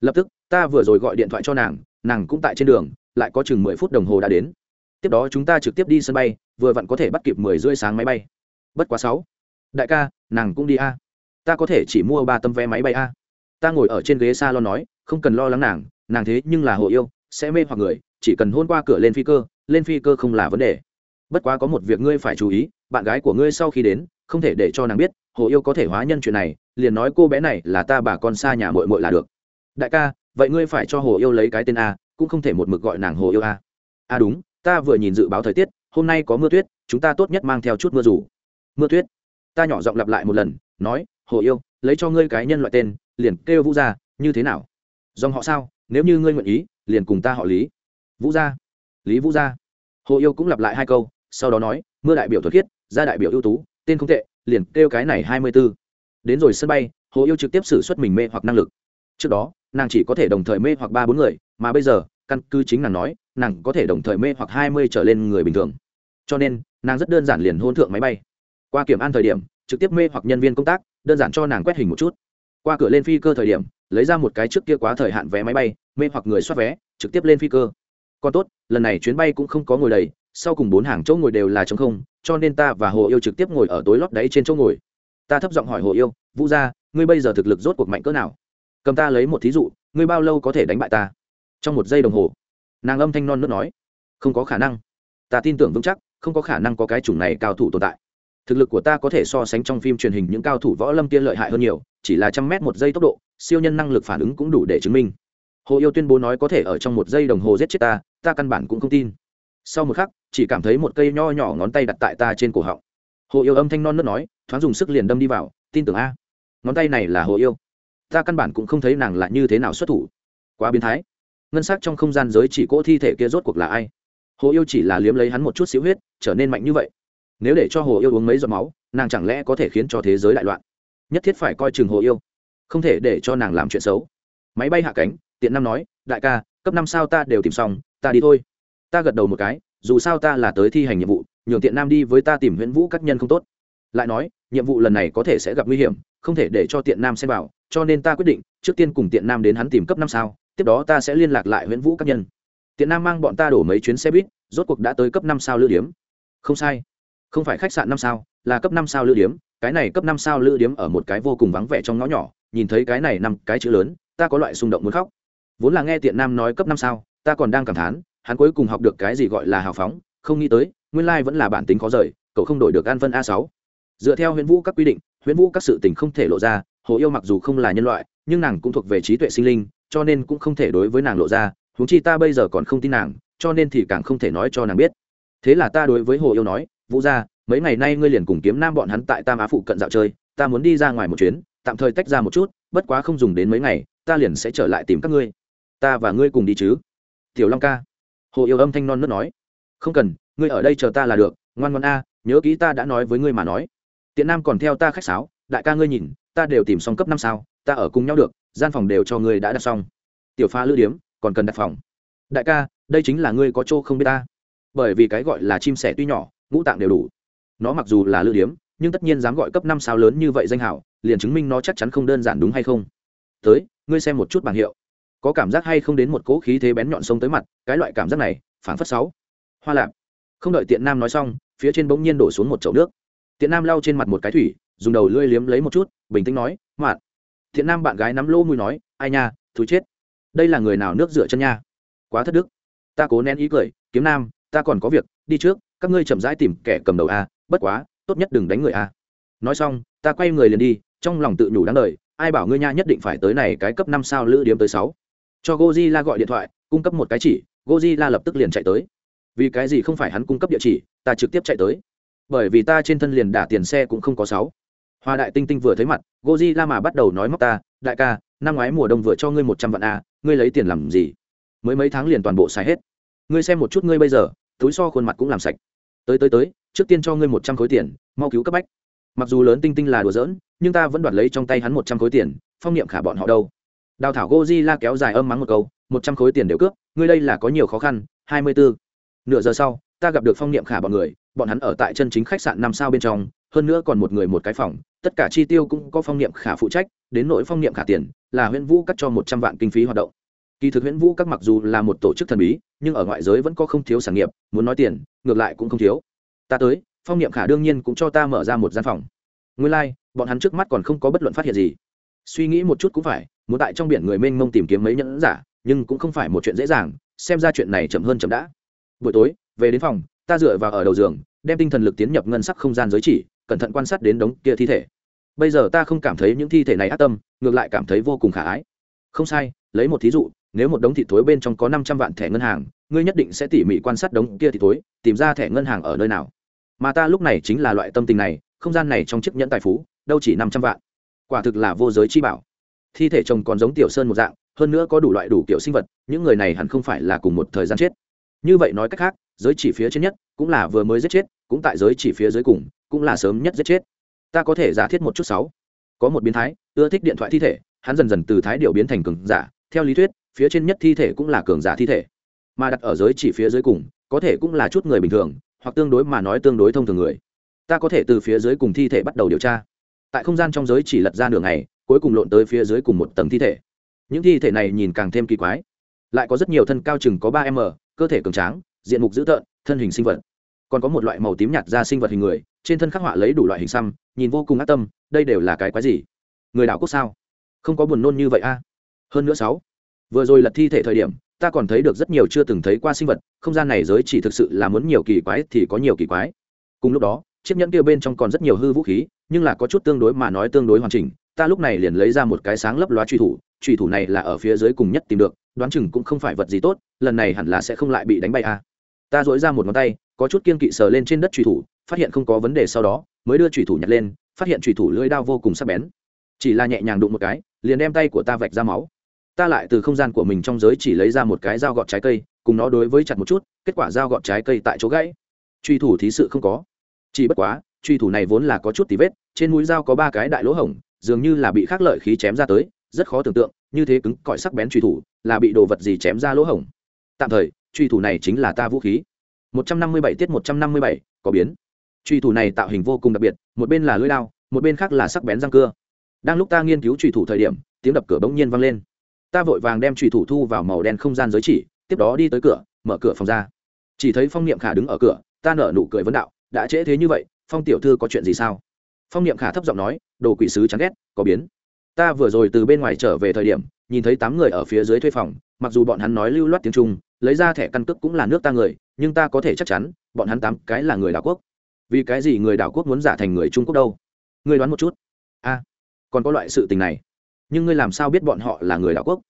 Lập tức, ta vừa rồi gọi điện thoại cho nàng nàng cũng tại trên đường, lại có chừng mười phút đồng hồ đã đến. Tiếp đó chúng ta trực tiếp đi sân bay, vừa vặn có thể bắt kịp mười rưỡi sáng máy bay. Bất quá sáu. Đại ca, nàng cũng đi a. Ta có thể chỉ mua ba tấm vé máy bay a. Ta ngồi ở trên ghế s a nói, không cần lo lắng nàng nàng thế nhưng là hộ yêu, sẽ mê hoặc người, chỉ cần hôn qua cửa lên phi cơ, lên phi cơ không là vấn đề. Bất quá có một việc ngươi phải chú ý, bạn gái của ngươi sau khi đến không thể để cho nàng biết, hồ yêu có thể hóa nhân chuyện này, liền nói cô bé này là ta bà con xa nhà mội mội là được. Đại ca, vậy ngươi phải cho hồ yêu lấy cái tên a, cũng không thể một mực gọi nàng hồ yêu a. A đúng, ta vừa nhìn dự báo thời tiết, hôm nay có mưa tuyết, chúng ta tốt nhất mang theo chút mưa rủ. Mưa tuyết. Ta nhỏ giọng lặp lại một lần, nói, hồ yêu, lấy cho ngươi cái nhân loại tên, liền kêu vũ gia, như thế nào? Dòng họ sao, nếu như ngươi nguyện ý, liền cùng ta họ lý. Vũ gia. Lý vũ gia. Hồ yêu cũng lặp lại hai câu, sau đó nói, mưa đại biểu thuật khiết, gia đại biểu ưu tú tên không tệ, liền kêu cái này hai mươi b ố đến rồi sân bay, hồ yêu trực tiếp xử suất mình mê hoặc năng lực. Trước đó, nàng chỉ có thể đồng thời mê hoặc ba bốn người, mà bây giờ, căn cứ chính nàng nói, nàng có thể đồng thời mê hoặc hai mươi trở lên người bình thường. Cho nên, nàng rất đơn giản liền hôn thượng máy bay. Qua kiểm an thời điểm, trực tiếp mê hoặc nhân viên công tác, đơn giản cho nàng quét hình một chút. Qua cửa lên phi cơ thời điểm, lấy ra một cái trước kia quá thời hạn vé máy bay, mê hoặc người soát vé, trực tiếp lên phi cơ. Còn tốt, lần này chuyến bay cũng không có ngồi đầy sau cùng bốn hàng chỗ ngồi đều là trống không, cho nên ta và hồ yêu trực tiếp ngồi ở tối lót đáy trên chỗ ngồi. Ta thấp giọng hỏi hồ yêu, vũ gia, ngươi bây giờ thực lực rốt cuộc mạnh cỡ nào? Cầm ta lấy một thí dụ, ngươi bao lâu có thể đánh bại ta? Trong một giây đồng hồ, nàng âm thanh non nớt nói, không có khả năng. Ta tin tưởng vững chắc, không có khả năng có cái chủng này cao thủ tồn tại. Thực lực của ta có thể so sánh trong phim truyền hình những cao thủ võ lâm tiên lợi hại hơn nhiều, chỉ là trăm mét một giây tốc độ, siêu nhân năng lực phản ứng cũng đủ để chứng minh. Hồ yêu tuyên bố nói có thể ở trong một giây đồng hồ giết chết ta ta căn bản cũng không tin sau một khắc, chỉ cảm thấy một cây nho nhỏ ngón tay đặt tại ta trên cổ họng. Hồ yêu âm thanh non nớt nói, thoáng dùng sức liền đâm đi vào, tin tưởng a. Ngón tay này là hồ yêu. Ta căn bản cũng không thấy nàng là như thế nào xuất thủ. Quá biến thái. Ngân s ắ c trong không gian giới chỉ cỗ thi thể kia rốt cuộc là ai? Hồ yêu chỉ là liếm lấy hắn một chút xíu huyết, trở nên mạnh như vậy. Nếu để cho hồ yêu uống mấy giọt máu, nàng chẳng lẽ có thể khiến cho thế giới đại loạn? Nhất thiết phải coi chừng hồ yêu. Không thể để cho nàng làm chuyện xấu. Máy bay hạ cánh, tiện năm nói, đại ca, cấp năm sao ta đều tìm xong, ta đi thôi ta gật đầu một cái, dù sao ta là tới thi hành nhiệm vụ, nhường tiện nam đi với ta tìm huyễn vũ các nhân không tốt. Lại nói, nhiệm vụ lần này có thể sẽ gặp nguy hiểm, không thể để cho tiện nam xem vào, cho nên ta quyết định, trước tiên cùng tiện nam đến hắn tìm cấp năm sao, tiếp đó ta sẽ liên lạc lại huyễn vũ các nhân. Tiện nam mang bọn ta đổ mấy chuyến xe buýt, rốt cuộc đã tới cấp năm sao lữ điếm. Không sai. Không phải khách sạn năm sao, là cấp năm sao lữ điếm, cái này cấp năm sao lữ điếm ở một cái vô cùng vắng vẻ trong ngõ nhỏ, nhìn thấy cái này năm cái chữ lớn, ta có loại xung động muốn khóc. Vốn là nghe tiện nam nói cấp năm sao, ta còn đang cảm thán hắn cuối cùng học được cái gì gọi là hào phóng, không nghĩ tới, nguyên lai vẫn là bản tính khó rời, cậu không đổi được an phân a sáu. Dựa theo huyễn vũ các quy định huyễn vũ các sự tình không thể lộ ra, hồ yêu mặc dù không là nhân loại, nhưng nàng cũng thuộc về trí tuệ sinh linh, cho nên cũng không thể đối với nàng lộ ra, huống chi ta bây giờ còn không tin nàng, cho nên thì càng không thể nói cho nàng biết. Thế là ta đối với hồ yêu nói, vũ gia, mấy ngày nay ngươi liền cùng kiếm nam bọn hắn tại tam á phụ cận dạo chơi, ta muốn đi ra ngoài một chuyến, tạm thời tách ra một chút, bất quá không dùng đến mấy ngày, ta liền sẽ trở lại tìm các ngươi. Ta và ngươi cùng đi chứ. Tiểu long ca hồ yêu âm thanh non nớt nói. Không cần, ngươi ở đây chờ ta là được, ngoan ngoan a, nhớ kỹ ta đã nói với ngươi mà nói. Tiện nam còn theo ta khách sáo, đại ca ngươi nhìn, ta đều tìm xong cấp năm sao, ta ở cùng nhau được, gian phòng đều cho ngươi đã đặt xong. Tiểu pha lữ điếm, còn cần đặt phòng. Đại ca, đây chính là ngươi có chỗ không biết ta. Bởi vì cái gọi là chim sẻ tuy nhỏ, ngũ tạng đều đủ. Nó mặc dù là lữ điếm, nhưng tất nhiên dám gọi cấp năm sao lớn như vậy danh hảo, liền chứng minh nó chắc chắn không đơn giản đúng hay không. Tới, ngươi xem một chút bảng hiệu có cảm giác hay không đến một cỗ khí thế bén nhọn sông tới mặt, cái loại cảm giác này, phảng phất sáu. Hoa lạp. Không đợi tiện nam nói xong, phía trên bỗng nhiên đổ xuống một chậu nước. Tiện nam lau trên mặt một cái thủy, dùng đầu lưỡi liếm lấy một chút, bình tĩnh nói, mạn. Tiện nam bạn gái nắm lỗ mùi nói, ai nha, thú chết. Đây là người nào nước rửa chân nha? Quá thất đức. Ta cố nén ý cười, kiếm nam, ta còn có việc, đi trước, các ngươi chậm rãi tìm kẻ cầm đầu a, bất quá, tốt nhất đừng đánh người a. Nói xong, ta quay người liền đi, trong lòng tự nhủ đáng đời, ai bảo ngươi nha nhất định phải tới này cái cấp năm sao lữ điếm tới sáu cho Godzilla gọi điện thoại, cung cấp một cái chỉ, Godzilla lập tức liền chạy tới. Vì cái gì không phải hắn cung cấp địa chỉ, ta trực tiếp chạy tới. Bởi vì ta trên thân liền đả tiền xe cũng không có sáu. Hoa đại tinh tinh vừa thấy mặt, Godzilla mà bắt đầu nói móc ta, đại ca, năm ngoái mùa đông vừa cho ngươi một trăm vạn a ngươi lấy tiền làm gì? Mới mấy tháng liền toàn bộ xài hết. Ngươi xem một chút ngươi bây giờ, túi so khuôn mặt cũng làm sạch. Tới tới tới, trước tiên cho ngươi một trăm khối tiền, mau cứu cấp bách. Mặc dù lớn tinh tinh là đùa giỡn, nhưng ta vẫn đoạt lấy trong tay hắn một trăm khối tiền, phong niệm khả bọn họ đâu đào thảo Gojila kéo dài âm mắng một câu một trăm khối tiền đều cướp ngươi đây là có nhiều khó khăn hai mươi bốn nửa giờ sau ta gặp được phong niệm khả bọn người bọn hắn ở tại chân chính khách sạn năm sao bên trong hơn nữa còn một người một cái phòng tất cả chi tiêu cũng có phong niệm khả phụ trách đến nỗi phong niệm khả tiền là huyễn vũ cắt cho một trăm vạn kinh phí hoạt động. Kỳ thực huyễn vũ các mặc dù là một tổ chức thần bí nhưng ở ngoại giới vẫn có không thiếu sản nghiệp muốn nói tiền ngược lại cũng không thiếu. Ta tới phong niệm khả đương nhiên cũng cho ta mở ra một gian phòng. Nguyên lai、like, bọn hắn trước mắt còn không có bất luận phát hiện gì. Suy nghĩ một chút cũng phải muốn tại trong biển người mênh mông tìm kiếm mấy nhẫn giả, nhưng cũng không phải một chuyện dễ dàng, xem ra chuyện này chậm hơn chậm đã. Buổi tối, về đến phòng, ta dựa vào ở đầu giường, đem tinh thần lực tiến nhập ngân sắc không gian giới chỉ, cẩn thận quan sát đến đống kia thi thể. Bây giờ ta không cảm thấy những thi thể này ác tâm, ngược lại cảm thấy vô cùng khả ái. Không sai, lấy một thí dụ, nếu một đống thịt thối bên trong có năm trăm vạn thẻ ngân hàng, ngươi nhất định sẽ tỉ mỉ quan sát đống kia thịt thối, tìm ra thẻ ngân hàng ở nơi nào. Mà ta lúc này chính là loại tâm tình này, không gian này trong chiếc nhẫn tài phú, đâu chỉ năm trăm vạn. Quả thực là vô giới chi bảo thi thể chồng còn giống tiểu sơn một dạng, hơn nữa có đủ loại đủ kiểu sinh vật, những người này hẳn không phải là cùng một thời gian chết. Như vậy nói cách khác, giới chỉ phía trên nhất cũng là vừa mới giết chết, cũng tại giới chỉ phía dưới cùng, cũng là sớm nhất giết chết. Ta có thể giả thiết một chút sáu. Có một biến thái, ưa thích điện thoại thi thể, hắn dần dần từ thái điệu biến thành cường giả. Theo lý thuyết, phía trên nhất thi thể cũng là cường giả thi thể. Mà đặt ở giới chỉ phía dưới cùng, có thể cũng là chút người bình thường, hoặc tương đối mà nói tương đối thông thường người. Ta có thể từ phía dưới cùng thi thể bắt đầu điều tra. Tại không gian trong giới chỉ lật ra nửa ngày cuối cùng lộn tới phía dưới cùng một tầng thi thể. Những thi thể này nhìn càng thêm kỳ quái. Lại có rất nhiều thân cao chừng có ba m, cơ thể cường tráng, diện mục dữ tợn, thân hình sinh vật. Còn có một loại màu tím nhạt ra sinh vật hình người, trên thân khắc họa lấy đủ loại hình xăm, nhìn vô cùng ác tâm, đây đều là cái quái gì? Người đảo quốc sao? Không có buồn nôn như vậy a. Hơn nữa sáu, vừa rồi lật thi thể thời điểm, ta còn thấy được rất nhiều chưa từng thấy qua sinh vật, không gian này giới chỉ thực sự là muốn nhiều kỳ quái thì có nhiều kỳ quái. Cùng lúc đó, chiếc nhẫn kia bên trong còn rất nhiều hư vũ khí, nhưng là có chút tương đối mà nói tương đối hoàn chỉnh ta lúc này liền lấy ra một cái sáng lấp loá truy thủ truy thủ này là ở phía dưới cùng nhất tìm được, đoán chừng cũng không phải vật gì tốt, lần này hẳn là sẽ không lại bị đánh bay à? ta dỗi ra một ngón tay, có chút kiên kỵ sờ lên trên đất truy thủ, phát hiện không có vấn đề sau đó, mới đưa truy thủ nhặt lên, phát hiện truy thủ lưỡi đao vô cùng sắc bén. Chỉ là nhẹ nhàng đụng một cái, liền đem tay của ta vạch ra máu. Ta lại từ không gian của mình trong giới chỉ lấy ra một cái dao gọt trái cây, cùng nó đối với chặt một chút, kết quả dao gọt trái cây tại chỗ gãy. Truy thủ thí sự không có. Chỉ bất quá, truy thủ này vốn là có chút tí vết, trên mũi dao có ba cái đại lỗ hổng dường như là bị khắc lợi khí chém ra tới rất khó tưởng tượng như thế cứng cỏi sắc bén truy thủ là bị đồ vật gì chém ra lỗ hổng. Tạm thời truy thủ này chính là ta vũ khí. 157 tiết 157, có biến. Truy thủ này tạo hình vô cùng đặc biệt một bên là lưỡi dao một bên khác là sắc bén răng cưa. Đang lúc ta nghiên cứu truy thủ thời điểm tiếng đập cửa bỗng nhiên vang lên. Ta vội vàng đem truy thủ thu vào màu đen không gian giới chỉ tiếp đó đi tới cửa mở cửa phòng ra. Chỉ thấy phong niệm khả đứng ở cửa ta nở nụ cười vấn đạo đã trễ thế như vậy phong tiểu thư có chuyện gì sao? Phong niệm khả thấp giọng nói, đồ quỷ sứ chán ghét, có biến. Ta vừa rồi từ bên ngoài trở về thời điểm, nhìn thấy tám người ở phía dưới thuê phòng, mặc dù bọn hắn nói lưu loát tiếng trung, lấy ra thẻ căn cước cũng là nước ta người, nhưng ta có thể chắc chắn, bọn hắn tám cái là người đảo quốc. Vì cái gì người đảo quốc muốn giả thành người trung quốc đâu? Ngươi đoán một chút. A, còn có loại sự tình này. Nhưng ngươi làm sao biết bọn họ là người đảo quốc?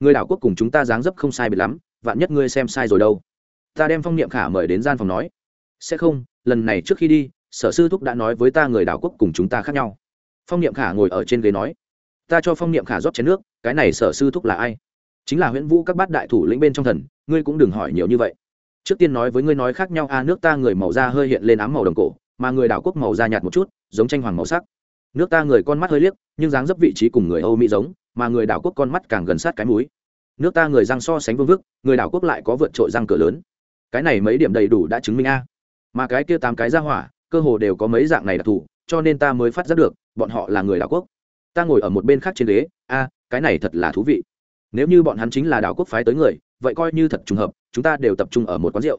Người đảo quốc cùng chúng ta dáng dấp không sai biệt lắm, vạn nhất ngươi xem sai rồi đâu? Ta đem phong niệm khả mời đến gian phòng nói. Sẽ không, lần này trước khi đi sở sư thúc đã nói với ta người đảo quốc cùng chúng ta khác nhau. Phong niệm khả ngồi ở trên ghế nói, ta cho phong niệm khả rót chén nước, cái này sở sư thúc là ai? Chính là huyễn vũ các bát đại thủ lĩnh bên trong thần, ngươi cũng đừng hỏi nhiều như vậy. Trước tiên nói với ngươi nói khác nhau, a, nước ta người màu da hơi hiện lên ám màu đồng cổ, mà người đảo quốc màu da nhạt một chút, giống tranh hoàng màu sắc. Nước ta người con mắt hơi liếc, nhưng dáng dấp vị trí cùng người âu mỹ giống, mà người đảo quốc con mắt càng gần sát cái múi nước ta người răng so sánh vương vức, người đảo quốc lại có vượt trội răng cửa lớn. Cái này mấy điểm đầy đủ đã chứng minh a. Mà cái kia tám cái ra hỏa cơ hồ đều có mấy dạng này đặc thù, cho nên ta mới phát giác được, bọn họ là người đảo quốc. Ta ngồi ở một bên khác trên ghế, a, cái này thật là thú vị. Nếu như bọn hắn chính là đảo quốc phái tới người, vậy coi như thật trùng hợp, chúng ta đều tập trung ở một quán rượu.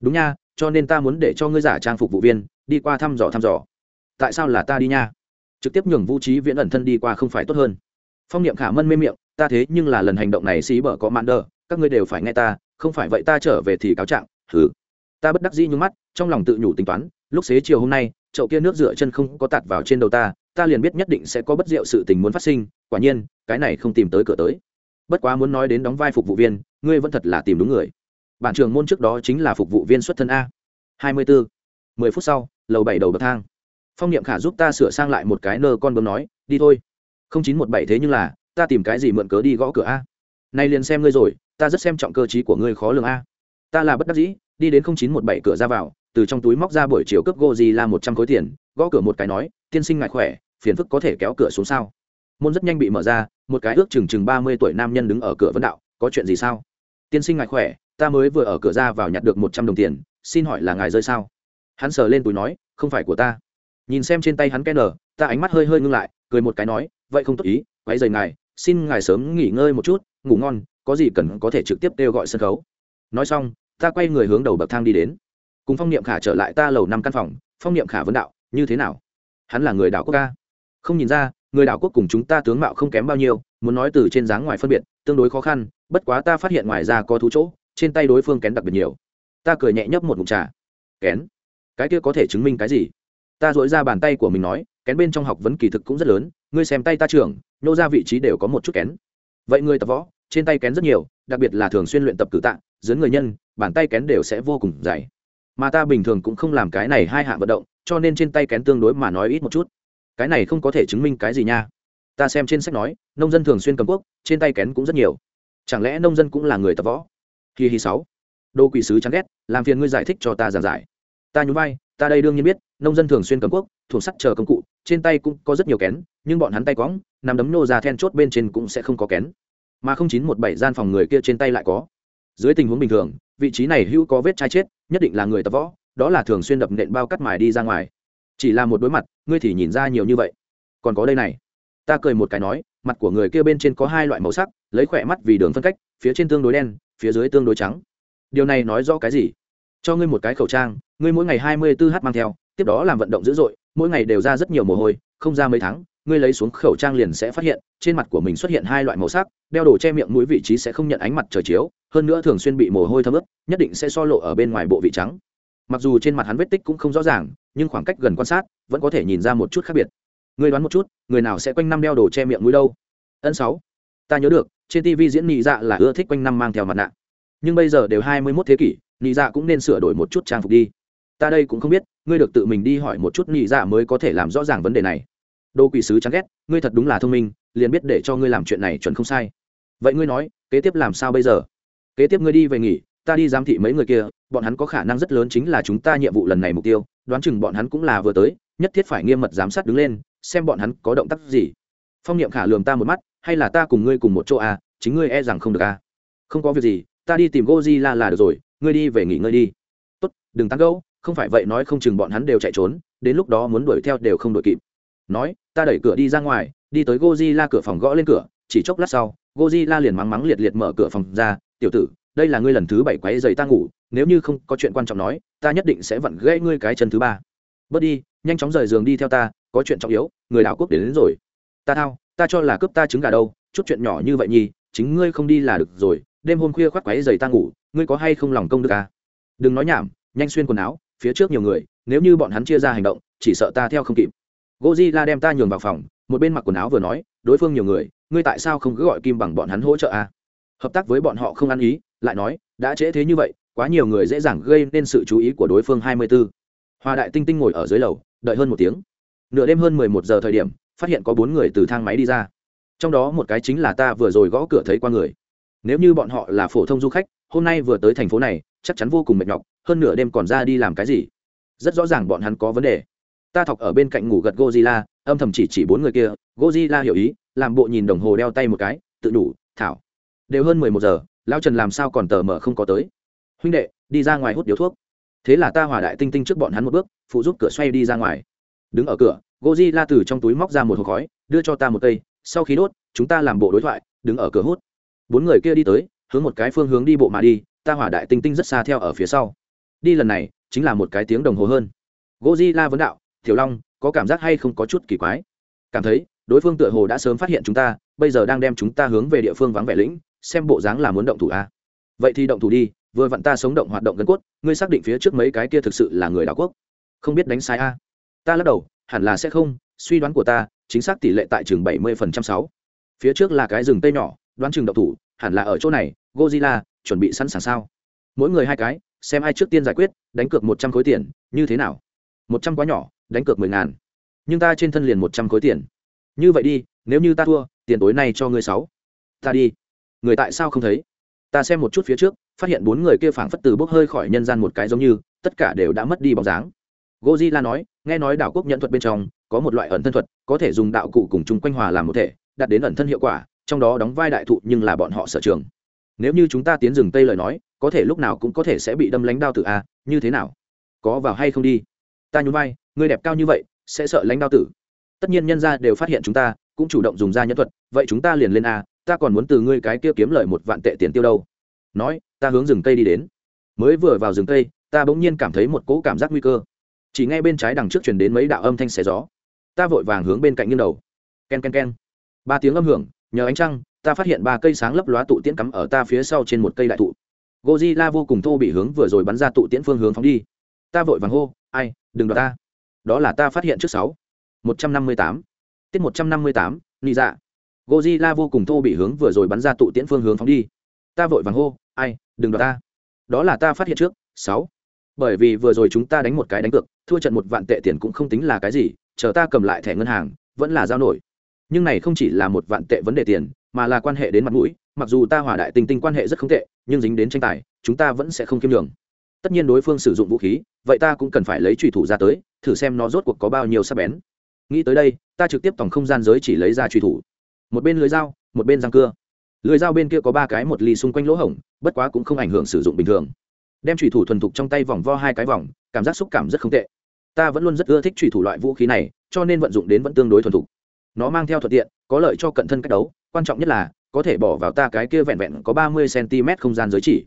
Đúng nha, cho nên ta muốn để cho ngươi giả trang phục vụ viên, đi qua thăm dò thăm dò. Tại sao là ta đi nha? Trực tiếp nhường vũ trí viễn ẩn thân đi qua không phải tốt hơn. Phong niệm khả mân mê miệng, ta thế nhưng là lần hành động này xí bở có mạn đờ, các ngươi đều phải nghe ta, không phải vậy ta trở về thì cáo trạng thử ta bất đắc dĩ nhúng mắt, trong lòng tự nhủ tính toán lúc xế chiều hôm nay, chậu kia nước rửa chân không có tạt vào trên đầu ta ta liền biết nhất định sẽ có bất diệu sự tình muốn phát sinh, quả nhiên, cái này không tìm tới cửa tới. Bất quá muốn nói đến đóng vai phục vụ viên, ngươi vẫn thật là tìm đúng người. Bản trường môn trước đó chính là phục vụ viên xuất thân a. Hai mươi bốn mười phút sau, lầu bảy đầu bậc thang. Phong niệm khả giúp ta sửa sang lại một cái nơ con bấm nói, đi thôi. Không chín một bảy thế nhưng là, ta tìm cái gì mượn cớ đi gõ cửa a. Nay liền xem ngươi rồi, ta rất xem trọng cơ t của ngươi khó lường a. Ta là bất đắc dĩ, đi đến không chín một bảy cửa ra vào từ trong túi móc ra buổi chiều cướp gô gì là một trăm khối tiền, gõ cửa một cái nói, tiên sinh ngại khỏe, phiền phức có thể kéo cửa xuống sao? Môn rất nhanh bị mở ra, một cái ước chừng chừng ba mươi tuổi nam nhân đứng ở cửa vấn đạo, có chuyện gì sao? Tiên sinh ngại khỏe, ta mới vừa ở cửa ra vào nhặt được một trăm đồng tiền, xin hỏi là ngài rơi sao? Hắn sờ lên túi nói, không phải của ta. Nhìn xem trên tay hắn cái nở ta ánh mắt hơi hơi ngưng lại, cười một cái nói, vậy không tốt ý quay rời ngài, xin ngài sớm nghỉ ngơi một chút, ngủ ngon, có gì cần có thể trực tiếp kêu gọi sân khấu. Nói xong, ta quay người hướng đầu bậc thang đi đến cùng phong niệm khả trở lại ta lầu năm căn phòng, phong niệm khả vấn đạo, như thế nào? Hắn là người đảo quốc ca? Không nhìn ra, người đảo quốc cùng chúng ta tướng mạo không kém bao nhiêu, muốn nói từ trên dáng ngoài phân biệt, tương đối khó khăn, bất quá ta phát hiện ngoài ra có thú chỗ, trên tay đối phương kén đặc biệt nhiều. Ta cười nhẹ nhấp một mụn trà. Kén? Cái kia có thể chứng minh cái gì? Ta dội ra bàn tay của mình nói, kén bên trong học vấn kỳ thực cũng rất lớn, ngươi xem tay ta trưởng nhô ra vị trí đều có một chút kén. Vậy ngươi tập võ, trên tay kén rất nhiều, đặc biệt là thường xuyên luyện tập cử tạ, dưới người nhân, bàn tay kén đều sẽ vô cùng dày mà ta bình thường cũng không làm cái này hai hạng vận động, cho nên trên tay kén tương đối mà nói ít một chút. Cái này không có thể chứng minh cái gì nha. Ta xem trên sách nói, nông dân thường xuyên cầm quốc, trên tay kén cũng rất nhiều. Chẳng lẽ nông dân cũng là người tập võ? Kỳ hi sáu. Đô quỷ sứ chán ghét, làm phiền ngươi giải thích cho ta giảng giải. Ta nhún vai, ta đây đương nhiên biết, nông dân thường xuyên cầm quốc, thuộc sắt chờ công cụ, trên tay cũng có rất nhiều kén, nhưng bọn hắn tay quõng, nằm đấm nô ra then chốt bên trên cũng sẽ không có kén. Mà không chín một bảy gian phòng người kia trên tay lại có dưới tình huống bình thường, vị trí này hữu có vết chai chết, nhất định là người tập võ, đó là thường xuyên đập nện bao cắt mài đi ra ngoài. Chỉ là một đối mặt, ngươi thì nhìn ra nhiều như vậy. Còn có đây này. Ta cười một cái nói, mặt của người kia bên trên có hai loại màu sắc, lấy khỏe mắt vì đường phân cách, phía trên tương đối đen, phía dưới tương đối trắng. Điều này nói rõ cái gì? Cho ngươi một cái khẩu trang, ngươi mỗi ngày hai mươi 24 h mang theo, tiếp đó làm vận động dữ dội, mỗi ngày đều ra rất nhiều mồ hôi, không ra mấy tháng ngươi lấy xuống khẩu trang liền sẽ phát hiện, trên mặt của mình xuất hiện hai loại màu sắc, đeo đồ che miệng mũi vị trí sẽ không nhận ánh mặt trời chiếu, hơn nữa thường xuyên bị mồ hôi thấm ướt, nhất định sẽ so lộ ở bên ngoài bộ vị trắng. Mặc dù trên mặt hắn vết tích cũng không rõ ràng, nhưng khoảng cách gần quan sát, vẫn có thể nhìn ra một chút khác biệt. Ngươi đoán một chút, người nào sẽ quanh năm đeo đồ che miệng mũi đâu? Ân sáu. Ta nhớ được, trên tv diễn nhị dạ là ưa thích quanh năm mang theo mặt nạ. Nhưng bây giờ đều hai mươi 21 thế kỷ nhị dạ cũng nên sửa đổi một chút trang phục đi. Ta đây cũng không biết, ngươi được tự mình đi hỏi một chút nhị dạ mới có thể làm rõ ràng vấn đề này đô quỷ sứ chán ghét ngươi thật đúng là thông minh liền biết để cho ngươi làm chuyện này chuẩn không sai. Vậy ngươi nói kế tiếp làm sao bây giờ? Kế tiếp ngươi đi về nghỉ ta đi giám thị mấy người kia bọn hắn có khả năng rất lớn chính là chúng ta nhiệm vụ lần này mục tiêu đoán chừng bọn hắn cũng là vừa tới nhất thiết phải nghiêm mật giám sát đứng lên xem bọn hắn có động tác gì. Phong niệm khả lường ta một mắt hay là ta cùng ngươi cùng một chỗ à, chính ngươi e rằng không được à. không có việc gì ta đi tìm Goji la là được rồi ngươi đi về nghỉ ngơi đi. Tốt đừng tăng gấu, không phải vậy nói không chừng bọn hắn đều chạy trốn đến lúc đó muốn đuổi theo đều không đuổi kịp nói ta đẩy cửa đi ra ngoài đi tới Godzilla cửa phòng gõ lên cửa chỉ chốc lát sau Godzilla liền mắng mắng liệt liệt mở cửa phòng ra tiểu tử đây là ngươi lần thứ bảy quấy giày ta ngủ nếu như không có chuyện quan trọng nói ta nhất định sẽ vặn gãy ngươi cái chân thứ ba. Bớt đi nhanh chóng rời giường đi theo ta có chuyện trọng yếu người đảo quốc đến, đến rồi. Ta thao ta cho là cướp ta trứng gà đâu chút chuyện nhỏ như vậy nhì, chính ngươi không đi là được rồi đêm hôm khuya khoác quấy giày ta ngủ ngươi có hay không lòng công được à? đừng nói nhảm nhanh xuyên quần áo phía trước nhiều người nếu như bọn hắn chia ra hành động chỉ sợ ta theo không kịp. Godzilla đem ta nhường vào phòng một bên mặc quần áo vừa nói đối phương nhiều người ngươi tại sao không cứ gọi kim bằng bọn hắn hỗ trợ à? hợp tác với bọn họ không ăn ý lại nói đã trễ thế như vậy quá nhiều người dễ dàng gây nên sự chú ý của đối phương hai mươi 24. Hoa Đại Tinh Tinh ngồi ở dưới lầu, đợi hơn một tiếng. Nửa đêm hơn mười một giờ thời điểm, phát hiện có bốn người từ thang máy đi ra. Trong đó một cái chính là ta vừa rồi gõ cửa thấy qua người. Nếu như bọn họ là phổ thông du khách, hôm nay vừa tới thành phố này, chắc chắn vô cùng mệt nhọc, hơn nửa đêm còn ra đi làm cái gì? Rất rõ ràng bọn hắn có vấn đề. Ta thọc ở bên cạnh ngủ gật Godzilla, âm thầm chỉ chỉ bốn người kia, Godzilla hiểu ý, làm bộ nhìn đồng hồ đeo tay một cái, tự đủ, thảo. Đều hơn mười một giờ, lão Trần làm sao còn tờ mở không có tới? Huynh đệ, đi ra ngoài hút điếu thuốc. Thế là ta hòa đại tinh tinh trước bọn hắn một bước phụ giúp cửa xoay đi ra ngoài. Đứng ở cửa Godzilla từ trong túi móc ra một hộp khói đưa cho ta một cây. Sau khi đốt chúng ta làm bộ đối thoại đứng ở cửa hút. Bốn người kia đi tới hướng một cái phương hướng đi bộ mà đi ta hỏa đại tinh tinh rất xa theo ở phía sau. Đi lần này chính là một cái tiếng đồng hồ hơn. Godzilla vấn đạo tiểu long, có cảm giác hay không có chút kỳ quái? Cảm thấy, đối phương tựa hồ đã sớm phát hiện chúng ta, bây giờ đang đem chúng ta hướng về địa phương vắng vẻ lĩnh, xem bộ dáng là muốn động thủ a à? vậy thì động thủ đi, vừa vặn ta sống động hoạt động gần cốt, ngươi xác định phía trước mấy cái kia thực sự là người đảo quốc. Không biết đánh sai a ta lắc đầu, hẳn là sẽ không, suy đoán của ta, chính xác tỷ lệ tại chừng bảy mươi phần trăm sáu. Phía trước là cái rừng tây nhỏ, đoán chừng động thủ, hẳn là ở chỗ này, Godzilla, chuẩn bị sẵn sàng sao? Mỗi người hai cái, xem ai trước tiên giải quyết, đánh cược một trăm khối tiền, như thế nào? Một trăm quá nhỏ đánh cược mười ngàn. Nhưng ta trên thân liền một trăm khối tiền. Như vậy đi, nếu như ta thua, tiền tối nay cho ngươi sáu. Ta đi. Người tại sao không thấy? Ta xem một chút phía trước, phát hiện bốn người kia phảng phất từ bốc hơi khỏi nhân gian một cái giống như, tất cả đều đã mất đi bóng dáng. Gozilla nói, nghe nói đảo quốc nhận thuật bên trong, có một loại ẩn thân thuật, có thể dùng đạo cụ cùng chung quanh hòa làm một thể, đạt đến ẩn thân hiệu quả, trong đó đóng vai đại thụ nhưng là bọn họ sở trường. Nếu như chúng ta tiến rừng tây lời nói, có thể lúc nào cũng có thể sẽ bị đâm lánh đao từ a, như thế nào? Có vào hay không đi? Ta nhún vai Ngươi đẹp cao như vậy, sẽ sợ lãnh đao tử. Tất nhiên nhân ra đều phát hiện chúng ta, cũng chủ động dùng ra nhân thuật, vậy chúng ta liền lên a, ta còn muốn từ ngươi cái kia kiếm lời một vạn tệ tiền tiêu đâu. Nói, ta hướng rừng cây đi đến. Mới vừa vào rừng cây, ta bỗng nhiên cảm thấy một cỗ cảm giác nguy cơ. Chỉ ngay bên trái đằng trước chuyển đến mấy đạo âm thanh xé gió. Ta vội vàng hướng bên cạnh nghiêng đầu. K e n k e n k e n ba tiếng âm hưởng, nhờ ánh trăng, ta phát hiện ba cây sáng lấp lóa tụ tiễn cắm ở ta phía sau trên một cây đại thụ. Gozilla vô cùng thô bị hướng vừa rồi bắn ra tụ tiễn phương hướng phóng đi. Ta vội vàng hô, ai, đừng đoạt ta đó là ta phát hiện trước sáu. Một trăm năm mươi tám. Tiết một trăm năm mươi tám, nị dạ. Gozilla vô cùng thô bị hướng vừa rồi bắn ra tụ tiễn phương hướng phóng đi. Ta vội vàng hô, ai, đừng đoạt ta. Đó là ta phát hiện trước, sáu. Bởi vì vừa rồi chúng ta đánh một cái đánh cược, thua trận một vạn tệ tiền cũng không tính là cái gì, chờ ta cầm lại thẻ ngân hàng, vẫn là giao nổi. Nhưng này không chỉ là một vạn tệ vấn đề tiền, mà là quan hệ đến mặt mũi. Mặc dù ta hòa đại tình tinh quan hệ rất không tệ, nhưng dính đến tranh tài, chúng ta vẫn sẽ không kiêm đường tất nhiên đối phương sử dụng vũ khí, vậy ta cũng cần phải lấy trùy thủ ra tới, thử xem nó rốt cuộc có bao nhiêu sắc bén. Nghĩ tới đây, ta trực tiếp tổng không gian giới chỉ lấy ra trùy thủ. Một bên lưới dao, một bên răng cưa. Lưới dao bên kia có ba cái một ly xung quanh lỗ hổng, bất quá cũng không ảnh hưởng sử dụng bình thường. Đem trùy thủ thuần thục trong tay vòng vo hai cái vòng, cảm giác xúc cảm rất không tệ. Ta vẫn luôn rất ưa thích trùy thủ loại vũ khí này, cho nên vận dụng đến vẫn tương đối thuần thục. Nó mang theo thuận tiện, có lợi cho cận thân cách đấu, quan trọng nhất là, có thể bỏ vào ta cái kia vẹn vẹn có ba mươi cm không gian giới chỉ.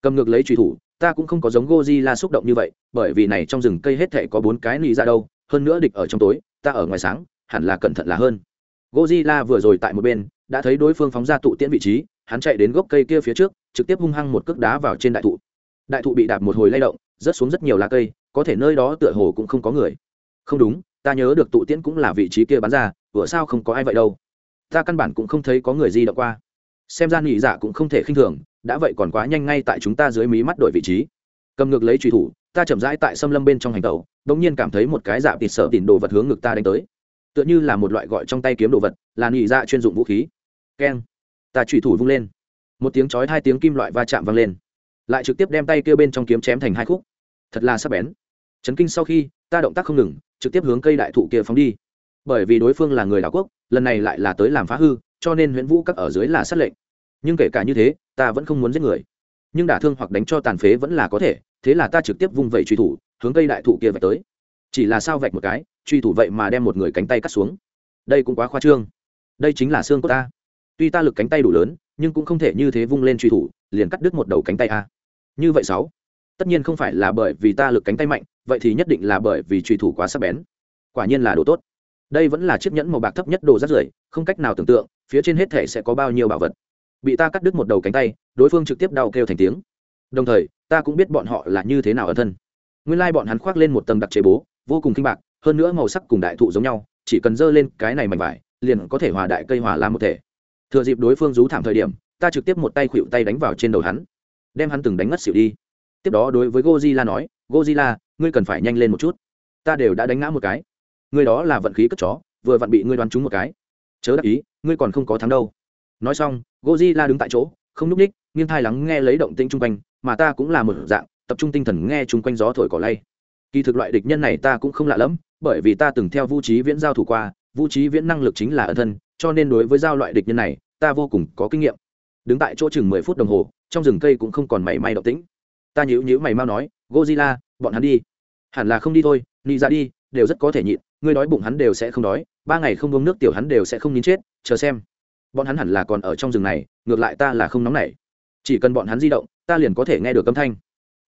Cầm ngược lấy trùy thủ ta cũng không có giống Godzilla xúc động như vậy, bởi vì này trong rừng cây hết thảy có bốn cái nị ra đâu, hơn nữa địch ở trong tối, ta ở ngoài sáng, hẳn là cẩn thận là hơn. Godzilla vừa rồi tại một bên, đã thấy đối phương phóng ra tụ tiễn vị trí, hắn chạy đến gốc cây kia phía trước, trực tiếp hung hăng một cước đá vào trên đại thụ. Đại thụ bị đạp một hồi lay động rớt xuống rất nhiều lá cây có thể nơi đó tựa hồ cũng không có người. Không đúng ta nhớ được tụ tiễn cũng là vị trí kia bắn ra vừa sao không có ai vậy đâu? Ta căn bản cũng không thấy có người di động qua xem ra nghỉ dạ cũng không thể khinh thường, đã vậy còn quá nhanh ngay tại chúng ta dưới mí mắt đổi vị trí. Cầm ngược lấy truy thủ, ta chậm rãi tại xâm lâm bên trong hành tàu đ ỗ n g nhiên cảm thấy một cái dạ tịt sợ tìm đồ vật hướng ngực ta đánh tới. Tựa như là một loại gọi trong tay kiếm đồ vật, là nghỉ dạ chuyên dụng vũ khí. Keng. Ta truy thủ vung lên. Một tiếng chói hai tiếng kim loại va chạm vang lên. Lại trực tiếp đem tay kia bên trong kiếm chém thành hai khúc. Thật là sắc bén. Chấn kinh sau khi, ta động tác không ngừng, trực tiếp hướng cây đại thụ kia phóng đi. Bởi vì đối phương là người đảo quốc, lần này lại là tới làm phá hư cho nên huyện vũ các ở dưới là sát lệnh. Nhưng kể cả như thế, ta vẫn không muốn giết người. Nhưng đả thương hoặc đánh cho tàn phế vẫn là có thể, thế là ta trực tiếp vung vẩy truy thủ, hướng cây đại thụ kia vạch tới. Chỉ là sao vạch một cái, truy thủ vậy mà đem một người cánh tay cắt xuống. Đây cũng quá khoa trương. Đây chính là xương của ta. Tuy ta lực cánh tay đủ lớn, nhưng cũng không thể như thế vung lên truy thủ, liền cắt đứt một đầu cánh tay a. Như vậy sáu. Tất nhiên không phải là bởi vì ta lực cánh tay mạnh, vậy thì nhất định là bởi vì truy thủ quá sắc bén. Quả nhiên là đồ tốt đây vẫn là chiếc nhẫn màu bạc thấp nhất đồ rác rưởi, không cách nào tưởng tượng, phía trên hết thể sẽ có bao nhiêu bảo vật. Bị ta cắt đứt một đầu cánh tay, đối phương trực tiếp đau kêu thành tiếng. Đồng thời, ta cũng biết bọn họ là như thế nào ở thân. Nguyên lai bọn hắn khoác lên một tầng đặc chế bố, vô cùng kinh bạc, hơn nữa màu sắc cùng đại thụ giống nhau, chỉ cần dơ lên cái này mảnh vải, liền có thể hòa đại cây hòa làm một thể. Thừa dịp đối phương rú thảm thời điểm, ta trực tiếp một tay khuỵu tay đánh vào trên đầu hắn, đem hắn từng đánh ngất xỉu đi. Tiếp đó đối với gozilla nói gozilla ngươi cần phải nhanh lên một chút. Ta đều đã đánh ngã một cái ngươi đó là vận khí cất chó, vừa vặn bị ngươi đoán trúng một cái. Chớ đắc ý, ngươi còn không có thắng đâu. Nói xong gozilla đứng tại chỗ, không núp ních, nghiêng thai lắng nghe lấy động tĩnh chung quanh, mà ta cũng là một dạng, tập trung tinh thần nghe chung quanh gió thổi cỏ lay. Kỳ thực loại địch nhân này ta cũng không lạ lẫm, bởi vì ta từng theo vũ trí viễn giao thủ qua vũ trí viễn năng lực chính là ân thân, cho nên đối với giao loại địch nhân này, ta vô cùng có kinh nghiệm. Đứng tại chỗ chừng mười phút đồng hồ, trong rừng cây cũng không còn mảy may động tĩnh. Ta nhíu nhíu mày mau nói gozilla bọn hắn đi. Hẳn là không đi thôi ni ra dạ đi đều rất có thể nhịn, ngươi đói bụng hắn đều sẽ không đói, ba ngày không uống nước tiểu hắn đều sẽ không nín chết, chờ xem. Bọn hắn hẳn là còn ở trong rừng này, ngược lại ta là không nóng nảy. Chỉ cần bọn hắn di động, ta liền có thể nghe được âm thanh.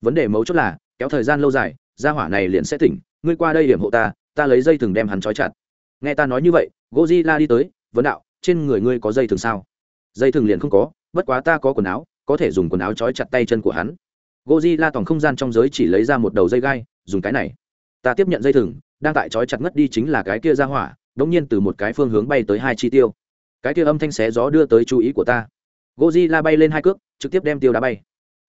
Vấn đề mấu chốt là, kéo thời gian lâu dài, gia hỏa này liền sẽ tỉnh, ngươi qua đây điểm hộ ta ta lấy dây thừng đem hắn trói chặt. Nghe ta nói như vậy gozilla đi tới, vấn đạo, trên người ngươi có dây thừng sao? Dây thừng liền không có, bất quá ta có quần áo, có thể dùng quần áo trói chặt tay chân của hắn. Goji la toàn không gian trong giới chỉ lấy ra một đầu dây gai, dùng cái này. Ta tiếp nhận dây thừng đang tại trói chặt ngất đi chính là cái kia ra hỏa đống nhiên từ một cái phương hướng bay tới hai chi tiêu. Cái kia âm thanh xé gió đưa tới chú ý của ta. Goji la bay lên hai cước, trực tiếp đem tiêu đá bay.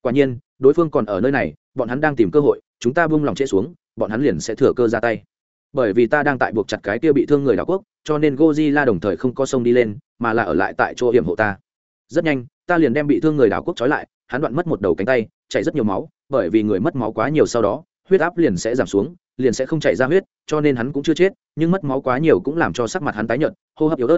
Quả nhiên, đối phương còn ở nơi này, bọn hắn đang tìm cơ hội, chúng ta bung lòng chế xuống, bọn hắn liền sẽ thừa cơ ra tay. Bởi vì ta đang tại buộc chặt cái kia bị thương người đảo quốc, cho nên goji la đồng thời không có sông đi lên, mà là ở lại tại chỗ hiểm hộ ta. Rất nhanh, ta liền đem bị thương người đảo quốc trói lại, hắn đoạn mất một đầu cánh tay, chảy rất nhiều máu, bởi vì người mất máu quá nhiều sau đó huyết áp liền sẽ giảm xuống, liền sẽ không chảy ra huyết, cho nên hắn cũng chưa chết, nhưng mất máu quá nhiều cũng làm cho sắc mặt hắn tái nhợt, hô hấp yếu ớt.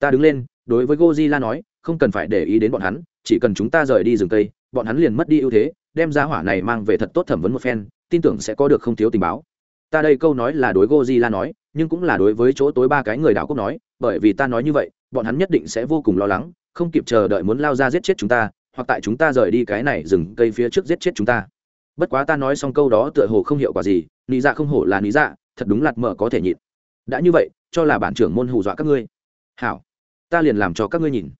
Ta đứng lên, đối với Godzilla nói, không cần phải để ý đến bọn hắn, chỉ cần chúng ta rời đi rừng cây, bọn hắn liền mất đi ưu thế, đem ra hỏa này mang về thật tốt thẩm vấn một phen, tin tưởng sẽ có được không thiếu tình báo. Ta đây câu nói là đối Godzilla nói, nhưng cũng là đối với chỗ tối ba cái người đảo quốc nói, bởi vì ta nói như vậy, bọn hắn nhất định sẽ vô cùng lo lắng, không kịp chờ đợi muốn lao ra giết chết chúng ta, hoặc tại chúng ta rời đi cái này rừng cây phía trước giết chết chúng ta bất quá ta nói xong câu đó tựa hồ không hiệu quả gì lý dạ không hổ là lý dạ thật đúng lạt mở có thể nhịn. Đã như vậy, cho là bản trưởng môn hù dọa các ngươi. Hảo, ta liền làm cho các ngươi nhìn.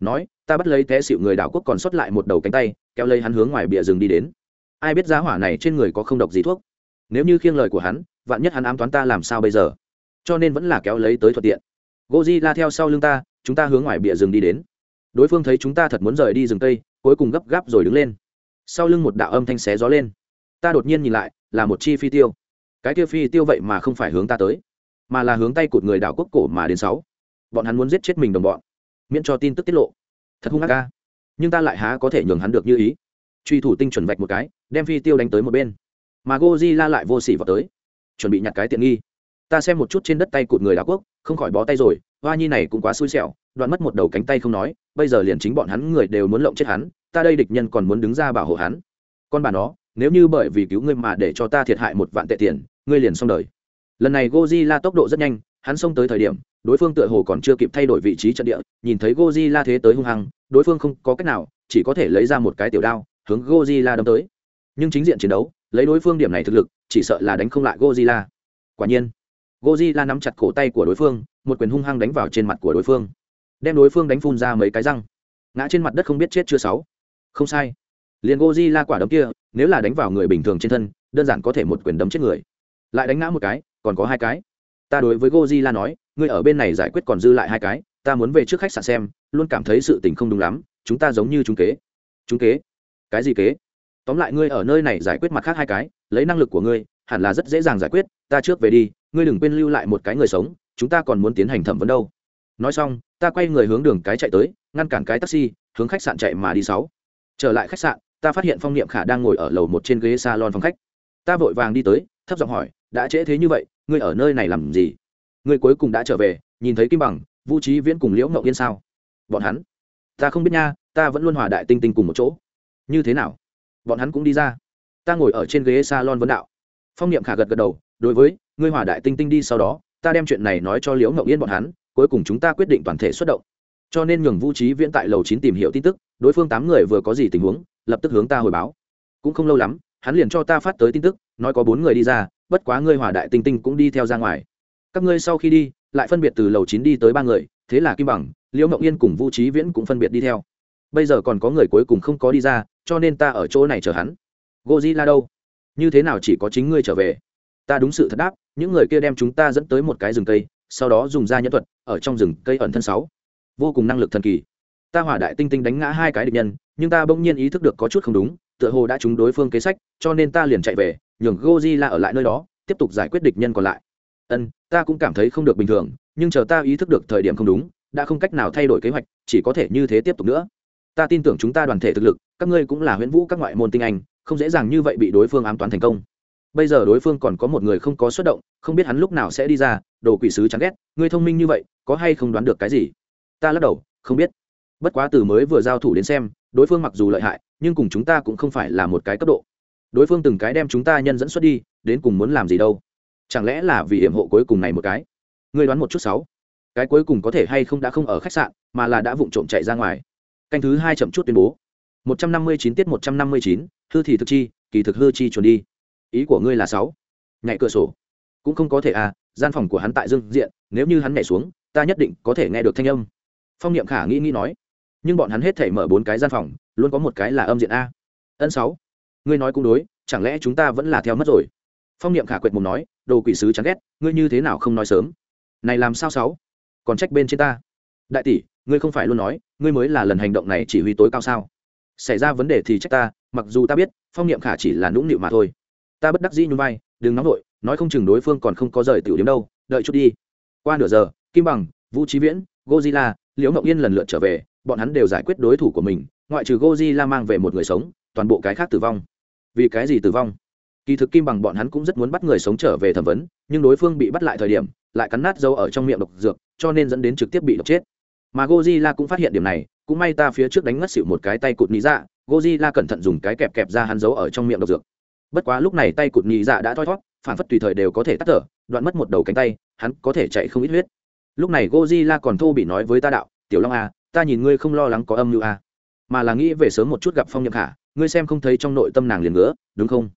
Nói, ta bắt lấy té xịu người đảo quốc còn sót lại một đầu cánh tay, kéo lấy hắn hướng ngoài bìa rừng đi đến. Ai biết giá hỏa này trên người có không độc gì thuốc. Nếu như khiêng lời của hắn, vạn nhất hắn ám toán ta làm sao bây giờ? Cho nên vẫn là kéo lấy tới thuận tiện. Goji la theo sau lưng ta, chúng ta hướng ngoài bìa rừng đi đến. Đối phương thấy chúng ta thật muốn rời đi rừng tây cuối cùng gấp gáp rồi đứng lên sau lưng một đạo âm thanh xé gió lên. Ta đột nhiên nhìn lại, là một chi phi tiêu. Cái tiêu phi tiêu vậy mà không phải hướng ta tới, mà là hướng tay cụt người đảo quốc cổ mà đến sáu. Bọn hắn muốn giết chết mình đồng bọn, miễn cho tin tức tiết lộ. Thật hung ác ca nhưng ta lại há có thể nhường hắn được như ý. Truy thủ tinh chuẩn vạch một cái, đem phi tiêu đánh tới một bên. Mà goji la lại vô s ỉ vào tới, chuẩn bị nhặt cái tiện nghi. Ta xem một chút trên đất tay cụt người đảo quốc, không khỏi bó tay rồi, hoa nhi này cũng quá xui xẻo, đoạn mất một đầu cánh tay không nói, bây giờ liền chính bọn hắn người đều muốn lộng chết hắn ta đây địch nhân còn muốn đứng ra bảo hộ hắn. Con bà nó, nếu như bởi vì cứu ngươi mà để cho ta thiệt hại một vạn tệ tiền, ngươi liền xong đời. Lần này Godzilla tốc độ rất nhanh, hắn xông tới thời điểm, đối phương tựa hồ còn chưa kịp thay đổi vị trí trận địa, nhìn thấy Godzilla thế tới hung hăng, đối phương không có cách nào, chỉ có thể lấy ra một cái tiểu đao, hướng Godzilla đâm tới. Nhưng chính diện chiến đấu, lấy đối phương điểm này thực lực, chỉ sợ là đánh không lại Godzilla. quả nhiên, Godzilla nắm chặt cổ tay của đối phương, một quyền hung hăng đánh vào trên mặt của đối phương, đem đối phương đánh phun ra mấy cái răng. Ngã trên mặt đất không biết chết chưa sáu không sai liền goji la quả đấm kia nếu là đánh vào người bình thường trên thân đơn giản có thể một quyền đấm chết người lại đánh ngã một cái còn có hai cái ta đối với Godzilla nói, ngươi ở bên này giải quyết còn dư lại hai cái, ta muốn về trước khách sạn xem, luôn cảm thấy sự tình không đúng lắm, chúng ta giống như chúng kế. Chúng kế? Cái gì kế? Tóm lại ngươi ở nơi này giải quyết mặt khác hai cái, lấy năng lực của ngươi, hẳn là rất dễ dàng giải quyết, ta trước về đi, ngươi đừng quên lưu lại một cái người sống, chúng ta còn muốn tiến hành thẩm vấn đâu. Nói xong, ta quay người hướng đường cái chạy tới, ngăn cản cái taxi, hướng khách sạn chạy mà đi sáu. Trở lại khách sạn, ta phát hiện Phong Niệm Khả đang ngồi ở lầu một trên ghế salon phòng khách. Ta vội vàng đi tới, thấp giọng hỏi, đã trễ thế như vậy, ngươi ở nơi này làm gì? Ngươi cuối cùng đã trở về nhìn thấy kim bằng vũ trí viễn cùng liễu ngậu yên sao? Bọn hắn? Ta không biết nha ta vẫn luôn hòa đại tinh tinh cùng một chỗ. Như thế nào? Bọn hắn cũng đi ra. Ta ngồi ở trên ghế s a lon vấn đạo. Phong niệm khả gật gật đầu đối với ngươi hòa đại tinh tinh đi sau đó ta đem chuyện này nói cho liễu ngậu yên bọn hắn cuối cùng chúng ta quyết định toàn thể xuất động cho nên nhường vũ trí viễn tại lầu chín tìm hiểu tin tức, đối phương tám người vừa có gì tình huống, lập tức hướng ta hồi báo. Cũng không lâu lắm, hắn liền cho ta phát tới tin tức, nói có bốn người đi ra, bất quá ngươi hòa đại tinh tinh cũng đi theo ra ngoài. Các ngươi sau khi đi, lại phân biệt từ lầu chín đi tới ba người, thế là kim bằng, liễu mộng yên cùng vu trí viễn cũng phân biệt đi theo. Bây giờ còn có người cuối cùng không có đi ra, cho nên ta ở chỗ này chờ hắn. Goji la đâu? Như thế nào chỉ có chính ngươi trở về? Ta đúng sự thật đáp, những người kia đem chúng ta dẫn tới một cái rừng cây, sau đó dùng da nhẫn thuật, ở trong rừng cây ẩn thân sáu vô cùng năng lực thần kỳ ta hỏa đại tinh tinh đánh ngã hai cái địch nhân nhưng ta bỗng nhiên ý thức được có chút không đúng tựa hồ đã trúng đối phương kế sách cho nên ta liền chạy về nhường Godzilla ở lại nơi đó, tiếp tục giải quyết địch nhân còn lại. Ân, ta cũng cảm thấy không được bình thường, nhưng chờ ta ý thức được thời điểm không đúng, đã không cách nào thay đổi kế hoạch, chỉ có thể như thế tiếp tục nữa. Ta tin tưởng chúng ta đoàn thể thực lực, các ngươi cũng là huyễn vũ các ngoại môn tinh anh, không dễ dàng như vậy bị đối phương ám toán thành công. Bây giờ đối phương còn có một người không có xuất động, không biết hắn lúc nào sẽ đi ra, đồ quỷ sứ chán ghét, ngươi thông minh như vậy, có hay không đoán được cái gì? Ta lắc đầu, không biết. Bất quá từ mới vừa giao thủ đến xem, đối phương mặc dù lợi hại, nhưng cùng chúng ta cũng không phải là một cái cấp độ. Đối phương từng cái đem chúng ta nhân dẫn xuất đi đến cùng muốn làm gì đâu? Chẳng lẽ là vì hiểm hộ cuối cùng này một cái? Ngươi đoán một chút sáu. Cái cuối cùng có thể hay không đã không ở khách sạn mà là đã vụng trộm chạy ra ngoài. Canh thứ hai chậm chút tuyên bố. Một trăm năm mươi chín tiết một trăm năm mươi chín hư thì thực chi kỳ thực hư chi chuẩn đi. Ý của ngươi là sáu. Nhảy cửa sổ. Cũng không có thể à gian phòng của hắn tại dương diện nếu như hắn nhảy xuống ta nhất định có thể nghe được thanh âm phong niệm khả nghĩ nghĩ nói nhưng bọn hắn hết thể mở bốn cái gian phòng luôn có một cái là âm diện a. Ân sáu ngươi nói cũng đối chẳng lẽ chúng ta vẫn là theo mất rồi? Phong niệm khả quệt mồm nói đồ quỷ sứ chán ghét ngươi như thế nào không nói sớm? Này làm sao sáu? Còn trách bên trên ta? Đại tỷ ngươi không phải luôn nói ngươi mới là lần hành động này chỉ huy tối cao sao? Xảy ra vấn đề thì trách ta mặc dù ta biết phong niệm khả chỉ là nũng nịu mà thôi. Ta bất đắc dĩ nhún vai đừng nóng vội, nói không chừng đối phương còn không có rời tiểu điểm đâu đợi chút đi. Qua nửa giờ kim bằng vũ trí viễn gozilla liễu ngọc yên lần lượt trở về, bọn hắn đều giải quyết đối thủ của mình, ngoại trừ Goji La mang về một người sống, toàn bộ cái khác tử vong. Vì cái gì tử vong? Kỳ thực kim bằng bọn hắn cũng rất muốn bắt người sống trở về thẩm vấn, nhưng đối phương bị bắt lại thời điểm, lại cắn nát dâu ở trong miệng độc dược, cho nên dẫn đến trực tiếp bị độc chết. Mà gozilla cũng phát hiện điểm này, cũng may ta phía trước đánh ngất xịu một cái tay cụt nhị dạ gozilla cẩn thận dùng cái kẹp kẹp ra hắn giấu ở trong miệng độc dược. Bất quá lúc này tay cụt nhị dạ đã thoi thót phản phất tùy thời đều có thể tắt thở, đoạn mất một đầu cánh tay, hắn có thể chạy không ít huyết lúc này gozilla còn thô bị nói với ta đạo, tiểu long a ta nhìn ngươi không lo lắng có âm mưu a mà là nghĩ về sớm một chút gặp phong nhậm khả, ngươi xem không thấy trong nội tâm nàng liền ngứa, đúng không?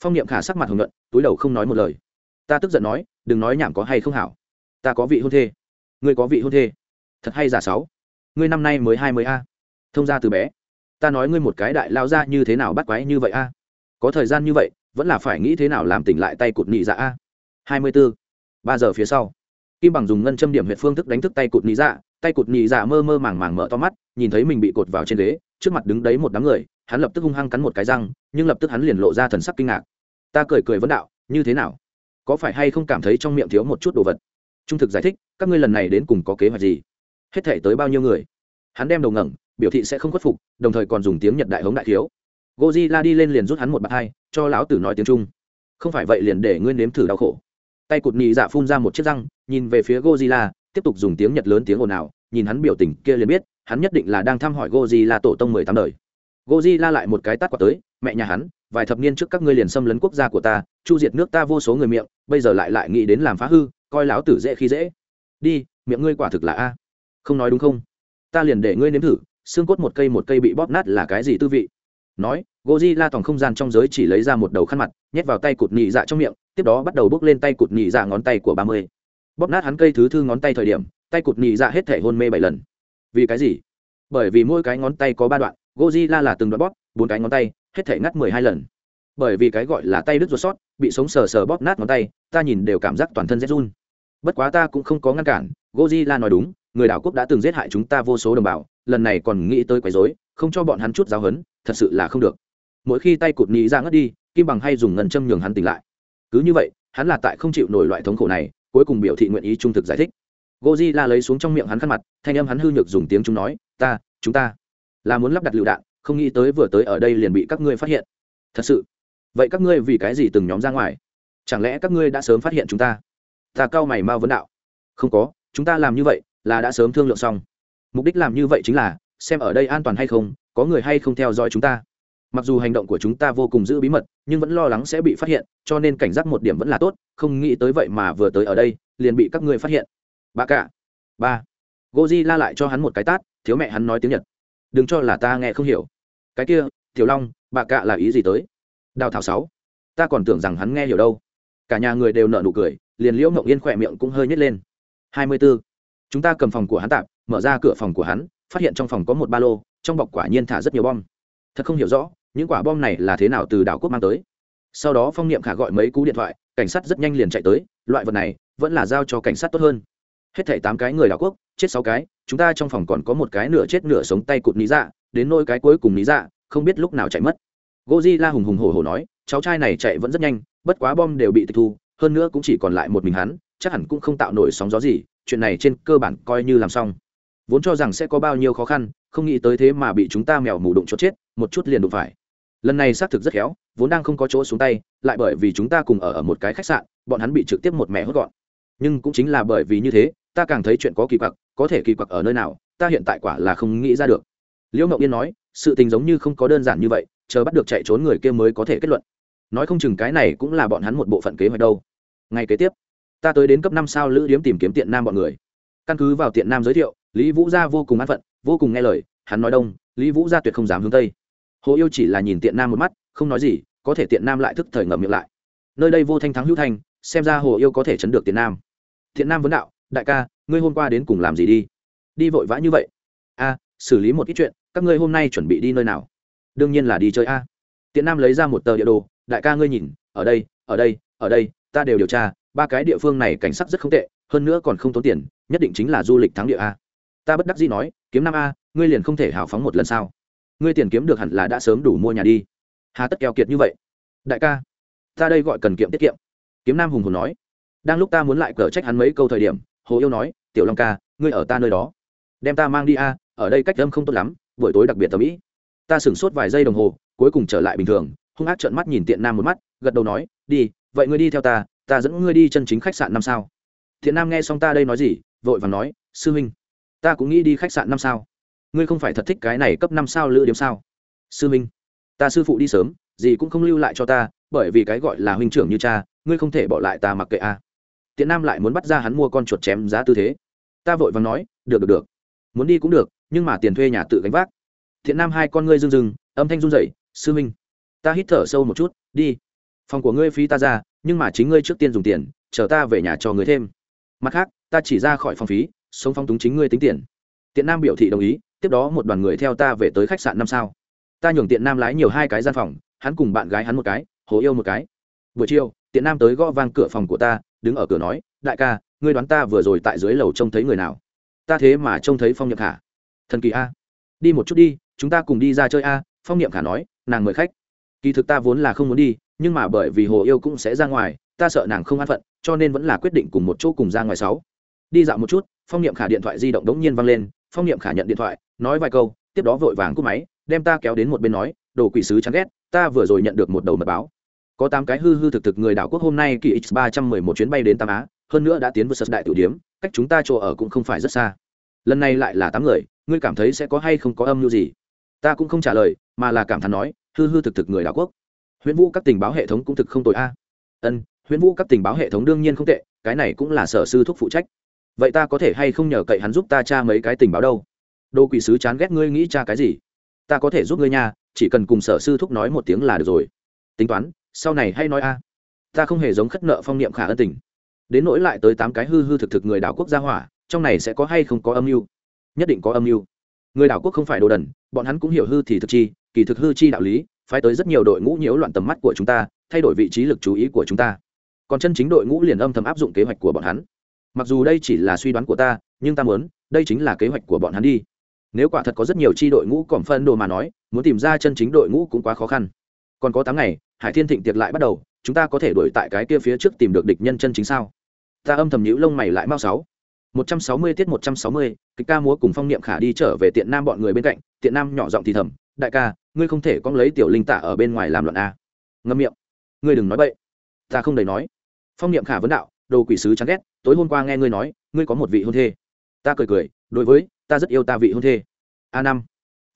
Phong nhậm khả sắc mặt hồng nhuận, túi đầu không nói một lời. Ta tức giận nói, đừng nói nhảm có hay không hảo. Ta có vị hôn thê. Ngươi có vị hôn thê. Thật hay giả sáu. Ngươi năm nay mới hai mươi a. Thông ra từ bé. Ta nói ngươi một cái đại lao ra như thế nào bắt quái như vậy a? Có thời gian như vậy, vẫn là phải nghĩ thế nào làm tỉnh lại tay cụt nhị dạ a? Hai mươi bốn ba giờ phía sau kim bằng dùng ngân châm điểm huyện phương thức đánh thức tay cụt nhị dạ tay cụt nhị dạ mơ mơ màng màng mở to mắt, nhìn thấy mình bị cột vào trên ghế, trước mặt đứng đấy một đám người, hắn lập tức hung hăng cắn một cái răng, nhưng lập tức hắn liền lộ ra thần sắc kinh ngạc. Ta cười cười vấn đạo, như thế nào? Có phải hay không cảm thấy trong miệng thiếu một chút đồ vật? Trung thực giải thích, các ngươi lần này đến cùng có kế hoạch gì? Hết thể tới bao nhiêu người? Hắn đem đầu ngẩng, biểu thị sẽ không khuất phục, đồng thời còn dùng tiếng nhật đại hống đại thiếu. Gozilla đi lên liền rút hắn một bạt hai, cho lão tử nói tiếng trung. Không phải vậy liền để ngươi nếm thử đau khổ tay cụt nhị dạ phun ra một chiếc răng, nhìn về phía gozilla tiếp tục dùng tiếng nhật lớn tiếng ồn ào, nhìn hắn biểu tình kia liền biết, hắn nhất định là đang thăm hỏi gozilla tổ tông mười tám đời. Gozilla lại một cái tát quả tới, mẹ nhà hắn, vài thập niên trước các ngươi liền xâm lấn quốc gia của ta, chu diệt nước ta vô số người miệng, bây giờ lại lại nghĩ đến làm phá hư, coi lão tử dễ khi dễ. Đi, miệng ngươi quả thực là a. Không nói đúng không? Ta liền để ngươi nếm thử, xương cốt một cây một cây bị bóp nát là cái gì tư vị? Nói, Godzilla tòng không gian trong giới chỉ lấy ra một đầu khăn mặt, nhét vào tay cụt nhị dạ trong miệng, tiếp đó bắt đầu bước lên tay cụt nhị dạ ngón tay của ba mươi. Bóp nát hắn cây thứ thư ngón tay thời điểm, tay cụt nhị dạ hết thể hôn mê bảy lần. Vì cái gì? Bởi vì mỗi cái ngón tay có ba đoạn, Godzilla là từng đoạn bóp, bốn cái ngón tay, hết thể ngắt mười hai lần. Bởi vì cái gọi là tay đứt ruột sót, bị sống sờ sờ bóp nát ngón tay, ta nhìn đều cảm giác toàn thân rét run. Bất quá ta cũng không có ngăn cản, Godzilla nói đúng, người đảo quốc đã từng giết hại chúng ta vô số đồng bào, lần này còn nghĩ tới quấy rối, không cho bọn hắn chút giáo hấn thật sự là không được. Mỗi khi tay cụt nhị ra ngất đi, kim bằng hay dùng ngân châm nhường hắn tỉnh lại. Cứ như vậy, hắn là tại không chịu nổi loại thống khổ này, cuối cùng biểu thị nguyện ý trung thực giải thích. Gozilla lấy xuống trong miệng hắn khăn mặt, thanh âm hắn hư nhược dùng tiếng chúng nói, ta, chúng ta là muốn lắp đặt lựu đạn, không nghĩ tới vừa tới ở đây liền bị các ngươi phát hiện. Thật sự? Vậy các ngươi vì cái gì từng nhóm ra ngoài? Chẳng lẽ các ngươi đã sớm phát hiện chúng ta? Ta cao mày mau vấn đạo. Không có, chúng ta làm như vậy là đã sớm thương lượng xong. Mục đích làm như vậy chính là xem ở đây an toàn hay không có người hay không theo dõi chúng ta. Mặc dù hành động của chúng ta vô cùng giữ bí mật, nhưng vẫn lo lắng sẽ bị phát hiện, cho nên cảnh giác một điểm vẫn là tốt, không nghĩ tới vậy mà vừa tới ở đây, liền bị các ngươi phát hiện. Ba cả. Ba. Goji la lại cho hắn một cái tát, thiếu mẹ hắn nói tiếng nhật. Đừng cho là ta nghe không hiểu. Cái kia, tiểu long, bà cạ là ý gì tới? Đào thảo sáu. Ta còn tưởng rằng hắn nghe hiểu đâu. Cả nhà người đều nợ nụ cười, liền liễu mộng yên khỏe miệng cũng hơi nhét lên. Hai mươi 24. chúng ta cầm phòng của hắn tạm, mở ra cửa phòng của hắn, phát hiện trong phòng có một ba lô trong bọc quả nhiên thả rất nhiều bom. Thật không hiểu rõ, những quả bom này là thế nào từ đảo quốc mang tới. Sau đó phong niệm khả gọi mấy cú điện thoại, cảnh sát rất nhanh liền chạy tới, loại vật này vẫn là giao cho cảnh sát tốt hơn. Hết thảy tám cái người đảo quốc, chết sáu cái, chúng ta trong phòng còn có một cái nửa chết nửa sống tay cụt ní dạ đến nôi cái cuối cùng ní dạ không biết lúc nào chạy mất. Goji la hùng hùng hổ hổ nói, cháu trai này chạy vẫn rất nhanh, bất quá bom đều bị tịch thu, hơn nữa cũng chỉ còn lại một mình hắn, chắc hẳn cũng không tạo nổi sóng gió gì, chuyện này trên cơ bản coi như làm xong vốn cho rằng sẽ có bao nhiêu khó khăn, không nghĩ tới thế mà bị chúng ta mèo mù đụng chốt chết, một chút liền đụng phải. Lần này xác thực rất khéo, vốn đang không có chỗ xuống tay, lại bởi vì chúng ta cùng ở ở một cái khách sạn, bọn hắn bị trực tiếp một mẹ hốt gọn. Nhưng cũng chính là bởi vì như thế, ta càng thấy chuyện có kỳ quặc, có thể kỳ quặc ở nơi nào, ta hiện tại quả là không nghĩ ra được. Liễu mậu yên nói, sự tình giống như không có đơn giản như vậy, chờ bắt được chạy trốn người kia mới có thể kết luận. Nói không chừng cái này cũng là bọn hắn một bộ phận kế hoạch đâu. Ngay kế tiếp, ta tới đến cấp năm sao lữ điếm tìm kiếm tiện nam bọn người căn cứ vào tiện nam giới thiệu, lý vũ gia vô cùng an phận, vô cùng nghe lời, hắn nói đông, lý vũ gia tuyệt không dám hướng tây. Hồ yêu chỉ là nhìn tiện nam một mắt, không nói gì, có thể tiện nam lại thức thời ngậm miệng lại. Nơi đây vô thanh thắng hữu thanh, xem ra hồ yêu có thể chấn được tiện nam. Tiện nam vấn đạo, đại ca, ngươi hôm qua đến cùng làm gì đi? Đi vội vã như vậy. A, xử lý một ít chuyện, các ngươi hôm nay chuẩn bị đi nơi nào? Đương nhiên là đi chơi a. Tiện nam lấy ra một tờ địa đồ, đại ca ngươi nhìn, ở đây ở đây ở đây, ta đều điều tra, ba cái địa phương này cảnh sắc rất không tệ hơn nữa còn không tốn tiền, nhất định chính là du lịch thắng địa a. Ta bất đắc dĩ nói, kiếm năm a, ngươi liền không thể hào phóng một lần sao? Ngươi tiền kiếm được hẳn là đã sớm đủ mua nhà đi. Hà tất keo kiệt như vậy. Đại ca, ta đây gọi cần kiệm tiết kiệm. Kiếm nam hùng hùng nói. Đang lúc ta muốn lại cờ trách hắn mấy câu thời điểm, hồ yêu nói, tiểu long ca, ngươi ở ta nơi đó. Đem ta mang đi a, ở đây cách âm không tốt lắm, buổi tối đặc biệt tầm ý. Ta sửng sốt vài giây đồng hồ, cuối cùng trở lại bình thường, hung ác trợn mắt nhìn tiện nam một mắt, gật đầu nói, đi, vậy ngươi đi theo ta ta dẫn ngươi đi chân chính khách sạn năm sao? Thiện nam nghe xong ta đây nói gì, vội và nói, sư huynh, ta cũng nghĩ đi khách sạn năm sao. Ngươi không phải thật thích cái này cấp năm sao lữ điểm sao? Sư huynh, ta sư phụ đi sớm, gì cũng không lưu lại cho ta, bởi vì cái gọi là huynh trưởng như cha, ngươi không thể bỏ lại ta mặc kệ a. Tiện nam lại muốn bắt ra hắn mua con chuột chém giá tư thế. Ta vội vàng nói, được được được. Muốn đi cũng được, nhưng mà tiền thuê nhà tự gánh vác. Thiện nam hai con ngươi rưng rưng, âm thanh run rẩy, sư minh ta hít thở sâu một chút, đi. Phòng của ngươi phí ta ra, nhưng mà chính ngươi trước tiên dùng tiền, chờ ta về nhà cho ngươi thêm mặt khác, ta chỉ ra khỏi phòng phí, sống phong túng chính ngươi tính tiền. Tiện nam biểu thị đồng ý, tiếp đó một đoàn người theo ta về tới khách sạn năm sao. Ta nhường tiện nam lái nhiều hai cái gian phòng, hắn cùng bạn gái hắn một cái, hồ yêu một cái. Buổi chiều, tiện nam tới gõ vang cửa phòng của ta, đứng ở cửa nói, đại ca, ngươi đoán ta vừa rồi tại dưới lầu trông thấy người nào? Ta thế mà trông thấy phong nhậm khả. Thần kỳ a. Đi một chút đi, chúng ta cùng đi ra chơi a. Phong nhậm khả nói, nàng mời khách. Kỳ thực ta vốn là không muốn đi, nhưng mà bởi vì hồ yêu cũng sẽ ra ngoài ta sợ nàng không an phận, cho nên vẫn là quyết định cùng một chỗ cùng ra ngoài sáu. Đi dạo một chút, phong niệm khả điện thoại di động đống nhiên văng lên, phong niệm khả nhận điện thoại, nói vài câu, tiếp đó vội vàng cúp máy, đem ta kéo đến một bên nói, đồ quỷ sứ chán ghét, ta vừa rồi nhận được một đầu mật báo. Có tám cái hư hư thực thực người đảo quốc hôm nay kỳ x ba trăm mười một chuyến bay đến tam á, hơn nữa đã tiến vào sật đại tử điếm, cách chúng ta chỗ ở cũng không phải rất xa. Lần này lại là tám người, ngươi cảm thấy sẽ có hay không có âm mưu gì? Ta cũng không trả lời, mà là cảm thán nói, hư hư thực thực người đảo quốc. Huyễn vũ các tình báo hệ thống cũng thực không tội a. Ân huyễn vũ các tình báo hệ thống đương nhiên không tệ, cái này cũng là sở sư thúc phụ trách. Vậy ta có thể hay không nhờ cậy hắn giúp ta tra mấy cái tình báo đâu? Đô quỷ sứ chán ghét ngươi nghĩ tra cái gì? Ta có thể giúp ngươi nha, chỉ cần cùng sở sư thúc nói một tiếng là được rồi. Tính toán, sau này hay nói a. Ta không hề giống khất nợ phong niệm khả ân tình. Đến nỗi lại tới tám cái hư hư thực thực người đảo quốc gia hỏa, trong này sẽ có hay không có âm mưu? Nhất định có âm mưu. Người đảo quốc không phải đồ đần, bọn hắn cũng hiểu hư thì thực chi, kỳ thực hư chi đạo lý, phái tới rất nhiều đội ngũ nhiễu loạn tầm mắt của chúng ta, thay đổi vị trí lực chú ý của chúng ta còn chân chính đội ngũ liền âm thầm áp dụng kế hoạch của bọn hắn. Mặc dù đây chỉ là suy đoán của ta, nhưng ta muốn, đây chính là kế hoạch của bọn hắn đi. Nếu quả thật có rất nhiều chi đội ngũ còn phân đồ mà nói, muốn tìm ra chân chính đội ngũ cũng quá khó khăn. Còn có tám ngày, hải thiên thịnh tiệc lại bắt đầu, chúng ta có thể đổi tại cái kia phía trước tìm được địch nhân chân chính sao? Ta âm thầm nhữ lông mày lại mau sáu. Một trăm sáu mươi tiết một trăm sáu mươi, kịch ca múa cùng phong niệm khả đi trở về tiện nam bọn người bên cạnh, tiện nam nhỏ giọng thì thầm, đại ca, ngươi không thể con lấy tiểu linh tạ ở bên ngoài làm loạn a ngâm miệng, ngươi đừng nói bậy. Ta không đầy nói phong niệm khả vấn đạo đồ quỷ sứ chán ghét tối hôm qua nghe ngươi nói ngươi có một vị hôn thê. Ta cười cười đối với ta rất yêu ta vị hôn thê. A năm.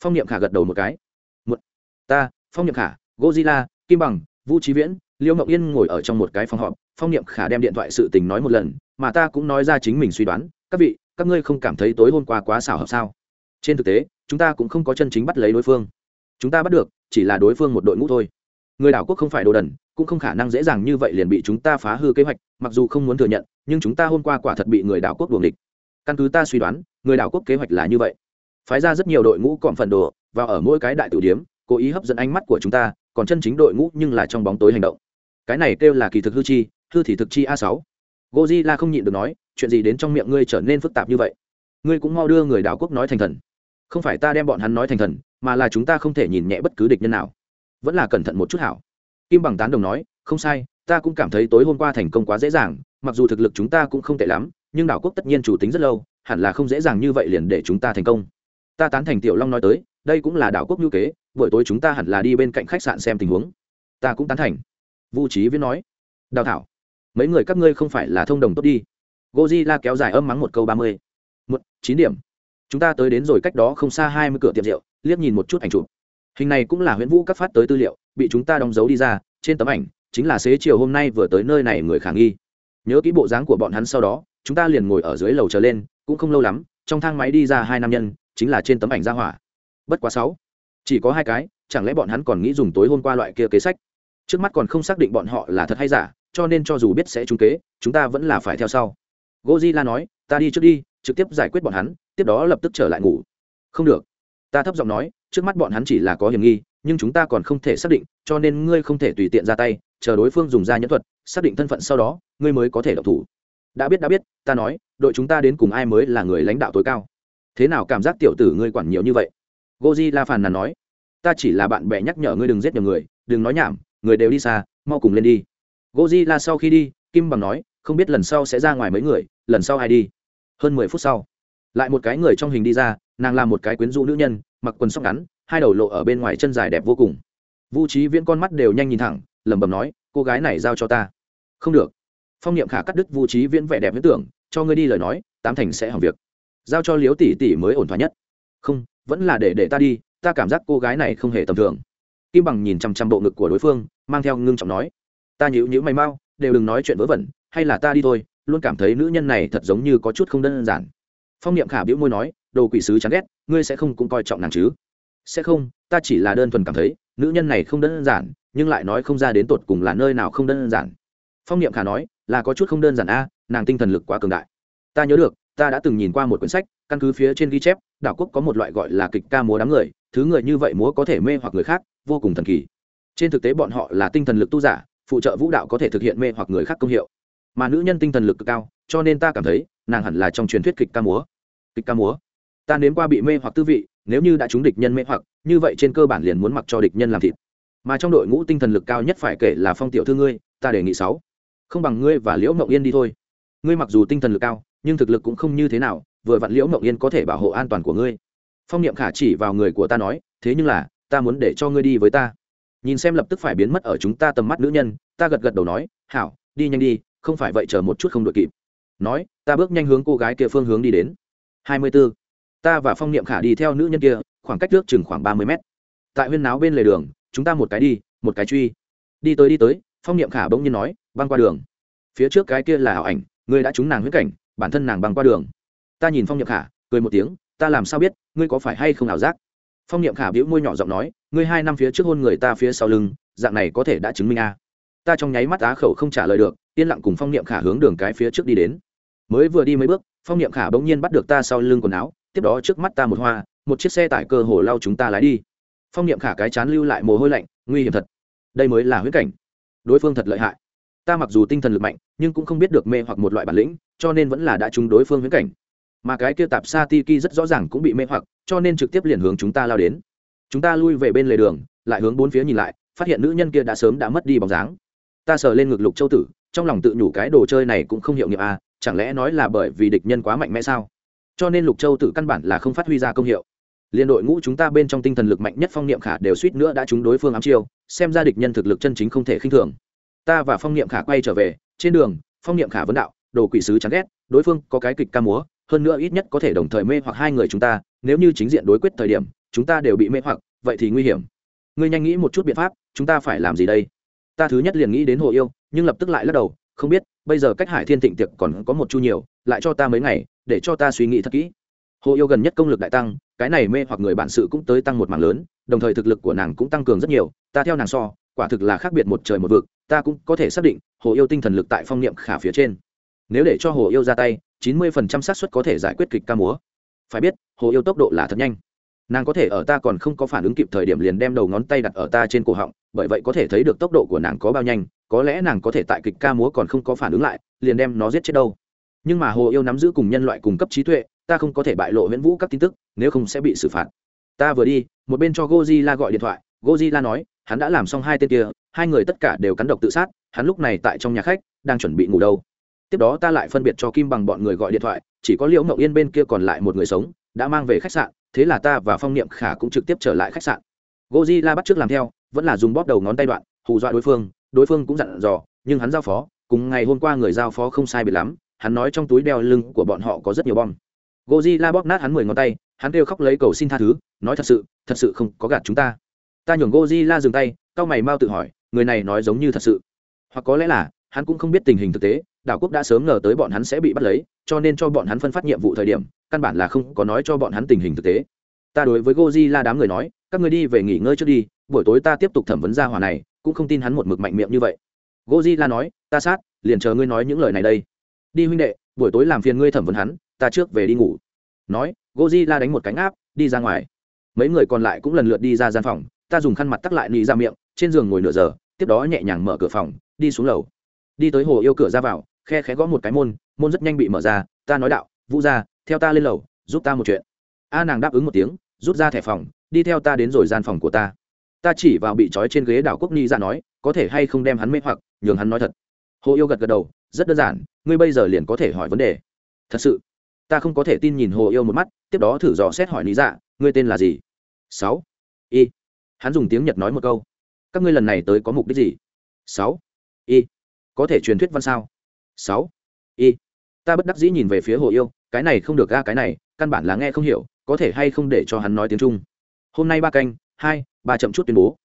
Phong niệm khả gật đầu một cái. Một. Ta phong niệm khả Godzilla, kim bằng vũ trí viễn Liễu ngọc yên ngồi ở trong một cái phòng họp phong niệm khả đem điện thoại sự tình nói một lần mà ta cũng nói ra chính mình suy đoán các vị các ngươi không cảm thấy tối hôm qua quá xảo hợp sao? Trên thực tế chúng ta cũng không có chân chính bắt lấy đối phương. Chúng ta bắt được chỉ là đối phương một đội ngũ thôi. Người đảo quốc không phải đồ đần cũng không khả năng dễ dàng như vậy liền bị chúng ta phá hư kế hoạch, mặc dù không muốn thừa nhận, nhưng chúng ta hôm qua quả thật bị người đảo quốc đuồng địch căn cứ ta suy đoán, người đảo quốc kế hoạch là như vậy. Phái ra rất nhiều đội ngũ còn phần đồ, và ở mỗi cái đại tử điếm, cố ý hấp dẫn ánh mắt của chúng ta, còn chân chính đội ngũ nhưng là trong bóng tối hành động. Cái này kêu là kỳ thực hư chi, hư thì thực chi a sáu. Gozilla không nhịn được nói, chuyện gì đến trong miệng ngươi trở nên phức tạp như vậy? Ngươi cũng mau đưa người đảo quốc nói thành thần. Không phải ta đem bọn hắn nói thành thần, mà là chúng ta không thể nhìn nhẹ bất cứ địch nhân nào. Vẫn là cẩn thận một chút hảo kim bằng tán đồng nói, không sai, ta cũng cảm thấy tối hôm qua thành công quá dễ dàng, mặc dù thực lực chúng ta cũng không tệ lắm, nhưng đảo quốc tất nhiên chủ tính rất lâu, hẳn là không dễ dàng như vậy liền để chúng ta thành công. Ta tán thành tiểu long nói tới, đây cũng là đảo quốc ngữ kế, buổi tối chúng ta hẳn là đi bên cạnh khách sạn xem tình huống. Ta cũng tán thành. Vu trí viễn nói, đào thảo, mấy người các ngươi không phải là thông đồng tốt đi. La kéo dài âm mắng một câu ba mươi. Một, chín điểm. Chúng ta tới đến rồi cách đó không xa hai mươi cửa tiệm rượu, liếc nhìn một chút ảnh chụp. Hình này cũng là huyễn vũ cấp phát tới tư liệu bị chúng ta đóng dấu đi ra, trên tấm ảnh chính là xế chiều hôm nay vừa tới nơi này người khả nghi. Nhớ kỹ bộ dáng của bọn hắn sau đó, chúng ta liền ngồi ở dưới lầu trở lên, cũng không lâu lắm, trong thang máy đi ra hai nam nhân, chính là trên tấm ảnh ra hỏa. Bất quá sáu, chỉ có hai cái, chẳng lẽ bọn hắn còn nghĩ dùng tối hôm qua loại kia kế sách? Trước mắt còn không xác định bọn họ là thật hay giả, cho nên cho dù biết sẽ trúng kế, chúng ta vẫn là phải theo sau. Gozilla nói, ta đi trước đi, trực tiếp giải quyết bọn hắn, tiếp đó lập tức trở lại ngủ. Không được. Ta thấp giọng nói, trước mắt bọn hắn chỉ là có hiểm nghi nhưng chúng ta còn không thể xác định, cho nên ngươi không thể tùy tiện ra tay, chờ đối phương dùng ra nhẫn thuật, xác định thân phận sau đó, ngươi mới có thể độc thủ. Đã biết đã biết, ta nói, đội chúng ta đến cùng ai mới là người lãnh đạo tối cao? Thế nào cảm giác tiểu tử ngươi quản nhiều như vậy? Goji la phàn nàn nói, ta chỉ là bạn bè nhắc nhở ngươi đừng giết nhiều người, đừng nói nhảm, người đều đi xa, mau cùng lên đi. Goji la sau khi đi, kim bằng nói, không biết lần sau sẽ ra ngoài mấy người, lần sau ai đi? Hơn mười phút sau, lại một cái người trong hình đi ra, nàng là một cái quyến rũ nữ nhân, mặc quần sóc ngắn hai đầu lộ ở bên ngoài chân dài đẹp vô cùng. Vũ trí viễn con mắt đều nhanh nhìn thẳng, lẩm bẩm nói, cô gái này giao cho ta. Không được. Phong niệm khả cắt đứt vũ trí viễn vẻ đẹp viễn tưởng, cho ngươi đi lời nói, tám thành sẽ hỏng việc. Giao cho liếu tỷ tỷ mới ổn thỏa nhất. Không, vẫn là để để ta đi, ta cảm giác cô gái này không hề tầm thường. Kim bằng nhìn chằm chằm bộ ngực của đối phương, mang theo ngưng trọng nói, ta nhữ nhữ mày mau, đều đừng nói chuyện vớ vẩn, hay là ta đi thôi, luôn cảm thấy nữ nhân này thật giống như có chút không đơn giản. Phong niệm khả biễu môi nói, đồ quỷ sứ chán ghét, ngươi sẽ không cũng coi trọng nàng chứ sẽ không, ta chỉ là đơn thuần cảm thấy, nữ nhân này không đơn giản, nhưng lại nói không ra đến tột cùng là nơi nào không đơn giản. Phong niệm khả nói, là có chút không đơn giản a, nàng tinh thần lực quá cường đại. Ta nhớ được, ta đã từng nhìn qua một quyển sách, căn cứ phía trên ghi chép, đảo quốc có một loại gọi là kịch ca múa đám người, thứ người như vậy múa có thể mê hoặc người khác, vô cùng thần kỳ. Trên thực tế bọn họ là tinh thần lực tu giả, phụ trợ vũ đạo có thể thực hiện mê hoặc người khác công hiệu. Mà nữ nhân tinh thần lực cực cao, cho nên ta cảm thấy, nàng hẳn là trong truyền thuyết kịch ca múa. Kịch ca múa. Ta nếm qua bị mê hoặc tư vị nếu như đã trúng địch nhân mê hoặc, như vậy trên cơ bản liền muốn mặc cho địch nhân làm thịt. Mà trong đội ngũ tinh thần lực cao nhất phải kể là phong tiểu thư ngươi, ta đề nghị sáu. Không bằng ngươi và liễu mộng yên đi thôi. Ngươi mặc dù tinh thần lực cao, nhưng thực lực cũng không như thế nào, vừa vặn liễu mộng yên có thể bảo hộ an toàn của ngươi. Phong niệm khả chỉ vào người của ta nói, thế nhưng là, ta muốn để cho ngươi đi với ta. Nhìn xem lập tức phải biến mất ở chúng ta tầm mắt nữ nhân, ta gật gật đầu nói, hảo, đi nhanh đi, không phải vậy chờ một chút không đội kịp. Nói, ta bước nhanh hướng cô gái kia phương hướng đi đến. Hai mươi b ố ta và phong niệm khả đi theo nữ nhân kia, khoảng cách nước chừng khoảng ba mươi mét. Tại huyên náo bên lề đường, chúng ta một cái đi, một cái truy. Đi tới đi tới, phong niệm khả bỗng nhiên nói, băng qua đường. Phía trước cái kia là ảo ảnh ngươi đã trúng nàng huyết cảnh, bản thân nàng băng qua đường. Ta nhìn phong niệm khả, cười một tiếng, ta làm sao biết, ngươi có phải hay không ảo giác? Phong niệm khả bĩu môi nhỏ giọng nói, ngươi hai năm phía trước hôn người ta phía sau lưng, dạng này có thể đã chứng minh a. Ta trong nháy mắt á khẩu không trả lời được, yên lặng cùng phong niệm khả hướng đường cái phía trước đi đến. Mới vừa đi mấy bước, phong niệm khả bỗng nhiên bắt được ta sau lưng quần áo tiếp đó trước mắt ta một hoa, một chiếc xe tải cơ hồ lao chúng ta lái đi. Phong niệm khả cái chán lưu lại mồ hôi lạnh, nguy hiểm thật. Đây mới là huyết cảnh. Đối phương thật lợi hại. Ta mặc dù tinh thần lực mạnh, nhưng cũng không biết được mê hoặc một loại bản lĩnh, cho nên vẫn là đã trúng đối phương huyết cảnh. Mà cái kia tạp sa tiki rất rõ ràng cũng bị mê hoặc, cho nên trực tiếp liền hướng chúng ta lao đến. Chúng ta lui về bên lề đường, lại hướng bốn phía nhìn lại, phát hiện nữ nhân kia đã sớm đã mất đi bóng dáng. Ta sờ lên ngực lục châu tử, trong lòng tự nhủ cái đồ chơi này cũng không hiệu nghiệm à chẳng lẽ nói là bởi vì địch nhân quá mạnh mẽ sao? Cho nên lục châu tử căn bản là không phát huy ra công hiệu. Liên đội ngũ chúng ta bên trong tinh thần lực mạnh nhất phong niệm khả đều suýt nữa đã trúng đối phương ám chiêu, xem ra địch nhân thực lực chân chính không thể khinh thường. Ta và phong niệm khả quay trở về, trên đường, phong niệm khả vấn đạo, đồ quỷ sứ chán ghét, đối phương có cái kịch ca múa, hơn nữa ít nhất có thể đồng thời mê hoặc hai người chúng ta, nếu như chính diện đối quyết thời điểm, chúng ta đều bị mê hoặc, vậy thì nguy hiểm. Ngươi nhanh nghĩ một chút biện pháp, chúng ta phải làm gì đây? Ta thứ nhất liền nghĩ đến hồ yêu, nhưng lập tức lại lắc đầu không biết, bây giờ cách hải thiên thịnh tiệc còn có một chu nhiều, lại cho ta mấy ngày, để cho ta suy nghĩ thật kỹ. Hồ yêu gần nhất công lực đại tăng, cái này mê hoặc người bạn sự cũng tới tăng một mảng lớn, đồng thời thực lực của nàng cũng tăng cường rất nhiều, ta theo nàng so, quả thực là khác biệt một trời một vực, ta cũng có thể xác định, hồ yêu tinh thần lực tại phong niệm khả phía trên. Nếu để cho hồ yêu ra tay, chín mươi phần trăm xác suất có thể giải quyết kịch ca múa. Phải biết, hồ yêu tốc độ là thật nhanh. Nàng có thể ở ta còn không có phản ứng kịp thời điểm liền đem đầu ngón tay đặt ở ta trên cổ họng, bởi vậy có thể thấy được tốc độ của nàng có bao nhanh có lẽ nàng có thể tại kịch ca múa còn không có phản ứng lại, liền đem nó giết chết đâu. Nhưng mà hồ yêu nắm giữ cùng nhân loại cùng cấp trí tuệ, ta không có thể bại lộ viễn vũ các tin tức, nếu không sẽ bị xử phạt. Ta vừa đi, một bên cho gozilla gọi điện thoại. Gozilla nói, hắn đã làm xong hai tên kia, hai người tất cả đều cắn độc tự sát, hắn lúc này tại trong nhà khách, đang chuẩn bị ngủ đâu. Tiếp đó ta lại phân biệt cho kim bằng bọn người gọi điện thoại, chỉ có liễu ngậu yên bên kia còn lại một người sống, đã mang về khách sạn, thế là ta và phong niệm khả cũng trực tiếp trở lại khách sạn. Gozilla bắt trước làm theo, vẫn là dùng bóp đầu ngón tay đoạn, hù dọa đối phương đối phương cũng dặn dò, nhưng hắn giao phó, cùng ngày hôm qua người giao phó không sai biệt lắm, hắn nói trong túi đeo lưng của bọn họ có rất nhiều bom. Godzilla bóp nát hắn mười ngón tay, hắn kêu khóc lấy cầu xin tha thứ, nói thật sự thật sự không có gạt chúng ta. Ta nhường Godzilla dừng tay, cao mày mau tự hỏi, người này nói giống như thật sự. Hoặc có lẽ là, hắn cũng không biết tình hình thực tế, đảo quốc đã sớm ngờ tới bọn hắn sẽ bị bắt lấy, cho nên cho bọn hắn phân phát nhiệm vụ thời điểm, căn bản là không có nói cho bọn hắn tình hình thực tế. Ta đối với Godzilla đám người nói, các người đi về nghỉ ngơi trước đi, buổi tối ta tiếp tục thẩm vấn gia hỏa này cũng không tin hắn một mực mạnh miệng như vậy. Godzilla nói, ta sát, liền chờ ngươi nói những lời này đây. Đi huynh đệ, buổi tối làm phiền ngươi thẩm vấn hắn, ta trước về đi ngủ. Nói, godzilla đánh một cánh áp, đi ra ngoài. Mấy người còn lại cũng lần lượt đi ra gian phòng, ta dùng khăn mặt tắc lại nị ra miệng, trên giường ngồi nửa giờ, tiếp đó nhẹ nhàng mở cửa phòng, đi xuống lầu. Đi tới hồ yêu cửa ra vào, khe khẽ gõ một cái môn môn rất nhanh bị mở ra, ta nói đạo, vũ ra theo ta lên lầu, giúp ta một chuyện. A nàng đáp ứng một tiếng, rút ra thẻ phòng, đi theo ta đến rồi gian phòng của ta ta chỉ vào bị trói trên ghế đảo quốc ni ra nói, có thể hay không đem hắn mê hoặc, nhường hắn nói thật. Hồ yêu gật gật đầu, rất đơn giản, ngươi bây giờ liền có thể hỏi vấn đề. Thật sự, ta không có thể tin nhìn hồ yêu một mắt, tiếp đó thử dò xét hỏi lý dạ ngươi tên là gì? Sáu. Y. Hắn dùng tiếng nhật nói một câu. Các ngươi lần này tới có mục đích gì? Sáu. Y. Có thể truyền thuyết văn sao? Sáu. Y. Ta bất đắc dĩ nhìn về phía hồ yêu, cái này không được ga cái này, căn bản là nghe không hiểu, có thể hay không để cho hắn nói tiếng trung. Hôm nay ba canh, hai ba chậm chút tuyên bố.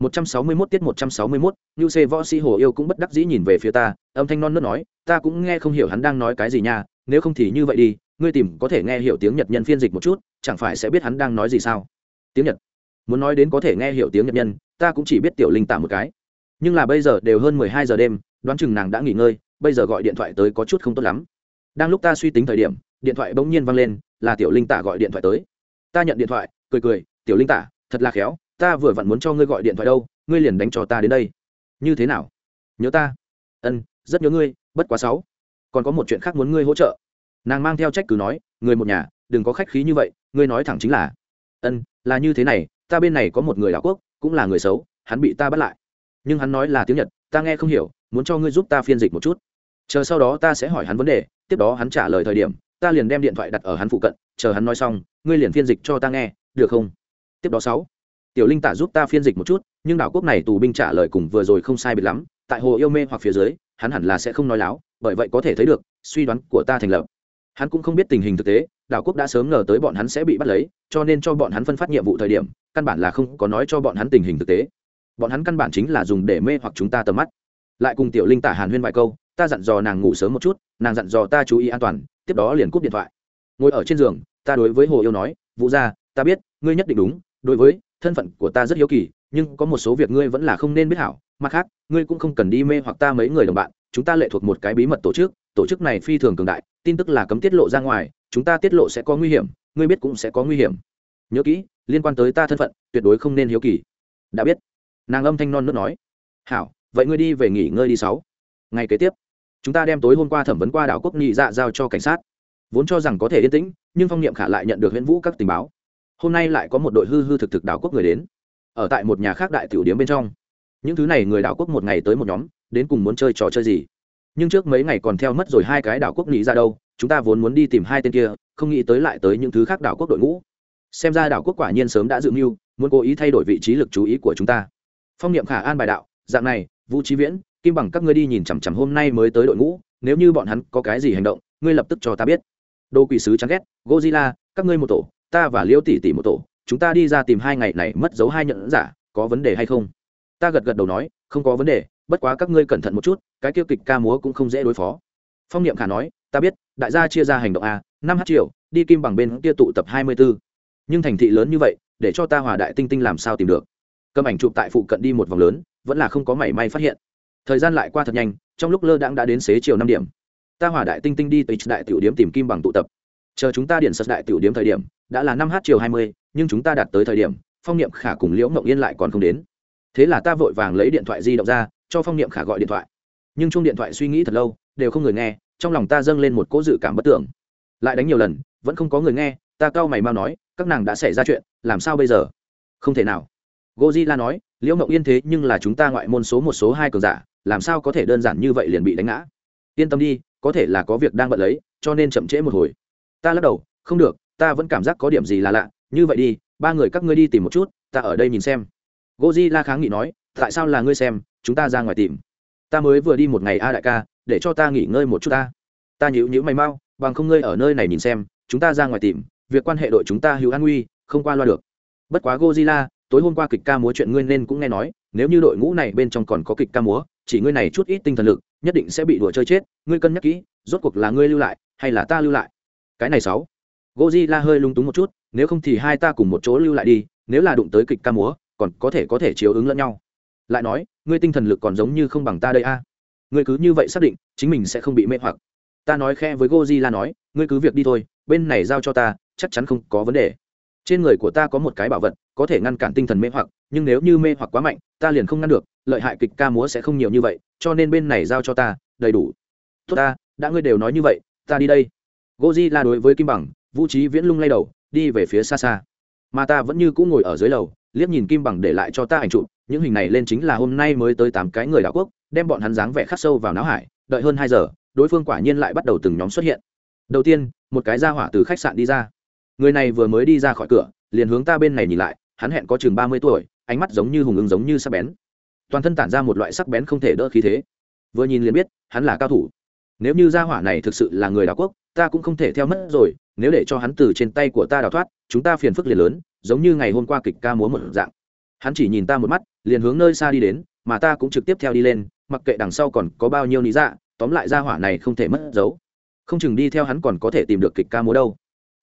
Một trăm sáu mươi 161 tiết một trăm sáu mươi 161, Nưu Xê Võ Sĩ Hồ Yêu cũng bất đắc dĩ nhìn về phía ta, âm thanh non nớt nói, ta cũng nghe không hiểu hắn đang nói cái gì nha, nếu không thì như vậy đi, ngươi tìm có thể nghe hiểu tiếng nhật nhân phiên dịch một chút chẳng phải sẽ biết hắn đang nói gì sao? Tiếng nhật. Muốn nói đến có thể nghe hiểu tiếng nhật nhân ta cũng chỉ biết tiểu linh tả một cái. Nhưng là bây giờ đều hơn mười hai giờ đêm đoán chừng nàng đã nghỉ ngơi bây giờ gọi điện thoại tới có chút không tốt lắm. Đang lúc ta suy tính thời điểm điện thoại bỗng nhiên vang lên là tiểu linh tả gọi điện thoại tới. Ta nhận điện thoại cười cười tiểu linh tả thật là khéo ta vừa vặn muốn cho ngươi gọi điện thoại đâu, ngươi liền đánh cho ta đến đây. Như thế nào? Nhớ ta? Ân, rất nhớ ngươi, bất quá sáu. Còn có một chuyện khác muốn ngươi hỗ trợ. Nàng mang theo trách cứ nói, người một nhà, đừng có khách khí như vậy, ngươi nói thẳng chính là. Ân, là như thế này, ta bên này có một người đảo quốc, cũng là người xấu, hắn bị ta bắt lại. Nhưng hắn nói là tiếng nhật, ta nghe không hiểu, muốn cho ngươi giúp ta phiên dịch một chút. Chờ sau đó ta sẽ hỏi hắn vấn đề, tiếp đó hắn trả lời thời điểm, ta liền đem điện thoại đặt ở hắn phụ cận, chờ hắn nói xong, ngươi liền phiên dịch cho ta nghe, được không? Tiếp đó sáu tiểu linh tả giúp ta phiên dịch một chút, nhưng đảo quốc này tù binh trả lời cùng vừa rồi không sai biệt lắm, tại hồ yêu mê hoặc phía dưới, hắn hẳn là sẽ không nói láo, bởi vậy có thể thấy được, suy đoán của ta thành lập. Hắn cũng không biết tình hình thực tế, đảo quốc đã sớm ngờ tới bọn hắn sẽ bị bắt lấy, cho nên cho bọn hắn phân phát nhiệm vụ thời điểm, căn bản là không có nói cho bọn hắn tình hình thực tế. Bọn hắn căn bản chính là dùng để mê hoặc chúng ta tầm mắt. Lại cùng tiểu linh tả hàn huyên vài câu, ta dặn dò nàng ngủ sớm một chút, nàng dặn dò ta chú ý an toàn, tiếp đó liền cúp điện thoại. Ngồi ở trên giường, ta đối với hồ yêu nói, vũ gia, ta biết, ngươi nhất định đúng, đối với thân phận của ta rất hiếu kỳ, nhưng có một số việc ngươi vẫn là không nên biết hảo. Mặt khác, ngươi cũng không cần đi mê hoặc ta mấy người đồng bạn, chúng ta lệ thuộc một cái bí mật tổ chức tổ chức này phi thường cường đại, tin tức là cấm tiết lộ ra ngoài, chúng ta tiết lộ sẽ có nguy hiểm, ngươi biết cũng sẽ có nguy hiểm. Nhớ kỹ, liên quan tới ta thân phận, tuyệt đối không nên hiếu kỳ. Đã biết. Nàng âm thanh non nước nói. Hảo, vậy ngươi đi về nghỉ ngơi đi sáu. Ngày kế tiếp, chúng ta đem tối hôm qua thẩm vấn qua đảo quốc nghị dạ giao cho cảnh sát. Vốn cho rằng có thể yên tĩnh, nhưng phong niệm khả lại nhận được huyễn vũ các tình báo hôm nay lại có một đội hư hư thực thực đảo quốc người đến, ở tại một nhà khác đại tiểu điếm bên trong. Những thứ này người đảo quốc một ngày tới một nhóm, đến cùng muốn chơi trò chơi gì? Nhưng trước mấy ngày còn theo mất rồi hai cái đảo quốc nghĩ ra đâu, chúng ta vốn muốn đi tìm hai tên kia, không nghĩ tới lại tới những thứ khác đảo quốc đội ngũ. Xem ra đảo quốc quả nhiên sớm đã dự mưu, muốn cố ý thay đổi vị trí lực chú ý của chúng ta. Phong niệm khả an bài đạo, dạng này, vũ trí viễn, kim bằng các ngươi đi nhìn chằm chằm hôm nay mới tới đội ngũ, nếu như bọn hắn có cái gì hành động, ngươi lập tức cho ta biết. Đô quỷ sứ chán ghét gozilla các ngươi một tổ ta và liễu tỷ tỷ một tổ, chúng ta đi ra tìm hai ngày này mất dấu hai nhận giả, có vấn đề hay không? Ta gật gật đầu nói, không có vấn đề, bất quá các ngươi cẩn thận một chút, cái tiêu kịch ca múa cũng không dễ đối phó. Phong niệm khả nói, ta biết, đại gia chia ra hành động a, năm h triệu đi kim bằng bên kia tụ tập hai mươi b ố nhưng thành thị lớn như vậy, để cho ta hòa đại tinh tinh làm sao tìm được? Cầm ảnh chụp tại phụ cận đi một vòng lớn, vẫn là không có mảy may phát hiện. Thời gian lại qua thật nhanh, trong lúc lơ đãng đã đến xế chiều năm điểm. Ta hòa đại tinh tinh đi tới đại tiểu điếm tìm kim bằng tụ tập chờ chúng ta điện sật đại tiểu điểm thời điểm, đã là năm h chiều hai mươi, nhưng chúng ta đạt tới thời điểm, phong niệm khả cùng liễu mộng yên lại còn không đến. Thế là ta vội vàng lấy điện thoại di động ra, cho phong niệm khả gọi điện thoại. Nhưng chung điện thoại suy nghĩ thật lâu, đều không người nghe, trong lòng ta dâng lên một cỗ dự cảm bất tưởng. Lại đánh nhiều lần, vẫn không có người nghe, ta cau mày mau nói, các nàng đã xảy ra chuyện, làm sao bây giờ? Không thể nào. Gozilla nói, liễu mộng yên thế nhưng là chúng ta ngoại môn số một, số hai cường giả, làm sao có thể đơn giản như vậy liền bị đánh ngã? Yên tâm đi, có thể là có việc đang bận lấy, cho nên chậm trễ một hồi ta lắc đầu, không được, ta vẫn cảm giác có điểm gì là lạ, như vậy đi, ba người các ngươi đi tìm một chút, ta ở đây nhìn xem. Gozilla kháng nghị nói, tại sao là ngươi xem, chúng ta ra ngoài tìm. Ta mới vừa đi một ngày a đại ca, để cho ta nghỉ ngơi một chút ta. Ta nhíu nhữ mày mau, bằng không ngươi ở nơi này nhìn xem, chúng ta ra ngoài tìm, việc quan hệ đội chúng ta hữu an nguy, không qua loa được. Bất quá gozilla tối hôm qua kịch ca múa chuyện ngươi nên cũng nghe nói, nếu như đội ngũ này bên trong còn có kịch ca múa, chỉ ngươi này chút ít tinh thần lực, nhất định sẽ bị đùa chơi chết, ngươi cân nhắc kỹ, rốt cuộc là ngươi lưu lại, hay là ta lưu lại? Cái này sáu. Gozilla hơi lung túng một chút, nếu không thì hai ta cùng một chỗ lưu lại đi, nếu là đụng tới kịch ca múa, còn có thể có thể chiếu ứng lẫn nhau. Lại nói, ngươi tinh thần lực còn giống như không bằng ta đây a. Ngươi cứ như vậy xác định, chính mình sẽ không bị mê hoặc. Ta nói khe với gozilla nói, ngươi cứ việc đi thôi, bên này giao cho ta, chắc chắn không có vấn đề. Trên người của ta có một cái bảo vật, có thể ngăn cản tinh thần mê hoặc, nhưng nếu như mê hoặc quá mạnh, ta liền không ngăn được, lợi hại kịch ca múa sẽ không nhiều như vậy, cho nên bên này giao cho ta, đầy đủ. Tốt ta, đã ngươi đều nói như vậy, ta đi đây. Godzilla la đối với kim bằng, vũ trí viễn lung lay đầu, đi về phía xa xa. Mà ta vẫn như cũ ngồi ở dưới lầu, liếc nhìn kim bằng để lại cho ta ảnh chụp, những hình này lên chính là hôm nay mới tới tám cái người đảo quốc, đem bọn hắn dáng vẻ khắc sâu vào não hải, đợi hơn hai giờ, đối phương quả nhiên lại bắt đầu từng nhóm xuất hiện. Đầu tiên, một cái ra hỏa từ khách sạn đi ra. Người này vừa mới đi ra khỏi cửa, liền hướng ta bên này nhìn lại, hắn hẹn có chừng ba mươi tuổi, ánh mắt giống như hùng ứng giống như sắc bén. Toàn thân tản ra một loại sắc bén không thể đỡ khí thế. Vừa nhìn liền biết, hắn là cao thủ. Nếu như gia hỏa này thực sự là người đảo quốc ta cũng không thể theo mất rồi, nếu để cho hắn từ trên tay của ta đào thoát, chúng ta phiền phức liền lớn, giống như ngày hôm qua kịch ca múa một dạng. Hắn chỉ nhìn ta một mắt, liền hướng nơi xa đi đến, mà ta cũng trực tiếp theo đi lên, mặc kệ đằng sau còn có bao nhiêu lý dạ tóm lại gia hỏa này không thể mất dấu. Không chừng đi theo hắn còn có thể tìm được kịch ca múa đâu.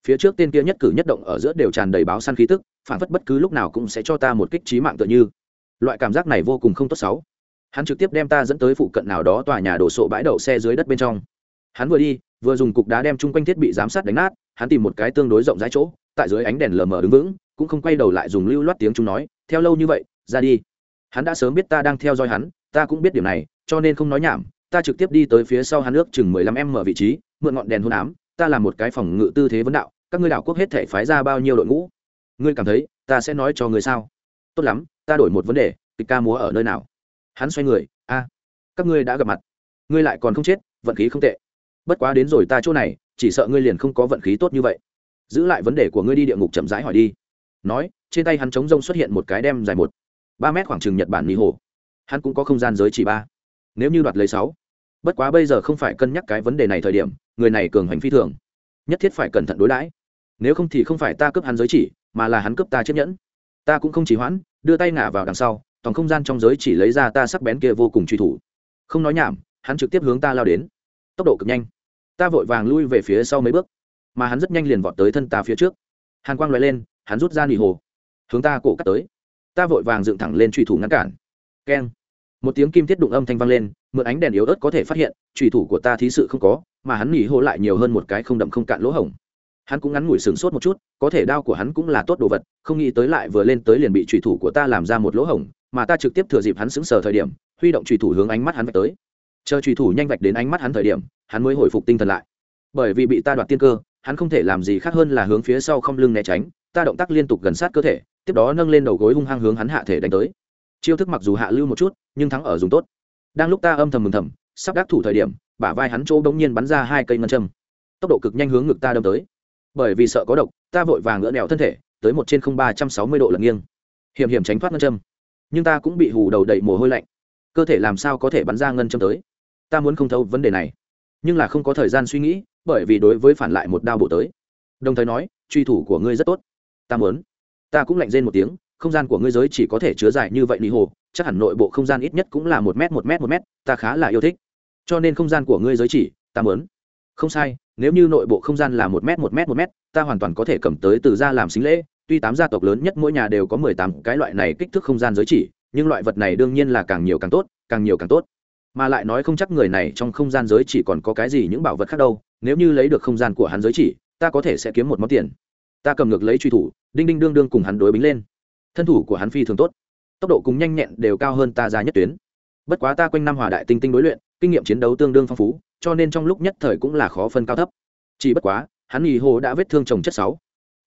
Phía trước tên kia nhất cử nhất động ở giữa đều tràn đầy báo săn khí tức, phản phất bất cứ lúc nào cũng sẽ cho ta một kích trí mạng tựa như. Loại cảm giác này vô cùng không tốt xấu. Hắn trực tiếp đem ta dẫn tới phụ cận nào đó tòa nhà đổ sộ bãi đậu xe dưới đất bên trong hắn vừa đi, vừa dùng cục đá đem chung quanh thiết bị giám sát đánh nát, hắn tìm một cái tương đối rộng rãi chỗ, tại dưới ánh đèn lờ mờ đứng vững, cũng không quay đầu lại dùng lưu loát tiếng chúng nói, theo lâu như vậy, ra đi. Hắn đã sớm biết ta đang theo dõi hắn, ta cũng biết điều này, cho nên không nói nhảm, ta trực tiếp đi tới phía sau hắn nước chừng mười lăm em mở vị trí, mượn ngọn đèn hôn ám, ta làm một cái phòng ngự tư thế vấn đạo, các ngươi đảo quốc hết thể phái ra bao nhiêu đội ngũ? Ngươi cảm thấy, ta sẽ nói cho ngươi sao? Tốt lắm, ta đổi một vấn đề kịch ca múa ở nơi nào? Hắn xoay người, a, các ngươi đã gặp mặt, ngươi lại còn không chết, vận khí không tệ bất quá đến rồi ta chỗ này, chỉ sợ ngươi liền không có vận khí tốt như vậy. Giữ lại vấn đề của ngươi đi địa ngục chậm rãi hỏi đi. Nói, trên tay hắn chống rông xuất hiện một cái đem dài một, ba mét khoảng trừng nhật bản mỹ hồ. Hắn cũng có không gian giới chỉ ba. Nếu như đoạt lấy sáu, bất quá bây giờ không phải cân nhắc cái vấn đề này thời điểm, người này cường hành phi thường. Nhất thiết phải cẩn thận đối đãi. Nếu không thì không phải ta cướp hắn giới chỉ, mà là hắn cướp ta chiếc nhẫn. Ta cũng không chỉ hoãn, đưa tay ngả vào đằng sau, toàn không gian trong giới chỉ lấy ra ta sắc bén kia vô cùng truy thủ. Không nói nhảm, hắn trực tiếp hướng ta lao đến. Tốc độ cực nhanh ta vội vàng lui về phía sau mấy bước, mà hắn rất nhanh liền vọt tới thân ta phía trước. Hàn quang loại lên, hắn rút ra nỉ hồ, hướng ta cổ cắt tới. Ta vội vàng dựng thẳng lên truy thủ ngăn cản. Keng. Một tiếng kim thiết đụng âm thanh vang lên, mượn ánh đèn yếu ớt có thể phát hiện truy thủ của ta thí sự không có, mà hắn nỉ hồ lại nhiều hơn một cái không đậm không cạn lỗ hổng. Hắn cũng ngắn ngủi sửng sốt một chút, có thể đao của hắn cũng là tốt đồ vật, không nghĩ tới lại vừa lên tới liền bị truy thủ của ta làm ra một lỗ hổng, mà ta trực tiếp thừa dịp hắn sững sờ thời điểm, huy động truy thủ hướng ánh mắt hắn vạch tới. Chờ truy thủ nhanh vạch đến ánh mắt hắn thời điểm hắn mới hồi phục tinh thần lại. Bởi vì bị ta đoạt tiên cơ, hắn không thể làm gì khác hơn là hướng phía sau không lưng né tránh, ta động tác liên tục gần sát cơ thể, tiếp đó nâng lên đầu gối hung hăng hướng hắn hạ thể đánh tới. Chiêu thức mặc dù hạ lưu một chút, nhưng thắng ở dùng tốt. Đang lúc ta âm thầm mừng thầm, sắp đắc thủ thời điểm, bả vai hắn chỗ bỗng nhiên bắn ra hai cây ngân châm. Tốc độ cực nhanh hướng ngực ta đâm tới. Bởi vì sợ có độc, ta vội vàng ngỡ nẹo thân thể, tới một trên không ba trăm sáu mươi độ lật nghiêng. Hiểm hiểm tránh thoát ngân châm. Nhưng ta cũng bị hù đầu đầy mồ hôi lạnh. Cơ thể làm sao có thể bắn ra ngân châm tới? Ta muốn không thấu vấn đề này nhưng là không có thời gian suy nghĩ, bởi vì đối với phản lại một đao bổ tới. Đồng thời nói, truy thủ của ngươi rất tốt. Ta muốn. Ta cũng lạnh rên một tiếng, không gian của ngươi giới chỉ có thể chứa dài như vậy lý hồ, chắc hẳn nội bộ không gian ít nhất cũng là một m một m một m ta khá là yêu thích. Cho nên không gian của ngươi giới chỉ, ta muốn. Không sai, nếu như nội bộ không gian là một m một m một m ta hoàn toàn có thể cầm tới từ ra làm xính lễ. Tuy tám gia tộc lớn nhất mỗi nhà đều có mười tám cái loại này kích thước không gian giới chỉ, nhưng loại vật này đương nhiên là càng nhiều càng tốt, càng nhiều càng tốt mà lại nói không chắc người này trong không gian giới chỉ còn có cái gì những bảo vật khác đâu, nếu như lấy được không gian của hắn giới chỉ, ta có thể sẽ kiếm một món tiền. Ta cầm ngược lấy truy thủ, đinh đinh đương đương cùng hắn đối bính lên. Thân thủ của hắn phi thường tốt. Tốc độ cùng nhanh nhẹn đều cao hơn ta ra nhất tuyến. Bất quá ta quanh năm hòa đại tinh tinh đối luyện, kinh nghiệm chiến đấu tương đương phong phú, cho nên trong lúc nhất thời cũng là khó phân cao thấp. Chỉ bất quá, hắn nghỉ hồ đã vết thương trồng chất sáu.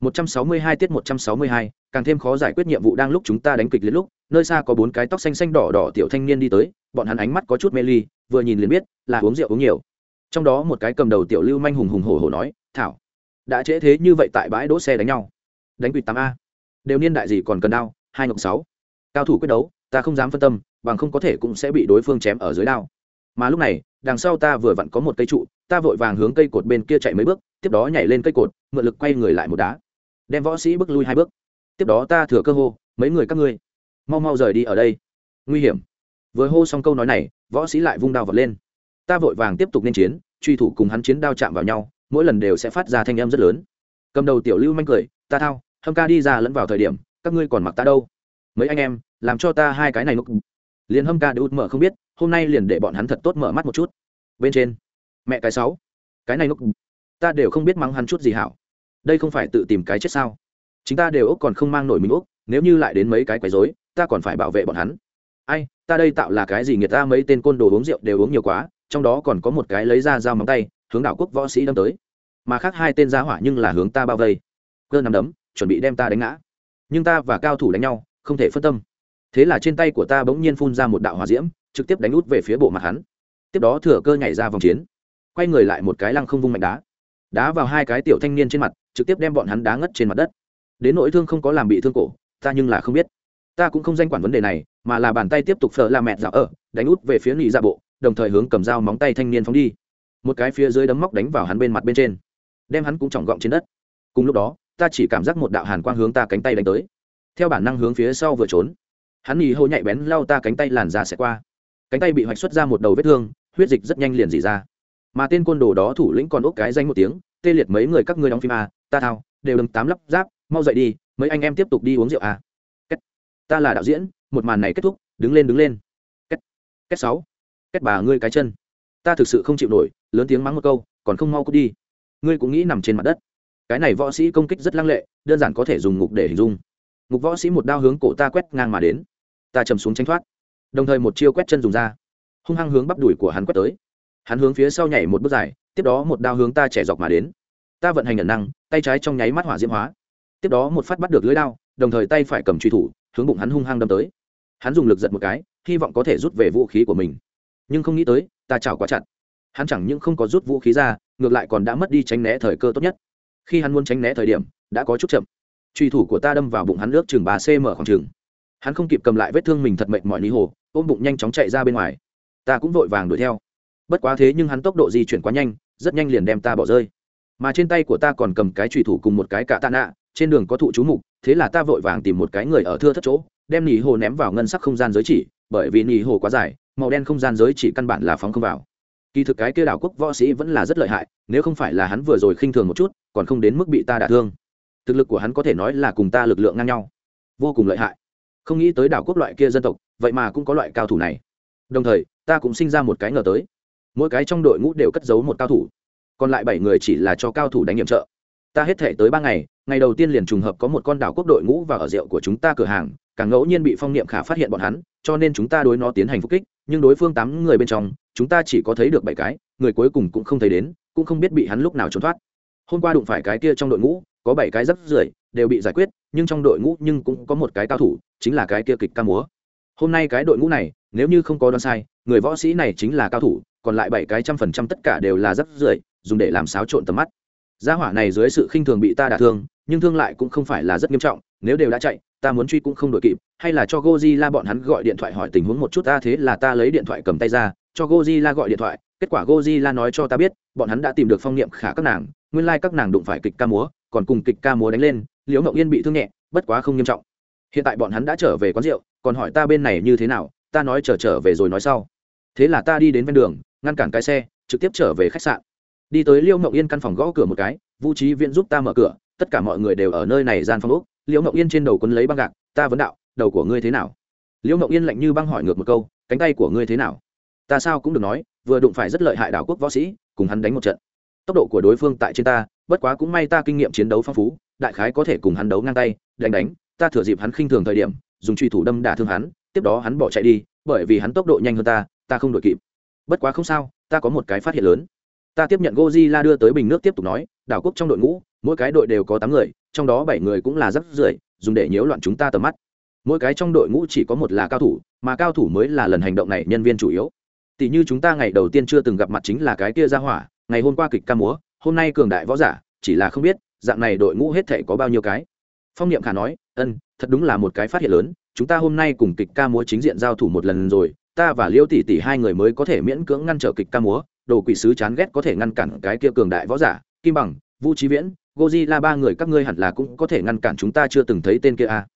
Một trăm sáu mươi hai tiết một trăm sáu mươi hai, càng thêm khó giải quyết nhiệm vụ đang lúc chúng ta đánh kịch liên lúc nơi xa có bốn cái tóc xanh xanh đỏ đỏ tiểu thanh niên đi tới, bọn hắn ánh mắt có chút mê ly, vừa nhìn liền biết là uống rượu uống nhiều. Trong đó một cái cầm đầu tiểu lưu manh hùng hùng hổ hổ nói, thảo, đã trễ thế như vậy tại bãi đỗ xe đánh nhau. Đánh quỵt tám a. Đều niên đại gì còn cần đao, hai ngọc sáu. Cao thủ quyết đấu, ta không dám phân tâm, bằng không có thể cũng sẽ bị đối phương chém ở dưới đao. Mà lúc này, đằng sau ta vừa vặn có một cây trụ, ta vội vàng hướng cây cột bên kia chạy mấy bước, tiếp đó nhảy lên cây cột, mượn lực quay người lại một đá. Đem võ sĩ bước lui hai bước. Tiếp đó ta thừa cơ hô, mấy người các ngươi mau mau rời đi ở đây. Nguy hiểm. Vừa hô xong câu nói này, võ sĩ lại vung đao vật lên. Ta vội vàng tiếp tục nên chiến, truy thủ cùng hắn chiến đao chạm vào nhau, mỗi lần đều sẽ phát ra thanh âm rất lớn. Cầm đầu tiểu lưu manh cười, ta thao, hâm ca đi ra lẫn vào thời điểm, các ngươi còn mặc ta đâu? Mấy anh em, làm cho ta hai cái này nục liền hâm ca đút mở không biết, hôm nay liền để bọn hắn thật tốt mở mắt một chút. Bên trên, mẹ cái sáu, cái này nục ta đều không biết mắng hắn chút gì hảo. Đây không phải tự tìm cái chết sao? Chính ta đều ốc còn không mang nổi mình ốc, nếu như lại đến mấy cái quấy rối ta còn phải bảo vệ bọn hắn. Ai, ta đây tạo là cái gì người ta mấy tên côn đồ uống rượu đều uống nhiều quá, trong đó còn có một cái lấy ra dao móng tay, hướng đảo quốc võ sĩ đâm tới. Mà khác hai tên gia hỏa nhưng là hướng ta bao vây. Cơ nằm đấm, chuẩn bị đem ta đánh ngã. Nhưng ta và cao thủ đánh nhau, không thể phân tâm. Thế là trên tay của ta bỗng nhiên phun ra một đạo hỏa diễm, trực tiếp đánh út về phía bộ mặt hắn. Tiếp đó thừa cơ nhảy ra vòng chiến. Quay người lại một cái lăng không vung mạnh đá. Đá vào hai cái tiểu thanh niên trên mặt, trực tiếp đem bọn hắn đá ngất trên mặt đất. Đến nỗi thương không có làm bị thương cổ, ta nhưng là không biết ta cũng không danh quản vấn đề này, mà là bàn tay tiếp tục phở la mẹ dạo ở, đánh út về phía nghỉ dạ bộ, đồng thời hướng cầm dao móng tay thanh niên phóng đi. Một cái phía dưới đấm móc đánh vào hắn bên mặt bên trên, đem hắn cũng trọng gọng trên đất. Cùng lúc đó, ta chỉ cảm giác một đạo hàn quang hướng ta cánh tay đánh tới. Theo bản năng hướng phía sau vừa trốn, hắn nghỉ hô nhạy bén lau ta cánh tay làn ra sẽ qua. Cánh tay bị hoạch xuất ra một đầu vết thương, huyết dịch rất nhanh liền dỉ ra. Mà tên côn đồ đó thủ lĩnh còn ốc cái danh một tiếng, tê liệt mấy người các ngươi đóng phim a ta thao, đều đừng tám lắp giáp mau dậy đi, mấy anh em tiếp tục đi uống rượu à? Ta là đạo diễn, một màn này kết thúc, đứng lên đứng lên. Kết. Kết sáu. Kết bà ngươi cái chân. Ta thực sự không chịu nổi, lớn tiếng mắng một câu, còn không mau cút đi. Ngươi cũng nghĩ nằm trên mặt đất. Cái này võ sĩ công kích rất lăng lệ, đơn giản có thể dùng ngục để hình dung. Ngục võ sĩ một đao hướng cổ ta quét ngang mà đến. Ta chầm xuống tranh thoát. Đồng thời một chiêu quét chân dùng ra. Hung hăng hướng bắp đùi của hắn quét tới. Hắn hướng phía sau nhảy một bước dài, tiếp đó một đao hướng ta trẻ dọc mà đến. Ta vận hành nhận năng, tay trái trong nháy mắt hỏa diễm hóa. Tiếp đó một phát bắt được lưới đao, đồng thời tay phải cầm truy thủ hướng bụng hắn hung hăng đâm tới. Hắn dùng lực giật một cái, hy vọng có thể rút về vũ khí của mình. Nhưng không nghĩ tới, ta chảo quá chặt. Hắn chẳng những không có rút vũ khí ra, ngược lại còn đã mất đi tránh né thời cơ tốt nhất. Khi hắn muốn tránh né thời điểm, đã có chút chậm. Truy thủ của ta đâm vào bụng hắn nước chừng ba cm khoảng chừng. Hắn không kịp cầm lại vết thương mình thật mệnh mọi lý hồ, ôm bụng nhanh chóng chạy ra bên ngoài. Ta cũng vội vàng đuổi theo. Bất quá thế nhưng hắn tốc độ di chuyển quá nhanh, rất nhanh liền đem ta bỏ rơi. Mà trên tay của ta còn cầm cái trùy thủ cùng một cái cạ tạ nạ, trên đường có thụ chú mục thế là ta vội vàng tìm một cái người ở thưa thất chỗ, đem nỉ hồ ném vào ngân sắc không gian giới chỉ, bởi vì nỉ hồ quá dài, màu đen không gian giới chỉ căn bản là phóng không vào. Kỳ thực cái kia đảo quốc võ sĩ vẫn là rất lợi hại, nếu không phải là hắn vừa rồi khinh thường một chút, còn không đến mức bị ta đả thương. Thực lực của hắn có thể nói là cùng ta lực lượng ngang nhau. Vô cùng lợi hại. Không nghĩ tới đảo quốc loại kia dân tộc, vậy mà cũng có loại cao thủ này. Đồng thời, ta cũng sinh ra một cái ngờ tới. Mỗi cái trong đội ngũ đều cất giấu một cao thủ. Còn lại bảy người chỉ là cho cao thủ đánh nhiệm trợ. Ta hết thể tới ba ngày ngày đầu tiên liền trùng hợp có một con đảo quốc đội ngũ vào ở rượu của chúng ta cửa hàng, càng ngẫu nhiên bị phong niệm khả phát hiện bọn hắn, cho nên chúng ta đối nó tiến hành phục kích, nhưng đối phương tám người bên trong, chúng ta chỉ có thấy được bảy cái, người cuối cùng cũng không thấy đến, cũng không biết bị hắn lúc nào trốn thoát. Hôm qua đụng phải cái kia trong đội ngũ, có bảy cái rất rưởi, đều bị giải quyết, nhưng trong đội ngũ nhưng cũng có một cái cao thủ, chính là cái kia kịch ca múa. Hôm nay cái đội ngũ này, nếu như không có đoán sai, người võ sĩ này chính là cao thủ, còn lại bảy cái trăm phần trăm tất cả đều là rất rưởi, dùng để làm xáo trộn tầm mắt gia hỏa này dưới sự khinh thường bị ta đả thương nhưng thương lại cũng không phải là rất nghiêm trọng nếu đều đã chạy ta muốn truy cũng không đội kịp hay là cho Gojila bọn hắn gọi điện thoại hỏi tình huống một chút ta thế là ta lấy điện thoại cầm tay ra cho Gojila gọi điện thoại kết quả Gojila nói cho ta biết bọn hắn đã tìm được phong niệm khả các nàng nguyên lai các nàng đụng phải kịch ca múa còn cùng kịch ca múa đánh lên liễu ngậu yên bị thương nhẹ bất quá không nghiêm trọng. Hiện tại bọn hắn đã trở về quán rượu còn hỏi ta bên này như thế nào ta nói chờ trở, trở về rồi nói sau. Thế là ta đi đến ven đường ngăn cản cái xe trực tiếp trở về khách sạn đi tới liễu ngọc yên căn phòng gõ cửa một cái, vũ trí viễn giúp ta mở cửa, tất cả mọi người đều ở nơi này gian phòng úc liễu ngọc yên trên đầu quân lấy băng gạc, ta vấn đạo, đầu của ngươi thế nào? Liễu ngọc yên lạnh như băng hỏi ngược một câu, cánh tay của ngươi thế nào? Ta sao cũng được nói, vừa đụng phải rất lợi hại đảo quốc võ sĩ, cùng hắn đánh một trận. Tốc độ của đối phương tại trên ta, bất quá cũng may ta kinh nghiệm chiến đấu phong phú, đại khái có thể cùng hắn đấu ngang tay, đánh đánh, ta thừa dịp hắn khinh thường thời điểm, dùng truy thủ đâm đả thương hắn, tiếp đó hắn bỏ chạy đi, bởi vì hắn tốc độ nhanh hơn ta ta không đội kịp. Bất quá không sao, ta có một cái phát hiện lớn ta tiếp nhận Godzilla đưa tới bình nước tiếp tục nói, đảo quốc trong đội ngũ, mỗi cái đội đều có tám người, trong đó bảy người cũng là rất rưởi, dùng để nhiễu loạn chúng ta tầm mắt. Mỗi cái trong đội ngũ chỉ có một là cao thủ, mà cao thủ mới là lần hành động này nhân viên chủ yếu. Tỷ như chúng ta ngày đầu tiên chưa từng gặp mặt chính là cái kia ra hỏa, ngày hôm qua kịch ca múa, hôm nay cường đại võ giả, chỉ là không biết, dạng này đội ngũ hết thể có bao nhiêu cái. Phong niệm khả nói, ân, thật đúng là một cái phát hiện lớn, chúng ta hôm nay cùng kịch ca múa chính diện giao thủ một lần rồi, ta và liêu tỷ tỷ hai người mới có thể miễn cưỡng ngăn trở kịch ca múa đồ quỷ sứ chán ghét có thể ngăn cản cái kia cường đại võ giả, kim bằng, vu trí viễn goji ba người các ngươi hẳn là cũng có thể ngăn cản chúng ta chưa từng thấy tên kia à.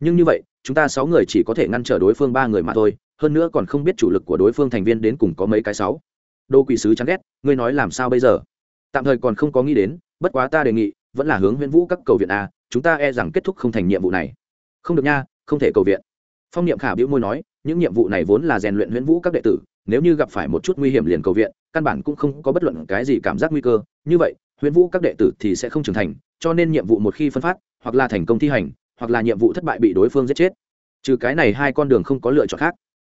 nhưng như vậy, chúng ta sáu người chỉ có thể ngăn trở đối phương ba người mà thôi, hơn nữa còn không biết chủ lực của đối phương thành viên đến cùng có mấy cái sáu. Đồ quỷ sứ chán ghét, ngươi nói làm sao bây giờ? Tạm thời còn không có nghĩ đến, bất quá ta đề nghị, vẫn là hướng huyễn vũ các cầu viện a, chúng ta e rằng kết thúc không thành nhiệm vụ này. Không được nha, không thể cầu viện. Phong niệm khả Biểu môi nói, những nhiệm vụ này vốn là rèn luyện huyễn vũ các đệ tử nếu như gặp phải một chút nguy hiểm liền cầu viện, căn bản cũng không có bất luận cái gì cảm giác nguy cơ. Như vậy huyễn vũ các đệ tử thì sẽ không trưởng thành, cho nên nhiệm vụ một khi phân phát, hoặc là thành công thi hành, hoặc là nhiệm vụ thất bại bị đối phương giết chết. Trừ cái này hai con đường không có lựa chọn khác.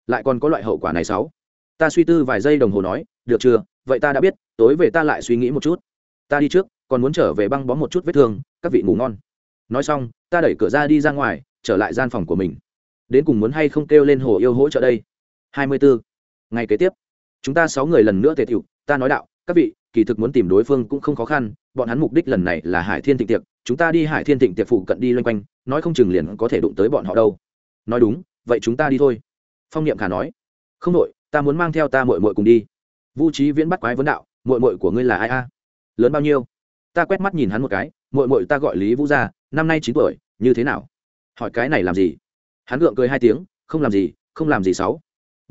Lại còn có loại hậu quả này sáu. Ta suy tư vài giây đồng hồ nói, được chưa? Vậy ta đã biết, tối về ta lại suy nghĩ một chút. Ta đi trước, còn muốn trở về băng bó một chút vết thương, các vị ngủ ngon. Nói xong, ta đẩy cửa ra đi ra ngoài, trở lại gian phòng của mình. Đến cùng muốn hay không kêu lên hồ yêu hỗ trợ đây? 24 ngay kế tiếp, chúng ta sáu người lần nữa tề thiệu ta nói đạo, các vị, kỳ thực muốn tìm đối phương cũng không khó khăn, bọn hắn mục đích lần này là hải thiên thịnh tiệc, chúng ta đi hải thiên thịnh tiệc phụ cận đi loanh quanh, nói không chừng liền có thể đụng tới bọn họ đâu. Nói đúng, vậy chúng ta đi thôi. Phong niệm khả nói, không đội, ta muốn mang theo ta mội mội cùng đi. Vũ trí viễn bắt quái vấn đạo mội mội của ngươi là ai a? Lớn bao nhiêu? Ta quét mắt nhìn hắn một cái mội mội ta gọi lý vũ gia, năm nay chín tuổi, như thế nào? Hỏi cái này làm gì? Hắn gượng cười hai tiếng, không làm gì, không làm gì sáu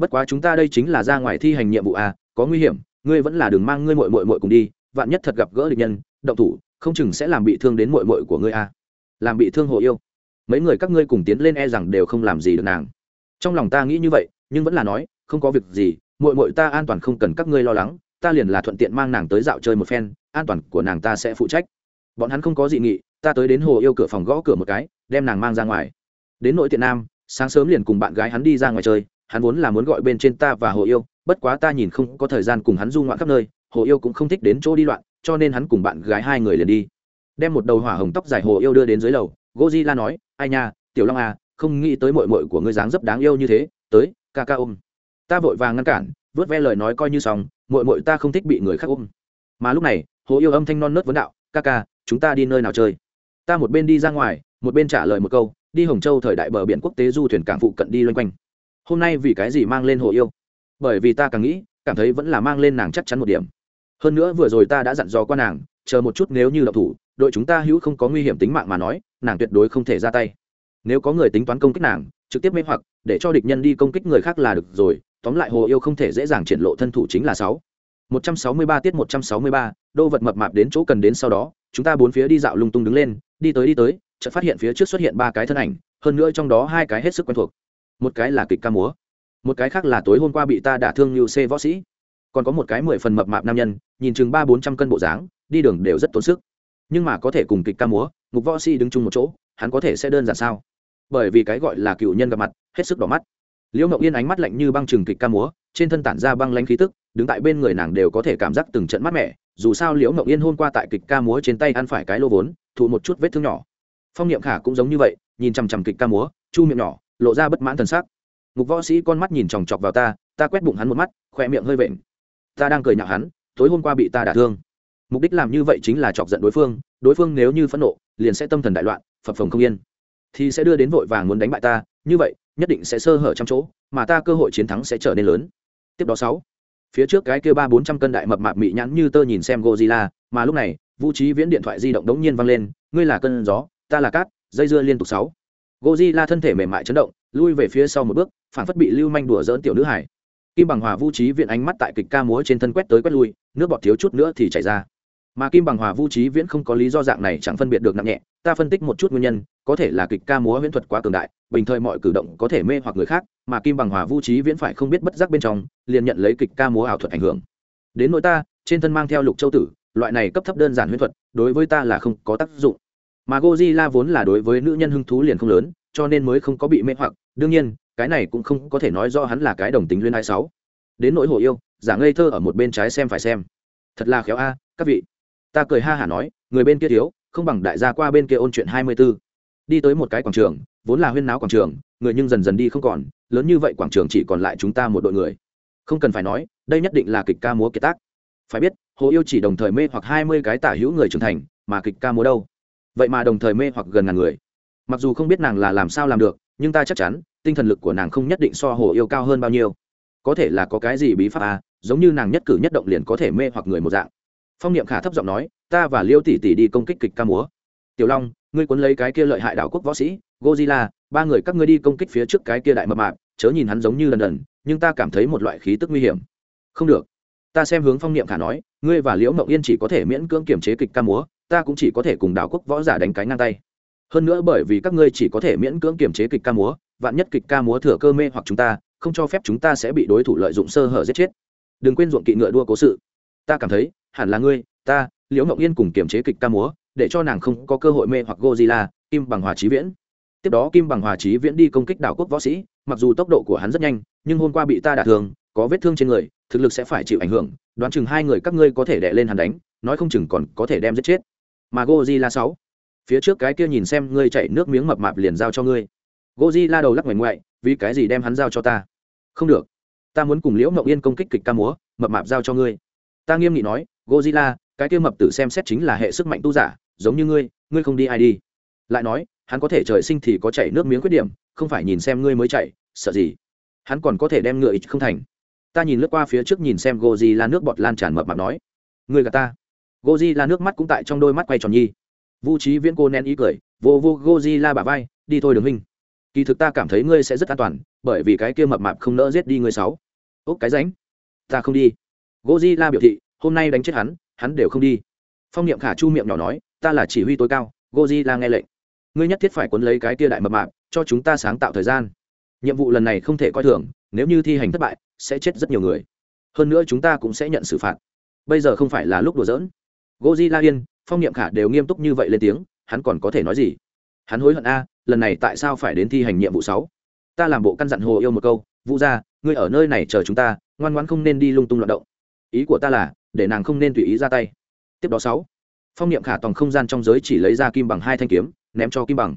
bất quá chúng ta đây chính là ra ngoài thi hành nhiệm vụ à có nguy hiểm, ngươi vẫn là đừng mang ngươi mội mội mội cùng đi, vạn nhất thật gặp gỡ địch nhân, động thủ, không chừng sẽ làm bị thương đến mội mội của ngươi à. Làm bị thương hồ yêu. Mấy người các ngươi cùng tiến lên e rằng đều không làm gì được nàng. Trong lòng ta nghĩ như vậy, nhưng vẫn là nói, không có việc gì mội mội ta an toàn không cần các ngươi lo lắng, ta liền là thuận tiện mang nàng tới dạo chơi một phen, an toàn của nàng ta sẽ phụ trách. Bọn hắn không có dị nghị, ta tới đến hồ yêu cửa phòng gõ cửa một cái, đem nàng mang ra ngoài. Đến nội tiện nam, sáng sớm liền cùng bạn gái hắn đi ra ngoài chơi hắn vốn là muốn gọi bên trên ta và hồ yêu, bất quá ta nhìn không có thời gian cùng hắn du ngoạn khắp nơi, hồ yêu cũng không thích đến chỗ đi loạn, cho nên hắn cùng bạn gái hai người liền đi. Đem một đầu hỏa hồng tóc dài hồ yêu đưa đến dưới lầu goji la nói, ai nha, tiểu long à không nghĩ tới mội mội của ngươi dáng dấp đáng yêu như thế, tới, ca ca ôm. Ta vội vàng ngăn cản, vớt ve lời nói coi như xong mội mội ta không thích bị người khác ôm. Mà lúc này, hồ yêu âm thanh non nớt vấn đạo, ca ca, chúng ta đi nơi nào chơi? Ta một bên đi ra ngoài, một bên trả lời một câu, đi hồng châu thời đại bờ biển quốc tế du thuyền cảng phụ cận đi loanh quanh hôm nay vì cái gì mang lên hồ yêu? Bởi vì ta càng nghĩ, cảm thấy vẫn là mang lên nàng chắc chắn một điểm. Hơn nữa vừa rồi ta đã dặn dò qua nàng, chờ một chút nếu như đậu thủ, đội chúng ta hữu không có nguy hiểm tính mạng mà nói, nàng tuyệt đối không thể ra tay. Nếu có người tính toán công kích nàng, trực tiếp mê hoặc, để cho địch nhân đi công kích người khác là được rồi, tóm lại hồ yêu không thể dễ dàng triển lộ thân thủ chính là sáu. Một trăm sáu mươi ba tiết một trăm sáu mươi ba, đô vật mập mạp đến chỗ cần đến sau đó, chúng ta bốn phía đi dạo lung tung đứng lên, đi tới đi tới, chợt phát hiện phía trước xuất hiện ba cái thân ảnh, hơn nữa trong đó hai cái hết sức quen thuộc một cái là kịch ca múa, một cái khác là tối hôm qua bị ta đả thương như c võ sĩ. Còn có một cái mười phần mập mạp nam nhân, nhìn chừng ba bốn trăm cân bộ dáng, đi đường đều rất tốn sức. Nhưng mà có thể cùng kịch ca múa, ngục võ sĩ đứng chung một chỗ, hắn có thể sẽ đơn giản sao? Bởi vì cái gọi là cựu nhân gặp mặt, hết sức đỏ mắt. Liễu mộng yên ánh mắt lạnh như băng chừng kịch ca múa, trên thân tản ra băng lanh khí tức, đứng tại bên người nàng đều có thể cảm giác từng trận mát mẻ. Dù sao liễu mộng yên hôm qua tại kịch ca múa trên tay ăn phải cái lô vốn, thụ một chút vết thương nhỏ. Phong niệm khả cũng giống như vậy, nhìn chằm chằm kịch ca múa, chu miệng nhỏ lộ ra bất mãn thần sắc. Ngục võ sĩ con mắt nhìn chòng chọc vào ta ta quét bụng hắn một mắt khoe miệng hơi vện. Ta đang cười nhạo hắn tối hôm qua bị ta đả thương. Mục đích làm như vậy chính là chọc giận đối phương đối phương nếu như phẫn nộ liền sẽ tâm thần đại loạn phập phồng không yên. Thì sẽ đưa đến vội vàng muốn đánh bại ta như vậy nhất định sẽ sơ hở trong chỗ mà ta cơ hội chiến thắng sẽ trở nên lớn. Tiếp đó sáu phía trước cái kia ba bốn trăm cân đại mập mạp mị nhãn như tơ nhìn xem Godzilla, mà lúc này, Vũ Trí Viễn điện thoại di động đống nhiên vang lên, ngươi là cơn gió, ta là cát, dây dưa liên tục sáu. Godzilla thân thể mềm mại chấn động, lui về phía sau một bước, phản phất bị lưu manh đùa giỡn tiểu nữ hải. Kim Bằng Hòa Vũ Trí Viễn ánh mắt tại kịch ca múa trên thân quét tới quét lui, nước bọt thiếu chút nữa thì chảy ra. Mà Kim Bằng Hòa Vũ Trí Viễn không có lý do dạng này chẳng phân biệt được nặng nhẹ, ta phân tích một chút nguyên nhân, có thể là kịch ca múa huyễn thuật quá cường đại, bình thời mọi cử động có thể mê hoặc người khác, mà Kim Bằng Hòa Vũ Trí Viễn phải không biết bất giác bên trong, liền nhận lấy kịch ca múa ảo thuật ảnh hưởng đến nỗi ta trên thân mang theo lục châu tử loại này cấp thấp đơn giản huyễn thuật đối với ta là không có tác dụng mà Godzilla vốn là đối với nữ nhân hứng thú liền không lớn, cho nên mới không có bị mê hoặc. Đương nhiên, cái này cũng không có thể nói do hắn là cái đồng tính luyên ai sáu. Đến nỗi hồ yêu, giả ngây thơ ở một bên trái xem phải xem. Thật là khéo a, các vị. Ta cười ha hả nói, người bên kia thiếu, không bằng đại gia qua bên kia ôn chuyện hai mươi 24. đi tới một cái quảng trường, vốn là huyên náo quảng trường, người nhưng dần dần đi không còn, lớn như vậy quảng trường chỉ còn lại chúng ta một đội người. Không cần phải nói, đây nhất định là kịch ca múa kiệt tác. Phải biết, hồ yêu chỉ đồng thời mê hoặc hai mươi cái tả hữu người trưởng thành, mà kịch ca múa đâu? Vậy mà đồng thời mê hoặc gần ngàn người. Mặc dù không biết nàng là làm sao làm được, nhưng ta chắc chắn, tinh thần lực của nàng không nhất định so hồ yêu cao hơn bao nhiêu. Có thể là có cái gì bí pháp à giống như nàng nhất cử nhất động liền có thể mê hoặc người một dạng. Phong niệm khả thấp giọng nói, ta và liêu tỷ tỷ đi công kích kịch ca múa. Tiểu long, ngươi cuốn lấy cái kia lợi hại đảo quốc võ sĩ gozilla ba người các ngươi đi công kích phía trước cái kia đại mập mạp, chớ nhìn hắn giống như lần đần nhưng ta cảm thấy một loại khí tức nguy hiểm. Không được. Ta xem hướng phong niệm khả nói, ngươi và liễu mộng yên chỉ có thể miễn cưỡng kiểm chế kịch ca múa ta cũng chỉ có thể cùng đảo quốc võ giả đánh cái ngang tay. Hơn nữa bởi vì các ngươi chỉ có thể miễn cưỡng kiểm chế kịch ca múa, vạn nhất kịch ca múa thừa cơ mê hoặc chúng ta, không cho phép chúng ta sẽ bị đối thủ lợi dụng sơ hở giết chết. Đừng quên ruộng kỵ ngựa đua cố sự. Ta cảm thấy, hẳn là ngươi, ta, liễu ngọc yên cùng kiểm chế kịch ca múa, để cho nàng không có cơ hội mê hoặc gozilla kim bằng hòa trí viễn. Tiếp đó kim bằng hòa trí viễn đi công kích đảo quốc võ sĩ, mặc dù tốc độ của hắn rất nhanh, nhưng hôm qua bị ta đả thương, có vết thương trên người, thực lực sẽ phải chịu ảnh hưởng, đoán chừng hai người các ngươi có thể đè lên hắn đánh, nói không chừng còn có thể đem giết chết mà Godzilla sáu. Phía trước cái kia nhìn xem ngươi chạy nước miếng mập mạp liền giao cho ngươi. Godzilla đầu lắc ngoảnh ngoại, vì cái gì đem hắn giao cho ta? Không được. Ta muốn cùng liễu mậu yên công kích kịch ca múa, mập mạp giao cho ngươi. Ta nghiêm nghị nói, Godzilla, cái kia mập tử xem xét chính là hệ sức mạnh tu giả, giống như ngươi ngươi không đi ai đi. Lại nói, hắn có thể trời sinh thì có chảy nước miếng khuyết điểm, không phải nhìn xem ngươi mới chạy sợ gì? Hắn còn có thể đem ngựa ít không thành. Ta nhìn lướt qua phía trước nhìn xem goji là nước bọt lan tràn mập mạp nói, ngươi gà ta goji là nước mắt cũng tại trong đôi mắt quay tròn nhi. Vũ trí viễn cô nén ý cười, vô vô goji la bả vai, đi thôi đường huynh. Kỳ thực ta cảm thấy ngươi sẽ rất an toàn, bởi vì cái kia mập mạp không nỡ giết đi ngươi sáu. Ốc cái ránh. Ta không đi. Godzilla biểu thị, hôm nay đánh chết hắn hắn đều không đi. Phong niệm khả chu miệng nhỏ nói, ta là chỉ huy tối cao, Godzilla nghe lệnh. Ngươi nhất thiết phải cuốn lấy cái kia đại mập mạp, cho chúng ta sáng tạo thời gian. Nhiệm vụ lần này không thể coi thường, nếu như thi hành thất bại, sẽ chết rất nhiều người. Hơn nữa chúng ta cũng sẽ nhận xử phạt. Bây giờ không phải là lúc đùa giỡn gozilla yên, phong niệm khả đều nghiêm túc như vậy lên tiếng, hắn còn có thể nói gì? Hắn hối hận a, lần này tại sao phải đến thi hành nhiệm vụ sáu? Ta làm bộ căn dặn hồ yêu một câu, vũ gia, ngươi ở nơi này chờ chúng ta, ngoan ngoãn không nên đi lung tung loạt động. Ý của ta là, để nàng không nên tùy ý ra tay. Tiếp đó sáu, phong niệm khả toàn không gian trong giới chỉ lấy ra kim bằng hai thanh kiếm, ném cho kim bằng.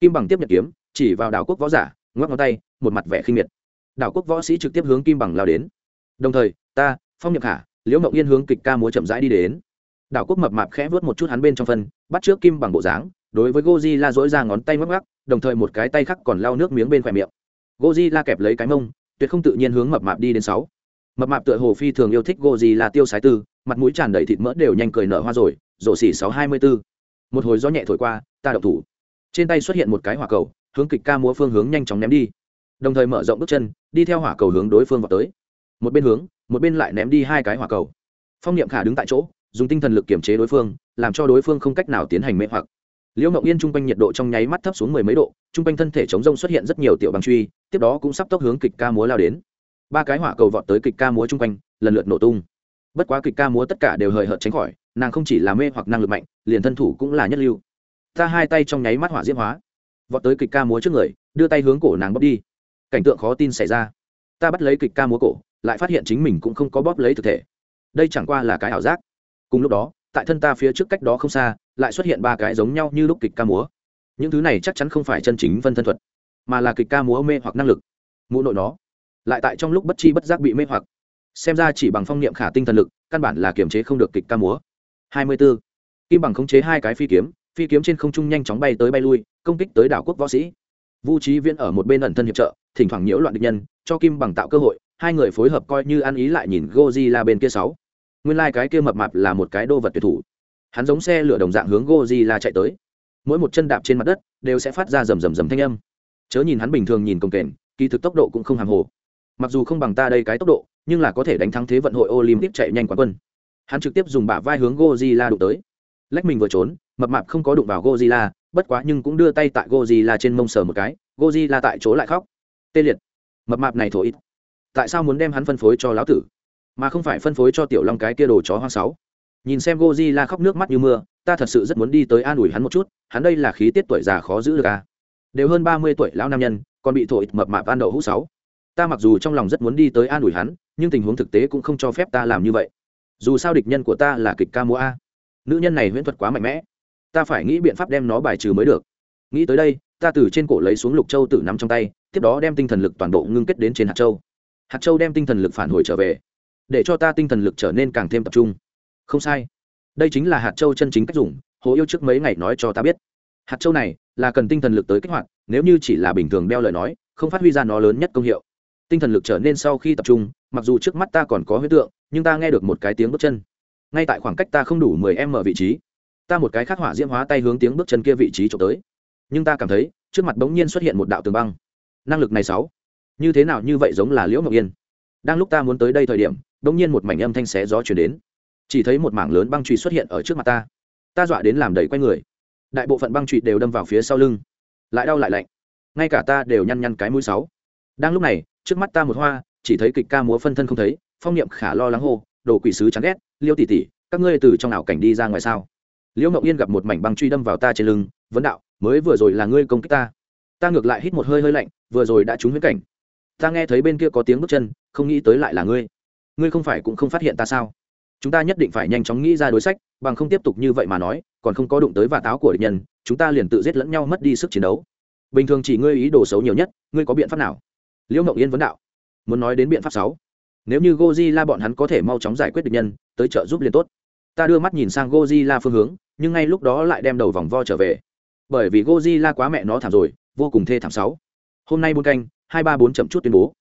Kim bằng tiếp nhận kiếm, chỉ vào đảo quốc võ giả, ngoắc ngón tay, một mặt vẻ khinh miệt. Đảo quốc võ sĩ trực tiếp hướng kim bằng lao đến. Đồng thời, ta, phong niệm khả, liễu mộng yên hướng kịch ca múa chậm rãi đi đến đảo quốc mập mạp khẽ vớt một chút hắn bên trong phân, bắt trước kim bằng bộ dáng, đối với goji la dỗi ra ngón tay ngoắc ngoắc, đồng thời một cái tay khác còn lao nước miếng bên khỏe miệng. Goji la kẹp lấy cái mông, tuyệt không tự nhiên hướng mập mạp đi đến sáu. Mập mạp tựa hồ phi thường yêu thích goji la tiêu sái tư, mặt mũi tràn đầy thịt mỡ đều nhanh cười nở hoa rồi rổ xỉ sáu hai mươi bốn một hồi gió nhẹ thổi qua, ta đậu thủ. Trên tay xuất hiện một cái hỏa cầu, hướng kịch ca múa phương hướng nhanh chóng ném đi. Đồng thời mở rộng bước chân, đi theo hỏa cầu hướng đối phương vào tới. Một bên hướng, một bên lại ném đi hai cái hỏa cầu. Phong niệm khả đứng tại chỗ dùng tinh thần lực kiểm chế đối phương, làm cho đối phương không cách nào tiến hành mê hoặc. Liễu mộng yên chung quanh nhiệt độ trong nháy mắt thấp xuống mười mấy độ chung quanh thân thể chống rông xuất hiện rất nhiều tiểu bằng truy, tiếp đó cũng sắp tốc hướng kịch ca múa lao đến. Ba cái hỏa cầu vọt tới kịch ca múa chung quanh, lần lượt nổ tung. Bất quá kịch ca múa tất cả đều hời hợt tránh khỏi, nàng không chỉ là mê hoặc năng lực mạnh, liền thân thủ cũng là nhất lưu. Ta hai tay trong nháy mắt hỏa diễm hóa, vọt tới kịch ca múa trước người, đưa tay hướng cổ nàng bóp đi. Cảnh tượng khó tin xảy ra. Ta bắt lấy kịch ca múa cổ, lại phát hiện chính mình cũng không có bóp lấy thực thể. Đây chẳng qua là cái ảo giác cùng lúc đó, tại thân ta phía trước cách đó không xa, lại xuất hiện ba cái giống nhau như lúc kịch ca múa những thứ này chắc chắn không phải chân chính phân thân thuật, mà là kịch ca múa mê hoặc năng lực mụ nội nó, lại tại trong lúc bất chi bất giác bị mê hoặc xem ra chỉ bằng phong niệm khả tinh thần lực, căn bản là kiềm chế không được kịch ca múa hai mươi 24. kim bằng khống chế hai cái phi kiếm phi kiếm trên không trung nhanh chóng bay tới bay lui, công kích tới đảo quốc võ sĩ vu trí viễn ở một bên ẩn thân hiệp trợ, thỉnh thoảng nhiễu loạn địch nhân, cho kim bằng tạo cơ hội, hai người phối hợp coi như ăn ý lại nhìn Godzilla bên kia sáu. Nguyên lai like cái kia mập mạp là một cái đô vật tuyệt thủ. Hắn giống xe lửa đồng dạng hướng Godzilla chạy tới. Mỗi một chân đạp trên mặt đất đều sẽ phát ra rầm rầm rầm thanh âm. Chớ nhìn hắn bình thường nhìn công kềnh, kỳ thực tốc độ cũng không hàm hồ. Mặc dù không bằng ta đây cái tốc độ, nhưng là có thể đánh thắng thế vận hội Olympic chạy nhanh quán quân. Hắn trực tiếp dùng bả vai hướng Godzilla đụng tới. Lách mình vừa trốn, mập mạp không có đụng vào Godzilla, bất quá nhưng cũng đưa tay tại Godzilla trên mông sờ một cái, Godzilla tại chỗ lại khóc. Tê liệt. Mập mạp này thổ ít tại sao muốn đem hắn phân phối cho lão tử mà không phải phân phối cho tiểu long cái kia đồ chó hoang sáu. Nhìn xem Godzilla khóc nước mắt như mưa, ta thật sự rất muốn đi tới an ủi hắn một chút, hắn đây là khí tiết tuổi già khó giữ được à. Đều hơn ba mươi tuổi lão nam nhân, còn bị thổi mập mạp ban đậu hũ sáu. Ta mặc dù trong lòng rất muốn đi tới an ủi hắn, nhưng tình huống thực tế cũng không cho phép ta làm như vậy. Dù sao địch nhân của ta là kịch ca múa a. Nữ nhân này huyễn thuật quá mạnh mẽ. Ta phải nghĩ biện pháp đem nó bài trừ mới được. Nghĩ tới đây, ta từ trên cổ lấy xuống lục châu tự nắm trong tay, tiếp đó đem tinh thần lực toàn bộ ngưng kết đến trên hạt châu. Hạt châu đem tinh thần lực phản hồi trở về để cho ta tinh thần lực trở nên càng thêm tập trung. Không sai. Đây chính là hạt châu chân chính cách dùng, hồ yêu trước mấy ngày nói cho ta biết. Hạt châu này là cần tinh thần lực tới kích hoạt, nếu như chỉ là bình thường đeo lời nói, không phát huy ra nó lớn nhất công hiệu. Tinh thần lực trở nên sau khi tập trung, mặc dù trước mắt ta còn có huyết tượng, nhưng ta nghe được một cái tiếng bước chân. Ngay tại khoảng cách ta không đủ mười m vị trí, ta một cái khắc hỏa diễm hóa tay hướng tiếng bước chân kia vị trí trộm tới. Nhưng ta cảm thấy, trước mặt bỗng nhiên xuất hiện một đạo tường băng. Năng lực này sáu. Như thế nào như vậy giống là liễu mộng yên. Đang lúc ta muốn tới đây thời điểm đông nhiên một mảnh âm thanh xé gió chuyển đến. Chỉ thấy một mảng lớn băng trụy xuất hiện ở trước mặt ta. Ta dọa đến làm đầy quay người. Đại bộ phận băng trụy đều đâm vào phía sau lưng. Lại đau lại lạnh. Ngay cả ta đều nhăn nhăn cái mũi sáu. Đang lúc này, trước mắt ta một hoa, chỉ thấy kịch ca múa phân thân không thấy, phong niệm khả lo lắng hô, đồ quỷ sứ chán ghét, liêu tỉ tỉ các ngươi từ trong ảo cảnh đi ra ngoài sao? Liễu mộng yên gặp một mảnh băng truy đâm vào ta trên lưng, vấn đạo, mới vừa rồi là ngươi công kích ta. Ta ngược lại hít một hơi hơi lạnh, vừa rồi đã trúng huyết cảnh. Ta nghe thấy bên kia có tiếng bước chân, không nghĩ tới lại là ngươi ngươi không phải cũng không phát hiện ta sao? Chúng ta nhất định phải nhanh chóng nghĩ ra đối sách, bằng không tiếp tục như vậy mà nói, còn không có đụng tới và táo của địch nhân, chúng ta liền tự giết lẫn nhau mất đi sức chiến đấu. Bình thường chỉ ngươi ý đồ xấu nhiều nhất, ngươi có biện pháp nào? Liễu mộng yên vấn đạo. Muốn nói đến biện pháp sáu. Nếu như goji la bọn hắn có thể mau chóng giải quyết địch nhân, tới trợ giúp liền tốt. Ta đưa mắt nhìn sang goji la phương hướng, nhưng ngay lúc đó lại đem đầu vòng vo trở về. Bởi vì goji la quá mẹ nó thảm rồi, vô cùng thê thảm sáu. Hôm nay buôn canh, hai ba bốn chậm chút tuyên bố.